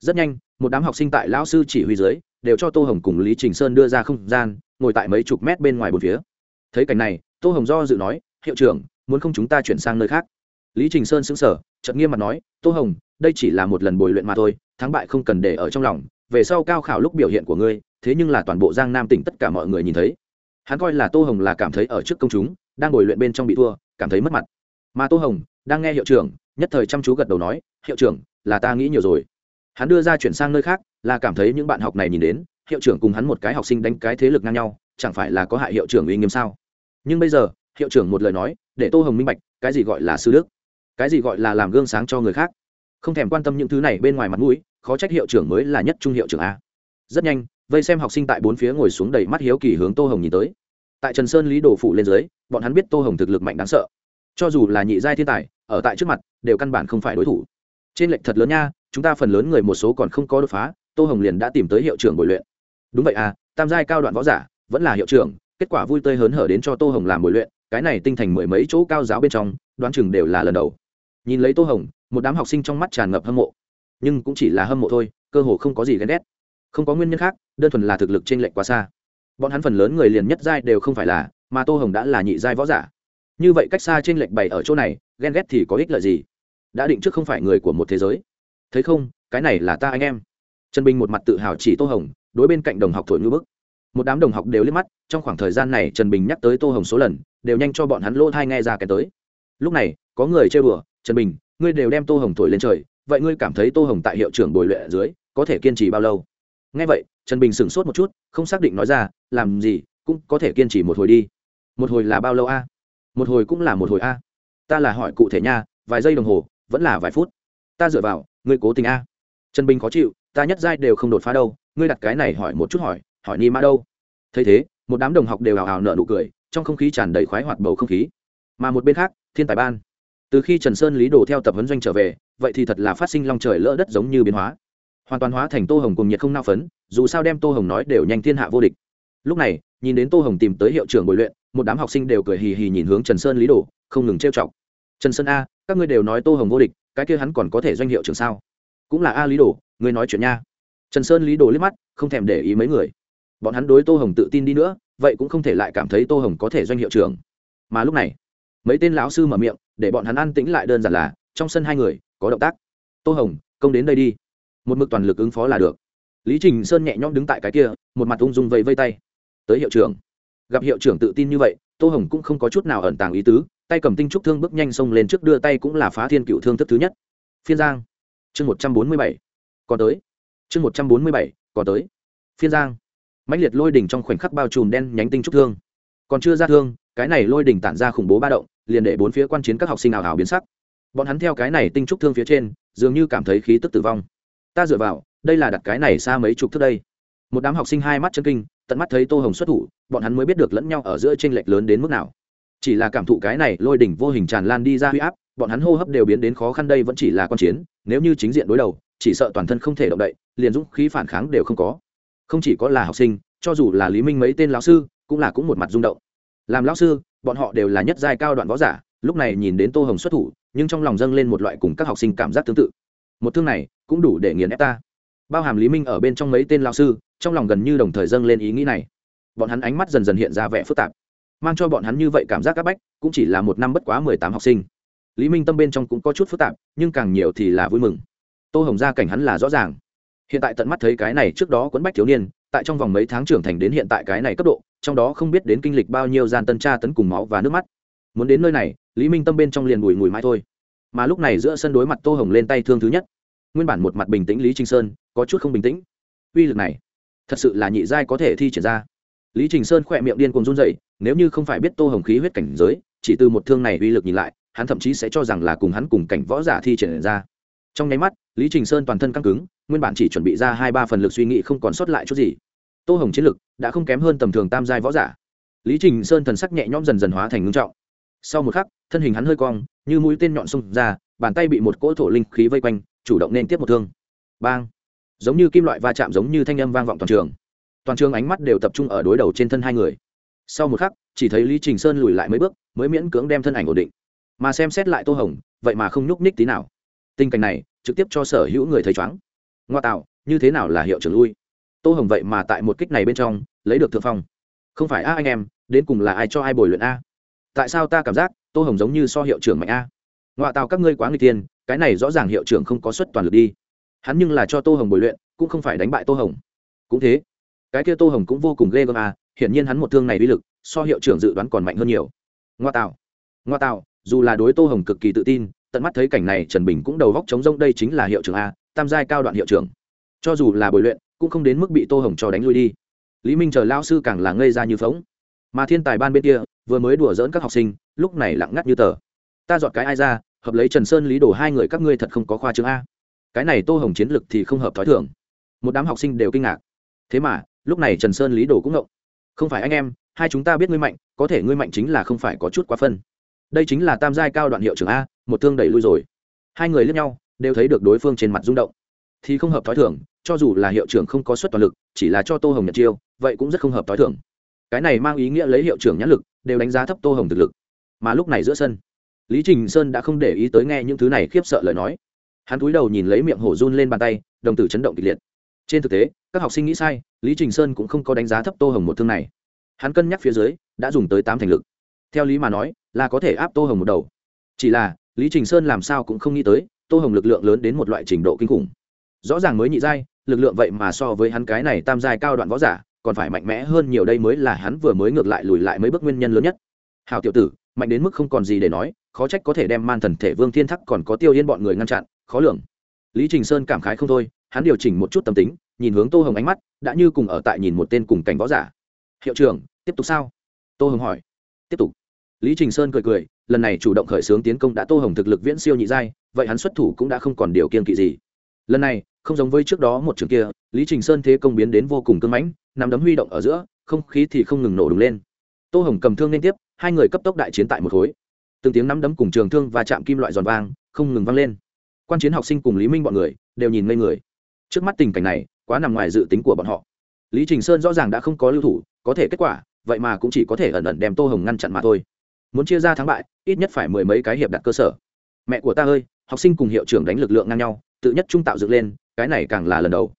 Speaker 1: Rất nhanh, một đám học sinh tại lao sư chỉ huy dưới, đều cho tô hồng cùng lý trình sơn đưa ra không gian, ngồi tại mấy chục mét bên ngoài bốn phía. Thấy cảnh này, tô hồng do dự nói, hiệu trưởng, muốn không chúng ta chuyển sang nơi khác? Lý trình sơn xứng sở chợt nghiêm mặt nói, tô hồng, đây chỉ là một lần bồi luyện mà thôi, thắng bại không cần để ở trong lòng. Về sau cao khảo lúc biểu hiện của ngươi thế nhưng là toàn bộ giang nam tỉnh tất cả mọi người nhìn thấy. Hắn coi là tô hồng là cảm thấy ở trước công chúng, đang ngồi luyện bên trong bị thua, cảm thấy mất mặt. Mà tô hồng, đang nghe hiệu trưởng, nhất thời chăm chú gật đầu nói, hiệu trưởng, là ta nghĩ nhiều rồi. Hắn đưa ra chuyển sang nơi khác, là cảm thấy những bạn học này nhìn đến, hiệu trưởng cùng hắn một cái học sinh đánh cái thế lực ngang nhau, chẳng phải là có hại hiệu trưởng uy nghiêm sao? Nhưng bây giờ, hiệu trưởng một lời nói, để tô hồng minh bạch, cái gì gọi là sư đức? Cái gì gọi là làm gương sáng cho người khác? Không thèm quan tâm những thứ này bên ngoài mặt mũi, khó trách hiệu trưởng mới là nhất trung hiệu trưởng a. Rất nhanh vây xem học sinh tại bốn phía ngồi xuống đầy mắt hiếu kỳ hướng tô hồng nhìn tới. Tại trần sơn lý đồ phụ lên dưới, bọn hắn biết tô hồng thực lực mạnh đáng sợ. Cho dù là nhị giai thiên tài, ở tại trước mặt, đều căn bản không phải đối thủ. Trên lệnh thật lớn nha, chúng ta phần lớn người một số còn không có đột phá, tô hồng liền đã tìm tới hiệu trưởng bồi luyện. Đúng vậy à tam giai cao đoạn võ giả, vẫn là hiệu trưởng, kết quả vui tươi hớn hở đến cho tô hồng làm bồi luyện, cái này tinh thành mười mấy chỗ cao giáo bên trong, đoán chừng đều là lần đầu. Nhìn lấy tô hồng, một đám học sinh trong mắt tràn ngập hâm mộ. Nhưng cũng chỉ là hâm mộ thôi, cơ hồ không có gì ghen ghét không có nguyên nhân khác, đơn thuần là thực lực trên lệch quá xa. Bọn hắn phần lớn người liền nhất giai đều không phải là, mà tô hồng đã là nhị giai võ giả. Như vậy cách xa trên lệch bày ở chỗ này, ghen ghét thì có ích lợi gì? Đã định trước không phải người của một thế giới. Thấy không, cái này là ta anh em. Trần bình một mặt tự hào chỉ tô hồng, đối bên cạnh đồng học thổi ngư bức. Một đám đồng học đều liếc mắt, trong khoảng thời gian này trần bình nhắc tới tô hồng số lần, đều nhanh cho bọn hắn lỗ thai nghe ra cái tới. Lúc này, có người chơi bừa trần bình, ngươi đều đem tô hồng thổi lên trời, vậy ngươi cảm thấy tô hồng tại hiệu trưởng bồi luyện ở dưới có thể kiên trì bao lâu? Nghe vậy, trần bình sửng sốt một chút, không xác định nói ra, làm gì, cũng có thể kiên trì một hồi đi. Một hồi là bao lâu a? Một hồi cũng là một hồi a. Ta là hỏi cụ thể nha, vài giây đồng hồ, vẫn là vài phút. Ta dựa vào, ngươi cố tình a. Trần bình khó chịu, ta nhất giai đều không đột phá đâu, ngươi đặt cái này hỏi một chút hỏi hỏi ni mã đâu? Thấy thế, một đám đồng học đều hào hào nở nụ cười, trong không khí tràn đầy khoái hoạt bầu không khí. Mà một bên khác, thiên tài ban. Từ khi trần sơn lý đồ theo tập huấn doanh trở về, vậy thì thật là phát sinh long trời lỡ đất giống như biến hóa hoàn toàn hóa thành tô hồng cùng nhiệt không nao phấn, dù sao đem tô hồng nói đều nhanh thiên hạ vô địch. Lúc này, nhìn đến tô hồng tìm tới hiệu trưởng bồi luyện, một đám học sinh đều cười hì hì nhìn hướng trần sơn lý đồ, không ngừng trêu chọc. Trần sơn a, các ngươi đều nói tô hồng vô địch, cái kia hắn còn có thể doanh hiệu trưởng sao? Cũng là a lý đồ, ngươi nói chuyện nha. Trần sơn lý đồ liếc mắt, không thèm để ý mấy người. Bọn hắn đối tô hồng tự tin đi nữa, vậy cũng không thể lại cảm thấy tô hồng có thể doanh hiệu trưởng. Mà lúc này, mấy tên lão sư mở miệng, để bọn hắn ăn tĩnh lại đơn giản là, trong sân hai người, có động tác. Tô hồng, công đến đây đi một mực toàn lực ứng phó là được. Lý trình sơn nhẹ nhõm đứng tại cái kia, một mặt ung dung vẫy vây tay. Tới hiệu trưởng. Gặp hiệu trưởng tự tin như vậy, tô hồng cũng không có chút nào ẩn tàng ý tứ, tay cầm tinh trúc thương bước nhanh xông lên trước đưa tay cũng là phá thiên cựu thương thức thứ nhất. Phiên giang. Chương một trăm bốn mươi bảy. Còn tới. Chương một trăm bốn mươi bảy. Còn tới. Phiên giang. Mãnh liệt lôi đỉnh trong khoảnh khắc bao trùm đen nhánh tinh trúc thương. Còn chưa ra thương, cái này lôi đỉnh tản ra khủng bố ba động, liền để bốn phía quan chiến các học sinh ảo ảo biến sắc. Bọn hắn theo cái này tinh trúc thương phía trên, dường như cảm thấy khí tức tử vong ta dựa vào, đây là đặt cái này xa mấy chục thước đây. Một đám học sinh hai mắt chân kinh, tận mắt thấy tô hồng xuất thủ, bọn hắn mới biết được lẫn nhau ở giữa tranh lệch lớn đến mức nào. Chỉ là cảm thụ cái này lôi đỉnh vô hình tràn lan đi ra huy áp, bọn hắn hô hấp đều biến đến khó khăn đây vẫn chỉ là con chiến, nếu như chính diện đối đầu, chỉ sợ toàn thân không thể động đậy, liền dũng khí phản kháng đều không có. Không chỉ có là học sinh, cho dù là lý minh mấy tên lão sư, cũng là cũng một mặt rung động. Làm lão sư, bọn họ đều là nhất giai cao đoạn võ giả, lúc này nhìn đến tô hồng xuất thủ, nhưng trong lòng dâng lên một loại cùng các học sinh cảm giác tương tự một thương này cũng đủ để nghiền ép ta. Bao hàm lý minh ở bên trong mấy tên lao sư, trong lòng gần như đồng thời dâng lên ý nghĩ này. Bọn hắn ánh mắt dần dần hiện ra vẻ phức tạp, mang cho bọn hắn như vậy cảm giác áp bách, cũng chỉ là một năm bất quá mười tám học sinh. Lý minh tâm bên trong cũng có chút phức tạp, nhưng càng nhiều thì là vui mừng. Tô hồng gia cảnh hắn là rõ ràng. Hiện tại tận mắt thấy cái này trước đó quấn bách thiếu niên, tại trong vòng mấy tháng trưởng thành đến hiện tại cái này cấp độ, trong đó không biết đến kinh lịch bao nhiêu gian tân tra tấn cùng máu và nước mắt. Muốn đến nơi này, lý minh tâm bên trong liền bùi ngùi mãi thôi mà lúc này giữa sân đối mặt tô hồng lên tay thương thứ nhất. Nguyên bản một mặt bình tĩnh lý trinh sơn, có chút không bình tĩnh. Uy lực này, thật sự là nhị giai có thể thi triển ra. Lý trình sơn khỏe miệng điên cùng run dậy nếu như không phải biết tô hồng khí huyết cảnh giới, chỉ từ một thương này uy lực nhìn lại, hắn thậm chí sẽ cho rằng là cùng hắn cùng cảnh võ giả thi triển ra. Trong nháy mắt, lý trình sơn toàn thân căng cứng, nguyên bản chỉ chuẩn bị ra hai ba phần lực suy nghĩ không còn sót lại chút gì. Tô hồng chiến lực đã không kém hơn tầm thường tam giai võ giả. Lý trình sơn thần sắc nhẹ nhõm dần dần hóa thành ngưng trọng sau một khắc, thân hình hắn hơi cong, như mũi tên nhọn xông ra, bàn tay bị một cỗ thổ linh khí vây quanh, chủ động nên tiếp một thương. Bang! Giống như kim loại va chạm giống như thanh âm vang vọng toàn trường. Toàn trường ánh mắt đều tập trung ở đối đầu trên thân hai người. Sau một khắc, chỉ thấy lý trình sơn lùi lại mấy bước, mới miễn cưỡng đem thân ảnh ổn định. Mà xem xét lại tô hồng, vậy mà không nhúc nhích tí nào. Tình cảnh này, trực tiếp cho sở hữu người thấy chóng ngoa tạo, như thế nào là hiệu trưởng lui? Tô hồng vậy mà tại một kích này bên trong, lấy được thượng phong. Không phải, a anh em, đến cùng là ai cho ai bồi luyện a? Tại sao ta cảm giác tô hồng giống như so hiệu trưởng mạnh a? Ngoại tạo các ngươi quá người tiên cái này rõ ràng hiệu trưởng không có suất toàn lực đi. Hắn nhưng là cho tô hồng bồi luyện, cũng không phải đánh bại tô hồng. Cũng thế, cái kia tô hồng cũng vô cùng ghê gớm à hiển nhiên hắn một thương này uy lực, so hiệu trưởng dự đoán còn mạnh hơn nhiều. Ngoa tạo ngoa tạo dù là đối tô hồng cực kỳ tự tin, tận mắt thấy cảnh này trần bình cũng đầu góc chống rông đây chính là hiệu trưởng a, tam giai cao đoạn hiệu trưởng. Cho dù là bồi luyện, cũng không đến mức bị tô hồng cho đánh lui đi. Lý minh chờ lao sư càng là ngây ra như phóng mà thiên tài ban bên kia vừa mới đùa dỡn các học sinh, lúc này lặng ngắt như tờ. Ta dọn cái ai ra, hợp lấy trần sơn, lý đồ hai người các ngươi thật không có khoa chương a. Cái này tô hồng chiến lực thì không hợp t h ó i thường. Một đám học sinh đều kinh ngạc. Thế mà, lúc này trần sơn, lý đồ cũng ngộng. Không phải anh em, hai chúng ta biết ngươi mạnh, có thể ngươi mạnh chính là không phải có chút quá phân. Đây chính là tam giai cao đoạn hiệu trưởng a, một thương đẩy lui rồi. Hai người lướt nhau, đều thấy được đối phương trên mặt rung động. Thì không hợp t h ó i thưởng cho dù là hiệu trưởng không có suất toàn lực, chỉ là cho tô hồng nhận chiêu, vậy cũng rất không hợp t h ó i thưởng cái này mang ý nghĩa lấy hiệu trưởng nhãn lực, đều đánh giá thấp tô hồng thực lực. Mà lúc này giữa sân, lý trình sơn đã không để ý tới nghe những thứ này khiếp sợ lời nói. Hắn cúi đầu nhìn lấy miệng hổ run lên bàn tay, đồng tử chấn động kịch liệt. Trên thực tế, các học sinh nghĩ sai, lý trình sơn cũng không có đánh giá thấp tô hồng một thương này. Hắn cân nhắc phía dưới, đã dùng tới tám thành lực. Theo lý mà nói, là có thể áp tô hồng một đầu. Chỉ là, lý trình sơn làm sao cũng không nghĩ tới, tô hồng lực lượng lớn đến một loại trình độ kinh khủng. Rõ ràng mới nhị giai, lực lượng vậy mà so với hắn cái này tam giai cao đoạn võ giả còn phải mạnh mẽ hơn nhiều đây mới là hắn vừa mới ngược lại lùi lại mấy bước nguyên nhân lớn nhất. Hào tiểu tử, mạnh đến mức không còn gì để nói, khó trách có thể đem man thần thể vương thiên thắc còn có tiêu yên bọn người ngăn chặn, khó lường. Lý trình sơn cảm khái không thôi, hắn điều chỉnh một chút tâm tính, nhìn hướng tô hồng ánh mắt, đã như cùng ở tại nhìn một tên cùng cảnh võ giả. Hiệu trưởng, tiếp tục sao? Tô hồng hỏi. Tiếp tục. Lý trình sơn cười cười, lần này chủ động khởi xướng tiến công đã tô hồng thực lực viễn siêu nhị giai, vậy hắn xuất thủ cũng đã không còn điều kiên kỵ gì. Lần này, không giống với trước đó một trường kia, lý trình sơn thế công biến đến vô cùng cưng mãnh nắm đấm huy động ở giữa, không khí thì không ngừng nổ đùng lên. Tô hồng cầm thương liên tiếp, hai người cấp tốc đại chiến tại một khối. Từng tiếng nắm đấm cùng trường thương và chạm kim loại giòn vang, không ngừng vang lên. Quan chiến học sinh cùng lý minh bọn người đều nhìn ngây người. Trước mắt tình cảnh này, quá nằm ngoài dự tính của bọn họ. Lý trình sơn rõ ràng đã không có lưu thủ, có thể kết quả, vậy mà cũng chỉ có thể ẩn ẩn đem tô hồng ngăn chặn mà thôi. Muốn chia ra thắng bại, ít nhất phải mười mấy cái hiệp đặt cơ sở. Mẹ của ta ơi, học sinh cùng hiệu trưởng đánh lực lượng ngang nhau, tự nhất trung tạo dựng lên, cái này càng là lần đầu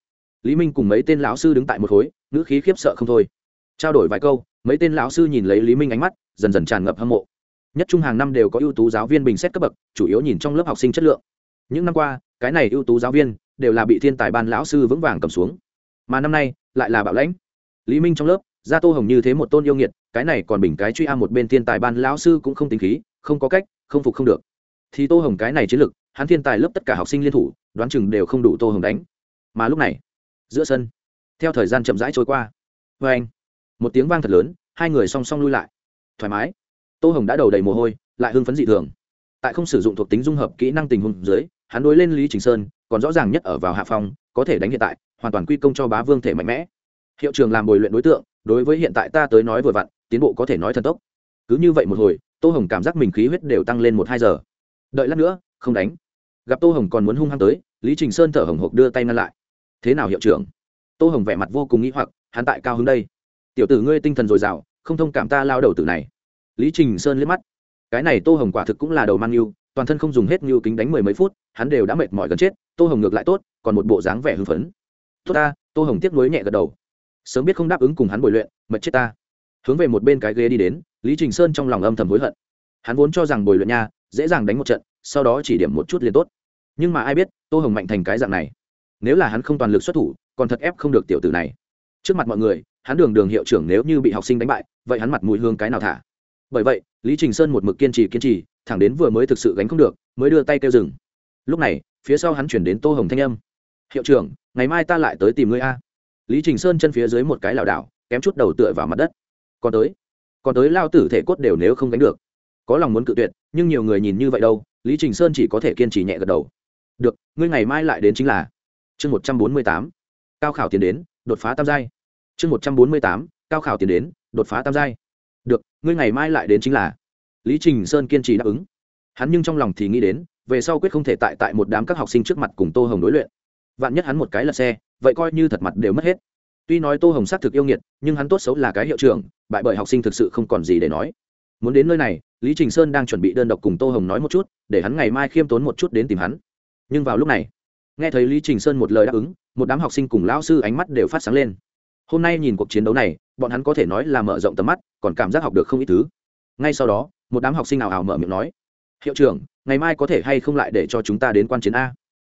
Speaker 1: lý minh cùng mấy tên lão sư đứng tại một khối, ngữ khí khiếp sợ không thôi. Trao đổi vài câu, mấy tên lão sư nhìn lấy lý minh ánh mắt, dần dần tràn ngập hâm mộ. Nhất trung hàng năm đều có ưu tú giáo viên bình xét cấp bậc, chủ yếu nhìn trong lớp học sinh chất lượng. Những năm qua, cái này ưu tú giáo viên đều là bị thiên tài ban lão sư vững vàng cầm xuống. Mà năm nay, lại là bạo lãnh. Lý minh trong lớp, gia tô hồng như thế một tôn yêu nghiệt, cái này còn bình cái truy a một bên thiên tài ban lão sư cũng không tính khí, không có cách, không phục không được. Thì tô hồng cái này chiến lực, hắn thiên tài lớp tất cả học sinh liên thủ, đoán chừng đều không đủ tô hồng đánh. Mà lúc này giữa sân. Theo thời gian chậm rãi trôi qua vê anh. Một tiếng vang thật lớn, hai người song song lui lại. Thoải mái. Tô hồng đã đầu đầy mồ hôi, lại hưng phấn dị thường. Tại không sử dụng thuộc tính dung hợp kỹ năng tình huống dưới, hắn đối lên lý trình sơn, còn rõ ràng nhất ở vào hạ phòng, có thể đánh hiện tại, hoàn toàn quy công cho bá vương thể mạnh mẽ. Hiệu trường làm bồi luyện đối tượng, đối với hiện tại ta tới nói vừa vặn, tiến bộ có thể nói thần tốc. Cứ như vậy một hồi, tô hồng cảm giác mình khí huyết đều tăng lên một hai giờ. Đợi lát nữa, không đánh. Gặp tô hồng còn muốn hung hăng tới, lý trình sơn thở hồng hộc đưa tay ngăn lại thế nào hiệu trưởng? Tô hồng vẻ mặt vô cùng nghĩ hoặc, hắn tại cao hứng đây. Tiểu tử ngươi tinh thần dồi dào, không thông cảm ta lao đầu tử này. Lý trình sơn liếc mắt. Cái này tô hồng quả thực cũng là đầu mang yêu toàn thân không dùng hết như kính đánh mười mấy phút, hắn đều đã mệt mỏi gần chết, tô hồng ngược lại tốt, còn một bộ dáng vẻ hưng phấn. Tốt ta, tô hồng tiếc nuối nhẹ gật đầu. Sớm biết không đáp ứng cùng hắn bồi luyện, mệt chết ta. Hướng về một bên cái ghế đi đến, lý trình sơn trong lòng âm thầm hối hận. Hắn vốn cho rằng bồi luyện nha, dễ dàng đánh một trận, sau đó chỉ điểm một chút liền tốt. Nhưng mà ai biết, tô hồng mạnh thành cái dạng này nếu là hắn không toàn lực xuất thủ, còn thật ép không được tiểu tử này. Trước mặt mọi người, hắn đường đường hiệu trưởng nếu như bị học sinh đánh bại, vậy hắn mặt mùi hương cái nào thả? Bởi vậy, lý trình sơn một mực kiên trì kiên trì, thẳng đến vừa mới thực sự gánh không được, mới đưa tay kêu dừng. Lúc này, phía sau hắn chuyển đến tô hồng thanh âm. Hiệu trưởng, ngày mai ta lại tới tìm ngươi a. Lý trình sơn chân phía dưới một cái lảo đảo, kém chút đầu tựa vào mặt đất. Còn tới còn tới lao tử thể cốt đều nếu không gánh được. Có lòng muốn cự tuyệt, nhưng nhiều người nhìn như vậy đâu, lý trình sơn chỉ có thể kiên trì nhẹ gật đầu. Được, ngươi ngày mai lại đến chính là chương một trăm bốn mươi tám, cao khảo tiến đến, đột phá tam giai. Chương một trăm bốn mươi tám, cao khảo tiến đến, đột phá tam giai. Được, ngươi ngày mai lại đến chính là. Lý trình sơn kiên trì đáp ứng. Hắn nhưng trong lòng thì nghĩ đến, về sau quyết không thể tại tại một đám các học sinh trước mặt cùng tô hồng đối luyện. Vạn nhất hắn một cái lật xe, vậy coi như thật mặt đều mất hết. Tuy nói tô hồng xác thực yêu nghiệt, nhưng hắn tốt xấu là cái hiệu trưởng, bại bởi học sinh thực sự không còn gì để nói. Muốn đến nơi này, lý trình sơn đang chuẩn bị đơn độc cùng tô hồng nói một chút, để hắn ngày mai khiêm tốn một chút đến tìm hắn. Nhưng vào lúc này nghe thấy lý trình sơn một lời đáp ứng, một đám học sinh cùng lão sư ánh mắt đều phát sáng lên. Hôm nay nhìn cuộc chiến đấu này, bọn hắn có thể nói là mở rộng tầm mắt, còn cảm giác học được không ít thứ. Ngay sau đó, một đám học sinh nào ảo mở miệng nói, hiệu trưởng, ngày mai có thể hay không lại để cho chúng ta đến quan chiến a?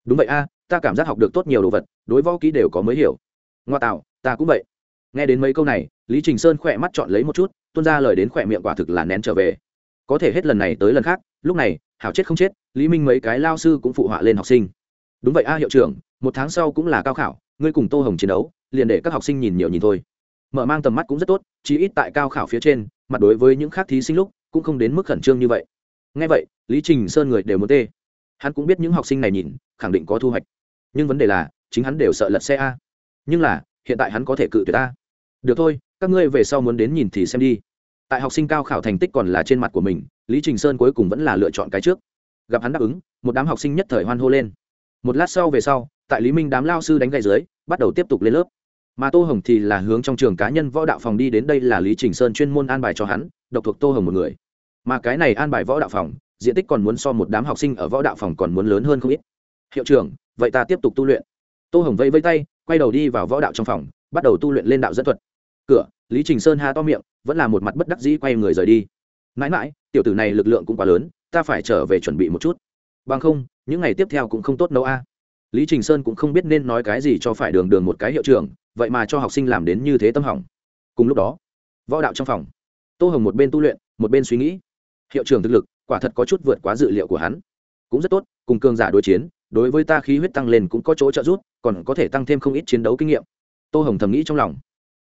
Speaker 1: Đúng vậy a, ta cảm giác học được tốt nhiều đồ vật, đối võ kỹ đều có mới hiểu. Ngoa tạo, ta cũng vậy. Nghe đến mấy câu này, lý trình sơn khỏe mắt chọn lấy một chút, tuôn ra lời đến khỏe miệng quả thực là nén trở về. Có thể hết lần này tới lần khác, lúc này, hảo chết không chết, lý minh mấy cái lao sư cũng phụ họa lên học sinh đúng vậy a, hiệu trưởng, một tháng sau cũng là cao khảo, ngươi cùng tô hồng chiến đấu, liền để các học sinh nhìn nhiều nhìn thôi. Mở mang tầm mắt cũng rất tốt, chí ít tại cao khảo phía trên, mặt đối với những khác thí sinh lúc, cũng không đến mức khẩn trương như vậy. Ngay vậy, lý trình sơn người đều muốn tê. Hắn cũng biết những học sinh này nhìn, khẳng định có thu hoạch. Nhưng vấn đề là, chính hắn đều sợ lật xe a. Nhưng là, hiện tại hắn có thể cự tuyệt a. Được thôi, các ngươi về sau muốn đến nhìn thì xem đi. Tại học sinh cao khảo thành tích còn là trên mặt của mình, lý trình sơn cuối cùng vẫn là lựa chọn cái trước. Gặp hắn đáp ứng, một đám học sinh nhất thời hoan hô lên một lát sau về sau, tại lý minh đám lao sư đánh gậy dưới, bắt đầu tiếp tục lên lớp. Mà tô hồng thì là hướng trong trường cá nhân võ đạo phòng đi đến đây là lý trình sơn chuyên môn an bài cho hắn, độc thuộc tô hồng một người. Mà cái này an bài võ đạo phòng, diện tích còn muốn so một đám học sinh ở võ đạo phòng còn muốn lớn hơn không ít. Hiệu trưởng, vậy ta tiếp tục tu luyện. Tô hồng vẫy vẫy tay, quay đầu đi vào võ đạo trong phòng, bắt đầu tu luyện lên đạo dẫn thuật. Cửa, lý trình sơn ha to miệng, vẫn là một mặt bất đắc dĩ quay người rời đi. Mãi mãi, tiểu tử này lực lượng cũng quá lớn, ta phải trở về chuẩn bị một chút bằng không, những ngày tiếp theo cũng không tốt nấu a. Lý trình sơn cũng không biết nên nói cái gì cho phải đường đường một cái hiệu trưởng, vậy mà cho học sinh làm đến như thế tâm hỏng. Cùng lúc đó, võ đạo trong phòng, tô hồng một bên tu luyện, một bên suy nghĩ. Hiệu trưởng thực lực, quả thật có chút vượt quá dự liệu của hắn. Cũng rất tốt, cùng cường giả đối chiến, đối với ta khí huyết tăng lên cũng có chỗ trợ giúp, còn có thể tăng thêm không ít chiến đấu kinh nghiệm. Tô hồng thầm nghĩ trong lòng.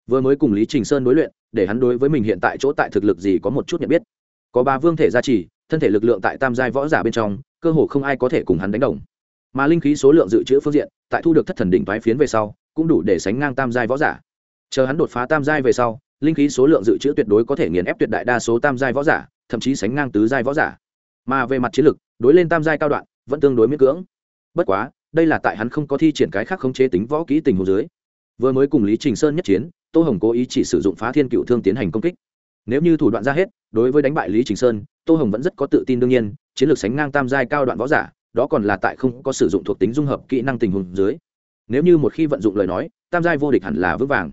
Speaker 1: Vừa mới cùng lý trình sơn đối luyện, để hắn đối với mình hiện tại chỗ tại thực lực gì có một chút nhận biết. Có ba vương thể gia trì thân thể lực lượng tại tam giai võ giả bên trong, cơ hồ không ai có thể cùng hắn đánh đồng. Mà linh khí số lượng dự trữ phương diện, tại thu được thất thần đỉnh thoái phiến về sau, cũng đủ để sánh ngang tam giai võ giả. Chờ hắn đột phá tam giai về sau, linh khí số lượng dự trữ tuyệt đối có thể nghiền ép tuyệt đại đa số tam giai võ giả, thậm chí sánh ngang tứ giai võ giả. Mà về mặt chiến lực, đối lên tam giai cao đoạn, vẫn tương đối miễn cưỡng. Bất quá, đây là tại hắn không có thi triển cái khác khống chế tính võ kỹ tình hồ dưới. Vừa mới cùng lý trình sơn nhất chiến, tô hồng cố ý chỉ sử dụng phá thiên cựu thương tiến hành công kích. Nếu như thủ đoạn ra hết, đối với đánh bại lý trình sơn tô hồng vẫn rất có tự tin đương nhiên, chiến lược sánh ngang tam giai cao đoạn võ giả, đó còn là tại không có sử dụng thuộc tính dung hợp kỹ năng tình huống dưới. Nếu như một khi vận dụng lời nói, tam giai vô địch hẳn là vững vàng.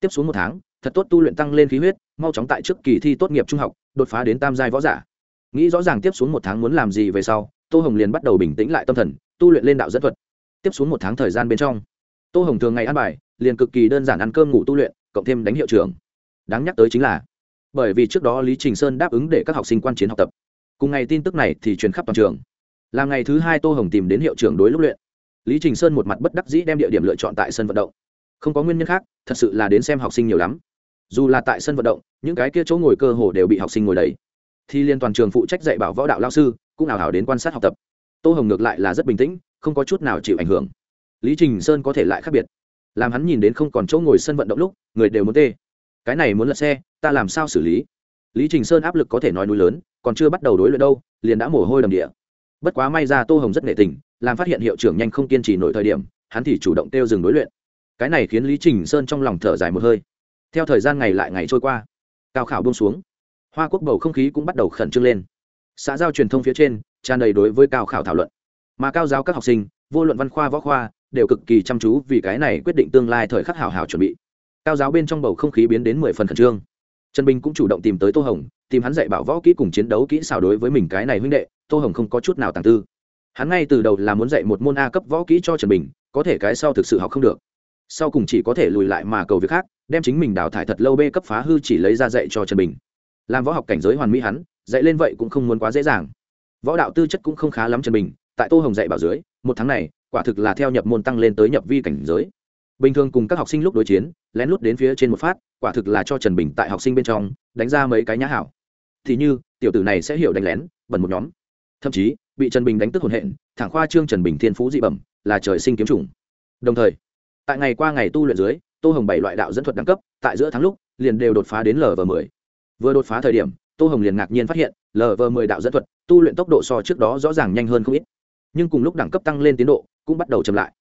Speaker 1: Tiếp xuống một tháng, thật tốt tu luyện tăng lên khí huyết, mau chóng tại trước kỳ thi tốt nghiệp trung học, đột phá đến tam giai võ giả. Nghĩ rõ ràng tiếp xuống một tháng muốn làm gì về sau, tô hồng liền bắt đầu bình tĩnh lại tâm thần, tu luyện lên đạo dẫn thuật. Tiếp xuống một tháng thời gian bên trong, tô hồng thường ngày ăn bài, liền cực kỳ đơn giản ăn cơm ngủ tu luyện, cộng thêm đánh hiệu trưởng. Đáng nhắc tới chính là bởi vì trước đó lý trình sơn đáp ứng để các học sinh quan chiến học tập. Cùng ngày tin tức này thì truyền khắp toàn trường. Là ngày thứ hai tô hồng tìm đến hiệu trưởng đối lúc luyện. Lý trình sơn một mặt bất đắc dĩ đem địa điểm lựa chọn tại sân vận động. Không có nguyên nhân khác, thật sự là đến xem học sinh nhiều lắm. Dù là tại sân vận động, những cái kia chỗ ngồi cơ hồ đều bị học sinh ngồi đầy. Thì liên toàn trường phụ trách dạy bảo võ đạo lao sư, cũng ảo hảo đến quan sát học tập. Tô hồng ngược lại là rất bình tĩnh, không có chút nào chịu ảnh hưởng. Lý trình sơn có thể lại khác biệt. Làm hắn nhìn đến không còn chỗ ngồi sân vận động lúc, người đều muốn tê cái này muốn lật xe, ta làm sao xử lý? Lý trình sơn áp lực có thể nói núi lớn, còn chưa bắt đầu đối luyện đâu, liền đã mồ hôi đầm địa. Bất quá may ra tô hồng rất nghệ tình, làm phát hiện hiệu trưởng nhanh không kiên trì nổi thời điểm, hắn thì chủ động kêu dừng đối luyện. Cái này khiến lý trình sơn trong lòng thở dài một hơi. Theo thời gian ngày lại ngày trôi qua, cao khảo bông xuống. Hoa quốc bầu không khí cũng bắt đầu khẩn trương lên. Xã giao truyền thông phía trên, tràn đầy đối với cao khảo thảo luận. Mà cao giáo các học sinh, vô luận văn khoa, võ khoa, đều cực kỳ chăm chú vì cái này quyết định tương lai thời khắc hảo hảo chuẩn bị cao giáo bên trong bầu không khí biến đến mười phần khẩn trương. Trần bình cũng chủ động tìm tới tô hồng, tìm hắn dạy bảo võ kỹ cùng chiến đấu kỹ xảo đối với mình cái này huynh đệ, tô hồng không có chút nào tàng tư. Hắn ngay từ đầu là muốn dạy một môn a cấp võ kỹ cho trần bình, có thể cái sau thực sự học không được. Sau cùng chỉ có thể lùi lại mà cầu việc khác, đem chính mình đào thải thật lâu bê cấp phá hư chỉ lấy ra dạy cho trần bình. Làm võ học cảnh giới hoàn mỹ hắn, dạy lên vậy cũng không muốn quá dễ dàng. Võ đạo tư chất cũng không khá lắm trần bình, tại tô hồng dạy bảo dưới, một tháng này, quả thực là theo nhập môn tăng lên tới nhập vi cảnh giới bình thường cùng các học sinh lúc đối chiến lén lút đến phía trên một phát quả thực là cho trần bình tại học sinh bên trong đánh ra mấy cái nhã hảo. Thì như tiểu tử này sẽ hiểu đánh lén bẩn một nhóm. Thậm chí bị trần bình đánh tức hồn hện thẳng khoa trương trần bình thiên phú dị bẩm là trời sinh kiếm chủng. Đồng thời tại ngày qua ngày tu luyện dưới tô hồng bảy loại đạo dẫn thuật đẳng cấp tại giữa tháng lúc liền đều đột phá đến lv m mười, vừa đột phá thời điểm tô hồng liền ngạc nhiên phát hiện lv m mười đạo dẫn thuật tu luyện tốc độ so trước đó rõ ràng nhanh hơn không ít. Nhưng cùng lúc đẳng cấp tăng lên tiến độ cũng bắt đầu chậm lại.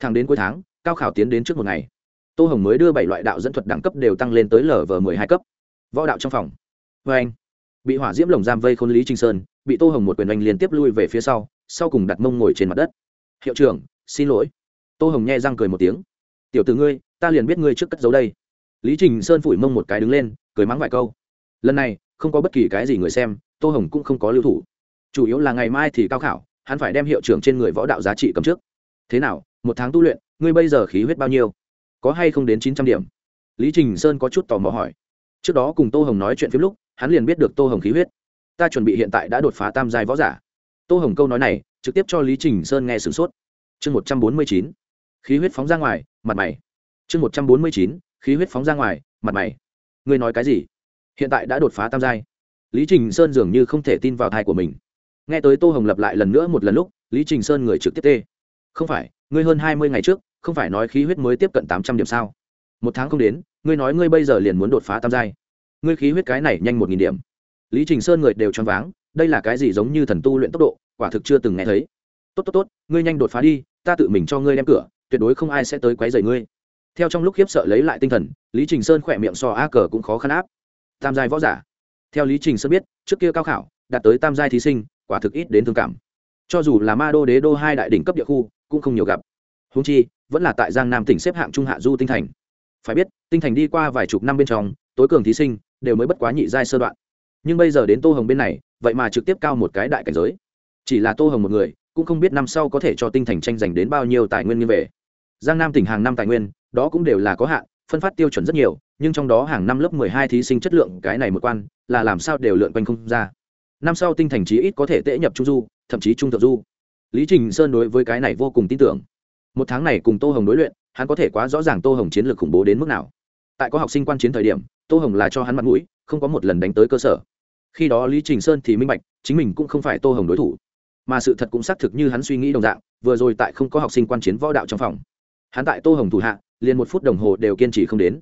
Speaker 1: Thẳng đến cuối tháng cao khảo tiến đến trước một ngày. Tô hồng mới đưa bảy loại đạo dẫn thuật đẳng cấp đều tăng lên tới lv m ộ hai cấp. Võ đạo trong phòng. Vê anh, bị hỏa diễm lồng giam vây khôn lý trinh sơn, bị tô hồng một quyền oanh liên tiếp lui về phía sau sau cùng đặt mông ngồi trên mặt đất. Hiệu trưởng, xin lỗi. Tô hồng nghe răng cười một tiếng. Tiểu t ử ngươi, ta liền biết ngươi trước cất giấu đây. Lý trình sơn phủi mông một cái đứng lên, cười mắng vài câu. Lần này, không có bất kỳ cái gì người xem, tô hồng cũng không có lưu thủ. Chủ yếu là ngày mai thì cao khảo, hắn phải đem hiệu trưởng trên người võ đạo giá trị cầm trước. Thế nào, một tháng tu luyện ngươi bây giờ khí huyết bao nhiêu? Có hay không đến chín trăm điểm? Lý trình sơn có chút tò mò hỏi. Trước đó cùng tô hồng nói chuyện phim lúc, hắn liền biết được tô hồng khí huyết. Ta chuẩn bị hiện tại đã đột phá tam giai võ giả. Tô hồng câu nói này, trực tiếp cho lý trình sơn nghe sửng sốt. Chương một trăm bốn mươi chín, khí huyết phóng ra ngoài, mặt mày. Chương một trăm bốn mươi chín, khí huyết phóng ra ngoài, mặt mày. Ngươi nói cái gì? Hiện tại đã đột phá tam giai. Lý trình sơn dường như không thể tin vào thai của mình. Nghe tới tô hồng lập lại lần nữa một lần lúc, lý trình sơn người trực tiếp tê. Không phải, ngươi hơn hai mươi ngày trước không phải nói khí huyết mới tiếp cận tám trăm điểm sao? Một tháng không đến, ngươi nói ngươi bây giờ liền muốn đột phá tam giai. Ngươi khí huyết cái này nhanh một nghìn điểm. Lý trình sơn người đều choáng váng, đây là cái gì giống như thần tu luyện tốc độ, quả thực chưa từng nghe thấy. Tốt tốt tốt, ngươi nhanh đột phá đi, ta tự mình cho ngươi đem cửa, tuyệt đối không ai sẽ tới quấy rầy ngươi. Theo trong lúc khiếp sợ lấy lại tinh thần, lý trình sơn khỏe miệng so a cờ cũng khó khăn áp. Tam giai võ giả. Theo lý trình sơn biết, trước kia cao khảo, đạt tới tam giai thí sinh, quả thực ít đến thương cảm. Cho dù là ma đô đế đô hai đại đỉnh cấp địa khu, cũng không nhiều gặp. Húng chi vẫn là tại giang nam tỉnh xếp hạng trung hạ du tinh thành. Phải biết, tinh thành đi qua vài chục năm bên trong, tối cường thí sinh đều mới bất quá nhị giai sơ đoạn. Nhưng bây giờ đến tô hồng bên này, vậy mà trực tiếp cao một cái đại cảnh giới. Chỉ là tô hồng một người, cũng không biết năm sau có thể cho tinh thành tranh giành đến bao nhiêu tài nguyên như về. Giang nam tỉnh hàng năm tài nguyên, đó cũng đều là có hạn, phân phát tiêu chuẩn rất nhiều, nhưng trong đó hàng năm lớp mười hai thí sinh chất lượng cái này một quan, là làm sao đều lượn quanh không ra. Năm sau tinh thành chí ít có thể tễ nhập trung du, thậm chí trung thượng du. Lý trình sơn đối với cái này vô cùng tin tưởng một tháng này cùng tô hồng đối luyện, hắn có thể quá rõ ràng tô hồng chiến lược khủng bố đến mức nào. Tại có học sinh quan chiến thời điểm, tô hồng là cho hắn mặt mũi, không có một lần đánh tới cơ sở. Khi đó lý trình sơn thì minh bạch, chính mình cũng không phải tô hồng đối thủ. Mà sự thật cũng xác thực như hắn suy nghĩ đồng dạng, vừa rồi tại không có học sinh quan chiến võ đạo trong phòng, hắn tại tô hồng thủ hạ, liền một phút đồng hồ đều kiên trì không đến.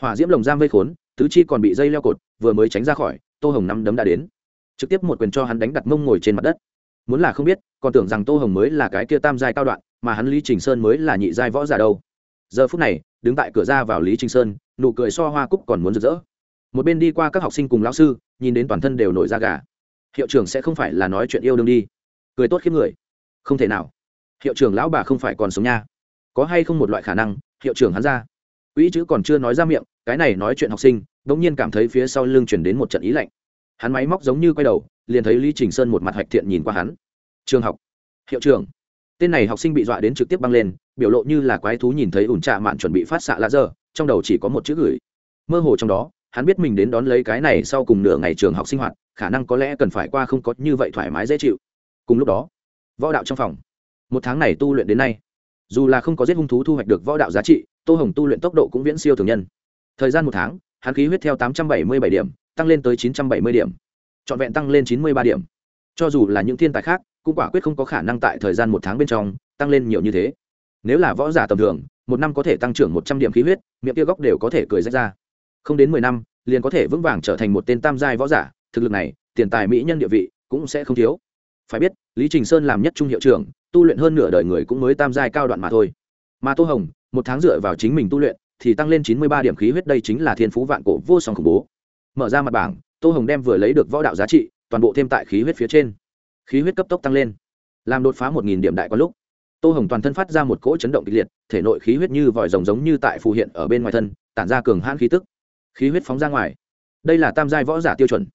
Speaker 1: Hỏa diễm lồng giam vây khốn, tứ chi còn bị dây leo cột, vừa mới tránh ra khỏi, tô hồng năm đấm đã đến. Trực tiếp một quyền cho hắn đánh đặt mông ngồi trên mặt đất. Muốn là không biết, còn tưởng rằng tô hồng mới là cái kia tam giai cao đoạn mà hắn lý trình sơn mới là nhị giai võ giả đâu. Giờ phút này, đứng tại cửa ra vào lý trình sơn, nụ cười so hoa cúc còn muốn rực rỡ. Một bên đi qua các học sinh cùng lão sư, nhìn đến toàn thân đều nổi da gà. Hiệu trưởng sẽ không phải là nói chuyện yêu đương đi. Cười tốt khiếp người. Không thể nào. Hiệu trưởng lão bà không phải còn sống nha. Có hay không một loại khả năng, hiệu trưởng hắn ra. Quỹ chữ còn chưa nói ra miệng, cái này nói chuyện học sinh đ ỗ n g nhiên cảm thấy phía sau lưng chuyển đến một trận ý lạnh. Hắn máy móc giống như quay đầu, liền thấy lý trình sơn một mặt hạch thiện nhìn qua hắn. Trường học. Hiệu trưởng tên này học sinh bị dọa đến trực tiếp băng lên, biểu lộ như là quái thú nhìn thấy ủn trạ mạn chuẩn bị phát xạ lạ dơ trong đầu chỉ có một chữ gửi. Mơ hồ trong đó, hắn biết mình đến đón lấy cái này sau cùng nửa ngày trường học sinh hoạt, khả năng có lẽ cần phải qua không có như vậy thoải mái dễ chịu. Cùng lúc đó, võ đạo trong phòng. Một tháng này tu luyện đến nay, dù là không có giết hung thú thu hoạch được võ đạo giá trị, tô hồng tu luyện tốc độ cũng viễn siêu thường nhân. Thời gian một tháng, hắn khí huyết theo tám trăm bảy mươi bảy điểm, tăng lên tới chín trăm bảy mươi điểm. Trọn vẹn tăng lên chín mươi ba điểm. Cho dù là những thiên tài khác cũng quả quyết không có khả năng tại thời gian một tháng bên trong tăng lên nhiều như thế. Nếu là võ giả tầm thường, một năm có thể tăng trưởng một trăm điểm khí huyết, miệng kia góc đều có thể cười rách ra. Không đến mười năm, liền có thể vững vàng trở thành một tên tam giai võ giả, thực lực này, tiền tài mỹ nhân địa vị cũng sẽ không thiếu. Phải biết, lý trình sơn làm nhất trung hiệu trưởng, tu luyện hơn nửa đời người cũng mới tam giai cao đoạn mà thôi. Mà tô hồng, một tháng dựa vào chính mình tu luyện thì tăng lên chín mươi ba điểm khí huyết, đây chính là thiên phú vạn cổ vô song khủng bố. Mở ra mặt bảng, tô hồng đem vừa lấy được võ đạo giá trị, toàn bộ thêm tại khí huyết phía trên khí huyết cấp tốc tăng lên, làm đột phá một nghìn điểm đại có lúc, tô hồng toàn thân phát ra một cỗ chấn động kịch liệt, thể nội khí huyết như vòi rồng giống như tại phù hiện ở bên ngoài thân, tản ra cường hãn khí tức. Khí huyết phóng ra ngoài. Đây là tam giai võ giả tiêu chuẩn.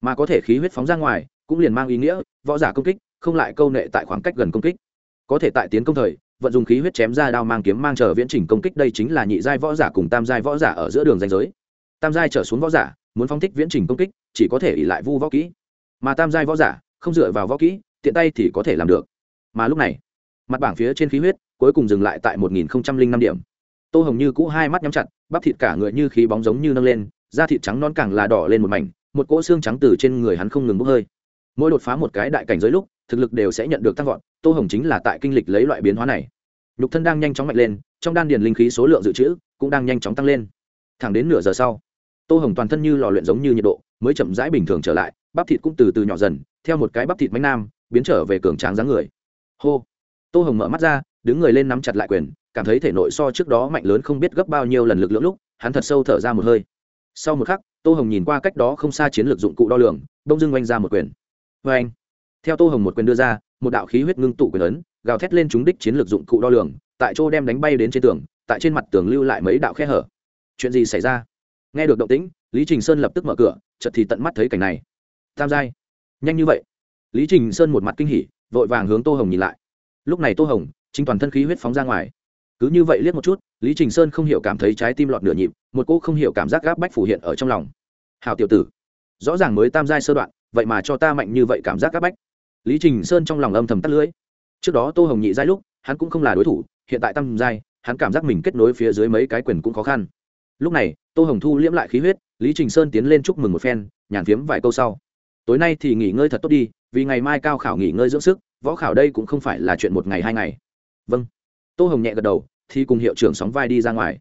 Speaker 1: Mà có thể khí huyết phóng ra ngoài, cũng liền mang ý nghĩa, võ giả công kích, không lại câu nệ tại khoảng cách gần công kích. Có thể tại tiến công thời, vận dụng khí huyết chém ra đao mang kiếm mang chờ viễn trình công kích, đây chính là nhị giai võ giả cùng tam giai võ giả ở giữa đường danh giới. Tam giai trở xuống võ giả, muốn phóng thích viễn trình công kích, chỉ có thể ỉ lại vu võ kỹ. Mà tam giai võ giả không dựa vào võ kỹ, tiện tay thì có thể làm được. Mà lúc này, mặt bảng phía trên khí huyết cuối cùng dừng lại tại một nghìn năm điểm. Tô hồng như cũ hai mắt nhắm chặt, bắp thịt cả người như khí bóng giống như nâng lên, da thịt trắng non càng là đỏ lên một mảnh, một cỗ xương trắng từ trên người hắn không ngừng bốc hơi. Mỗi đột phá một cái đại cảnh giới lúc, thực lực đều sẽ nhận được tăng vọt, tô hồng chính là tại kinh lịch lấy loại biến hóa này. Nhục thân đang nhanh chóng mạnh lên, trong đan điền linh khí số lượng dự trữ cũng đang nhanh chóng tăng lên. Thẳng đến nửa giờ sau, tô hồng toàn thân như lò luyện giống như nhiệt độ, mới chậm rãi bình thường trở lại bắp thịt cũng từ từ nhỏ dần, theo một cái bắp thịt mánh nam, biến trở về cường tráng dáng người. Hô. Tô hồng mở mắt ra, đứng người lên nắm chặt lại quyền, cảm thấy thể nội so trước đó mạnh lớn không biết gấp bao nhiêu lần lực lượng lúc, hắn thật sâu thở ra một hơi. Sau một khắc, tô hồng nhìn qua cách đó không xa chiến lược dụng cụ đo lường, đông dưng oanh ra một quyền. Vê anh theo tô hồng một quyền đưa ra, một đạo khí huyết ngưng tụ quyền ấn, gào thét lên trúng đích chiến lược dụng cụ đo lường, tại chỗ đem đánh bay đến trên tường, tại trên mặt tường lưu lại mấy đạo khe hở. Chuyện gì xảy ra? Nghe được động tĩnh, lý trình sơn lập tức mở cửa, chợt thì tận mắt thấy cảnh này tam giai. Nhanh như vậy. Lý trình sơn một mặt kinh hỉ, vội vàng hướng tô hồng nhìn lại. Lúc này tô hồng, chính toàn thân khí huyết phóng ra ngoài. Cứ như vậy liếc một chút, lý trình sơn không hiểu cảm thấy trái tim lọt nửa nhịp, một cô không hiểu cảm giác gáp bách phủ hiện ở trong lòng. Hào tiểu tử, rõ ràng mới tam giai sơ đoạn, vậy mà cho ta mạnh như vậy cảm giác gáp bách. Lý trình sơn trong lòng âm thầm tắt lưỡi. Trước đó tô hồng nhị giai lúc, hắn cũng không là đối thủ, hiện tại tam giai, hắn cảm giác mình kết nối phía dưới mấy cái quyền cũng khó khăn. Lúc này, tô hồng thu liễm lại khí huyết, lý trình sơn tiến lên chúc mừng một phen, nhàn phiếm vài câu sau tối nay thì nghỉ ngơi thật tốt đi, vì ngày mai cao khảo nghỉ ngơi dưỡng sức, võ khảo đây cũng không phải là chuyện một ngày hai ngày. Vâng. Tô hồng nhẹ gật đầu, thì cùng hiệu trưởng sóng vai đi ra ngoài.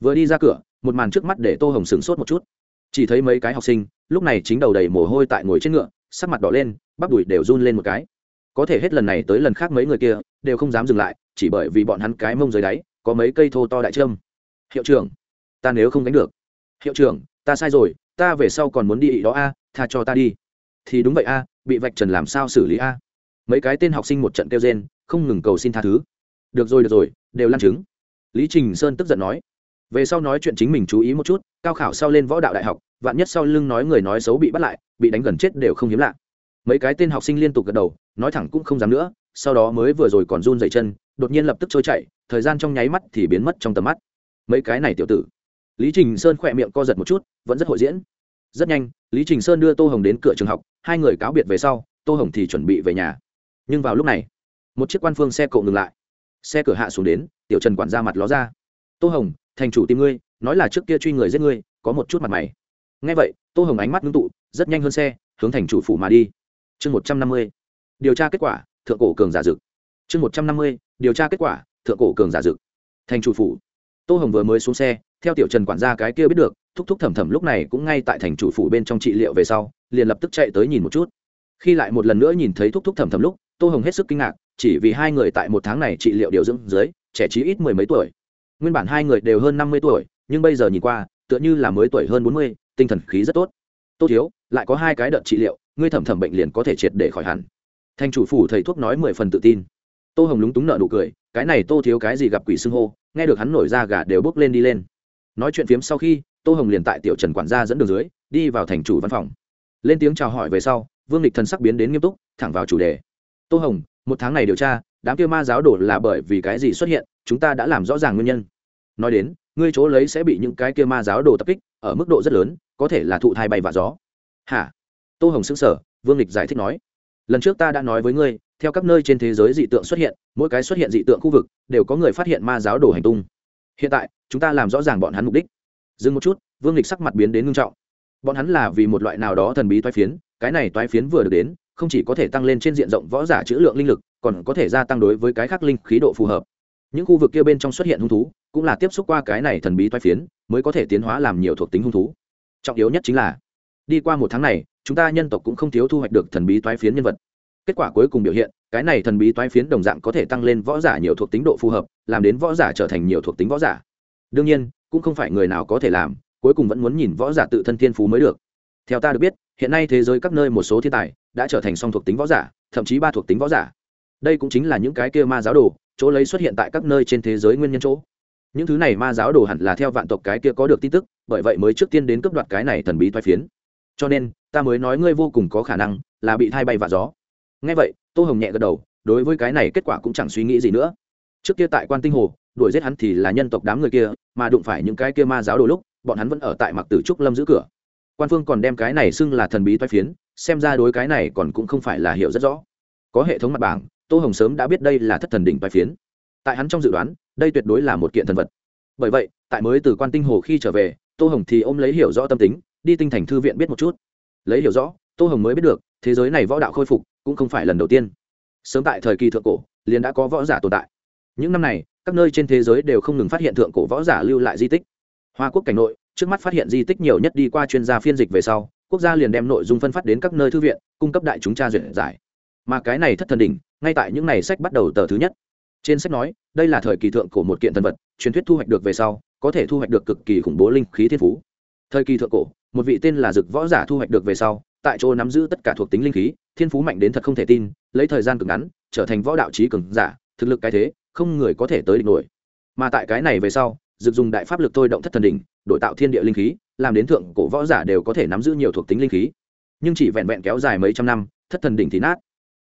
Speaker 1: Vừa đi ra cửa, một màn trước mắt để tô hồng sửng sốt một chút. Chỉ thấy mấy cái học sinh, lúc này chính đầu đầy mồ hôi tại ngồi trên ngựa, sắc mặt đỏ lên, bắp đùi đều run lên một cái. Có thể hết lần này tới lần khác mấy người kia, đều không dám dừng lại, chỉ bởi vì bọn hắn cái mông dưới đáy, có mấy cây thô to đại trâm hiệu trưởng, ta nếu không đánh được. Hiệu trưởng, ta sai rồi, ta về sau còn muốn đi ị đó a, tha cho ta đi thì đúng vậy a, bị vạch trần làm sao xử lý a? Mấy cái tên học sinh một trận kêu rên, không ngừng cầu xin tha thứ. Được rồi được rồi, đều lăn chứng lý trình sơn tức giận nói. Về sau nói chuyện chính mình chú ý một chút, cao khảo sau lên võ đạo đại học, vạn nhất sau lưng nói người nói xấu bị bắt lại, bị đánh gần chết đều không hiếm lạ. Mấy cái tên học sinh liên tục gật đầu, nói thẳng cũng không dám nữa, sau đó mới vừa rồi còn run dậy chân, đột nhiên lập tức trôi chạy thời gian trong nháy mắt thì biến mất trong tầm mắt. Mấy cái này tiểu tử. Lý trình sơn khỏe miệng co giật một chút, vẫn rất hội diễn rất nhanh, lý trình sơn đưa tô hồng đến cửa trường học, hai người cáo biệt về sau, tô hồng thì chuẩn bị về nhà. Nhưng vào lúc này, một chiếc quan phương xe cộ ngừng lại. Xe cửa hạ xuống đến, tiểu trần quản ra mặt ló ra. Tô hồng, thành chủ tìm ngươi, nói là trước kia truy người giết ngươi, có một chút mặt mày. Ngay vậy, tô hồng ánh mắt ngưng tụ, rất nhanh hơn xe, hướng thành chủ phủ mà đi. Chương một trăm năm mươi, điều tra kết quả, thượng cổ cường giả dực chương một trăm năm mươi, điều tra kết quả, thượng cổ cường giả dực thành chủ phủ. Tô hồng vừa mới xuống xe, theo tiểu trần quản gia cái kia biết được thúc thúc thẩm thẩm lúc này cũng ngay tại thành chủ phủ bên trong trị liệu về sau, liền lập tức chạy tới nhìn một chút. Khi lại một lần nữa nhìn thấy thúc thúc thẩm thẩm lúc, tô hồng hết sức kinh ngạc, chỉ vì hai người tại một tháng này trị liệu điều dưỡng dưới, trẻ trí ít mười mấy tuổi. Nguyên bản hai người đều hơn năm mươi tuổi, nhưng bây giờ nhìn qua, tựa như là mới tuổi hơn bốn mươi, tinh thần khí rất tốt. Tô thiếu, lại có hai cái đợt trị liệu, ngươi thẩm thẩm bệnh liền có thể triệt để khỏi hẳn. Thành chủ phủ thầy thuốc nói mười phần tự tin. Tô hồng lúng túng nợ nụ cười, cái này tô thiếu cái gì gặp quỷ xưng hô, nghe được hắn nổi ra gà đều bốc lên đi lên. Nói chuyện phiếm sau khi tô hồng liền tại tiểu trần quản gia dẫn đường dưới, đi vào thành chủ văn phòng. Lên tiếng chào hỏi về sau, vương lịch thần sắc biến đến nghiêm túc, thẳng vào chủ đề. Tô hồng, một tháng này điều tra, đám kia ma giáo đổ là bởi vì cái gì xuất hiện, chúng ta đã làm rõ ràng nguyên nhân. Nói đến, ngươi chỗ lấy sẽ bị những cái kia ma giáo đồ tập kích, ở mức độ rất lớn, có thể là thụ thai bay và gió. Hả? Tô hồng xứng sở vương lịch giải thích nói. Lần trước ta đã nói với ngươi, theo các nơi trên thế giới dị tượng xuất hiện, mỗi cái xuất hiện dị tượng khu vực, đều có người phát hiện ma giáo đồ hành tung. Hiện tại, chúng ta làm rõ ràng bọn hắn mục đích dừng một chút, vương lịch sắc mặt biến đến ngưng trọng. Bọn hắn là vì một loại nào đó thần bí toái phiến, cái này toái phiến vừa được đến, không chỉ có thể tăng lên trên diện rộng võ giả chữ lượng linh lực, còn có thể gia tăng đối với cái khác linh khí độ phù hợp. Những khu vực kia bên trong xuất hiện hung thú, cũng là tiếp xúc qua cái này thần bí toái phiến, mới có thể tiến hóa làm nhiều thuộc tính hung thú. Trọng yếu nhất chính là, đi qua một tháng này, chúng ta nhân tộc cũng không thiếu thu hoạch được thần bí toái phiến nhân vật. Kết quả cuối cùng biểu hiện, cái này thần bí toái phiến đồng dạng có thể tăng lên võ giả nhiều thuộc tính độ phù hợp, làm đến võ giả trở thành nhiều thuộc tính võ giả. Đương nhiên cũng không phải người nào có thể làm, cuối cùng vẫn muốn nhìn võ giả tự thân thiên phú mới được. Theo ta được biết, hiện nay thế giới các nơi một số thiên tài đã trở thành song thuộc tính võ giả, thậm chí ba thuộc tính võ giả. Đây cũng chính là những cái kia ma giáo đồ, chỗ lấy xuất hiện tại các nơi trên thế giới nguyên nhân chỗ. Những thứ này ma giáo đồ hẳn là theo vạn tộc cái kia có được tin tức, bởi vậy mới trước tiên đến cướp đoạt cái này thần bí thoái phiến. Cho nên, ta mới nói ngươi vô cùng có khả năng là bị thai bay và gió. Ngay vậy, tô hồng nhẹ gật đầu, đối với cái này kết quả cũng chẳng suy nghĩ gì nữa. Trước kia tại quan tinh hồ đuổi giết hắn thì là nhân tộc đám người kia, mà đụng phải những cái kia ma giáo đồ lúc, bọn hắn vẫn ở tại mặc tử trúc lâm giữ cửa. Quan phương còn đem cái này xưng là thần bí toai phiến, xem ra đối cái này còn cũng không phải là hiểu rất rõ. Có hệ thống mặt bảng, tô hồng sớm đã biết đây là thất thần đỉnh toai phiến. Tại hắn trong dự đoán, đây tuyệt đối là một kiện thần vật. Bởi vậy, tại mới từ quan tinh hồ khi trở về, tô hồng thì ôm lấy hiểu rõ tâm tính, đi tinh thành thư viện biết một chút. Lấy hiểu rõ, tô hồng mới biết được, thế giới này võ đạo khôi phục cũng không phải lần đầu tiên. Sớm tại thời kỳ thượng cổ, liền đã có võ giả tồn tại. Những năm này các nơi trên thế giới đều không ngừng phát hiện thượng cổ võ giả lưu lại di tích. Hoa quốc cảnh nội, trước mắt phát hiện di tích nhiều nhất đi qua chuyên gia phiên dịch về sau, quốc gia liền đem nội dung phân phát đến các nơi thư viện, cung cấp đại chúng tra duyệt giải. Mà cái này thất thần đỉnh, ngay tại những ngày sách bắt đầu tờ thứ nhất. Trên sách nói, đây là thời kỳ thượng cổ một kiện thần vật, truyền thuyết thu hoạch được về sau, có thể thu hoạch được cực kỳ khủng bố linh khí thiên phú. Thời kỳ thượng cổ, một vị tên là dực võ giả thu hoạch được về sau, tại chỗ nắm giữ tất cả thuộc tính linh khí, thiên phú mạnh đến thật không thể tin, lấy thời gian cực ngắn, trở thành võ đạo trí cường giả, thực lực cái thế không người có thể tới địch nổi. Mà tại cái này về sau, dực dùng đại pháp lực thôi động thất thần đỉnh, đổi tạo thiên địa linh khí, làm đến thượng cổ võ giả đều có thể nắm giữ nhiều thuộc tính linh khí. Nhưng chỉ vẹn vẹn kéo dài mấy trăm năm, thất thần đỉnh thì nát.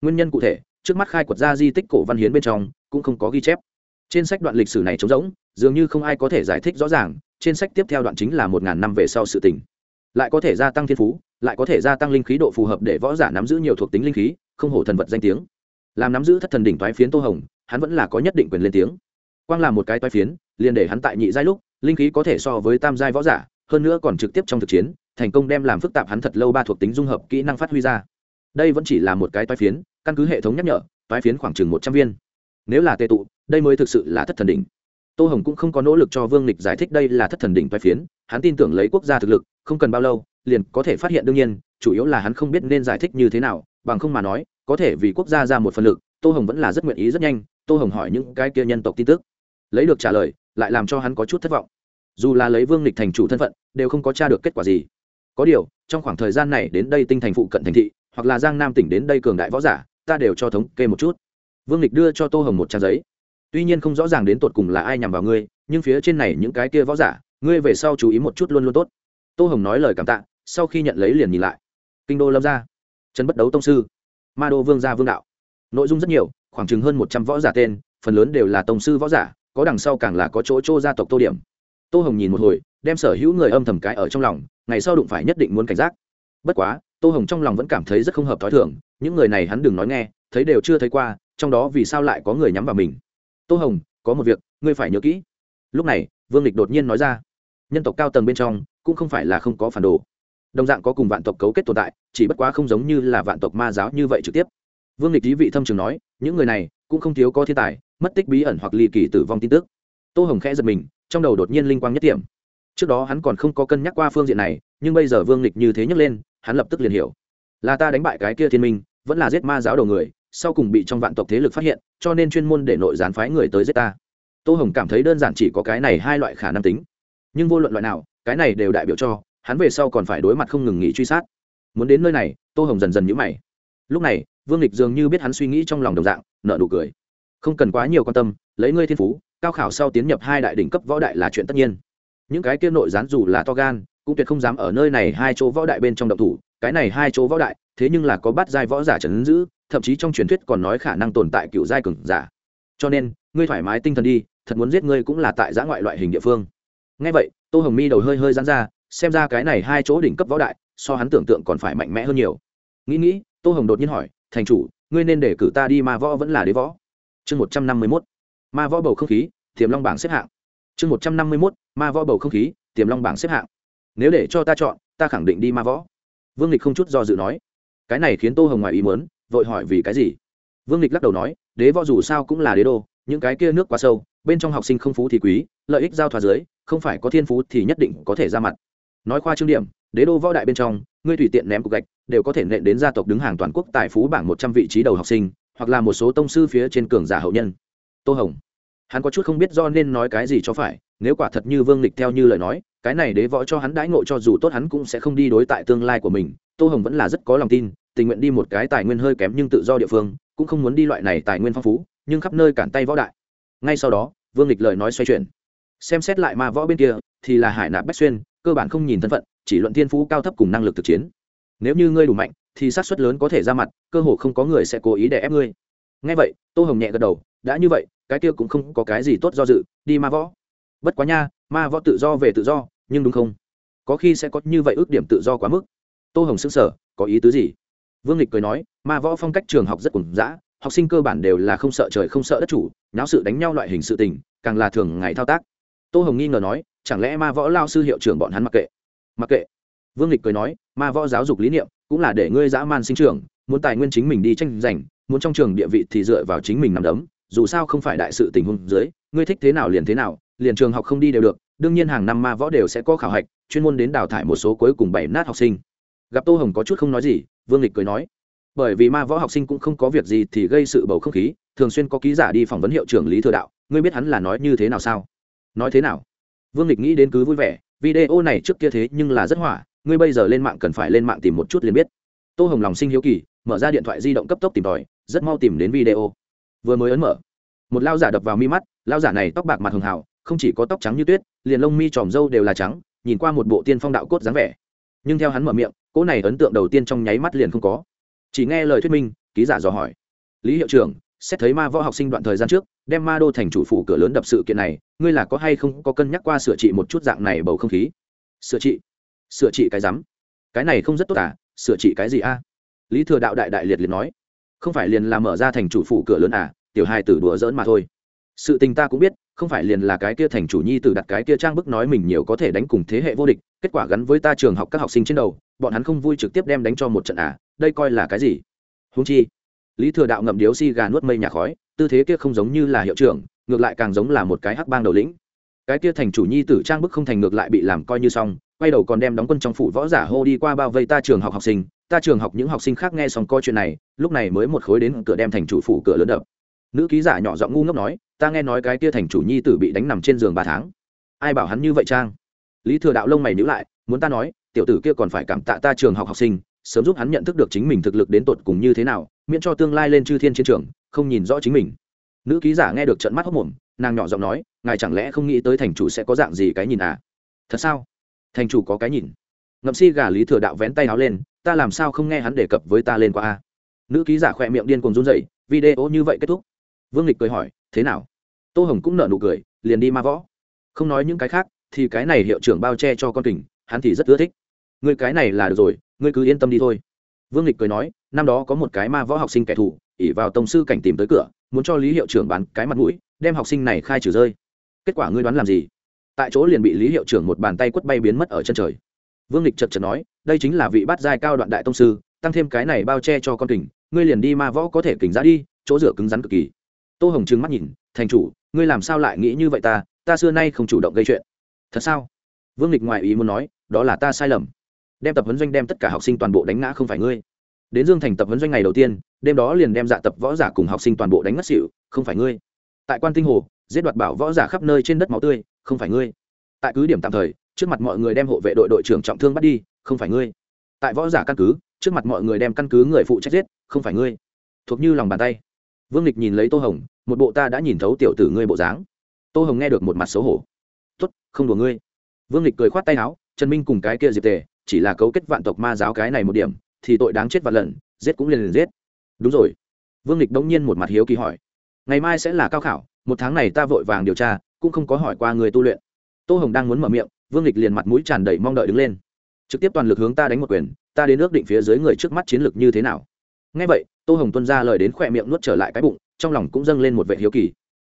Speaker 1: Nguyên nhân cụ thể, trước mắt khai quật ra di tích cổ văn hiến bên trong, cũng không có ghi chép. Trên sách đoạn lịch sử này trống rỗng, dường như không ai có thể giải thích rõ ràng, trên sách tiếp theo đoạn chính là một ngàn năm về sau sự tình. Lại có thể gia tăng thiên phú, lại có thể gia tăng linh khí độ phù hợp để võ giả nắm giữ nhiều thuộc tính linh khí, không hổ thần vật danh tiếng. Làm nắm giữ thất thần đỉnh toái phiến tô hồng hắn vẫn là có nhất định quyền lên tiếng. Quang làm một cái toái phiến, liền để hắn tại nhị giai lúc, linh khí có thể so với tam giai võ giả, hơn nữa còn trực tiếp trong thực chiến, thành công đem làm phức tạp hắn thật lâu ba thuộc tính dung hợp kỹ năng phát huy ra. Đây vẫn chỉ là một cái toái phiến, căn cứ hệ thống nhắc nhở, toái phiến khoảng chừng một trăm viên. Nếu là tệ tụ, đây mới thực sự là thất thần đỉnh. Tô hồng cũng không có nỗ lực cho vương lịch giải thích đây là thất thần đỉnh toái phiến, hắn tin tưởng lấy quốc gia thực lực, không cần bao lâu, liền có thể phát hiện đương nhiên, chủ yếu là hắn không biết nên giải thích như thế nào, bằng không mà nói, có thể vì quốc gia ra một phần lực, tô hồng vẫn là rất nguyện ý rất nhanh tô hồng hỏi những cái kia nhân tộc tin tức. Lấy được trả lời, lại làm cho hắn có chút thất vọng. Dù là lấy vương lịch thành chủ thân phận, đều không có tra được kết quả gì. Có điều, trong khoảng thời gian này đến đây tinh thành phụ cận thành thị, hoặc là giang nam tỉnh đến đây cường đại võ giả, ta đều cho thống kê một chút. Vương lịch đưa cho tô hồng một trang giấy. Tuy nhiên không rõ ràng đến tột cùng là ai nhằm vào ngươi, nhưng phía trên này những cái kia võ giả, ngươi về sau chú ý một chút luôn luôn tốt. Tô hồng nói lời cảm tạ, sau khi nhận lấy liền nhìn lại. Kinh đô lâm gia. Trần bất đấu tông sư. Ma đô vương gia vương đạo. Nội dung rất nhiều khoảng chừng hơn một trăm võ giả tên, phần lớn đều là tông sư võ giả, có đằng sau càng là có chỗ chỗ gia tộc tô điểm. Tô hồng nhìn một hồi, đem sở hữu người âm thầm cái ở trong lòng, ngày sau đụng phải nhất định muốn cảnh giác. Bất quá, tô hồng trong lòng vẫn cảm thấy rất không hợp t h ó i thưởng những người này hắn đừng nói nghe, thấy đều chưa thấy qua, trong đó vì sao lại có người nhắm vào mình? Tô hồng, có một việc, ngươi phải nhớ kỹ. Lúc này, vương lịch đột nhiên nói ra, nhân tộc cao tầng bên trong, cũng không phải là không có phản đồ. Đồng dạng có cùng vạn tộc cấu kết tồn tại, chỉ bất quá không giống như là vạn tộc ma giáo như vậy trực tiếp. Vương lịch lý vị thâm trường nói những người này cũng không thiếu có thiên tài, mất tích bí ẩn hoặc ly kỳ tử vong tin tức. Tô hồng khẽ giật mình, trong đầu đột nhiên linh quang nhất điểm trước đó hắn còn không có cân nhắc qua phương diện này, nhưng bây giờ vương lịch như thế nhấc lên, hắn lập tức liền hiểu. Là ta đánh bại cái kia thiên minh, vẫn là giết ma giáo đầu người, sau cùng bị trong vạn tộc thế lực phát hiện, cho nên chuyên môn để nội gián phái người tới giết ta. Tô hồng cảm thấy đơn giản chỉ có cái này hai loại khả năng tính. Nhưng vô luận loại nào, cái này đều đại biểu cho, hắn về sau còn phải đối mặt không ngừng nghỉ truy sát. Muốn đến nơi này, tô hồng dần dần nhữ mày. Lúc này vương lịch dường như biết hắn suy nghĩ trong lòng đồng dạng nợ nụ cười. Không cần quá nhiều quan tâm, lấy ngươi thiên phú, cao khảo sau tiến nhập hai đại đỉnh cấp võ đại là chuyện tất nhiên. Những cái kia nội gián dù là to gan, cũng tuyệt không dám ở nơi này hai chỗ võ đại bên trong động thủ, cái này hai chỗ võ đại, thế nhưng là có bắt giai võ giả trấn giữ, thậm chí trong truyền thuyết còn nói khả năng tồn tại cựu giai cường giả. Cho nên, ngươi thoải mái tinh thần đi, thật muốn giết ngươi cũng là tại giã ngoại loại hình địa phương. Ngay vậy, tô hồng mi đầu hơi hơi dán ra, xem ra cái này hai chỗ đỉnh cấp võ đại, so hắn tưởng tượng còn phải mạnh mẽ hơn nhiều. Nghĩ nghĩ, tô hồng đột nhiên hỏi thành chủ, ngươi nên để cử ta đi ma võ vẫn là đế võ. Chương một trăm năm mươi mốt. Ma võ bầu không khí, tiềm long bảng xếp hạng. Chương một trăm năm mươi mốt, ma võ bầu không khí, tiềm long bảng xếp hạng. Nếu để cho ta chọn, ta khẳng định đi ma võ. Vương lịch không chút do dự nói. Cái này khiến tô hồng ngoài ý muốn, vội hỏi vì cái gì? Vương lịch lắc đầu nói, đế võ dù sao cũng là đế đô, những cái kia nước quá sâu, bên trong học sinh không phú thì quý, lợi ích giao thoa dưới, không phải có thiên phú thì nhất định có thể ra mặt nói khoa trương điểm, đế đô võ đại bên trong, ngươi tùy tiện ném cục gạch, đều có thể nện đến gia tộc đứng hàng toàn quốc tại phú bảng một trăm vị trí đầu học sinh, hoặc là một số tông sư phía trên cường giả hậu nhân. Tô hồng. Hắn có chút không biết do nên nói cái gì cho phải, nếu quả thật như vương lịch theo như lời nói, cái này đế võ cho hắn đãi ngộ cho dù tốt hắn cũng sẽ không đi đối tại tương lai của mình. Tô hồng vẫn là rất có lòng tin, tình nguyện đi một cái tài nguyên hơi kém nhưng tự do địa phương, cũng không muốn đi loại này tài nguyên phong phú, nhưng khắp nơi cản tay võ đại. Ngay sau đó, vương lịch lời nói xoay chuyển xem xét lại ma võ bên kia, thì là hải nạp bách xuyên, cơ bản không nhìn thân phận, chỉ luận thiên phú cao thấp cùng năng lực thực chiến. Nếu như ngươi đủ mạnh, thì sát suất lớn có thể ra mặt, cơ hồ không có người sẽ cố ý để ép ngươi. Ngay vậy, tô hồng nhẹ gật đầu, đã như vậy, cái kia cũng không có cái gì tốt do dự, đi ma võ. Bất quá nha, ma võ tự do về tự do, nhưng đúng không? Có khi sẽ có như vậy ước điểm tự do quá mức. Tô hồng xứng sở có ý tứ gì? Vương lịch cười nói, ma võ phong cách trường học rất cùng dã, học sinh cơ bản đều là không sợ trời không sợ đất chủ náo sự đánh nhau loại hình sự tình, càng là thường ngày thao tác tô hồng nghi ngờ nói, chẳng lẽ ma võ lao sư hiệu trưởng bọn hắn mặc kệ? Mặc kệ. Vương lịch cười nói, ma võ giáo dục lý niệm, cũng là để ngươi dã man sinh trưởng, muốn tài nguyên chính mình đi tranh giành, muốn trong trường địa vị thì dựa vào chính mình nằm đấm, dù sao không phải đại sự tình huống dưới, ngươi thích thế nào liền thế nào, liền trường học không đi đều được, đương nhiên hàng năm ma võ đều sẽ có khảo hạch, chuyên môn đến đào thải một số cuối cùng bảy nát học sinh. Gặp tô hồng có chút không nói gì, vương lịch cười nói, bởi vì ma võ học sinh cũng không có việc gì thì gây sự bầu không khí, thường xuyên có ký giả đi phỏng vấn hiệu trưởng lý thừa đạo, ngươi biết hắn là nói như thế nào sao? Nói thế nào? Vương lịch nghĩ đến cứ vui vẻ, video này trước kia thế nhưng là rất hỏa, ngươi bây giờ lên mạng cần phải lên mạng tìm một chút liền biết. Tô hồng lòng sinh hiếu kỳ, mở ra điện thoại di động cấp tốc tìm tòi, rất mau tìm đến video. Vừa mới ấn mở, một lao giả đập vào mi mắt lao giả này tóc bạc mặt hường hào không chỉ có tóc trắng như tuyết, liền lông mi tròm râu đều là trắng, nhìn qua một bộ tiên phong đạo cốt dáng vẻ. Nhưng theo hắn mở miệng, cỗ này ấn tượng đầu tiên trong nháy mắt liền không có. Chỉ nghe lời thuyết minh, ký giả dò hỏi. Lý hiệu trưởng xét thấy ma võ học sinh đoạn thời gian trước, đem ma đô thành chủ phủ cửa lớn đập sự kiện này, ngươi là có hay không có cân nhắc qua sửa trị một chút dạng này bầu không khí? Sửa trị? Sửa trị cái rắm? Cái này không rất tốt à sửa trị cái gì a? Lý thừa đạo đại đại liệt liệt nói. Không phải liền là mở ra thành chủ phủ cửa lớn à tiểu hai tử đùa dỡn mà thôi. Sự tình ta cũng biết, không phải liền là cái kia thành chủ nhi tử đặt cái kia trang bức nói mình nhiều có thể đánh cùng thế hệ vô địch, kết quả gắn với ta trường học các học sinh trên đầu, bọn hắn không vui trực tiếp đem đánh cho một trận à đây coi là cái gì? Húng chi lý thừa đạo ngậm điếu si gà nuốt mây nhà khói, tư thế kia không giống như là hiệu trưởng, ngược lại càng giống là một cái hắc bang đầu lĩnh. Cái kia thành chủ nhi tử trang bức không thành ngược lại bị làm coi như xong, quay đầu còn đem đóng quân trong phủ võ giả hô đi qua bao vây ta trường học học sinh, ta trường học những học sinh khác nghe xong coi chuyện này, lúc này mới một khối đến cửa đem thành chủ phủ cửa lớn đập. Nữ ký giả nhỏ giọng ngu ngốc nói, ta nghe nói cái kia thành chủ nhi tử bị đánh nằm trên giường ba tháng. Ai bảo hắn như vậy trang? Lý thừa đạo lông mày nhữ lại, muốn ta nói, tiểu tử kia còn phải cảm tạ ta trường học học sinh sớm giúp hắn nhận thức được chính mình thực lực đến tột cùng như thế nào, miễn cho tương lai lên chư thiên chiến trường, không nhìn rõ chính mình. Nữ ký giả nghe được trận mắt hốc mồm, nàng nhỏ giọng nói, ngài chẳng lẽ không nghĩ tới thành chủ sẽ có dạng gì cái nhìn à? Thật sao? Thành chủ có cái nhìn. Ngậm si gà lý thừa đạo vén tay áo lên, ta làm sao không nghe hắn đề cập với ta lên qua a nữ ký giả khỏe miệng điên cùng run dậy video như vậy kết thúc. Vương lịch cười hỏi, thế nào? Tô hồng cũng nở nụ cười, liền đi ma võ. Không nói những cái khác, thì cái này hiệu trưởng bao che cho con kình, hắn thì rất ưa thích người cái này là được rồi, ngươi cứ yên tâm đi thôi. Vương lịch cười nói, năm đó có một cái ma võ học sinh kẻ thù ỉ vào tổng sư cảnh tìm tới cửa, muốn cho lý hiệu trưởng bán cái mặt mũi, đem học sinh này khai trừ rơi. Kết quả ngươi đoán làm gì? Tại chỗ liền bị lý hiệu trưởng một bàn tay quất bay biến mất ở chân trời. Vương lịch chật chật nói, đây chính là vị bát giai cao đoạn đại tông sư, tăng thêm cái này bao che cho con kình, ngươi liền đi ma võ có thể kình ra đi, chỗ rửa cứng rắn cực kỳ. Tô hồng trừng mắt nhìn, thành chủ, ngươi làm sao lại nghĩ như vậy ta? Ta xưa nay không chủ động gây chuyện. Thật sao? Vương lịch ngoại ý muốn nói, đó là ta sai lầm đem tập huấn doanh đem tất cả học sinh toàn bộ đánh ngã không phải ngươi. Đến dương thành tập huấn doanh ngày đầu tiên, đêm đó liền đem dạ tập võ giả cùng học sinh toàn bộ đánh ngất xỉu, không phải ngươi. Tại quan tinh hồ, giết đoạt bảo võ giả khắp nơi trên đất máu tươi, không phải ngươi. Tại cứ điểm tạm thời, trước mặt mọi người đem hộ vệ đội đội trưởng trọng thương bắt đi, không phải ngươi. Tại võ giả căn cứ, trước mặt mọi người đem căn cứ người phụ trách giết, không phải ngươi. Thuộc như lòng bàn tay. Vương lịch nhìn lấy tô hồng, một bộ ta đã nhìn thấu tiểu tử ngươi bộ dáng. Tô hồng nghe được một mặt xấu hổ. Tuất không đùa ngươi. Vương lịch cười khoát tay áo, trần minh cùng cái kia diệp tề chỉ là cấu kết vạn tộc ma giáo cái này một điểm, thì tội đáng chết vạn lần, giết cũng liền liền giết. Đúng rồi. Vương lịch đống nhiên một mặt hiếu kỳ hỏi. Ngày mai sẽ là cao khảo, một tháng này ta vội vàng điều tra, cũng không có hỏi qua người tu luyện. Tô hồng đang muốn mở miệng, vương lịch liền mặt mũi tràn đầy mong đợi đứng lên. Trực tiếp toàn lực hướng ta đánh một quyền, ta đến ước định phía dưới người trước mắt chiến lược như thế nào. Ngay vậy, tô hồng tuân ra lời đến khỏe miệng nuốt trở lại cái bụng, trong lòng cũng dâng lên một vệ hiếu kỳ.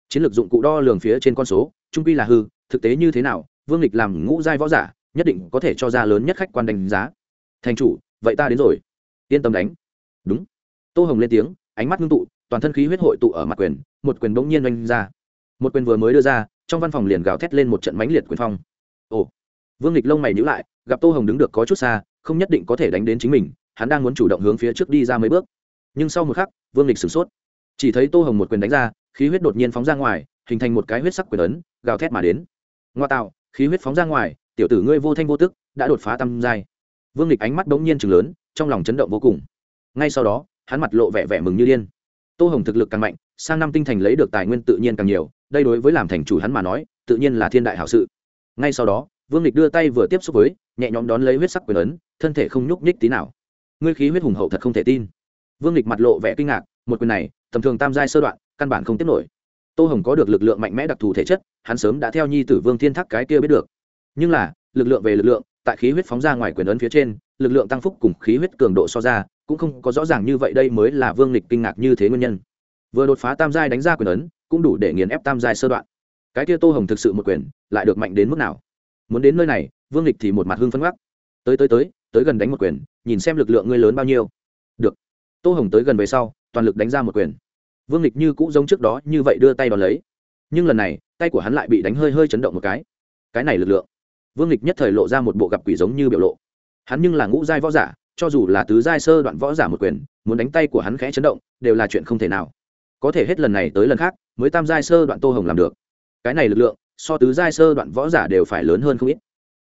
Speaker 1: Chiến lược dụng cụ đo lường phía trên con số, trung quy là hư, thực tế như thế nào, vương lịch làm ngũ giai võ giả nhất định có thể cho ra lớn nhất khách quan đánh giá. Thành chủ, vậy ta đến rồi. Yên tâm đánh. Đúng. Tô hồng lên tiếng, ánh mắt ngưng tụ, toàn thân khí huyết hội tụ ở mặt quyền, một quyền bỗng nhiên oanh ra. Một quyền vừa mới đưa ra, trong văn phòng liền gào thét lên một trận mãnh liệt quyền phong. Ồ. Vương lịch lông mày nhữ lại, gặp tô hồng đứng được có chút xa, không nhất định có thể đánh đến chính mình, hắn đang muốn chủ động hướng phía trước đi ra mấy bước. Nhưng sau một khắc, vương lịch sửng sốt. Chỉ thấy tô hồng một quyền đánh ra, khí huyết đột nhiên phóng ra ngoài, hình thành một cái huyết sắc quyền ấn, gào thét mà đến. Ngoa tạo, khí huyết phóng ra ngoài tiểu tử ngươi vô thanh vô tức, đã đột phá tam giai. Vương lịch ánh mắt bỗng nhiên chừng lớn, trong lòng chấn động vô cùng. Ngay sau đó, hắn mặt lộ vẻ vẻ mừng như điên. Tô hồng thực lực càng mạnh, sang năm tinh thành lấy được tài nguyên tự nhiên càng nhiều, đây đối với làm thành chủ hắn mà nói, tự nhiên là thiên đại hảo sự. Ngay sau đó, vương lịch đưa tay vừa tiếp xúc với, nhẹ nhõm đón lấy huyết sắc quyền ấn, thân thể không nhúc nhích tí nào. Ngươi khí huyết hùng hậu thật không thể tin. Vương lịch mặt lộ vẻ kinh ngạc, một quyền này, tầm thường tam giai sơ đoạn, căn bản không tiếp nổi. Tô hồng có được lực lượng mạnh mẽ đặc thù thể chất, hắn sớm đã theo nhi tử vương thiên thác cái kia biết được nhưng là, lực lượng về lực lượng, tại khí huyết phóng ra ngoài quyền ấn phía trên, lực lượng tăng phúc cùng khí huyết cường độ so ra, cũng không có rõ ràng như vậy đây mới là vương lịch kinh ngạc như thế nguyên nhân. Vừa đột phá tam giai đánh ra quyền ấn, cũng đủ để nghiền ép tam giai sơ đoạn. Cái kia tô hồng thực sự một quyền, lại được mạnh đến mức nào? Muốn đến nơi này, vương lịch thì một mặt hưng phấn gác tới tới tới tới gần đánh một quyền, nhìn xem lực lượng ngươi lớn bao nhiêu. Được. Tô hồng tới gần về sau, toàn lực đánh ra một quyền. Vương lịch như cũ giống trước đó như vậy đưa tay đón lấy. Nhưng lần này, tay của hắn lại bị đánh hơi hơi chấn động một cái. Cái này lực lượng vương lịch nhất thời lộ ra một bộ gặp quỷ giống như biểu lộ. Hắn nhưng là ngũ giai võ giả, cho dù là tứ giai sơ đoạn võ giả một quyền, muốn đánh tay của hắn khẽ chấn động, đều là chuyện không thể nào. Có thể hết lần này tới lần khác, mới tam giai sơ đoạn tô hồng làm được. Cái này lực lượng, so tứ giai sơ đoạn võ giả đều phải lớn hơn không ít.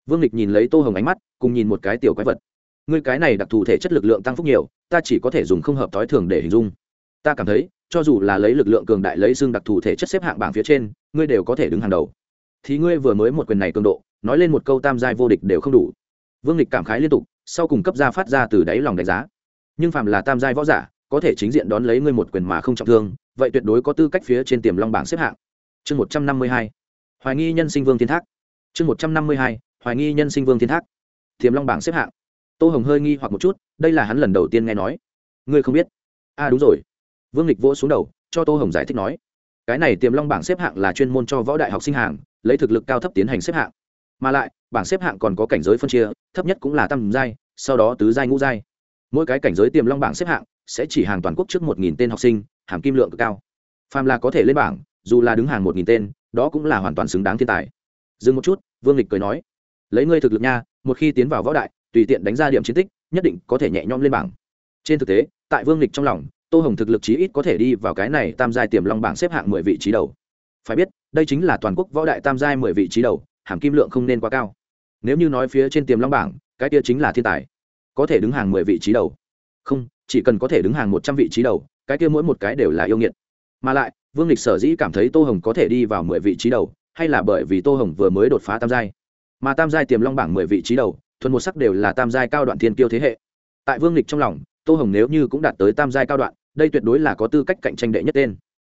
Speaker 1: Vương lịch nhìn lấy tô hồng ánh mắt, cùng nhìn một cái tiểu quái vật. Ngươi cái này đặc thù thể chất lực lượng tăng phúc nhiều, ta chỉ có thể dùng không hợp thói thường để hình dung. Ta cảm thấy, cho dù là lấy lực lượng cường đại lấy xương đặc thù thể chất xếp hạng bảng phía trên, ngươi đều có thể đứng hàng đầu. Thì ngươi vừa mới một quyền này cường độ nói lên một câu tam giai vô địch đều không đủ. Vương lịch cảm khái liên tục, sau cùng cấp ra phát ra từ đáy lòng đánh giá. Nhưng phạm là tam giai võ giả, có thể chính diện đón lấy ngươi một quyền mà không trọng thương, vậy tuyệt đối có tư cách phía trên tiềm long bảng xếp hạng. Chương một trăm năm mươi hai, hoài nghi nhân sinh vương thiên thác. Chương một trăm năm mươi hai, hoài nghi nhân sinh vương thiên thác. Tiềm long bảng xếp hạng. Tô hồng hơi nghi hoặc một chút, đây là hắn lần đầu tiên nghe nói. Ngươi không biết? A à đúng rồi. Vương lịch vỗ xuống đầu, cho tô hồng giải thích nói. Cái này tiềm long bảng xếp hạng là chuyên môn cho võ đại học sinh hàng, lấy thực lực cao thấp tiến hành xếp hạng mà lại, bảng xếp hạng còn có cảnh giới phân chia, thấp nhất cũng là tam giai, sau đó tứ giai ngũ giai. Mỗi cái cảnh giới tiềm long bảng xếp hạng sẽ chỉ hàng toàn quốc trước một nghìn tên học sinh, hàm kim lượng cực cao. Phàm là có thể lên bảng, dù là đứng hàng một nghìn tên, đó cũng là hoàn toàn xứng đáng thiên tài. Dừng một chút, vương lịch cười nói, lấy ngươi thực lực nha, một khi tiến vào võ đại, tùy tiện đánh ra điểm chiến tích, nhất định có thể nhẹ nhõm lên bảng. Trên thực tế, tại vương lịch trong lòng, tô hồng thực lực chí ít có thể đi vào cái này tam giai tiềm long bảng xếp hạng mười vị trí đầu. Phải biết, đây chính là toàn quốc võ đại tam giai mười vị trí đầu hàm kim lượng không nên quá cao. Nếu như nói phía trên tiềm long bảng, cái kia chính là thiên tài. Có thể đứng hàng mười vị trí đầu. Không, chỉ cần có thể đứng hàng một trăm vị trí đầu, cái kia mỗi một cái đều là yêu nghiệt. Mà lại, vương lịch sở dĩ cảm thấy tô hồng có thể đi vào mười vị trí đầu, hay là bởi vì tô hồng vừa mới đột phá tam giai. Mà tam giai tiềm long bảng mười vị trí đầu, thuần một sắc đều là tam giai cao đoạn thiên kiêu thế hệ. Tại vương lịch trong lòng, tô hồng nếu như cũng đạt tới tam giai cao đoạn, đây tuyệt đối là có tư cách cạnh tranh đệ nhất tên.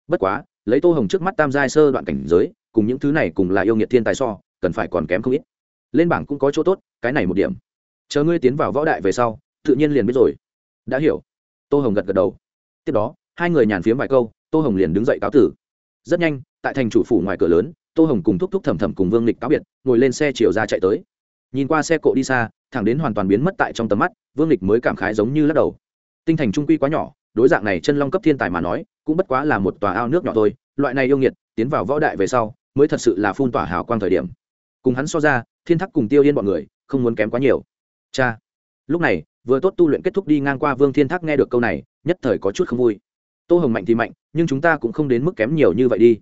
Speaker 1: Bất quá, lấy tô hồng trước mắt tam giai sơ đoạn cảnh giới, cùng những thứ này cùng là yêu nghiệt thiên tài so cần phải còn kém không ít. Lên bảng cũng có chỗ tốt, cái này một điểm. Chờ ngươi tiến vào võ đại về sau, tự nhiên liền biết rồi. Đã hiểu. Tô hồng gật gật đầu. Tiếp đó, hai người nhàn phiếm vài câu, tô hồng liền đứng dậy cáo tử. Rất nhanh, tại thành chủ phủ ngoài cửa lớn, tô hồng cùng thúc thúc thầm thầm cùng vương lịch cáo biệt, ngồi lên xe chiều ra chạy tới. Nhìn qua xe cộ đi xa, thẳng đến hoàn toàn biến mất tại trong tầm mắt, vương lịch mới cảm khái giống như lắc đầu. Tinh thành trung quy quá nhỏ, đối dạng này chân long cấp thiên tài mà nói, cũng bất quá là một tòa ao nước nhỏ thôi. Loại này yêu nghiệt, tiến vào võ đại về sau, mới thật sự là phun tỏa hào quang thời điểm cùng hắn so ra, thiên thắc cùng tiêu yên bọn người, không muốn kém quá nhiều. Cha. Lúc này, vừa tốt tu luyện kết thúc đi ngang qua vương thiên thắc nghe được câu này, nhất thời có chút không vui. Tô hồng mạnh thì mạnh, nhưng chúng ta cũng không đến mức kém nhiều như vậy đi.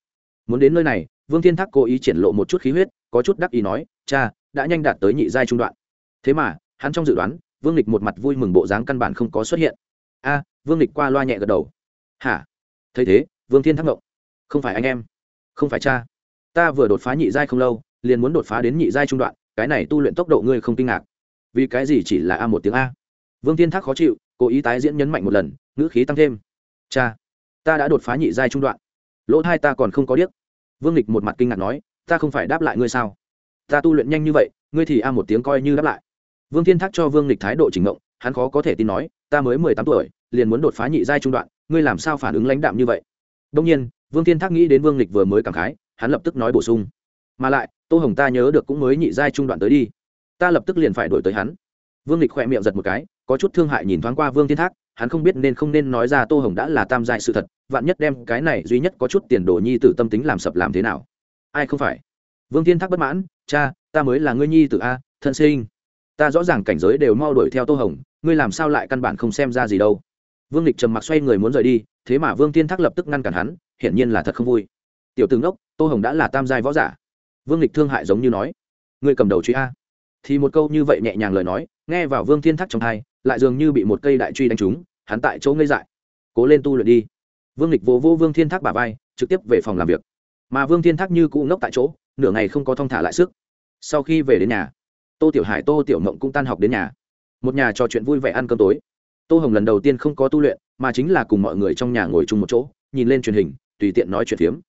Speaker 1: Muốn đến nơi này, vương thiên thắc cố ý triển lộ một chút khí huyết, có chút đắc ý nói, cha, đã nhanh đạt tới nhị giai trung đoạn. Thế mà, hắn trong dự đoán, vương lịch một mặt vui mừng bộ dáng căn bản không có xuất hiện. A, vương lịch qua loa nhẹ gật đầu. Hả? Thấy thế, vương thiên thắc ngộng. Không phải anh em, không phải cha. Ta vừa đột phá nhị giai không lâu liền muốn đột phá đến nhị giai trung đoạn, cái này tu luyện tốc độ ngươi không kinh ngạc. Vì cái gì chỉ là a một tiếng a? Vương thiên thác khó chịu, cố ý tái diễn nhấn mạnh một lần, ngữ khí tăng thêm. Cha, ta đã đột phá nhị giai trung đoạn. Lỗ hai ta còn không có điếc. Vương lịch một mặt kinh ngạc nói, ta không phải đáp lại ngươi sao? Ta tu luyện nhanh như vậy, ngươi thì a một tiếng coi như đáp lại. Vương thiên thác cho vương lịch thái độ chỉnh ngộng, hắn khó có thể tin nói, ta mới mười tám tuổi, liền muốn đột phá nhị giai trung đoạn, ngươi làm sao phản ứng lãnh đạm như vậy? Đông nhiên, vương thiên thác nghĩ đến vương lịch vừa mới cảm khái, hắn lập tức nói bổ sung mà lại, tô hồng ta nhớ được cũng mới nhị giai trung đoạn tới đi. Ta lập tức liền phải đổi tới hắn. Vương lịch khỏe miệng giật một cái, có chút thương hại nhìn thoáng qua vương thiên thác, hắn không biết nên không nên nói ra tô hồng đã là tam giai sự thật, vạn nhất đem cái này duy nhất có chút tiền đồ nhi tử tâm tính làm sập làm thế nào? Ai không phải? Vương thiên thác bất mãn, cha, ta mới là ngươi nhi tử a, thân sinh. Ta rõ ràng cảnh giới đều mau đuổi theo tô hồng, ngươi làm sao lại căn bản không xem ra gì đâu. Vương lịch trầm mặc xoay người muốn rời đi, thế mà vương thiên thác lập tức ngăn cản hắn, hiển nhiên là thật không vui. Tiểu tướng đốc tô hồng đã là tam giai võ giả vương lịch thương hại giống như nói, ngươi cầm đầu truy a. Thì một câu như vậy nhẹ nhàng lời nói, nghe vào vương thiên thác trong thai lại dường như bị một cây đại truy đánh trúng, hắn tại chỗ ngây dại. Cố lên tu luyện đi. Vương lịch vô vô vương thiên thác bà vai, trực tiếp về phòng làm việc. Mà vương thiên thác như cũ ngốc tại chỗ, nửa ngày không có thong thả lại sức. Sau khi về đến nhà, tô tiểu hải, tô tiểu mộng cũng tan học đến nhà. Một nhà trò chuyện vui vẻ ăn cơm tối. Tô hồng lần đầu tiên không có tu luyện, mà chính là cùng mọi người trong nhà ngồi chung một chỗ, nhìn lên truyền hình, tùy tiện nói chuyện phiếm.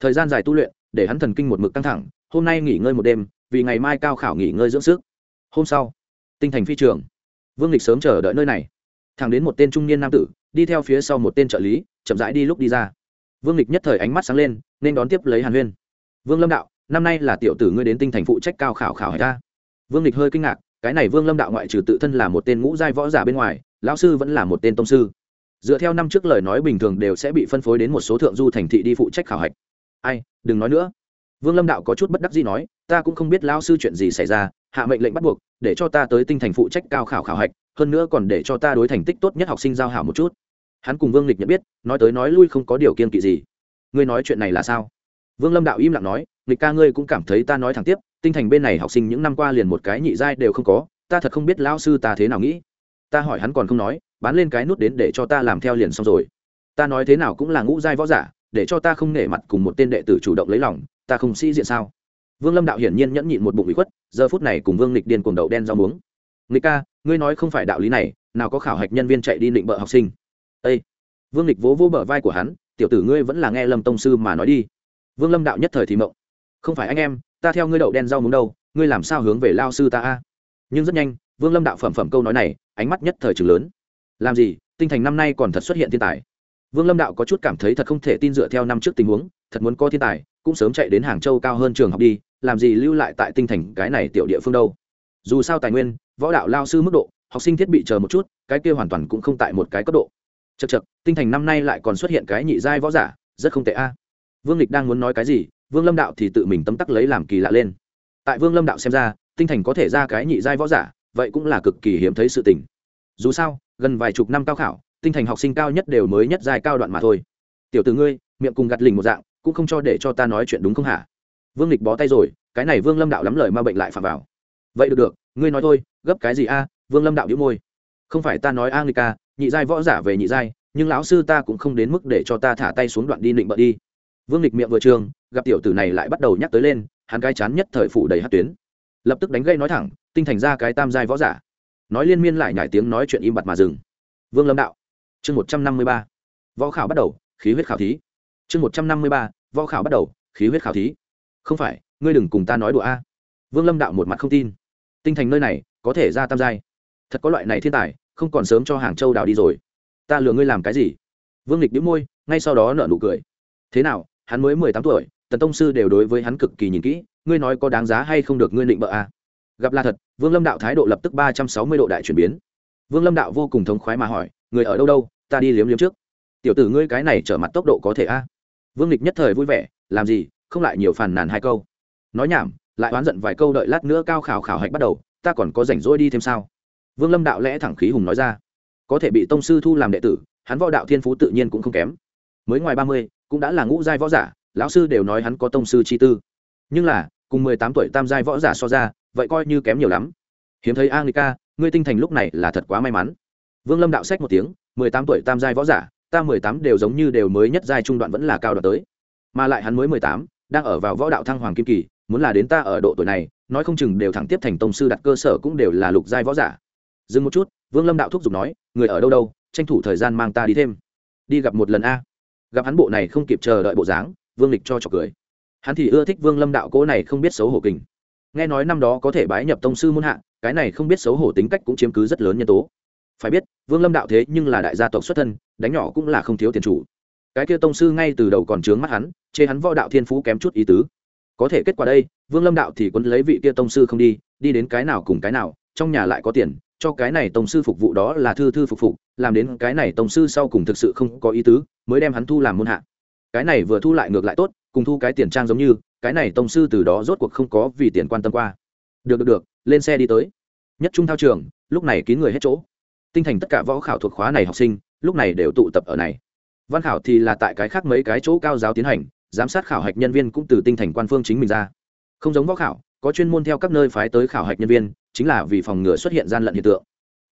Speaker 1: Thời gian dài tu luyện, để hắn thần kinh một mực căng thẳng hôm nay nghỉ ngơi một đêm, vì ngày mai cao khảo nghỉ ngơi dưỡng sức. Hôm sau, tinh thành phi trường. Vương lịch sớm chờ đợi nơi này. Thẳng đến một tên trung niên nam tử, đi theo phía sau một tên trợ lý, chậm rãi đi lúc đi ra. Vương lịch nhất thời ánh mắt sáng lên, nên đón tiếp lấy hàn huyên. Vương lâm đạo, năm nay là tiểu tử ngươi đến tinh thành phụ trách cao khảo khảo hải ta vương lịch hơi kinh ngạc, cái này vương lâm đạo ngoại trừ tự thân là một tên ngũ giai võ giả bên ngoài, lão sư vẫn là một tên tông sư. Dựa theo năm trước lời nói bình thường đều sẽ bị phân phối đến một số thượng du thành thị đi phụ trách khảo hạch. Ai, đừng nói nữa vương lâm đạo có chút bất đắc gì nói, ta cũng không biết Lão sư chuyện gì xảy ra, hạ mệnh lệnh bắt buộc, để cho ta tới tinh thành phụ trách cao khảo khảo hạch, hơn nữa còn để cho ta đối thành tích tốt nhất học sinh giao hảo một chút. Hắn cùng vương lịch nhận biết, nói tới nói lui không có điều kiên kỵ gì. Ngươi nói chuyện này là sao? Vương lâm đạo im lặng nói, lịch ca ngươi cũng cảm thấy ta nói thẳng tiếp, tinh thành bên này học sinh những năm qua liền một cái nhị giai đều không có, ta thật không biết Lão sư ta thế nào nghĩ. Ta hỏi hắn còn không nói, bán lên cái nút đến để cho ta làm theo liền xong rồi. Ta nói thế nào cũng là ngũ giai võ giả, để cho ta không nể mặt cùng một tên đệ tử chủ động lấy lòng ta không sĩ diện sao? Vương lâm đạo hiển nhiên nhẫn nhịn một bụng bị khuất, giờ phút này cùng vương lịch điên cuồng đậu đen rau muống. Nghịch ca, ngươi nói không phải đạo lý này, nào có khảo hạch nhân viên chạy đi định bợ học sinh. Ây vương lịch vỗ vỗ bờ vai của hắn, tiểu tử ngươi vẫn là nghe lâm tông sư mà nói đi. Vương lâm đạo nhất thời thì mộng. Không phải anh em, ta theo ngươi đậu đen rau muống đâu, ngươi làm sao hướng về lao sư ta a? Nhưng rất nhanh, vương lâm đạo phẩm phẩm câu nói này, ánh mắt nhất thời trường lớn. Làm gì, tinh thành năm nay còn thật xuất hiện thiên tài. Vương lâm đạo có chút cảm thấy thật không thể tin dựa theo năm trước tình huống, thật muốn có thiên tài cũng sớm chạy đến hàng châu cao hơn trường học đi, làm gì lưu lại tại tinh thành cái này tiểu địa phương đâu. Dù sao tài nguyên, võ đạo lao sư mức độ, học sinh thiết bị chờ một chút, cái kia hoàn toàn cũng không tại một cái cấp độ. Chật chật tinh thành năm nay lại còn xuất hiện cái nhị giai võ giả, rất không tệ a. Vương lịch đang muốn nói cái gì, vương lâm đạo thì tự mình tấm tắc lấy làm kỳ lạ lên. Tại vương lâm đạo xem ra, tinh thành có thể ra cái nhị giai võ giả, vậy cũng là cực kỳ hiếm thấy sự tình. Dù sao, gần vài chục năm cao khảo, tinh thành học sinh cao nhất đều mới nhất giai cao đoạn mà thôi. Tiểu từ ngươi, miệng cùng gặt lình một dạng cũng không cho để cho ta nói chuyện đúng không hả? Vương lịch bó tay rồi, cái này vương lâm đạo lắm lời ma bệnh lại phạm vào. Vậy được được, ngươi nói thôi, gấp cái gì a? Vương lâm đạo đĩu môi. Không phải ta nói a nghịch ca nhị giai võ giả về nhị giai, nhưng lão sư ta cũng không đến mức để cho ta thả tay xuống đoạn đi định bợ đi. Vương lịch miệng vừa trường, gặp tiểu tử này lại bắt đầu nhắc tới lên, hắn cái chán nhất thời phủ đầy hát tuyến. Lập tức đánh gây nói thẳng, tinh thành ra cái tam giai võ giả. Nói liên miên lại nhải tiếng nói chuyện im bặt mà dừng. Vương lâm đạo. Chương một trăm năm mươi ba. Võ khảo bắt đầu, khí huyết khảo thí chương một trăm năm mươi ba, võ khảo bắt đầu, khí huyết khảo thí. Không phải, ngươi đừng cùng ta nói đùa a. Vương lâm đạo một mặt không tin. Tinh thành nơi này, có thể ra tam giai. Thật có loại này thiên tài, không còn sớm cho hàng châu đào đi rồi. Ta lừa ngươi làm cái gì? Vương lịch đĩu môi, ngay sau đó nợ nụ cười. Thế nào, hắn mới mười tám tuổi, tần tông sư đều đối với hắn cực kỳ nhìn kỹ, ngươi nói có đáng giá hay không được ngươi định bợ a? Gặp là thật, vương lâm đạo thái độ lập tức ba trăm sáu mươi độ đại chuyển biến. Vương lâm đạo vô cùng thống khoái mà hỏi, người ở đâu đâu, ta đi liếm liếm trước. Tiểu tử ngươi cái này trở mặt tốc độ có thể a? Vương lịch nhất thời vui vẻ, làm gì, không lại nhiều phàn nàn hai câu. Nói nhảm, lại oán giận vài câu đợi lát nữa cao khảo khảo hạch bắt đầu, ta còn có rảnh rỗi đi thêm sao? Vương lâm đạo lẽ thẳng khí hùng nói ra. Có thể bị tông sư thu làm đệ tử, hắn võ đạo thiên phú tự nhiên cũng không kém. Mới ngoài ba mươi, cũng đã là ngũ giai võ giả, lão sư đều nói hắn có tông sư chi tư. Nhưng là, cùng mười tám tuổi tam giai võ giả so ra, vậy coi như kém nhiều lắm. Hiếm thấy angelica ngươi tinh thành lúc này là thật quá may mắn. Vương lâm đạo sách một tiếng, mười tám tuổi tam giai võ giả ta mười tám đều giống như đều mới nhất giai trung đoạn vẫn là cao đoạn tới. Mà lại hắn mới mười tám, đang ở vào võ đạo thăng hoàng kim kỳ, muốn là đến ta ở độ tuổi này, nói không chừng đều thẳng tiếp thành tông sư đặt cơ sở cũng đều là lục giai võ giả. Dừng một chút, vương lâm đạo thúc giục nói, người ở đâu đâu, tranh thủ thời gian mang ta đi thêm. Đi gặp một lần a. Gặp hắn bộ này không kịp chờ đợi bộ dáng, vương lịch cho trọc cười. Hắn thì ưa thích vương lâm đạo cố này không biết xấu hổ kình. Nghe nói năm đó có thể bái nhập tông sư muôn hạ, cái này không biết xấu hổ tính cách cũng chiếm cứ rất lớn nhân tố phải biết, vương lâm đạo thế nhưng là đại gia tộc xuất thân, đánh nhỏ cũng là không thiếu tiền chủ. Cái kia tông sư ngay từ đầu còn trướng mắt hắn, chê hắn võ đạo thiên phú kém chút ý tứ. Có thể kết quả đây, vương lâm đạo thì quấn lấy vị kia tông sư không đi đi đến cái nào cùng cái nào, trong nhà lại có tiền, cho cái này tông sư phục vụ đó là thư thư phục phục, làm đến cái này tông sư sau cùng thực sự không có ý tứ, mới đem hắn thu làm môn hạ. Cái này vừa thu lại ngược lại tốt, cùng thu cái tiền trang giống như, cái này tông sư từ đó rốt cuộc không có vì tiền quan tâm qua. Được được được, lên xe đi tới. Nhất trung thao trường, lúc này kín người hết chỗ tinh thành tất cả võ khảo thuộc khóa này học sinh, lúc này đều tụ tập ở này. Văn khảo thì là tại cái khác mấy cái chỗ cao giáo tiến hành, giám sát khảo hạch nhân viên cũng từ tinh thành quan phương chính mình ra. Không giống võ khảo, có chuyên môn theo các nơi phái tới khảo hạch nhân viên, chính là vì phòng ngừa xuất hiện gian lận hiện tượng.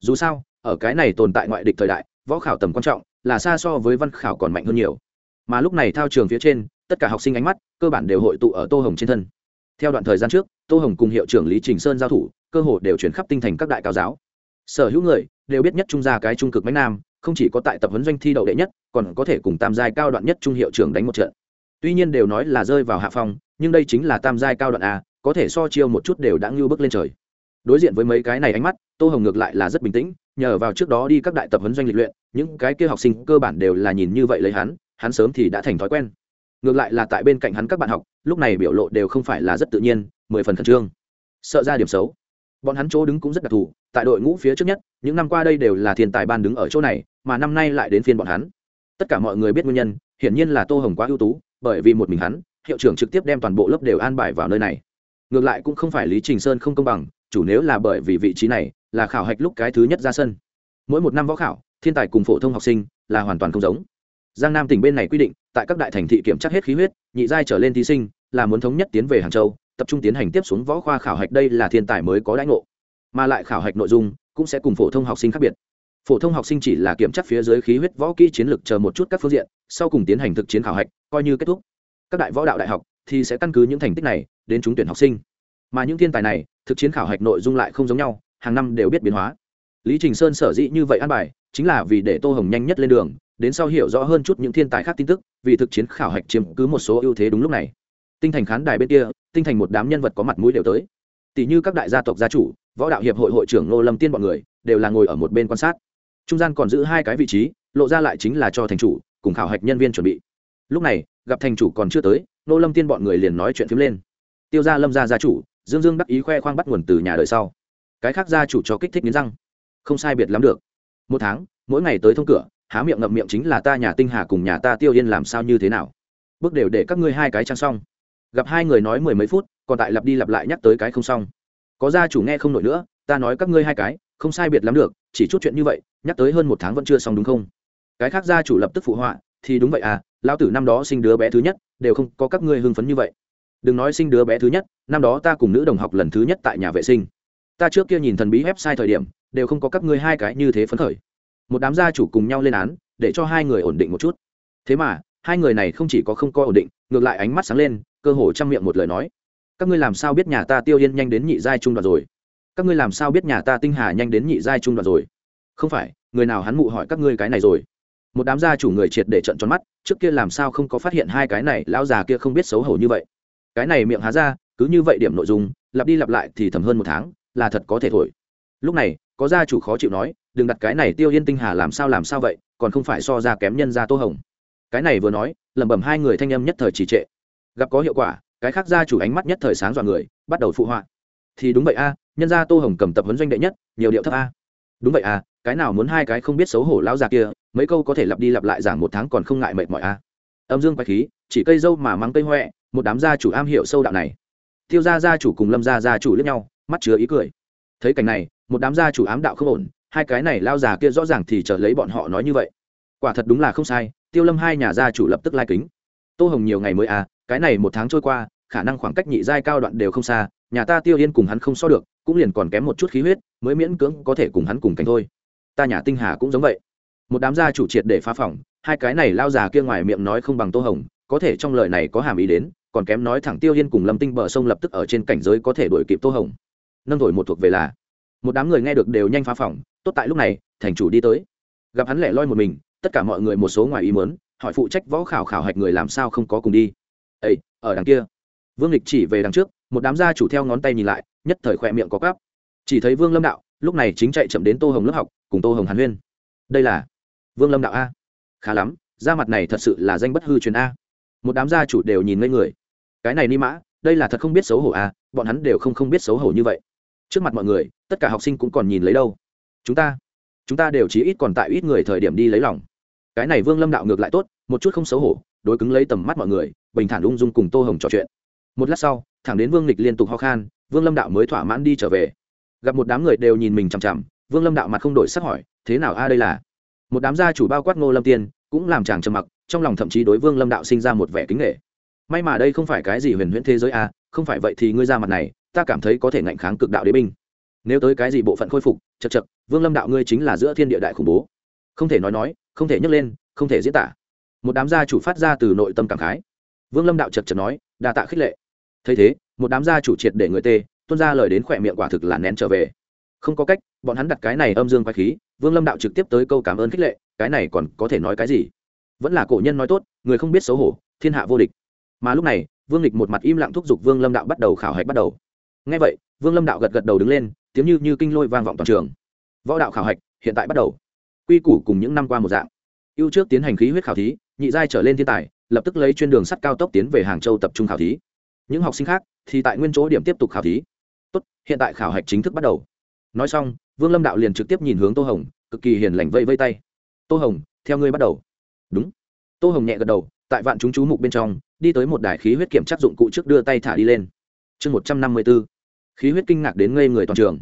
Speaker 1: Dù sao, ở cái này tồn tại ngoại địch thời đại, võ khảo tầm quan trọng, là xa so với văn khảo còn mạnh hơn nhiều. Mà lúc này thao trường phía trên, tất cả học sinh ánh mắt, cơ bản đều hội tụ ở tô hồng trên thân. Theo đoạn thời gian trước, tô hồng cùng hiệu trưởng lý trình sơn giao thủ, cơ hội đều chuyển khắp tinh thành các đại cao giáo sở hữu người đều biết nhất trung gia cái trung cực mấy nam, không chỉ có tại tập huấn doanh thi đậu đệ nhất, còn có thể cùng tam giai cao đoạn nhất trung hiệu trưởng đánh một trận. Tuy nhiên đều nói là rơi vào hạ phong, nhưng đây chính là tam giai cao đoạn a, có thể so chiêu một chút đều đã ngưu bước lên trời. Đối diện với mấy cái này ánh mắt, tô hồng ngược lại là rất bình tĩnh, nhờ vào trước đó đi các đại tập huấn doanh lịch luyện, những cái kia học sinh cơ bản đều là nhìn như vậy lấy hắn hắn sớm thì đã thành thói quen. Ngược lại là tại bên cạnh hắn các bạn học, lúc này biểu lộ đều không phải là rất tự nhiên, mười phần khẩn trương. Sợ ra điểm xấu bọn hắn chỗ đứng cũng rất đặc thù, tại đội ngũ phía trước nhất, những năm qua đây đều là thiên tài ban đứng ở chỗ này, mà năm nay lại đến phiên bọn hắn. Tất cả mọi người biết nguyên nhân, hiển nhiên là tô hồng quá ưu tú, bởi vì một mình hắn, hiệu trưởng trực tiếp đem toàn bộ lớp đều an bài vào nơi này. Ngược lại cũng không phải lý trình sơn không công bằng, chủ nếu là bởi vì vị trí này, là khảo hạch lúc cái thứ nhất ra sân. Mỗi một năm võ khảo, thiên tài cùng phổ thông học sinh, là hoàn toàn không giống. Giang nam tỉnh bên này quy định, tại các đại thành thị kiểm tra hết khí huyết, nhị giai trở lên thí sinh, là muốn thống nhất tiến về hàng châu tập trung tiến hành tiếp xuống võ khoa khảo hạch đây là thiên tài mới có đãi ngộ. Mà lại khảo hạch nội dung cũng sẽ cùng phổ thông học sinh khác biệt. Phổ thông học sinh chỉ là kiểm tra phía dưới khí huyết võ kỹ chiến lược chờ một chút các phương diện, sau cùng tiến hành thực chiến khảo hạch, coi như kết thúc. Các đại võ đạo đại học thì sẽ căn cứ những thành tích này đến trúng tuyển học sinh. Mà những thiên tài này, thực chiến khảo hạch nội dung lại không giống nhau, hàng năm đều biết biến hóa. Lý trình sơn sở dĩ như vậy an bài, chính là vì để tô hồng nhanh nhất lên đường, đến sau hiểu rõ hơn chút những thiên tài khác tin tức, vì thực chiến khảo hạch chiếm cứ một số ưu thế đúng lúc này. Tinh thành khán đài bên kia tinh thành một đám nhân vật có mặt mũi đều tới. Tỷ như các đại gia tộc gia chủ, võ đạo hiệp hội hội trưởng nô lâm tiên bọn người, đều là ngồi ở một bên quan sát. Trung gian còn giữ hai cái vị trí, lộ ra lại chính là cho thành chủ, cùng khảo hạch nhân viên chuẩn bị. Lúc này, gặp thành chủ còn chưa tới nô lâm tiên bọn người liền nói chuyện phím lên. Tiêu gia lâm gia gia chủ, dương dương đắc ý khoe khoang bắt nguồn từ nhà đời sau. Cái khác gia chủ cho kích thích nghiến răng. Không sai biệt lắm được. Một tháng, mỗi ngày tới thông cửa, há miệng ngậm miệng chính là ta nhà tinh hà cùng nhà ta tiêu yên làm sao như thế nào. Bước đều để các ngươi hai cái trang xong gặp hai người nói mười mấy phút, còn tại lặp đi lặp lại nhắc tới cái không xong. Có gia chủ nghe không nổi nữa, ta nói các ngươi hai cái, không sai biệt lắm được, chỉ chút chuyện như vậy, nhắc tới hơn một tháng vẫn chưa xong đúng không? Cái khác gia chủ lập tức phụ họa, thì đúng vậy à lao tử năm đó sinh đứa bé thứ nhất, đều không có các ngươi hưng phấn như vậy. Đừng nói sinh đứa bé thứ nhất, năm đó ta cùng nữ đồng học lần thứ nhất tại nhà vệ sinh. Ta trước kia nhìn thần bí website thời điểm, đều không có các ngươi hai cái như thế phấn khởi. Một đám gia chủ cùng nhau lên án, để cho hai người ổn định một chút. Thế mà, hai người này không chỉ có không có ổn định, ngược lại ánh mắt sáng lên cơ hồ trăm miệng một lời nói. Các ngươi làm sao biết nhà ta tiêu yên nhanh đến nhị giai trung đoạn rồi? Các ngươi làm sao biết nhà ta tinh hà nhanh đến nhị giai trung đoạn rồi? Không phải, người nào hắn mụ hỏi các ngươi cái này rồi? Một đám gia chủ người triệt để trận tròn mắt, trước kia làm sao không có phát hiện hai cái này, lão già kia không biết xấu hổ như vậy. Cái này miệng há ra, cứ như vậy điểm nội dung, lặp đi lặp lại thì thầm hơn một tháng, là thật có thể thổi. Lúc này, có gia chủ khó chịu nói, đừng đặt cái này tiêu yên tinh hà làm sao làm sao vậy, còn không phải so ra kém nhân gia tô hồng. Cái này vừa nói, lẩm bẩm hai người thanh âm nhất thời trì trệ gặp có hiệu quả, cái khác gia chủ ánh mắt nhất thời sáng dọa người, bắt đầu phụ họa. Thì đúng vậy a, nhân gia tô hồng cầm tập huấn doanh đệ nhất, nhiều điệu thấp a. Đúng vậy a, cái nào muốn hai cái không biết xấu hổ lão già kia, mấy câu có thể lặp đi lặp lại giảng một tháng còn không ngại mệt mỏi a. Âm dương quái khí, chỉ cây dâu mà mắng cây huệ một đám gia chủ am hiểu sâu đạo này. Tiêu gia gia chủ cùng lâm gia gia chủ lẫn nhau, mắt chứa ý cười. Thấy cảnh này, một đám gia chủ ám đạo không ổn, hai cái này lao già kia rõ ràng thì chờ lấy bọn họ nói như vậy. Quả thật đúng là không sai, tiêu lâm hai nhà gia chủ lập tức lai kính. Tô hồng nhiều ngày mới à cái này một tháng trôi qua, khả năng khoảng cách nhị giai cao đoạn đều không xa, nhà ta tiêu yên cùng hắn không so được, cũng liền còn kém một chút khí huyết, mới miễn cưỡng có thể cùng hắn cùng cánh thôi. Ta nhà tinh hà cũng giống vậy. Một đám gia chủ triệt để phá phỏng hai cái này lao già kia ngoài miệng nói không bằng tô hồng, có thể trong lời này có hàm ý đến, còn kém nói thẳng tiêu yên cùng lâm tinh bờ sông lập tức ở trên cảnh giới có thể đuổi kịp tô hồng. Nâng thổi một thuộc về là, một đám người nghe được đều nhanh phá phỏng tốt tại lúc này, thành chủ đi tới. Gặp hắn lẻ loi một mình, tất cả mọi người một số ngoài ý mớn hỏi phụ trách võ khảo khảo hạch người làm sao không có cùng đi ây ở đằng kia. Vương lịch chỉ về đằng trước, một đám gia chủ theo ngón tay nhìn lại, nhất thời khỏe miệng có cắp chỉ thấy vương lâm đạo, lúc này chính chạy chậm đến tô hồng lớp học, cùng tô hồng hàn huyên. Đây là vương lâm đạo a. Khá lắm da mặt này thật sự là danh bất hư truyền a. Một đám gia chủ đều nhìn ngây người. Cái này ni mã, đây là thật không biết xấu hổ a, bọn hắn đều không không biết xấu hổ như vậy. Trước mặt mọi người, tất cả học sinh cũng còn nhìn lấy đâu. Chúng ta chúng ta đều chỉ ít còn tại ít người thời điểm đi lấy lòng. Cái này vương lâm đạo ngược lại tốt, một chút không xấu hổ, đối cứng lấy tầm mắt mọi người bình thản ung dung cùng tô hồng trò chuyện. Một lát sau, thẳng đến vương lịch liên tục ho khan, vương lâm đạo mới thỏa mãn đi trở về. Gặp một đám người đều nhìn mình chằm chằm, vương lâm đạo mặt không đổi sắc hỏi, thế nào a, đây là? Một đám gia chủ bao quát ngô lâm tiên, cũng làm chàng trầm mặc, trong lòng thậm chí đối vương lâm đạo sinh ra một vẻ kính nghệ may mà đây không phải cái gì huyền huyễn thế giới a, không phải vậy thì ngươi ra mặt này, ta cảm thấy có thể ngạnh kháng cực đạo đế binh. Nếu tới cái gì bộ phận khôi phục, chật chật, vương lâm đạo ngươi chính là giữa thiên địa đại khủng bố. Không thể nói nói, không thể nhấc lên, không thể diễn tả. Một đám gia chủ phát ra từ nội tâm cảm khái vương lâm đạo chật chật nói, đa tạ khích lệ. Thấy thế, một đám gia chủ triệt để người tê tuân ra lời đến khỏe miệng quả thực là nén trở về. Không có cách, bọn hắn đặt cái này âm dương quái khí, vương lâm đạo trực tiếp tới câu cảm ơn khích lệ, cái này còn có thể nói cái gì? Vẫn là cổ nhân nói tốt, người không biết xấu hổ, thiên hạ vô địch. Mà lúc này, vương lịch một mặt im lặng thúc giục vương lâm đạo bắt đầu khảo hạch bắt đầu. Ngay vậy, vương lâm đạo gật gật đầu đứng lên, tiếng như như kinh lôi vang vọng toàn trường. Võ đạo khảo hạch, hiện tại bắt đầu. Quy củ cùng những năm qua một dạng. Ưu trước tiến hành khí huyết khảo thí, nhị giai trở lên thiên tài lập tức lấy chuyên đường sắt cao tốc tiến về hàng châu tập trung khảo thí. Những học sinh khác thì tại nguyên chỗ điểm tiếp tục khảo thí. Tốt, hiện tại khảo hạch chính thức bắt đầu. Nói xong, vương lâm đạo liền trực tiếp nhìn hướng tô hồng, cực kỳ hiền lành vây vây tay. Tô hồng, theo ngươi bắt đầu. Đúng. Tô hồng nhẹ gật đầu, tại vạn chúng chú mục bên trong, đi tới một đài khí huyết kiểm chắc dụng cụ trước đưa tay thả đi lên. Chương một trăm năm mươi b ố khí huyết kinh ngạc đến ngây người toàn trường.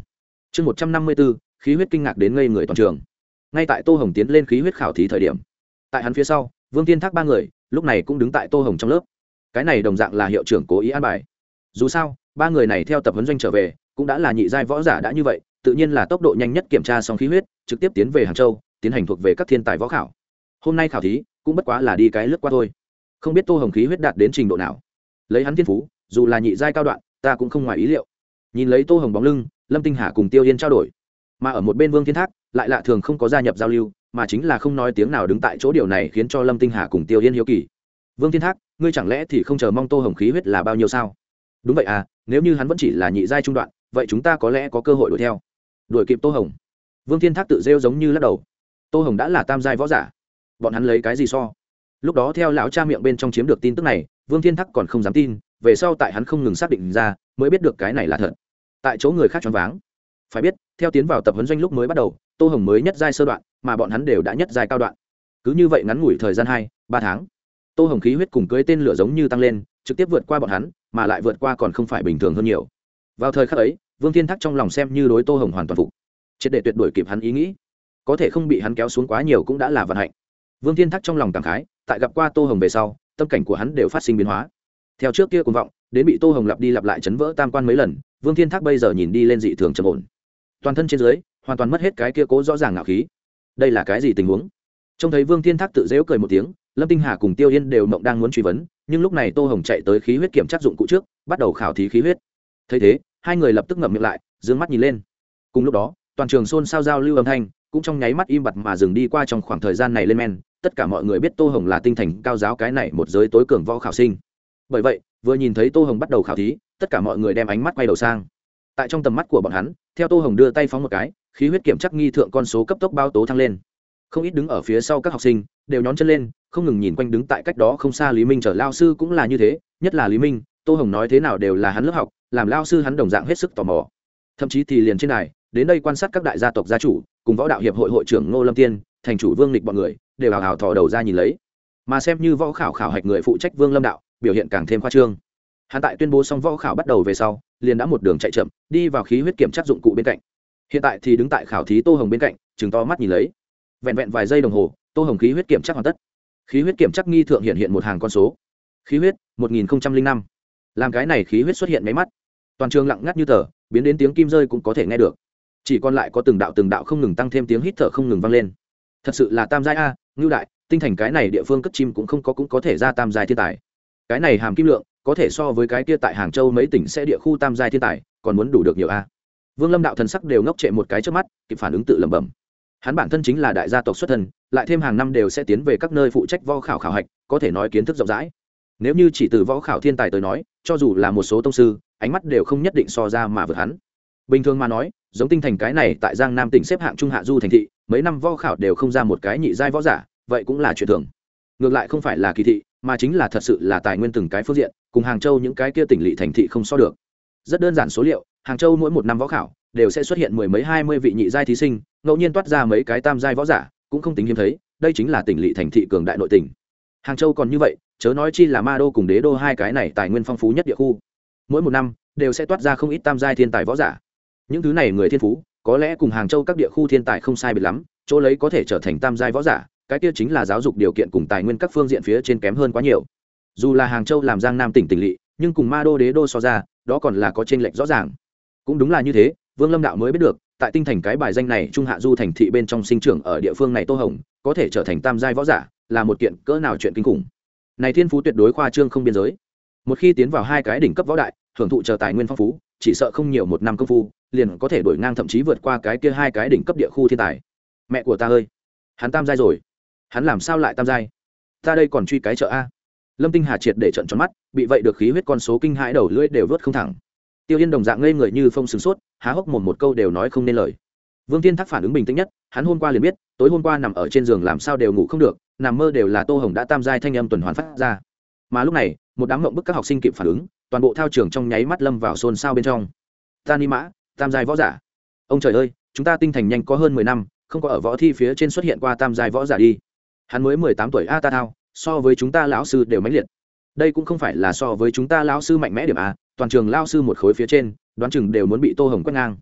Speaker 1: Chương một trăm năm mươi b ố khí huyết kinh ngạc đến ngây người toàn trường. Ngay tại tô hồng tiến lên khí huyết khảo thí thời điểm, tại hắn phía sau, vương tiên thác ba người lúc này cũng đứng tại tô hồng trong lớp. Cái này đồng dạng là hiệu trưởng cố ý an bài. Dù sao, ba người này theo tập huấn doanh trở về, cũng đã là nhị giai võ giả đã như vậy, tự nhiên là tốc độ nhanh nhất kiểm tra xong khí huyết, trực tiếp tiến về hàng châu, tiến hành thuộc về các thiên tài võ khảo. Hôm nay khảo thí, cũng bất quá là đi cái lướt qua thôi. Không biết tô hồng khí huyết đạt đến trình độ nào. Lấy hắn thiên phú, dù là nhị giai cao đoạn, ta cũng không ngoài ý liệu. Nhìn lấy tô hồng bóng lưng, lâm tinh hà cùng tiêu yên trao đổi. Mà ở một bên vương thiên thác, lại lạ thường không có gia nhập giao lưu mà chính là không nói tiếng nào đứng tại chỗ điều này khiến cho lâm tinh hà cùng tiêu yên hiếu kỳ. Vương thiên thác, ngươi chẳng lẽ thì không chờ mong tô hồng khí huyết là bao nhiêu sao? Đúng vậy à nếu như hắn vẫn chỉ là nhị giai trung đoạn, vậy chúng ta có lẽ có cơ hội đuổi theo. Đuổi kịp tô hồng. Vương thiên thác tự rêu giống như lắc đầu. Tô hồng đã là tam giai võ giả. Bọn hắn lấy cái gì so? Lúc đó theo lão cha miệng bên trong chiếm được tin tức này, vương thiên thác còn không dám tin, về sau tại hắn không ngừng xác định ra, mới biết được cái này là thật. Tại chỗ người khác choáng váng. Phải biết, theo tiến vào tập huấn doanh lúc mới bắt đầu, tô hồng mới nhất giai sơ đoạn mà bọn hắn đều đã nhất dài cao đoạn. Cứ như vậy ngắn ngủi thời gian hai, ba tháng, tô hồng khí huyết cùng cưới tên lửa giống như tăng lên, trực tiếp vượt qua bọn hắn, mà lại vượt qua còn không phải bình thường hơn nhiều. Vào thời khắc ấy, vương thiên thác trong lòng xem như đối tô hồng hoàn toàn phục. Triệt để tuyệt đuổi kịp hắn ý nghĩ. Có thể không bị hắn kéo xuống quá nhiều cũng đã là vận hạnh. Vương thiên thác trong lòng cảm khái, tại gặp qua tô hồng về sau, tâm cảnh của hắn đều phát sinh biến hóa. Theo trước kia cùng vọng, đến bị tô hồng lặp đi lặp lại chấn vỡ tam quan mấy lần, vương thiên thác bây giờ nhìn đi lên dị thường trầm ổn. Toàn thân trên dưới, hoàn toàn mất hết cái kia cố rõ ràng ngạo khí đây là cái gì tình huống? Trông thấy vương thiên thác tự dễu cười một tiếng, lâm tinh hà cùng tiêu yên đều mộng đang muốn truy vấn, nhưng lúc này tô hồng chạy tới khí huyết kiểm tra dụng cụ trước, bắt đầu khảo thí khí huyết. Thấy thế, hai người lập tức ngậm miệng lại d ư ơ n g mắt nhìn lên. Cùng lúc đó, toàn trường xôn xao giao lưu âm thanh, cũng trong nháy mắt im bặt mà dừng đi qua trong khoảng thời gian này lên men. Tất cả mọi người biết tô hồng là tinh thành cao giáo cái này một giới tối cường võ khảo sinh. Bởi vậy, vừa nhìn thấy tô hồng bắt đầu khảo thí, tất cả mọi người đem ánh mắt quay đầu sang. Tại trong tầm mắt của bọn hắn, theo tô hồng đưa tay phóng một cái khí huyết kiểm chắc nghi thượng con số cấp tốc bao tố thăng lên. Không ít đứng ở phía sau các học sinh đều nhón chân lên, không ngừng nhìn quanh đứng tại cách đó không xa lý minh trở lao sư cũng là như thế, nhất là lý minh, tô hồng nói thế nào đều là hắn lớp học, làm lao sư hắn đồng dạng hết sức tò mò. Thậm chí thì liền trên này đến đây quan sát các đại gia tộc gia chủ, cùng võ đạo hiệp hội hội trưởng ngô lâm tiên, thành chủ vương lịch bọn người, đều hào hào thò đầu ra nhìn lấy. Mà xem như võ khảo khảo hạch người phụ trách vương lâm đạo, biểu hiện càng thêm khoa trương. Hắn tại tuyên bố xong võ khảo bắt đầu về sau, liền đã một đường chạy chậm, đi vào khí huyết kiểm tra dụng cụ bên cạnh hiện tại thì đứng tại khảo thí tô hồng bên cạnh, chừng to mắt nhìn lấy. Vẹn vẹn vài giây đồng hồ, tô hồng khí huyết kiểm tra hoàn tất. Khí huyết kiểm tra nghi thượng hiện hiện một hàng con số. Khí huyết, một nghìn năm. Làm cái này khí huyết xuất hiện máy mắt. Toàn trường lặng ngắt như tờ, biến đến tiếng kim rơi cũng có thể nghe được. Chỉ còn lại có từng đạo từng đạo không ngừng tăng thêm tiếng hít thở không ngừng vang lên. Thật sự là tam giai a, ngưu đại, tinh thành cái này địa phương cất chim cũng không có cũng có thể ra tam giai thiên tài. Cái này hàm kim lượng, có thể so với cái kia tại hàng châu mấy tỉnh sẽ địa khu tam giai thiên tài, còn muốn đủ được nhiều a vương lâm đạo thần sắc đều ngốc trệ một cái trước mắt, kịp phản ứng tự lẩm bẩm. Hắn bản thân chính là đại gia tộc xuất thân, lại thêm hàng năm đều sẽ tiến về các nơi phụ trách võ khảo khảo hạch, có thể nói kiến thức rộng rãi. Nếu như chỉ từ võ khảo thiên tài tới nói, cho dù là một số tông sư, ánh mắt đều không nhất định so ra mà vượt hắn. Bình thường mà nói, giống tinh thành cái này tại giang nam tỉnh xếp hạng trung hạ du thành thị, mấy năm võ khảo đều không ra một cái nhị giai võ giả, vậy cũng là chuyện thường. Ngược lại không phải là kỳ thị, mà chính là thật sự là tài nguyên từng cái phương diện, cùng hàng châu những cái kia tỉnh lỵ thành thị không so được. Rất đơn giản số liệu hàng châu mỗi một năm võ khảo đều sẽ xuất hiện mười mấy, hai mươi vị nhị giai thí sinh, ngẫu nhiên toát ra mấy cái tam giai võ giả, cũng không tính hiếm thấy, đây chính là tỉnh lỵ thành thị cường đại nội tỉnh. Hàng châu còn như vậy, chớ nói chi là ma đô cùng đế đô hai cái này tài nguyên phong phú nhất địa khu. Mỗi một năm đều sẽ toát ra không ít tam giai thiên tài võ giả. Những thứ này người thiên phú, có lẽ cùng hàng châu các địa khu thiên tài không sai biệt lắm, chỗ lấy có thể trở thành tam giai võ giả, cái kia chính là giáo dục điều kiện cùng tài nguyên các phương diện phía trên kém hơn quá nhiều. Dù là hàng châu làm giang nam tỉnh tỉnh lỵ, nhưng cùng ma đô, đế đô so ra, đó còn là có t r ê n lệch rõ ràng cũng đúng là như thế, vương lâm đạo mới biết được, tại tinh thành cái bài danh này trung hạ du thành thị bên trong sinh trưởng ở địa phương này tô hồng, có thể trở thành tam giai võ giả, là một kiện cỡ nào chuyện kinh khủng. Này thiên phú tuyệt đối khoa trương không biên giới. Một khi tiến vào hai cái đỉnh cấp võ đại, hưởng thụ chờ tài nguyên phong phú, chỉ sợ không nhiều một năm công phu, liền có thể đổi ngang thậm chí vượt qua cái kia hai cái đỉnh cấp địa khu thiên tài. Mẹ của ta ơi, hắn tam giai rồi. Hắn làm sao lại tam giai? Ta đây còn truy cái chợ a. Lâm tinh hà triệt để trận tròn mắt, bị vậy được khí huyết con số kinh hãi đầu lưỡi đều vớt không thẳng tiêu yên đồng dạng ngây người như phong sửng sốt, há hốc mồm một câu đều nói không nên lời. Vương tiên thác phản ứng bình tĩnh nhất, hắn hôm qua liền biết, tối hôm qua nằm ở trên giường làm sao đều ngủ không được, nằm mơ đều là tô hồng đã tam giai thanh âm tuần hoàn phát ra. Mà lúc này, một đám mộng bức các học sinh kịp phản ứng, toàn bộ thao trường trong nháy mắt lâm vào xôn xao bên trong. Ta ni mã, tam giai võ giả. Ông trời ơi, chúng ta tinh thành nhanh có hơn mười năm, không có ở võ thi phía trên xuất hiện qua tam giai võ giả đi. Hắn mới mười tám tuổi, a ta thao, so với chúng ta lão sư đều mãnh liệt đây cũng không phải là so với chúng ta lao sư mạnh mẽ điểm a, toàn trường lao sư một khối phía trên, đoán chừng đều muốn bị tô hồng quét ngang.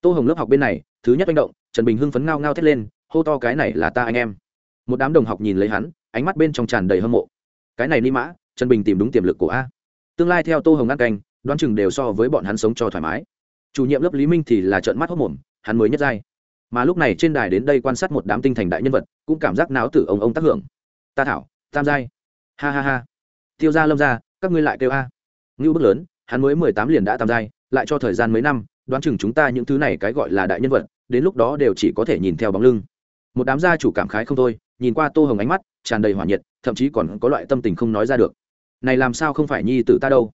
Speaker 1: Tô hồng lớp học bên này, thứ nhất manh động, trần bình hưng phấn ngao ngao thét lên, hô to cái này là ta anh em. Một đám đồng học nhìn lấy hắn, ánh mắt bên trong tràn đầy hâm mộ. Cái này ni mã, trần bình tìm đúng tiềm lực của a. Tương lai theo tô hồng ngăn canh, đoán chừng đều so với bọn hắn sống cho thoải mái. Chủ nhiệm lớp lý minh thì là trợn mắt hốc mồm, hắn mới nhất giai. Mà lúc này trên đài đến đây quan sát một đám tinh thành đại nhân vật, cũng cảm giác náo tử ông ông tác hưởng. Ta thảo, tam giai. Ha ha ha tiêu ra lâm ra các ngươi lại kêu a. Ngưu bức lớn, hắn mới mười tám liền đã tam giai, lại cho thời gian mấy năm, đoán chừng chúng ta những thứ này cái gọi là đại nhân vật, đến lúc đó đều chỉ có thể nhìn theo bóng lưng. Một đám gia chủ cảm khái không thôi, nhìn qua tô hồng ánh mắt, tràn đầy hỏa nhiệt, thậm chí còn có loại tâm tình không nói ra được. Này làm sao không phải nhi tử ta đâu?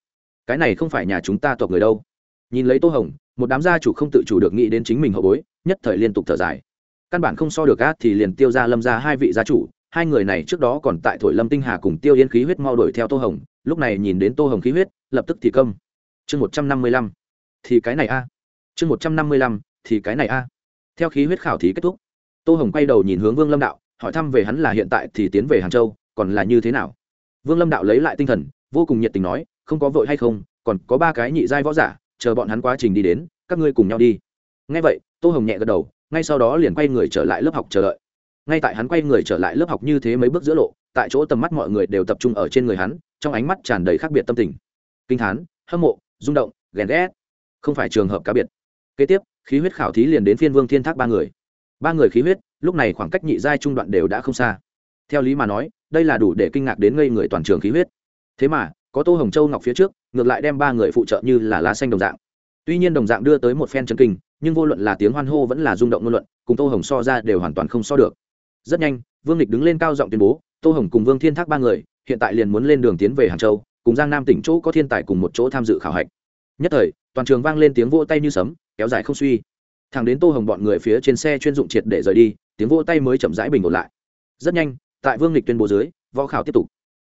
Speaker 1: Cái này không phải nhà chúng ta tộc người đâu. Nhìn lấy tô hồng, một đám gia chủ không tự chủ được nghĩ đến chính mình hậu bối, nhất thời liên tục thở dài. Căn bản không so được á, thì liền tiêu ra lâm ra hai vị gia chủ hai người này trước đó còn tại thổi lâm tinh hà cùng tiêu yên khí huyết mau đuổi theo tô hồng, lúc này nhìn đến tô hồng khí huyết, lập tức thì công chương một trăm năm mươi lăm. Thì cái này a. Chương một trăm năm mươi lăm. Thì cái này a. Theo khí huyết khảo thí kết thúc, tô hồng quay đầu nhìn hướng vương lâm đạo, hỏi thăm về hắn là hiện tại thì tiến về hàng châu, còn là như thế nào? Vương lâm đạo lấy lại tinh thần, vô cùng nhiệt tình nói, không có vội hay không, còn có ba cái nhị giai võ giả, chờ bọn hắn quá trình đi đến, các ngươi cùng nhau đi. Ngay vậy, tô hồng nhẹ gật đầu, ngay sau đó liền quay người trở lại lớp học chờ đợi ngay tại hắn quay người trở lại lớp học như thế mấy bước giữa lộ, tại chỗ tầm mắt mọi người đều tập trung ở trên người hắn, trong ánh mắt tràn đầy khác biệt tâm tình. Kinh thán, hâm mộ, rung động, ghen ghét. Không phải trường hợp cá biệt. Kế tiếp, khí huyết khảo thí liền đến phiên vương thiên thác ba người. Ba người khí huyết, lúc này khoảng cách nhị giai trung đoạn đều đã không xa. Theo lý mà nói, đây là đủ để kinh ngạc đến ngây người toàn trường khí huyết. Thế mà, có tô hồng châu ngọc phía trước, ngược lại đem ba người phụ trợ như là lá xanh đồng dạng. Tuy nhiên đồng dạng đưa tới một phen chân kinh, nhưng vô luận là tiếng hoan hô vẫn là rung động ngôn luận, cùng tô hồng so ra đều hoàn toàn không so được rất nhanh, vương lịch đứng lên cao giọng tuyên bố, tô hồng cùng vương thiên thác ba người, hiện tại liền muốn lên đường tiến về hàng châu, cùng giang nam tỉnh chỗ có thiên tài cùng một chỗ tham dự khảo hạch. Nhất thời, toàn trường vang lên tiếng vỗ tay như sấm, kéo dài không suy. Thẳng đến tô hồng bọn người phía trên xe chuyên dụng triệt để rời đi, tiếng vỗ tay mới chậm rãi bình ổn lại. Rất nhanh, tại vương lịch tuyên bố dưới, võ khảo tiếp tục.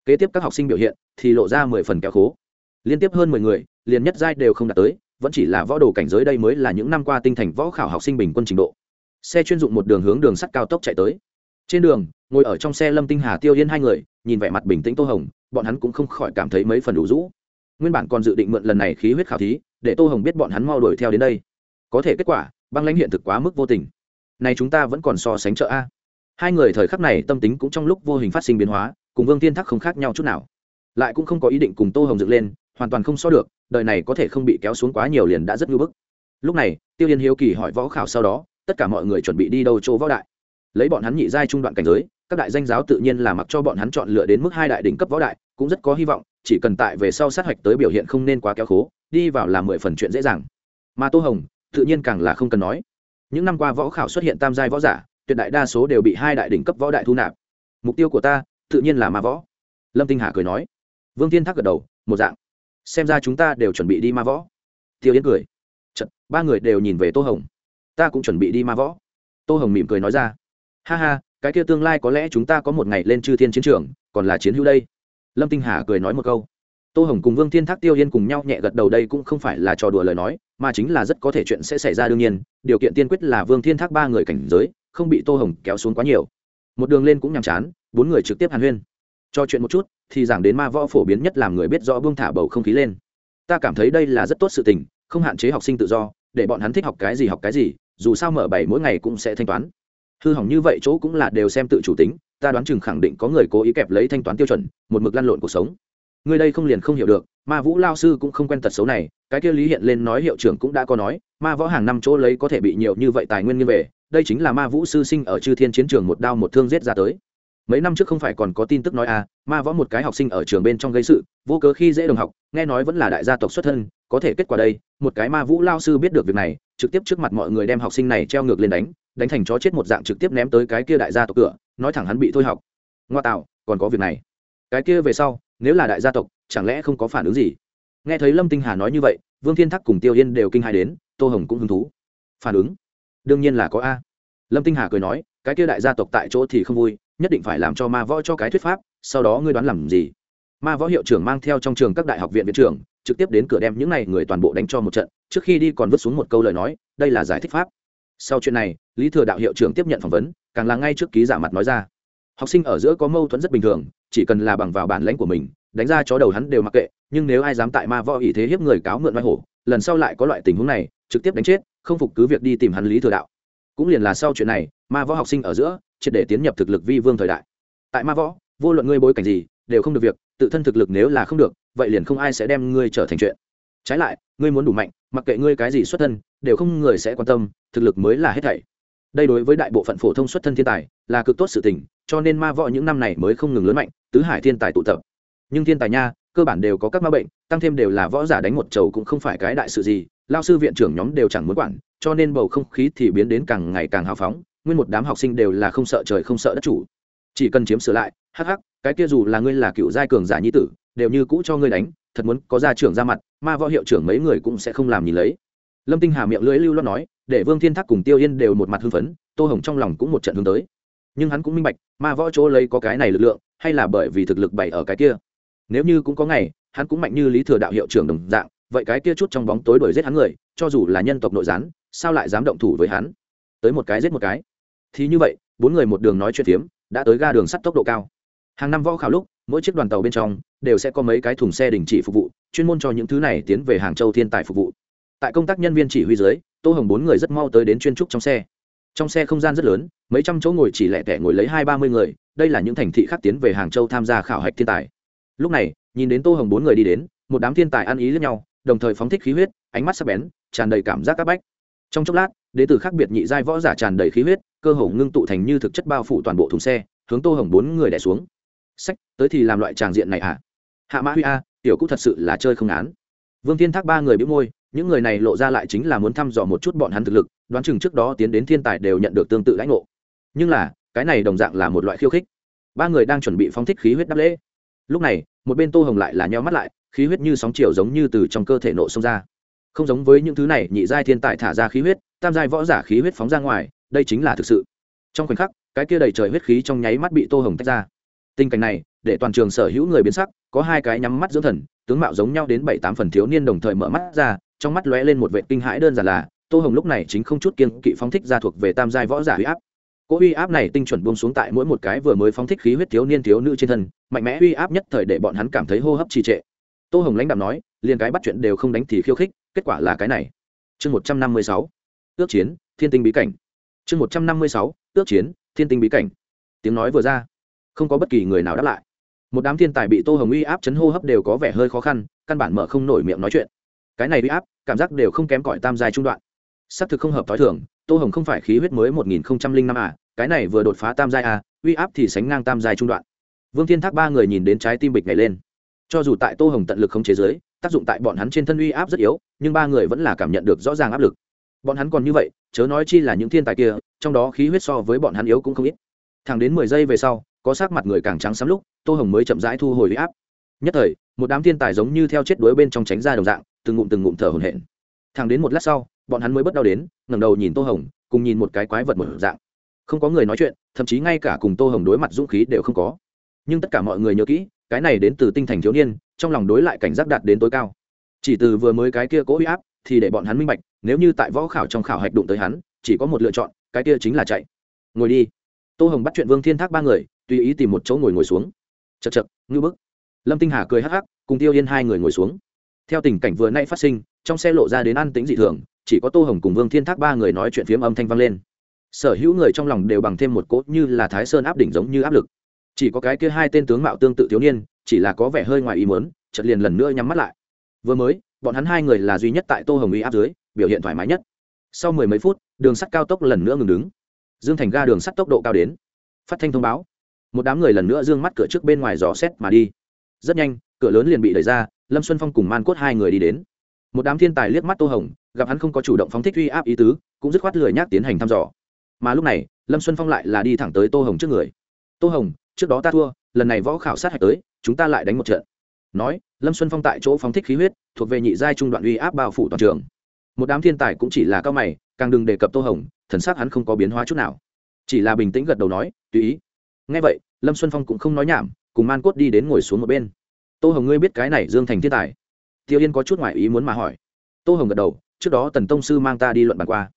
Speaker 1: Kế tiếp các học sinh biểu hiện thì lộ ra mười phần kéo khố. Liên tiếp hơn mười người, liền nhất giai đều không đạt tới, vẫn chỉ là võ đồ cảnh giới đây mới là những năm qua tinh thành võ khảo học sinh bình quân trình độ. Xe chuyên dụng một đường hướng đường sắt cao tốc chạy tới trên đường, ngồi ở trong xe lâm tinh hà tiêu yên hai người, nhìn vẻ mặt bình tĩnh tô hồng, bọn hắn cũng không khỏi cảm thấy mấy phần đủ rũ. Nguyên bản còn dự định mượn lần này khí huyết khảo thí, để tô hồng biết bọn hắn mau đuổi theo đến đây. Có thể kết quả, băng lãnh hiện thực quá mức vô tình. Này chúng ta vẫn còn so sánh trợ a. Hai người thời khắc này tâm tính cũng trong lúc vô hình phát sinh biến hóa, cùng vương tiên thắc không khác nhau chút nào. Lại cũng không có ý định cùng tô hồng dựng lên, hoàn toàn không so được, đời này có thể không bị kéo xuống quá nhiều liền đã rất ngưỡng bức. Lúc này, tiêu yên hiếu kỳ hỏi võ khảo sau đó, tất cả mọi người chuẩn bị đi đâu chỗ võ đại? Lấy bọn hắn nhị giai trung đoạn cảnh giới các đại danh giáo tự nhiên là mặc cho bọn hắn chọn lựa đến mức hai đại đỉnh cấp võ đại cũng rất có hy vọng chỉ cần tại về sau sát hạch tới biểu hiện không nên quá kéo khố đi vào là mười phần chuyện dễ dàng. Mà tô hồng tự nhiên càng là không cần nói. Những năm qua võ khảo xuất hiện tam giai võ giả tuyệt đại đa số đều bị hai đại đỉnh cấp võ đại thu nạp. Mục tiêu của ta tự nhiên là ma võ. Lâm tinh hà cười nói. Vương thiên thác gật đầu một dạng. Xem ra chúng ta đều chuẩn bị đi ma võ. Tiêu yến cười. Chật, ba người đều nhìn về tô hồng. Ta cũng chuẩn bị đi ma võ. Tô hồng mỉm cười nói ra ha ha, cái kia tương lai có lẽ chúng ta có một ngày lên chư thiên chiến trường, còn là chiến hữu đây. Lâm tinh hà cười nói một câu. Tô hồng cùng vương thiên thác, tiêu yên cùng nhau nhẹ gật đầu đây cũng không phải là trò đùa lời nói, mà chính là rất có thể chuyện sẽ xảy ra đương nhiên, điều kiện tiên quyết là vương thiên thác ba người cảnh giới, không bị tô hồng kéo xuống quá nhiều. Một đường lên cũng nhàm chán, bốn người trực tiếp hàn huyên. Cho chuyện một chút, thì giảng đến ma võ phổ biến nhất làm người biết rõ vương thả bầu không khí lên. Ta cảm thấy đây là rất tốt sự tình, không hạn chế học sinh tự do, để bọn hắn thích học cái gì học cái gì, dù sao mở bảy mỗi ngày cũng sẽ thanh toán hư hỏng như vậy chỗ cũng là đều xem tự chủ tính, ta đoán chừng khẳng định có người cố ý kẹp lấy thanh toán tiêu chuẩn, một mực lăn lộn cuộc sống. Người đây không liền không hiểu được, ma vũ lao sư cũng không quen tật xấu này, cái kia lý hiện lên nói hiệu trưởng cũng đã có nói, ma võ hàng năm chỗ lấy có thể bị nhiều như vậy tài nguyên như về, đây chính là ma vũ sư sinh ở chư thiên chiến trường một đao một thương giết ra tới. Mấy năm trước không phải còn có tin tức nói à ma võ một cái học sinh ở trường bên trong gây sự, vô cớ khi dễ đồng học, nghe nói vẫn là đại gia tộc xuất thân, có thể kết quả đây, một cái ma vũ lao sư biết được việc này, trực tiếp trước mặt mọi người đem học sinh này treo ngược lên đánh đánh thành chó chết một dạng trực tiếp ném tới cái kia đại gia tộc cửa, nói thẳng hắn bị thôi học. Ngoa tạo, còn có việc này. Cái kia về sau, nếu là đại gia tộc, chẳng lẽ không có phản ứng gì? Nghe thấy lâm tinh hà nói như vậy, vương thiên thắc cùng tiêu yên đều kinh hai đến, tô hồng cũng hứng thú. Phản ứng? Đương nhiên là có a. Lâm tinh hà cười nói, cái kia đại gia tộc tại chỗ thì không vui, nhất định phải làm cho ma võ cho cái thuyết pháp, sau đó ngươi đoán làm gì? Ma võ hiệu trưởng mang theo trong trường các đại học viện viện trưởng, trực tiếp đến cửa đem những n à y người toàn bộ đánh cho một trận, trước khi đi còn vứt xuống một câu lời nói, đây là giải thích pháp sau chuyện này, lý thừa đạo hiệu trưởng tiếp nhận phỏng vấn, càng là ngay trước ký giả mặt nói ra. Học sinh ở giữa có mâu thuẫn rất bình thường, chỉ cần là bằng vào bản lãnh của mình, đánh ra chó đầu hắn đều mặc kệ, nhưng nếu ai dám tại ma võ ý thế hiếp người cáo mượn vai hổ, lần sau lại có loại tình huống này, trực tiếp đánh chết, không phục cứ việc đi tìm hắn lý thừa đạo. Cũng liền là sau chuyện này, ma võ học sinh ở giữa, triệt để tiến nhập thực lực vi vương thời đại. Tại ma võ, vô luận ngươi bối cảnh gì, đều không được việc, tự thân thực lực nếu là không được, vậy liền không ai sẽ đem ngươi trở thành chuyện. Trái lại, ngươi muốn đủ mạnh, mặc kệ ngươi cái gì xuất thân đều không người sẽ quan tâm, thực lực mới là hết thảy. Đây đối với đại bộ phận phổ thông xuất thân thiên tài, là cực tốt sự tình, cho nên ma võ những năm này mới không ngừng lớn mạnh, tứ hải thiên tài tụ tập. Nhưng thiên tài nha, cơ bản đều có các ma bệnh, tăng thêm đều là võ giả đánh một chầu cũng không phải cái đại sự gì, lao sư viện trưởng nhóm đều chẳng muốn quản, cho nên bầu không khí thì biến đến càng ngày càng hào phóng, nguyên một đám học sinh đều là không sợ trời không sợ đất chủ. Chỉ cần chiếm sửa lại, hắc hắc, cái kia dù là ngươi là cựu giai cường giả nhi tử, đều như cũ cho ngươi đánh, thật muốn có gia trưởng ra mặt, ma võ hiệu trưởng mấy người cũng sẽ không làm nhìn lấy lâm tinh hà miệng lưỡi lưu loát nói, để vương thiên thác cùng tiêu yên đều một mặt hưng phấn, tô hồng trong lòng cũng một trận hướng tới. Nhưng hắn cũng minh bạch, ma võ chỗ lấy có cái này lực lượng, hay là bởi vì thực lực bày ở cái kia. Nếu như cũng có ngày, hắn cũng mạnh như lý thừa đạo hiệu trưởng đồng dạng, vậy cái kia chút trong bóng tối đuổi giết hắn người, cho dù là nhân tộc nội gián, sao lại dám động thủ với hắn? Tới một cái giết một cái. Thì như vậy, bốn người một đường nói chuyện phiếm, đã tới ga đường sắt tốc độ cao. Hàng năm võ khảo lúc, mỗi chiếc đoàn tàu bên trong, đều sẽ có mấy cái thùng xe đình chỉ phục vụ, chuyên môn cho những thứ này tiến về hàng châu thiên tài phục vụ tại công tác nhân viên chỉ huy dưới, tô hồng bốn người rất mau tới đến chuyên trúc trong xe. Trong xe không gian rất lớn, mấy trăm chỗ ngồi chỉ lẻ tẻ ngồi lấy hai ba mươi người, đây là những thành thị khác tiến về hàng châu tham gia khảo hạch thiên tài. Lúc này, nhìn đến tô hồng bốn người đi đến, một đám thiên tài ăn ý lẫn nhau, đồng thời phóng thích khí huyết, ánh mắt sắc bén, tràn đầy cảm giác c áp bách. Trong chốc lát đế tử khác biệt nhị giai võ giả tràn đầy khí huyết, cơ hồ ngưng tụ thành như thực chất bao phủ toàn bộ thùng xe, hướng tô hồng bốn người đẻ xuống. Sách, tới thì làm loại tràng diện này à? Hạ mã huy a, tiểu cũng thật sự là chơi không án vương thiên thác ba người bĩu môi những người này lộ ra lại chính là muốn thăm dò một chút bọn hắn thực lực, đoán chừng trước đó tiến đến thiên tài đều nhận được tương tự lãnh ngộ. Nhưng là, cái này đồng dạng là một loại khiêu khích. Ba người đang chuẩn bị phóng thích khí huyết đắp lễ. Lúc này, một bên tô hồng lại là nheo mắt lại, khí huyết như sóng chiều giống như từ trong cơ thể nộ xông ra. Không giống với những thứ này, nhị giai thiên tài thả ra khí huyết, tam giai võ giả khí huyết phóng ra ngoài, đây chính là thực sự. Trong khoảnh khắc, cái kia đầy trời huyết khí trong nháy mắt bị tô hồng tách ra. Tình cảnh này, để toàn trường sở hữu người biến sắc, có hai cái nhắm mắt dưỡng thần, tướng mạo giống nhau đến bảy tám phần thiếu niên đồng thời mở mắt ra trong mắt lóe lên một vệ kinh hãi đơn giản là, tô hồng lúc này chính không chút kiên kỵ phóng thích ra thuộc về tam giai võ giả huy áp. Cỗ uy áp này tinh chuẩn buông xuống tại mỗi một cái vừa mới phóng thích khí huyết thiếu niên thiếu nữ trên thân, mạnh mẽ uy áp nhất thời để bọn hắn cảm thấy hô hấp trì trệ. Tô hồng lãnh đạo nói, liền cái bắt chuyện đều không đánh thì khiêu khích, kết quả là cái này. Chương một trăm năm mươi sáu ước chiến, thiên tinh bí cảnh. Chương một trăm năm mươi sáu ước chiến, thiên tinh bí cảnh. Tiếng nói vừa ra, không có bất kỳ người nào đáp lại. Một đám thiên tài bị tô hồng uy áp chấn hô hấp đều có vẻ hơi khó khăn, căn bản mở không nổi miệng nói chuyện cái này uy áp, cảm giác đều không kém cỏi tam giai trung đoạn. Xác thực không hợp t h o i thường, tô hồng không phải khí huyết mới một nghìn năm à cái này vừa đột phá tam giai à uy áp thì sánh ngang tam giai trung đoạn. Vương thiên thác ba người nhìn đến trái tim bịch này lên. Cho dù tại tô hồng tận lực không chế giới tác dụng tại bọn hắn trên thân uy áp rất yếu, nhưng ba người vẫn là cảm nhận được rõ ràng áp lực. Bọn hắn còn như vậy, chớ nói chi là những thiên tài kia, trong đó khí huyết so với bọn hắn yếu cũng không ít. Thẳng đến mười giây về sau, có sắc mặt người càng trắng xám lúc, tô hồng mới chậm rãi thu hồi huy áp. Nhất thời, một đám thiên tài giống như theo chết đuối bên trong tránh ra đồng dạng từng ngụm từng ngụm thở hổn hển. Thẳng đến một lát sau, bọn hắn mới bất đau đến, ngẩng đầu nhìn tô hồng, cùng nhìn một cái quái vật một dạng. Không có người nói chuyện, thậm chí ngay cả cùng tô hồng đối mặt dũng khí đều không có. Nhưng tất cả mọi người nhớ kỹ, cái này đến từ tinh thành thiếu niên, trong lòng đối lại cảnh giác đạt đến tối cao. Chỉ từ vừa mới cái kia cố huy áp, thì để bọn hắn minh bạch, nếu như tại võ khảo trong khảo hạch đụng tới hắn, chỉ có một lựa chọn, cái kia chính là chạy. Ngồi đi. Tô hồng bắt chuyện vương thiên thác ba người, tùy ý tìm một chỗ ngồi ngồi xuống. Chật chật ngư bức. Lâm tinh hà cười hắc hắc, cùng tiêu yên hai người ngồi xuống theo tình cảnh vừa nay phát sinh, trong xe lộ ra đến an tính dị thường, chỉ có tô hồng cùng vương thiên thác ba người nói chuyện phiếm âm thanh vang lên. Sở hữu người trong lòng đều bằng thêm một cốt như là thái sơn áp đỉnh giống như áp lực. Chỉ có cái kia hai tên tướng mạo tương tự thiếu niên, chỉ là có vẻ hơi ngoài ý mớn chật liền lần nữa nhắm mắt lại. Vừa mới, bọn hắn hai người là duy nhất tại tô hồng uy áp dưới, biểu hiện thoải mái nhất. Sau mười mấy phút, đường sắt cao tốc lần nữa ngừng đứng. Dương thành ga đường sắt tốc độ cao đến. Phát thanh thông báo. Một đám người lần nữa d ư ơ n g mắt cửa trước bên ngoài gió xét mà đi. Rất nhanh, cửa lớn liền bị đẩy ra lâm xuân phong cùng man cốt hai người đi đến. Một đám thiên tài liếc mắt tô hồng, gặp hắn không có chủ động phóng thích uy áp ý tứ, cũng dứt khoát lười nhác tiến hành thăm dò. Mà lúc này, lâm xuân phong lại là đi thẳng tới tô hồng trước người. Tô hồng, trước đó ta thua, lần này võ khảo sát hạch tới, chúng ta lại đánh một trận. Nói, lâm xuân phong tại chỗ phóng thích khí huyết, thuộc về nhị giai trung đoạn uy áp bao phủ toàn trường. Một đám thiên tài cũng chỉ là cao mày, càng đừng đề cập tô hồng, thần sắc hắn không có biến hóa chút nào. Chỉ là bình tĩnh gật đầu nói, tùy ý. Ngay vậy, lâm xuân phong cũng không nói nhảm, cùng man cốt đi đến ngồi xuống một bên tô hồng, ngươi biết cái này dương thành thiên tài? Tiêu yên có chút ngoại ý muốn mà hỏi. Tô hồng gật đầu, trước đó tần tông sư mang ta đi luận bàn qua.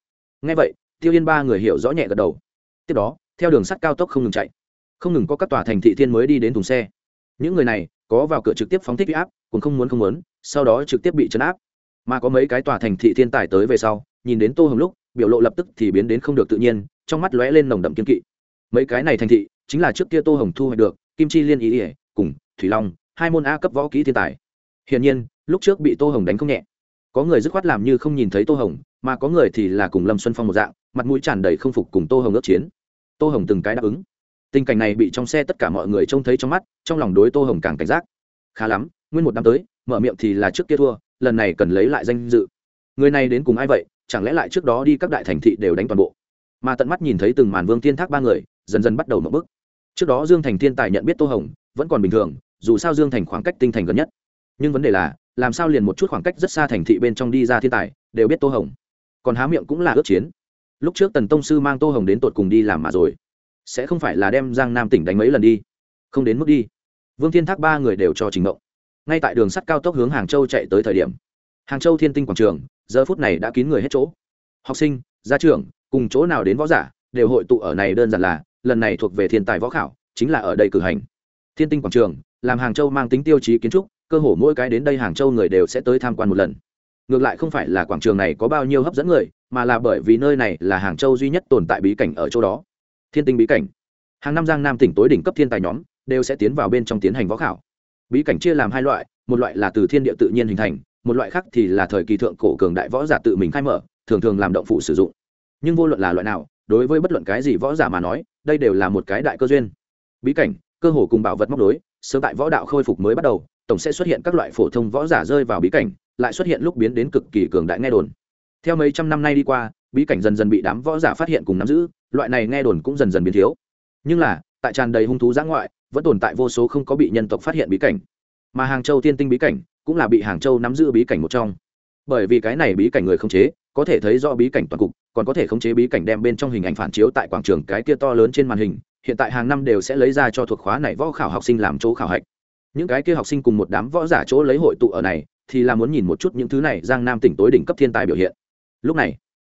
Speaker 1: Ngay vậy, tiêu yên ba người hiểu rõ nhẹ gật đầu. Tiếp đó, theo đường sắt cao tốc không ngừng chạy. Không ngừng có các tòa thành thị thiên mới đi đến thùng xe. Những người này, có vào cửa trực tiếp phóng thích huy áp cũng không muốn không muốn, sau đó trực tiếp bị chấn áp. Mà có mấy cái tòa thành thị thiên tài tới về sau, nhìn đến tô hồng lúc, biểu lộ lập tức thì biến đến không được tự nhiên, trong mắt lóe lên nồng đậm kiên kỵ. Mấy cái này thành thị, chính là trước kia tô hồng thu hoạch được, kim chi liên ý ỉa cùng thủy long hai môn a cấp võ kỹ thiên tài. Hiển nhiên, lúc trước bị tô hồng đánh không nhẹ. Có người dứt khoát làm như không nhìn thấy tô hồng, mà có người thì là cùng lâm xuân phong một dạng, mặt mũi tràn đầy không phục cùng tô hồng ước chiến. Tô hồng từng cái đáp ứng. Tình cảnh này bị trong xe tất cả mọi người trông thấy trong mắt, trong lòng đối tô hồng càng cảnh giác. Khá lắm, nguyên một năm tới, mở miệng thì là trước kia thua, lần này cần lấy lại danh dự. Người này đến cùng ai vậy, chẳng lẽ lại trước đó đi các đại thành thị đều đánh toàn bộ? Mà tận mắt nhìn thấy từng màn vương tiên thác ba người, dần dần bắt đầu mở bức trước đó dương thành thiên tài nhận biết tô hồng, vẫn còn bình thường dù sao dương thành khoảng cách tinh thành gần nhất. Nhưng vấn đề là, làm sao liền một chút khoảng cách rất xa thành thị bên trong đi ra thiên tài, đều biết tô hồng. Còn há miệng cũng là ước chiến. Lúc trước tần tông sư mang tô hồng đến tột cùng đi làm mà rồi. Sẽ không phải là đem giang nam tỉnh đánh mấy lần đi. Không đến mức đi. Vương thiên thác ba người đều cho trình mộng ngay tại đường sắt cao tốc hướng hàng châu chạy tới thời điểm, hàng châu thiên tinh quảng trường, giờ phút này đã kín người hết chỗ. Học sinh, gia trưởng, cùng chỗ nào đến võ giả, đều hội tụ ở này đơn giản là, lần này thuộc về thiên tài võ khảo, chính là ở đây cử hành. Thiên tinh quảng trường làm hàng châu mang tính tiêu chí kiến trúc, cơ hồ mỗi cái đến đây hàng châu người đều sẽ tới tham quan một lần. Ngược lại không phải là quảng trường này có bao nhiêu hấp dẫn người, mà là bởi vì nơi này là hàng châu duy nhất tồn tại bí cảnh ở chỗ đó. Thiên tinh bí cảnh. Hàng năm giang nam tỉnh tối đỉnh cấp thiên tài nhóm đều sẽ tiến vào bên trong tiến hành võ khảo. Bí cảnh chia làm hai loại, một loại là từ thiên địa tự nhiên hình thành, một loại khác thì là thời kỳ thượng cổ cường đại võ giả tự mình khai mở, thường thường làm động phụ sử dụng. Nhưng vô luận là loại nào, đối với bất luận cái gì võ giả mà nói, đây đều là một cái đại cơ duyên. Bí cảnh, cơ hồ cùng bảo vật móc đối sớm tại võ đạo khôi phục mới bắt đầu, tổng sẽ xuất hiện các loại phổ thông võ giả rơi vào bí cảnh, lại xuất hiện lúc biến đến cực kỳ cường đại nghe đồn. Theo mấy trăm năm nay đi qua, bí cảnh dần dần bị đám võ giả phát hiện cùng nắm giữ, loại này nghe đồn cũng dần dần biến thiếu. Nhưng là, tại tràn đầy hung thú giã ngoại, vẫn tồn tại vô số không có bị nhân tộc phát hiện bí cảnh. Mà hàng châu tiên tinh bí cảnh cũng là bị hàng châu nắm giữ bí cảnh một trong. Bởi vì cái này bí cảnh người không chế, có thể thấy do bí cảnh toàn cục, còn có thể khống chế bí cảnh đem bên trong hình ảnh phản chiếu tại quảng trường cái kia to lớn trên màn hình hiện tại hàng năm đều sẽ lấy ra cho thuộc khóa này võ khảo học sinh làm chỗ khảo hạch. Những cái kia học sinh cùng một đám võ giả chỗ lấy hội tụ ở này, thì là muốn nhìn một chút những thứ này giang nam tỉnh tối đỉnh cấp thiên tài biểu hiện. Lúc này,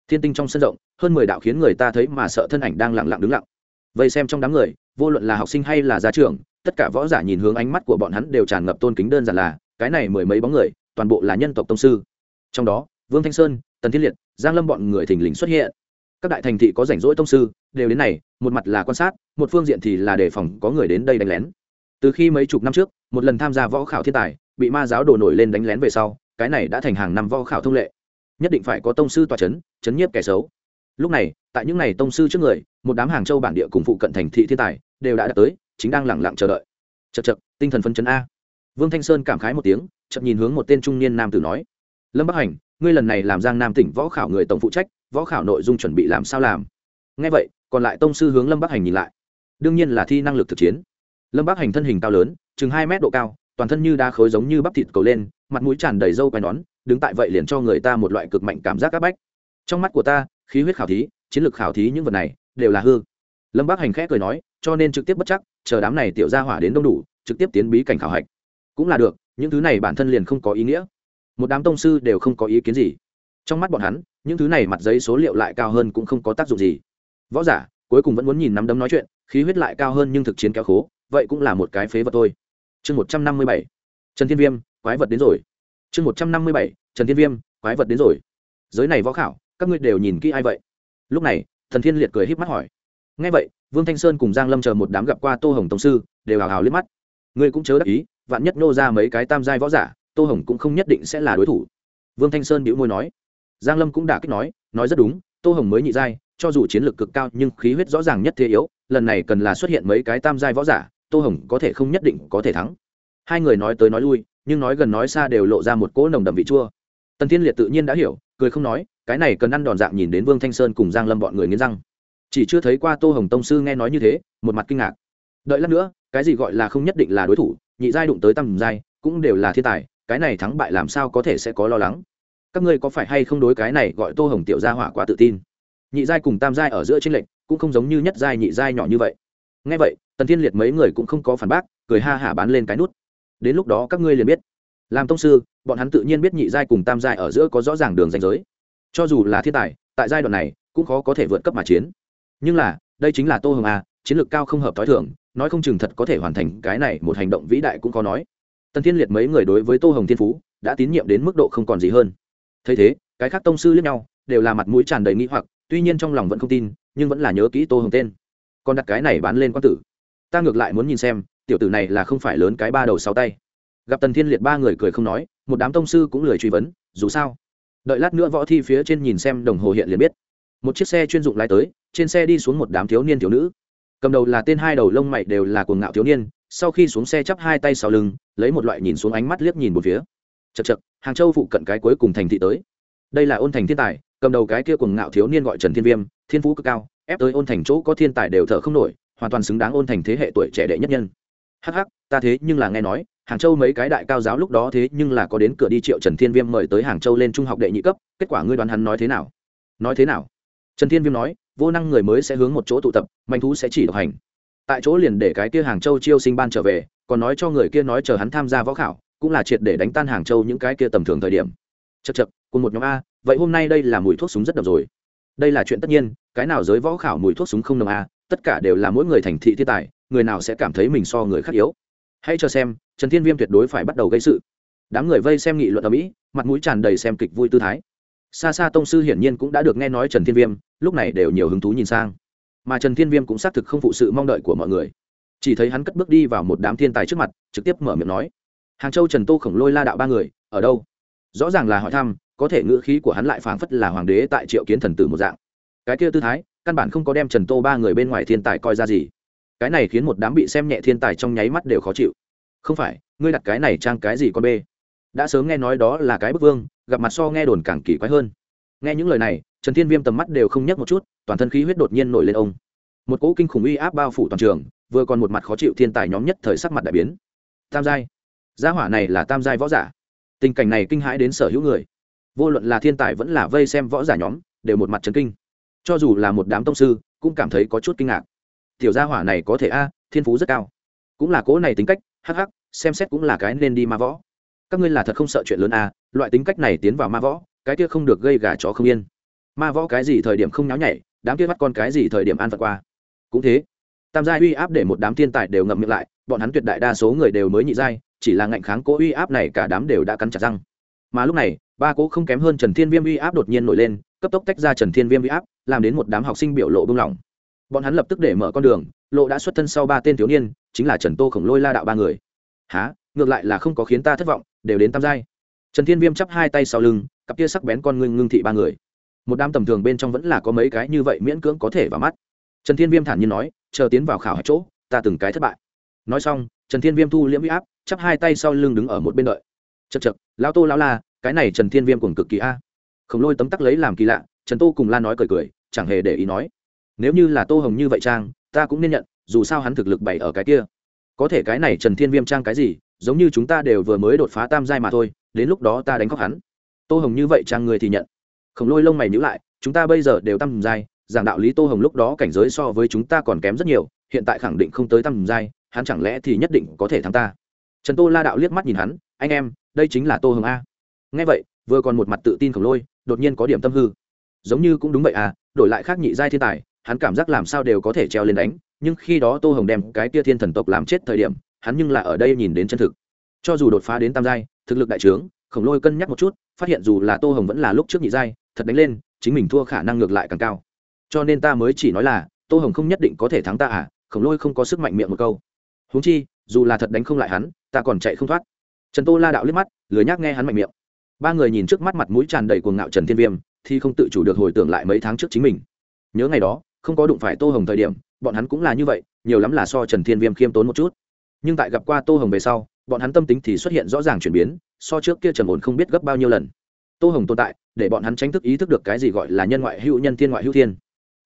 Speaker 1: thiên tinh trong sân rộng, hơn mười đạo khiến người ta thấy mà sợ thân ảnh đang lặng lặng đứng lặng. Vây xem trong đám người, vô luận là học sinh hay là gia trưởng, tất cả võ giả nhìn hướng ánh mắt của bọn hắn đều tràn ngập tôn kính đơn giản là, cái này mười mấy bóng người, toàn bộ là nhân tộc tông sư. Trong đó, vương thanh sơn, tần thiên liệt, giang lâm bọn người thình lình xuất hiện các đại thành thị có rảnh rỗi tông sư, đều đến này, một mặt là quan sát, một phương diện thì là đề phòng có người đến đây đánh lén. Từ khi mấy chục năm trước, một lần tham gia võ khảo thiên tài, bị ma giáo đổ nổi lên đánh lén về sau, cái này đã thành hàng năm võ khảo thông lệ. Nhất định phải có tông sư tòa c h ấ n chấn nhiếp kẻ xấu. Lúc này, tại những n à y tông sư trước người, một đám hàng châu bản địa cùng phụ cận thành thị thiên tài, đều đã đạt tới, chính đang lẳng lặng chờ đợi. Chật chật tinh thần phân chấn a. Vương thanh sơn cảm khái một tiếng, chậm nhìn hướng một tên trung niên nam tử nói. Lâm bắc hành ngươi lần này làm giang nam tỉnh võ khảo người tổng phụ trách, võ khảo nội dung chuẩn bị làm sao làm? Ngay vậy, còn lại tông sư hướng lâm bắc hành nhìn lại. Đương nhiên là thi năng lực thực chiến. Lâm bắc hành thân hình cao lớn, chừng hai mét độ cao, toàn thân như đá khối giống như bắp thịt cầu lên, mặt mũi tràn đầy râu quai nón, đứng tại vậy liền cho người ta một loại cực mạnh cảm giác áp bách. Trong mắt của ta, khí huyết khảo thí, chiến lược khảo thí những vật này, đều là hư. Lâm bác hành khẽ cười nói, cho nên trực tiếp bất chắc, chờ đám này tiểu ra hỏa đến đông đủ, trực tiếp tiến bí cảnh khảo hạch. Cũng là được, những thứ này bản thân liền không có ý nghĩa một đám tông sư đều không có ý kiến gì. Trong mắt bọn hắn, những thứ này mặt giấy số liệu lại cao hơn cũng không có tác dụng gì. Võ giả, cuối cùng vẫn muốn nhìn nắm đấm nói chuyện, khí huyết lại cao hơn nhưng thực chiến kéo khố, vậy cũng là một cái phế vật thôi. Chương một trăm năm mươi bảy, trần thiên viêm, quái vật đến rồi. Chương một trăm năm mươi bảy, trần thiên viêm, quái vật đến rồi. Giới này võ khảo, các ngươi đều nhìn kỹ ai vậy? Lúc này, thần thiên liệt cười h í p mắt hỏi. Ngay vậy, vương thanh sơn cùng giang lâm chờ một đám gặp qua tô hồng tổng sư, đều hào hào liếc mắt. Ngươi cũng chớ đắc ý, vạn nhất nô ra mấy cái tam giai võ giả tô hồng cũng không nhất định sẽ là đối thủ. Vương thanh sơn bĩu môi nói. Giang lâm cũng đã kích nói nói rất đúng, tô hồng mới nhị giai, cho dù chiến lược cực cao nhưng khí huyết rõ ràng nhất thế yếu, lần này cần là xuất hiện mấy cái tam giai võ giả, tô hồng có thể không nhất định có thể thắng. Hai người nói tới nói lui, nhưng nói gần nói xa đều lộ ra một cỗ nồng đậm vị chua. Tần thiên liệt tự nhiên đã hiểu, cười không nói, cái này cần ăn đòn dạng nhìn đến vương thanh sơn cùng giang lâm bọn người nghiến răng. Chỉ chưa thấy qua tô hồng tông sư nghe nói như thế, một mặt kinh ngạc. Đợi lát nữa, cái gì gọi là không nhất định là đối thủ, nhị giai đụng tới tầm giai, cũng đều là thiên tài cái này thắng bại làm sao có thể sẽ có lo lắng? Các ngươi có phải hay không đối cái này gọi tô hồng tiểu gia hỏa quá tự tin? Nhị giai cùng tam giai ở giữa tranh lệch, cũng không giống như nhất giai, nhị giai nhỏ như vậy. Nghe vậy, tần thiên liệt mấy người cũng không có phản bác, cười ha hả bán lên cái nút. Đến lúc đó các ngươi liền biết. Làm tông sư, bọn hắn tự nhiên biết nhị giai cùng tam giai ở giữa có rõ ràng đường danh giới. Cho dù là thiên tài, tại giai đoạn này, cũng khó có thể vượt cấp mà chiến. Nhưng là, đây chính là tô hồng a chiến lược cao không hợp t h o i thường, nói không chừng thật có thể hoàn thành cái này một hành động vĩ đại cũng khó nói tần thiên liệt mấy người đối với tô hồng thiên phú đã tín nhiệm đến mức độ không còn gì hơn. Thấy thế, cái khác tông sư lẫn nhau, đều là mặt mũi tràn đầy nghĩ hoặc, tuy nhiên trong lòng vẫn không tin, nhưng vẫn là nhớ kỹ tô hồng tên. Còn đặt cái này bán lên quan tử. Ta ngược lại muốn nhìn xem, tiểu tử này là không phải lớn cái ba đầu sáu tay. Gặp tần thiên liệt ba người cười không nói, một đám tông sư cũng lười truy vấn, dù sao. Đợi lát nữa võ thi phía trên nhìn xem đồng hồ hiện liền biết. Một chiếc xe chuyên dụng lái tới, trên xe đi xuống một đám thiếu niên thiếu nữ. Cầm đầu là tên hai đầu lông mày đều là cuồng ngạo thiếu niên sau khi xuống xe chắp hai tay sau lưng, lấy một loại nhìn xuống ánh mắt liếc nhìn một phía. Chật chật hàng châu phụ cận cái cuối cùng thành thị tới. Đây là ôn thành thiên tài, cầm đầu cái kia cuồng ngạo thiếu niên gọi trần thiên viêm, thiên phú cực cao, ép tới ôn thành chỗ có thiên tài đều thở không nổi, hoàn toàn xứng đáng ôn thành thế hệ tuổi trẻ đệ nhất nhân. Hắc hắc, ta thế nhưng là nghe nói, hàng châu mấy cái đại cao giáo lúc đó thế nhưng là có đến cửa đi triệu trần thiên viêm mời tới hàng châu lên trung học đệ nhị cấp, kết quả ngươi đoán hắn nói thế nào? Nói thế nào? Trần thiên viêm nói, vô năng người mới sẽ hướng một chỗ tụ tập, manh thú sẽ chỉ độc hành tại chỗ liền để cái kia hàng châu chiêu sinh ban trở về, còn nói cho người kia nói chờ hắn tham gia võ khảo, cũng là triệt để đánh tan hàng châu những cái kia tầm thường thời điểm. Chật chật cùng một nhóm a, vậy hôm nay đây là mùi thuốc súng rất đậm rồi. Đây là chuyện tất nhiên, cái nào giới võ khảo mùi thuốc súng không nồng a, tất cả đều là mỗi người thành thị thiên tài, người nào sẽ cảm thấy mình so người khác yếu. Hãy cho xem, trần thiên viêm tuyệt đối phải bắt đầu gây sự. Đám người vây xem nghị luận ở mỹ, mặt mũi tràn đầy xem kịch vui tư thái. Xa xa tông sư hiển nhiên cũng đã được nghe nói trần thiên viêm, lúc này đều nhiều hứng thú nhìn sang mà trần thiên viêm cũng xác thực không phụ sự mong đợi của mọi người. Chỉ thấy hắn cất bước đi vào một đám thiên tài trước mặt, trực tiếp mở miệng nói, hàng châu trần tô khổng lôi la đạo ba người, ở đâu? Rõ ràng là hỏi thăm, có thể ngữ khí của hắn lại phảng phất là hoàng đế tại triệu kiến thần tử một dạng. Cái kia tư thái, căn bản không có đem trần tô ba người bên ngoài thiên tài coi ra gì. Cái này khiến một đám bị xem nhẹ thiên tài trong nháy mắt đều khó chịu. Không phải, ngươi đặt cái này trang cái gì con bê? Đã sớm nghe nói đó là cái bức vương, gặp mặt so nghe đồn càng kỳ quái hơn nghe những lời này, trần thiên viêm tầm mắt đều không nhấc một chút, toàn thân khí huyết đột nhiên nổi lên ông. Một cỗ kinh khủng uy áp bao phủ toàn trường, vừa còn một mặt khó chịu thiên tài nhóm nhất thời sắc mặt đại biến. Tam giai. Gia hỏa này là tam giai võ giả. Tình cảnh này kinh hãi đến sở hữu người. Vô luận là thiên tài vẫn là vây xem võ giả nhóm, đều một mặt trấn kinh. Cho dù là một đám tông sư, cũng cảm thấy có chút kinh ngạc. Tiểu gia hỏa này có thể a, thiên phú rất cao. Cũng là cỗ này tính cách, hắc hắc, xem xét cũng là cái nên đi ma võ. Các ngươi là thật không sợ chuyện lớn a, loại tính cách này tiến vào ma võ cái kia không được gây gà chó không yên. Ma võ cái gì thời điểm không nháo nhảy, đám kia bắt con cái gì thời điểm an phật qua. Cũng thế, tam giai uy áp để một đám thiên tài đều ngậm miệng lại, bọn hắn tuyệt đại đa số người đều mới nhị giai, chỉ là ngạnh kháng cố uy áp này cả đám đều đã cắn chặt răng. Mà lúc này, ba cố không kém hơn trần thiên viêm uy áp đột nhiên nổi lên, cấp tốc tách ra trần thiên viêm uy áp, làm đến một đám học sinh biểu lộ bung lỏng. Bọn hắn lập tức để mở con đường, lộ đã xuất thân sau ba tên thiếu niên, chính là trần tô khổng lôi la đạo ba người. Há ngược lại là không có khiến ta thất vọng, đều đến tam giai. Trần thiên viêm chắp hai tay sau lưng cặp kia sắc bén con ngưng ngưng thị ba người. Một đám tầm thường bên trong vẫn là có mấy cái như vậy miễn cưỡng có thể vào mắt. Trần thiên viêm thản nhiên nói, chờ tiến vào khảo hạch chỗ, ta từng cái thất bại. Nói xong, trần thiên viêm thu liễm huy áp, chắp hai tay sau lưng đứng ở một bên đợi. Chật chật lao tô lao la, cái này trần thiên viêm cùng cực kỳ a. Khổng lôi tấm tắc lấy làm kỳ lạ, trần tô cùng la nói cười cười, chẳng hề để ý nói, nếu như là tô hồng như vậy trang ta cũng nên nhận, dù sao hắn thực lực bày ở cái kia. Có thể cái này trần thiên viêm trang cái gì, giống như chúng ta đều vừa mới đột phá tam giai mà thôi, đến lúc đó ta đánh khóc hắn tô hồng như vậy trang người thì nhận. Khổng lôi lông mày nhữ lại, chúng ta bây giờ đều tam giai giảng đạo lý tô hồng lúc đó cảnh giới so với chúng ta còn kém rất nhiều, hiện tại khẳng định không tới tam giai hắn chẳng lẽ thì nhất định có thể thắng ta? Trần tô la đạo liếc mắt nhìn hắn, anh em, đây chính là tô hồng a. Nghe vậy, vừa còn một mặt tự tin khổng lôi, đột nhiên có điểm tâm hư. Giống như cũng đúng vậy à đổi lại khác nhị giai thiên tài, hắn cảm giác làm sao đều có thể treo lên đánh, nhưng khi đó tô hồng đem cái tia thiên thần tộc làm chết thời điểm, hắn nhưng là ở đây nhìn đến chân thực. Cho dù đột phá đến tam giai, thực lực đại trướng khổng lôi cân nhắc một chút, phát hiện dù là tô hồng vẫn là lúc trước nhị giai, thật đánh lên, chính mình thua khả năng ngược lại càng cao. Cho nên ta mới chỉ nói là, tô hồng không nhất định có thể thắng ta à khổng lôi không có sức mạnh miệng một câu. Huống chi, dù là thật đánh không lại hắn, ta còn chạy không thoát. Trần tô la đạo liếc mắt, lười nhác nghe hắn mạnh miệng. Ba người nhìn trước mắt mặt mũi tràn đầy cuồng ngạo trần thiên viêm, thì không tự chủ được hồi tưởng lại mấy tháng trước chính mình. Nhớ ngày đó, không có đụng phải tô hồng thời điểm, bọn hắn cũng là như vậy, nhiều lắm là so trần thiên viêm khiêm tốn một chút. Nhưng tại gặp qua tô hồng về sau, bọn hắn tâm tính thì xuất hiện rõ ràng chuyển biến so trước kia trần ổn không biết gấp bao nhiêu lần. Tô hồng tồn tại, để bọn hắn tránh thức ý thức được cái gì gọi là nhân ngoại hữu nhân thiên ngoại hữu thiên.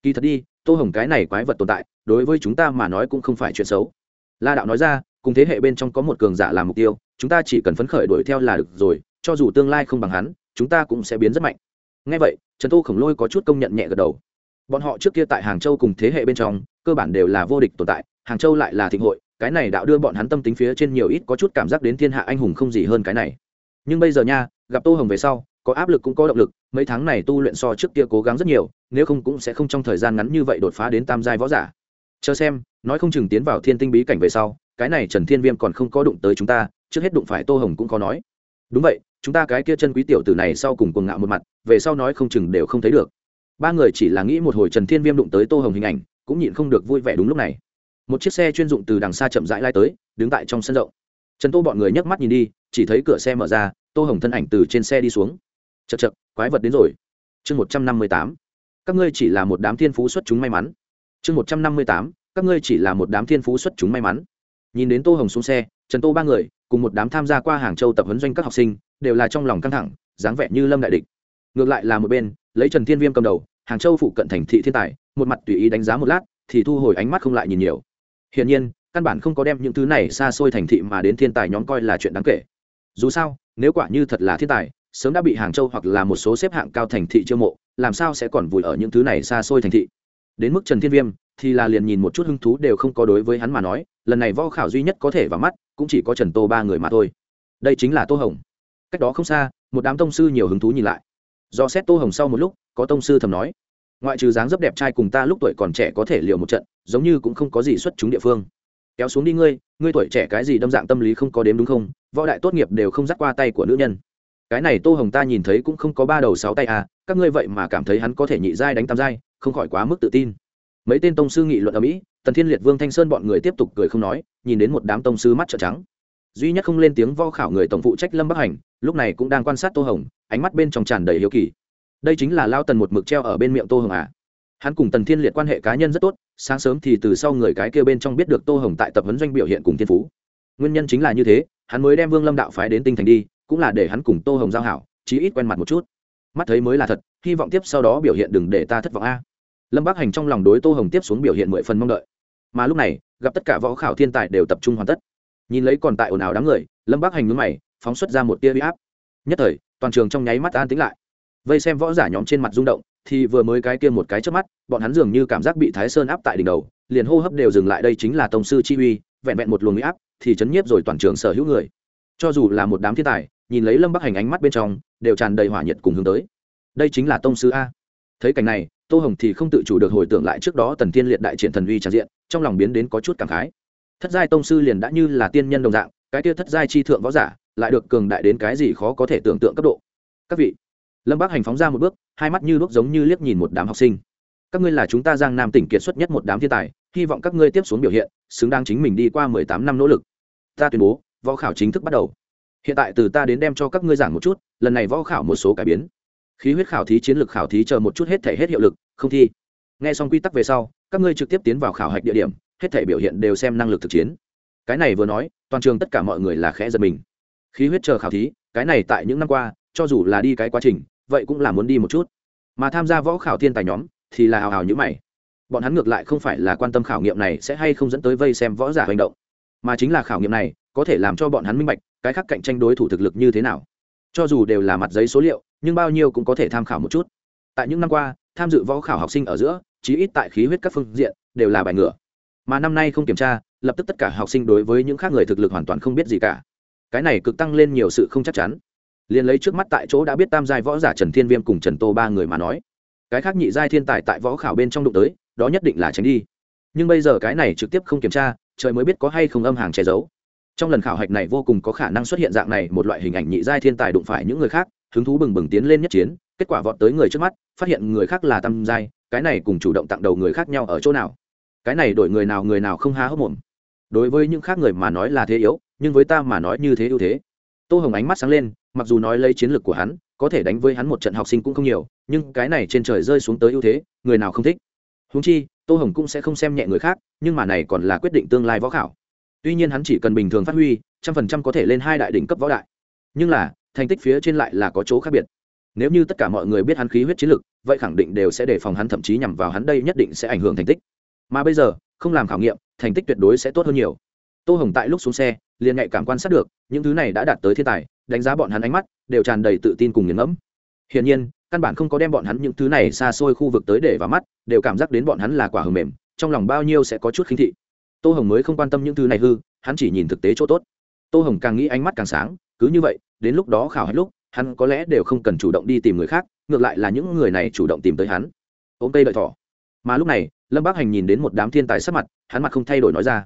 Speaker 1: Kỳ thật đi, tô hồng cái này quái vật tồn tại, đối với chúng ta mà nói cũng không phải chuyện xấu. La đạo nói ra, cùng thế hệ bên trong có một cường giả làm mục tiêu, chúng ta chỉ cần phấn khởi đuổi theo là được rồi, cho dù tương lai không bằng hắn, chúng ta cũng sẽ biến rất mạnh. Ngay vậy, trần tô khổng lôi có chút công nhận nhẹ gật đầu. Bọn họ trước kia tại hàng châu cùng thế hệ bên trong, cơ bản đều là vô địch tồn tại, hàng châu lại là thịnh hội, cái này đạo đưa bọn hắn tâm tính phía trên nhiều ít có chút cảm giác đến thiên hạ anh hùng không gì hơn cái này nhưng bây giờ nha, gặp tô hồng về sau, có áp lực cũng có động lực, mấy tháng này tu luyện so trước kia cố gắng rất nhiều, nếu không cũng sẽ không trong thời gian ngắn như vậy đột phá đến tam giai võ giả. Chờ xem, nói không chừng tiến vào thiên tinh bí cảnh về sau, cái này trần thiên viêm còn không có đụng tới chúng ta, trước hết đụng phải tô hồng cũng có nói. Đúng vậy, chúng ta cái kia chân quý tiểu tử này sau cùng cuồng ngạo một mặt, về sau nói không chừng đều không thấy được. Ba người chỉ là nghĩ một hồi trần thiên viêm đụng tới tô hồng hình ảnh, cũng nhịn không được vui vẻ đúng lúc này. Một chiếc xe chuyên dụng từ đằng xa chậm rãi lai tới, đứng tại trong sân rộng trần tô bọn người nhấc mắt nhìn đi, chỉ thấy cửa xe mở ra, tô hồng thân ảnh từ trên xe đi xuống. Chật chật quái vật đến rồi. Chương một trăm năm mươi tám, các ngươi chỉ là một đám thiên phú xuất chúng may mắn. Chương một trăm năm mươi tám, các ngươi chỉ là một đám thiên phú xuất chúng may mắn. Nhìn đến tô hồng xuống xe, trần tô ba người, cùng một đám tham gia qua hàng châu tập huấn doanh các học sinh, đều là trong lòng căng thẳng, dáng vẻ như lâm đại địch. Ngược lại là một bên, lấy trần thiên viêm cầm đầu, hàng châu phụ cận thành thị thiên tài, một mặt tùy ý đánh giá một lát, thì thu hồi ánh mắt không lại nhìn nhiều. Hiển nhiên căn bản không có đem những thứ này xa xôi thành thị mà đến thiên tài nhóm coi là chuyện đáng kể. Dù sao, nếu quả như thật là thiên tài, sớm đã bị hàng châu hoặc là một số xếp hạng cao thành thị chiêu mộ, làm sao sẽ còn vùi ở những thứ này xa xôi thành thị? Đến mức trần thiên viêm thì là liền nhìn một chút hứng thú đều không có đối với hắn mà nói, lần này võ khảo duy nhất có thể vào mắt cũng chỉ có trần tô ba người mà thôi. Đây chính là tô hồng. Cách đó không xa, một đám tông sư nhiều hứng thú nhìn lại. Do xét tô hồng sau một lúc, có tông sư thầm nói, ngoại trừ dáng dấp đẹp trai cùng ta lúc tuổi còn trẻ có thể liệu một trận, giống như cũng không có gì xuất chúng địa phương kéo xuống đi ngươi ngươi tuổi trẻ cái gì đâm dạng tâm lý không có đếm đúng không? Võ đại tốt nghiệp đều không dắt qua tay của nữ nhân. Cái này tô hồng ta nhìn thấy cũng không có ba đầu sáu tay à các ngươi vậy mà cảm thấy hắn có thể nhị giai đánh tam giai, không khỏi quá mức tự tin. Mấy tên tông sư nghị luận ở mỹ, tần thiên liệt, vương thanh sơn bọn người tiếp tục cười không nói, nhìn đến một đám tông sư mắt trợn trắng. Duy nhất không lên tiếng vo khảo người tổng phụ trách lâm bắc hành, lúc này cũng đang quan sát tô hồng, ánh mắt bên trong tràn đầy hiếu kỳ. Đây chính là lao tần một mực treo ở bên miệng tô hồng à hắn cùng tần thiên liệt quan hệ cá nhân rất tốt, sáng sớm thì từ sau người cái kia bên trong biết được tô hồng tại tập huấn doanh biểu hiện cùng thiên phú. Nguyên nhân chính là như thế, hắn mới đem vương lâm đạo phái đến tinh thành đi, cũng là để hắn cùng tô hồng giao hảo, chí ít quen mặt một chút. Mắt thấy mới là thật, hy vọng tiếp sau đó biểu hiện đừng để ta thất vọng a. Lâm Bác hành trong lòng đối tô hồng tiếp xuống biểu hiện mười phần mong đợi. Mà lúc này, gặp tất cả võ khảo thiên tài đều tập trung hoàn tất. Nhìn lấy còn tại ồn ào đám người, lâm Bác hành mướn mày, phóng xuất ra một tia huy áp. Nhất thời, toàn trường trong nháy mắt an tính lại. Vây xem võ giả nhóm trên mặt rung động thì vừa mới cái kia một cái trước mắt, bọn hắn dường như cảm giác bị thái sơn áp tại đỉnh đầu, liền hô hấp đều dừng lại đây chính là tông sư chi uy, vẹn vẹn một luồng huy áp thì chấn nhiếp rồi toàn trường sở hữu người. Cho dù là một đám thiên tài, nhìn lấy lâm bắc hành ánh mắt bên trong, đều tràn đầy hỏa nhiệt cùng hướng tới. Đây chính là tông sư a. Thấy cảnh này, tô hồng thì không tự chủ được hồi tưởng lại trước đó tần thiên liệt đại triển thần uy tràn diện, trong lòng biến đến có chút cảm khái. Thất giai tông sư liền đã như là tiên nhân đồng dạng, cái kia thất giai chi thượng võ giả, lại được cường đại đến cái gì khó có thể tưởng tượng cấp độ. Các vị lâm bác hành phóng ra một bước hai mắt như đuốc giống như liếc nhìn một đám học sinh các ngươi là chúng ta giang nam tỉnh kiệt xuất nhất một đám thiên tài hy vọng các ngươi tiếp xuống biểu hiện xứng đáng chính mình đi qua mười tám năm nỗ lực ta tuyên bố võ khảo chính thức bắt đầu hiện tại từ ta đến đem cho các ngươi giảng một chút lần này võ khảo một số cải biến khí huyết khảo thí chiến lược khảo thí chờ một chút hết thể hết hiệu lực không thi nghe xong quy tắc về sau các ngươi trực tiếp tiến vào khảo hạch địa điểm hết thể biểu hiện đều xem năng lực thực chiến cái này vừa nói toàn trường tất cả mọi người là khẽ giật mình khí huyết chờ khảo thí cái này tại những năm qua cho dù là đi cái quá trình vậy cũng là muốn đi một chút. Mà tham gia võ khảo thiên tài nhóm thì là hào hào như mày. Bọn hắn ngược lại không phải là quan tâm khảo nghiệm này sẽ hay không dẫn tới vây xem võ giả hành động, mà chính là khảo nghiệm này có thể làm cho bọn hắn minh bạch cái khác cạnh tranh đối thủ thực lực như thế nào. Cho dù đều là mặt giấy số liệu, nhưng bao nhiêu cũng có thể tham khảo một chút. Tại những năm qua, tham dự võ khảo học sinh ở giữa, chí ít tại khí huyết các phương diện, đều là bài ngựa mà năm nay không kiểm tra, lập tức tất cả học sinh đối với những khác người thực lực hoàn toàn không biết gì cả. Cái này cực tăng lên nhiều sự không chắc chắn liền lấy trước mắt tại chỗ đã biết tam giai võ giả trần thiên viêm cùng trần tô ba người mà nói. Cái khác nhị giai thiên tài tại võ khảo bên trong đụng tới, đó nhất định là tránh đi. Nhưng bây giờ cái này trực tiếp không kiểm tra, trời mới biết có hay không âm hàng che giấu. Trong lần khảo hạch này vô cùng có khả năng xuất hiện dạng này một loại hình ảnh nhị giai thiên tài đụng phải những người khác, hứng thú bừng bừng tiến lên nhất chiến, kết quả vọt tới người trước mắt, phát hiện người khác là tam giai, cái này cùng chủ động tặng đầu người khác nhau ở chỗ nào? Cái này đổi người nào người nào không há hốc mồm. Đối với những khác người mà nói là thế yếu, nhưng với ta mà nói như thế ưu thế. Tô hồng ánh mắt sáng lên mặc dù nói lấy chiến lược của hắn, có thể đánh với hắn một trận học sinh cũng không nhiều, nhưng cái này trên trời rơi xuống tới ưu thế, người nào không thích? Húng chi, tô hồng cũng sẽ không xem nhẹ người khác, nhưng mà này còn là quyết định tương lai võ khảo. Tuy nhiên hắn chỉ cần bình thường phát huy, trăm phần trăm có thể lên hai đại đỉnh cấp võ đại. Nhưng là, thành tích phía trên lại là có chỗ khác biệt. Nếu như tất cả mọi người biết hắn khí huyết chiến lực vậy khẳng định đều sẽ đề phòng hắn thậm chí nhằm vào hắn đây nhất định sẽ ảnh hưởng thành tích. Mà bây giờ, không làm khảo nghiệm, thành tích tuyệt đối sẽ tốt hơn nhiều. Tô hồng tại lúc xuống xe liền nhạy cảm quan sát được, những thứ này đã đạt tới thiên tài, đánh giá bọn hắn ánh mắt đều tràn đầy tự tin cùng nghiền ngẫm. Hiển nhiên, căn bản không có đem bọn hắn những thứ này xa xôi khu vực tới để vào mắt, đều cảm giác đến bọn hắn là quả hầm mềm, trong lòng bao nhiêu sẽ có chút khinh thị. Tô hồng mới không quan tâm những thứ này hư, hắn chỉ nhìn thực tế chỗ tốt. Tô hồng càng nghĩ ánh mắt càng sáng, cứ như vậy, đến lúc đó khảo hết lúc, hắn có lẽ đều không cần chủ động đi tìm người khác, ngược lại là những người này chủ động tìm tới hắn. Ôm cây đợi thỏ. Mà lúc này, lâm bác hành nhìn đến một đám thiên tài sắc mặt, hắn mặt không thay đổi nói ra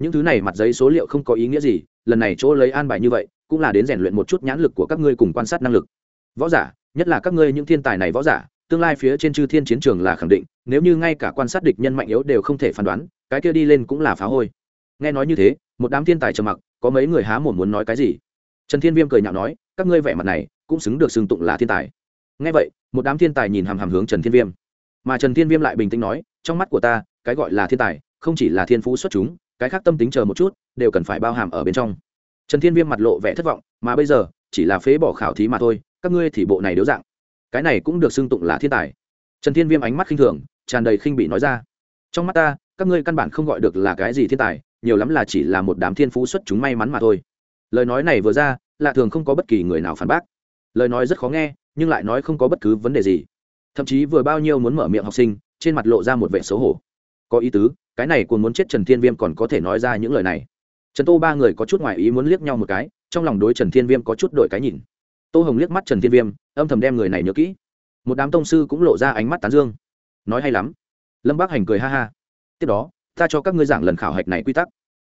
Speaker 1: những thứ này mặt giấy số liệu không có ý nghĩa gì, lần này chỗ lấy an bài như vậy, cũng là đến rèn luyện một chút nhãn lực của các ngươi cùng quan sát năng lực. Võ giả, nhất là các ngươi những thiên tài này võ giả, tương lai phía trên chư thiên chiến trường là khẳng định, nếu như ngay cả quan sát địch nhân mạnh yếu đều không thể phán đoán, cái kia đi lên cũng là phá hôi. Nghe nói như thế, một đám thiên tài trầm mặc, có mấy người há mồm muốn nói cái gì? Trần thiên viêm cười nhạo nói, các ngươi vẻ mặt này, cũng xứng được xưng tụng là thiên tài. Nghe vậy, một đám thiên tài nhìn hàm hàm hướng trần thiên viêm. Mà trần thiên viêm lại bình tĩnh nói, trong mắt của ta, cái gọi là thiên tài, không chỉ là thiên phú xuất chúng cái khác tâm tính chờ một chút, đều cần phải bao hàm ở bên trong. Trần thiên viêm mặt lộ vẻ thất vọng, mà bây giờ, chỉ là phế bỏ khảo thí mà thôi, các ngươi thì bộ này điếu dạng. Cái này cũng được xưng tụng là thiên tài. Trần thiên viêm ánh mắt khinh thường, tràn đầy khinh bị nói ra. Trong mắt ta, các ngươi căn bản không gọi được là cái gì thiên tài, nhiều lắm là chỉ là một đám thiên phú xuất chúng may mắn mà thôi. Lời nói này vừa ra, lạ thường không có bất kỳ người nào phản bác. Lời nói rất khó nghe, nhưng lại nói không có bất cứ vấn đề gì. Thậm chí vừa bao nhiêu muốn mở miệng học sinh, trên mặt lộ ra một vẻ xấu hổ. Có ý tứ cái này còn muốn chết trần thiên viêm còn có thể nói ra những lời này. Trần tô ba người có chút ngoại ý muốn liếc nhau một cái, trong lòng đối trần thiên viêm có chút đổi cái nhìn. Tô hồng liếc mắt trần thiên viêm, âm thầm đem người này nhớ kỹ. Một đám tông sư cũng lộ ra ánh mắt tán dương. Nói hay lắm. Lâm bác hành cười ha ha. Tiếp đó, ta cho các ngươi giảng lần khảo hạch này quy tắc.